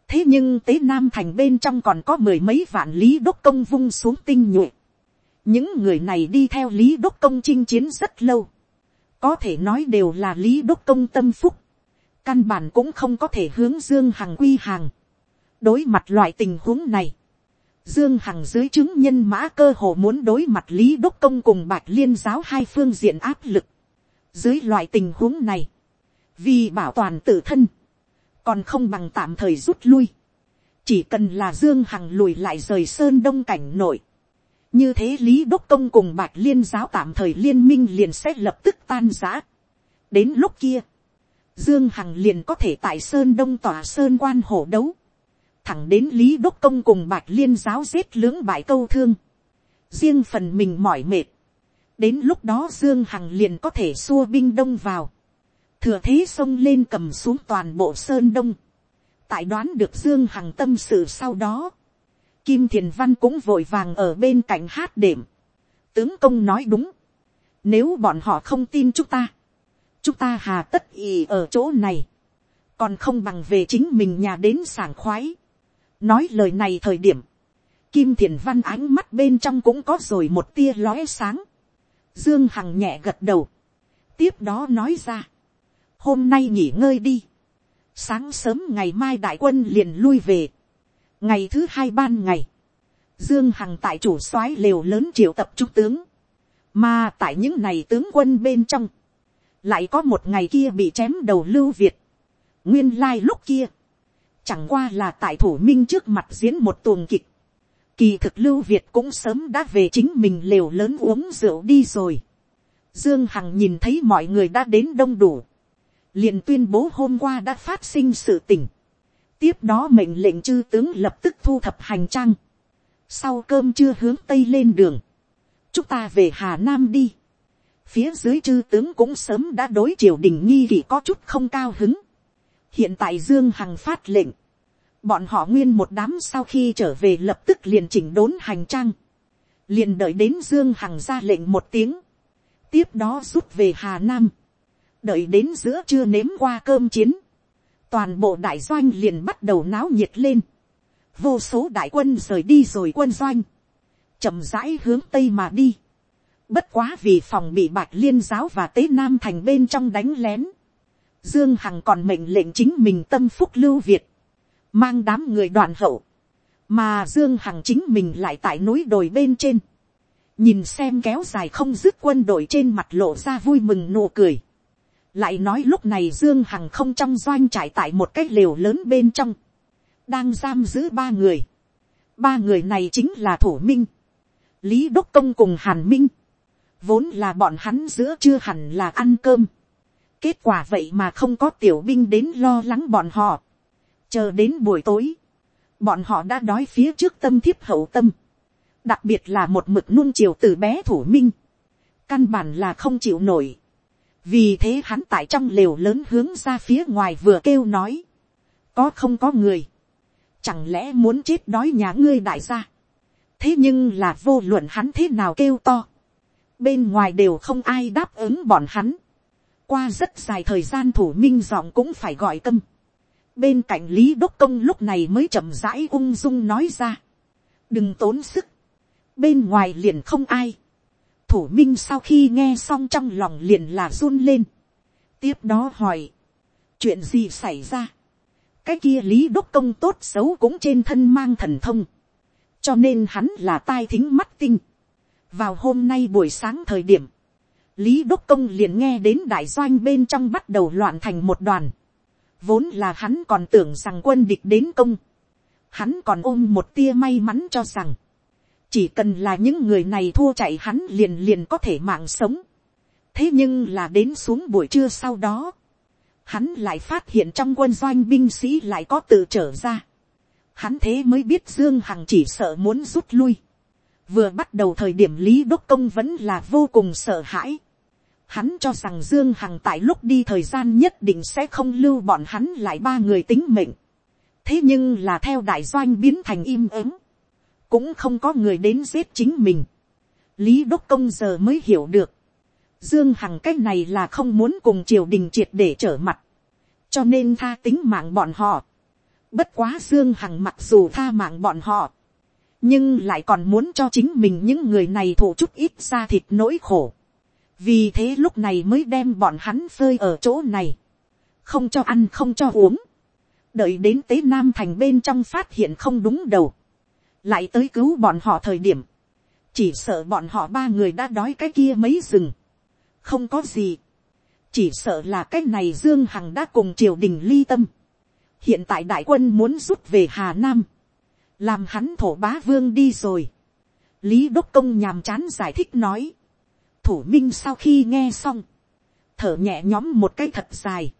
thế nhưng tế nam thành bên trong còn có mười mấy vạn lý đốc công vung xuống tinh nhuệ những người này đi theo lý đốc công chinh chiến rất lâu. có thể nói đều là lý đốc công tâm phúc căn bản cũng không có thể hướng dương hằng quy hàng. đối mặt loại tình huống này, dương hằng dưới chứng nhân mã cơ hồ muốn đối mặt lý đốc công cùng bạch liên giáo hai phương diện áp lực. dưới loại tình huống này, vì bảo toàn tự thân, còn không bằng tạm thời rút lui. chỉ cần là dương hằng lùi lại rời sơn đông cảnh nội như thế lý đốc công cùng bạch liên giáo tạm thời liên minh liền sẽ lập tức tan giã. đến lúc kia, Dương Hằng liền có thể tại Sơn Đông tỏa Sơn quan hổ đấu. Thẳng đến Lý Đốc Công cùng Bạch Liên giáo giết lưỡng bại câu thương. Riêng phần mình mỏi mệt. Đến lúc đó Dương Hằng liền có thể xua binh đông vào. Thừa thế xông lên cầm xuống toàn bộ Sơn Đông. Tại đoán được Dương Hằng tâm sự sau đó. Kim Thiền Văn cũng vội vàng ở bên cạnh hát đệm. Tướng công nói đúng. Nếu bọn họ không tin chúng ta chúng ta hà tất ý ở chỗ này, còn không bằng về chính mình nhà đến sảng khoái. nói lời này thời điểm, kim thiền văn ánh mắt bên trong cũng có rồi một tia lóe sáng. dương hằng nhẹ gật đầu, tiếp đó nói ra, hôm nay nghỉ ngơi đi, sáng sớm ngày mai đại quân liền lui về, ngày thứ hai ban ngày, dương hằng tại chủ soái lều lớn triệu tập trung tướng, mà tại những này tướng quân bên trong, lại có một ngày kia bị chém đầu lưu việt, nguyên lai lúc kia, chẳng qua là tại thủ minh trước mặt diễn một tuồng kịch, kỳ thực lưu việt cũng sớm đã về chính mình lều lớn uống rượu đi rồi, dương hằng nhìn thấy mọi người đã đến đông đủ, liền tuyên bố hôm qua đã phát sinh sự tình, tiếp đó mệnh lệnh chư tướng lập tức thu thập hành trang, sau cơm chưa hướng tây lên đường, chúng ta về hà nam đi, phía dưới chư tướng cũng sớm đã đối triều đình nghi kỵ có chút không cao hứng. hiện tại dương hằng phát lệnh, bọn họ nguyên một đám sau khi trở về lập tức liền chỉnh đốn hành trang, liền đợi đến dương hằng ra lệnh một tiếng, tiếp đó rút về hà nam, đợi đến giữa trưa nếm qua cơm chiến, toàn bộ đại doanh liền bắt đầu náo nhiệt lên, vô số đại quân rời đi rồi quân doanh, chậm rãi hướng tây mà đi, Bất quá vì phòng bị bạch liên giáo và tế nam thành bên trong đánh lén. Dương Hằng còn mệnh lệnh chính mình tâm phúc lưu Việt. Mang đám người đoàn hậu. Mà Dương Hằng chính mình lại tại núi đồi bên trên. Nhìn xem kéo dài không dứt quân đội trên mặt lộ ra vui mừng nụ cười. Lại nói lúc này Dương Hằng không trong doanh trải tại một cái lều lớn bên trong. Đang giam giữ ba người. Ba người này chính là Thủ Minh. Lý Đốc Công cùng Hàn Minh vốn là bọn hắn giữa chưa hẳn là ăn cơm. kết quả vậy mà không có tiểu binh đến lo lắng bọn họ. chờ đến buổi tối, bọn họ đã đói phía trước tâm thiếp hậu tâm. đặc biệt là một mực nung chiều từ bé thủ minh. căn bản là không chịu nổi vì thế hắn tại trong lều lớn hướng ra phía ngoài vừa kêu nói. có không có người. chẳng lẽ muốn chết đói nhà ngươi đại gia. thế nhưng là vô luận hắn thế nào kêu to bên ngoài đều không ai đáp ứng bọn hắn. qua rất dài thời gian thủ minh giọng cũng phải gọi câm. bên cạnh lý đốc công lúc này mới chậm rãi ung dung nói ra, đừng tốn sức, bên ngoài liền không ai, thủ minh sau khi nghe xong trong lòng liền là run lên, tiếp đó hỏi, chuyện gì xảy ra, cái kia lý đốc công tốt xấu cũng trên thân mang thần thông, cho nên hắn là tai thính mắt tinh. vào hôm nay buổi sáng thời điểm, lý đốc công liền nghe đến đại doanh bên trong bắt đầu loạn thành một đoàn, vốn là hắn còn tưởng rằng quân địch đến công, hắn còn ôm một tia may mắn cho rằng, chỉ cần là những người này thua chạy hắn liền liền có thể mạng sống. thế nhưng là đến xuống buổi trưa sau đó, hắn lại phát hiện trong quân doanh binh sĩ lại có tự trở ra. Hắn thế mới biết Dương Hằng chỉ sợ muốn rút lui. Vừa bắt đầu thời điểm Lý Đốc Công vẫn là vô cùng sợ hãi. Hắn cho rằng Dương Hằng tại lúc đi thời gian nhất định sẽ không lưu bọn hắn lại ba người tính mệnh. Thế nhưng là theo đại doanh biến thành im ắng. Cũng không có người đến giết chính mình. Lý Đốc Công giờ mới hiểu được Dương Hằng cái này là không muốn cùng triều đình triệt để trở mặt. Cho nên tha tính mạng bọn họ. Bất quá Dương Hằng mặc dù tha mạng bọn họ. Nhưng lại còn muốn cho chính mình những người này thụ chút ít ra thịt nỗi khổ. Vì thế lúc này mới đem bọn hắn phơi ở chỗ này. Không cho ăn, không cho uống. Đợi đến tế Nam Thành bên trong phát hiện không đúng đầu. Lại tới cứu bọn họ thời điểm. Chỉ sợ bọn họ ba người đã đói cái kia mấy rừng không có gì. chỉ sợ là cái này dương hằng đã cùng triều đình ly tâm. hiện tại đại quân muốn rút về hà nam. làm hắn thổ bá vương đi rồi. lý đốc công nhàm chán giải thích nói. thủ minh sau khi nghe xong, thở nhẹ nhõm một cái thật dài.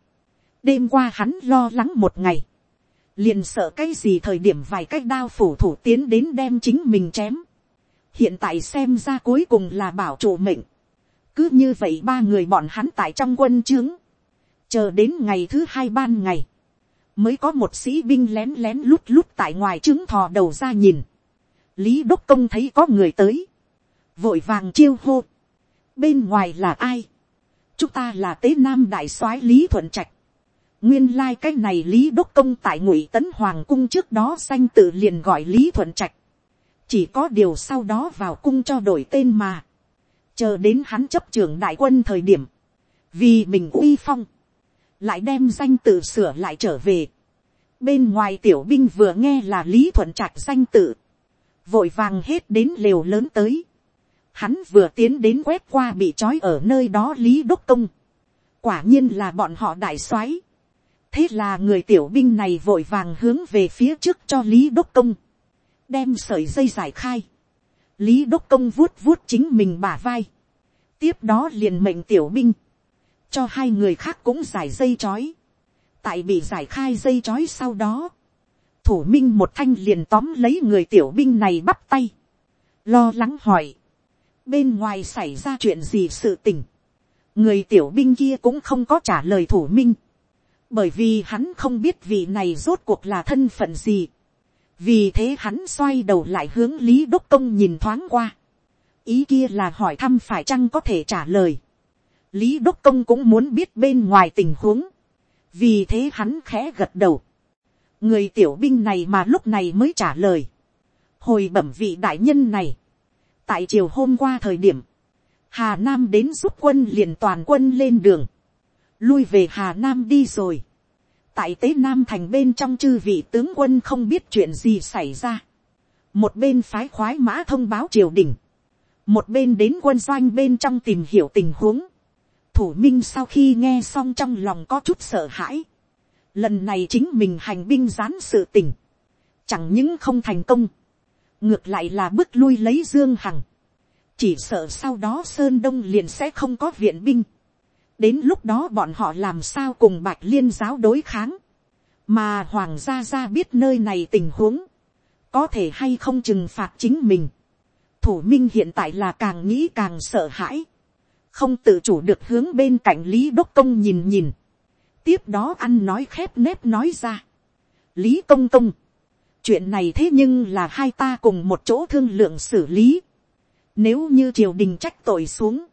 đêm qua hắn lo lắng một ngày liền sợ cái gì thời điểm vài cái đao phủ thủ tiến đến đem chính mình chém. hiện tại xem ra cuối cùng là bảo chủ mệnh cứ như vậy ba người bọn hắn tại trong quân trướng. Chờ đến ngày thứ hai ban ngày. Mới có một sĩ binh lén lén lút lút tại ngoài trướng thò đầu ra nhìn. Lý Đốc Công thấy có người tới. Vội vàng chiêu hô. Bên ngoài là ai? Chúng ta là tế nam đại soái Lý Thuận Trạch. Nguyên lai này Lý Đốc Công tại ngụy Tấn Hoàng cung trước đó danh tự liền gọi Lý Thuận Trạch. Chỉ có điều sau đó vào cung cho đổi tên mà chờ đến hắn chấp trưởng đại quân thời điểm, vì mình uy phong, lại đem danh tự sửa lại trở về. Bên ngoài tiểu binh vừa nghe là lý thuận trạch danh tự, vội vàng hết đến lều lớn tới. Hắn vừa tiến đến quét qua bị trói ở nơi đó lý đốc công. quả nhiên là bọn họ đại soái thế là người tiểu binh này vội vàng hướng về phía trước cho lý đốc công, đem sợi dây giải khai. Lý đốc công vuốt vuốt chính mình bả vai, tiếp đó liền mệnh tiểu binh, cho hai người khác cũng giải dây chói, tại bị giải khai dây chói sau đó, thủ minh một thanh liền tóm lấy người tiểu binh này bắp tay, lo lắng hỏi, bên ngoài xảy ra chuyện gì sự tình, người tiểu binh kia cũng không có trả lời thủ minh, bởi vì hắn không biết vị này rốt cuộc là thân phận gì, vì thế hắn xoay đầu lại hướng lý đốc công nhìn thoáng qua. ý kia là hỏi thăm phải chăng có thể trả lời. lý đốc công cũng muốn biết bên ngoài tình huống. vì thế hắn khẽ gật đầu. người tiểu binh này mà lúc này mới trả lời. hồi bẩm vị đại nhân này. tại chiều hôm qua thời điểm, hà nam đến giúp quân liền toàn quân lên đường lui về hà nam đi rồi tại tế nam thành bên trong chư vị tướng quân không biết chuyện gì xảy ra. một bên phái khoái mã thông báo triều đình, một bên đến quân doanh bên trong tìm hiểu tình huống. thủ minh sau khi nghe xong trong lòng có chút sợ hãi. lần này chính mình hành binh gián sự tình, chẳng những không thành công, ngược lại là bước lui lấy dương hằng. chỉ sợ sau đó sơn đông liền sẽ không có viện binh đến lúc đó bọn họ làm sao cùng bạch liên giáo đối kháng, mà hoàng gia gia biết nơi này tình huống, có thể hay không trừng phạt chính mình. thủ minh hiện tại là càng nghĩ càng sợ hãi, không tự chủ được hướng bên cạnh lý đốc công nhìn nhìn, tiếp đó ăn nói khép nép nói ra. lý công công, chuyện này thế nhưng là hai ta cùng một chỗ thương lượng xử lý. Nếu như triều đình trách tội xuống,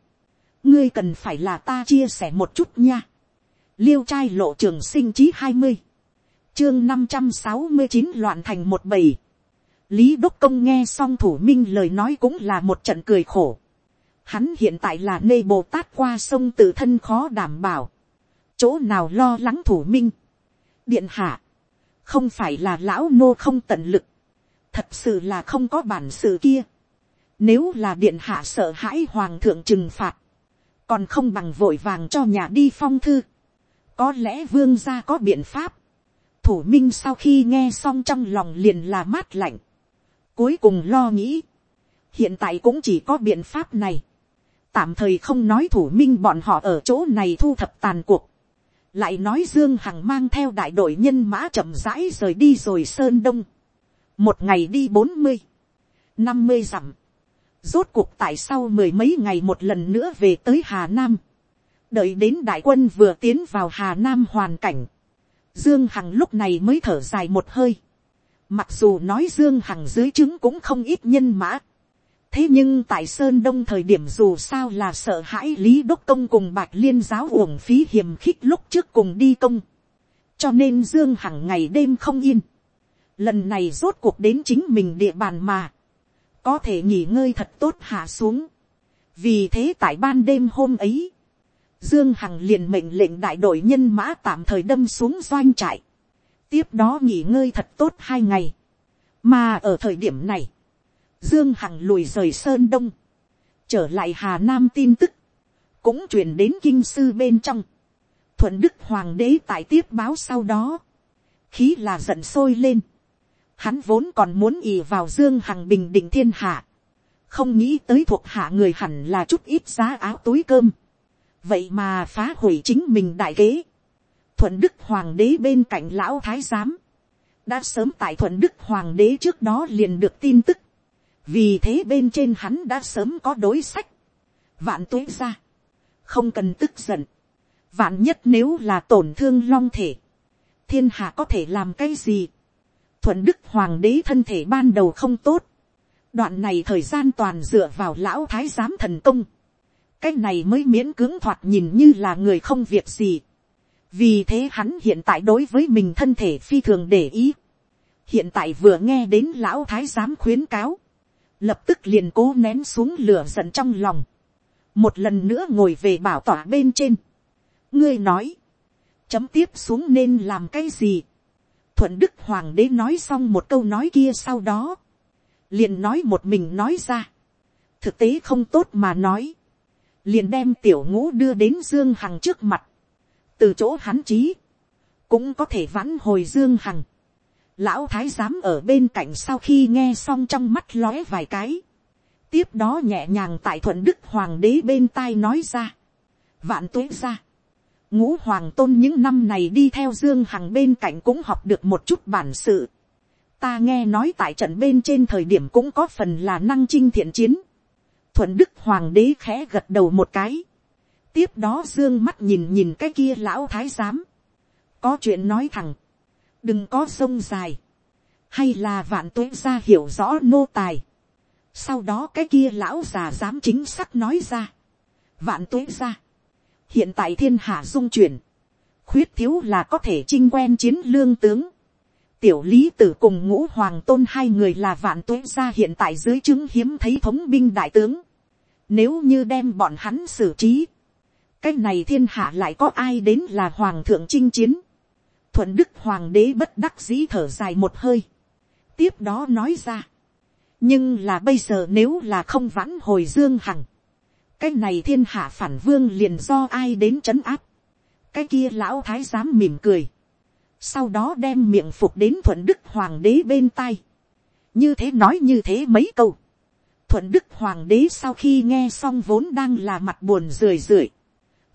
ngươi cần phải là ta chia sẻ một chút nha. liêu trai lộ trường sinh chí hai mươi, chương năm trăm sáu mươi chín loạn thành một bầy. lý đốc công nghe xong thủ minh lời nói cũng là một trận cười khổ. hắn hiện tại là nê bồ tát qua sông tự thân khó đảm bảo. chỗ nào lo lắng thủ minh. điện hạ. không phải là lão nô không tận lực. thật sự là không có bản sự kia. nếu là điện hạ sợ hãi hoàng thượng trừng phạt còn không bằng vội vàng cho nhà đi phong thư. có lẽ vương gia có biện pháp thủ minh sau khi nghe xong trong lòng liền là mát lạnh. Cuối cùng lo nghĩ. Hiện tại cũng chỉ có biện pháp này. Tạm thời không nói thủ minh bọn họ ở chỗ này thu thập tàn cuộc. Lại nói Dương Hằng mang theo đại đội nhân mã chậm rãi rời đi rồi Sơn Đông. Một ngày đi bốn mươi, năm mươi dặm. Rốt cuộc tại sau mười mấy ngày một lần nữa về tới Hà Nam. Đợi đến đại quân vừa tiến vào Hà Nam hoàn cảnh Dương Hằng lúc này mới thở dài một hơi. Mặc dù nói Dương Hằng dưới chứng cũng không ít nhân mã. Thế nhưng tại Sơn Đông thời điểm dù sao là sợ hãi Lý Đốc Công cùng Bạch Liên giáo uổng phí hiểm khích lúc trước cùng đi công. Cho nên Dương Hằng ngày đêm không yên. Lần này rốt cuộc đến chính mình địa bàn mà. Có thể nghỉ ngơi thật tốt hạ xuống. Vì thế tại ban đêm hôm ấy Dương Hằng liền mệnh lệnh đại đội nhân mã tạm thời đâm xuống doanh trại. Tiếp đó nghỉ ngơi thật tốt hai ngày. Mà ở thời điểm này, Dương Hằng lùi rời Sơn Đông. Trở lại Hà Nam tin tức. Cũng truyền đến kinh sư bên trong. Thuận Đức Hoàng đế tại tiếp báo sau đó. Khí là giận sôi lên. Hắn vốn còn muốn ì vào Dương Hằng bình định thiên hạ. Không nghĩ tới thuộc hạ người hẳn là chút ít giá áo túi cơm. Vậy mà phá hủy chính mình đại kế. thuận đức hoàng đế bên cạnh lão thái giám, đã sớm tại thuận đức hoàng đế trước đó liền được tin tức, vì thế bên trên hắn đã sớm có đối sách, vạn tuế ra, không cần tức giận, vạn nhất nếu là tổn thương long thể, thiên hạ có thể làm cái gì, thuận đức hoàng đế thân thể ban đầu không tốt, đoạn này thời gian toàn dựa vào lão thái giám thần công, cái này mới miễn cưỡng thoạt nhìn như là người không việc gì. vì thế hắn hiện tại đối với mình thân thể phi thường để ý. hiện tại vừa nghe đến lão thái giám khuyến cáo, lập tức liền cố nén xuống lửa giận trong lòng, một lần nữa ngồi về bảo tỏa bên trên. ngươi nói, chấm tiếp xuống nên làm cái gì thuận đức hoàng đế nói xong một câu nói kia sau đó, liền nói một mình nói ra. thực tế không tốt mà nói. Liền đem tiểu ngũ đưa đến dương hằng trước mặt, từ chỗ hắn trí, cũng có thể vãn hồi dương hằng. lão thái giám ở bên cạnh sau khi nghe xong trong mắt lóe vài cái, tiếp đó nhẹ nhàng tại thuận đức hoàng đế bên tai nói ra, vạn tuế ra, ngũ hoàng tôn những năm này đi theo dương hằng bên cạnh cũng học được một chút bản sự. ta nghe nói tại trận bên trên thời điểm cũng có phần là năng chinh thiện chiến thuận đức hoàng đế khẽ gật đầu một cái. tiếp đó dương mắt nhìn nhìn cái kia lão thái giám. có chuyện nói thẳng. đừng có sông dài. hay là vạn tuế ra hiểu rõ nô tài. sau đó cái kia lão già dám chính xác nói ra. vạn tuế ra hiện tại thiên hạ dung chuyển. khuyết thiếu là có thể chinh quen chiến lương tướng tiểu lý tử cùng ngũ hoàng tôn hai người là vạn tuế gia hiện tại dưới chứng hiếm thấy thống binh đại tướng. Nếu như đem bọn hắn xử trí. Cái này thiên hạ lại có ai đến là hoàng thượng chinh chiến. Thuận đức hoàng đế bất đắc dĩ thở dài một hơi. Tiếp đó nói ra. Nhưng là bây giờ nếu là không vãn hồi dương hằng. Cái này thiên hạ phản vương liền do ai đến trấn áp. Cái kia lão thái giám mỉm cười sau đó đem miệng phục đến thuận đức hoàng đế bên tai. như thế nói như thế mấy câu. thuận đức hoàng đế sau khi nghe xong vốn đang là mặt buồn rười rượi.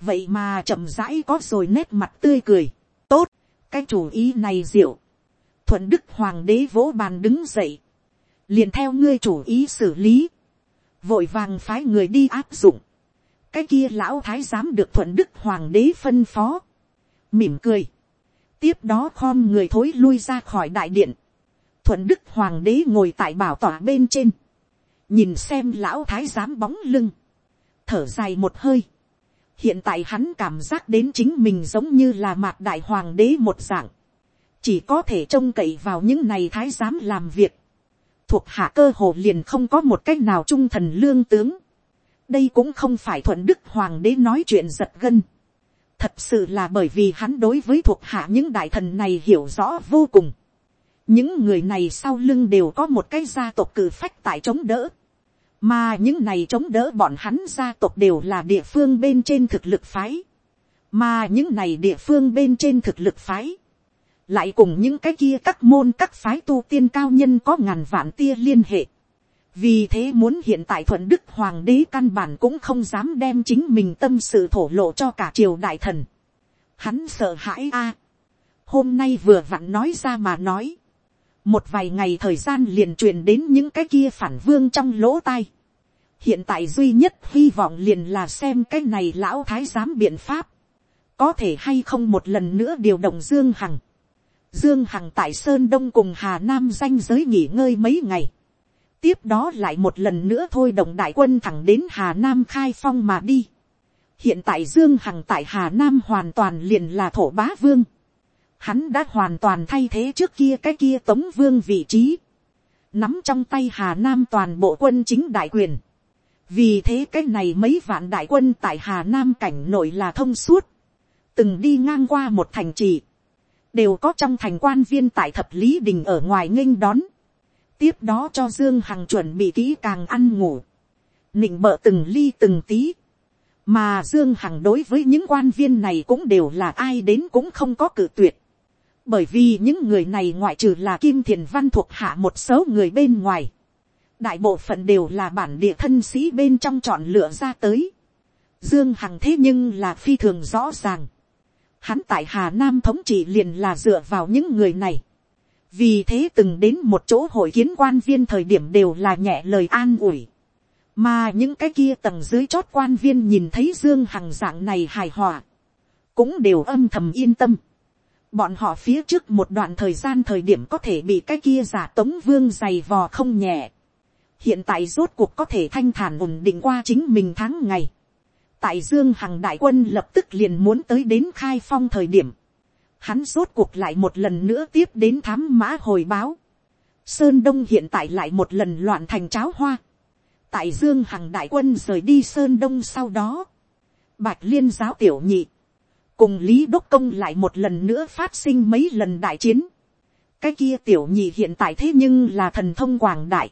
vậy mà chậm rãi có rồi nét mặt tươi cười. tốt, cái chủ ý này diệu. thuận đức hoàng đế vỗ bàn đứng dậy. liền theo ngươi chủ ý xử lý vội vàng phái người đi áp dụng. cái kia lão thái giám được thuận đức hoàng đế phân phó. mỉm cười. Tiếp đó khom người thối lui ra khỏi đại điện, thuận đức hoàng đế ngồi tại bảo tỏa bên trên, nhìn xem lão thái giám bóng lưng, thở dài một hơi, hiện tại hắn cảm giác đến chính mình giống như là mạc đại hoàng đế một dạng, chỉ có thể trông cậy vào những này thái giám làm việc, thuộc hạ cơ hồ liền không có một cách nào trung thần lương tướng, đây cũng không phải thuận đức hoàng đế nói chuyện giật gân, thật sự là bởi vì hắn đối với thuộc hạ những đại thần này hiểu rõ vô cùng, những người này sau lưng đều có một cái gia tộc cử phách tại chống đỡ, mà những này chống đỡ bọn hắn gia tộc đều là địa phương bên trên thực lực phái, mà những này địa phương bên trên thực lực phái, lại cùng những cái kia các môn các phái tu tiên cao nhân có ngàn vạn tia liên hệ. vì thế muốn hiện tại thuận đức hoàng đế căn bản cũng không dám đem chính mình tâm sự thổ lộ cho cả triều đại thần. hắn sợ hãi a. hôm nay vừa vặn nói ra mà nói. một vài ngày thời gian liền truyền đến những cái kia phản vương trong lỗ tai. hiện tại duy nhất hy vọng liền là xem cái này lão thái giám biện pháp. có thể hay không một lần nữa điều động dương hằng Dương Hằng tại Sơn Đông cùng Hà Nam danh giới nghỉ ngơi mấy ngày. Tiếp đó lại một lần nữa thôi động đại quân thẳng đến Hà Nam khai phong mà đi. Hiện tại Dương Hằng tại Hà Nam hoàn toàn liền là thổ bá vương. Hắn đã hoàn toàn thay thế trước kia cái kia tống vương vị trí. Nắm trong tay Hà Nam toàn bộ quân chính đại quyền. Vì thế cái này mấy vạn đại quân tại Hà Nam cảnh nội là thông suốt. Từng đi ngang qua một thành trì đều có trong thành quan viên tại thập lý đình ở ngoài nghênh đón, tiếp đó cho dương hằng chuẩn bị kỹ càng ăn ngủ, nịnh bợ từng ly từng tí, mà dương hằng đối với những quan viên này cũng đều là ai đến cũng không có cử tuyệt, bởi vì những người này ngoại trừ là kim thiền văn thuộc hạ một số người bên ngoài, đại bộ phận đều là bản địa thân sĩ bên trong chọn lựa ra tới, dương hằng thế nhưng là phi thường rõ ràng, Hắn tại Hà Nam thống trị liền là dựa vào những người này. Vì thế từng đến một chỗ hội kiến quan viên thời điểm đều là nhẹ lời an ủi. Mà những cái kia tầng dưới chót quan viên nhìn thấy Dương Hằng dạng này hài hòa. Cũng đều âm thầm yên tâm. Bọn họ phía trước một đoạn thời gian thời điểm có thể bị cái kia giả tống vương dày vò không nhẹ. Hiện tại rốt cuộc có thể thanh thản ổn định qua chính mình tháng ngày tại dương hằng đại quân lập tức liền muốn tới đến khai phong thời điểm, hắn rốt cuộc lại một lần nữa tiếp đến thám mã hồi báo. Sơn đông hiện tại lại một lần loạn thành cháo hoa. tại dương hằng đại quân rời đi sơn đông sau đó, bạch liên giáo tiểu nhị, cùng lý đốc công lại một lần nữa phát sinh mấy lần đại chiến. cái kia tiểu nhị hiện tại thế nhưng là thần thông quảng đại.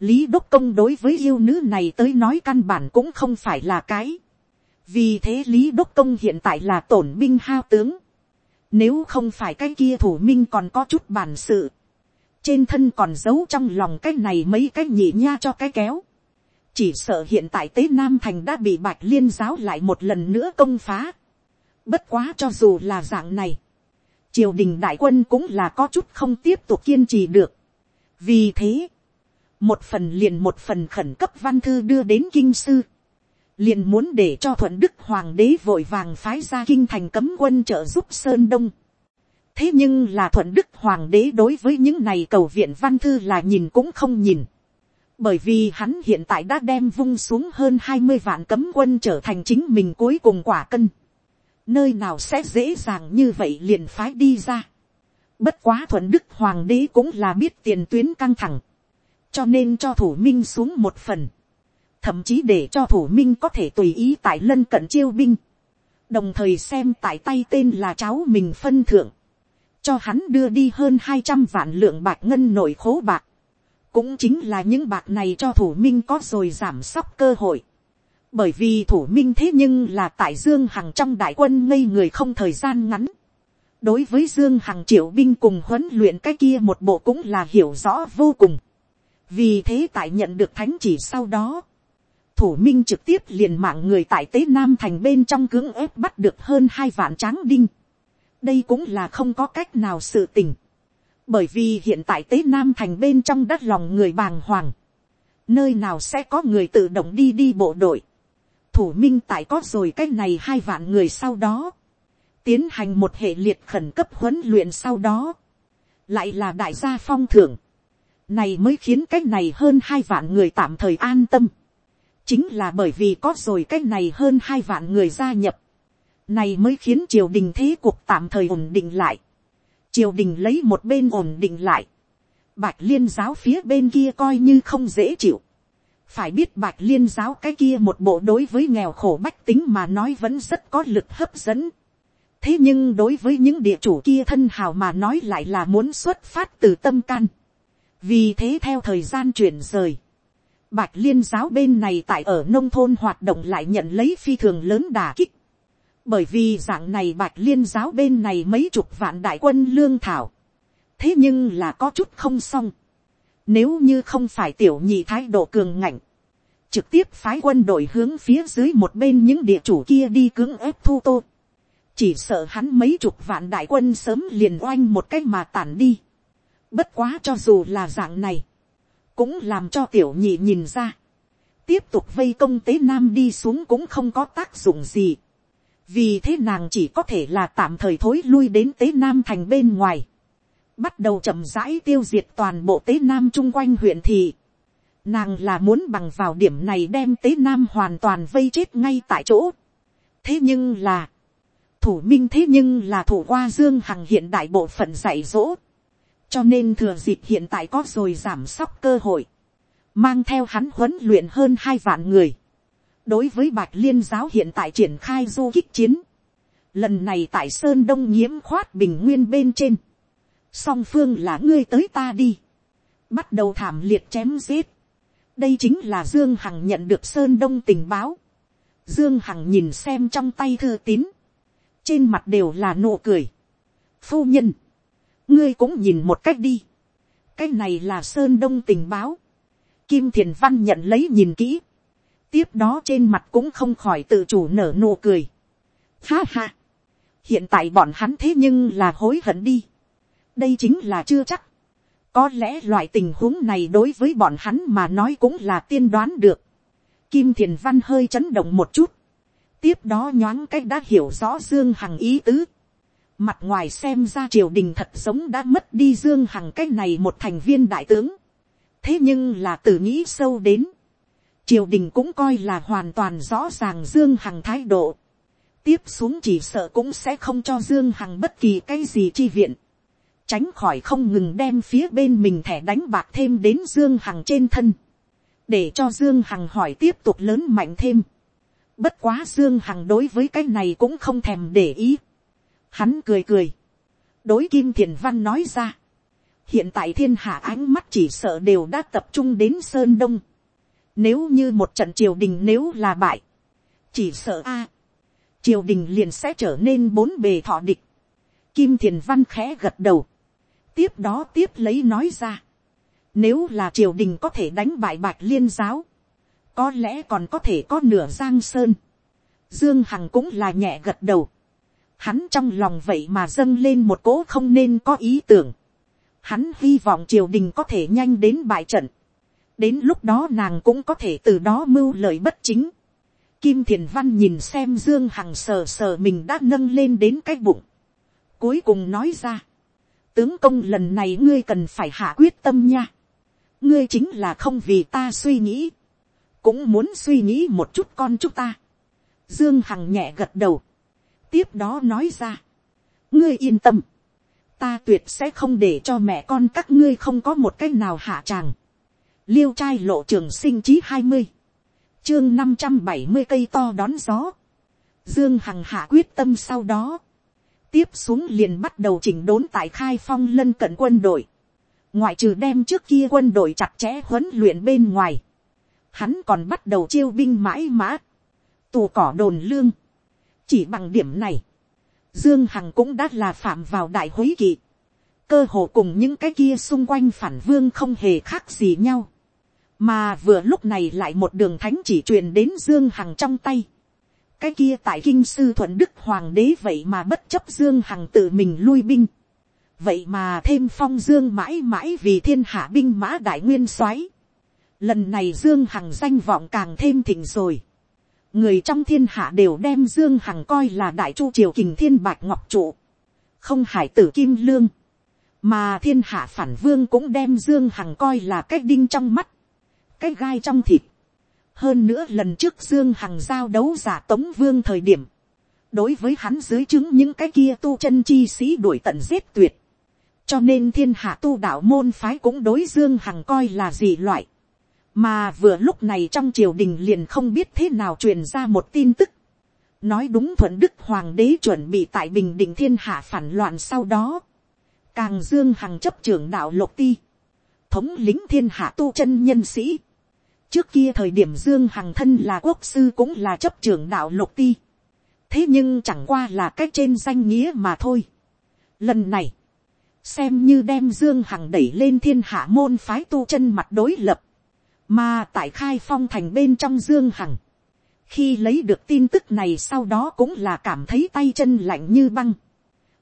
lý đốc công đối với yêu nữ này tới nói căn bản cũng không phải là cái vì thế lý đốc công hiện tại là tổn binh hao tướng. nếu không phải cái kia thủ minh còn có chút bản sự. trên thân còn giấu trong lòng cái này mấy cái nhị nha cho cái kéo. chỉ sợ hiện tại tế nam thành đã bị bạch liên giáo lại một lần nữa công phá. bất quá cho dù là dạng này. triều đình đại quân cũng là có chút không tiếp tục kiên trì được. vì thế, một phần liền một phần khẩn cấp văn thư đưa đến kinh sư liền muốn để cho thuận đức hoàng đế vội vàng phái ra kinh thành cấm quân trợ giúp sơn đông. thế nhưng là thuận đức hoàng đế đối với những này cầu viện văn thư là nhìn cũng không nhìn. bởi vì hắn hiện tại đã đem vung xuống hơn hai mươi vạn cấm quân trở thành chính mình cuối cùng quả cân. nơi nào sẽ dễ dàng như vậy liền phái đi ra. bất quá thuận đức hoàng đế cũng là biết tiền tuyến căng thẳng. cho nên cho thủ minh xuống một phần thậm chí để cho thủ minh có thể tùy ý tại lân cận chiêu binh, đồng thời xem tại tay tên là cháu mình phân thượng, cho hắn đưa đi hơn hai trăm vạn lượng bạc ngân nội khố bạc, cũng chính là những bạc này cho thủ minh có rồi giảm sóc cơ hội, bởi vì thủ minh thế nhưng là tại dương hằng trong đại quân ngây người không thời gian ngắn, đối với dương hằng triệu binh cùng huấn luyện cái kia một bộ cũng là hiểu rõ vô cùng, vì thế tại nhận được thánh chỉ sau đó, thủ minh trực tiếp liền mạng người tại tế nam thành bên trong cưỡng ép bắt được hơn hai vạn tráng đinh. đây cũng là không có cách nào sự tình. bởi vì hiện tại tế nam thành bên trong đất lòng người bàng hoàng. nơi nào sẽ có người tự động đi đi bộ đội. thủ minh tại có rồi cái này hai vạn người sau đó. tiến hành một hệ liệt khẩn cấp huấn luyện sau đó. lại là đại gia phong thưởng. này mới khiến cái này hơn hai vạn người tạm thời an tâm chính là bởi vì có rồi cái này hơn hai vạn người gia nhập, này mới khiến triều đình thế cuộc tạm thời ổn định lại. triều đình lấy một bên ổn định lại, bạch liên giáo phía bên kia coi như không dễ chịu, phải biết bạch liên giáo cái kia một bộ đối với nghèo khổ bách tính mà nói vẫn rất có lực hấp dẫn. thế nhưng đối với những địa chủ kia thân hào mà nói lại là muốn xuất phát từ tâm can. vì thế theo thời gian chuyển rời, bạch liên giáo bên này tại ở nông thôn hoạt động lại nhận lấy phi thường lớn đà kích. bởi vì dạng này bạch liên giáo bên này mấy chục vạn đại quân lương thảo. thế nhưng là có chút không xong nếu như không phải tiểu nhị thái độ cường ngạnh, trực tiếp phái quân đội hướng phía dưới một bên những địa chủ kia đi cưỡng ép thu tô. Chỉ sợ hắn mấy chục vạn đại quân sớm liền oanh một cách mà tản đi. Bất quá cho dù là dạng này, cũng làm cho tiểu nhị nhìn ra. Tiếp tục vây công tế nam đi xuống cũng không có tác dụng gì. Vì thế nàng chỉ có thể là tạm thời thối lui đến tế nam thành bên ngoài bắt đầu chậm rãi tiêu diệt toàn bộ tế nam chung quanh huyện thị. Nàng là muốn bằng vào điểm này đem tế nam hoàn toàn vây chết ngay tại chỗ. thế nhưng là, thủ minh thế nhưng là thủ qua dương hằng hiện đại bộ phận dạy dỗ cho nên thừa dịp hiện tại có rồi giảm sóc cơ hội. mang theo hắn huấn luyện hơn hai vạn người. đối với bạch liên giáo hiện tại triển khai du kích chiến. lần này tại sơn đông nhiễm khoát bình nguyên bên trên song phương là ngươi tới ta đi, bắt đầu thảm liệt chém giết. đây chính là dương hằng nhận được sơn đông tình báo. dương hằng nhìn xem trong tay thư tín, trên mặt đều là nụ cười. phu nhân, ngươi cũng nhìn một cách đi. cái này là sơn đông tình báo. kim thiền văn nhận lấy nhìn kỹ. tiếp đó trên mặt cũng không khỏi tự chủ nở nụ cười. ha ha. hiện tại bọn hắn thế nhưng là hối hận đi đây chính là chưa chắc. có lẽ loại tình huống này đối với bọn hắn mà nói cũng là tiên đoán được. kim thiền văn hơi chấn động một chút. tiếp đó nhoáng cách đã hiểu rõ dương hằng ý tứ mặt ngoài xem ra triều đình thật sống đã mất đi dương hằng cách này một thành viên đại tướng. thế nhưng là từ nghĩ sâu đến. triều đình cũng coi là hoàn toàn rõ ràng dương hằng thái độ tiếp xuống chỉ sợ cũng sẽ không cho Dương Hằng bất kỳ cái gì chi viện tránh khỏi không ngừng đem phía bên mình thẻ đánh bạc thêm đến dương hằng trên thân, để cho dương hằng hỏi tiếp tục lớn mạnh thêm. bất quá dương hằng đối với cái này cũng không thèm để ý hắn cười cười, đối kim thiền văn nói ra, hiện tại thiên hạ ánh mắt chỉ sợ đều đã tập trung đến sơn đông. nếu như một trận triều đình nếu là bại, chỉ sợ a, triều đình liền sẽ trở nên bốn bề thọ địch. Kim thiền văn khẽ gật đầu tiếp đó tiếp lấy nói ra, nếu là triều đình có thể đánh bại bạch liên giáo, có lẽ còn có thể có nửa giang sơn. Dương Hằng cũng là nhẹ gật đầu. Hắn trong lòng vậy mà dâng lên một cỗ không nên có ý tưởng. Hắn hy vọng triều đình có thể nhanh đến bại trận. Đến lúc đó nàng cũng có thể từ đó mưu lợi bất chính. Kim Thiền Văn nhìn xem Dương Hằng sờ sờ mình đã nâng lên đến cái bụng. Cuối cùng nói ra tướng công lần này ngươi cần phải hạ quyết tâm nha. ngươi chính là không vì ta suy nghĩ, cũng muốn suy nghĩ một chút con chúng ta. dương hằng nhẹ gật đầu, tiếp đó nói ra, ngươi yên tâm, ta tuyệt sẽ không để cho mẹ con các ngươi không có một cách nào hạ tràng. liêu trai lộ trường sinh chí hai mươi, chương năm trăm bảy mươi cây to đón gió. dương hằng hạ quyết tâm sau đó, tiếp xuống liền bắt đầu chỉnh đốn tại khai phong lân cận quân đội. ngoại trừ đem trước kia quân đội chặt chẽ huấn luyện bên ngoài. hắn còn bắt đầu chiêu binh mãi mã. tù cỏ đồn lương chỉ bằng điểm này, dương hằng cũng đã là phạm vào đại hối kỵ. cơ hồ cùng những cái kia xung quanh phản vương không hề khác gì nhau. mà vừa lúc này lại một đường thánh chỉ truyền đến dương hằng trong tay cái kia tại kinh sư thuận đức hoàng đế vậy mà bất chấp dương hằng tự mình lui binh. vậy mà thêm phong dương mãi mãi vì thiên hạ binh mã đại nguyên soái. lần này dương hằng danh vọng càng thêm thịnh rồi người trong thiên hạ đều đem dương hằng coi là đại chu triều kình thiên bạch ngọc trụ. không hải tử kim lương. mà thiên hạ phản vương cũng đem dương hằng coi là cái đinh trong mắt. cái gai trong thịt hơn nữa lần trước dương hằng giao đấu giả tống vương thời điểm, đối với hắn dưới chứng những cái kia tu chân chi sĩ đuổi tận giết tuyệt, cho nên thiên hạ tu đạo môn phái cũng đối dương hằng coi là gì loại mà vừa lúc này trong triều đình liền không biết thế nào truyền ra một tin tức. nói đúng thuận đức hoàng đế chuẩn bị tại bình định thiên hạ phản loạn sau đó. càng dương hằng chấp trưởng đạo lục ti. thống lính thiên hạ tu chân nhân sĩ. trước kia thời điểm dương hằng thân là quốc sư cũng là chấp trưởng đạo lục ti. thế nhưng chẳng qua là cách trên danh nghĩa mà thôi. lần này, xem như đem dương hằng đẩy lên thiên hạ môn phái tu chân mặt đối lập, mà tại khai phong thành bên trong dương hằng, khi lấy được tin tức này sau đó cũng là cảm thấy tay chân lạnh như băng.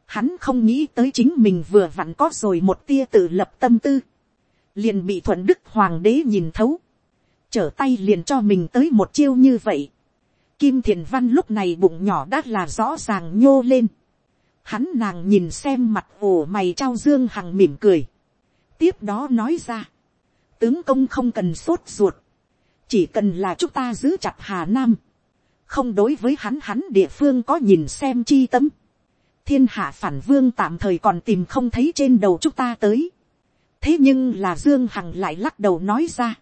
Hắn không nghĩ tới chính mình vừa vặn có rồi một tia tự lập tâm tư, liền bị thuận đức hoàng đế nhìn thấu, trở tay liền cho mình tới một chiêu như vậy. Kim thiền văn lúc này bụng nhỏ đã là rõ ràng nhô lên Hắn nàng nhìn xem mặt ổ mày trao dương hằng mỉm cười. Tiếp đó nói ra. Tướng công không cần sốt ruột. Chỉ cần là chúng ta giữ chặt Hà Nam. Không đối với hắn hắn địa phương có nhìn xem chi tâm. Thiên hạ phản vương tạm thời còn tìm không thấy trên đầu chúng ta tới. Thế nhưng là Dương Hằng lại lắc đầu nói ra.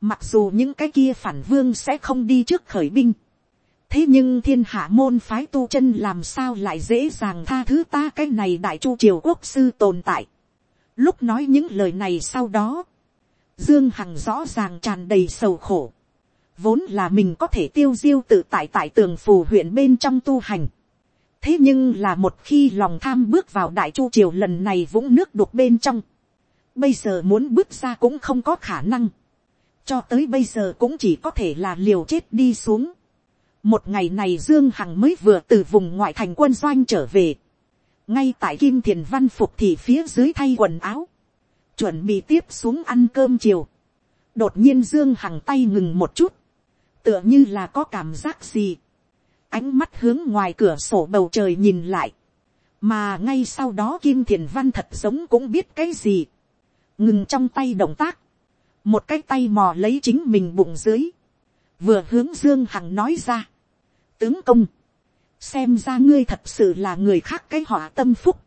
Mặc dù những cái kia phản vương sẽ không đi trước khởi binh thế nhưng thiên hạ môn phái tu chân làm sao lại dễ dàng tha thứ ta cái này đại chu triều quốc sư tồn tại. lúc nói những lời này sau đó, dương hằng rõ ràng tràn đầy sầu khổ. vốn là mình có thể tiêu diêu tự tại tại tường phù huyện bên trong tu hành. thế nhưng là một khi lòng tham bước vào đại chu triều lần này vũng nước đục bên trong, bây giờ muốn bước ra cũng không có khả năng. cho tới bây giờ cũng chỉ có thể là liều chết đi xuống một ngày này Dương Hằng mới vừa từ vùng ngoại thành quân doanh trở về. Ngay tại Kim Thiền Văn Phục thì phía dưới thay quần áo. Chuẩn bị tiếp xuống ăn cơm chiều. Đột nhiên Dương Hằng tay ngừng một chút. Tựa như là có cảm giác gì. Ánh mắt hướng ngoài cửa sổ bầu trời nhìn lại. Mà ngay sau đó Kim Thiền Văn thật giống cũng biết cái gì. Ngừng trong tay động tác. Một cái tay mò lấy chính mình bụng dưới. Vừa hướng Dương Hằng nói ra tướng công, xem ra ngươi thật sự là người khác cái họ tâm phúc,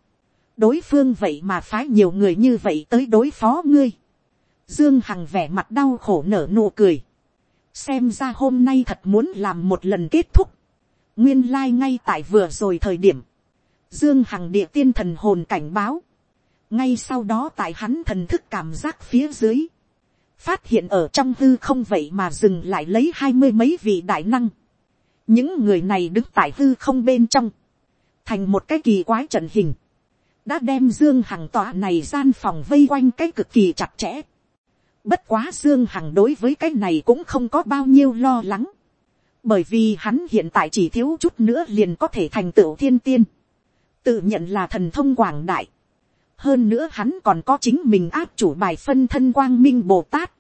đối phương vậy mà phái nhiều người như vậy tới đối phó ngươi, dương hằng vẻ mặt đau khổ nở nụ cười, xem ra hôm nay thật muốn làm một lần kết thúc, nguyên lai ngay tại vừa rồi thời điểm, dương hằng địa tiên thần hồn cảnh báo, ngay sau đó tại hắn thần thức cảm giác phía dưới, phát hiện ở trong hư không vậy mà dừng lại lấy hai mươi mấy vị đại năng, những người này đứng tại hư không bên trong, thành một cái kỳ quái trận hình, đã đem dương hằng tọa này gian phòng vây quanh cái cực kỳ chặt chẽ. Bất quá dương hằng đối với cái này cũng không có bao nhiêu lo lắng, bởi vì hắn hiện tại chỉ thiếu chút nữa liền có thể thành tựu thiên tiên, tự nhận là thần thông quảng đại. hơn nữa hắn còn có chính mình áp chủ bài phân thân quang minh bồ tát,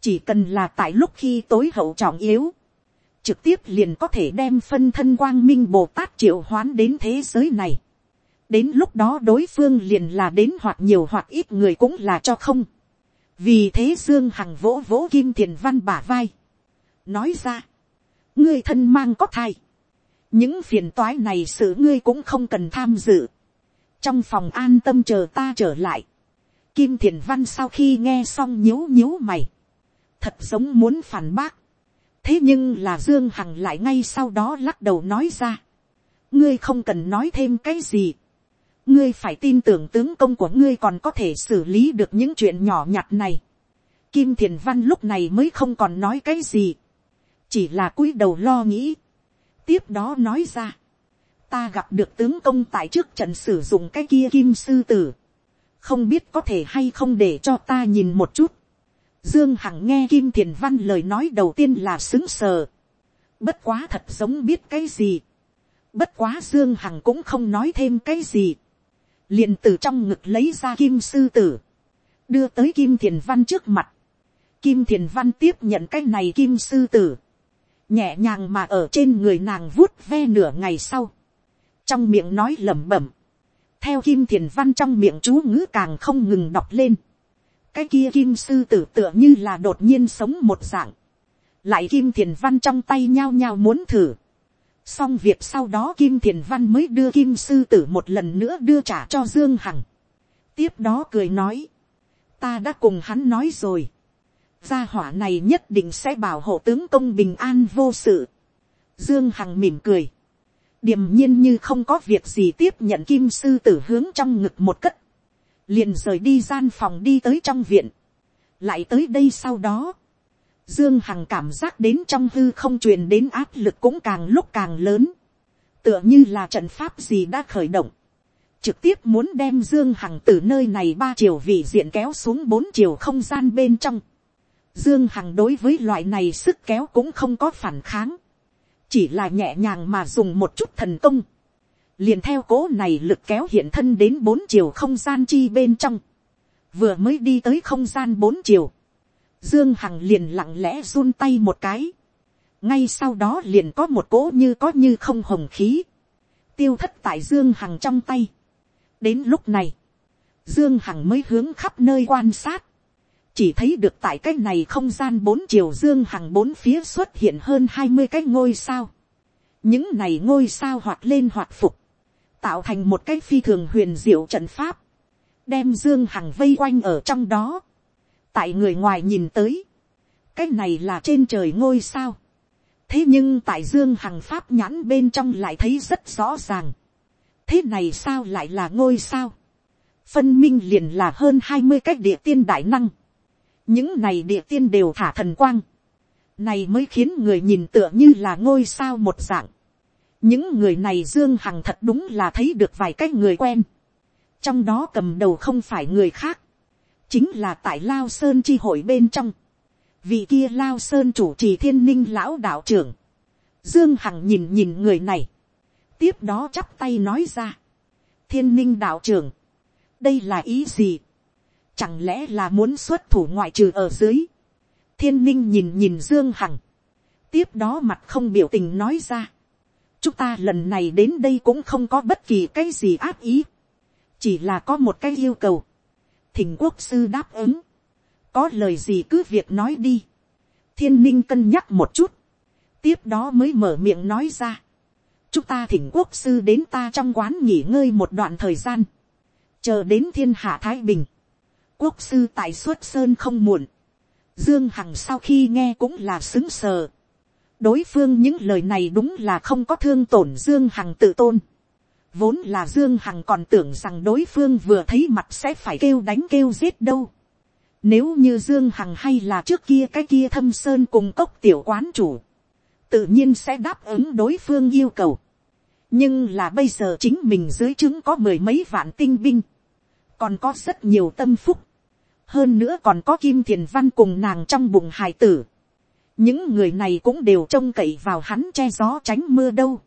chỉ cần là tại lúc khi tối hậu trọng yếu, trực tiếp liền có thể đem phân thân quang minh bồ tát triệu hoán đến thế giới này đến lúc đó đối phương liền là đến hoặc nhiều hoặc ít người cũng là cho không. vì thế dương hằng vỗ vỗ kim thiền văn bả vai. nói ra, ngươi thân mang có thai. những phiền toái này sự ngươi cũng không cần tham dự. trong phòng an tâm chờ ta trở lại. kim thiền văn sau khi nghe xong nhíu nhíu mày. thật giống muốn phản bác thế nhưng là dương hằng lại ngay sau đó lắc đầu nói ra. ngươi không cần nói thêm cái gì ngươi phải tin tưởng tướng công của ngươi còn có thể xử lý được những chuyện nhỏ nhặt này. kim thiền văn lúc này mới không còn nói cái gì. chỉ là cúi đầu lo nghĩ. tiếp đó nói ra. ta gặp được tướng công tại trước trận sử dụng cái kia kim sư tử. không biết có thể hay không để cho ta nhìn một chút Dương Hằng nghe Kim Thiền Văn lời nói đầu tiên là xứng sờ. Bất quá thật giống biết cái gì. Bất quá Dương Hằng cũng không nói thêm cái gì liền từ trong ngực lấy ra Kim Sư Tử. Đưa tới Kim Thiền Văn trước mặt. Kim Thiền Văn tiếp nhận cái này Kim Sư Tử. Nhẹ nhàng mà ở trên người nàng vuốt ve nửa ngày sau. Trong miệng nói lẩm bẩm. Theo Kim Thiền Văn trong miệng chú ngữ càng không ngừng đọc lên cái kia kim sư tử tựa như là đột nhiên sống một dạng, lại kim thiền văn trong tay nhao nhao muốn thử, xong việc sau đó kim thiền văn mới đưa kim sư tử một lần nữa đưa trả cho dương hằng, tiếp đó cười nói, ta đã cùng hắn nói rồi, gia hỏa này nhất định sẽ bảo hộ tướng công bình an vô sự. Dương Hằng mỉm cười, điềm nhiên như không có việc gì tiếp nhận kim sư tử hướng trong ngực một cất, liền rời đi gian phòng đi tới trong viện, lại tới đây sau đó, Dương Hằng cảm giác đến trong hư không truyền đến áp lực cũng càng lúc càng lớn. Tựa như là trận pháp gì đã khởi động. Trực tiếp muốn đem Dương Hằng từ nơi này ba chiều vị diện kéo xuống bốn chiều không gian bên trong. Dương Hằng đối với loại này sức kéo cũng không có phản kháng. Chỉ là nhẹ nhàng mà dùng một chút thần công. Liền theo cố này lực kéo hiện thân đến bốn chiều không gian chi bên trong. Vừa mới đi tới không gian bốn chiều Dương Hằng liền lặng lẽ run tay một cái. Ngay sau đó liền có một cỗ như có như không hồng khí. Tiêu thất tại Dương Hằng trong tay. Đến lúc này. Dương Hằng mới hướng khắp nơi quan sát. Chỉ thấy được tại cái này không gian bốn chiều Dương Hằng bốn phía xuất hiện hơn hai mươi cái ngôi sao. Những này ngôi sao hoạt lên hoạt phục. Tạo thành một cái phi thường huyền diệu trận pháp. Đem Dương Hằng vây quanh ở trong đó tại người ngoài nhìn tới, cái này là trên trời ngôi sao. thế nhưng tại dương hằng pháp nhãn bên trong lại thấy rất rõ ràng. thế này sao lại là ngôi sao. phân minh liền là hơn hai mươi cách địa tiên đại năng. những này địa tiên đều thả thần quang. này mới khiến người nhìn tựa như là ngôi sao một dạng. những người này dương hằng thật đúng là thấy được vài cách người quen. trong đó cầm đầu không phải người khác chính là tại lao sơn chi hội bên trong, vị kia lao sơn chủ trì thiên ninh lão đạo trưởng, dương hằng nhìn nhìn người này, tiếp đó chắp tay nói ra, thiên ninh đạo trưởng, đây là ý gì, chẳng lẽ là muốn xuất thủ ngoại trừ ở dưới, thiên ninh nhìn nhìn dương hằng, tiếp đó mặt không biểu tình nói ra, chúng ta lần này đến đây cũng không có bất kỳ cái gì áp ý, chỉ là có một cái yêu cầu, thỉnh quốc sư đáp ứng, có lời gì cứ việc nói đi, thiên ninh cân nhắc một chút, tiếp đó mới mở miệng nói ra, chúng ta thỉnh quốc sư đến ta trong quán nghỉ ngơi một đoạn thời gian, chờ đến thiên hạ thái bình, quốc sư tại xuất sơn không muộn, dương hằng sau khi nghe cũng là xứng sờ, đối phương những lời này đúng là không có thương tổn dương hằng tự tôn, Vốn là Dương Hằng còn tưởng rằng đối phương vừa thấy mặt sẽ phải kêu đánh kêu giết đâu. Nếu như Dương Hằng hay là trước kia cái kia thâm sơn cùng cốc tiểu quán chủ. Tự nhiên sẽ đáp ứng đối phương yêu cầu. Nhưng là bây giờ chính mình dưới chứng có mười mấy vạn tinh binh. Còn có rất nhiều tâm phúc. Hơn nữa còn có Kim Thiền Văn cùng nàng trong bụng hài tử. Những người này cũng đều trông cậy vào hắn che gió tránh mưa đâu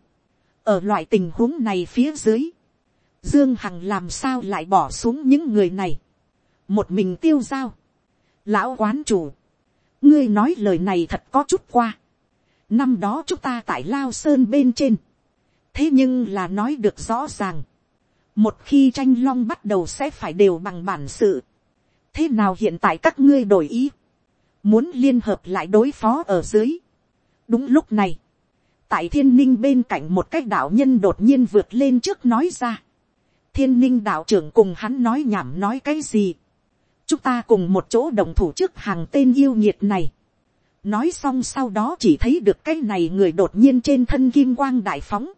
ở loại tình huống này phía dưới, dương hằng làm sao lại bỏ xuống những người này, một mình tiêu dao lão quán chủ, ngươi nói lời này thật có chút qua, năm đó chúng ta tại lao sơn bên trên, thế nhưng là nói được rõ ràng, một khi tranh long bắt đầu sẽ phải đều bằng bản sự, thế nào hiện tại các ngươi đổi ý, muốn liên hợp lại đối phó ở dưới. đúng lúc này, tại thiên ninh bên cạnh một cái đạo nhân đột nhiên vượt lên trước nói ra. thiên ninh đạo trưởng cùng hắn nói nhảm nói cái gì. chúng ta cùng một chỗ đồng thủ trước hàng tên yêu nhiệt này. nói xong sau đó chỉ thấy được cái này người đột nhiên trên thân kim quang đại phóng.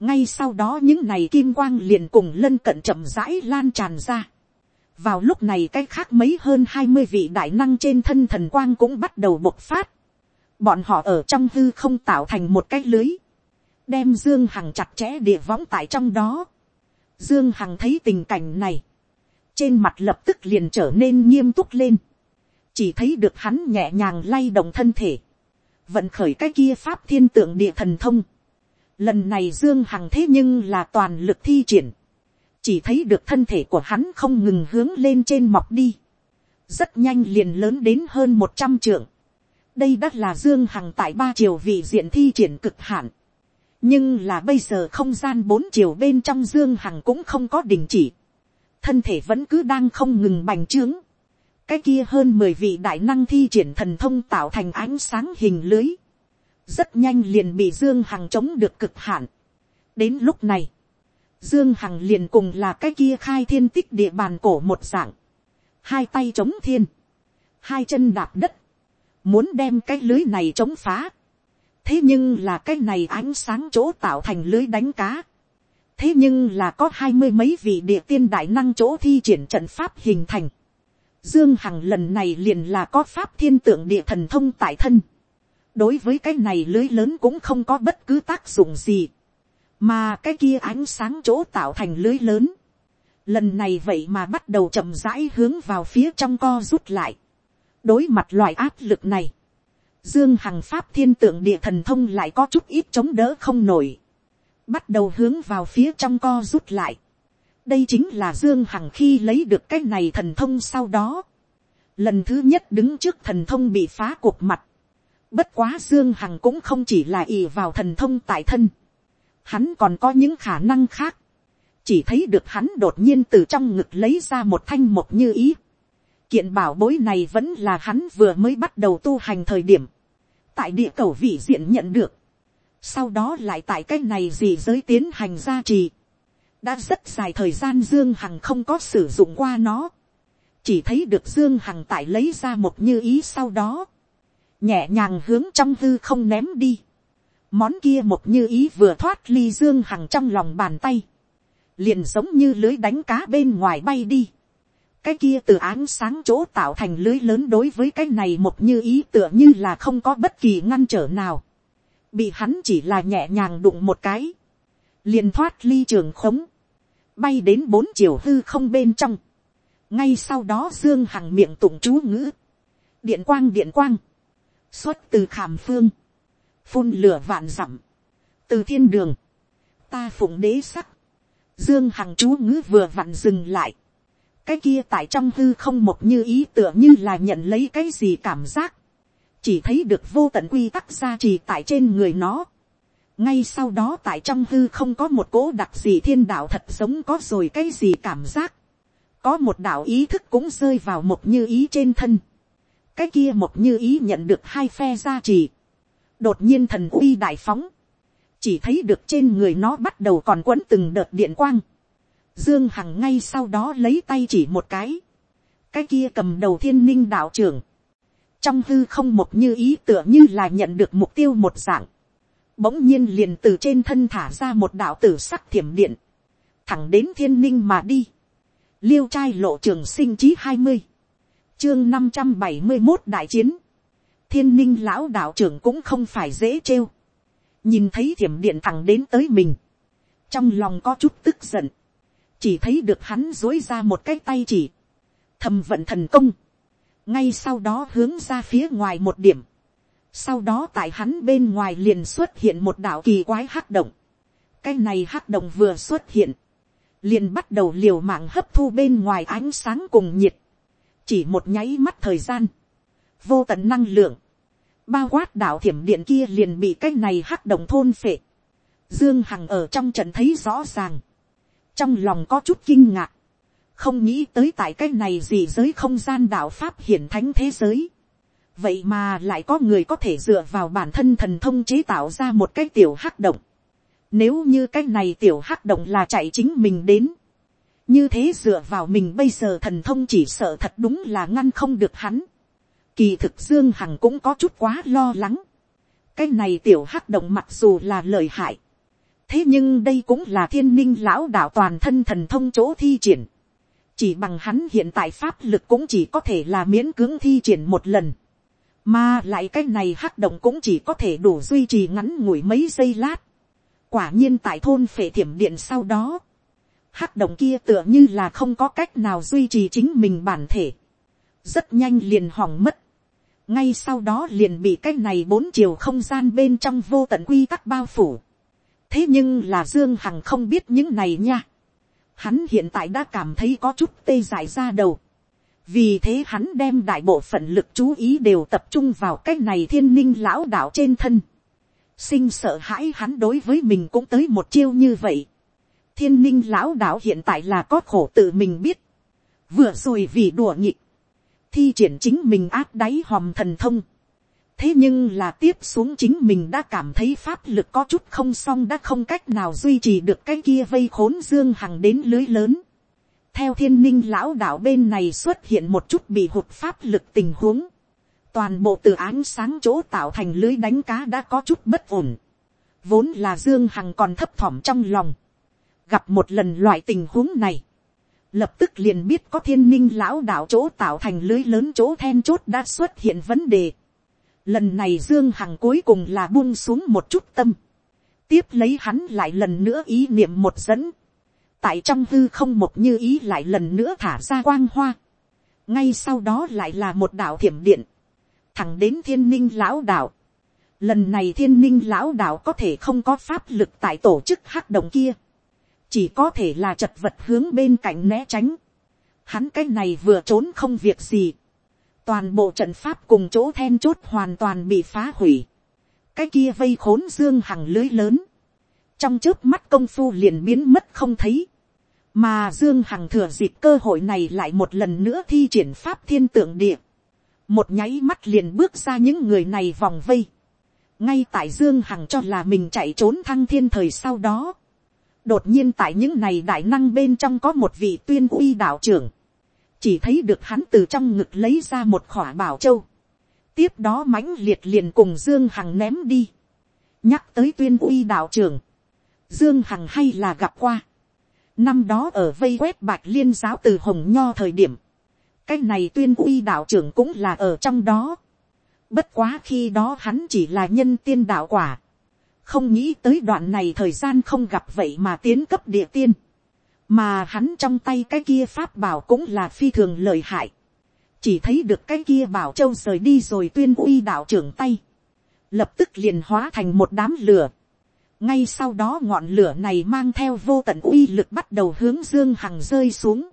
ngay sau đó những này kim quang liền cùng lân cận chậm rãi lan tràn ra. vào lúc này cái khác mấy hơn hai mươi vị đại năng trên thân thần quang cũng bắt đầu bộc phát bọn họ ở trong hư không tạo thành một cái lưới, đem dương hằng chặt chẽ địa võng tại trong đó. dương hằng thấy tình cảnh này, trên mặt lập tức liền trở nên nghiêm túc lên, chỉ thấy được hắn nhẹ nhàng lay động thân thể, vận khởi cái kia pháp thiên tượng địa thần thông. Lần này Dương Hằng thế nhưng là toàn lực thi triển. Chỉ thấy được thân thể của hắn không ngừng hướng lên trên mọc đi. Rất nhanh liền lớn đến hơn một trăm trượng đây đã là dương hằng tại ba triều vị diện thi triển cực hạn. nhưng là bây giờ không gian bốn triều bên trong dương hằng cũng không có đình chỉ. thân thể vẫn cứ đang không ngừng bành trướng. cái kia hơn mười vị đại năng thi triển thần thông tạo thành ánh sáng hình lưới. rất nhanh liền bị dương hằng chống được cực hạn. đến lúc này, Dương Hằng liền cùng là cái kia khai thiên tích địa bàn cổ một dạng. Hai tay chống thiên. Hai chân đạp đất. Muốn đem cái lưới này chống phá. Thế nhưng là cái này ánh sáng chỗ tạo thành lưới đánh cá. Thế nhưng là có hai mươi mấy vị địa tiên đại năng chỗ thi triển trận pháp hình thành. Dương Hằng lần này liền là có pháp thiên tượng địa thần thông tại thân. Đối với cái này lưới lớn cũng không có bất cứ tác dụng gì mà cái kia ánh sáng chỗ tạo thành lưới lớn, lần này vậy mà bắt đầu chậm rãi hướng vào phía trong co rút lại, đối mặt loại áp lực này, dương hằng pháp thiên tượng địa thần thông lại có chút ít chống đỡ không nổi, bắt đầu hướng vào phía trong co rút lại, đây chính là dương hằng khi lấy được cái này thần thông sau đó, lần thứ nhất đứng trước thần thông bị phá cuộc mặt, bất quá dương hằng cũng không chỉ là ì vào thần thông tại thân, hắn còn có những khả năng khác, chỉ thấy được hắn đột nhiên từ trong ngực lấy ra một thanh một như ý. Kiện bảo bối này vẫn là hắn vừa mới bắt đầu tu hành thời điểm, tại địa cầu vị diện nhận được, sau đó lại tại cái này gì giới tiến hành gia trì, đã rất dài thời gian dương hằng không có sử dụng qua nó, chỉ thấy được dương hằng tại lấy ra một như ý sau đó, nhẹ nhàng hướng trong hư không ném đi, Món kia một như ý vừa thoát ly dương hằng trong lòng bàn tay. Liền giống như lưới đánh cá bên ngoài bay đi. Cái kia từ ánh sáng chỗ tạo thành lưới lớn đối với cái này một như ý tựa như là không có bất kỳ ngăn trở nào. Bị hắn chỉ là nhẹ nhàng đụng một cái. Liền thoát ly trường khống. Bay đến bốn chiều hư không bên trong. Ngay sau đó Dương Hằng miệng tụng chú ngữ. Điện quang điện quang. Xuất từ khảm phương phun lửa vạn dặm, từ thiên đường, ta phụng đế sắc, dương hằng chú ngữ vừa vặn dừng lại, cái kia tại trong hư không một như ý tựa như là nhận lấy cái gì cảm giác, chỉ thấy được vô tận quy tắc gia trì tại trên người nó. ngay sau đó tại trong hư không có một cố đặc gì thiên đạo thật giống có rồi cái gì cảm giác, có một đạo ý thức cũng rơi vào một như ý trên thân, cái kia một như ý nhận được hai phe gia trì, đột nhiên thần uy đại phóng, chỉ thấy được trên người nó bắt đầu còn quấn từng đợt điện quang, dương hằng ngay sau đó lấy tay chỉ một cái, cái kia cầm đầu thiên ninh đạo trưởng, trong hư không một như ý tựa như là nhận được mục tiêu một dạng, bỗng nhiên liền từ trên thân thả ra một đạo tử sắc thiểm điện, thẳng đến thiên ninh mà đi, liêu trai lộ trường sinh chí hai mươi, chương năm trăm bảy mươi một đại chiến, thiên ninh lão đạo trưởng cũng không phải dễ trêu. nhìn thấy thiểm điện thẳng đến tới mình. trong lòng có chút tức giận chỉ thấy được hắn dối ra một cái tay chỉ. thầm vận thần công. ngay sau đó hướng ra phía ngoài một điểm. sau đó tại hắn bên ngoài liền xuất hiện một đạo kỳ quái hắc động. cái này hắc động vừa xuất hiện. liền bắt đầu liều mạng hấp thu bên ngoài ánh sáng cùng nhiệt. chỉ một nháy mắt thời gian vô tận năng lượng, bao quát đạo thiểm điện kia liền bị cái này hắc động thôn phệ. Dương Hằng ở trong trận thấy rõ ràng. Trong lòng có chút kinh ngạc. Không nghĩ tới tại cái này gì giới không gian đạo Pháp hiển thánh thế giới. Vậy mà lại có người có thể dựa vào bản thân thần thông chế tạo ra một cái tiểu hắc động. Nếu như cái này tiểu hắc động là chạy chính mình đến. Như thế dựa vào mình bây giờ thần thông chỉ sợ thật đúng là ngăn không được hắn Kỳ thực Dương Hằng cũng có chút quá lo lắng. Cái này tiểu hắc động mặc dù là lời hại. Thế nhưng đây cũng là thiên ninh lão đạo toàn thân thần thông chỗ thi triển. Chỉ bằng hắn hiện tại pháp lực cũng chỉ có thể là miễn cưỡng thi triển một lần. Mà lại cái này hắc động cũng chỉ có thể đủ duy trì ngắn ngủi mấy giây lát. Quả nhiên tại thôn phệ thiểm điện sau đó. Hắc động kia tựa như là không có cách nào duy trì chính mình bản thể. Rất nhanh liền hỏng mất ngay sau đó liền bị cái này bốn chiều không gian bên trong vô tận quy tắc bao phủ thế nhưng là dương hằng không biết những này nha. hắn hiện tại đã cảm thấy có chút tê dại ra đầu. vì thế hắn đem đại bộ phận lực chú ý đều tập trung vào cái này thiên ninh lão đạo trên thân. sinh sợ hãi hắn đối với mình cũng tới một chiêu như vậy. thiên ninh lão đạo hiện tại là có khổ tự mình biết. vừa rồi vì đùa nghịch thi triển chính mình áp đáy hòm thần thông, thế nhưng là tiếp xuống chính mình đã cảm thấy pháp lực có chút không xong đã không cách nào duy trì được cái kia vây khốn dương hằng đến lưới lớn. theo thiên ninh lão đạo bên này xuất hiện một chút bị hụt pháp lực tình huống. toàn bộ từ ánh sáng chỗ tạo thành lưới đánh cá đã có chút bất ổn. vốn là dương hằng còn thấp thỏm trong lòng. gặp một lần loại tình huống này. lập tức liền biết có thiên ninh lão đạo chỗ tạo thành lưới lớn chỗ then chốt đã xuất hiện vấn đề Lần này Dương Hằng cuối cùng là buông xuống một chút tâm. Tiếp lấy hắn lại lần nữa ý niệm một dẫn. Tại trong hư không một như ý lại lần nữa thả ra quang hoa. Ngay sau đó lại là một đạo thiểm điện. Thẳng đến thiên ninh lão đạo. Lần này thiên ninh lão đạo có thể không có pháp lực tại tổ chức hắc động kia. Chỉ có thể là chật vật hướng bên cạnh né tránh. Hắn cái này vừa trốn không việc gì toàn bộ trận pháp cùng chỗ then chốt hoàn toàn bị phá hủy, cái kia vây khốn dương hằng lưới lớn, trong trước mắt công phu liền biến mất không thấy, mà dương hằng thừa dịp cơ hội này lại một lần nữa thi triển pháp thiên tượng địa, một nháy mắt liền bước ra những người này vòng vây, ngay tại dương hằng cho là mình chạy trốn thăng thiên thời sau đó, đột nhiên tại những này đại năng bên trong có một vị tuyên uy đạo trưởng, chỉ thấy được hắn từ trong ngực lấy ra một khỏa bảo châu, tiếp đó mãnh liệt liền cùng dương hằng ném đi, nhắc tới tuyên uy đạo trưởng, dương hằng hay là gặp qua, năm đó ở vây quét bạch liên giáo từ hồng nho thời điểm, cái này tuyên uy đạo trưởng cũng là ở trong đó, bất quá khi đó hắn chỉ là nhân tiên đạo quả, không nghĩ tới đoạn này thời gian không gặp vậy mà tiến cấp địa tiên, mà hắn trong tay cái kia pháp bảo cũng là phi thường lợi hại, chỉ thấy được cái kia bảo châu rời đi rồi tuyên uy đạo trưởng tay, lập tức liền hóa thành một đám lửa, ngay sau đó ngọn lửa này mang theo vô tận uy lực bắt đầu hướng dương hằng rơi xuống,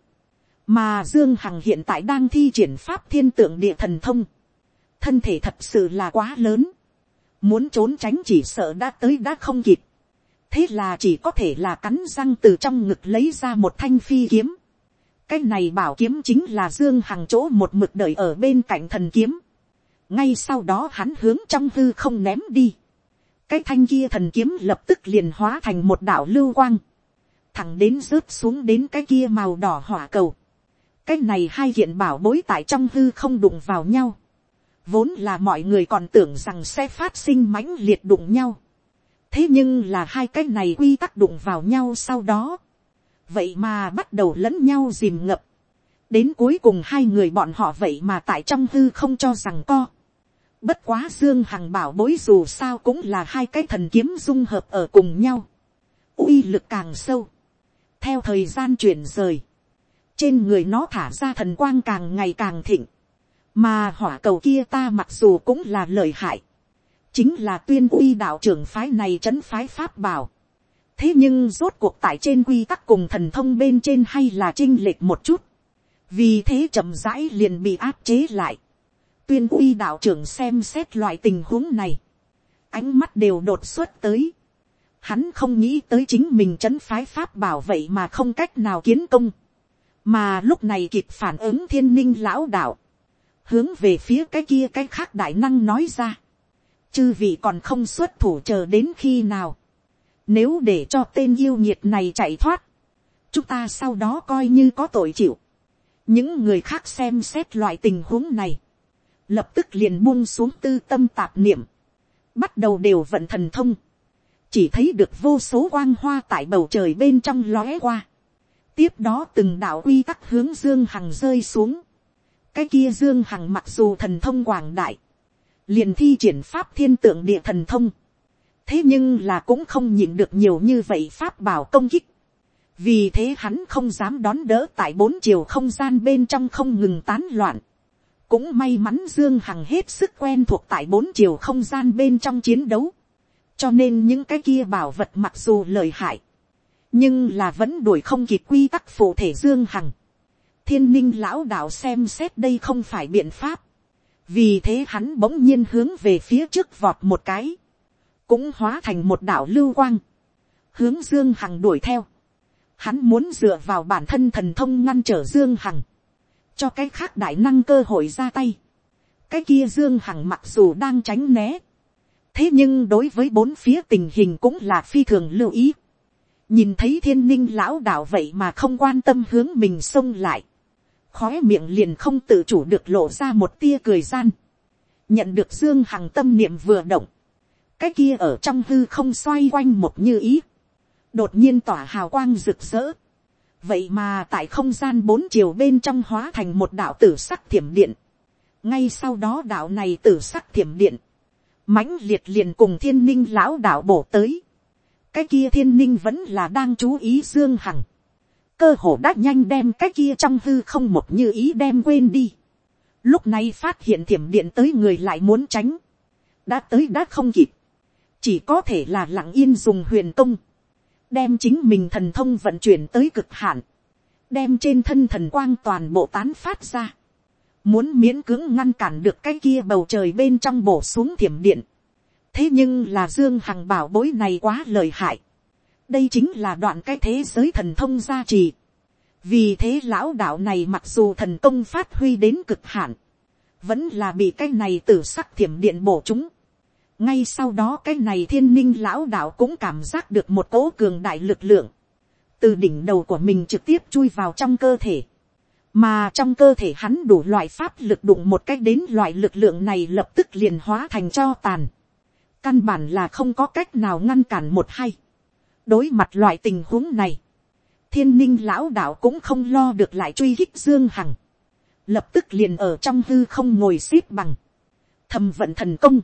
mà dương hằng hiện tại đang thi triển pháp thiên tượng địa thần thông, thân thể thật sự là quá lớn, muốn trốn tránh chỉ sợ đã tới đã không kịp, thế là chỉ có thể là cắn răng từ trong ngực lấy ra một thanh phi kiếm. cái này bảo kiếm chính là dương hằng chỗ một mực đợi ở bên cạnh thần kiếm. ngay sau đó hắn hướng trong hư không ném đi. cái thanh kia thần kiếm lập tức liền hóa thành một đạo lưu quang. thẳng đến rớt xuống đến cái kia màu đỏ hỏa cầu. cái này hai hiện bảo bối tại trong hư không đụng vào nhau. vốn là mọi người còn tưởng rằng sẽ phát sinh mãnh liệt đụng nhau thế nhưng là hai cái này quy tắc đụng vào nhau sau đó, vậy mà bắt đầu lẫn nhau dìm ngập, đến cuối cùng hai người bọn họ vậy mà tại trong hư không cho rằng co. Bất quá Dương Hằng bảo bối dù sao cũng là hai cái thần kiếm dung hợp ở cùng nhau. uy lực càng sâu. Theo thời gian chuyển rời. Trên người nó thả ra thần quang càng ngày càng thịnh. Mà hỏa cầu kia ta mặc dù cũng là lợi hại chính là tuyên uy đạo trưởng phái này trấn phái pháp bảo. thế nhưng rốt cuộc tại trên quy tắc cùng thần thông bên trên hay là chinh lệch một chút. vì thế chậm rãi liền bị áp chế lại. tuyên uy đạo trưởng xem xét loại tình huống này. ánh mắt đều đột xuất tới. hắn không nghĩ tới chính mình trấn phái pháp bảo vậy mà không cách nào kiến công. mà lúc này kịp phản ứng thiên ninh lão đạo. hướng về phía cái kia cái khác đại năng nói ra chư vị còn không xuất thủ chờ đến khi nào. Nếu để cho tên yêu nhiệt này chạy thoát, chúng ta sau đó coi như có tội chịu. Những người khác xem xét loại tình huống này, lập tức liền buông xuống tư tâm tạp niệm, bắt đầu đều vận thần thông, chỉ thấy được vô số quang hoa tại bầu trời bên trong lóe qua. tiếp đó từng đạo quy tắc hướng dương hằng rơi xuống. cái kia dương hằng mặc dù thần thông quảng đại, liền thi triển pháp thiên tượng địa thần thông. thế nhưng là cũng không nhìn được nhiều như vậy pháp bảo công kích. vì thế hắn không dám đón đỡ tại bốn chiều không gian bên trong không ngừng tán loạn. cũng may mắn dương hằng hết sức quen thuộc tại bốn chiều không gian bên trong chiến đấu. cho nên những cái kia bảo vật mặc dù lời hại, nhưng là vẫn đuổi không kịp quy tắc phụ thể dương hằng. thiên ninh lão đạo xem xét đây không phải biện pháp vì thế hắn bỗng nhiên hướng về phía trước vọt một cái, cũng hóa thành một đảo lưu quang, hướng dương hằng đuổi theo, hắn muốn dựa vào bản thân thần thông ngăn trở dương hằng, cho cái khác đại năng cơ hội ra tay, cái kia dương hằng mặc dù đang tránh né, thế nhưng đối với bốn phía tình hình cũng là phi thường lưu ý. nhìn thấy thiên ninh lão đạo vậy mà không quan tâm hướng mình xông lại, khói miệng liền không tự chủ được lộ ra một tia cười gian, nhận được dương hằng tâm niệm vừa động, cái kia ở trong hư không xoay quanh một như ý, đột nhiên tỏa hào quang rực rỡ, vậy mà tại không gian bốn chiều bên trong hóa thành một đạo tử sắc thiểm điện, ngay sau đó đạo này tử sắc thiểm điện, mãnh liệt liền cùng thiên ninh lão đạo bổ tới, cái kia thiên ninh vẫn là đang chú ý dương hằng, cơ hồ đã nhanh đem cái kia trong hư không một như ý đem quên đi, lúc này phát hiện thiểm điện tới người lại muốn tránh, đã tới đã không kịp, chỉ có thể là lặng yên dùng huyền công, đem chính mình thần thông vận chuyển tới cực hạn, đem trên thân thần quang toàn bộ tán phát ra, muốn miễn cưỡng ngăn cản được cái kia bầu trời bên trong bổ xuống thiểm điện. thế nhưng là dương hằng bảo bối này quá lợi hại đây chính là đoạn cái thế giới thần thông gia trì. vì thế lão đạo này mặc dù thần công phát huy đến cực hạn, vẫn là bị cái này t sắc thiểm điện bổ chúng. Ngay sau đó cái này thiên ninh lão đạo cũng cảm giác được một cỗ cường đại lực lượng, từ đỉnh đầu của mình trực tiếp chui vào trong cơ thể, mà trong cơ thể hắn đủ loại pháp lực đụng một cách đến loại lực lượng này lập tức liền hóa thành cho tàn, căn bản là không có cách nào ngăn cản một hay, đối mặt loại tình huống này, thiên ninh lão đạo cũng không lo được lại truy hích dương hằng, lập tức liền ở trong hư không ngồi x ế p bằng, thầm vận thần công,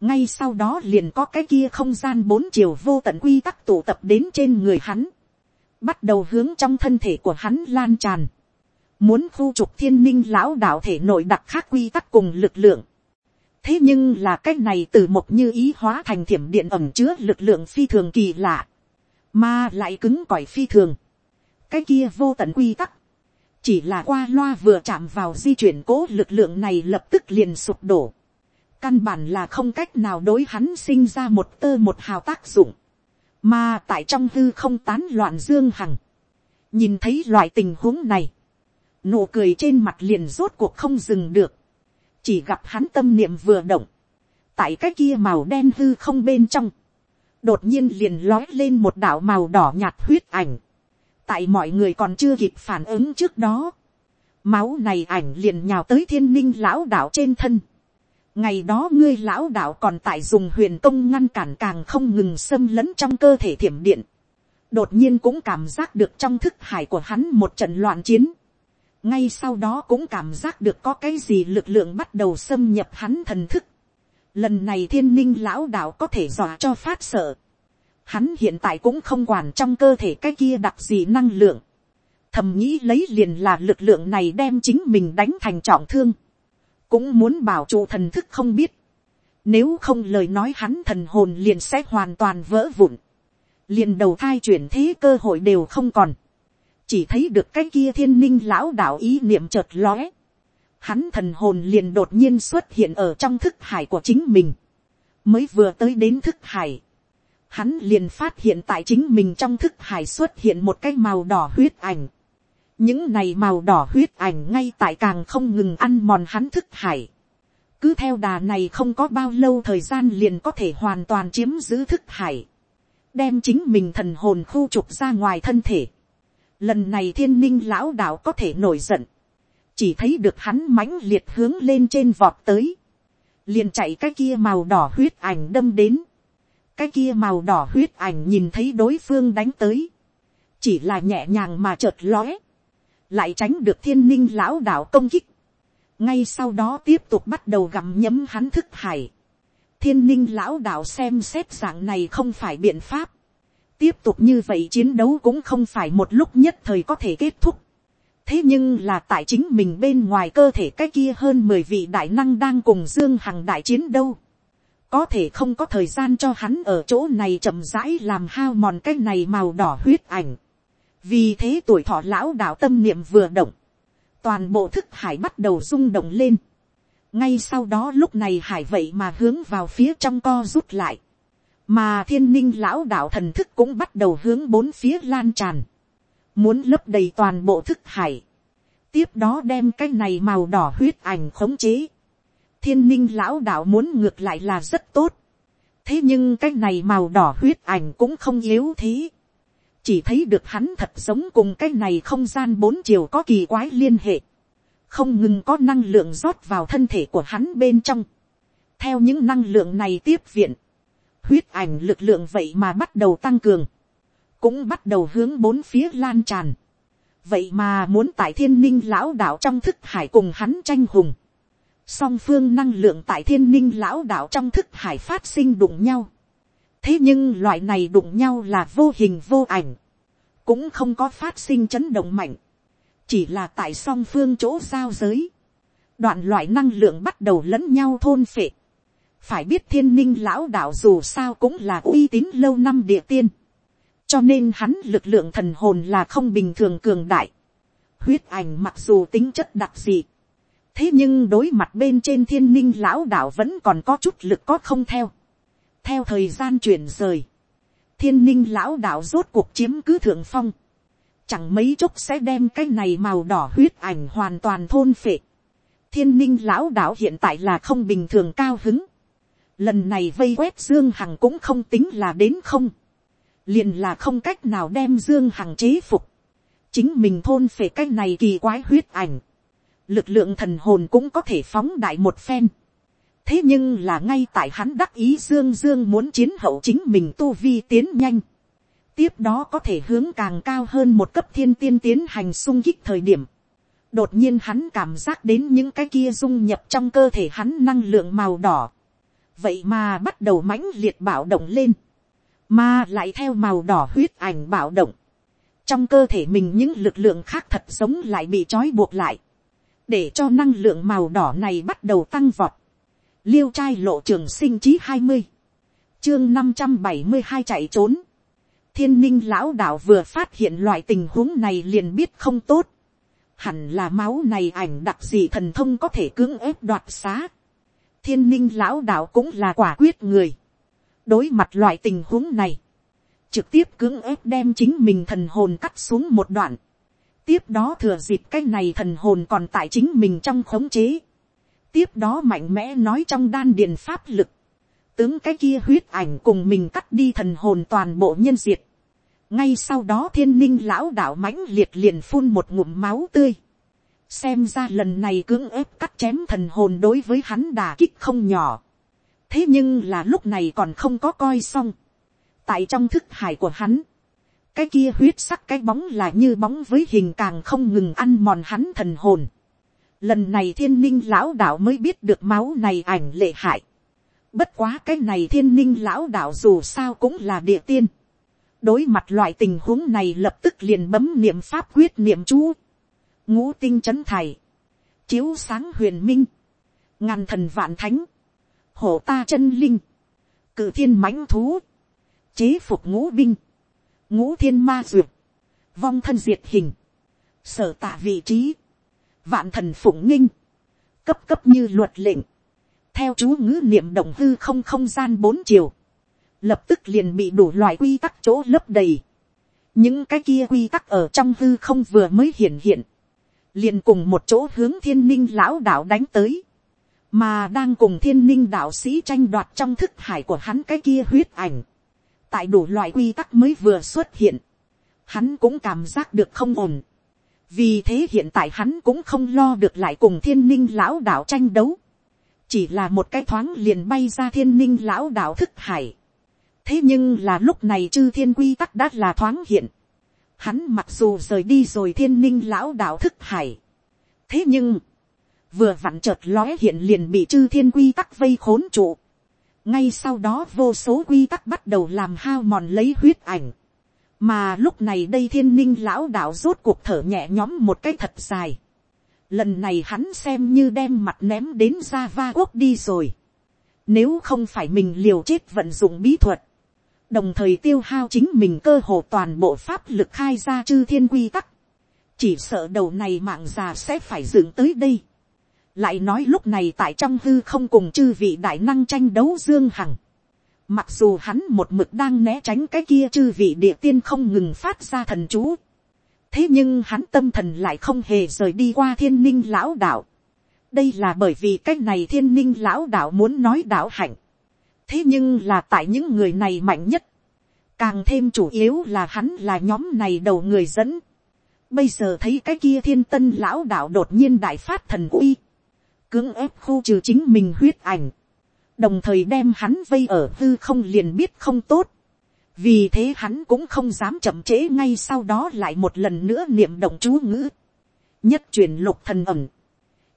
ngay sau đó liền có cái kia không gian bốn chiều vô tận quy tắc tụ tập đến trên người hắn, bắt đầu hướng trong thân thể của hắn lan tràn, muốn khu trục thiên minh lão đạo thể nội đặc khác quy tắc cùng lực lượng. thế nhưng là cái này từ một như ý hóa thành thiểm điện ẩm chứa lực lượng phi thường kỳ lạ, mà lại cứng cỏi phi thường. cái kia vô tận quy tắc, chỉ là qua loa vừa chạm vào di chuyển cố lực lượng này lập tức liền sụp đổ. Căn bản là không cách nào đối hắn sinh ra một tơ một hào tác dụng, mà tại trong hư không tán loạn dương hằng, nhìn thấy loại tình huống này, nụ cười trên mặt liền rốt cuộc không dừng được, chỉ gặp hắn tâm niệm vừa động, tại cái kia màu đen hư không bên trong, đột nhiên liền lói lên một đạo màu đỏ nhạt huyết ảnh, tại mọi người còn chưa kịp phản ứng trước đó, máu này ảnh liền nhào tới thiên ninh lão đạo trên thân, ngày đó ngươi lão đạo còn tại dùng huyền công ngăn cản càng không ngừng xâm lấn trong cơ thể thiểm điện. đột nhiên cũng cảm giác được trong thức hải của hắn một trận loạn chiến. ngay sau đó cũng cảm giác được có cái gì lực lượng bắt đầu xâm nhập hắn thần thức lần này thiên ninh lão đạo có thể dọa cho phát sợ. hắn hiện tại cũng không quản trong cơ thể cái kia đặc gì năng lượng. thầm nghĩ lấy liền là lực lượng này đem chính mình đánh thành trọng thương. Cũng muốn bảo trụ thần thức không biết, nếu không lời nói hắn thần hồn liền sẽ hoàn toàn vỡ vụn, liền đầu thai chuyển thế cơ hội đều không còn, chỉ thấy được cái kia thiên ninh lão đạo ý niệm chợt lóe, hắn thần hồn liền đột nhiên xuất hiện ở trong thức hải của chính mình, mới vừa tới đến thức hải, hắn liền phát hiện tại chính mình trong thức hải xuất hiện một cái màu đỏ huyết ảnh, những này màu đỏ huyết ảnh ngay tại càng không ngừng ăn mòn hắn thức hải. cứ theo đà này không có bao lâu thời gian liền có thể hoàn toàn chiếm giữ thức hải. đem chính mình thần hồn khu trục ra ngoài thân thể. lần này thiên ninh lão đạo có thể nổi giận chỉ thấy được hắn mãnh liệt hướng lên trên vọt tới. liền chạy cái kia màu đỏ huyết ảnh đâm đến. cái kia màu đỏ huyết ảnh nhìn thấy đối phương đánh tới. chỉ là nhẹ nhàng mà chợt lóe lại tránh được thiên ninh lão đạo công kích, ngay sau đó tiếp tục bắt đầu gặm nhấm hắn thức hải. thiên ninh lão đạo xem xét dạng này không phải biện pháp, tiếp tục như vậy chiến đấu cũng không phải một lúc nhất thời có thể kết thúc thế nhưng là tại chính mình bên ngoài cơ thể cái kia hơn mười vị đại năng đang cùng dương hằng đại chiến đâu. có thể không có thời gian cho hắn ở chỗ này chậm rãi làm hao mòn cái này màu đỏ huyết ảnh vì thế tuổi thọ lão đạo tâm niệm vừa động, toàn bộ thức hải bắt đầu rung động lên. ngay sau đó lúc này hải vậy mà hướng vào phía trong co rút lại, mà thiên ninh lão đạo thần thức cũng bắt đầu hướng bốn phía lan tràn, muốn lấp đầy toàn bộ thức hải, tiếp đó đem cái này màu đỏ huyết ảnh khống chế, thiên ninh lão đạo muốn ngược lại là rất tốt. thế nhưng cái này màu đỏ huyết ảnh cũng không yếu thế. chỉ thấy được hắn thật sống cùng cái này không gian bốn chiều có kỳ quái liên hệ. không ngừng có năng lượng rót vào thân thể của hắn bên trong. theo những năng lượng này tiếp viện, huyết ảnh lực lượng vậy mà bắt đầu tăng cường, cũng bắt đầu hướng bốn phía lan tràn. vậy mà muốn tại thiên ninh lão đạo trong thức hải cùng hắn tranh hùng song phương năng lượng tại thiên ninh lão đạo trong thức hải phát sinh đụng nhau. thế nhưng loại này đụng nhau là vô hình vô ảnh, cũng không có phát sinh chấn động mạnh, chỉ là tại song phương chỗ giao giới, đoạn loại năng lượng bắt đầu lẫn nhau thôn phệ. phải biết thiên ninh lão đạo dù sao cũng là uy tín lâu năm địa tiên, cho nên hắn lực lượng thần hồn là không bình thường cường đại. huyết ảnh mặc dù tính chất đặc dị, thế nhưng đối mặt bên trên thiên ninh lão đạo vẫn còn có chút lực có không theo. theo thời gian chuyển rời, thiên ninh lão đạo rốt cuộc chiếm cứ thượng phong. chẳng mấy chốc sẽ đem cái này màu đỏ huyết ảnh hoàn toàn thôn phệ. thiên ninh lão đạo hiện tại là không bình thường cao hứng. lần này vây quét dương hằng cũng không tính là đến không liền là không cách nào đem dương hằng chế phục. chính mình thôn phệ cái này kỳ quái huyết ảnh lực lượng thần hồn cũng có thể phóng đại một phen. thế nhưng là ngay tại hắn đắc ý dương dương muốn chiến hậu chính mình tu vi tiến nhanh. tiếp đó có thể hướng càng cao hơn một cấp thiên tiên tiến hành sung kích thời điểm. đột nhiên hắn cảm giác đến những cái kia dung nhập trong cơ thể hắn năng lượng màu đỏ. vậy mà bắt đầu mãnh liệt bạo động lên mà lại theo màu đỏ huyết ảnh bạo động. trong cơ thể mình những lực lượng khác thật giống lại bị trói buộc lại để cho năng lượng màu đỏ này bắt đầu tăng vọt. liêu trai lộ trường sinh chí hai mươi, chương năm trăm bảy mươi hai chạy trốn. thiên ninh lão đạo vừa phát hiện loại tình huống này liền biết không tốt. hẳn là máu này ảnh đặc dị thần thông có thể cưỡng ép đoạt xá. thiên ninh lão đạo cũng là quả quyết người đối mặt loại tình huống này, trực tiếp cưỡng ép đem chính mình thần hồn cắt xuống một đoạn tiếp đó thừa dịp cái này thần hồn còn tại chính mình trong khống chế. tiếp đó mạnh mẽ nói trong đan điền pháp lực. tướng cái kia huyết ảnh cùng mình cắt đi thần hồn toàn bộ nhân diệt. ngay sau đó thiên ninh lão đạo mãnh liệt liền phun một ngụm máu tươi. xem ra lần này cưỡng ép cắt chém thần hồn đối với hắn đà kích không nhỏ thế nhưng là lúc này còn không có coi xong. tại trong thức hải của hắn, cái kia huyết sắc cái bóng là như bóng với hình càng không ngừng ăn mòn hắn thần hồn. Lần này thiên ninh lão đạo mới biết được máu này ảnh lệ hại. Bất quá cái này thiên ninh lão đạo dù sao cũng là địa tiên. Đối mặt loại tình huống này lập tức liền bấm niệm pháp quyết niệm chú. Ngũ tinh chấn thầy. Chiếu sáng huyền minh. Ngàn thần vạn thánh hộ ta chân linh. Cử thiên mãnh thú. Chế phục ngũ binh ngũ thiên ma duyệt, vong thân diệt hình, sở tạ vị trí, vạn thần phụng nghinh, cấp cấp như luật lệnh, theo chú ngữ niệm động hư không không gian bốn chiều, lập tức liền bị đủ loại quy tắc chỗ lấp đầy. những cái kia quy tắc ở trong hư không vừa mới hiện hiện, liền cùng một chỗ hướng thiên ninh lão đạo đánh tới, mà đang cùng thiên ninh đạo sĩ tranh đoạt trong thức hải của hắn cái kia huyết ảnh, tại đủ loại quy tắc mới vừa xuất hiện, hắn cũng cảm giác được không ổn. vì thế hiện tại hắn cũng không lo được lại cùng thiên ninh lão đạo tranh đấu, chỉ là một cái thoáng liền bay ra thiên ninh lão đạo thức hải. thế nhưng là lúc này chư thiên quy tắc đã là thoáng hiện, hắn mặc dù rời đi rồi thiên ninh lão đạo thức hải. thế nhưng, vừa vặn chợt lóe hiện liền bị chư thiên quy tắc vây khốn trụ ngay sau đó vô số quy tắc bắt đầu làm hao mòn lấy huyết ảnh. mà lúc này đây thiên ninh lão đạo rốt cuộc thở nhẹ nhõm một cái thật dài. lần này hắn xem như đem mặt ném đến ra va quốc đi rồi. nếu không phải mình liều chết vận dụng bí thuật, đồng thời tiêu hao chính mình cơ hồ toàn bộ pháp lực khai ra chư thiên quy tắc, chỉ sợ đầu này mạng già sẽ phải dựng tới đây lại nói lúc này tại trong hư không cùng chư vị đại năng tranh đấu dương hằng. Mặc dù hắn một mực đang né tránh cái kia chư vị địa tiên không ngừng phát ra thần chú. Thế nhưng hắn tâm thần lại không hề rời đi qua thiên ninh lão đạo. đây là bởi vì cái này thiên ninh lão đạo muốn nói đạo hạnh. thế nhưng là tại những người này mạnh nhất. càng thêm chủ yếu là hắn là nhóm này đầu người dẫn. bây giờ thấy cái kia thiên tân lão đạo đột nhiên đại phát thần uy cưỡng ép khu trừ chính mình huyết ảnh. đồng thời đem hắn vây ở hư không liền biết không tốt. vì thế hắn cũng không dám chậm trễ ngay sau đó lại một lần nữa niệm động chú ngữ. nhất truyền lục thần ẩm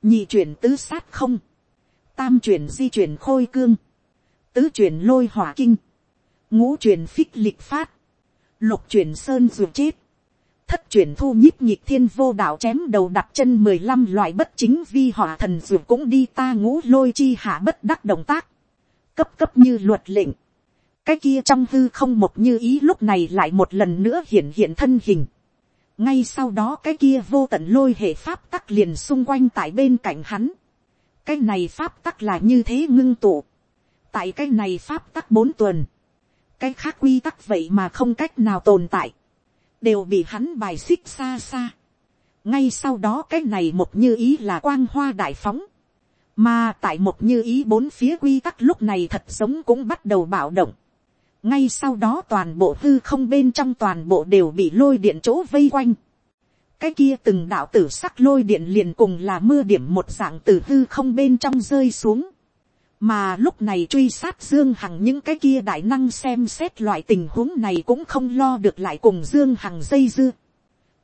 nhị chuyển tứ sát không, tam chuyển di chuyển khôi cương, tứ chuyển lôi hỏa kinh, ngũ chuyển phích lịch phát, lục chuyển sơn ruột chết, thất chuyển thu nhíp nhịp thiên vô đạo chém đầu đặt chân mười lăm loại bất chính vi hỏa thần ruột cũng đi ta ngũ lôi chi hạ bất đắc động tác, cấp cấp như luật lệnh, cái kia trong hư không một như ý lúc này lại một lần nữa hiện hiện thân hình, ngay sau đó cái kia vô tận lôi hệ pháp tắc liền xung quanh tại bên cạnh hắn. cái này pháp tắc là như thế ngưng tụ. tại cái này pháp tắc bốn tuần. cái khác quy tắc vậy mà không cách nào tồn tại đều bị hắn bài xích xa xa. ngay sau đó cái này một như ý là quang hoa đại phóng. mà tại một như ý bốn phía quy tắc lúc này thật giống cũng bắt đầu bạo động ngay sau đó toàn bộ hư không bên trong toàn bộ đều bị lôi điện chỗ vây quanh. cái kia từng đạo tử sắc lôi điện liền cùng là mưa điểm một dạng từ hư không bên trong rơi xuống mà lúc này truy sát dương hằng những cái kia đại năng xem xét loại tình huống này cũng không lo được lại cùng dương hằng dây dưa.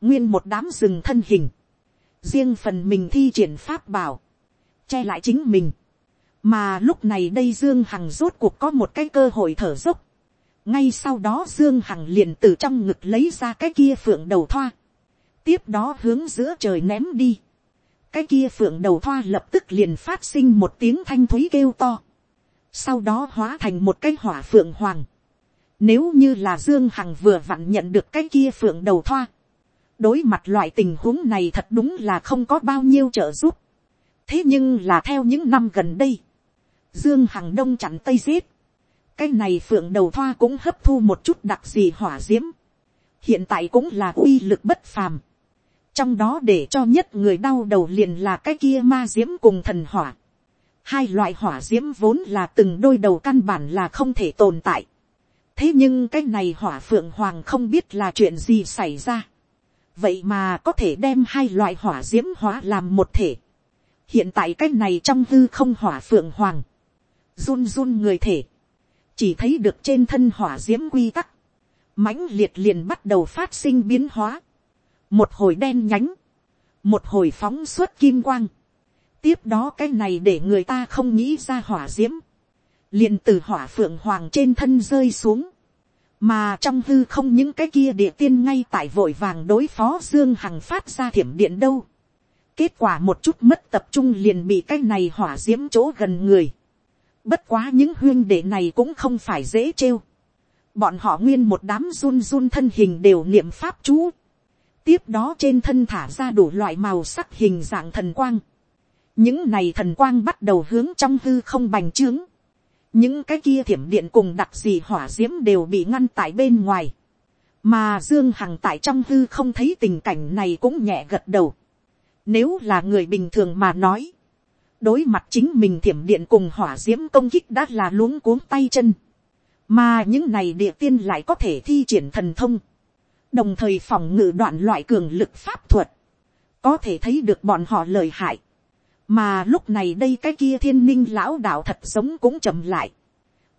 nguyên một đám rừng thân hình. riêng phần mình thi triển pháp bảo. che lại chính mình. mà lúc này đây dương hằng rốt cuộc có một cái cơ hội thở dốc ngay sau đó dương hằng liền từ trong ngực lấy ra cái kia phượng đầu thoa, tiếp đó hướng giữa trời ném đi, cái kia phượng đầu thoa lập tức liền phát sinh một tiếng thanh thúy kêu to, sau đó hóa thành một cái hỏa phượng hoàng, nếu như là dương hằng vừa vặn nhận được cái kia phượng đầu thoa, đối mặt loại tình huống này thật đúng là không có bao nhiêu trợ giúp, thế nhưng là theo những năm gần đây, dương hằng đông chặn tây giết, cái này phượng đầu thoa cũng hấp thu một chút đặc gì hỏa d i ễ m hiện tại cũng là uy lực bất phàm trong đó để cho nhất người đau đầu liền là cái kia ma d i ễ m cùng thần hỏa. hai loại hỏa d i ễ m vốn là từng đôi đầu căn bản là không thể tồn tại. thế nhưng cái này hỏa phượng hoàng không biết là chuyện gì xảy ra. vậy mà có thể đem hai loại hỏa d i ễ m hóa làm một thể. hiện tại cái này trong hư không hỏa phượng hoàng. run run người thể chỉ thấy được trên thân hỏa d i ễ m quy tắc, mãnh liệt liền bắt đầu phát sinh biến hóa, một hồi đen nhánh, một hồi phóng suốt kim quang, tiếp đó cái này để người ta không nghĩ ra hỏa d i ễ m liền từ hỏa phượng hoàng trên thân rơi xuống, mà trong hư không những cái kia địa tiên ngay tại vội vàng đối phó dương hằng phát ra thiểm điện đâu. kết quả một chút mất tập trung liền bị cái này hỏa d i ễ m chỗ gần người, Bất quá những huyên đệ này cũng không phải dễ trêu. Bọn họ nguyên một đám run run thân hình đều niệm pháp chú. Tiếp đó trên thân thả ra đủ loại màu sắc hình dạng thần quang. Những này thần quang bắt đầu hướng trong hư không bành trướng. Những cái kia thiểm điện cùng đặc gì hỏa diễm đều bị ngăn tại bên ngoài. Mà Dương Hằng tại trong hư không thấy tình cảnh này cũng nhẹ gật đầu. Nếu là người bình thường mà nói đối mặt chính mình thiểm điện cùng hỏa d i ễ m công kích đã là luống cuống tay chân, mà những này địa tiên lại có thể thi triển thần thông, đồng thời phòng ngự đoạn loại cường lực pháp thuật, có thể thấy được bọn họ lời hại, mà lúc này đây cái kia thiên ninh lão đạo thật giống cũng chậm lại,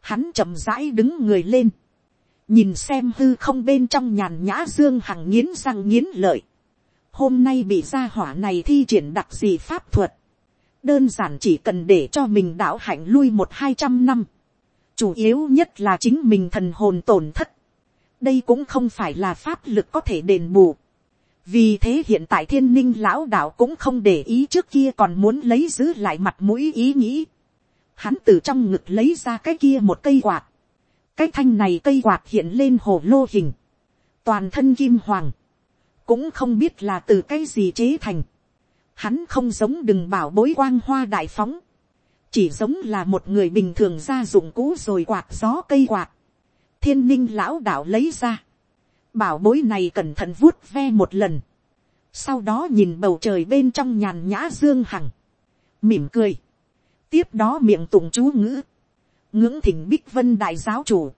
hắn chậm rãi đứng người lên, nhìn xem hư không bên trong nhàn nhã dương hằng nghiến răng nghiến lợi, hôm nay bị gia hỏa này thi triển đặc gì pháp thuật, đơn giản chỉ cần để cho mình đạo hạnh lui một hai trăm năm. chủ yếu nhất là chính mình thần hồn tổn thất đây cũng không phải là pháp lực có thể đền bù. vì thế hiện tại thiên ninh lão đạo cũng không để ý trước kia còn muốn lấy giữ lại mặt mũi ý nghĩ. hắn từ trong ngực lấy ra cái kia một cây quạt. cái thanh này cây quạt hiện lên hồ lô hình. toàn thân kim hoàng. cũng không biết là từ cái gì chế thành hắn không giống đừng bảo bối quang hoa đại phóng, chỉ giống là một người bình thường ra dụng cũ rồi quạt gió cây quạt, thiên ninh lão đạo lấy ra, bảo bối này cẩn thận vuốt ve một lần, sau đó nhìn bầu trời bên trong nhàn nhã dương hằng, mỉm cười, tiếp đó miệng tụng chú ngữ, ngưỡng thỉnh bích vân đại giáo chủ,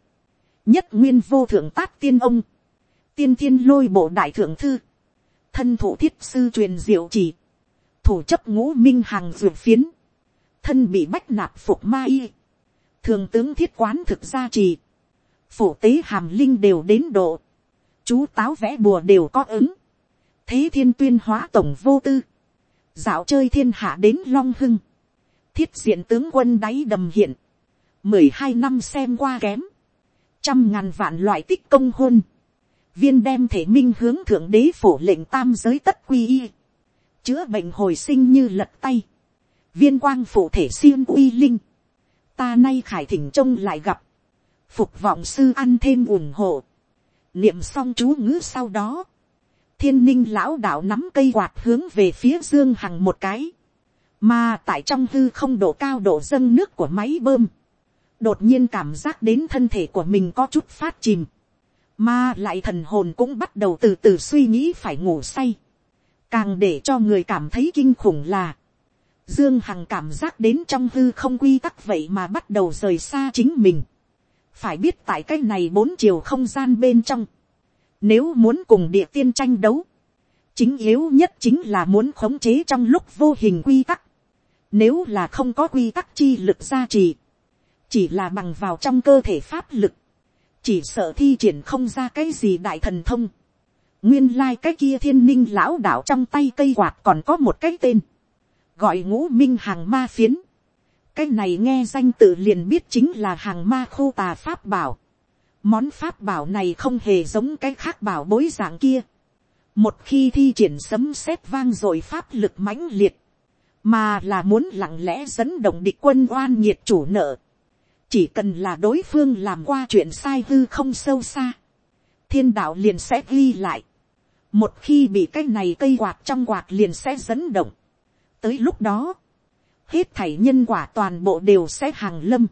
nhất nguyên vô thượng tát tiên ông, tiên thiên lôi bộ đại thượng thư, thân thủ thiết sư truyền diệu chỉ, thủ chấp ngũ minh hàng dược phiến, thân bị bách nạp phục ma y, thường tướng thiết quán thực gia trì, phổ tế hàm linh đều đến độ, chú táo vẽ bùa đều có ứng, thế thiên tuyên hóa tổng vô tư, dạo chơi thiên hạ đến long hưng, thiết diện tướng quân đáy đầm hiện, mười hai năm xem qua kém, trăm ngàn vạn loại tích công hôn, viên đem thể minh hướng thượng đế phổ lệnh tam giới tất quy y, chữa bệnh hồi sinh như lật tay, viên quang phụ thể siêng uy linh, ta nay khải thỉnh trông lại gặp, phục vọng sư ăn thêm ủng hộ, niệm xong chú ngữ sau đó, thiên ninh lão đạo nắm cây quạt hướng về phía dương hằng một cái, mà tại trong hư không độ cao độ dâng nước của máy bơm, đột nhiên cảm giác đến thân thể của mình có chút phát chìm, mà lại thần hồn cũng bắt đầu từ từ suy nghĩ phải ngủ say, càng để cho người cảm thấy kinh khủng là, dương hằng cảm giác đến trong hư không quy tắc vậy mà bắt đầu rời xa chính mình, phải biết tại cái này bốn chiều không gian bên trong, nếu muốn cùng địa tiên tranh đấu, chính yếu nhất chính là muốn khống chế trong lúc vô hình quy tắc. Nếu là không có quy tắc chi lực gia trì, chỉ là bằng vào trong cơ thể pháp lực, chỉ sợ thi triển không ra cái gì đại thần thông. Nguyên lai cái kia thiên ninh lão đạo trong tay cây quạt còn có một cái tên, gọi ngũ minh hàng ma phiến cái này nghe danh tự liền biết chính là hàng ma khu tà pháp bảo. Món pháp bảo này không hề giống cái khác bảo bối dạng kia. Một khi thi triển sấm sét vang rồi pháp lực mãnh liệt. Mà là muốn lặng lẽ dẫn động địch quân oan nhiệt chủ nợ. Chỉ cần là đối phương làm qua chuyện sai hư không sâu xa. Thiên đạo liền sẽ ghi lại. Một khi bị cái này cây quạt trong quạt liền sẽ dẫn động. Tới lúc đó. Hết thảy nhân quả toàn bộ đều sẽ hàng lâm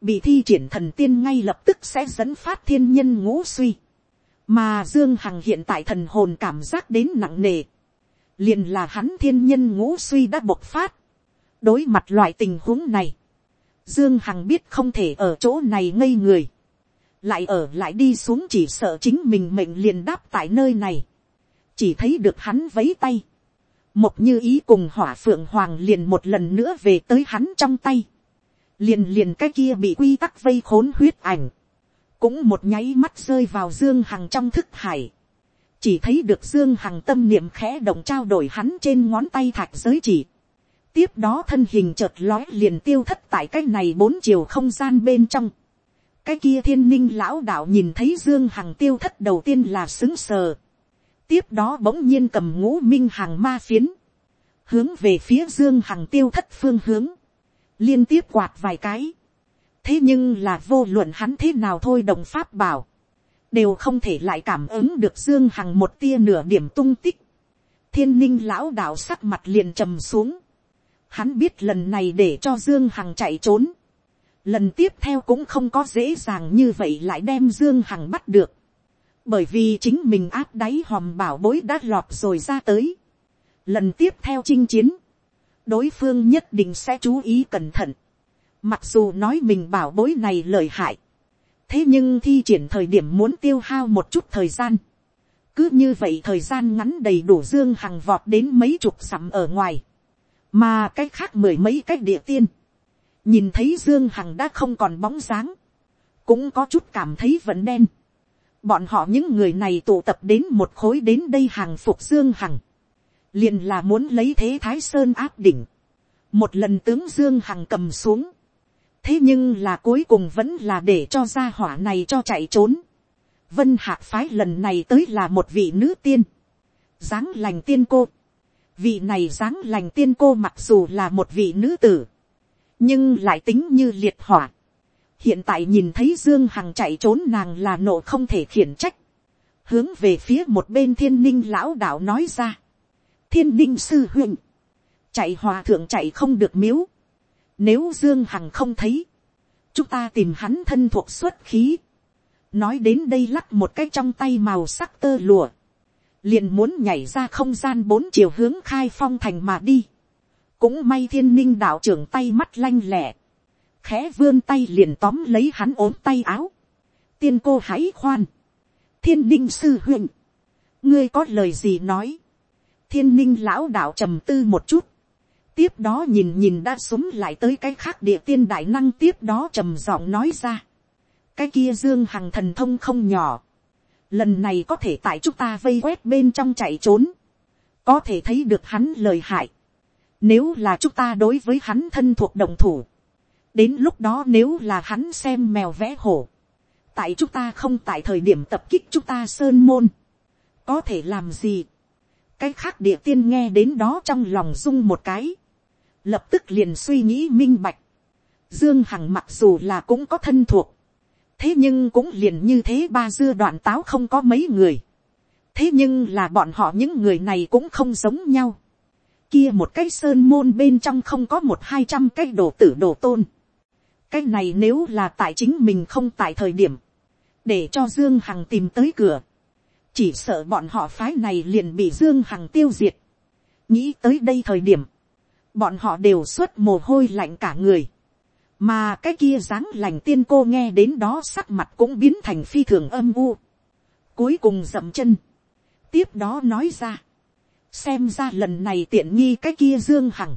bị thi triển thần tiên ngay lập tức sẽ dẫn phát thiên nhân ngũ suy. Mà Dương Hằng hiện tại thần hồn cảm giác đến nặng nề. Liền là hắn thiên nhân ngũ suy đã bộc phát. Đối mặt loại tình huống này. Dương Hằng biết không thể ở chỗ này ngây người. Lại ở lại đi xuống chỉ sợ chính mình mệnh liền đáp tại nơi này. Chỉ thấy được hắn vấy tay. Một như ý cùng hỏa phượng hoàng liền một lần nữa về tới hắn trong tay. Liền liền cái kia bị quy tắc vây khốn huyết ảnh, cũng một nháy mắt rơi vào dương hằng trong thức hải, chỉ thấy được dương hằng tâm niệm khẽ động trao đổi hắn trên ngón tay thạch giới chỉ, tiếp đó thân hình chợt lói liền tiêu thất tại cái này bốn chiều không gian bên trong, cái kia thiên ninh lão đạo nhìn thấy dương hằng tiêu thất đầu tiên là xứng sờ, tiếp đó bỗng nhiên cầm ngũ minh hàng ma phiến, hướng về phía dương hằng tiêu thất phương hướng, liên tiếp quạt vài cái. thế nhưng là vô luận hắn thế nào thôi đồng pháp bảo, đều không thể lại cảm ứng được dương hằng một tia nửa điểm tung tích. thiên ninh lão đạo sắc mặt liền trầm xuống. hắn biết lần này để cho dương hằng chạy trốn. lần tiếp theo cũng không có dễ dàng như vậy lại đem dương hằng bắt được bởi vì chính mình áp đáy hòm bảo bối đã lọt rồi ra tới. lần tiếp theo chinh chiến, đối phương nhất định sẽ chú ý cẩn thận. Mặc dù nói mình bảo bối này lợi hại. Thế nhưng thi triển thời điểm muốn tiêu hao một chút thời gian. Cứ như vậy thời gian ngắn đầy đủ dương hằng vọt đến mấy chục sắm ở ngoài. Mà cách khác mười mấy cách địa tiên. Nhìn thấy dương hằng đã không còn bóng dáng. Cũng có chút cảm thấy vẫn đen. Bọn họ những người này tụ tập đến một khối đến đây hàng phục dương hằng. Liền là muốn lấy thế thái sơn áp đỉnh, một lần tướng dương hằng cầm xuống, thế nhưng là cuối cùng vẫn là để cho gia hỏa này cho chạy trốn. vân hạ phái lần này tới là một vị nữ tiên, dáng lành tiên cô, vị này dáng lành tiên cô mặc dù là một vị nữ tử, nhưng lại tính như liệt hỏa hiện tại nhìn thấy dương hằng chạy trốn nàng là nộ không thể khiển trách, hướng về phía một bên thiên ninh lão đạo nói ra, thiên ninh sư huynh, chạy hòa thượng chạy không được miếu, nếu dương hằng không thấy, chúng ta tìm hắn thân thuộc xuất khí, nói đến đây lắc một cái trong tay màu sắc tơ lùa, liền muốn nhảy ra không gian bốn chiều hướng khai phong thành mà đi, cũng may thiên ninh đạo trưởng tay mắt lanh lẹ, khẽ vươn tay liền tóm lấy hắn ốm tay áo, tiên cô hãy khoan, thiên ninh sư huynh, ngươi có lời gì nói, thiên ninh lão đạo trầm tư một chút, tiếp đó nhìn nhìn đã súng lại tới cái khác địa tiên đại năng tiếp đó trầm giọng nói ra, cái kia dương hằng thần thông không nhỏ, lần này có thể tại chúng ta vây quét bên trong chạy trốn, có thể thấy được hắn lời hại, nếu là chúng ta đối với hắn thân thuộc đồng thủ, đến lúc đó nếu là hắn xem mèo vẽ hổ, tại chúng ta không tại thời điểm tập kích chúng ta sơn môn, có thể làm gì. cái khác địa tiên nghe đến đó trong lòng rung một cái, lập tức liền suy nghĩ minh bạch. dương hằng mặc dù là cũng có thân thuộc, thế nhưng cũng liền như thế ba dưa đoạn táo không có mấy người. thế nhưng là bọn họ những người này cũng không giống nhau. kia một cái sơn môn bên trong không có một hai trăm cái đồ tử đồ tôn cái này nếu là tại chính mình không tại thời điểm, để cho dương hằng tìm tới cửa, chỉ sợ bọn họ phái này liền bị dương hằng tiêu diệt. nghĩ tới đây thời điểm, bọn họ đều xuất mồ hôi lạnh cả người. mà cái kia dáng lành tiên cô nghe đến đó sắc mặt cũng biến thành phi thường âm u. cuối cùng dậm chân. tiếp đó nói ra. xem ra lần này tiện nghi cái kia dương hằng.